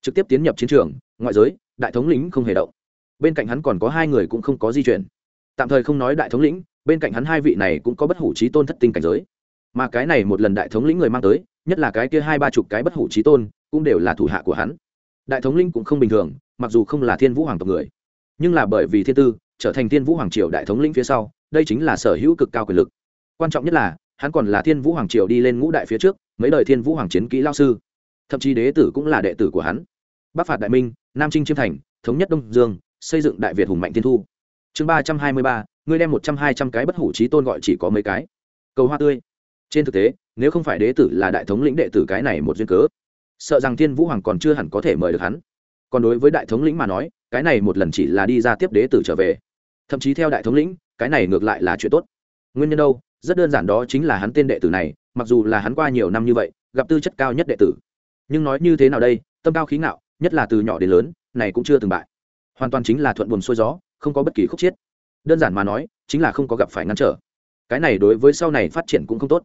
Trực tiếp tiến nhập chiến trường, ngoại giới, đại thống lĩnh không hề động. Bên cạnh hắn còn có hai người cũng không có di chuyển. Tạm thời không nói đại thống lĩnh, bên cạnh hắn hai vị này cũng có bất hủ trí tôn thất tinh cảnh giới mà cái này một lần đại thống lĩnh người mang tới, nhất là cái kia hai ba chục cái bất hủ trí tôn, cũng đều là thủ hạ của hắn. Đại thống lĩnh cũng không bình thường, mặc dù không là thiên vũ hoàng tộc người, nhưng là bởi vì thiên tư, trở thành thiên vũ hoàng triều đại thống lĩnh phía sau, đây chính là sở hữu cực cao quyền lực. Quan trọng nhất là, hắn còn là thiên vũ hoàng triều đi lên ngũ đại phía trước, mấy đời thiên vũ hoàng chiến kỹ lao sư. Thậm chí đế tử cũng là đệ tử của hắn. Bắc phạt đại minh, nam trinh chiêm thành, thống nhất đông dương, xây dựng đại việt hùng mạnh thiên thu. Chương ba trăm hai mươi ba ngươi đem một trăm hai trăm cái bất hủ trí tôn gọi chỉ có mấy cái. Cầu hoa tươi trên thực tế, nếu không phải đế tử là đại thống lĩnh đệ tử cái này một duyên cớ, sợ rằng thiên vũ hoàng còn chưa hẳn có thể mời được hắn. Còn đối với đại thống lĩnh mà nói, cái này một lần chỉ là đi ra tiếp đế tử trở về. Thậm chí theo đại thống lĩnh, cái này ngược lại là chuyện tốt. Nguyên nhân đâu? Rất đơn giản đó chính là hắn tên đệ tử này, mặc dù là hắn qua nhiều năm như vậy, gặp tư chất cao nhất đệ tử. Nhưng nói như thế nào đây? Tâm cao khí ngạo, nhất là từ nhỏ đến lớn, này cũng chưa từng bại. Hoàn toàn chính là thuận buồm xuôi gió, không có bất kỳ khúc chiết. Đơn giản mà nói, chính là không có gặp phải ngăn trở. Cái này đối với sau này phát triển cũng không tốt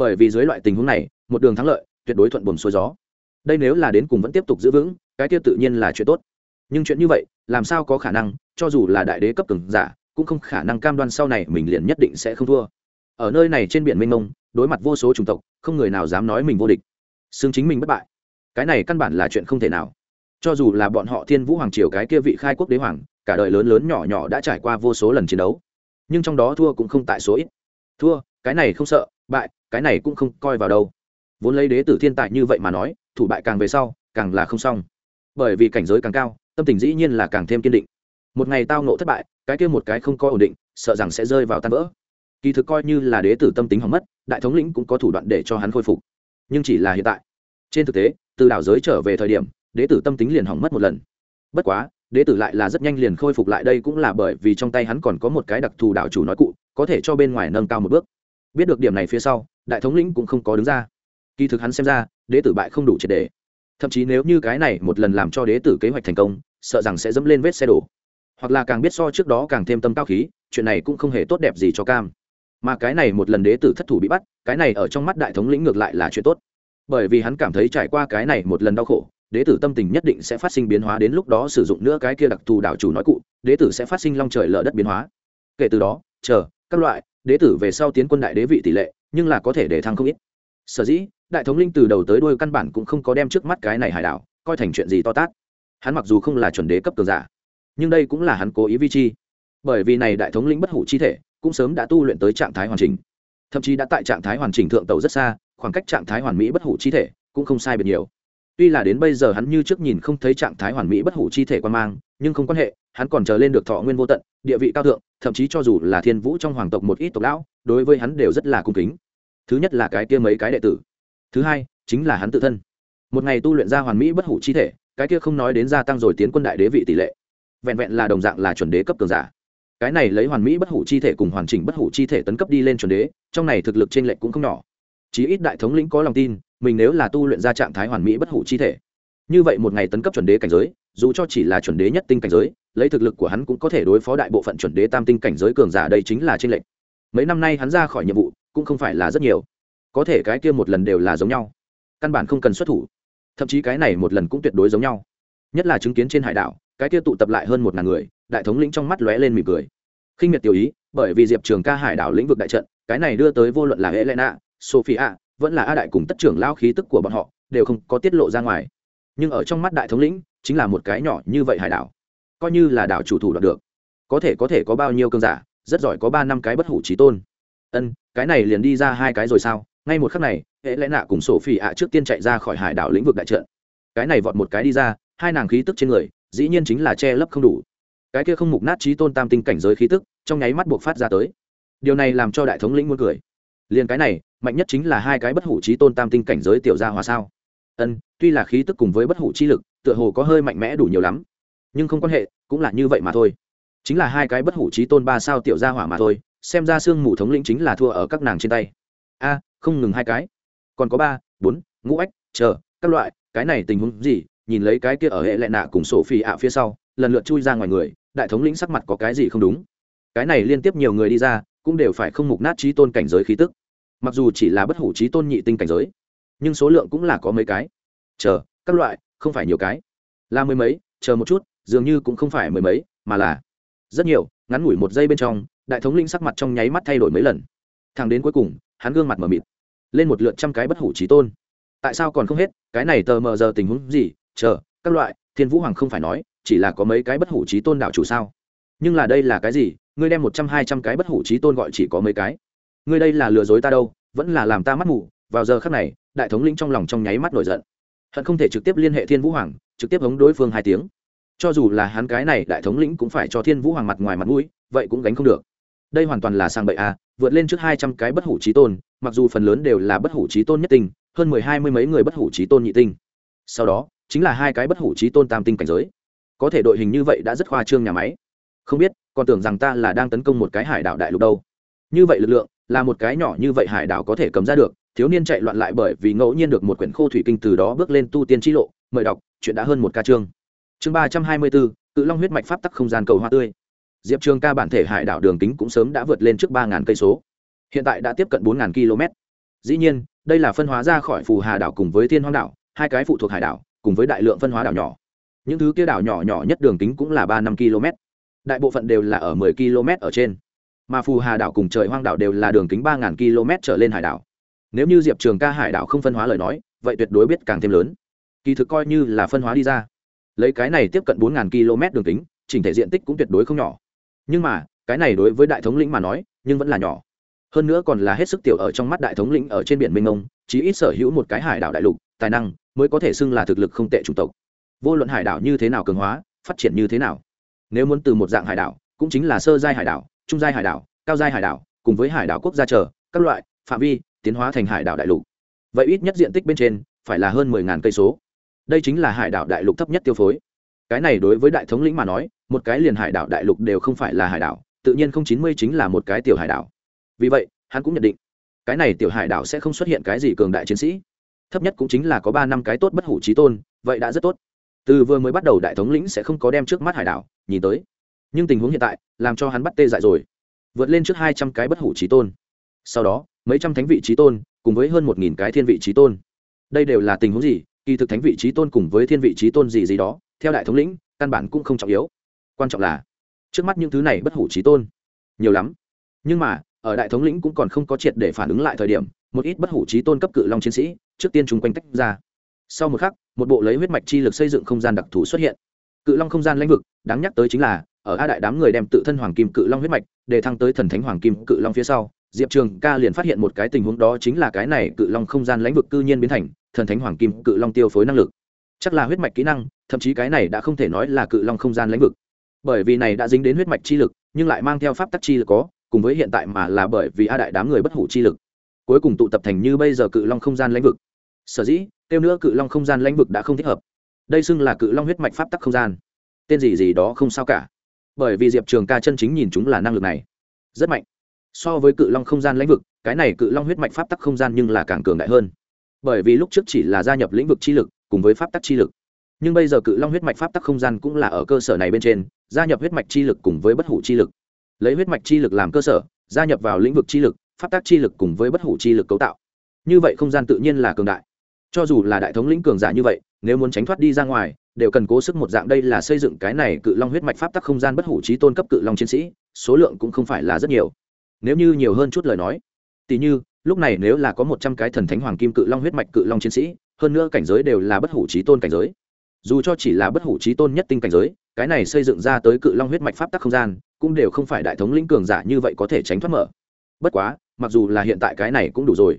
bởi vì dưới loại tình huống này, một đường thắng lợi, tuyệt đối thuận buồm xuôi gió. Đây nếu là đến cùng vẫn tiếp tục giữ vững, cái kia tự nhiên là chuyện tốt. Nhưng chuyện như vậy, làm sao có khả năng, cho dù là đại đế cấp cường giả, cũng không khả năng cam đoan sau này mình liền nhất định sẽ không thua. Ở nơi này trên biển mênh mông, đối mặt vô số chủng tộc, không người nào dám nói mình vô địch. Xương chính mình bất bại. Cái này căn bản là chuyện không thể nào. Cho dù là bọn họ thiên vũ hoàng triều cái kia vị khai quốc đế hoàng, cả đời lớn lớn nhỏ nhỏ đã trải qua vô số lần chiến đấu. Nhưng trong đó thua cũng không tại số ít. Thua, cái này không sợ bại, cái này cũng không coi vào đâu. Vốn lấy đế tử thiên tài như vậy mà nói, thủ bại càng về sau, càng là không xong. Bởi vì cảnh giới càng cao, tâm tình dĩ nhiên là càng thêm kiên định. Một ngày tao nộ thất bại, cái kia một cái không có ổn định, sợ rằng sẽ rơi vào tan vỡ. Kỳ thực coi như là đế tử tâm tính hỏng mất, đại thống lĩnh cũng có thủ đoạn để cho hắn khôi phục. Nhưng chỉ là hiện tại. Trên thực tế, từ đảo giới trở về thời điểm, đế tử tâm tính liền hỏng mất một lần. Bất quá, đế tử lại là rất nhanh liền khôi phục lại đây cũng là bởi vì trong tay hắn còn có một cái đặc thù đảo chủ nói cụ, có thể cho bên ngoài nâng cao một bước biết được điểm này phía sau, đại thống lĩnh cũng không có đứng ra. Kỳ thực hắn xem ra, đế tử bại không đủ triệt đề thậm chí nếu như cái này một lần làm cho đế tử kế hoạch thành công, sợ rằng sẽ dẫm lên vết xe đổ. Hoặc là càng biết so trước đó càng thêm tâm cao khí, chuyện này cũng không hề tốt đẹp gì cho cam. Mà cái này một lần đế tử thất thủ bị bắt, cái này ở trong mắt đại thống lĩnh ngược lại là chuyện tốt. Bởi vì hắn cảm thấy trải qua cái này một lần đau khổ, đế tử tâm tình nhất định sẽ phát sinh biến hóa đến lúc đó sử dụng nữa cái kia đặc thù đảo chủ nói cụ, đế tử sẽ phát sinh long trời lở đất biến hóa. Kể từ đó, chờ, các loại đế tử về sau tiến quân đại đế vị tỷ lệ, nhưng là có thể để thăng không ít. Sở dĩ, đại thống linh từ đầu tới đuôi căn bản cũng không có đem trước mắt cái này hải đảo, coi thành chuyện gì to tát. Hắn mặc dù không là chuẩn đế cấp cường giả, nhưng đây cũng là hắn cố ý vi chi. Bởi vì này đại thống lĩnh bất hủ chi thể, cũng sớm đã tu luyện tới trạng thái hoàn chỉnh. Thậm chí đã tại trạng thái hoàn chỉnh thượng tàu rất xa, khoảng cách trạng thái hoàn mỹ bất hủ chi thể cũng không sai biệt nhiều. Tuy là đến bây giờ hắn như trước nhìn không thấy trạng thái hoàn mỹ bất hủ chi thể quan mang, nhưng không quan hệ, hắn còn chờ lên được thọ nguyên vô tận, địa vị cao thượng thậm chí cho dù là thiên vũ trong hoàng tộc một ít tộc lão, đối với hắn đều rất là cung kính. Thứ nhất là cái kia mấy cái đệ tử. Thứ hai, chính là hắn tự thân. Một ngày tu luyện ra hoàn mỹ bất hủ chi thể, cái kia không nói đến gia tăng rồi tiến quân đại đế vị tỷ lệ. Vẹn vẹn là đồng dạng là chuẩn đế cấp cường giả. Cái này lấy hoàn mỹ bất hủ chi thể cùng hoàn chỉnh bất hủ chi thể tấn cấp đi lên chuẩn đế, trong này thực lực t r ê n lệch cũng không nhỏ. Chí ít đại thống lĩnh có lòng tin, mình nếu là tu luyện ra trạng thái hoàn mỹ bất hủ chi thể. Như vậy một ngày tấn cấp chuẩn đế cảnh giới, dù cho chỉ là chuẩn đế nhất tinh cảnh giới lấy thực lực của hắn cũng có thể đối phó đại bộ phận chuẩn đế tam tinh cảnh giới cường giả đây chính là chênh lệch. Mấy năm nay hắn ra khỏi nhiệm vụ cũng không phải là rất nhiều. Có thể cái kia một lần đều là giống nhau. Căn bản không cần xuất thủ. Thậm chí cái này một lần cũng tuyệt đối giống nhau. Nhất là chứng kiến trên hải đảo, cái kia tụ tập lại hơn một ngàn người, đại thống lĩnh trong mắt lóe lên mỉm cười. Khinh miệt tiểu ý, bởi vì diệp trường ca hải đảo lĩnh vực đại trận, cái này đưa tới vô luận là helena, sophia, vẫn là a đại cùng tất trưởng lao khí tức của bọn họ, đều không có tiết lộ ra ngoài. Nhưng ở trong mắt đại thống lĩnh, chính là một cái nhỏ như vậy hải đảo coi như là đảo chủ thủ đoạt được. Có thể có thể có bao nhiêu cơn giả, rất giỏi có ba năm cái bất hủ trí tôn. Ân, cái này liền đi ra hai cái rồi sao? Ngay một khắc này, hệ lẽ nạ cùng sổ phi ạ trước tiên chạy ra khỏi hải đảo lĩnh vực đại trận. Cái này vọt một cái đi ra, hai nàng khí tức trên người, dĩ nhiên chính là che lấp không đủ. Cái kia không mục nát trí tôn tam tinh cảnh giới khí tức, trong nháy mắt buộc phát ra tới. Điều này làm cho đại thống lĩnh muốn cười. Liền cái này, mạnh nhất chính là hai cái bất hủ trí tôn tam tinh cảnh giới tiểu gia hòa sao? Ân, tuy là khí tức cùng với bất hủ chi lực, tựa hồ có hơi mạnh mẽ đủ nhiều lắm nhưng không quan hệ, cũng là như vậy mà thôi. Chính là hai cái bất hủ trí tôn ba sao tiểu gia hỏa mà thôi, xem ra xương mù thống lĩnh chính là thua ở các nàng trên tay. A, không ngừng hai cái. Còn có ba, bốn, ngũ ếch chờ, các loại, cái này tình huống gì, nhìn lấy cái kia ở hệ lệ nạ cùng sổ phi ạ phía sau, lần lượt chui ra ngoài người, đại thống lĩnh sắc mặt có cái gì không đúng. Cái này liên tiếp nhiều người đi ra, cũng đều phải không mục nát trí tôn cảnh giới khí tức. Mặc dù chỉ là bất hủ trí tôn nhị tinh cảnh giới, nhưng số lượng cũng là có mấy cái. Chờ, các loại, không phải nhiều cái. Là mười mấy, chờ một chút dường như cũng không phải mười mấy, mà là rất nhiều, ngắn ngủi một giây bên trong, đại thống linh sắc mặt trong nháy mắt thay đổi mấy lần. Thằng đến cuối cùng, hắn gương mặt mờ mịt, lên một lượt trăm cái bất hủ trí tôn. Tại sao còn không hết? Cái này tờ mờ giờ tình huống gì? Chờ, các loại, thiên vũ hoàng không phải nói, chỉ là có mấy cái bất hủ trí tôn đạo chủ sao? Nhưng là đây là cái gì? Ngươi đem một trăm, hai trăm cái bất hủ trí tôn gọi chỉ có mấy cái. Ngươi đây là lừa dối ta đâu, vẫn là làm ta mắt mù. Vào giờ khắc này, đại thống lĩnh trong lòng trong nháy mắt nổi giận. Hận không thể trực tiếp liên hệ thiên vũ hoàng, trực tiếp hống đối phương hai tiếng cho dù là hắn cái này đại thống lĩnh cũng phải cho thiên vũ hoàng mặt ngoài mặt mũi vậy cũng gánh không được. Đây hoàn toàn là sang bậy à, vượt lên trước hai trăm cái bất hủ trí tôn mặc dù phần lớn đều là bất hủ trí tôn nhất tinh hơn mười hai mươi mấy người bất hủ trí tôn nhị tinh. Sau đó chính là hai cái bất hủ trí tôn tam tinh cảnh giới. Có thể đội hình như vậy đã rất khoa trương nhà máy. Không biết còn tưởng rằng ta là đang tấn công một cái hải đảo đại lục đâu. Như vậy lực lượng là một cái nhỏ như vậy hải đảo có thể cầm ra được thiếu niên chạy loạn lại bởi vì ngẫu nhiên được một quyển khô thủy kinh từ đó bước lên tu tiên trí lộ mời đọc chuyện đã hơn một ca chương chương ba trăm hai mươi bốn cự long huyết mạch pháp tắc không gian cầu hoa tươi. Diệp trường ca bản thể hải đảo đường kính cũng sớm đã vượt lên trước ba cây số. Hiện tại đã tiếp cận bốn km. Dĩ nhiên, đây là phân hóa ra khỏi phù hà đảo cùng với thiên hoang đảo, hai cái phụ thuộc hải đảo, cùng với đại lượng phân hóa đảo nhỏ. Những thứ kia đảo nhỏ nhỏ nhất đường kính cũng là ba năm km. Đại bộ phận đều là ở 10 km ở trên. Mà phù hà đảo cùng trời hoang đảo đều là đường kính ba km trở lên hải đảo. Nếu như diệp trường ca hải đảo không phân hóa lời nói, vậy tuyệt đối biết càng thêm lớn. Kỳ thực coi như là phân hóa đi ra lấy cái này tiếp cận bốn km đường kính, chỉnh thể diện tích cũng tuyệt đối không nhỏ. Nhưng mà, cái này đối với đại thống lĩnh mà nói, nhưng vẫn là nhỏ. Hơn nữa còn là hết sức tiểu ở trong mắt đại thống lĩnh ở trên biển minh ông, chí ít sở hữu một cái hải đảo đại lục, tài năng mới có thể xưng là thực lực không tệ chủng tộc. Vô luận hải đảo như thế nào cường hóa, phát triển như thế nào, nếu muốn từ một dạng hải đảo, cũng chính là sơ giai hải đảo, trung giai hải đảo, cao giai hải đảo, cùng với hải đảo quốc gia chờ, các loại, phạm vi, tiến hóa thành hải đảo đại lục. Vậy ít nhất diện tích bên trên phải là hơn mười ngàn cây số đây chính là hải đảo đại lục thấp nhất tiêu phối. Cái này đối với đại thống lĩnh mà nói, một cái liền hải đảo đại lục đều không phải là hải đảo, tự nhiên không chín mươi chính là một cái tiểu hải đảo. Vì vậy, hắn cũng nhận định, cái này tiểu hải đảo sẽ không xuất hiện cái gì cường đại chiến sĩ. Thấp nhất cũng chính là có ba năm cái tốt bất hủ trí tôn, vậy đã rất tốt. Từ vừa mới bắt đầu đại thống lĩnh sẽ không có đem trước mắt hải đảo, nhìn tới. Nhưng tình huống hiện tại, làm cho hắn bắt tê dại rồi. Vượt lên trước hai trăm cái bất hủ trí tôn. Sau đó, mấy trăm thánh vị trí tôn, cùng với hơn một nghìn cái thiên vị trí tôn. Đây đều là tình huống gì? Kỳ thực thánh vị trí tôn cùng với thiên vị trí tôn gì gì đó, theo đại thống lĩnh, căn bản cũng không trọng yếu. Quan trọng là, trước mắt những thứ này bất hủ trí tôn, nhiều lắm. Nhưng mà, ở đại thống lĩnh cũng còn không có triệt để phản ứng lại thời điểm, một ít bất hủ trí tôn cấp cự long chiến sĩ, trước tiên chúng quanh tách ra. Sau một khắc, một bộ lấy huyết mạch chi lực xây dựng không gian đặc thù xuất hiện. Cự long không gian lãnh vực, đáng nhắc tới chính là ở a đại đám người đem tự thân hoàng kim cự long huyết mạch để thăng tới thần thánh hoàng kim cự long phía sau, diệp trường ca liền phát hiện một cái tình huống đó chính là cái này cự long không gian lãnh vực cư nhiên biến thành thần thánh hoàng kim cự long tiêu phối năng lực. Chắc là huyết mạch kỹ năng, thậm chí cái này đã không thể nói là cự long không gian lãnh vực. Bởi vì này đã dính đến huyết mạch chi lực, nhưng lại mang theo pháp tắc chi lực có, cùng với hiện tại mà là bởi vì a đại đám người bất hủ chi lực. Cuối cùng tụ tập thành như bây giờ cự long không gian lãnh vực. Sở dĩ tiêu nữa cự long không gian lãnh vực đã không thích hợp. Đây xưng là cự long huyết mạch pháp tắc không gian. Tên gì gì đó không sao cả bởi vì diệp trường ca chân chính nhìn chúng là năng lực này. Rất mạnh. So với cự long không gian lãnh vực, cái này cự long huyết mạch pháp tắc không gian nhưng là càng cường đại hơn. Bởi vì lúc trước chỉ là gia nhập lĩnh vực chi lực, cùng với pháp tắc chi lực. Nhưng bây giờ cự long huyết mạch pháp tắc không gian cũng là ở cơ sở này bên trên, gia nhập huyết mạch chi lực cùng với bất hủ chi lực. Lấy huyết mạch chi lực làm cơ sở, gia nhập vào lĩnh vực chi lực, pháp tắc chi lực cùng với bất hủ chi lực cấu tạo. Như vậy không gian tự nhiên là cường đại. Cho dù là đại thống lĩnh cường giả như vậy, nếu muốn tránh thoát đi ra ngoài đều cần cố sức một dạng đây là xây dựng cái này cự long huyết mạch pháp tắc không gian bất hủ trí tôn cấp cự long chiến sĩ, số lượng cũng không phải là rất nhiều. Nếu như nhiều hơn chút lời nói, tỉ như, lúc này nếu là có một trăm cái thần thánh hoàng kim cự long huyết mạch cự long chiến sĩ, hơn nữa cảnh giới đều là bất hủ trí tôn cảnh giới. Dù cho chỉ là bất hủ trí tôn nhất tinh cảnh giới, cái này xây dựng ra tới cự long huyết mạch pháp tắc không gian, cũng đều không phải đại thống lĩnh cường giả như vậy có thể tránh thoát mở. Bất quá, mặc dù là hiện tại cái này cũng đủ rồi.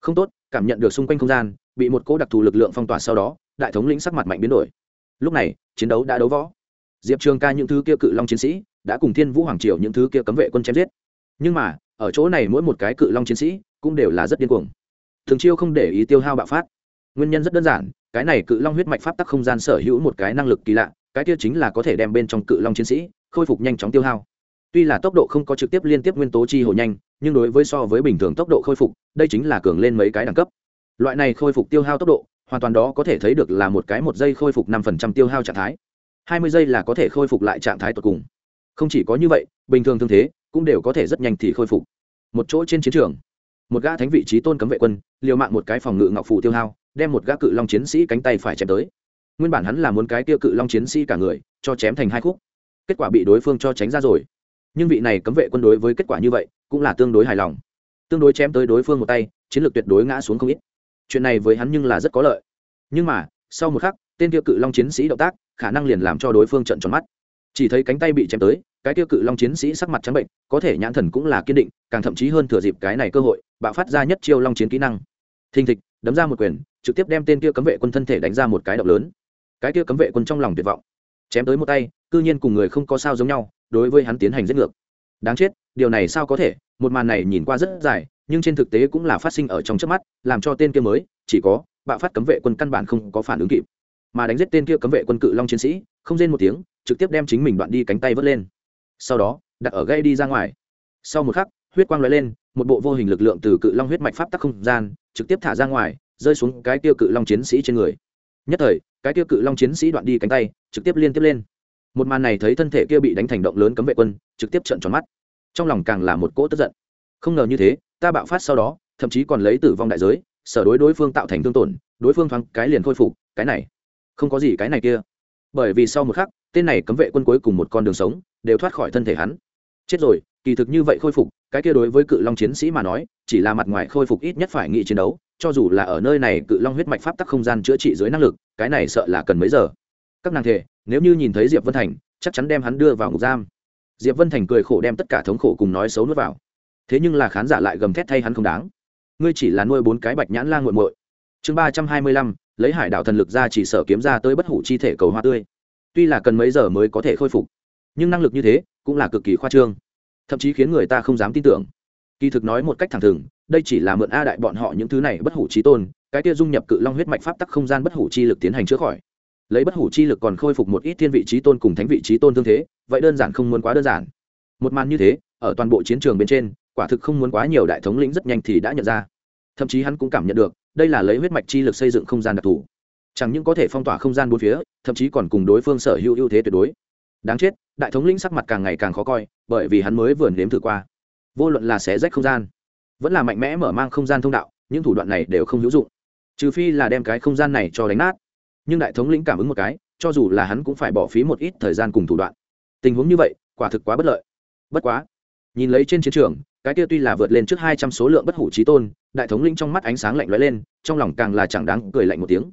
Không tốt, cảm nhận được xung quanh không gian, bị một cỗ đặc thù lực lượng phong tỏa sau đó, đại thống lĩnh sắc mặt mạnh biến đổi lúc này, chiến đấu đã đấu võ. Diệp trường ca những thứ kia cự long chiến sĩ đã cùng thiên vũ hoàng triều những thứ kia cấm vệ quân chém giết. Nhưng mà, ở chỗ này mỗi một cái cự long chiến sĩ cũng đều là rất điên cuồng. Thường chiêu không để ý tiêu hao bạo phát. Nguyên nhân rất đơn giản, cái này cự long huyết mạch pháp tắc không gian sở hữu một cái năng lực kỳ lạ, cái kia chính là có thể đem bên trong cự long chiến sĩ khôi phục nhanh chóng tiêu hao. Tuy là tốc độ không có trực tiếp liên tiếp nguyên tố chi hồ nhanh, nhưng đối với so với bình thường tốc độ khôi phục, đây chính là cường lên mấy cái đẳng cấp. Loại này khôi phục tiêu hao tốc độ hoàn toàn đó có thể thấy được là một cái một giây khôi phục năm phần trăm tiêu hao trạng thái. Hai mươi giây là có thể khôi phục lại trạng thái tột cùng. Không chỉ có như vậy, bình thường thương thế cũng đều có thể rất nhanh thì khôi phục. Một chỗ trên chiến trường, một gã thánh vị trí tôn cấm vệ quân, liều mạng một cái phòng ngự ngọc phủ tiêu hao, đem một gã cự long chiến sĩ cánh tay phải chém tới. Nguyên bản hắn là muốn cái tiêu cự long chiến sĩ cả người, cho chém thành hai khúc. Kết quả bị đối phương cho tránh ra rồi. Nhưng vị này cấm vệ quân đối với kết quả như vậy cũng là tương đối hài lòng. Tương đối chém tới đối phương một tay, chiến lược tuyệt đối ngã xuống không ít chuyện này với hắn nhưng là rất có lợi. Nhưng mà, sau một khắc, tên tiêu cự long chiến sĩ động tác, khả năng liền làm cho đối phương trận tròn mắt. Chỉ thấy cánh tay bị chém tới, cái tiêu cự long chiến sĩ sắc mặt trắng bệnh, có thể nhãn thần cũng là kiên định, càng thậm chí hơn thừa dịp cái này cơ hội, bạo phát ra nhất chiêu long chiến kỹ năng. Thình thịch, đấm ra một quyền, trực tiếp đem tên kia cấm vệ quân thân thể đánh ra một cái động lớn. Cái kia cấm vệ quân trong lòng tuyệt vọng. Chém tới một tay, cư nhiên cùng người không có sao giống nhau, đối với hắn tiến hành giết ngược. Đáng chết, điều này sao có thể? Một màn này nhìn qua rất dài nhưng trên thực tế cũng là phát sinh ở trong trước mắt, làm cho tên kia mới, chỉ có, bạo phát cấm vệ quân căn bản không có phản ứng kịp. Mà đánh giết tên kia cấm vệ quân cự long chiến sĩ, không rên một tiếng, trực tiếp đem chính mình đoạn đi cánh tay vớt lên. Sau đó, đặt ở gây đi ra ngoài. Sau một khắc, huyết quang lóe lên, một bộ vô hình lực lượng từ cự long huyết mạch pháp tắc không gian, trực tiếp thả ra ngoài, rơi xuống cái tiêu cự long chiến sĩ trên người. Nhất thời, cái tiêu cự long chiến sĩ đoạn đi cánh tay, trực tiếp liên tiếp lên. Một màn này thấy thân thể kia bị đánh thành động lớn cấm vệ quân, trực tiếp trận tròn mắt. Trong lòng càng là một cỗ tức giận. Không ngờ như thế ta bạo phát sau đó, thậm chí còn lấy tử vong đại giới, sở đối đối phương tạo thành thương tổn, đối phương thoáng cái liền khôi phục, cái này, không có gì cái này kia. Bởi vì sau một khắc, tên này cấm vệ quân cuối cùng một con đường sống, đều thoát khỏi thân thể hắn. Chết rồi, kỳ thực như vậy khôi phục, cái kia đối với cự long chiến sĩ mà nói, chỉ là mặt ngoài khôi phục ít nhất phải nghị chiến đấu, cho dù là ở nơi này cự long huyết mạch pháp tắc không gian chữa trị dưới năng lực, cái này sợ là cần mấy giờ. Các nàng thể, nếu như nhìn thấy diệp vân thành, chắc chắn đem hắn đưa vào ngục giam. Diệp vân thành cười khổ đem tất cả thống khổ cùng nói xấu nuốt vào thế nhưng là khán giả lại gầm thét thay hắn không đáng. Ngươi chỉ là nuôi bốn cái bạch nhãn la nguội muội. Chương ba trăm hai mươi lăm, lấy hải đạo thần lực ra chỉ sở kiếm ra tới bất hủ chi thể cầu hoa tươi. Tuy là cần mấy giờ mới có thể khôi phục, nhưng năng lực như thế cũng là cực kỳ khoa trương, thậm chí khiến người ta không dám tin tưởng. Kỳ thực nói một cách thẳng thừng, đây chỉ là mượn a đại bọn họ những thứ này bất hủ trí tôn, cái kia dung nhập cự long huyết mạch pháp tắc không gian bất hủ chi lực tiến hành chữa khỏi. Lấy bất hủ chi lực còn khôi phục một ít thiên vị trí tôn cùng thánh vị trí tôn thương thế, vậy đơn giản không muốn quá đơn giản. Một màn như thế, ở toàn bộ chiến trường bên trên quả thực không muốn quá nhiều đại thống lĩnh rất nhanh thì đã nhận ra. Thậm chí hắn cũng cảm nhận được, đây là lấy huyết mạch chi lực xây dựng không gian đặc thù. Chẳng những có thể phong tỏa không gian bốn phía, thậm chí còn cùng đối phương sở hữu ưu thế tuyệt đối. Đáng chết, đại thống lĩnh sắc mặt càng ngày càng khó coi, bởi vì hắn mới vừa nếm thử qua. Vô luận là xé rách không gian, vẫn là mạnh mẽ mở mang không gian thông đạo, những thủ đoạn này đều không hữu dụng. Trừ phi là đem cái không gian này cho đánh nát. Nhưng đại thống lĩnh cảm ứng một cái, cho dù là hắn cũng phải bỏ phí một ít thời gian cùng thủ đoạn. Tình huống như vậy, quả thực quá bất lợi. Bất quá, nhìn lấy trên chiến trường cái kia tuy là vượt lên trước hai trăm số lượng bất hủ trí tôn, đại thống lĩnh trong mắt ánh sáng lạnh lóe lên, trong lòng càng là chẳng đáng cười lạnh một tiếng.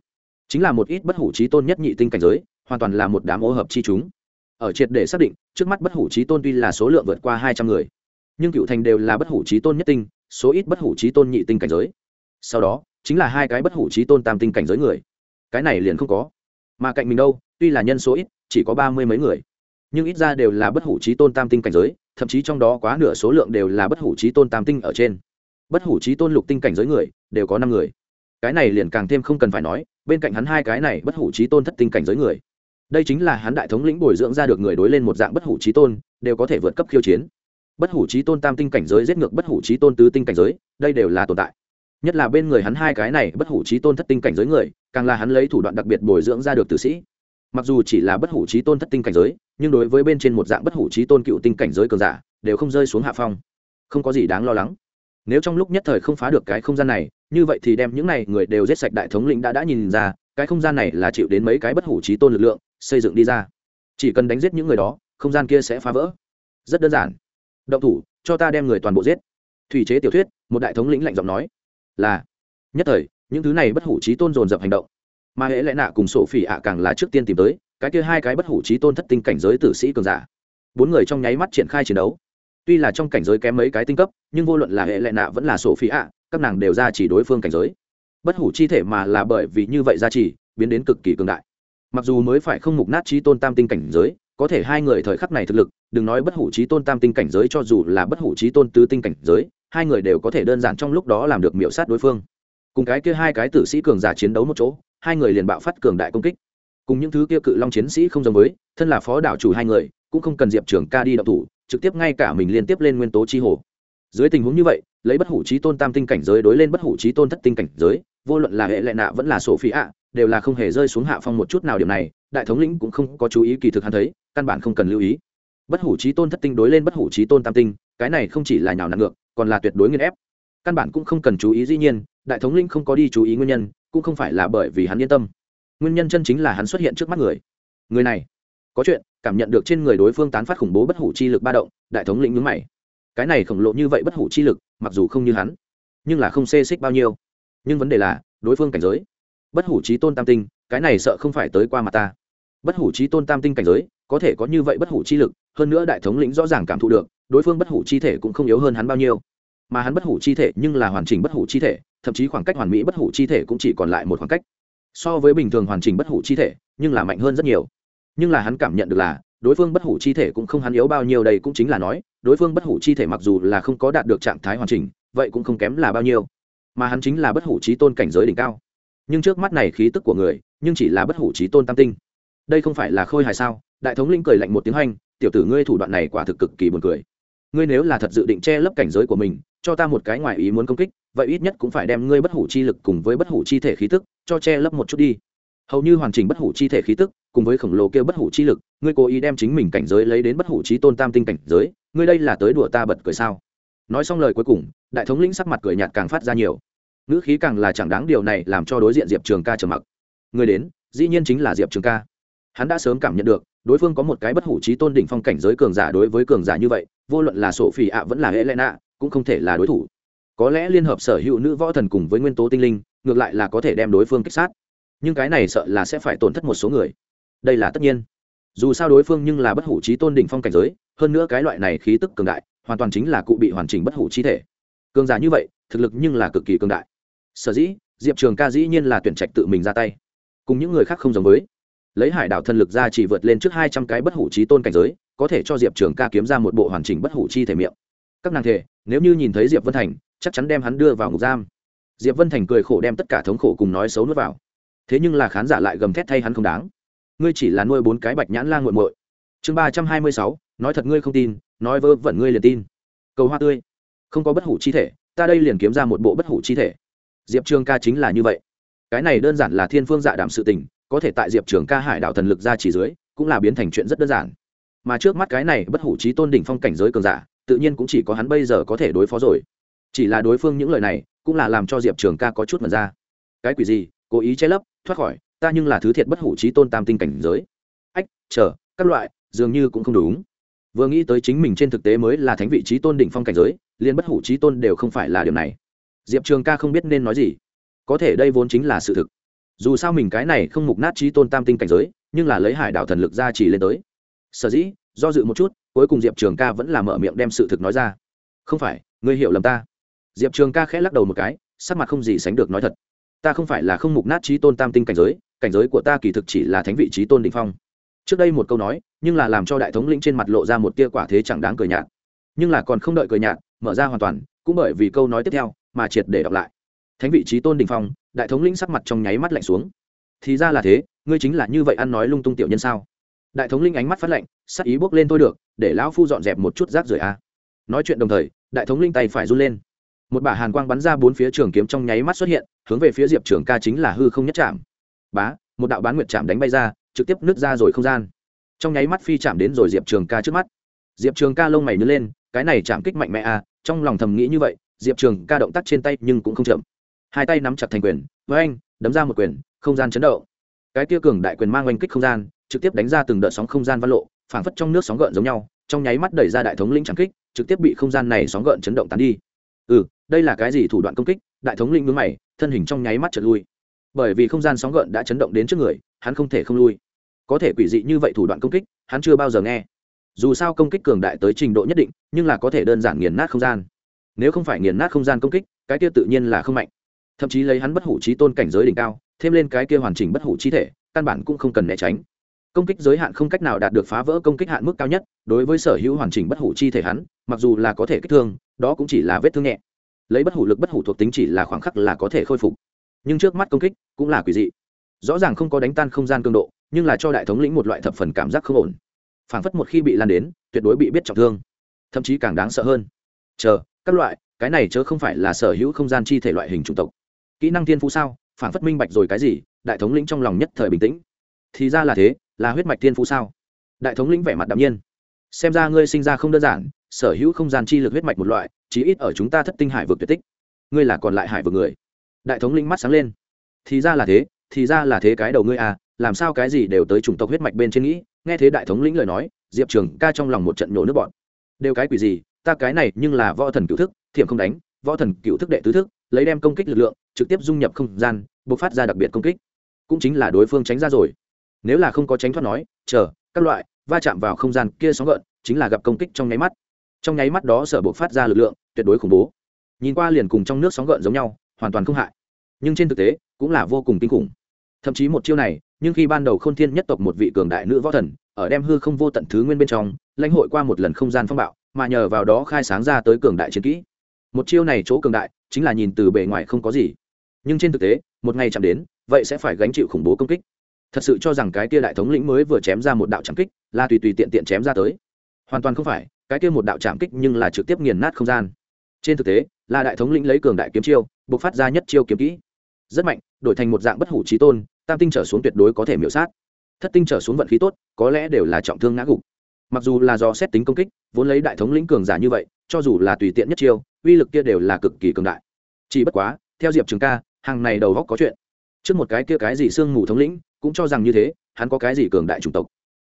Chính là một ít bất hủ trí tôn nhất nhị tinh cảnh giới, hoàn toàn là một đám ô hợp chi chúng. Ở triệt để xác định, trước mắt bất hủ trí tôn tuy là số lượng vượt qua hai trăm người, nhưng cựu thành đều là bất hủ trí tôn nhất tinh, số ít bất hủ trí tôn nhị tinh cảnh giới. Sau đó, chính là hai cái bất hủ trí tôn tam tinh cảnh giới người. Cái này liền không có. Mà cạnh mình đâu, tuy là nhân số ít, chỉ có ba mươi mấy người, nhưng ít ra đều là bất hủ trí tôn tam tinh cảnh giới thậm chí trong đó quá nửa số lượng đều là bất hủ trí tôn tam tinh ở trên. Bất hủ trí tôn lục tinh cảnh giới người, đều có năm người. Cái này liền càng thêm không cần phải nói, bên cạnh hắn hai cái này bất hủ trí tôn thất tinh cảnh giới người. Đây chính là hắn đại thống lĩnh bồi dưỡng ra được người đối lên một dạng bất hủ trí tôn, đều có thể vượt cấp khiêu chiến. Bất hủ trí tôn tam tinh cảnh giới giết ngược bất hủ trí tôn tứ tinh cảnh giới, đây đều là tồn tại. Nhất là bên người hắn hai cái này bất hủ trí tôn thất tinh cảnh giới người, càng là hắn lấy thủ đoạn đặc biệt bồi dưỡng ra được tử sĩ mặc dù chỉ là bất hủ trí tôn thất tinh cảnh giới, nhưng đối với bên trên một dạng bất hủ trí tôn cựu tinh cảnh giới cường giả, đều không rơi xuống hạ phong. Không có gì đáng lo lắng. Nếu trong lúc nhất thời không phá được cái không gian này, như vậy thì đem những này người đều giết sạch đại thống lĩnh đã đã nhìn ra, cái không gian này là chịu đến mấy cái bất hủ trí tôn lực lượng, xây dựng đi ra. Chỉ cần đánh giết những người đó, không gian kia sẽ phá vỡ. Rất đơn giản. Động thủ, cho ta đem người toàn bộ giết. Thủy chế tiểu thuyết, một đại thống lĩnh lạnh giọng nói. Là. Nhất thời, những thứ này bất hủ trí tôn dồn dập hành động mà hễ lẽ nạ cùng sổ phỉ ạ càng là trước tiên tìm tới, cái kia hai cái bất hủ trí tôn thất tinh cảnh giới tử sĩ cường giả. Bốn người trong nháy mắt triển khai chiến đấu. Tuy là trong cảnh giới kém mấy cái tinh cấp, nhưng vô luận là hệ lệ nạ vẫn là sổ phỉ ạ, các nàng đều ra chỉ đối phương cảnh giới. Bất hủ chi thể mà là bởi vì như vậy ra chỉ, biến đến cực kỳ cường đại. Mặc dù mới phải không mục nát trí tôn tam tinh cảnh giới, có thể hai người thời khắc này thực lực, đừng nói bất hủ trí tôn tam tinh cảnh giới cho dù là bất hủ trí tôn tứ tinh cảnh giới, hai người đều có thể đơn giản trong lúc đó làm được miểu sát đối phương. Cùng cái kia hai cái tử sĩ cường giả chiến đấu một chỗ hai người liền bạo phát cường đại công kích. Cùng những thứ kia cự long chiến sĩ không giống với, thân là phó đảo chủ hai người, cũng không cần diệp trưởng ca đi đậu thủ, trực tiếp ngay cả mình liên tiếp lên nguyên tố chi hồ. Dưới tình huống như vậy, lấy bất hủ trí tôn tam tinh cảnh giới đối lên bất hủ trí tôn thất tinh cảnh giới, vô luận là hệ lệ nạ vẫn là sổ phi ạ, đều là không hề rơi xuống hạ phong một chút nào điểm này, đại thống lĩnh cũng không có chú ý kỳ thực hắn thấy, căn bản không cần lưu ý. Bất hủ trí tôn thất tinh đối lên bất hủ trí tôn tam tinh, cái này không chỉ là nhào nặng ngược, còn là tuyệt đối nghiên ép. Căn bản cũng không cần chú ý, dĩ nhiên, đại thống lĩnh không có đi chú ý nguyên nhân cũng không phải là bởi vì hắn yên tâm. Nguyên nhân chân chính là hắn xuất hiện trước mắt người. Người này, có chuyện, cảm nhận được trên người đối phương tán phát khủng bố bất hủ chi lực ba động, đại thống lĩnh nhướng mày. Cái này khổng lộ như vậy bất hủ chi lực, mặc dù không như hắn, nhưng là không xê xích bao nhiêu. Nhưng vấn đề là, đối phương cảnh giới. Bất hủ trí tôn tam tinh, cái này sợ không phải tới qua mặt ta. Bất hủ trí tôn tam tinh cảnh giới, có thể có như vậy bất hủ chi lực, hơn nữa đại thống lĩnh rõ ràng cảm thụ được, đối phương bất hủ chi thể cũng không yếu hơn hắn bao nhiêu. Mà hắn bất hủ chi thể nhưng là hoàn chỉnh bất hủ chi thể thậm chí khoảng cách hoàn mỹ bất hủ chi thể cũng chỉ còn lại một khoảng cách. So với bình thường hoàn chỉnh bất hủ chi thể, nhưng là mạnh hơn rất nhiều. Nhưng là hắn cảm nhận được là, đối phương bất hủ chi thể cũng không hắn yếu bao nhiêu đây cũng chính là nói, đối phương bất hủ chi thể mặc dù là không có đạt được trạng thái hoàn chỉnh, vậy cũng không kém là bao nhiêu. Mà hắn chính là bất hủ trí tôn cảnh giới đỉnh cao. Nhưng trước mắt này khí tức của người, nhưng chỉ là bất hủ trí tôn tam tinh. Đây không phải là khôi hài sao? Đại thống linh cười lạnh một tiếng hoanh tiểu tử ngươi thủ đoạn này quả thực cực kỳ buồn cười. Ngươi nếu là thật dự định che lấp cảnh giới của mình, cho ta một cái ngoài ý muốn công kích vậy ít nhất cũng phải đem ngươi bất hủ chi lực cùng với bất hủ chi thể khí tức cho che lấp một chút đi. Hầu như hoàn chỉnh bất hủ chi thể khí tức, cùng với khổng lồ kia bất hủ chi lực, ngươi cố ý đem chính mình cảnh giới lấy đến bất hủ trí tôn tam tinh cảnh giới, ngươi đây là tới đùa ta bật cười sao? Nói xong lời cuối cùng, đại thống lĩnh sắc mặt cười nhạt càng phát ra nhiều. Ngữ khí càng là chẳng đáng điều này làm cho đối diện diệp trường ca trầm mặc. Người đến, dĩ nhiên chính là diệp trường ca. Hắn đã sớm cảm nhận được, đối phương có một cái bất hủ trí tôn đỉnh phong cảnh giới cường giả đối với cường giả như vậy, vô luận là sổ phỉ ạ vẫn là hệ lẽ nạ cũng không thể là đối thủ có lẽ liên hợp sở hữu nữ võ thần cùng với nguyên tố tinh linh, ngược lại là có thể đem đối phương kích sát. Nhưng cái này sợ là sẽ phải tổn thất một số người. Đây là tất nhiên. Dù sao đối phương nhưng là bất hủ trí tôn đỉnh phong cảnh giới, hơn nữa cái loại này khí tức cường đại, hoàn toàn chính là cụ bị hoàn chỉnh bất hủ trí thể. Cường giả như vậy, thực lực nhưng là cực kỳ cường đại. Sở dĩ, diệp trường ca dĩ nhiên là tuyển trạch tự mình ra tay. Cùng những người khác không giống với. Lấy hải đảo thần lực ra chỉ vượt lên trước hai trăm cái bất hủ trí tôn cảnh giới, có thể cho diệp trường ca kiếm ra một bộ hoàn chỉnh bất hủ chi thể miệng. Các nàng thể, nếu như nhìn thấy diệp vân thành chắc chắn đem hắn đưa vào ngục giam. Diệp vân thành cười khổ đem tất cả thống khổ cùng nói xấu nuốt vào. Thế nhưng là khán giả lại gầm thét thay hắn không đáng. Ngươi chỉ là nuôi bốn cái bạch nhãn lan nguội muội. Chương ba trăm hai mươi sáu, nói thật ngươi không tin, nói vơ vẩn ngươi liền tin. Cầu hoa tươi. Không có bất hủ chi thể, ta đây liền kiếm ra một bộ bất hủ chi thể. Diệp trường ca chính là như vậy. Cái này đơn giản là thiên phương dạ đảm sự tình, có thể tại diệp trường ca hải đảo thần lực ra chỉ dưới, cũng là biến thành chuyện rất đơn giản. Mà trước mắt cái này bất hủ trí tôn đỉnh phong cảnh giới cường giả, tự nhiên cũng chỉ có hắn bây giờ có thể đối phó rồi chỉ là đối phương những lời này cũng là làm cho diệp trường ca có chút mật ra. Cái quỷ gì? Cố ý che lấp, thoát khỏi, ta nhưng là thứ thiệt bất hủ trí tôn tam tinh cảnh giới. Ách, chờ, các loại, dường như cũng không đúng. Vừa nghĩ tới chính mình trên thực tế mới là thánh vị trí tôn đỉnh phong cảnh giới liên bất hủ trí tôn đều không phải là điều này. Diệp trường ca không biết nên nói gì. Có thể đây vốn chính là sự thực. Dù sao mình cái này không mục nát trí tôn tam tinh cảnh giới, nhưng là lấy hải đảo thần lực ra chỉ lên tới. Sở dĩ, do dự một chút, cuối cùng diệp trường ca vẫn là mở miệng đem sự thực nói ra. Không phải, ngươi hiểu lầm ta diệp trường ca khẽ lắc đầu một cái, sắc mặt không gì sánh được nói thật. Ta không phải là không mục nát trí tôn tam tinh cảnh giới cảnh giới của ta kỳ thực chỉ là thánh vị trí tôn đ ỉ n h phong. Trước đây một câu nói, nhưng là làm cho đại thống lĩnh trên mặt lộ ra một tia quả thế chẳng đáng cười nhạt. Nhưng là còn không đợi cười nhạt, mở ra hoàn toàn, cũng bởi vì câu nói tiếp theo mà triệt để đọc lại. Thánh vị trí tôn đình phong, đại thống lĩnh sắc mặt trong nháy mắt lạnh xuống. Thì ra là thế, ngươi chính là như vậy ăn nói lung tung tiểu nhân sao? Đại thống lĩnh ánh mắt phát lạnh, sắc ý bốc lên thôi được, để lão phu dọn dẹp một chút rác rưởi a. Nói chuyện đồng thời, đại thống linh tay phải run lên một bả hàn quang bắn ra bốn phía trường kiếm trong nháy mắt xuất hiện, hướng về phía diệp trường ca chính là hư không nhất chạm. Bá, một đạo bán nguyệt chạm đánh bay ra, trực tiếp nứt ra rồi không gian. Trong nháy mắt phi chạm đến rồi diệp trường ca trước mắt. Diệp trường ca lông mày nhớ lên, cái này chạm kích mạnh mẽ à? trong lòng thầm nghĩ như vậy, diệp trường ca động tác trên tay nhưng cũng không chậm. Hai tay nắm chặt thành quyền với anh đấm ra một quyền, không gian chấn động. Cái kia cường đại quyền mang oanh kích không gian, trực tiếp đánh ra từng đợt sóng không gian văn lộ, phảng phất trong nước sóng gợn giống nhau, trong nháy mắt đẩy ra đại thống lĩnh trắng kích, trực tiếp bị không gian này sóng gợn chấn động tán đi. Ừ đây là cái gì thủ đoạn công kích, đại thống lĩnh mướn mày, thân hình trong nháy mắt trật lui. Bởi vì không gian sóng gợn đã chấn động đến trước người, hắn không thể không lui. Có thể quỷ dị như vậy thủ đoạn công kích, hắn chưa bao giờ nghe. Dù sao công kích cường đại tới trình độ nhất định, nhưng là có thể đơn giản nghiền nát không gian. Nếu không phải nghiền nát không gian công kích, cái kia tự nhiên là không mạnh. Thậm chí lấy hắn bất hủ trí tôn cảnh giới đỉnh cao, thêm lên cái kia hoàn chỉnh bất hủ trí thể, căn bản cũng không cần né tránh. Công kích giới hạn không cách nào đạt được phá vỡ công kích hạn mức cao nhất, đối với sở hữu hoàn chỉnh bất hủ chi thể hắn, mặc dù là có thể kích thương, đó cũng chỉ là vết thương nhẹ lấy bất hủ lực bất hủ thuộc tính chỉ là khoảng khắc là có thể khôi phục. Nhưng trước mắt công kích cũng là quỷ dị. Rõ ràng không có đánh tan không gian cường độ, nhưng là cho đại thống lĩnh một loại thập phần cảm giác không ổn. Phảng phất một khi bị lan đến, tuyệt đối bị biết trọng thương. Thậm chí càng đáng sợ hơn. Chờ, các loại, cái này chớ không phải là sở hữu không gian chi thể loại hình chủng tộc. Kỹ năng thiên phú sao? Phảng phất minh bạch rồi cái gì, đại thống lĩnh trong lòng nhất thời bình tĩnh. Thì ra là thế, là huyết mạch thiên phú sao? Đại thống lĩnh vẻ mặt đạm nhiên. Xem ra ngươi sinh ra không đơn giản, sở hữu không gian chi lực huyết mạch một loại chí ít ở chúng ta thất tinh hải vực tuyệt tích. Ngươi là còn lại hải vực người. Đại thống lĩnh mắt sáng lên. Thì ra là thế, thì ra là thế cái đầu ngươi à làm sao cái gì đều tới chủng tộc huyết mạch bên trên nghĩ. Nghe thế đại thống lĩnh lời nói, diệp trường ca trong lòng một trận nhổ nước bọn đều cái quỷ gì, ta cái này nhưng là võ thần cựu thức, thiểm không đánh, võ thần cựu thức đệ tứ thức, lấy đem công kích lực lượng, trực tiếp dung nhập không gian buộc phát ra đặc biệt công kích. Cũng chính là đối phương tránh ra rồi. Nếu là không có tránh thoát nói, chờ, các loại, va chạm vào không gian kia sóng gợn, chính là gặp công kích trong nháy mắt trong nháy mắt đó sở buộc phát ra lực lượng, tuyệt đối khủng bố. Nhìn qua liền cùng trong nước sóng gợn giống nhau, hoàn toàn không hại. Nhưng trên thực tế, cũng là vô cùng kinh khủng. Thậm chí một chiêu này, nhưng khi ban đầu k h ô n thiên nhất tộc một vị cường đại nữ võ thần, ở đem hư không vô tận thứ nguyên bên trong, lãnh hội qua một lần không gian phong bạo, mà nhờ vào đó khai sáng ra tới cường đại chiến kỹ. Một chiêu này chỗ cường đại, chính là nhìn từ bề ngoài không có gì. Nhưng trên thực tế, một ngày chạm đến, vậy sẽ phải gánh chịu khủng bố công kích. Thật sự cho rằng cái kia đại thống lĩnh mới vừa chém ra một đạo trảm kích, là tùy tùy tiện tiện chém ra tới. Hoàn toàn không phải cái kia một đạo chạm kích nhưng là trực tiếp nghiền nát không gian. Trên thực tế, là đại thống lĩnh lấy cường đại kiếm chiêu buộc phát ra nhất chiêu kiếm kỹ. Rất mạnh, đổi thành một dạng bất hủ trí tôn, tam tinh trở xuống tuyệt đối có thể miểu sát. Thất tinh trở xuống vận khí tốt, có lẽ đều là trọng thương ngã gục. Mặc dù là do xét tính công kích, vốn lấy đại thống lĩnh cường giả như vậy, cho dù là tùy tiện nhất chiêu, uy lực kia đều là cực kỳ cường đại. Chỉ bất quá, theo diệp trường ca, hàng này đầu góc có chuyện. Trước một cái kia cái gì sương mù thống lĩnh, cũng cho rằng như thế, hắn có cái gì cường đại chủng tộc.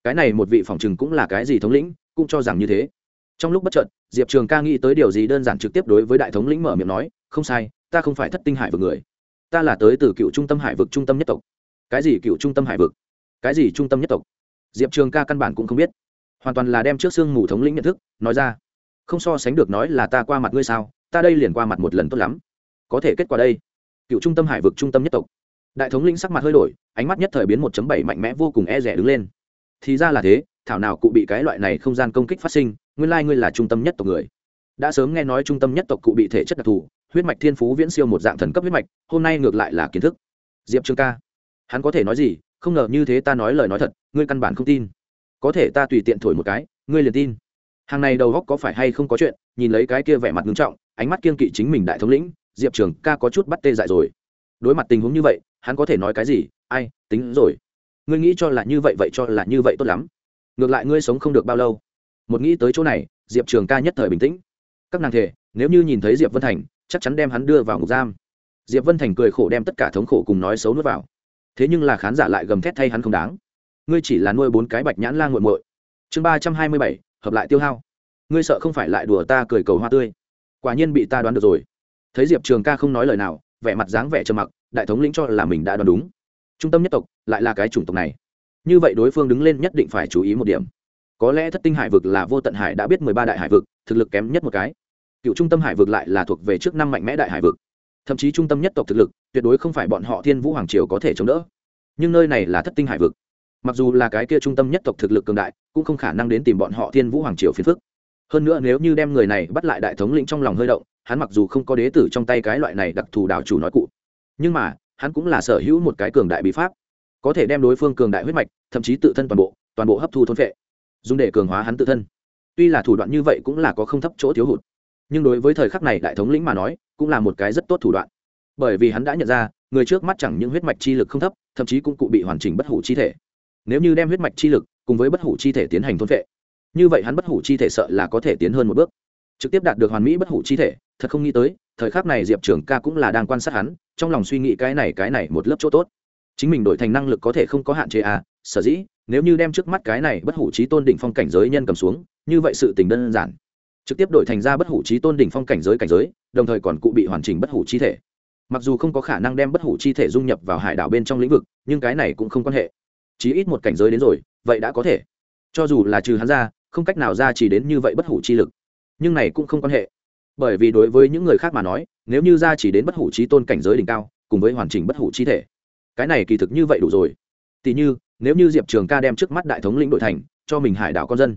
Cái này một vị phòng trừng cũng là cái gì thống lĩnh, cũng cho rằng như thế trong lúc bất chợt, diệp trường ca nghĩ tới điều gì đơn giản trực tiếp đối với đại thống lĩnh mở miệng nói, không sai, ta không phải thất tinh hải vực người. Ta là tới từ cựu trung tâm hải vực trung tâm nhất tộc. Cái gì cựu trung tâm hải vực? Cái gì trung tâm nhất tộc? Diệp trường ca căn bản cũng không biết. Hoàn toàn là đem trước xương mù thống lĩnh nhận thức, nói ra, không so sánh được nói là ta qua mặt ngươi sao, ta đây liền qua mặt một lần tốt lắm. Có thể kết quả đây, cựu trung tâm hải vực trung tâm nhất tộc. Đại thống lĩnh sắc mặt hơi đổi, ánh mắt nhất thời biến một bảy mạnh mẽ vô cùng e rẻ đứng lên. Thì ra là thế, thảo nào cụ bị cái loại này không gian công kích phát sinh nguyên lai ngươi là trung tâm nhất tộc người. Đã sớm nghe nói trung tâm nhất tộc cụ bị thể chất đặc thù, huyết mạch thiên phú viễn siêu một dạng thần cấp huyết mạch, hôm nay ngược lại là kiến thức. Diệp trương ca, hắn có thể nói gì? Không ngờ như thế ta nói lời nói thật, ngươi căn bản không tin. Có thể ta tùy tiện thổi một cái, ngươi liền tin. Hàng này đầu góc có phải hay không có chuyện? Nhìn lấy cái kia vẻ mặt nghiêm trọng, ánh mắt kiên kỵ chính mình đại thống lĩnh, diệp trường ca có chút bắt tê dại rồi. Đối mặt tình huống như vậy, hắn có thể nói cái gì? Ai, tính rồi. Ngươi nghĩ cho là như vậy vậy cho là như vậy tốt lắm. Ngược lại ngươi sống không được bao lâu một nghĩ tới chỗ này, diệp trường ca nhất thời bình tĩnh. Các nàng thể nếu như nhìn thấy diệp vân thành, chắc chắn đem hắn đưa vào ngục giam. Diệp vân thành cười khổ đem tất cả thống khổ cùng nói xấu nuốt vào. Thế nhưng là khán giả lại gầm thét thay hắn không đáng. Ngươi chỉ là nuôi bốn cái bạch nhãn lan g u muội. Chương ba trăm hai mươi bảy, hợp lại tiêu hao. Ngươi sợ không phải lại đùa ta cười cầu hoa tươi. Quả nhiên bị ta đoán được rồi. Thấy diệp trường ca không nói lời nào, vẻ mặt dáng vẻ trầm mặc, đại thống lĩnh cho là mình đã đoán đúng. Trung tâm nhất tộc lại là cái chủng tộc này. Như vậy đối phương đứng lên nhất định phải chú ý một điểm có lẽ thất tinh hải vực là vô tận hải đã biết mười ba đại hải vực, thực lực kém nhất một cái. Cựu trung tâm hải vực lại là thuộc về trước năm mạnh mẽ đại hải vực. Thậm chí trung tâm nhất tộc thực lực, tuyệt đối không phải bọn họ thiên vũ hoàng triều có thể chống đỡ. Nhưng nơi này là thất tinh hải vực. Mặc dù là cái kia trung tâm nhất tộc thực lực cường đại, cũng không khả năng đến tìm bọn họ thiên vũ hoàng triều phiền phức. Hơn nữa nếu như đem người này bắt lại đại thống lĩnh trong lòng hơi động, hắn mặc dù không có đế tử trong tay cái loại này đặc thù đảo chủ nói cụ. Nhưng mà, hắn cũng là sở hữu một cái cường đại bí pháp. Có thể đem đối phương cường đại huyết mạch, thậm chí tự thân toàn bộ toàn bộ hấp thu thôn vệ dùng để cường hóa hắn tự thân. Tuy là thủ đoạn như vậy cũng là có không thấp chỗ thiếu hụt, nhưng đối với thời khắc này đại thống lĩnh mà nói, cũng là một cái rất tốt thủ đoạn. Bởi vì hắn đã nhận ra, người trước mắt chẳng những huyết mạch chi lực không thấp, thậm chí cũng cụ bị hoàn chỉnh bất hủ chi thể. Nếu như đem huyết mạch chi lực cùng với bất hủ chi thể tiến hành thôn vệ, như vậy hắn bất hủ chi thể sợ là có thể tiến hơn một bước. Trực tiếp đạt được hoàn mỹ bất hủ chi thể, thật không nghĩ tới, thời khắc này diệp trường ca cũng là đang quan sát hắn, trong lòng suy nghĩ cái này cái này một lớp chỗ tốt chính mình đổi thành năng lực có thể không có hạn chế à sở dĩ, nếu như đem trước mắt cái này bất hủ trí tôn đỉnh phong cảnh giới nhân cầm xuống, như vậy sự tình đơn giản. Trực tiếp đổi thành ra bất hủ trí tôn đỉnh phong cảnh giới cảnh giới, đồng thời còn cụ bị hoàn chỉnh bất hủ chi thể. Mặc dù không có khả năng đem bất hủ chi thể dung nhập vào hải đảo bên trong lĩnh vực, nhưng cái này cũng không quan hệ. Chí ít một cảnh giới đến rồi, vậy đã có thể. Cho dù là trừ hắn ra, không cách nào ra chỉ đến như vậy bất hủ chi lực. Nhưng này cũng không quan hệ. Bởi vì đối với những người khác mà nói, nếu như ra chỉ đến bất hủ trí tôn cảnh giới đỉnh cao, cùng với hoàn chỉnh bất hủ chi thể cái này kỳ thực như vậy đủ rồi. Tỉ như, nếu như diệp trường ca đem trước mắt đại thống lĩnh đội thành, cho mình hải đảo con dân,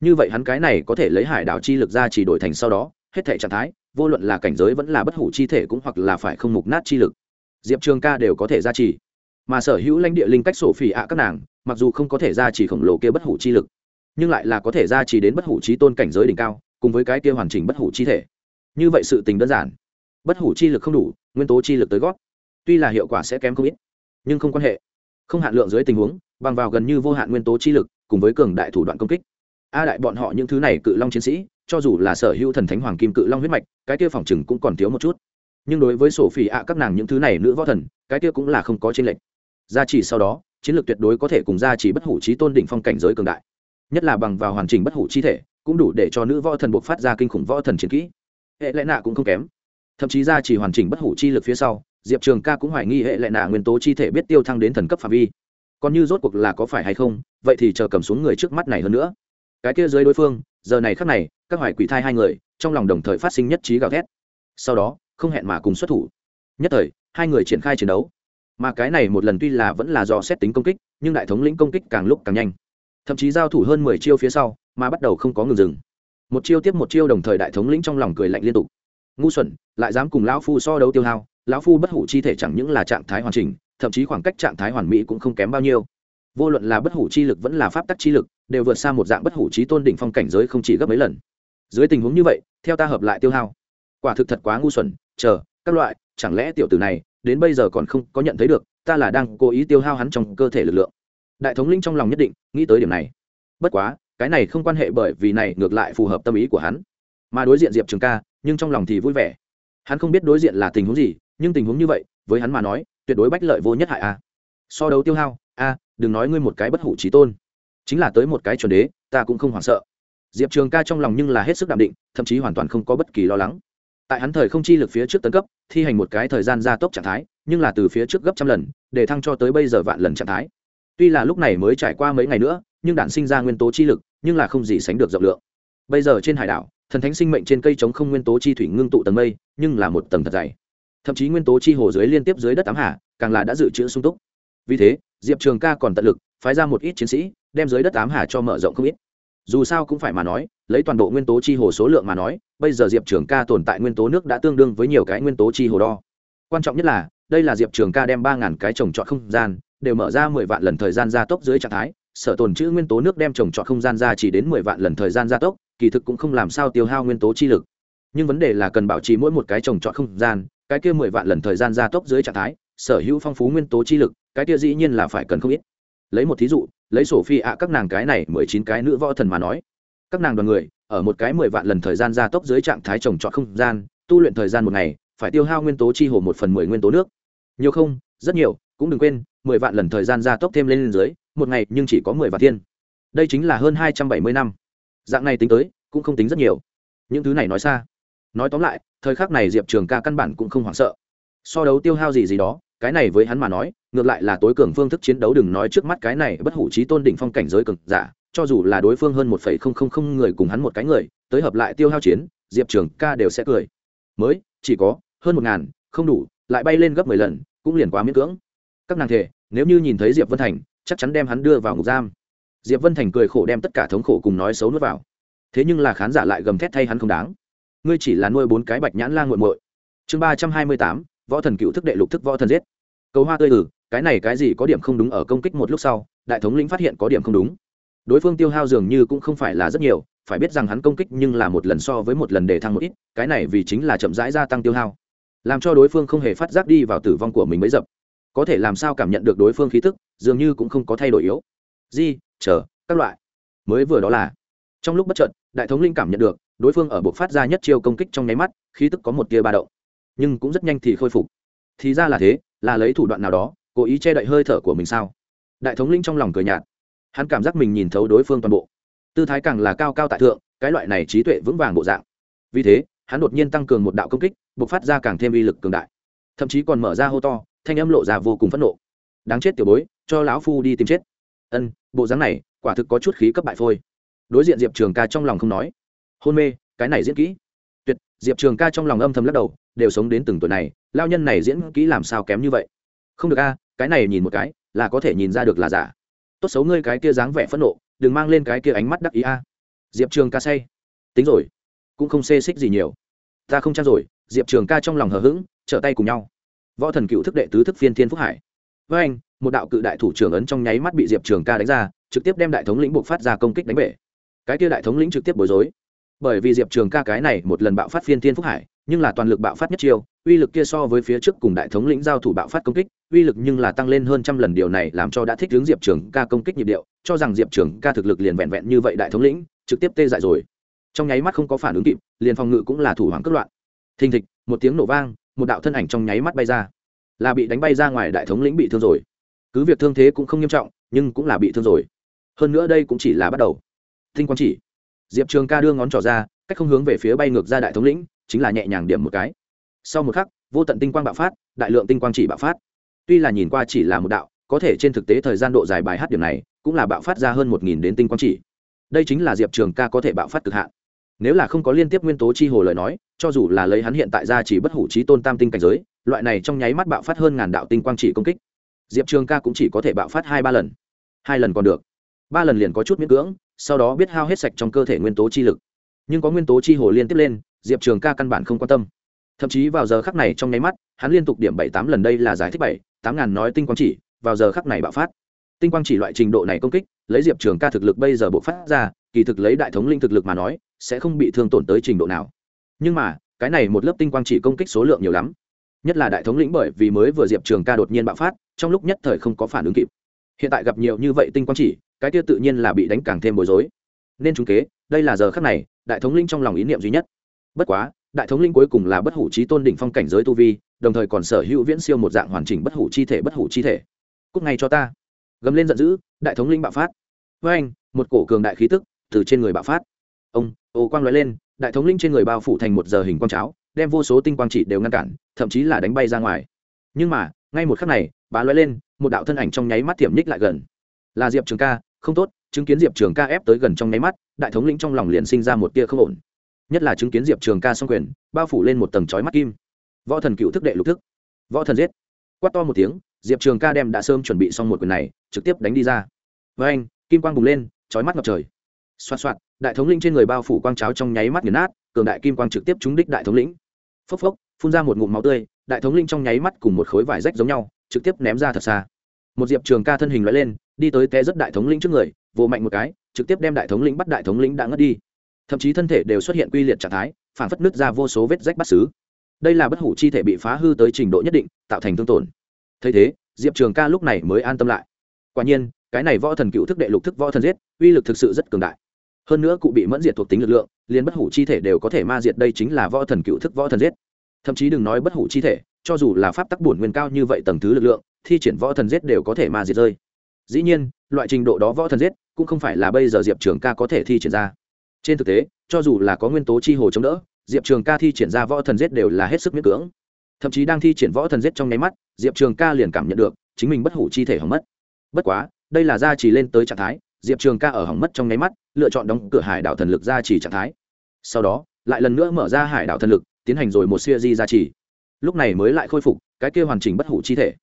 như vậy hắn cái này có thể lấy hải đảo chi lực ra chỉ đổi thành sau đó, hết thể trạng thái, vô luận là cảnh giới vẫn là bất hủ chi thể cũng hoặc là phải không mục nát chi lực. Diệp trường ca đều có thể ra chỉ. Mà sở hữu lãnh địa linh cách sổ phỉ ạ các nàng, mặc dù không có thể ra chỉ khổng lồ kia bất hủ chi lực, nhưng lại là có thể ra chỉ đến bất hủ trí tôn cảnh giới đỉnh cao, cùng với cái kia hoàn chỉnh bất hủ chi thể. Như vậy sự tình đơn giản. Bất hủ chi lực không đủ, nguyên tố chi lực tới gót. Tuy là hiệu quả sẽ kém không ít nhưng không quan hệ. Không hạn lượng dưới tình huống, bằng vào gần như vô hạn nguyên tố chi lực, cùng với cường đại thủ đoạn công kích. A đại bọn họ những thứ này cự long chiến sĩ, cho dù là sở hữu thần thánh hoàng kim cự long huyết mạch, cái kia phòng chừng cũng còn thiếu một chút. Nhưng đối với sổ phỉ ạ, các nàng những thứ này nữ võ thần, cái kia cũng là không có trên lệnh gia chỉ sau đó, chiến lược tuyệt đối có thể cùng gia chỉ bất hủ trí tôn đỉnh phong cảnh giới cường đại. Nhất là bằng vào hoàn chỉnh bất hủ chi thể, cũng đủ để cho nữ võ thần buộc phát ra kinh khủng võ thần chiến kỹ. Hệ lẽ nạ cũng không kém. Thậm chí gia chỉ hoàn chỉnh bất hủ chi lực phía sau diệp trường ca cũng hoài nghi hệ lại nạ nguyên tố chi thể biết tiêu thăng đến thần cấp phạm vi. Còn như rốt cuộc là có phải hay không, vậy thì chờ cầm xuống người trước mắt này hơn nữa. Cái kia dưới đối phương, giờ này khắc này, các hoài quỷ thai hai người, trong lòng đồng thời phát sinh nhất trí gào thét. Sau đó, không hẹn mà cùng xuất thủ. Nhất thời, hai người triển khai chiến đấu. Mà cái này một lần tuy là vẫn là do xét tính công kích, nhưng đại thống lĩnh công kích càng lúc càng nhanh. Thậm chí giao thủ hơn mười chiêu phía sau, mà bắt đầu không có ngừng dừng. Một chiêu tiếp một chiêu đồng thời đại thống lĩnh trong lòng cười lạnh liên tục. Ngu xuẩn, lại dám cùng lão phu so đấu tiêu hao lão phu bất hủ chi thể chẳng những là trạng thái hoàn chỉnh, thậm chí khoảng cách trạng thái hoàn mỹ cũng không kém bao nhiêu. Vô luận là bất hủ chi lực vẫn là pháp tắc chi lực, đều vượt xa một dạng bất hủ trí tôn đỉnh phong cảnh giới không chỉ gấp mấy lần. Dưới tình huống như vậy, theo ta hợp lại tiêu hao. Quả thực thật quá ngu xuẩn, chờ, các loại, chẳng lẽ tiểu tử này, đến bây giờ còn không có nhận thấy được, ta là đang cố ý tiêu hao hắn trong cơ thể lực lượng. Đại thống linh trong lòng nhất định, nghĩ tới điểm này. Bất quá, cái này không quan hệ bởi vì này ngược lại phù hợp tâm ý của hắn. Mà đối diện diệp trường ca, nhưng trong lòng thì vui vẻ. Hắn không biết đối diện là tình huống gì nhưng tình huống như vậy, với hắn mà nói, tuyệt đối bách lợi vô nhất hại a. So đấu tiêu hao, a, đừng nói ngươi một cái bất hủ trí tôn. Chính là tới một cái chuẩn đế, ta cũng không hoảng sợ. Diệp trường ca trong lòng nhưng là hết sức đạm định, thậm chí hoàn toàn không có bất kỳ lo lắng. Tại hắn thời không chi lực phía trước tấn cấp, thi hành một cái thời gian gia tốc trạng thái, nhưng là từ phía trước gấp trăm lần, để thăng cho tới bây giờ vạn lần trạng thái. Tuy là lúc này mới trải qua mấy ngày nữa, nhưng đản sinh ra nguyên tố chi lực, nhưng là không gì sánh được rộng lượng. Bây giờ trên hải đảo, thần thánh sinh mệnh trên cây chống không nguyên tố chi thủy ngưng tụ tầng mây, nhưng là một tầng thật dày thậm chí nguyên tố chi hồ dưới liên tiếp dưới đất tám hà, càng là đã dự trữ sung túc. Vì thế, diệp trường ca còn tận lực phái ra một ít chiến sĩ, đem dưới đất tám hà cho mở rộng không ít. Dù sao cũng phải mà nói, lấy toàn bộ nguyên tố chi hồ số lượng mà nói, bây giờ diệp trường ca tồn tại nguyên tố nước đã tương đương với nhiều cái nguyên tố chi hồ đo. Quan trọng nhất là, đây là diệp trường ca đem ba ngàn cái trồng trọt không gian, đều mở ra mười vạn lần thời gian gia tốc dưới trạng thái, sở tồn chữ nguyên tố nước đem trồng trọt không gian ra chỉ đến mười vạn lần thời gian gia tốc, kỳ thực cũng không làm sao tiêu hao nguyên tố chi lực. Nhưng vấn đề là cần bảo trì mỗi một cái trồng trọt không gian cái kia mười vạn lần thời gian gia tốc dưới trạng thái, sở hữu phong phú nguyên tố chi lực, cái kia dĩ nhiên là phải cần không ít. Lấy một thí dụ, lấy sổ phi ạ, các nàng cái này mười chín cái nữ võ thần mà nói, các nàng đoàn người, ở một cái mười vạn lần thời gian gia tốc dưới trạng thái trồng trọt không gian, tu luyện thời gian một ngày, phải tiêu hao nguyên tố chi hồ một phần mười nguyên tố nước. Nhiều không? Rất nhiều, cũng đừng quên, mười vạn lần thời gian gia tốc thêm lên dưới, một ngày nhưng chỉ có mười vạn thiên. Đây chính là hơn hai trăm bảy mươi năm. Dạng này tính tới, cũng không tính rất nhiều. Những thứ này nói xa. Nói tóm lại thời khắc này diệp trường ca căn bản cũng không hoảng sợ. So đấu tiêu hao gì gì đó, cái này với hắn mà nói, ngược lại là tối cường phương thức chiến đấu đừng nói trước mắt cái này bất hủ trí tôn đỉnh phong cảnh giới cực giả, cho dù là đối phương hơn một phẩy không không không người cùng hắn một cái người, tới hợp lại tiêu hao chiến, diệp trường ca đều sẽ cười. Mới, chỉ có, hơn một ngàn, không đủ, lại bay lên gấp mười lần, cũng liền quá miễn cưỡng. Các nàng thể nếu như nhìn thấy diệp vân thành, chắc chắn đem hắn đưa vào ngục giam. Diệp vân thành cười khổ đem tất cả thống khổ cùng nói xấu nuốt vào. Thế nhưng là khán giả lại gầm thét thay hắn không đáng ngươi chỉ là nuôi bốn cái bạch nhãn la nguội muội. Chương ba trăm hai mươi tám, võ thần cựu thức đệ lục thức võ thần giết. Cầu hoa tươi ử cái này cái gì có điểm không đúng ở công kích một lúc sau, đại thống lĩnh phát hiện có điểm không đúng. Đối phương tiêu hao dường như cũng không phải là rất nhiều, phải biết rằng hắn công kích nhưng là một lần so với một lần để thăng một ít, cái này vì chính là chậm rãi gia tăng tiêu hao. Làm cho đối phương không hề phát giác đi vào tử vong của mình mới dập. Có thể làm sao cảm nhận được đối phương khí tức, dường như cũng không có thay đổi yếu. Di, chờ, các loại. Mới vừa đó là, trong lúc bất trợn đại thống linh cảm nhận được đối phương ở buộc phát ra nhất chiêu công kích trong nháy mắt, khí tức có một tia ba động. Nhưng cũng rất nhanh thì khôi phục. Thì ra là thế, là lấy thủ đoạn nào đó, cố ý che đậy hơi thở của mình sao? Đại thống linh trong lòng cười nhạt. Hắn cảm giác mình nhìn thấu đối phương toàn bộ. Tư thái càng là cao cao tại thượng, cái loại này trí tuệ vững vàng bộ dạng. Vì thế, hắn đột nhiên tăng cường một đạo công kích, buộc phát ra càng thêm uy lực cường đại. Thậm chí còn mở ra hô to, thanh âm lộ ra vô cùng phẫn nộ. Đáng chết tiểu bối, cho lão phu đi tìm chết. Ân, bộ dáng này, quả thực có chút khí cấp bại phôi. Đối diện diệp trường ca trong lòng không nói hôn mê, cái này diễn kỹ. Tuyệt, diệp trường ca trong lòng âm thầm lắc đầu, đều sống đến từng tuổi này, lao nhân này diễn kỹ làm sao kém như vậy? Không được a, cái này nhìn một cái, là có thể nhìn ra được là giả. Tốt xấu ngươi cái kia dáng vẻ phẫn nộ, đừng mang lên cái kia ánh mắt đắc ý a. Diệp trường ca say. Tính rồi, cũng không xê xích gì nhiều. Ta không trang rồi, diệp trường ca trong lòng hờ hững, trở tay cùng nhau. Võ thần cựu thức đệ tứ thức phiên thiên phúc hải. Với anh, một đạo cự đại thủ trưởng ấn trong nháy mắt bị diệp trường ca đánh ra, trực tiếp đem đại thống lĩnh buộc phát ra công kích đánh bể. Cái kia đại thống lĩnh trực tiếp bối rối bởi vì diệp trường ca cái này một lần bạo phát phiên thiên phúc hải, nhưng là toàn lực bạo phát nhất chiêu, uy lực kia so với phía trước cùng đại thống lĩnh giao thủ bạo phát công kích, uy lực nhưng là tăng lên hơn trăm lần, điều này làm cho đã thích hướng diệp trường ca công kích nhịp điệu, cho rằng diệp trường ca thực lực liền vẹn vẹn như vậy đại thống lĩnh, trực tiếp tê dại rồi. Trong nháy mắt không có phản ứng kịp, liền phòng ngự cũng là thủ hoàng cất loạn. Thình thịch, một tiếng nổ vang, một đạo thân ảnh trong nháy mắt bay ra. Là bị đánh bay ra ngoài đại thống lĩnh bị thương rồi. Cứ việc thương thế cũng không nghiêm trọng, nhưng cũng là bị thương rồi. Hơn nữa đây cũng chỉ là bắt đầu. Tinh quang chỉ diệp trường ca đưa ngón trỏ ra, cách không hướng về phía bay ngược ra đại thống lĩnh, chính là nhẹ nhàng điểm một cái. Sau một khắc, vô tận tinh quang bạo phát, đại lượng tinh quang chỉ bạo phát. Tuy là nhìn qua chỉ là một đạo, có thể trên thực tế thời gian độ dài bài hát điểm này, cũng là bạo phát ra hơn một nghìn đến tinh quang chỉ. Đây chính là diệp trường ca có thể bạo phát cực hạn. Nếu là không có liên tiếp nguyên tố chi hồ lời nói, cho dù là lấy hắn hiện tại ra chỉ bất hủ trí tôn tam tinh cảnh giới, loại này trong nháy mắt bạo phát hơn ngàn đạo tinh quang chỉ công kích. Diệp trường ca cũng chỉ có thể bạo phát hai ba lần. Hai lần còn được. Ba lần liền có chút miễn cưỡng sau đó biết hao hết sạch trong cơ thể nguyên tố chi lực. Nhưng có nguyên tố chi hồ liên tiếp lên, diệp trường ca căn bản không quan tâm. Thậm chí vào giờ khắc này trong nháy mắt, hắn liên tục điểm bảy tám lần đây là giải thích bảy, tám ngàn nói tinh quang chỉ, vào giờ khắc này bạo phát. Tinh quang chỉ loại trình độ này công kích, lấy diệp trường ca thực lực bây giờ bộ phát ra, kỳ thực lấy đại thống linh thực lực mà nói, sẽ không bị thương tổn tới trình độ nào. Nhưng mà, cái này một lớp tinh quang chỉ công kích số lượng nhiều lắm. Nhất là đại thống lĩnh bởi vì mới vừa diệp trường ca đột nhiên bạo phát, trong lúc nhất thời không có phản ứng kịp. Hiện tại gặp nhiều như vậy tinh quang chỉ cái kia tự nhiên là bị đánh càng thêm bối rối. Nên chúng kế, đây là giờ khắc này, đại thống linh trong lòng ý niệm duy nhất. Bất quá, đại thống linh cuối cùng là bất hủ trí tôn đỉnh phong cảnh giới tu vi, đồng thời còn sở hữu viễn siêu một dạng hoàn chỉnh bất hủ chi thể bất hủ chi thể. Cúc ngay cho ta. Gầm lên giận dữ, đại thống linh bạo phát. Với anh, một cổ cường đại khí tức từ trên người bạo phát. Ông, ô quang lóe lên, đại thống linh trên người bao phủ thành một giờ hình quang cháo, đem vô số tinh quang chỉ đều ngăn cản, thậm chí là đánh bay ra ngoài. Nhưng mà, ngay một khắc này, bá lóe lên, một đạo thân ảnh trong nháy mắt tiệm ních lại gần. Là diệp trường ca không tốt, chứng kiến diệp trường ca ép tới gần trong nháy mắt, đại thống lĩnh trong lòng liền sinh ra một tia không ổn. Nhất là chứng kiến diệp trường ca xong quyền, bao phủ lên một tầng chói mắt kim. Võ thần cựu thức đệ lục thức. Võ thần giết. Quát to một tiếng, diệp trường ca đem đã sớm chuẩn bị xong một quyền này, trực tiếp đánh đi ra. Với anh kim quang bùng lên, chói mắt ngập trời. Xoạt xoạt, đại thống lĩnh trên người bao phủ quang cháo trong nháy mắt nghiền nát, cường đại kim quang trực tiếp trúng đích đại thống lĩnh. Phốc phốc, phun ra một ngụm máu tươi, đại thống linh trong nháy mắt cùng một khối vải rách giống nhau, trực tiếp ném ra thật xa. Một diệp trường ca thân hình loại lên đi tới té rất đại thống lĩnh trước người, vồ mạnh một cái, trực tiếp đem đại thống lĩnh bắt đại thống lĩnh đã ngất đi. Thậm chí thân thể đều xuất hiện quy liệt trạng thái phản phất nứt ra vô số vết rách bắt xứ. Đây là bất hủ chi thể bị phá hư tới trình độ nhất định, tạo thành thương tổn. Thấy thế, diệp trường ca lúc này mới an tâm lại. Quả nhiên, cái này võ thần cựu thức đệ lục thức võ thần giết, uy lực thực sự rất cường đại. Hơn nữa cụ bị mẫn diệt thuộc tính lực lượng, liền bất hủ chi thể đều có thể ma diệt đây chính là võ thần cựu thức võ thần giết. Thậm chí đừng nói bất hủ chi thể, cho dù là pháp tắc bổn nguyên cao như vậy tầng thứ lực lượng, thi triển võ thần giết đều có thể ma diệt rơi dĩ nhiên, loại trình độ đó võ thần giết, cũng không phải là bây giờ diệp trường ca có thể thi triển ra. Trên thực tế, cho dù là có nguyên tố chi hồ chống đỡ, diệp trường ca thi triển ra võ thần giết đều là hết sức miễn cưỡng. Thậm chí đang thi triển võ thần giết trong nháy mắt, diệp trường ca liền cảm nhận được chính mình bất hủ chi thể hỏng mất. Bất quá, đây là gia trì lên tới trạng thái, diệp trường ca ở hỏng mất trong nháy mắt, lựa chọn đóng cửa hải đảo thần lực gia trì trạng thái. Sau đó, lại lần nữa mở ra hải đảo thần lực, tiến hành rồi một siêu di gia trì. Lúc này mới lại khôi phục cái kia hoàn chỉnh bất hủ chi thể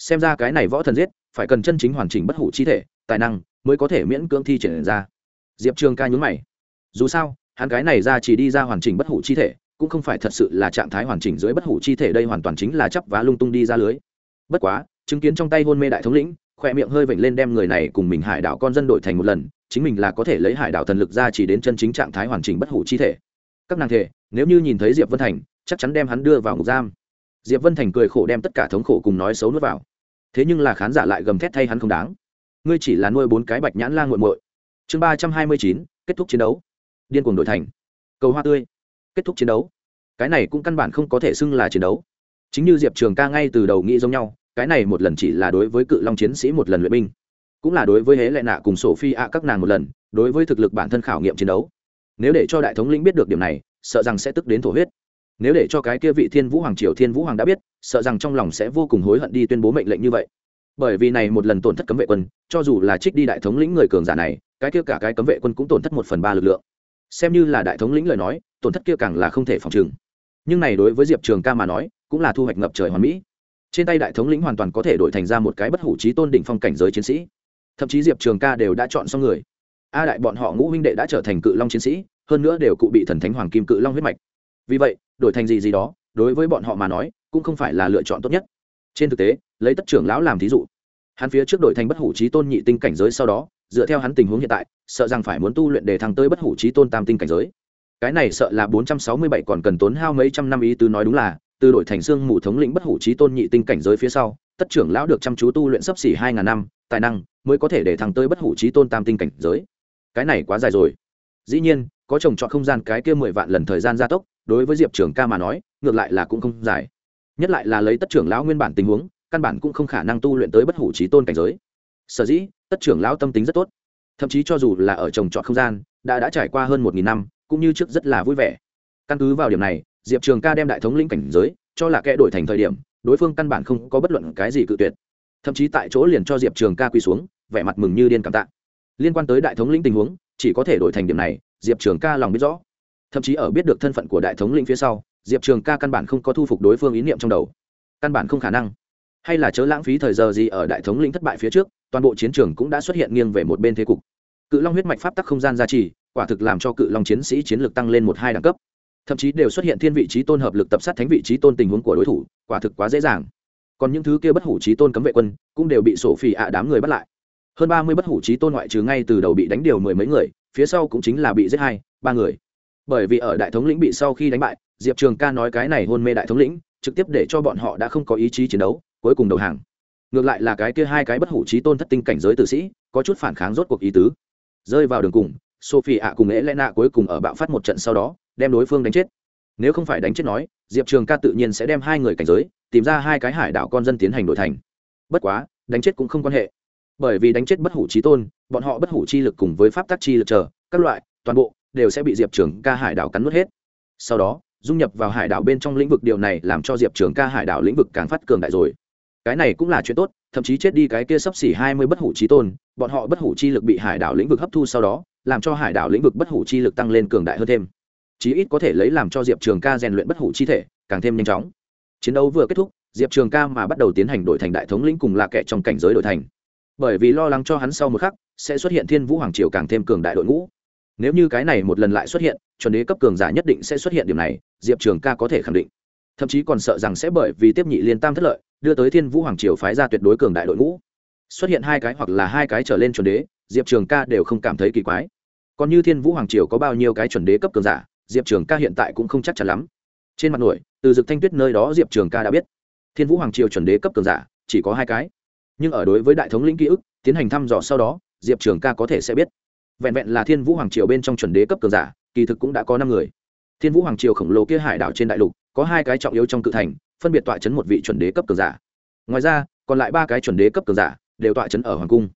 xem ra cái này võ thần giết, phải cần chân chính hoàn chỉnh bất hủ chi thể, tài năng mới có thể miễn cưỡng thi triển ra. Diệp trường ca nhún mày. Dù sao, hắn cái này ra chỉ đi ra hoàn chỉnh bất hủ chi thể, cũng không phải thật sự là trạng thái hoàn chỉnh dưới bất hủ chi thể đây hoàn toàn chính là chấp vá lung tung đi ra lưới. Bất quá, chứng kiến trong tay hôn mê đại thống lĩnh khoe miệng hơi vểnh lên đem người này cùng mình hải đảo con dân đội thành một lần, chính mình là có thể lấy hải đảo thần lực ra chỉ đến chân chính trạng thái hoàn chỉnh bất hủ chi thể. Các nàng thể, nếu như nhìn thấy diệp vân thành, chắc chắn đem hắn đưa vào ngục giam. Diệp vân thành cười khổ đem tất cả thống khổ cùng nói xấu nuốt vào thế nhưng là khán giả lại gầm thét thay hắn không đáng. Ngươi chỉ là nuôi bốn cái bạch nhãn la g u muội. Chương ba trăm hai mươi chín, kết thúc chiến đấu. Điên cuồng đổi thành. Cầu hoa tươi. Kết thúc chiến đấu. Cái này cũng căn bản không có thể xưng là chiến đấu. Chính như diệp trường ca ngay từ đầu nghĩ giống nhau, cái này một lần chỉ là đối với cự long chiến sĩ một lần luyện binh, cũng là đối với hễ lệ nạ cùng sổ phi ạ các nàng một lần, đối với thực lực bản thân khảo nghiệm chiến đấu. Nếu để cho đại thống lĩnh biết được điểm này, sợ rằng sẽ tức đến thổ huyết nếu để cho cái kia vị thiên vũ hoàng triều thiên vũ hoàng đã biết, sợ rằng trong lòng sẽ vô cùng hối hận đi tuyên bố mệnh lệnh như vậy. Bởi vì này một lần tổn thất cấm vệ quân, cho dù là trích đi đại thống lĩnh người cường giả này, cái kia cả cái cấm vệ quân cũng tổn thất một phần ba lực lượng. Xem như là đại thống lĩnh lời nói, tổn thất kia càng là không thể phòng trừng. Nhưng này đối với diệp trường ca mà nói, cũng là thu hoạch ngập trời hoàn mỹ. Trên tay đại thống lĩnh hoàn toàn có thể đổi thành ra một cái bất hủ trí tôn đỉnh phong cảnh giới chiến sĩ. Thậm chí diệp trường ca đều đã chọn xong người. A đại bọn họ ngũ huynh đệ đã trở thành cự long chiến sĩ, hơn nữa đều cụ bị thần thánh hoàng kim cự long huyết mạch. Vì vậy đổi thành gì gì đó, đối với bọn họ mà nói, cũng không phải là lựa chọn tốt nhất. Trên thực tế, lấy tất trưởng lão làm thí dụ, hắn phía trước đổi thành bất hủ trí tôn nhị tinh cảnh giới sau đó, dựa theo hắn tình huống hiện tại, sợ rằng phải muốn tu luyện để thăng tới bất hủ trí tôn tam tinh cảnh giới. Cái này sợ là bốn trăm sáu mươi bảy còn cần tốn hao mấy trăm năm ý tứ nói đúng là, từ đổi thành xương mù thống lĩnh bất hủ trí tôn nhị tinh cảnh giới phía sau, tất trưởng lão được chăm chú tu luyện sấp xỉ hai ngàn năm, tài năng mới có thể để thăng tới bất hủ trí tôn tam tinh cảnh giới. Cái này quá dài rồi. Dĩ nhiên, có trồng trọt không gian cái kia mười vạn lần thời gian gia tốc đối với diệp trường ca mà nói, ngược lại là cũng không dài. Nhất lại là lấy tất trưởng lão nguyên bản tình huống, căn bản cũng không khả năng tu luyện tới bất hủ trí tôn cảnh giới. Sở dĩ, tất trưởng lão tâm tính rất tốt. Thậm chí cho dù là ở trồng trọt không gian, đã đã trải qua hơn một nghìn năm, cũng như trước rất là vui vẻ. Căn cứ vào điểm này, diệp trường ca đem đại thống lĩnh cảnh giới, cho là kẽ đổi thành thời điểm, đối phương căn bản không có bất luận cái gì cự tuyệt. Thậm chí tại chỗ liền cho diệp trường ca quỳ xuống, vẻ mặt mừng như điên cảm tạ. Liên quan tới đại thống lĩnh tình huống, chỉ có thể đổi thành điểm này, diệp trường ca lòng biết rõ thậm chí ở biết được thân phận của đại thống lĩnh phía sau, diệp trường ca căn bản không có thu phục đối phương ý niệm trong đầu. Căn bản không khả năng. Hay là chớ lãng phí thời giờ gì ở đại thống lĩnh thất bại phía trước, toàn bộ chiến trường cũng đã xuất hiện nghiêng về một bên thế cục. Cự long huyết mạch pháp tắc không gian gia trì, quả thực làm cho cự long chiến sĩ chiến lược tăng lên một hai đẳng cấp. Thậm chí đều xuất hiện thiên vị trí tôn hợp lực tập sát thánh vị trí tôn tình huống của đối thủ, quả thực quá dễ dàng. Còn những thứ kia bất hủ trí tôn cấm vệ quân, cũng đều bị sổ phỉ ạ đám người bắt lại. Hơn ba mươi bất hủ trí tôn ngoại trừ ngay từ đầu bị đánh điều mười mấy người, phía sau cũng chính là bị giết hai, ba người bởi vì ở đại thống lĩnh bị sau khi đánh bại, diệp trường ca nói cái này hôn mê đại thống lĩnh, trực tiếp để cho bọn họ đã không có ý chí chiến đấu, cuối cùng đầu hàng. Ngược lại là cái kia hai cái bất hủ trí tôn thất tinh cảnh giới tử sĩ, có chút phản kháng rốt cuộc ý tứ. Rơi vào đường cùng sophie ạ cùng ế lẽ nạ cuối cùng ở bạo phát một trận sau đó, đem đối phương đánh chết. Nếu không phải đánh chết nói, diệp trường ca tự nhiên sẽ đem hai người cảnh giới, tìm ra hai cái hải đảo con dân tiến hành đổi thành. Bất quá, đánh chết cũng không quan hệ. Bởi vì đánh chết bất hủ trí tôn, bọn họ bất hủ chi lực cùng với pháp tắc chi lực chờ, các loại, toàn bộ đều sẽ bị diệp trường ca hải đảo cắn nuốt hết. Sau đó, dung nhập vào hải đảo bên trong lĩnh vực điều này làm cho diệp trường ca hải đảo lĩnh vực càng phát cường đại rồi. Cái này cũng là chuyện tốt, thậm chí chết đi cái kia sấp xỉ hai mươi bất hủ trí tôn, bọn họ bất hủ chi lực bị hải đảo lĩnh vực hấp thu sau đó, làm cho hải đảo lĩnh vực bất hủ chi lực tăng lên cường đại hơn thêm. Chí ít có thể lấy làm cho diệp trường ca rèn luyện bất hủ chi thể, càng thêm nhanh chóng. Chiến đấu vừa kết thúc, diệp trường ca mà bắt đầu tiến hành đổi thành đại thống lĩnh cùng là kẻ trong cảnh giới đổi thành. Bởi vì lo lắng cho hắn sau một khắc, sẽ xuất hiện thiên vũ hoàng triều càng thêm cường đại đội ngũ nếu như cái này một lần lại xuất hiện, chuẩn đế cấp cường giả nhất định sẽ xuất hiện điểm này, diệp trường ca có thể khẳng định. Thậm chí còn sợ rằng sẽ bởi vì tiếp nhị liên tam thất lợi, đưa tới thiên vũ hoàng triều phái ra tuyệt đối cường đại đội ngũ. Xuất hiện hai cái hoặc là hai cái trở lên chuẩn đế, diệp trường ca đều không cảm thấy kỳ quái. Còn như thiên vũ hoàng triều có bao nhiêu cái chuẩn đế cấp cường giả, diệp trường ca hiện tại cũng không chắc chắn lắm. Trên mặt nổi, từ dực thanh tuyết nơi đó diệp trường ca đã biết. Thiên vũ hoàng triều chuẩn đế cấp cường giả, chỉ có hai cái. Nhưng ở đối với đại thống lĩnh ký ức, tiến hành thăm dò sau đó, diệp trường ca có thể sẽ biết vẹn vẹn là thiên vũ hoàng triều bên trong chuẩn đế cấp cường giả, kỳ thực cũng đã có năm người. Thiên vũ hoàng triều khổng lồ kia hải đảo trên đại lục, có hai cái trọng yếu trong cự thành, phân biệt tọa chấn một vị chuẩn đế cấp cường giả. Ngoài ra, còn lại ba cái chuẩn đế cấp cường giả đều tọa chấn ở hoàng cung.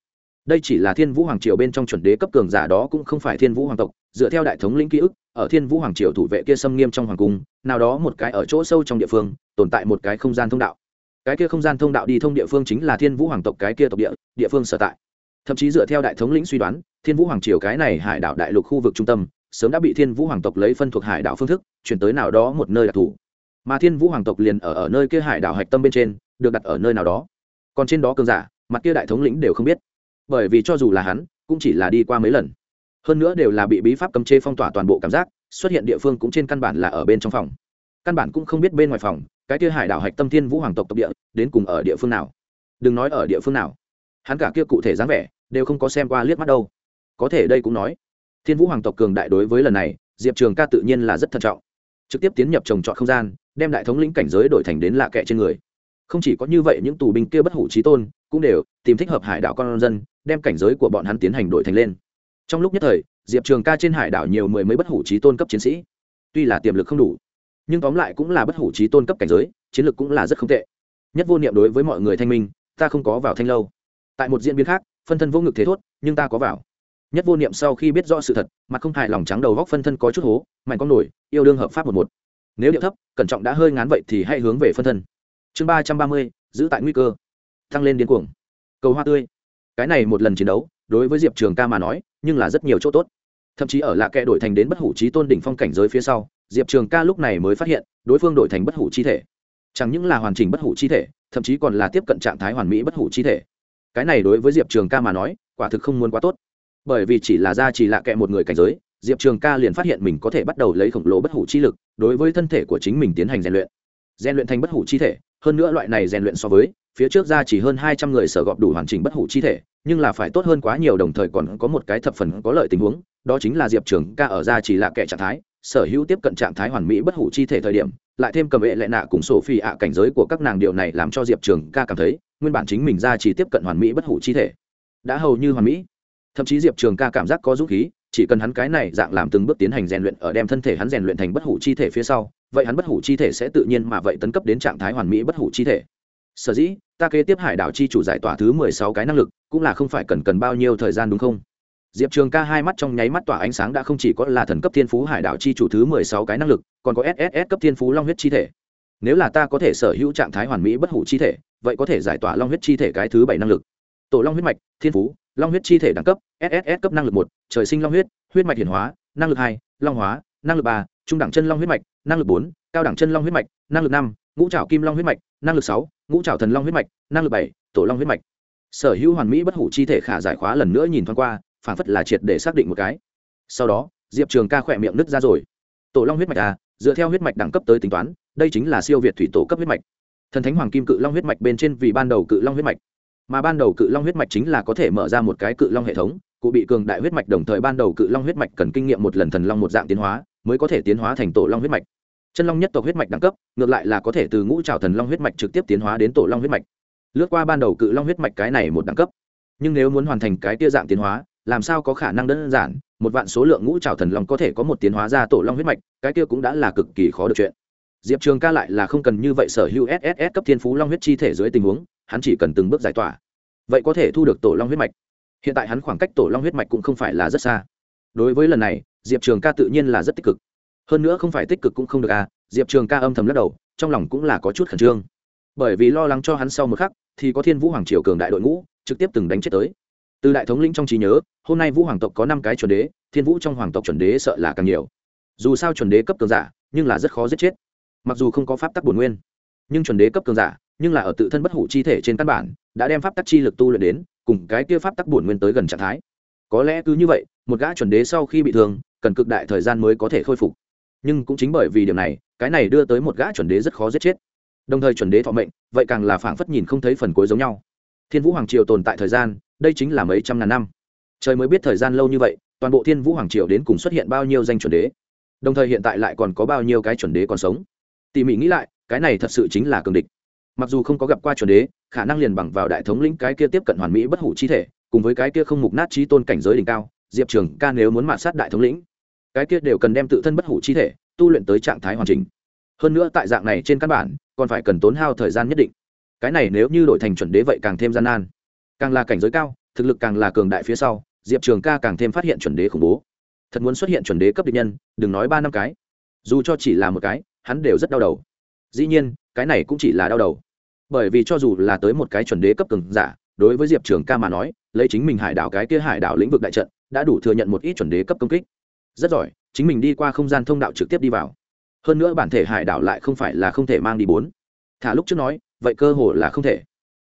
Đây chỉ là thiên vũ hoàng triều bên trong chuẩn đế cấp cường giả đó cũng không phải thiên vũ hoàng tộc, dựa theo đại thống lĩnh ký ức, ở thiên vũ hoàng triều thủ vệ kia xâm nghiêm trong hoàng cung, nào đó một cái ở chỗ sâu trong địa phương, tồn tại một cái không gian thông đạo. Cái kia không gian thông đạo đi thông địa phương chính là thiên vũ hoàng tộc cái kia tộc địa địa phương sở tại thậm chí dựa theo đại thống lĩnh suy đoán, thiên vũ hoàng triều cái này hải đảo đại lục khu vực trung tâm, sớm đã bị thiên vũ hoàng tộc lấy phân thuộc hải đảo phương thức, chuyển tới nào đó một nơi đặc thù. Mà thiên vũ hoàng tộc liền ở ở nơi kia hải đảo hạch tâm bên trên, được đặt ở nơi nào đó. Còn trên đó cường giả, mặt kia đại thống lĩnh đều không biết. Bởi vì cho dù là hắn, cũng chỉ là đi qua mấy lần. Hơn nữa đều là bị bí pháp cấm chế phong tỏa toàn bộ cảm giác, xuất hiện địa phương cũng trên căn bản là ở bên trong phòng. Căn bản cũng không biết bên ngoài phòng, cái kia hải đảo hạch tâm thiên vũ hoàng tộc tộc địa, đến cùng ở địa phương nào? Đừng nói ở địa phương nào. Hắn cả kia cụ thể dáng vẻ đều không có xem qua liếc mắt đâu. Có thể đây cũng nói, thiên vũ hoàng tộc cường đại đối với lần này, diệp trường ca tự nhiên là rất thận trọng. Trực tiếp tiến nhập trồng trọt không gian, đem đại thống lĩnh cảnh giới đổi thành đến lạ kệ trên người. Không chỉ có như vậy, những tù binh kia bất hủ trí tôn cũng đều tìm thích hợp hải đảo con dân, đem cảnh giới của bọn hắn tiến hành đổi thành lên. Trong lúc nhất thời, diệp trường ca trên hải đảo nhiều mười mấy bất hủ trí tôn cấp chiến sĩ. Tuy là tiềm lực không đủ, nhưng tóm lại cũng là bất hủ trí tôn cấp cảnh giới, chiến lược cũng là rất không tệ. Nhất vô niệm đối với mọi người thanh minh, ta không có vào thanh lâu. Tại một diễn biến khác phân thân vô ngực thế thốt, nhưng ta có vào. Nhất vô niệm sau khi biết rõ sự thật, mặt không hài lòng trắng đầu góc phân thân có chút hố, mạnh con nổi, yêu đương hợp pháp một một. Nếu điệu thấp, cẩn trọng đã hơi ngán vậy thì hãy hướng về phân thân. Chương ba trăm ba mươi, giữ tại nguy cơ. Tăng lên điên cuồng. Cầu hoa tươi. Cái này một lần chiến đấu, đối với diệp trường ca mà nói, nhưng là rất nhiều chỗ tốt. Thậm chí ở lạ kệ đổi thành đến bất hủ trí tôn đỉnh phong cảnh giới phía sau, diệp trường ca lúc này mới phát hiện, đối phương đổi thành bất hủ chi thể. Chẳng những là hoàn chỉnh bất hủ chi thể, thậm chí còn là tiếp cận trạng thái hoàn mỹ bất hủ chi thể cái này đối với diệp trường ca mà nói, quả thực không muốn quá tốt. Bởi vì chỉ là ra chỉ lạ kệ một người cảnh giới, diệp trường ca liền phát hiện mình có thể bắt đầu lấy khổng lồ bất hủ chi lực, đối với thân thể của chính mình tiến hành rèn luyện. Rèn luyện thành bất hủ chi thể, hơn nữa loại này rèn luyện so với, phía trước ra chỉ hơn hai trăm người sở gọp đủ hoàn chỉnh bất hủ chi thể, nhưng là phải tốt hơn quá nhiều, đồng thời còn có một cái thập phần có lợi tình huống, đó chính là diệp trường ca ở ra chỉ là kẻ trạng thái sở hữu tiếp cận trạng thái hoàn mỹ bất hủ chi thể thời điểm, lại thêm cầm vệ lệ nạ cùng sổ phi ạ cảnh giới của các nàng điều này làm cho diệp trường ca cảm thấy, nguyên bản chính mình ra chỉ tiếp cận hoàn mỹ bất hủ chi thể. Đã hầu như hoàn mỹ. Thậm chí diệp trường ca cảm giác có dũng khí, chỉ cần hắn cái này dạng làm từng bước tiến hành rèn luyện ở đem thân thể hắn rèn luyện thành bất hủ chi thể phía sau, vậy hắn bất hủ chi thể sẽ tự nhiên mà vậy tấn cấp đến trạng thái hoàn mỹ bất hủ chi thể. Sở dĩ, ta kế tiếp hải đảo chi chủ giải tỏa thứ mười sáu cái năng lực, cũng là không phải cần cần bao nhiêu thời gian đúng không? Diệp trường ca hai mắt trong nháy mắt tỏa ánh sáng đã không chỉ có là thần cấp thiên phú hải đảo chi chủ thứ mười sáu cái năng lực, còn có sss cấp thiên phú long huyết chi thể. Nếu là ta có thể sở hữu trạng thái hoàn mỹ bất hủ chi thể, vậy có thể giải tỏa long huyết chi thể cái thứ bảy năng lực. Tổ long huyết mạch, thiên phú, long huyết chi thể đẳng cấp sss cấp năng lực một, trời sinh long huyết huyết mạch hiển hóa, năng lực hai, long hóa, năng lực ba, trung đẳng chân long huyết mạch, năng lực bốn, cao đẳng chân long huyết mạch, năng lực năm, ngũ trảo kim long huyết mạch, năng lực sáu, ngũ trảo thần long huyết mạch, năng lực bảy, tổ long huyết mạch. Sở hữu hoàn mỹ bất hủ chi thể khả giải khóa lần nữa nhìn thoáng qua phản phất là triệt để xác định một cái. Sau đó, diệp trường ca khỏe miệng nứt ra rồi. Tổ long huyết mạch à dựa theo huyết mạch đẳng cấp tới tính toán, đây chính là siêu việt thủy tổ cấp huyết mạch. Thần thánh hoàng kim cự long huyết mạch bên trên vì ban đầu cự long huyết mạch. Mà ban đầu cự long huyết mạch chính là có thể mở ra một cái cự long hệ thống, cụ bị cường đại huyết mạch đồng thời ban đầu cự long huyết mạch cần kinh nghiệm một lần thần long một dạng tiến hóa, mới có thể tiến hóa thành tổ long huyết mạch. Chân long nhất tộc huyết mạch đẳng cấp, ngược lại là có thể từ ngũ trào thần long huyết mạch trực tiếp tiến hóa đến tổ long huyết mạch. Lướt qua ban đầu cự long huyết mạch cái này một đẳng cấp. Nhưng nếu muốn hoàn thành cái tia dạng tiến hóa làm sao có khả năng đơn giản, một vạn số lượng ngũ trào thần long có thể có một tiến hóa ra tổ long huyết mạch, cái kia cũng đã là cực kỳ khó được chuyện. Diệp trường ca lại là không cần như vậy sở hữu sss cấp thiên phú long huyết chi thể dưới tình huống, hắn chỉ cần từng bước giải tỏa, vậy có thể thu được tổ long huyết mạch. Hiện tại hắn khoảng cách tổ long huyết mạch cũng không phải là rất xa. Đối với lần này, diệp trường ca tự nhiên là rất tích cực. Hơn nữa không phải tích cực cũng không được à diệp trường ca âm thầm lắc đầu, trong lòng cũng là có chút khẩn trương. Bởi vì lo lắng cho hắn sau một khắc, thì có thiên vũ hoàng triều cường đại đội ngũ, trực tiếp từng đánh chết tới từ đại thống lĩnh trong trí nhớ, hôm nay vũ hoàng tộc có năm cái chuẩn đế, thiên vũ trong hoàng tộc chuẩn đế sợ là càng nhiều. Dù sao chuẩn đế cấp cường giả, nhưng là rất khó giết chết. Mặc dù không có pháp tắc bổn nguyên, nhưng chuẩn đế cấp cường giả, nhưng là ở tự thân bất hủ chi thể trên căn bản, đã đem pháp tắc chi lực tu luyện đến, cùng cái kia pháp tắc bổn nguyên tới gần trạng thái. Có lẽ cứ như vậy, một gã chuẩn đế sau khi bị thương, cần cực đại thời gian mới có thể khôi phục. Nhưng cũng chính bởi vì điều này, cái này đưa tới một gã chuẩn đế rất khó giết chết. Đồng thời chuẩn đế thọ mệnh, vậy càng là phảng phất nhìn không thấy phần cuối giống nhau. Thiên vũ hoàng triều tồn tại thời gian đây chính là mấy trăm ngàn năm. Trời mới biết thời gian lâu như vậy, toàn bộ thiên vũ hoàng triều đến cùng xuất hiện bao nhiêu danh chuẩn đế. Đồng thời hiện tại lại còn có bao nhiêu cái chuẩn đế còn sống. Tỉ mỉ nghĩ lại, cái này thật sự chính là cường địch. Mặc dù không có gặp qua chuẩn đế, khả năng liền bằng vào đại thống lĩnh cái kia tiếp cận hoàn mỹ bất hủ chi thể, cùng với cái kia không mục nát trí tôn cảnh giới đỉnh cao, diệp trường ca nếu muốn mạn sát đại thống lĩnh, cái kia đều cần đem tự thân bất hủ chi thể, tu luyện tới trạng thái hoàn chỉnh. Hơn nữa tại dạng này trên căn bản, còn phải cần tốn hao thời gian nhất định. Cái này nếu như đổi thành chuẩn đế vậy càng thêm gian nan càng là cảnh giới cao, thực lực càng là cường đại phía sau, diệp trường ca càng thêm phát hiện chuẩn đế khủng bố. Thật muốn xuất hiện chuẩn đế cấp địch nhân, đừng nói ba năm cái. Dù cho chỉ là một cái, hắn đều rất đau đầu. Dĩ nhiên, cái này cũng chỉ là đau đầu. Bởi vì cho dù là tới một cái chuẩn đế cấp cường giả, đối với diệp trường ca mà nói, lấy chính mình hải đảo cái kia hải đảo lĩnh vực đại trận, đã đủ thừa nhận một ít chuẩn đế cấp công kích. Rất giỏi, chính mình đi qua không gian thông đạo trực tiếp đi vào. Hơn nữa bản thể hải đảo lại không phải là không thể mang đi bốn. Thả lúc trước nói, vậy cơ hồ là không thể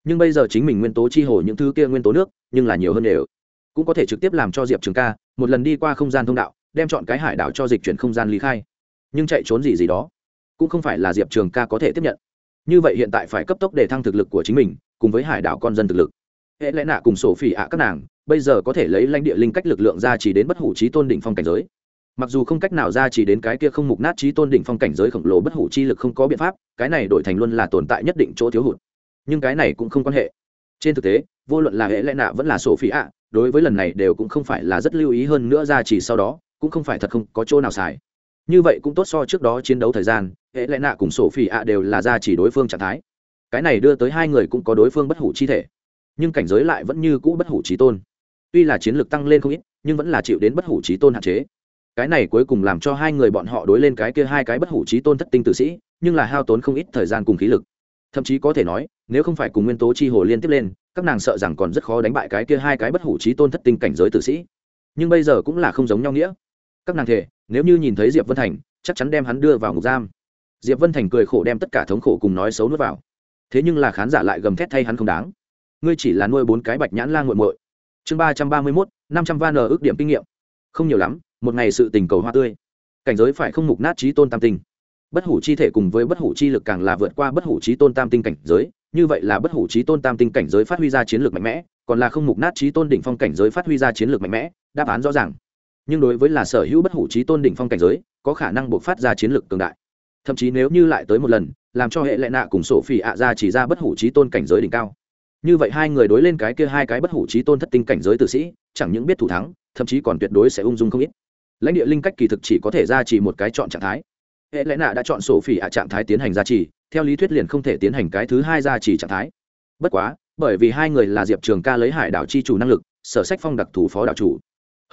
nhưng bây giờ chính mình nguyên tố chi hồ những thứ kia nguyên tố nước, nhưng là nhiều hơn đều. Cũng có thể trực tiếp làm cho diệp trường ca, một lần đi qua không gian thông đạo, đem chọn cái hải đảo cho dịch chuyển không gian lý khai. Nhưng chạy trốn gì gì đó, cũng không phải là diệp trường ca có thể tiếp nhận. Như vậy hiện tại phải cấp tốc để thăng thực lực của chính mình, cùng với hải đảo con dân thực lực. Hệ lẽ nạ cùng sổ phỉ ạ các nàng, bây giờ có thể lấy lãnh địa linh cách lực lượng ra chỉ đến bất hủ trí tôn đỉnh phong cảnh giới. Mặc dù không cách nào ra chỉ đến cái kia không mục nát trí tôn đỉnh phong cảnh giới khổng lồ bất hủ chi lực không có biện pháp, cái này đổi thành luôn là tồn tại nhất định chỗ thiếu hụt nhưng cái này cũng không quan hệ. Trên thực tế, vô luận là hệ lẽ nạ vẫn là sổ phỉ ạ, đối với lần này đều cũng không phải là rất lưu ý hơn nữa ra chỉ sau đó, cũng không phải thật không có chỗ nào xài. Như vậy cũng tốt so trước đó chiến đấu thời gian, hệ lẽ nạ cùng sổ phỉ ạ đều là ra chỉ đối phương trạng thái. Cái này đưa tới hai người cũng có đối phương bất hủ chi thể, nhưng cảnh giới lại vẫn như cũ bất hủ trí tôn. Tuy là chiến lược tăng lên không ít, nhưng vẫn là chịu đến bất hủ trí tôn hạn chế. Cái này cuối cùng làm cho hai người bọn họ đối lên cái kia hai cái bất hủ trí tôn thất tinh tử sĩ, nhưng là hao tốn không ít thời gian cùng khí lực thậm chí có thể nói, nếu không phải cùng nguyên tố chi hồ liên tiếp lên, các nàng sợ rằng còn rất khó đánh bại cái kia hai cái bất hủ trí tôn thất tinh cảnh giới tử sĩ. Nhưng bây giờ cũng là không giống nhau nghĩa. Các nàng thể nếu như nhìn thấy diệp vân thành, chắc chắn đem hắn đưa vào ngục giam. Diệp vân thành cười khổ đem tất cả thống khổ cùng nói xấu nuốt vào. Thế nhưng là khán giả lại gầm thét thay hắn không đáng. Ngươi chỉ là nuôi bốn cái bạch nhãn la nguội muội. Chương ba trăm ba mươi mốt, năm trăm van ước điểm kinh nghiệm. Không nhiều lắm, một ngày sự tình cầu hoa tươi. Cảnh giới phải không mục nát trí tôn tam tình bất hủ chi thể cùng với bất hủ chi lực càng là vượt qua bất hủ trí tôn tam tinh cảnh giới, như vậy là bất hủ trí tôn tam tinh cảnh giới phát huy ra chiến lược mạnh mẽ, còn là không mục nát trí tôn đỉnh phong cảnh giới phát huy ra chiến lược mạnh mẽ, đáp án rõ ràng. Nhưng đối với là sở hữu bất hủ trí tôn đỉnh phong cảnh giới, có khả năng buộc phát ra chiến lược cường đại. Thậm chí nếu như lại tới một lần, làm cho hệ lệ nạ cùng sổ phỉ ạ ra chỉ ra bất hủ trí tôn cảnh giới đỉnh cao. Như vậy hai người đối lên cái kia hai cái bất hủ trí tôn thất tinh cảnh giới tử sĩ, chẳng những biết thủ thắng, thậm chí còn tuyệt đối sẽ ung dung không ít. Lãnh địa linh cách kỳ thực chỉ có thể ra chỉ một cái chọn trạng thái hệ lẽ nạ đã chọn sổ phỉ ạ trạng thái tiến hành gia trì, theo lý thuyết liền không thể tiến hành cái thứ hai gia trì trạng thái. Bất quá, bởi vì hai người là diệp trường ca lấy hải đảo chi chủ năng lực, sở sách phong đặc thù phó đảo chủ.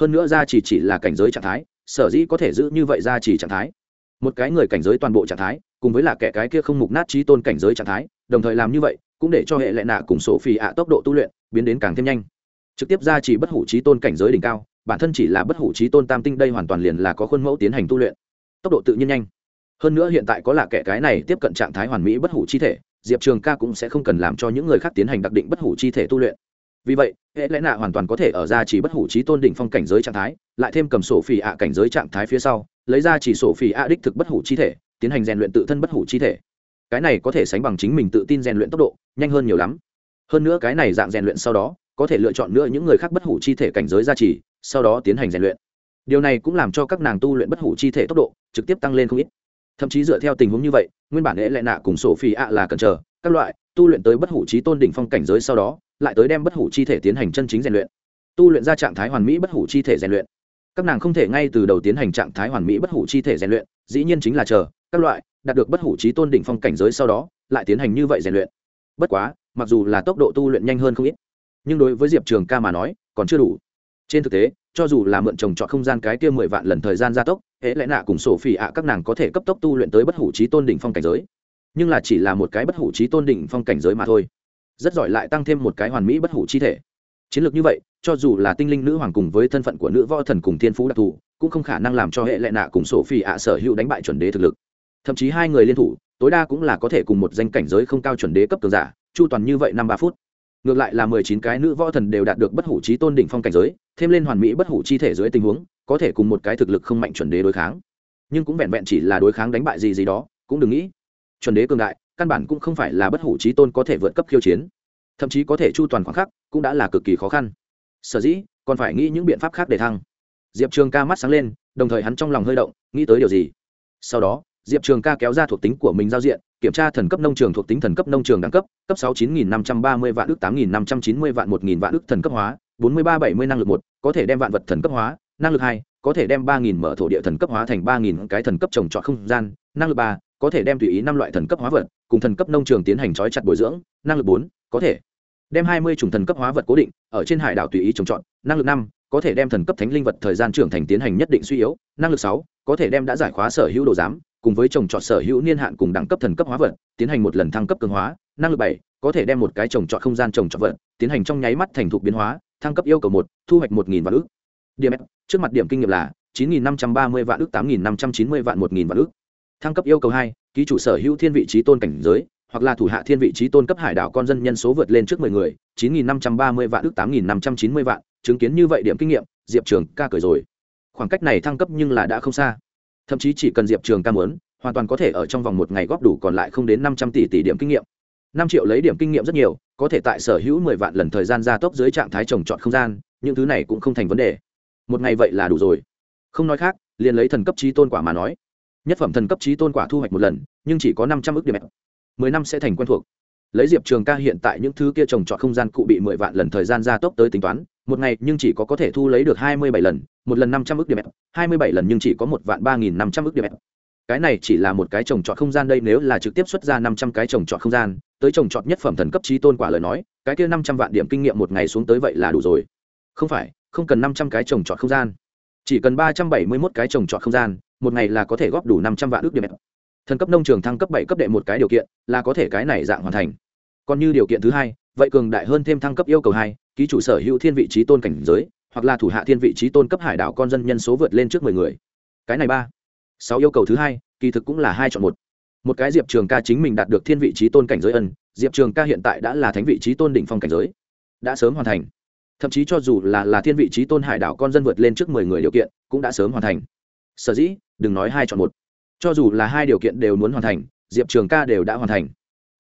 Hơn nữa gia trì chỉ là cảnh giới trạng thái, sở dĩ có thể giữ như vậy gia trì trạng thái. Một cái người cảnh giới toàn bộ trạng thái, cùng với là kẻ cái kia không mục nát trí tôn cảnh giới trạng thái, đồng thời làm như vậy, cũng để cho hệ lệ nạ cùng sổ phỉ ạ tốc độ tu luyện biến đến càng thêm nhanh. Trực tiếp gia trì bất hủ trí tôn cảnh giới đỉnh cao, bản thân chỉ là bất hủ trí tôn tam tinh đây hoàn toàn liền là có khuôn mẫu tiến hành tu luyện. Tốc độ tự nhiên nhanh hơn nữa hiện tại có là kẻ cái này tiếp cận trạng thái hoàn mỹ bất hủ chi thể, diệp trường ca cũng sẽ không cần làm cho những người khác tiến hành đặc định bất hủ chi thể tu luyện. Vì vậy, hệ lẽ nạ hoàn toàn có thể ở ra chỉ bất hủ trí tôn đỉnh phong cảnh giới trạng thái, lại thêm cầm sổ phỉ ạ cảnh giới trạng thái phía sau, lấy ra chỉ sổ phỉ ạ đích thực bất hủ chi thể, tiến hành rèn luyện tự thân bất hủ chi thể. Cái này có thể sánh bằng chính mình tự tin rèn luyện tốc độ, nhanh hơn nhiều lắm. Hơn nữa cái này dạng rèn luyện sau đó, có thể lựa chọn nữa những người khác bất hủ chi thể cảnh giới gia trì sau đó tiến hành rèn luyện. Điều này cũng làm cho các nàng tu luyện bất hủ chi thể tốc độ trực tiếp tăng lên không ít thậm chí dựa theo tình huống như vậy, nguyên bản lễ lệ nạ cùng sổ phi ạ là cần chờ, các loại, tu luyện tới bất hủ trí tôn đỉnh phong cảnh giới sau đó, lại tới đem bất hủ chi thể tiến hành chân chính rèn luyện. Tu luyện ra trạng thái hoàn mỹ bất hủ chi thể rèn luyện. Các nàng không thể ngay từ đầu tiến hành trạng thái hoàn mỹ bất hủ chi thể rèn luyện, dĩ nhiên chính là chờ, các loại, đạt được bất hủ trí tôn đỉnh phong cảnh giới sau đó, lại tiến hành như vậy rèn luyện. Bất quá, mặc dù là tốc độ tu luyện nhanh hơn không ít, nhưng đối với diệp trường ca mà nói, còn chưa đủ. Trên thực tế, cho dù là mượn trồng trọt không gian cái kia mười vạn lần thời gian gia tốc hễ lẽ nạ cùng sổ Phi ạ các nàng có thể cấp tốc tu luyện tới bất hủ trí tôn đỉnh phong cảnh giới. Nhưng là chỉ là một cái bất hủ trí tôn đỉnh phong cảnh giới mà thôi. Rất giỏi lại tăng thêm một cái hoàn mỹ bất hủ chi thể. Chiến lược như vậy, cho dù là tinh linh nữ hoàng cùng với thân phận của nữ võ thần cùng thiên phú đặc thù, cũng không khả năng làm cho hệ lệ nạ cùng sổ phi ạ sở hữu đánh bại chuẩn đế thực lực. Thậm chí hai người liên thủ, tối đa cũng là có thể cùng một danh cảnh giới không cao chuẩn đế cấp cường giả, chu toàn như vậy năm ba phút. Ngược lại là mười chín cái nữ võ thần đều đạt được bất hủ trí tôn đỉnh phong cảnh giới, thêm lên hoàn mỹ bất hủ chi thể dưới tình huống có thể cùng một cái thực lực không mạnh chuẩn đế đối kháng. Nhưng cũng vẹn vẹn chỉ là đối kháng đánh bại gì gì đó, cũng đừng nghĩ. Chuẩn đế cường đại, căn bản cũng không phải là bất hủ trí tôn có thể vượt cấp khiêu chiến. Thậm chí có thể chu toàn khoảng khắc, cũng đã là cực kỳ khó khăn. Sở dĩ, còn phải nghĩ những biện pháp khác để thăng. Diệp trường ca mắt sáng lên, đồng thời hắn trong lòng hơi động, nghĩ tới điều gì? Sau đó, diệp trường ca kéo ra thuộc tính của mình giao diện, kiểm tra thần cấp nông trường thuộc tính thần cấp nông trường đẳng cấp cấp sáu chín nghìn năm trăm ba mươi vạn ước tám nghìn năm trăm chín mươi vạn một nghìn vạn ước thần cấp hóa, bốn mươi ba bảy mươi năng lực một, có thể đem vạn vật thần cấp hóa năng lực hai, có thể đem ba nghìn mở thổ địa thần cấp hóa thành ba nghìn cái thần cấp trồng trọt không gian. Năng lực ba, có thể đem tùy ý năm loại thần cấp hóa vật cùng thần cấp nông trường tiến hành trói chặt bồi dưỡng. Năng lực bốn, có thể đem hai mươi chủng thần cấp hóa vật cố định ở trên hải đảo tùy ý trồng trọt. Năng lực năm, có thể đem thần cấp thánh linh vật thời gian trưởng thành tiến hành nhất định suy yếu. Năng lực sáu, có thể đem đã giải khóa sở hữu đồ giám cùng với trồng trọt sở hữu niên hạn cùng đẳng cấp thần cấp hóa vật tiến hành một lần thăng cấp cường hóa. Năng lực bảy, có thể đem một cái trồng trọt không gian trồng trọt vật tiến hành trong nháy mắt thành thục biến hóa. Thăng cấp yêu cầu một, thu hoạch một nghìn vạn ước điểm trước mặt điểm kinh nghiệm là chín nghìn năm trăm ba mươi vạn ước tám nghìn năm trăm chín mươi vạn một nghìn vạn ước thăng cấp yêu cầu hai, ký chủ sở hữu thiên vị trí tôn cảnh giới, hoặc là thủ hạ thiên vị trí tôn cấp hải đảo con dân nhân số vượt lên trước mười người, chín nghìn năm trăm ba mươi vạn ước tám nghìn năm trăm chín mươi vạn. Chứng kiến như vậy điểm kinh nghiệm, diệp trường ca cười rồi. Khoảng cách này thăng cấp nhưng là đã không xa. Thậm chí chỉ cần diệp trường ca muốn, hoàn toàn có thể ở trong vòng một ngày góp đủ còn lại không đến năm trăm tỷ tỷ điểm kinh nghiệm. năm triệu lấy điểm kinh nghiệm rất nhiều, có thể tại sở hữu mười vạn lần thời gian gia tốc dưới trạng thái trồng trọt không gian, những thứ này cũng không thành vấn đề một ngày vậy là đủ rồi. Không nói khác, liền lấy thần cấp trí tôn quả mà nói. Nhất phẩm thần cấp trí tôn quả thu hoạch một lần, nhưng chỉ có năm trăm ước điểm mười năm sẽ thành quen thuộc. Lấy diệp trường ca hiện tại những thứ kia trồng trọt không gian cụ bị mười vạn lần thời gian gia tốc tới tính toán, một ngày nhưng chỉ có có thể thu lấy được hai mươi bảy lần, một lần năm trăm ước điểm hai mươi bảy lần nhưng chỉ có một vạn ba nghìn năm trăm ước điểm cái này chỉ là một cái trồng trọt không gian đây, nếu là trực tiếp xuất ra năm trăm cái trồng trọt không gian, tới trồng trọt nhất phẩm thần cấp trí tôn quả lời nói, cái kia năm trăm vạn điểm kinh nghiệm một ngày xuống tới vậy là đủ rồi. Không phải không cần năm trăm cái trồng trọt không gian. Chỉ cần ba trăm bảy mươi mốt cái trồng trọt không gian, một ngày là có thể góp đủ năm trăm vạn ước điểm. Thần cấp nông trường thăng cấp bảy cấp đệ một cái điều kiện là có thể cái này dạng hoàn thành. Còn như điều kiện thứ hai, vậy cường đại hơn thêm thăng cấp yêu cầu hai, ký chủ sở hữu thiên vị trí tôn cảnh giới, hoặc là thủ hạ thiên vị trí tôn cấp hải đảo con dân nhân số vượt lên trước mười người. Cái này ba. Sáu yêu cầu thứ hai, kỳ thực cũng là hai chọn một. Một cái diệp trường ca chính mình đạt được thiên vị trí tôn cảnh giới ân, diệp trường ca hiện tại đã là thánh vị trí tôn đỉnh phong cảnh giới. Đã sớm hoàn thành thậm chí cho dù là là thiên vị trí tôn hải đảo con dân vượt lên trước mười người điều kiện, cũng đã sớm hoàn thành. Sở dĩ, đừng nói hai chọn một. Cho dù là hai điều kiện đều muốn hoàn thành, diệp trường ca đều đã hoàn thành.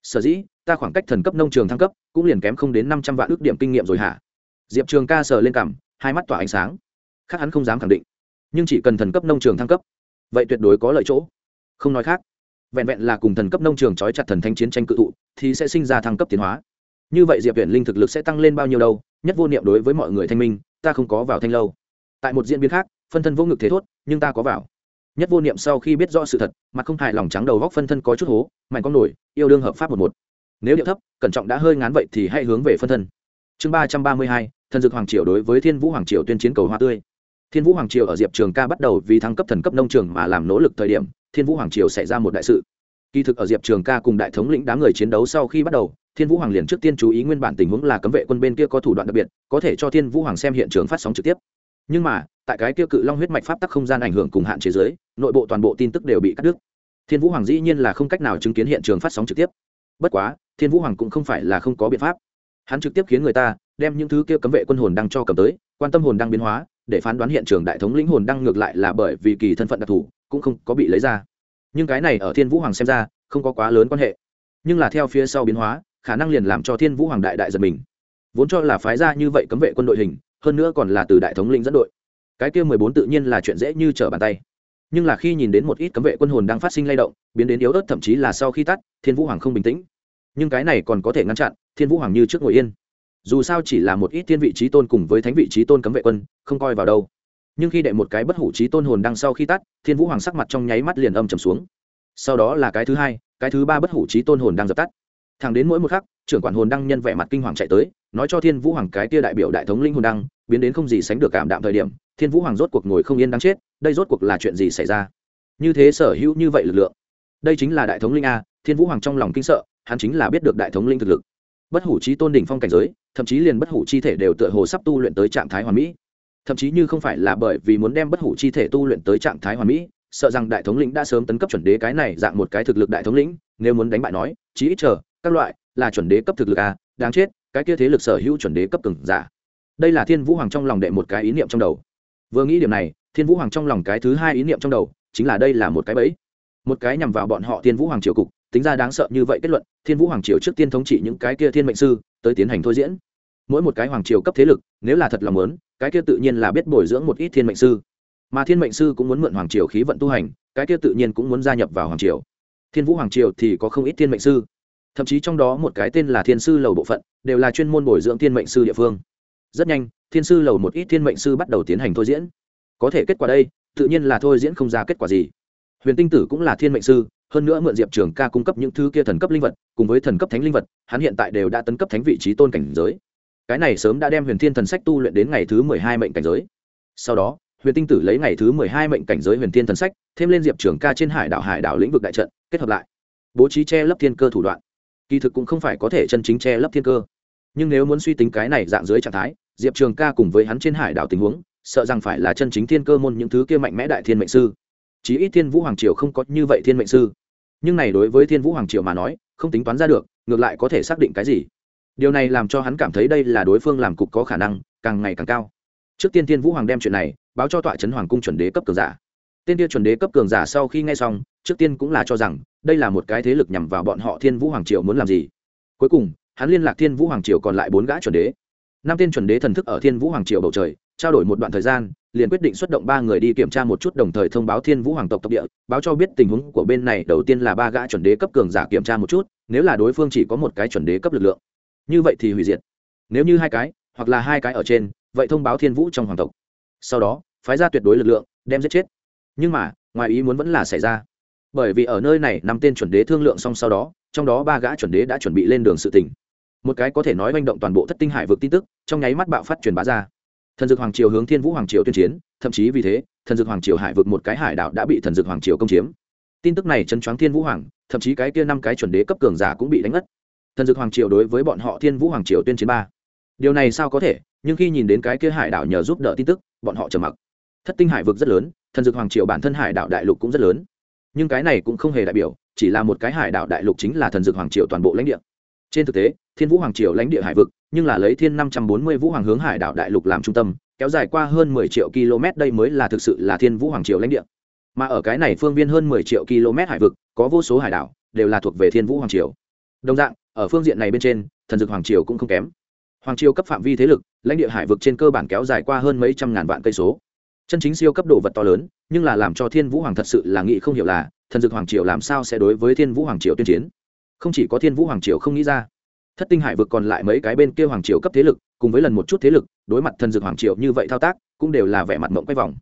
Sở dĩ, ta khoảng cách thần cấp nông trường thăng cấp, cũng liền kém không đến năm trăm vạn ước điểm kinh nghiệm rồi hả? Diệp trường ca sờ lên cằm, hai mắt tỏa ánh sáng. Khác hắn không dám khẳng định. Nhưng chỉ cần thần cấp nông trường thăng cấp, vậy tuyệt đối có lợi chỗ. Không nói khác, vẹn vẹn là cùng thần cấp nông trường trói chặt thần thanh chiến tranh cự tụ thì sẽ sinh ra thăng cấp tiến hóa. Như vậy diệp viện linh thực lực sẽ tăng lên bao nhiêu đâu? Nhất vô niệm đối với mọi người thanh minh, ta không có vào thanh lâu. Tại một diễn biến khác, phân thân vô ngực thế thốt, nhưng ta có vào. Nhất vô niệm sau khi biết rõ sự thật, mặt không hài lòng trắng đầu góc phân thân có chút hố mạnh con nổi, yêu đương hợp pháp một một. Nếu điệu thấp, cẩn trọng đã hơi ngán vậy thì hãy hướng về phân thân. Chương ba trăm ba mươi hai, thần dược hoàng triều đối với thiên vũ hoàng triều tuyên chiến cầu hoa tươi. Thiên vũ hoàng triều ở diệp trường ca bắt đầu vì thăng cấp thần cấp nông trường mà làm nỗ lực thời điểm, thiên vũ hoàng triều xảy ra một đại sự. Kỳ thực ở diệp trường ca cùng đại thống lĩnh đám người chiến đấu sau khi bắt đầu thiên vũ hoàng liền trước tiên chú ý nguyên bản tình huống là cấm vệ quân bên kia có thủ đoạn đặc biệt, có thể cho thiên vũ hoàng xem hiện trường phát sóng trực tiếp. Nhưng mà, tại cái kia cự long huyết mạch pháp tắc không gian ảnh hưởng cùng hạn chế giới nội bộ toàn bộ tin tức đều bị cắt đứt. Thiên vũ hoàng dĩ nhiên là không cách nào chứng kiến hiện trường phát sóng trực tiếp. Bất quá, thiên vũ hoàng cũng không phải là không có biện pháp. Hắn trực tiếp khiến người ta đem những thứ kia cấm vệ quân hồn đăng cho cầm tới, quan tâm hồn đăng biến hóa, để phán đoán hiện trường đại thống lĩnh hồn đăng ngược lại là bởi vì kỳ thân phận đặc thù, cũng không có bị lấy ra. Nhưng cái này ở thiên vũ hoàng xem ra, không có quá lớn quan hệ. Nhưng là theo phía sau biến hóa khả năng liền làm cho thiên vũ hoàng đại đại giật mình. Vốn cho là phái ra như vậy cấm vệ quân đội hình, hơn nữa còn là từ đại thống lĩnh dẫn đội. Cái kia mười bốn tự nhiên là chuyện dễ như trở bàn tay. Nhưng là khi nhìn đến một ít cấm vệ quân hồn đang phát sinh lay động, biến đến yếu ớt thậm chí là sau khi tắt, thiên vũ hoàng không bình tĩnh. Nhưng cái này còn có thể ngăn chặn, thiên vũ hoàng như trước ngồi yên. Dù sao chỉ là một ít thiên vị trí tôn cùng với thánh vị trí tôn cấm vệ quân, không coi vào đâu. Nhưng khi đệ một cái bất hủ trí tôn hồn đăng sau khi tắt, thiên vũ hoàng sắc mặt trong nháy mắt liền âm trầm xuống. Sau đó là cái thứ hai, cái thứ ba bất hủ trí tôn hồn đang dập tắt thẳng đến mỗi một khắc, trưởng quản hồn đăng nhân vẻ mặt kinh hoàng chạy tới, nói cho thiên vũ hoàng cái tia đại biểu đại thống linh hồn đăng, biến đến không gì sánh được cảm đạm thời điểm, thiên vũ hoàng rốt cuộc ngồi không yên đang chết, đây rốt cuộc là chuyện gì xảy ra? Như thế sở hữu như vậy lực lượng. Đây chính là đại thống linh a, thiên vũ hoàng trong lòng kinh sợ, hắn chính là biết được đại thống linh thực lực. Bất hủ trí tôn đỉnh phong cảnh giới, thậm chí liền bất hủ chi thể đều tựa hồ sắp tu luyện tới trạng thái hoàn mỹ. Thậm chí như không phải là bởi vì muốn đem bất hủ chi thể tu luyện tới trạng thái hoàn mỹ, sợ rằng đại thống lĩnh đã sớm tấn cấp chuẩn đế cái này dạng một cái thực lực đại thống lĩnh nếu muốn đánh bại nói, chí ít chờ các loại, là chuẩn đế cấp thực lực a đáng chết, cái kia thế lực sở hữu chuẩn đế cấp cường giả. Đây là thiên vũ hoàng trong lòng đệ một cái ý niệm trong đầu. Vừa nghĩ điểm này, thiên vũ hoàng trong lòng cái thứ hai ý niệm trong đầu, chính là đây là một cái bẫy. Một cái nhằm vào bọn họ thiên vũ hoàng triều cục, tính ra đáng sợ như vậy kết luận, thiên vũ hoàng triều trước tiên thống trị những cái kia thiên mệnh sư, tới tiến hành thôi diễn. Mỗi một cái hoàng triều cấp thế lực, nếu là thật lòng lớn cái kia tự nhiên là biết bồi dưỡng một ít thiên mệnh sư. Mà thiên mệnh sư cũng muốn mượn hoàng triều khí vận tu hành, cái kia tự nhiên cũng muốn gia nhập vào hoàng triều. Thiên vũ hoàng triều thì có không ít thiên mệnh sư thậm chí trong đó một cái tên là thiên sư lầu bộ phận, đều là chuyên môn bồi dưỡng thiên mệnh sư địa phương. Rất nhanh, thiên sư lầu một ít thiên mệnh sư bắt đầu tiến hành thôi diễn. Có thể kết quả đây, tự nhiên là thôi diễn không ra kết quả gì. Huyền tinh tử cũng là thiên mệnh sư, hơn nữa mượn diệp trường ca cung cấp những thứ kia thần cấp linh vật, cùng với thần cấp thánh linh vật, hắn hiện tại đều đã tấn cấp thánh vị trí tôn cảnh giới. Cái này sớm đã đem huyền thiên thần sách tu luyện đến ngày thứ mười hai mệnh cảnh giới. Sau đó, huyền tinh tử lấy ngày thứ mười hai mệnh cảnh giới huyền thiên thần sách, thêm lên diệp trường ca trên hải đảo hải đảo lĩnh vực đại trận, kết hợp lại. Bố trí che lấp thiên cơ thủ đoạn kỳ thực cũng không phải có thể chân chính che lấp thiên cơ. Nhưng nếu muốn suy tính cái này dạng dưới trạng thái, diệp trường ca cùng với hắn trên hải đảo tình huống, sợ rằng phải là chân chính thiên cơ môn những thứ kia mạnh mẽ đại thiên mệnh sư. Chí ít thiên vũ hoàng triều không có như vậy thiên mệnh sư. Nhưng này đối với thiên vũ hoàng triều mà nói, không tính toán ra được, ngược lại có thể xác định cái gì? Điều này làm cho hắn cảm thấy đây là đối phương làm cục có khả năng, càng ngày càng cao. Trước tiên thiên vũ hoàng đem chuyện này báo cho tọa trấn hoàng cung chuẩn đế cấp cường giả. Tên kia chuẩn đế cấp cường giả sau khi nghe xong, trước tiên cũng là cho rằng đây là một cái thế lực nhằm vào bọn họ thiên vũ hoàng triều muốn làm gì? Cuối cùng, hắn liên lạc thiên vũ hoàng triều còn lại bốn gã chuẩn đế. Năm tên chuẩn đế thần thức ở thiên vũ hoàng triều bầu trời, trao đổi một đoạn thời gian, liền quyết định xuất động ba người đi kiểm tra một chút đồng thời thông báo thiên vũ hoàng tộc tộc địa, báo cho biết tình huống của bên này. Đầu tiên là ba gã chuẩn đế cấp cường giả kiểm tra một chút, nếu là đối phương chỉ có một cái chuẩn đế cấp lực lượng, như vậy thì hủy diệt. Nếu như hai cái, hoặc là hai cái ở trên, vậy thông báo thiên vũ trong hoàng tộc. Sau đó, phái ra tuyệt đối lực lượng, đem giết chết. Nhưng mà, ngoài ý muốn vẫn là xảy ra bởi vì ở nơi này năm tên chuẩn đế thương lượng xong sau đó, trong đó ba gã chuẩn đế đã chuẩn bị lên đường sự tỉnh một cái có thể nói manh động toàn bộ thất tinh hải vực tin tức, trong nháy mắt bạo phát truyền bá ra. Thần dược hoàng triều hướng thiên vũ hoàng triều tuyên chiến, thậm chí vì thế, thần dược hoàng triều hải vực một cái hải đảo đã bị thần dược hoàng triều công chiếm. Tin tức này chân choáng thiên vũ hoàng, thậm chí cái kia năm cái chuẩn đế cấp cường giả cũng bị đánh ngất. Thần dược hoàng triều đối với bọn họ thiên vũ hoàng triều tuyên chiến ba. Điều này sao có thể? Nhưng khi nhìn đến cái kia hải đảo nhờ giúp đỡ tin tức, bọn họ trầm mặc. Thất tinh hải vực rất lớn, thần dược hoàng triều bản thân hải đảo đại lục cũng rất lớn nhưng cái này cũng không hề đại biểu, chỉ là một cái hải đảo đại lục chính là thần dược hoàng triều toàn bộ lãnh địa. Trên thực tế, thiên vũ hoàng triều lãnh địa hải vực, nhưng là lấy thiên năm trăm bốn mươi vũ hoàng hướng hải đảo đại lục làm trung tâm, kéo dài qua hơn mười triệu km, đây mới là thực sự là thiên vũ hoàng triều lãnh địa. Mà ở cái này phương viên hơn mười triệu km hải vực, có vô số hải đảo, đều là thuộc về thiên vũ hoàng triều. Đồng dạng, ở phương diện này bên trên, thần dược hoàng triều cũng không kém. Hoàng triều cấp phạm vi thế lực, lãnh địa hải vực trên cơ bản kéo dài qua hơn mấy trăm ngàn vạn cây số chân chính siêu cấp độ vật to lớn, nhưng là làm cho thiên vũ hoàng thật sự là nghĩ không hiểu là, thần dược hoàng triều làm sao sẽ đối với thiên vũ hoàng triều tuyên chiến? Không chỉ có thiên vũ hoàng triều không nghĩ ra, thất tinh hải vực còn lại mấy cái bên kia hoàng triều cấp thế lực, cùng với lần một chút thế lực, đối mặt thần dược hoàng triều như vậy thao tác, cũng đều là vẻ mặt mộng quay vòng.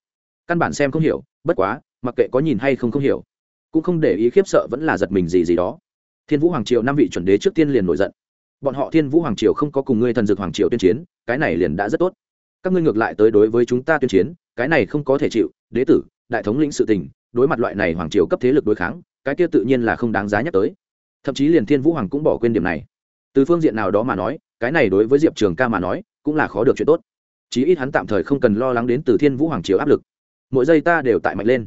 Căn bản xem không hiểu, bất quá, mặc kệ có nhìn hay không không hiểu, cũng không để ý khiếp sợ vẫn là giật mình gì gì đó. Thiên vũ hoàng triều năm vị chuẩn đế trước tiên liền nổi giận. Bọn họ thiên vũ hoàng triều không có cùng ngươi thần dược hoàng triều tuyên chiến, cái này liền đã rất tốt. Các ngươi ngược lại tới đối với chúng ta tuyên chiến cái này không có thể chịu, đế tử, đại thống lĩnh sự tình, đối mặt loại này hoàng triều cấp thế lực đối kháng, cái kia tự nhiên là không đáng giá nhắc tới. Thậm chí liền thiên vũ hoàng cũng bỏ quên điểm này. Từ phương diện nào đó mà nói, cái này đối với diệp trường ca mà nói, cũng là khó được chuyện tốt. Chí ít hắn tạm thời không cần lo lắng đến từ thiên vũ hoàng triều áp lực. Mỗi giây ta đều tại mạnh lên.